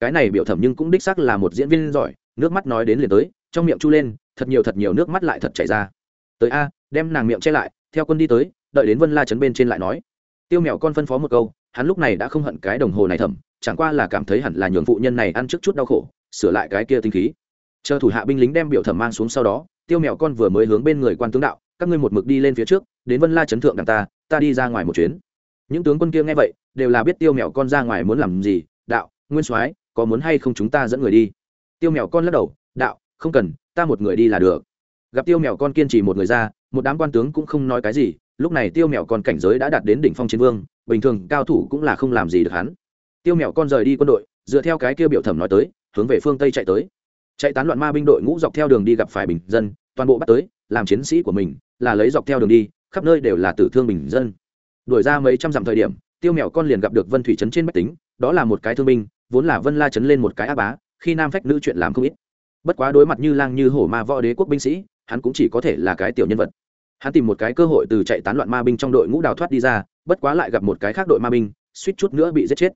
Cái này biểu thẩm nhưng cũng đích xác là một diễn viên giỏi, nước mắt nói đến liền tới, trong miệng chu lên, thật nhiều thật nhiều nước mắt lại thật chảy ra. Tới a, đem nàng miệng che lại, theo quân đi tới, đợi đến vân la chấn bên trên lại nói. Tiêu mèo con phân phó một câu, hắn lúc này đã không hận cái đồng hồ này thẩm, chẳng qua là cảm thấy hẳn là nhường phụ nhân này ăn trước chút đau khổ, sửa lại cái kia tinh khí. Chờ thủ hạ binh lính đem biểu thẩm mang xuống sau đó, tiêu mèo con vừa mới hướng bên người quan tướng đạo các ngươi một mực đi lên phía trước, đến vân la chấn thượng đằng ta ta đi ra ngoài một chuyến. Những tướng quân kia nghe vậy, đều là biết tiêu mèo con ra ngoài muốn làm gì. Đạo, nguyên soái, có muốn hay không chúng ta dẫn người đi? Tiêu mèo con lắc đầu, đạo, không cần, ta một người đi là được. Gặp tiêu mèo con kiên trì một người ra, một đám quan tướng cũng không nói cái gì. Lúc này tiêu mèo con cảnh giới đã đạt đến đỉnh phong chiến vương, bình thường cao thủ cũng là không làm gì được hắn. Tiêu mèo con rời đi quân đội, dựa theo cái kia biểu thẩm nói tới, hướng về phương tây chạy tới. Chạy tán loạn ma binh đội ngũ dọc theo đường đi gặp phải bình dân, toàn bộ bắt tới, làm chiến sĩ của mình là lấy dọc theo đường đi, khắp nơi đều là tử thương bình dân. Đuổi ra mấy trăm dặm thời điểm, tiêu mèo con liền gặp được vân thủy trấn trên bách tính, đó là một cái thương binh, vốn là vân la trấn lên một cái á bá, khi nam phách nữ chuyện làm không ít. Bất quá đối mặt như lang như hổ ma võ đế quốc binh sĩ, hắn cũng chỉ có thể là cái tiểu nhân vật. Hắn tìm một cái cơ hội từ chạy tán loạn ma binh trong đội ngũ đào thoát đi ra, bất quá lại gặp một cái khác đội ma binh, suýt chút nữa bị giết chết.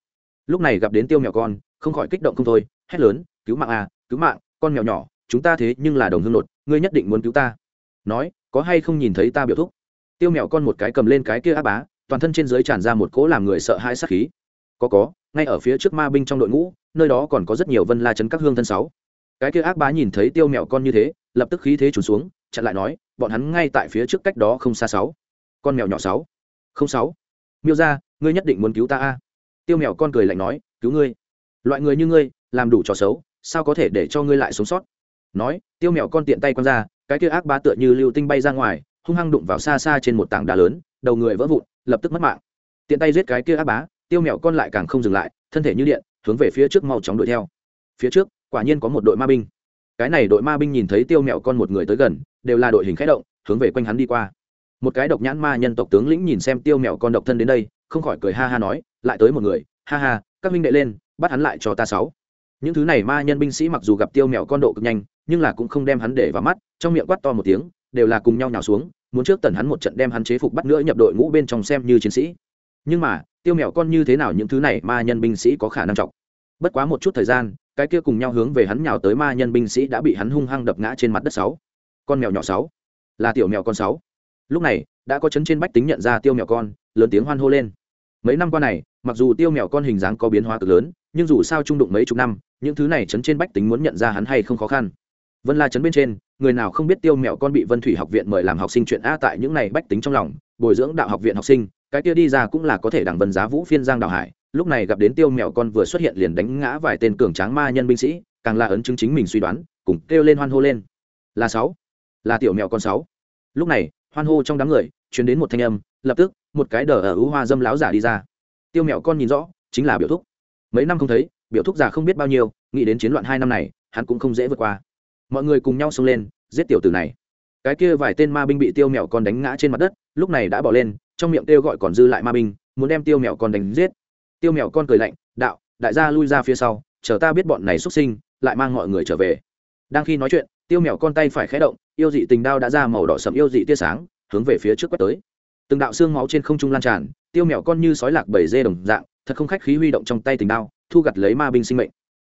Lúc này gặp đến tiêu mèo con, không khỏi kích động không thôi, hét lớn, cứu mạng à cứu mạng, con mèo nhỏ, chúng ta thế nhưng là đồng hương nột ngươi nhất định muốn cứu ta nói, có hay không nhìn thấy ta biểu thúc? Tiêu mèo con một cái cầm lên cái kia á bá, toàn thân trên dưới tràn ra một cỗ làm người sợ hãi sát khí. Có có, ngay ở phía trước ma binh trong đội ngũ, nơi đó còn có rất nhiều vân la chấn các hương thân sáu. Cái kia ác bá nhìn thấy tiêu mèo con như thế, lập tức khí thế trùn xuống, chặn lại nói, bọn hắn ngay tại phía trước cách đó không xa sáu. Con mèo nhỏ sáu. Không sáu. Miêu ra ngươi nhất định muốn cứu ta a. Tiêu mèo con cười lạnh nói, cứu ngươi. Loại người như ngươi, làm đủ trò xấu, sao có thể để cho ngươi lại sống sót? Nói, tiêu mèo con tiện tay quăng ra cái kia ác bá tựa như lưu tinh bay ra ngoài, hung hăng đụng vào xa xa trên một tảng đá lớn, đầu người vỡ vụn, lập tức mất mạng. Tiện tay giết cái kia ác bá, tiêu mèo con lại càng không dừng lại, thân thể như điện, hướng về phía trước mau chóng đuổi theo. Phía trước, quả nhiên có một đội ma binh. Cái này đội ma binh nhìn thấy tiêu mèo con một người tới gần, đều là đội hình khẽ động, hướng về quanh hắn đi qua. Một cái độc nhãn ma nhân tộc tướng lĩnh nhìn xem tiêu mèo con độc thân đến đây, không khỏi cười ha ha nói, lại tới một người, ha ha, các minh đệ lên, bắt hắn lại cho ta sáu. Những thứ này ma nhân binh sĩ mặc dù gặp tiêu mèo con độ cực nhanh nhưng là cũng không đem hắn để vào mắt, trong miệng quát to một tiếng, đều là cùng nhau nhào xuống, muốn trước tần hắn một trận đem hắn chế phục bắt nữa nhập đội ngũ bên trong xem như chiến sĩ. Nhưng mà, tiêu mèo con như thế nào những thứ này ma nhân binh sĩ có khả năng trọng bất quá một chút thời gian, cái kia cùng nhau hướng về hắn nhào tới ma nhân binh sĩ đã bị hắn hung hăng đập ngã trên mặt đất sáu. Con mèo nhỏ sáu. Là tiểu mèo con sáu. Lúc này, đã có chấn trên bách tính nhận ra tiêu mèo con, lớn tiếng hoan hô lên. Mấy năm qua này, mặc dù tiêu mèo con hình dáng có biến hóa cực lớn, nhưng dù sao trung đụng mấy chục năm, những thứ này chấn trên bách tính muốn nhận ra hắn hay không khó khăn vân la chấn bên trên, người nào không biết tiêu mèo con bị vân thủy học viện mời làm học sinh chuyện a tại những này bách tính trong lòng, bồi dưỡng đạo học viện học sinh, cái kia đi ra cũng là có thể đảng vân giá vũ phiên giang đạo hải. Lúc này gặp đến tiêu mèo con vừa xuất hiện liền đánh ngã vài tên cường tráng ma nhân binh sĩ, càng là ấn chứng chính mình suy đoán, cùng kêu lên hoan hô lên. Là sáu. Là tiểu mèo con sáu. Lúc này, hoan hô trong đám người chuyển đến một thanh âm, lập tức, một cái đờ ở ưu hoa dâm láo giả đi ra. Tiêu mèo con nhìn rõ, chính là biểu thúc. Mấy năm không thấy, biểu thúc già không biết bao nhiêu, nghĩ đến chiến loạn hai năm này, hắn cũng không dễ vượt qua mọi người cùng nhau xông lên, giết tiểu tử này. Cái kia vài tên ma binh bị tiêu mèo con đánh ngã trên mặt đất, lúc này đã bỏ lên, trong miệng kêu gọi còn dư lại ma binh, muốn đem tiêu mèo con đánh giết. Tiêu mèo con cười lạnh, đạo, đại gia lui ra phía sau, chờ ta biết bọn này xuất sinh, lại mang mọi người trở về. Đang khi nói chuyện, tiêu mèo con tay phải khé động, yêu dị tình đao đã ra màu đỏ sậm yêu dị tia sáng, hướng về phía trước quét tới. Từng đạo xương máu trên không trung lan tràn, tiêu mèo con như sói lạc bảy dê đồng dạng, thật không khách khí huy động trong tay tình đao, thu gặt lấy ma binh sinh mệnh.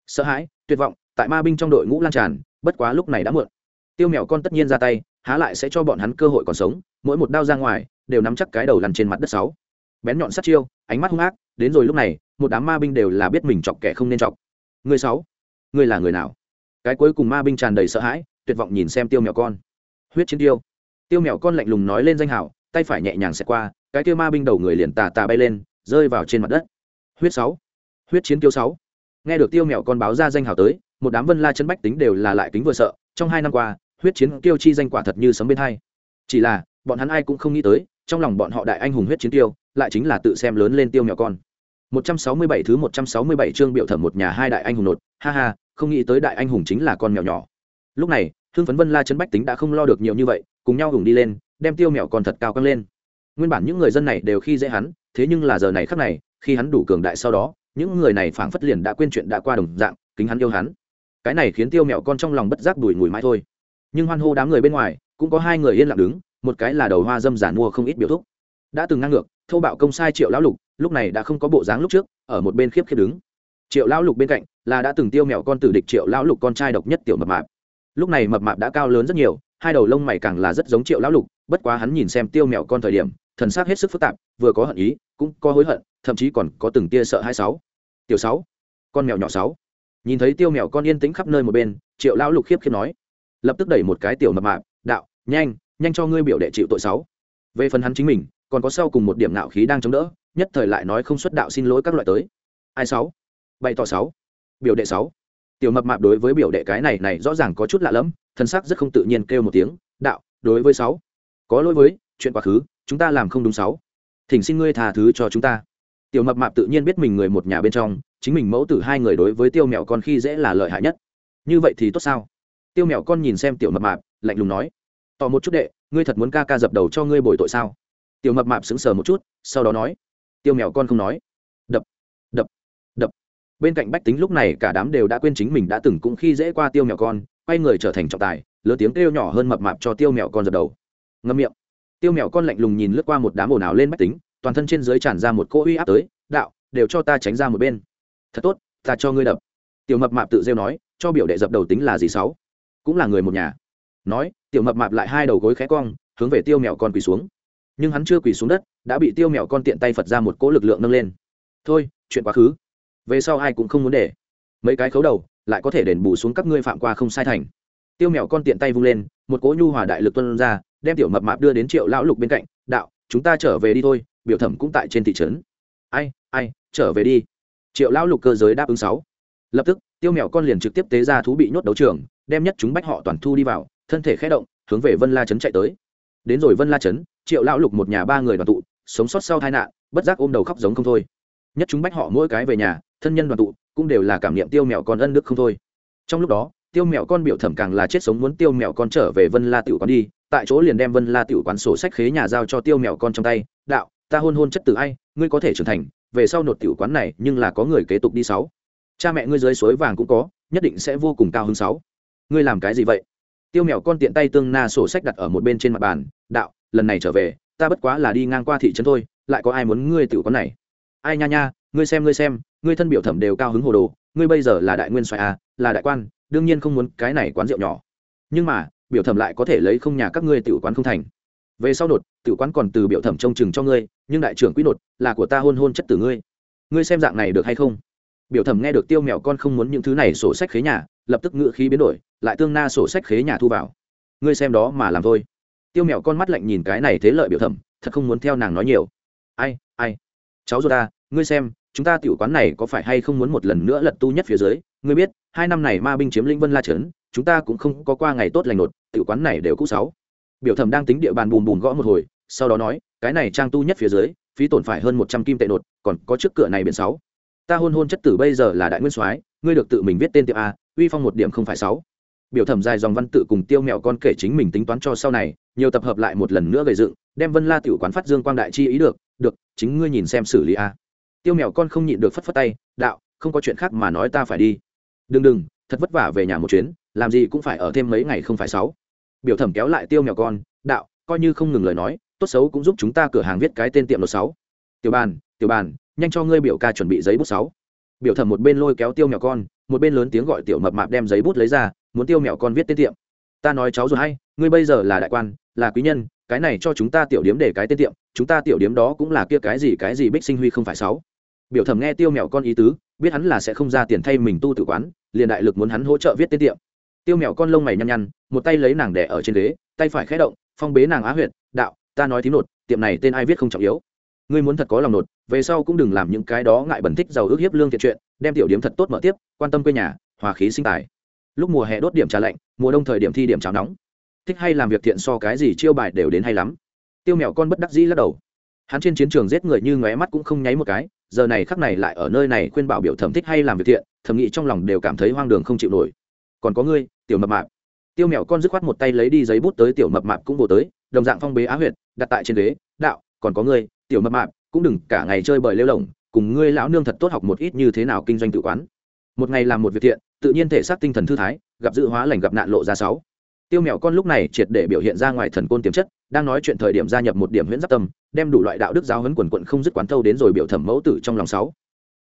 Sợ hãi, tuyệt vọng, tại ma binh trong đội ngũ lan tràn bất quá lúc này đã muộn. Tiêu mèo con tất nhiên ra tay, há lại sẽ cho bọn hắn cơ hội còn sống, mỗi một đao ra ngoài, đều nắm chắc cái đầu lăn trên mặt đất sáu. Bén nhọn sát chiêu, ánh mắt hung ác, đến rồi lúc này, một đám ma binh đều là biết mình chọc kẻ không nên chọc. Người sáu, người là người nào? Cái cuối cùng ma binh tràn đầy sợ hãi, tuyệt vọng nhìn xem tiêu mèo con. Huyết chiến tiêu. Tiêu mèo con lạnh lùng nói lên danh hiệu tay phải nhẹ nhàng xẹt qua, cái tiêu ma binh đầu người liền tà tà bay lên, rơi vào trên mặt đất. Huyết sáu. Huyết chiến tiêu sáu nghe được tiêu mèo con báo ra danh hảo tới, một đám vân la chân bách tính đều là lại kính vừa sợ, trong hai năm qua, huyết chiến tiêu chi danh quả thật như sấm bên hai. Chỉ là, bọn hắn ai cũng không nghĩ tới, trong lòng bọn họ đại anh hùng huyết chiến tiêu lại chính là tự xem lớn lên tiêu mèo con. 167 thứ 167 chương biểu thẩm một nhà hai đại anh hùng nột. Ha ha, không nghĩ tới đại anh hùng chính là con mèo nhỏ. Lúc này thương phấn vân la chân bách tính đã không lo được nhiều như vậy, cùng nhau hùng đi lên, đem tiêu mèo con thật cao căng lên. Nguyên bản những người dân này đều khi dễ hắn, thế nhưng là giờ này khắc này, khi hắn đủ cường đại sau đó những người này phảng phất liền đã quên chuyện đã qua đồng dạng, kính hắn yêu hắn. Cái này khiến tiêu mèo con trong lòng bất giác đùi ngùi mãi thôi. Nhưng hoan hô đám người bên ngoài, cũng có hai người yên lặng đứng, một cái là đầu hoa dâm giản mua không ít biểu thúc. Đã từng ngang ngược thâu bạo công sai triệu lão lục, lúc này đã không có bộ dáng lúc trước, ở một bên khiếp khiếp đứng. Triệu lão lục bên cạnh là đã từng tiêu mèo con tử địch triệu lão lục con trai độc nhất tiểu mập mạp. Lúc này mập mạp đã cao lớn rất nhiều, hai đầu lông mày càng là rất giống triệu lão lục, bất quá hắn nhìn xem tiêu mèo con thời điểm, thần sắc hết sức phức tạp, vừa có hận ý, cũng có hối hận thậm chí còn có từng tia sợ hai sáu. Tiểu sáu, con mèo nhỏ sáu. Nhìn thấy tiêu mèo con yên tĩnh khắp nơi một bên, triệu lão lục khiếp khiếp nói. Lập tức đẩy một cái tiểu mập mạp, đạo, nhanh nhanh cho ngươi biểu đệ chịu tội sáu. Về phần hắn chính mình, còn có sau cùng một điểm nạo khí đang chống đỡ, nhất thời lại nói không xuất đạo xin lỗi các loại tới. Ai sáu? Bày tỏ sáu. Biểu đệ sáu. Tiểu mập mạp đối với biểu đệ cái này này rõ ràng có chút lạ lẫm, thân xác rất không tự nhiên kêu một tiếng, đạo, đối với sáu. Có lỗi với, chuyện quá khứ, chúng ta làm không đúng sáu. Thỉnh xin ngươi tha thứ cho chúng ta tiểu mập mạp tự nhiên biết mình người một nhà bên trong, chính mình mẫu tử hai người đối với tiêu mèo con khi dễ là lợi hại nhất. Như vậy thì tốt sao? Tiêu mèo con nhìn xem tiểu mập mạp, lạnh lùng nói. Tỏ một chút đệ, ngươi thật muốn ca ca dập đầu cho ngươi bồi tội sao? Tiểu mập mạp sững sờ một chút, sau đó nói. Tiêu mèo con không nói. Đập đập đập. Bên cạnh bách tính lúc này cả đám đều đã quên chính mình đã từng cũng khi dễ qua tiêu mèo con, quay người trở thành trọng tài lớn tiếng kêu nhỏ hơn mập mạp cho tiêu mèo con dập đầu. Ngâm miệng. Tiêu mèo con lạnh lùng nhìn lướt qua một đám ồn ào lên bách tính toàn thân trên dưới tràn ra một cỗ uy áp tới, đạo, đều cho ta tránh ra một bên. Thật tốt, ta cho ngươi đập. Tiểu mập mạp tự rêu nói, cho biểu đệ dập đầu tính là gì sáu? Cũng là người một nhà. Nói, tiểu mập mạp lại hai đầu gối khẽ cong, hướng về tiêu mèo con quỳ xuống. Nhưng hắn chưa quỳ xuống đất, đã bị tiêu mèo con tiện tay phật ra một cỗ lực lượng nâng lên. Thôi, chuyện quá khứ. Về sau ai cũng không muốn để. Mấy cái khấu đầu, lại có thể đền bù xuống các ngươi phạm qua không sai thành. Tiêu mèo con tiện tay vung lên, một cỗ nhu hòa đại lực tuân ra, đem tiểu mập mạp đưa đến triệu lão lục bên cạnh, đạo, chúng ta trở về đi thôi biểu thẩm cũng tại trên thị trấn. Ai ai, trở về đi. Triệu lão lục cơ giới đáp ứng sáu. Lập tức, tiêu mèo con liền trực tiếp tế ra thú bị nhốt đấu trường, đem nhất chúng bách họ toàn thu đi vào, thân thể khé động, hướng về vân la trấn chạy tới. Đến rồi vân la trấn, triệu lão lục một nhà ba người đoàn tụ, sống sót sau tai nạn, bất giác ôm đầu khóc giống không thôi. Nhất chúng bách họ mỗi cái về nhà, thân nhân đoàn tụ, cũng đều là cảm niệm tiêu mèo con ân đức không thôi. Trong lúc đó, tiêu mèo con biểu thẩm càng là chết sống muốn tiêu mèo con trở về vân la tiểu quán đi, tại chỗ liền đem vân la tiểu quán sổ sách khế nhà giao cho tiêu mèo con trong tay, đạo ta hôn hôn chất từ ai, ngươi có thể trưởng thành, về sau nột tiểu quán này nhưng là có người kế tục đi sáu. Cha mẹ ngươi dưới suối vàng cũng có, nhất định sẽ vô cùng cao hơn sáu. Ngươi làm cái gì vậy? Tiêu mèo con tiện tay tương na sổ sách đặt ở một bên trên mặt bàn, đạo, lần này trở về, ta bất quá là đi ngang qua thị trấn thôi, lại có ai muốn ngươi tiểu quán này? Ai nha nha, ngươi xem ngươi xem, ngươi thân biểu thẩm đều cao hứng hồ đồ, ngươi bây giờ là đại nguyên soái à là đại quan, đương nhiên không muốn cái này quán rượu nhỏ. Nhưng mà, biểu thẩm lại có thể lấy không nhà các ngươi tiểu quán không thành về sau nột tiểu quán còn từ biểu thẩm trông chừng cho ngươi, nhưng đại trưởng quý nột là của ta hôn hôn chất tử ngươi. Ngươi xem dạng này được hay không? Biểu thẩm nghe được tiêu mèo con không muốn những thứ này sổ sách khế nhà, lập tức ngự khí biến đổi, lại tương na sổ sách khế nhà thu vào. Ngươi xem đó mà làm thôi. Tiêu mèo con mắt lạnh nhìn cái này thế lợi biểu thẩm, thật không muốn theo nàng nói nhiều. Ai ai? Cháu rồi ta, ngươi xem, chúng ta tiểu quán này có phải hay không muốn một lần nữa lật tu nhất phía dưới? Ngươi biết, hai năm này ma binh chiếm lĩnh vân la trấn, chúng ta cũng không có qua ngày tốt lành nột tiểu quán này đều cũ sáu biểu thẩm đang tính địa bàn bùm bùm gõ một hồi, sau đó nói, cái này trang tu nhất phía dưới, phí tổn phải hơn một trăm kim tệ nột, còn có trước cửa này biển sáu. Ta hôn hôn chất tử bây giờ là đại nguyên soái, ngươi được tự mình viết tên tiệm a, uy phong một điểm không phải sáu. Biểu thẩm dài dòng văn tự cùng tiêu mẹo con kể chính mình tính toán cho sau này, nhiều tập hợp lại một lần nữa gây dựng, đem vân la tiểu quán phát dương quang đại chi ý được được, chính ngươi nhìn xem xử lý a. Tiêu mèo con không nhịn được phất phất tay, đạo, không có chuyện khác mà nói ta phải đi. Đừng đừng, thật vất vả về nhà một chuyến, làm gì cũng phải ở thêm mấy ngày không phải sáu biểu thẩm kéo lại tiêu mèo con, đạo, coi như không ngừng lời nói, tốt xấu cũng giúp chúng ta cửa hàng viết cái tên tiệm lột sáu. Tiểu bàn tiểu bàn, nhanh cho ngươi biểu ca chuẩn bị giấy bút sáu. Biểu thẩm một bên lôi kéo tiêu mèo con, một bên lớn tiếng gọi tiểu mập mạp đem giấy bút lấy ra, muốn tiêu mèo con viết tên tiệm. Ta nói cháu rồi hay, ngươi bây giờ là đại quan, là quý nhân, cái này cho chúng ta tiểu điếm để cái tên tiệm, chúng ta tiểu điếm đó cũng là kia cái gì cái gì bích sinh huy không phải sáu. Biểu thẩm nghe tiêu mèo con ý tứ, biết hắn là sẽ không ra tiền thay mình tu tử quán, liền đại lực muốn hắn hỗ trợ viết tên tiệm tiêu mèo con lông mày nhăn nhăn, một tay lấy nàng đẻ ở trên ghế, tay phải khẽ động, phong bế nàng á huyệt, đạo, ta nói thím nột, tiệm này tên ai viết không trọng yếu. Ngươi muốn thật có lòng nột, về sau cũng đừng làm những cái đó ngại bẩn thích giàu ước hiếp lương thiện chuyện, đem tiểu điểm thật tốt mở tiếp, quan tâm quê nhà, hòa khí sinh tài. Lúc mùa hè đốt điểm trà lạnh, mùa đông thời điểm thi điểm cháo nóng. Thích hay làm việc thiện so cái gì chiêu bài đều đến hay lắm. Tiêu mèo con bất đắc dĩ lắc đầu. Hắn trên chiến trường giết người như ngóe mắt cũng không nháy một cái, giờ này khắc này lại ở nơi này khuyên bảo biểu thẩm thích hay làm việc thiện, thẩm nghĩ trong lòng đều cảm thấy hoang đường không chịu nổi. Còn có ngươi tiểu mập mạp. Tiêu mèo con dứt khoát một tay lấy đi giấy bút tới tiểu mập mạp cũng bổ tới, đồng dạng phong bế á huyệt, đặt tại trên ghế, đạo, còn có ngươi, tiểu mập mạp, cũng đừng cả ngày chơi bời lêu lỏng, cùng ngươi lão nương thật tốt học một ít như thế nào kinh doanh tự quán. Một ngày làm một việc thiện, tự nhiên thể xác tinh thần thư thái, gặp dự hóa lành gặp nạn lộ ra sáu. Tiêu mèo con lúc này triệt để biểu hiện ra ngoài thần côn tiềm chất, đang nói chuyện thời điểm gia nhập một điểm huyễn giáp tâm, đem đủ loại đạo đức giáo huấn quần quận không dứt quán thâu đến rồi biểu thẩm mẫu tử trong lòng sáu.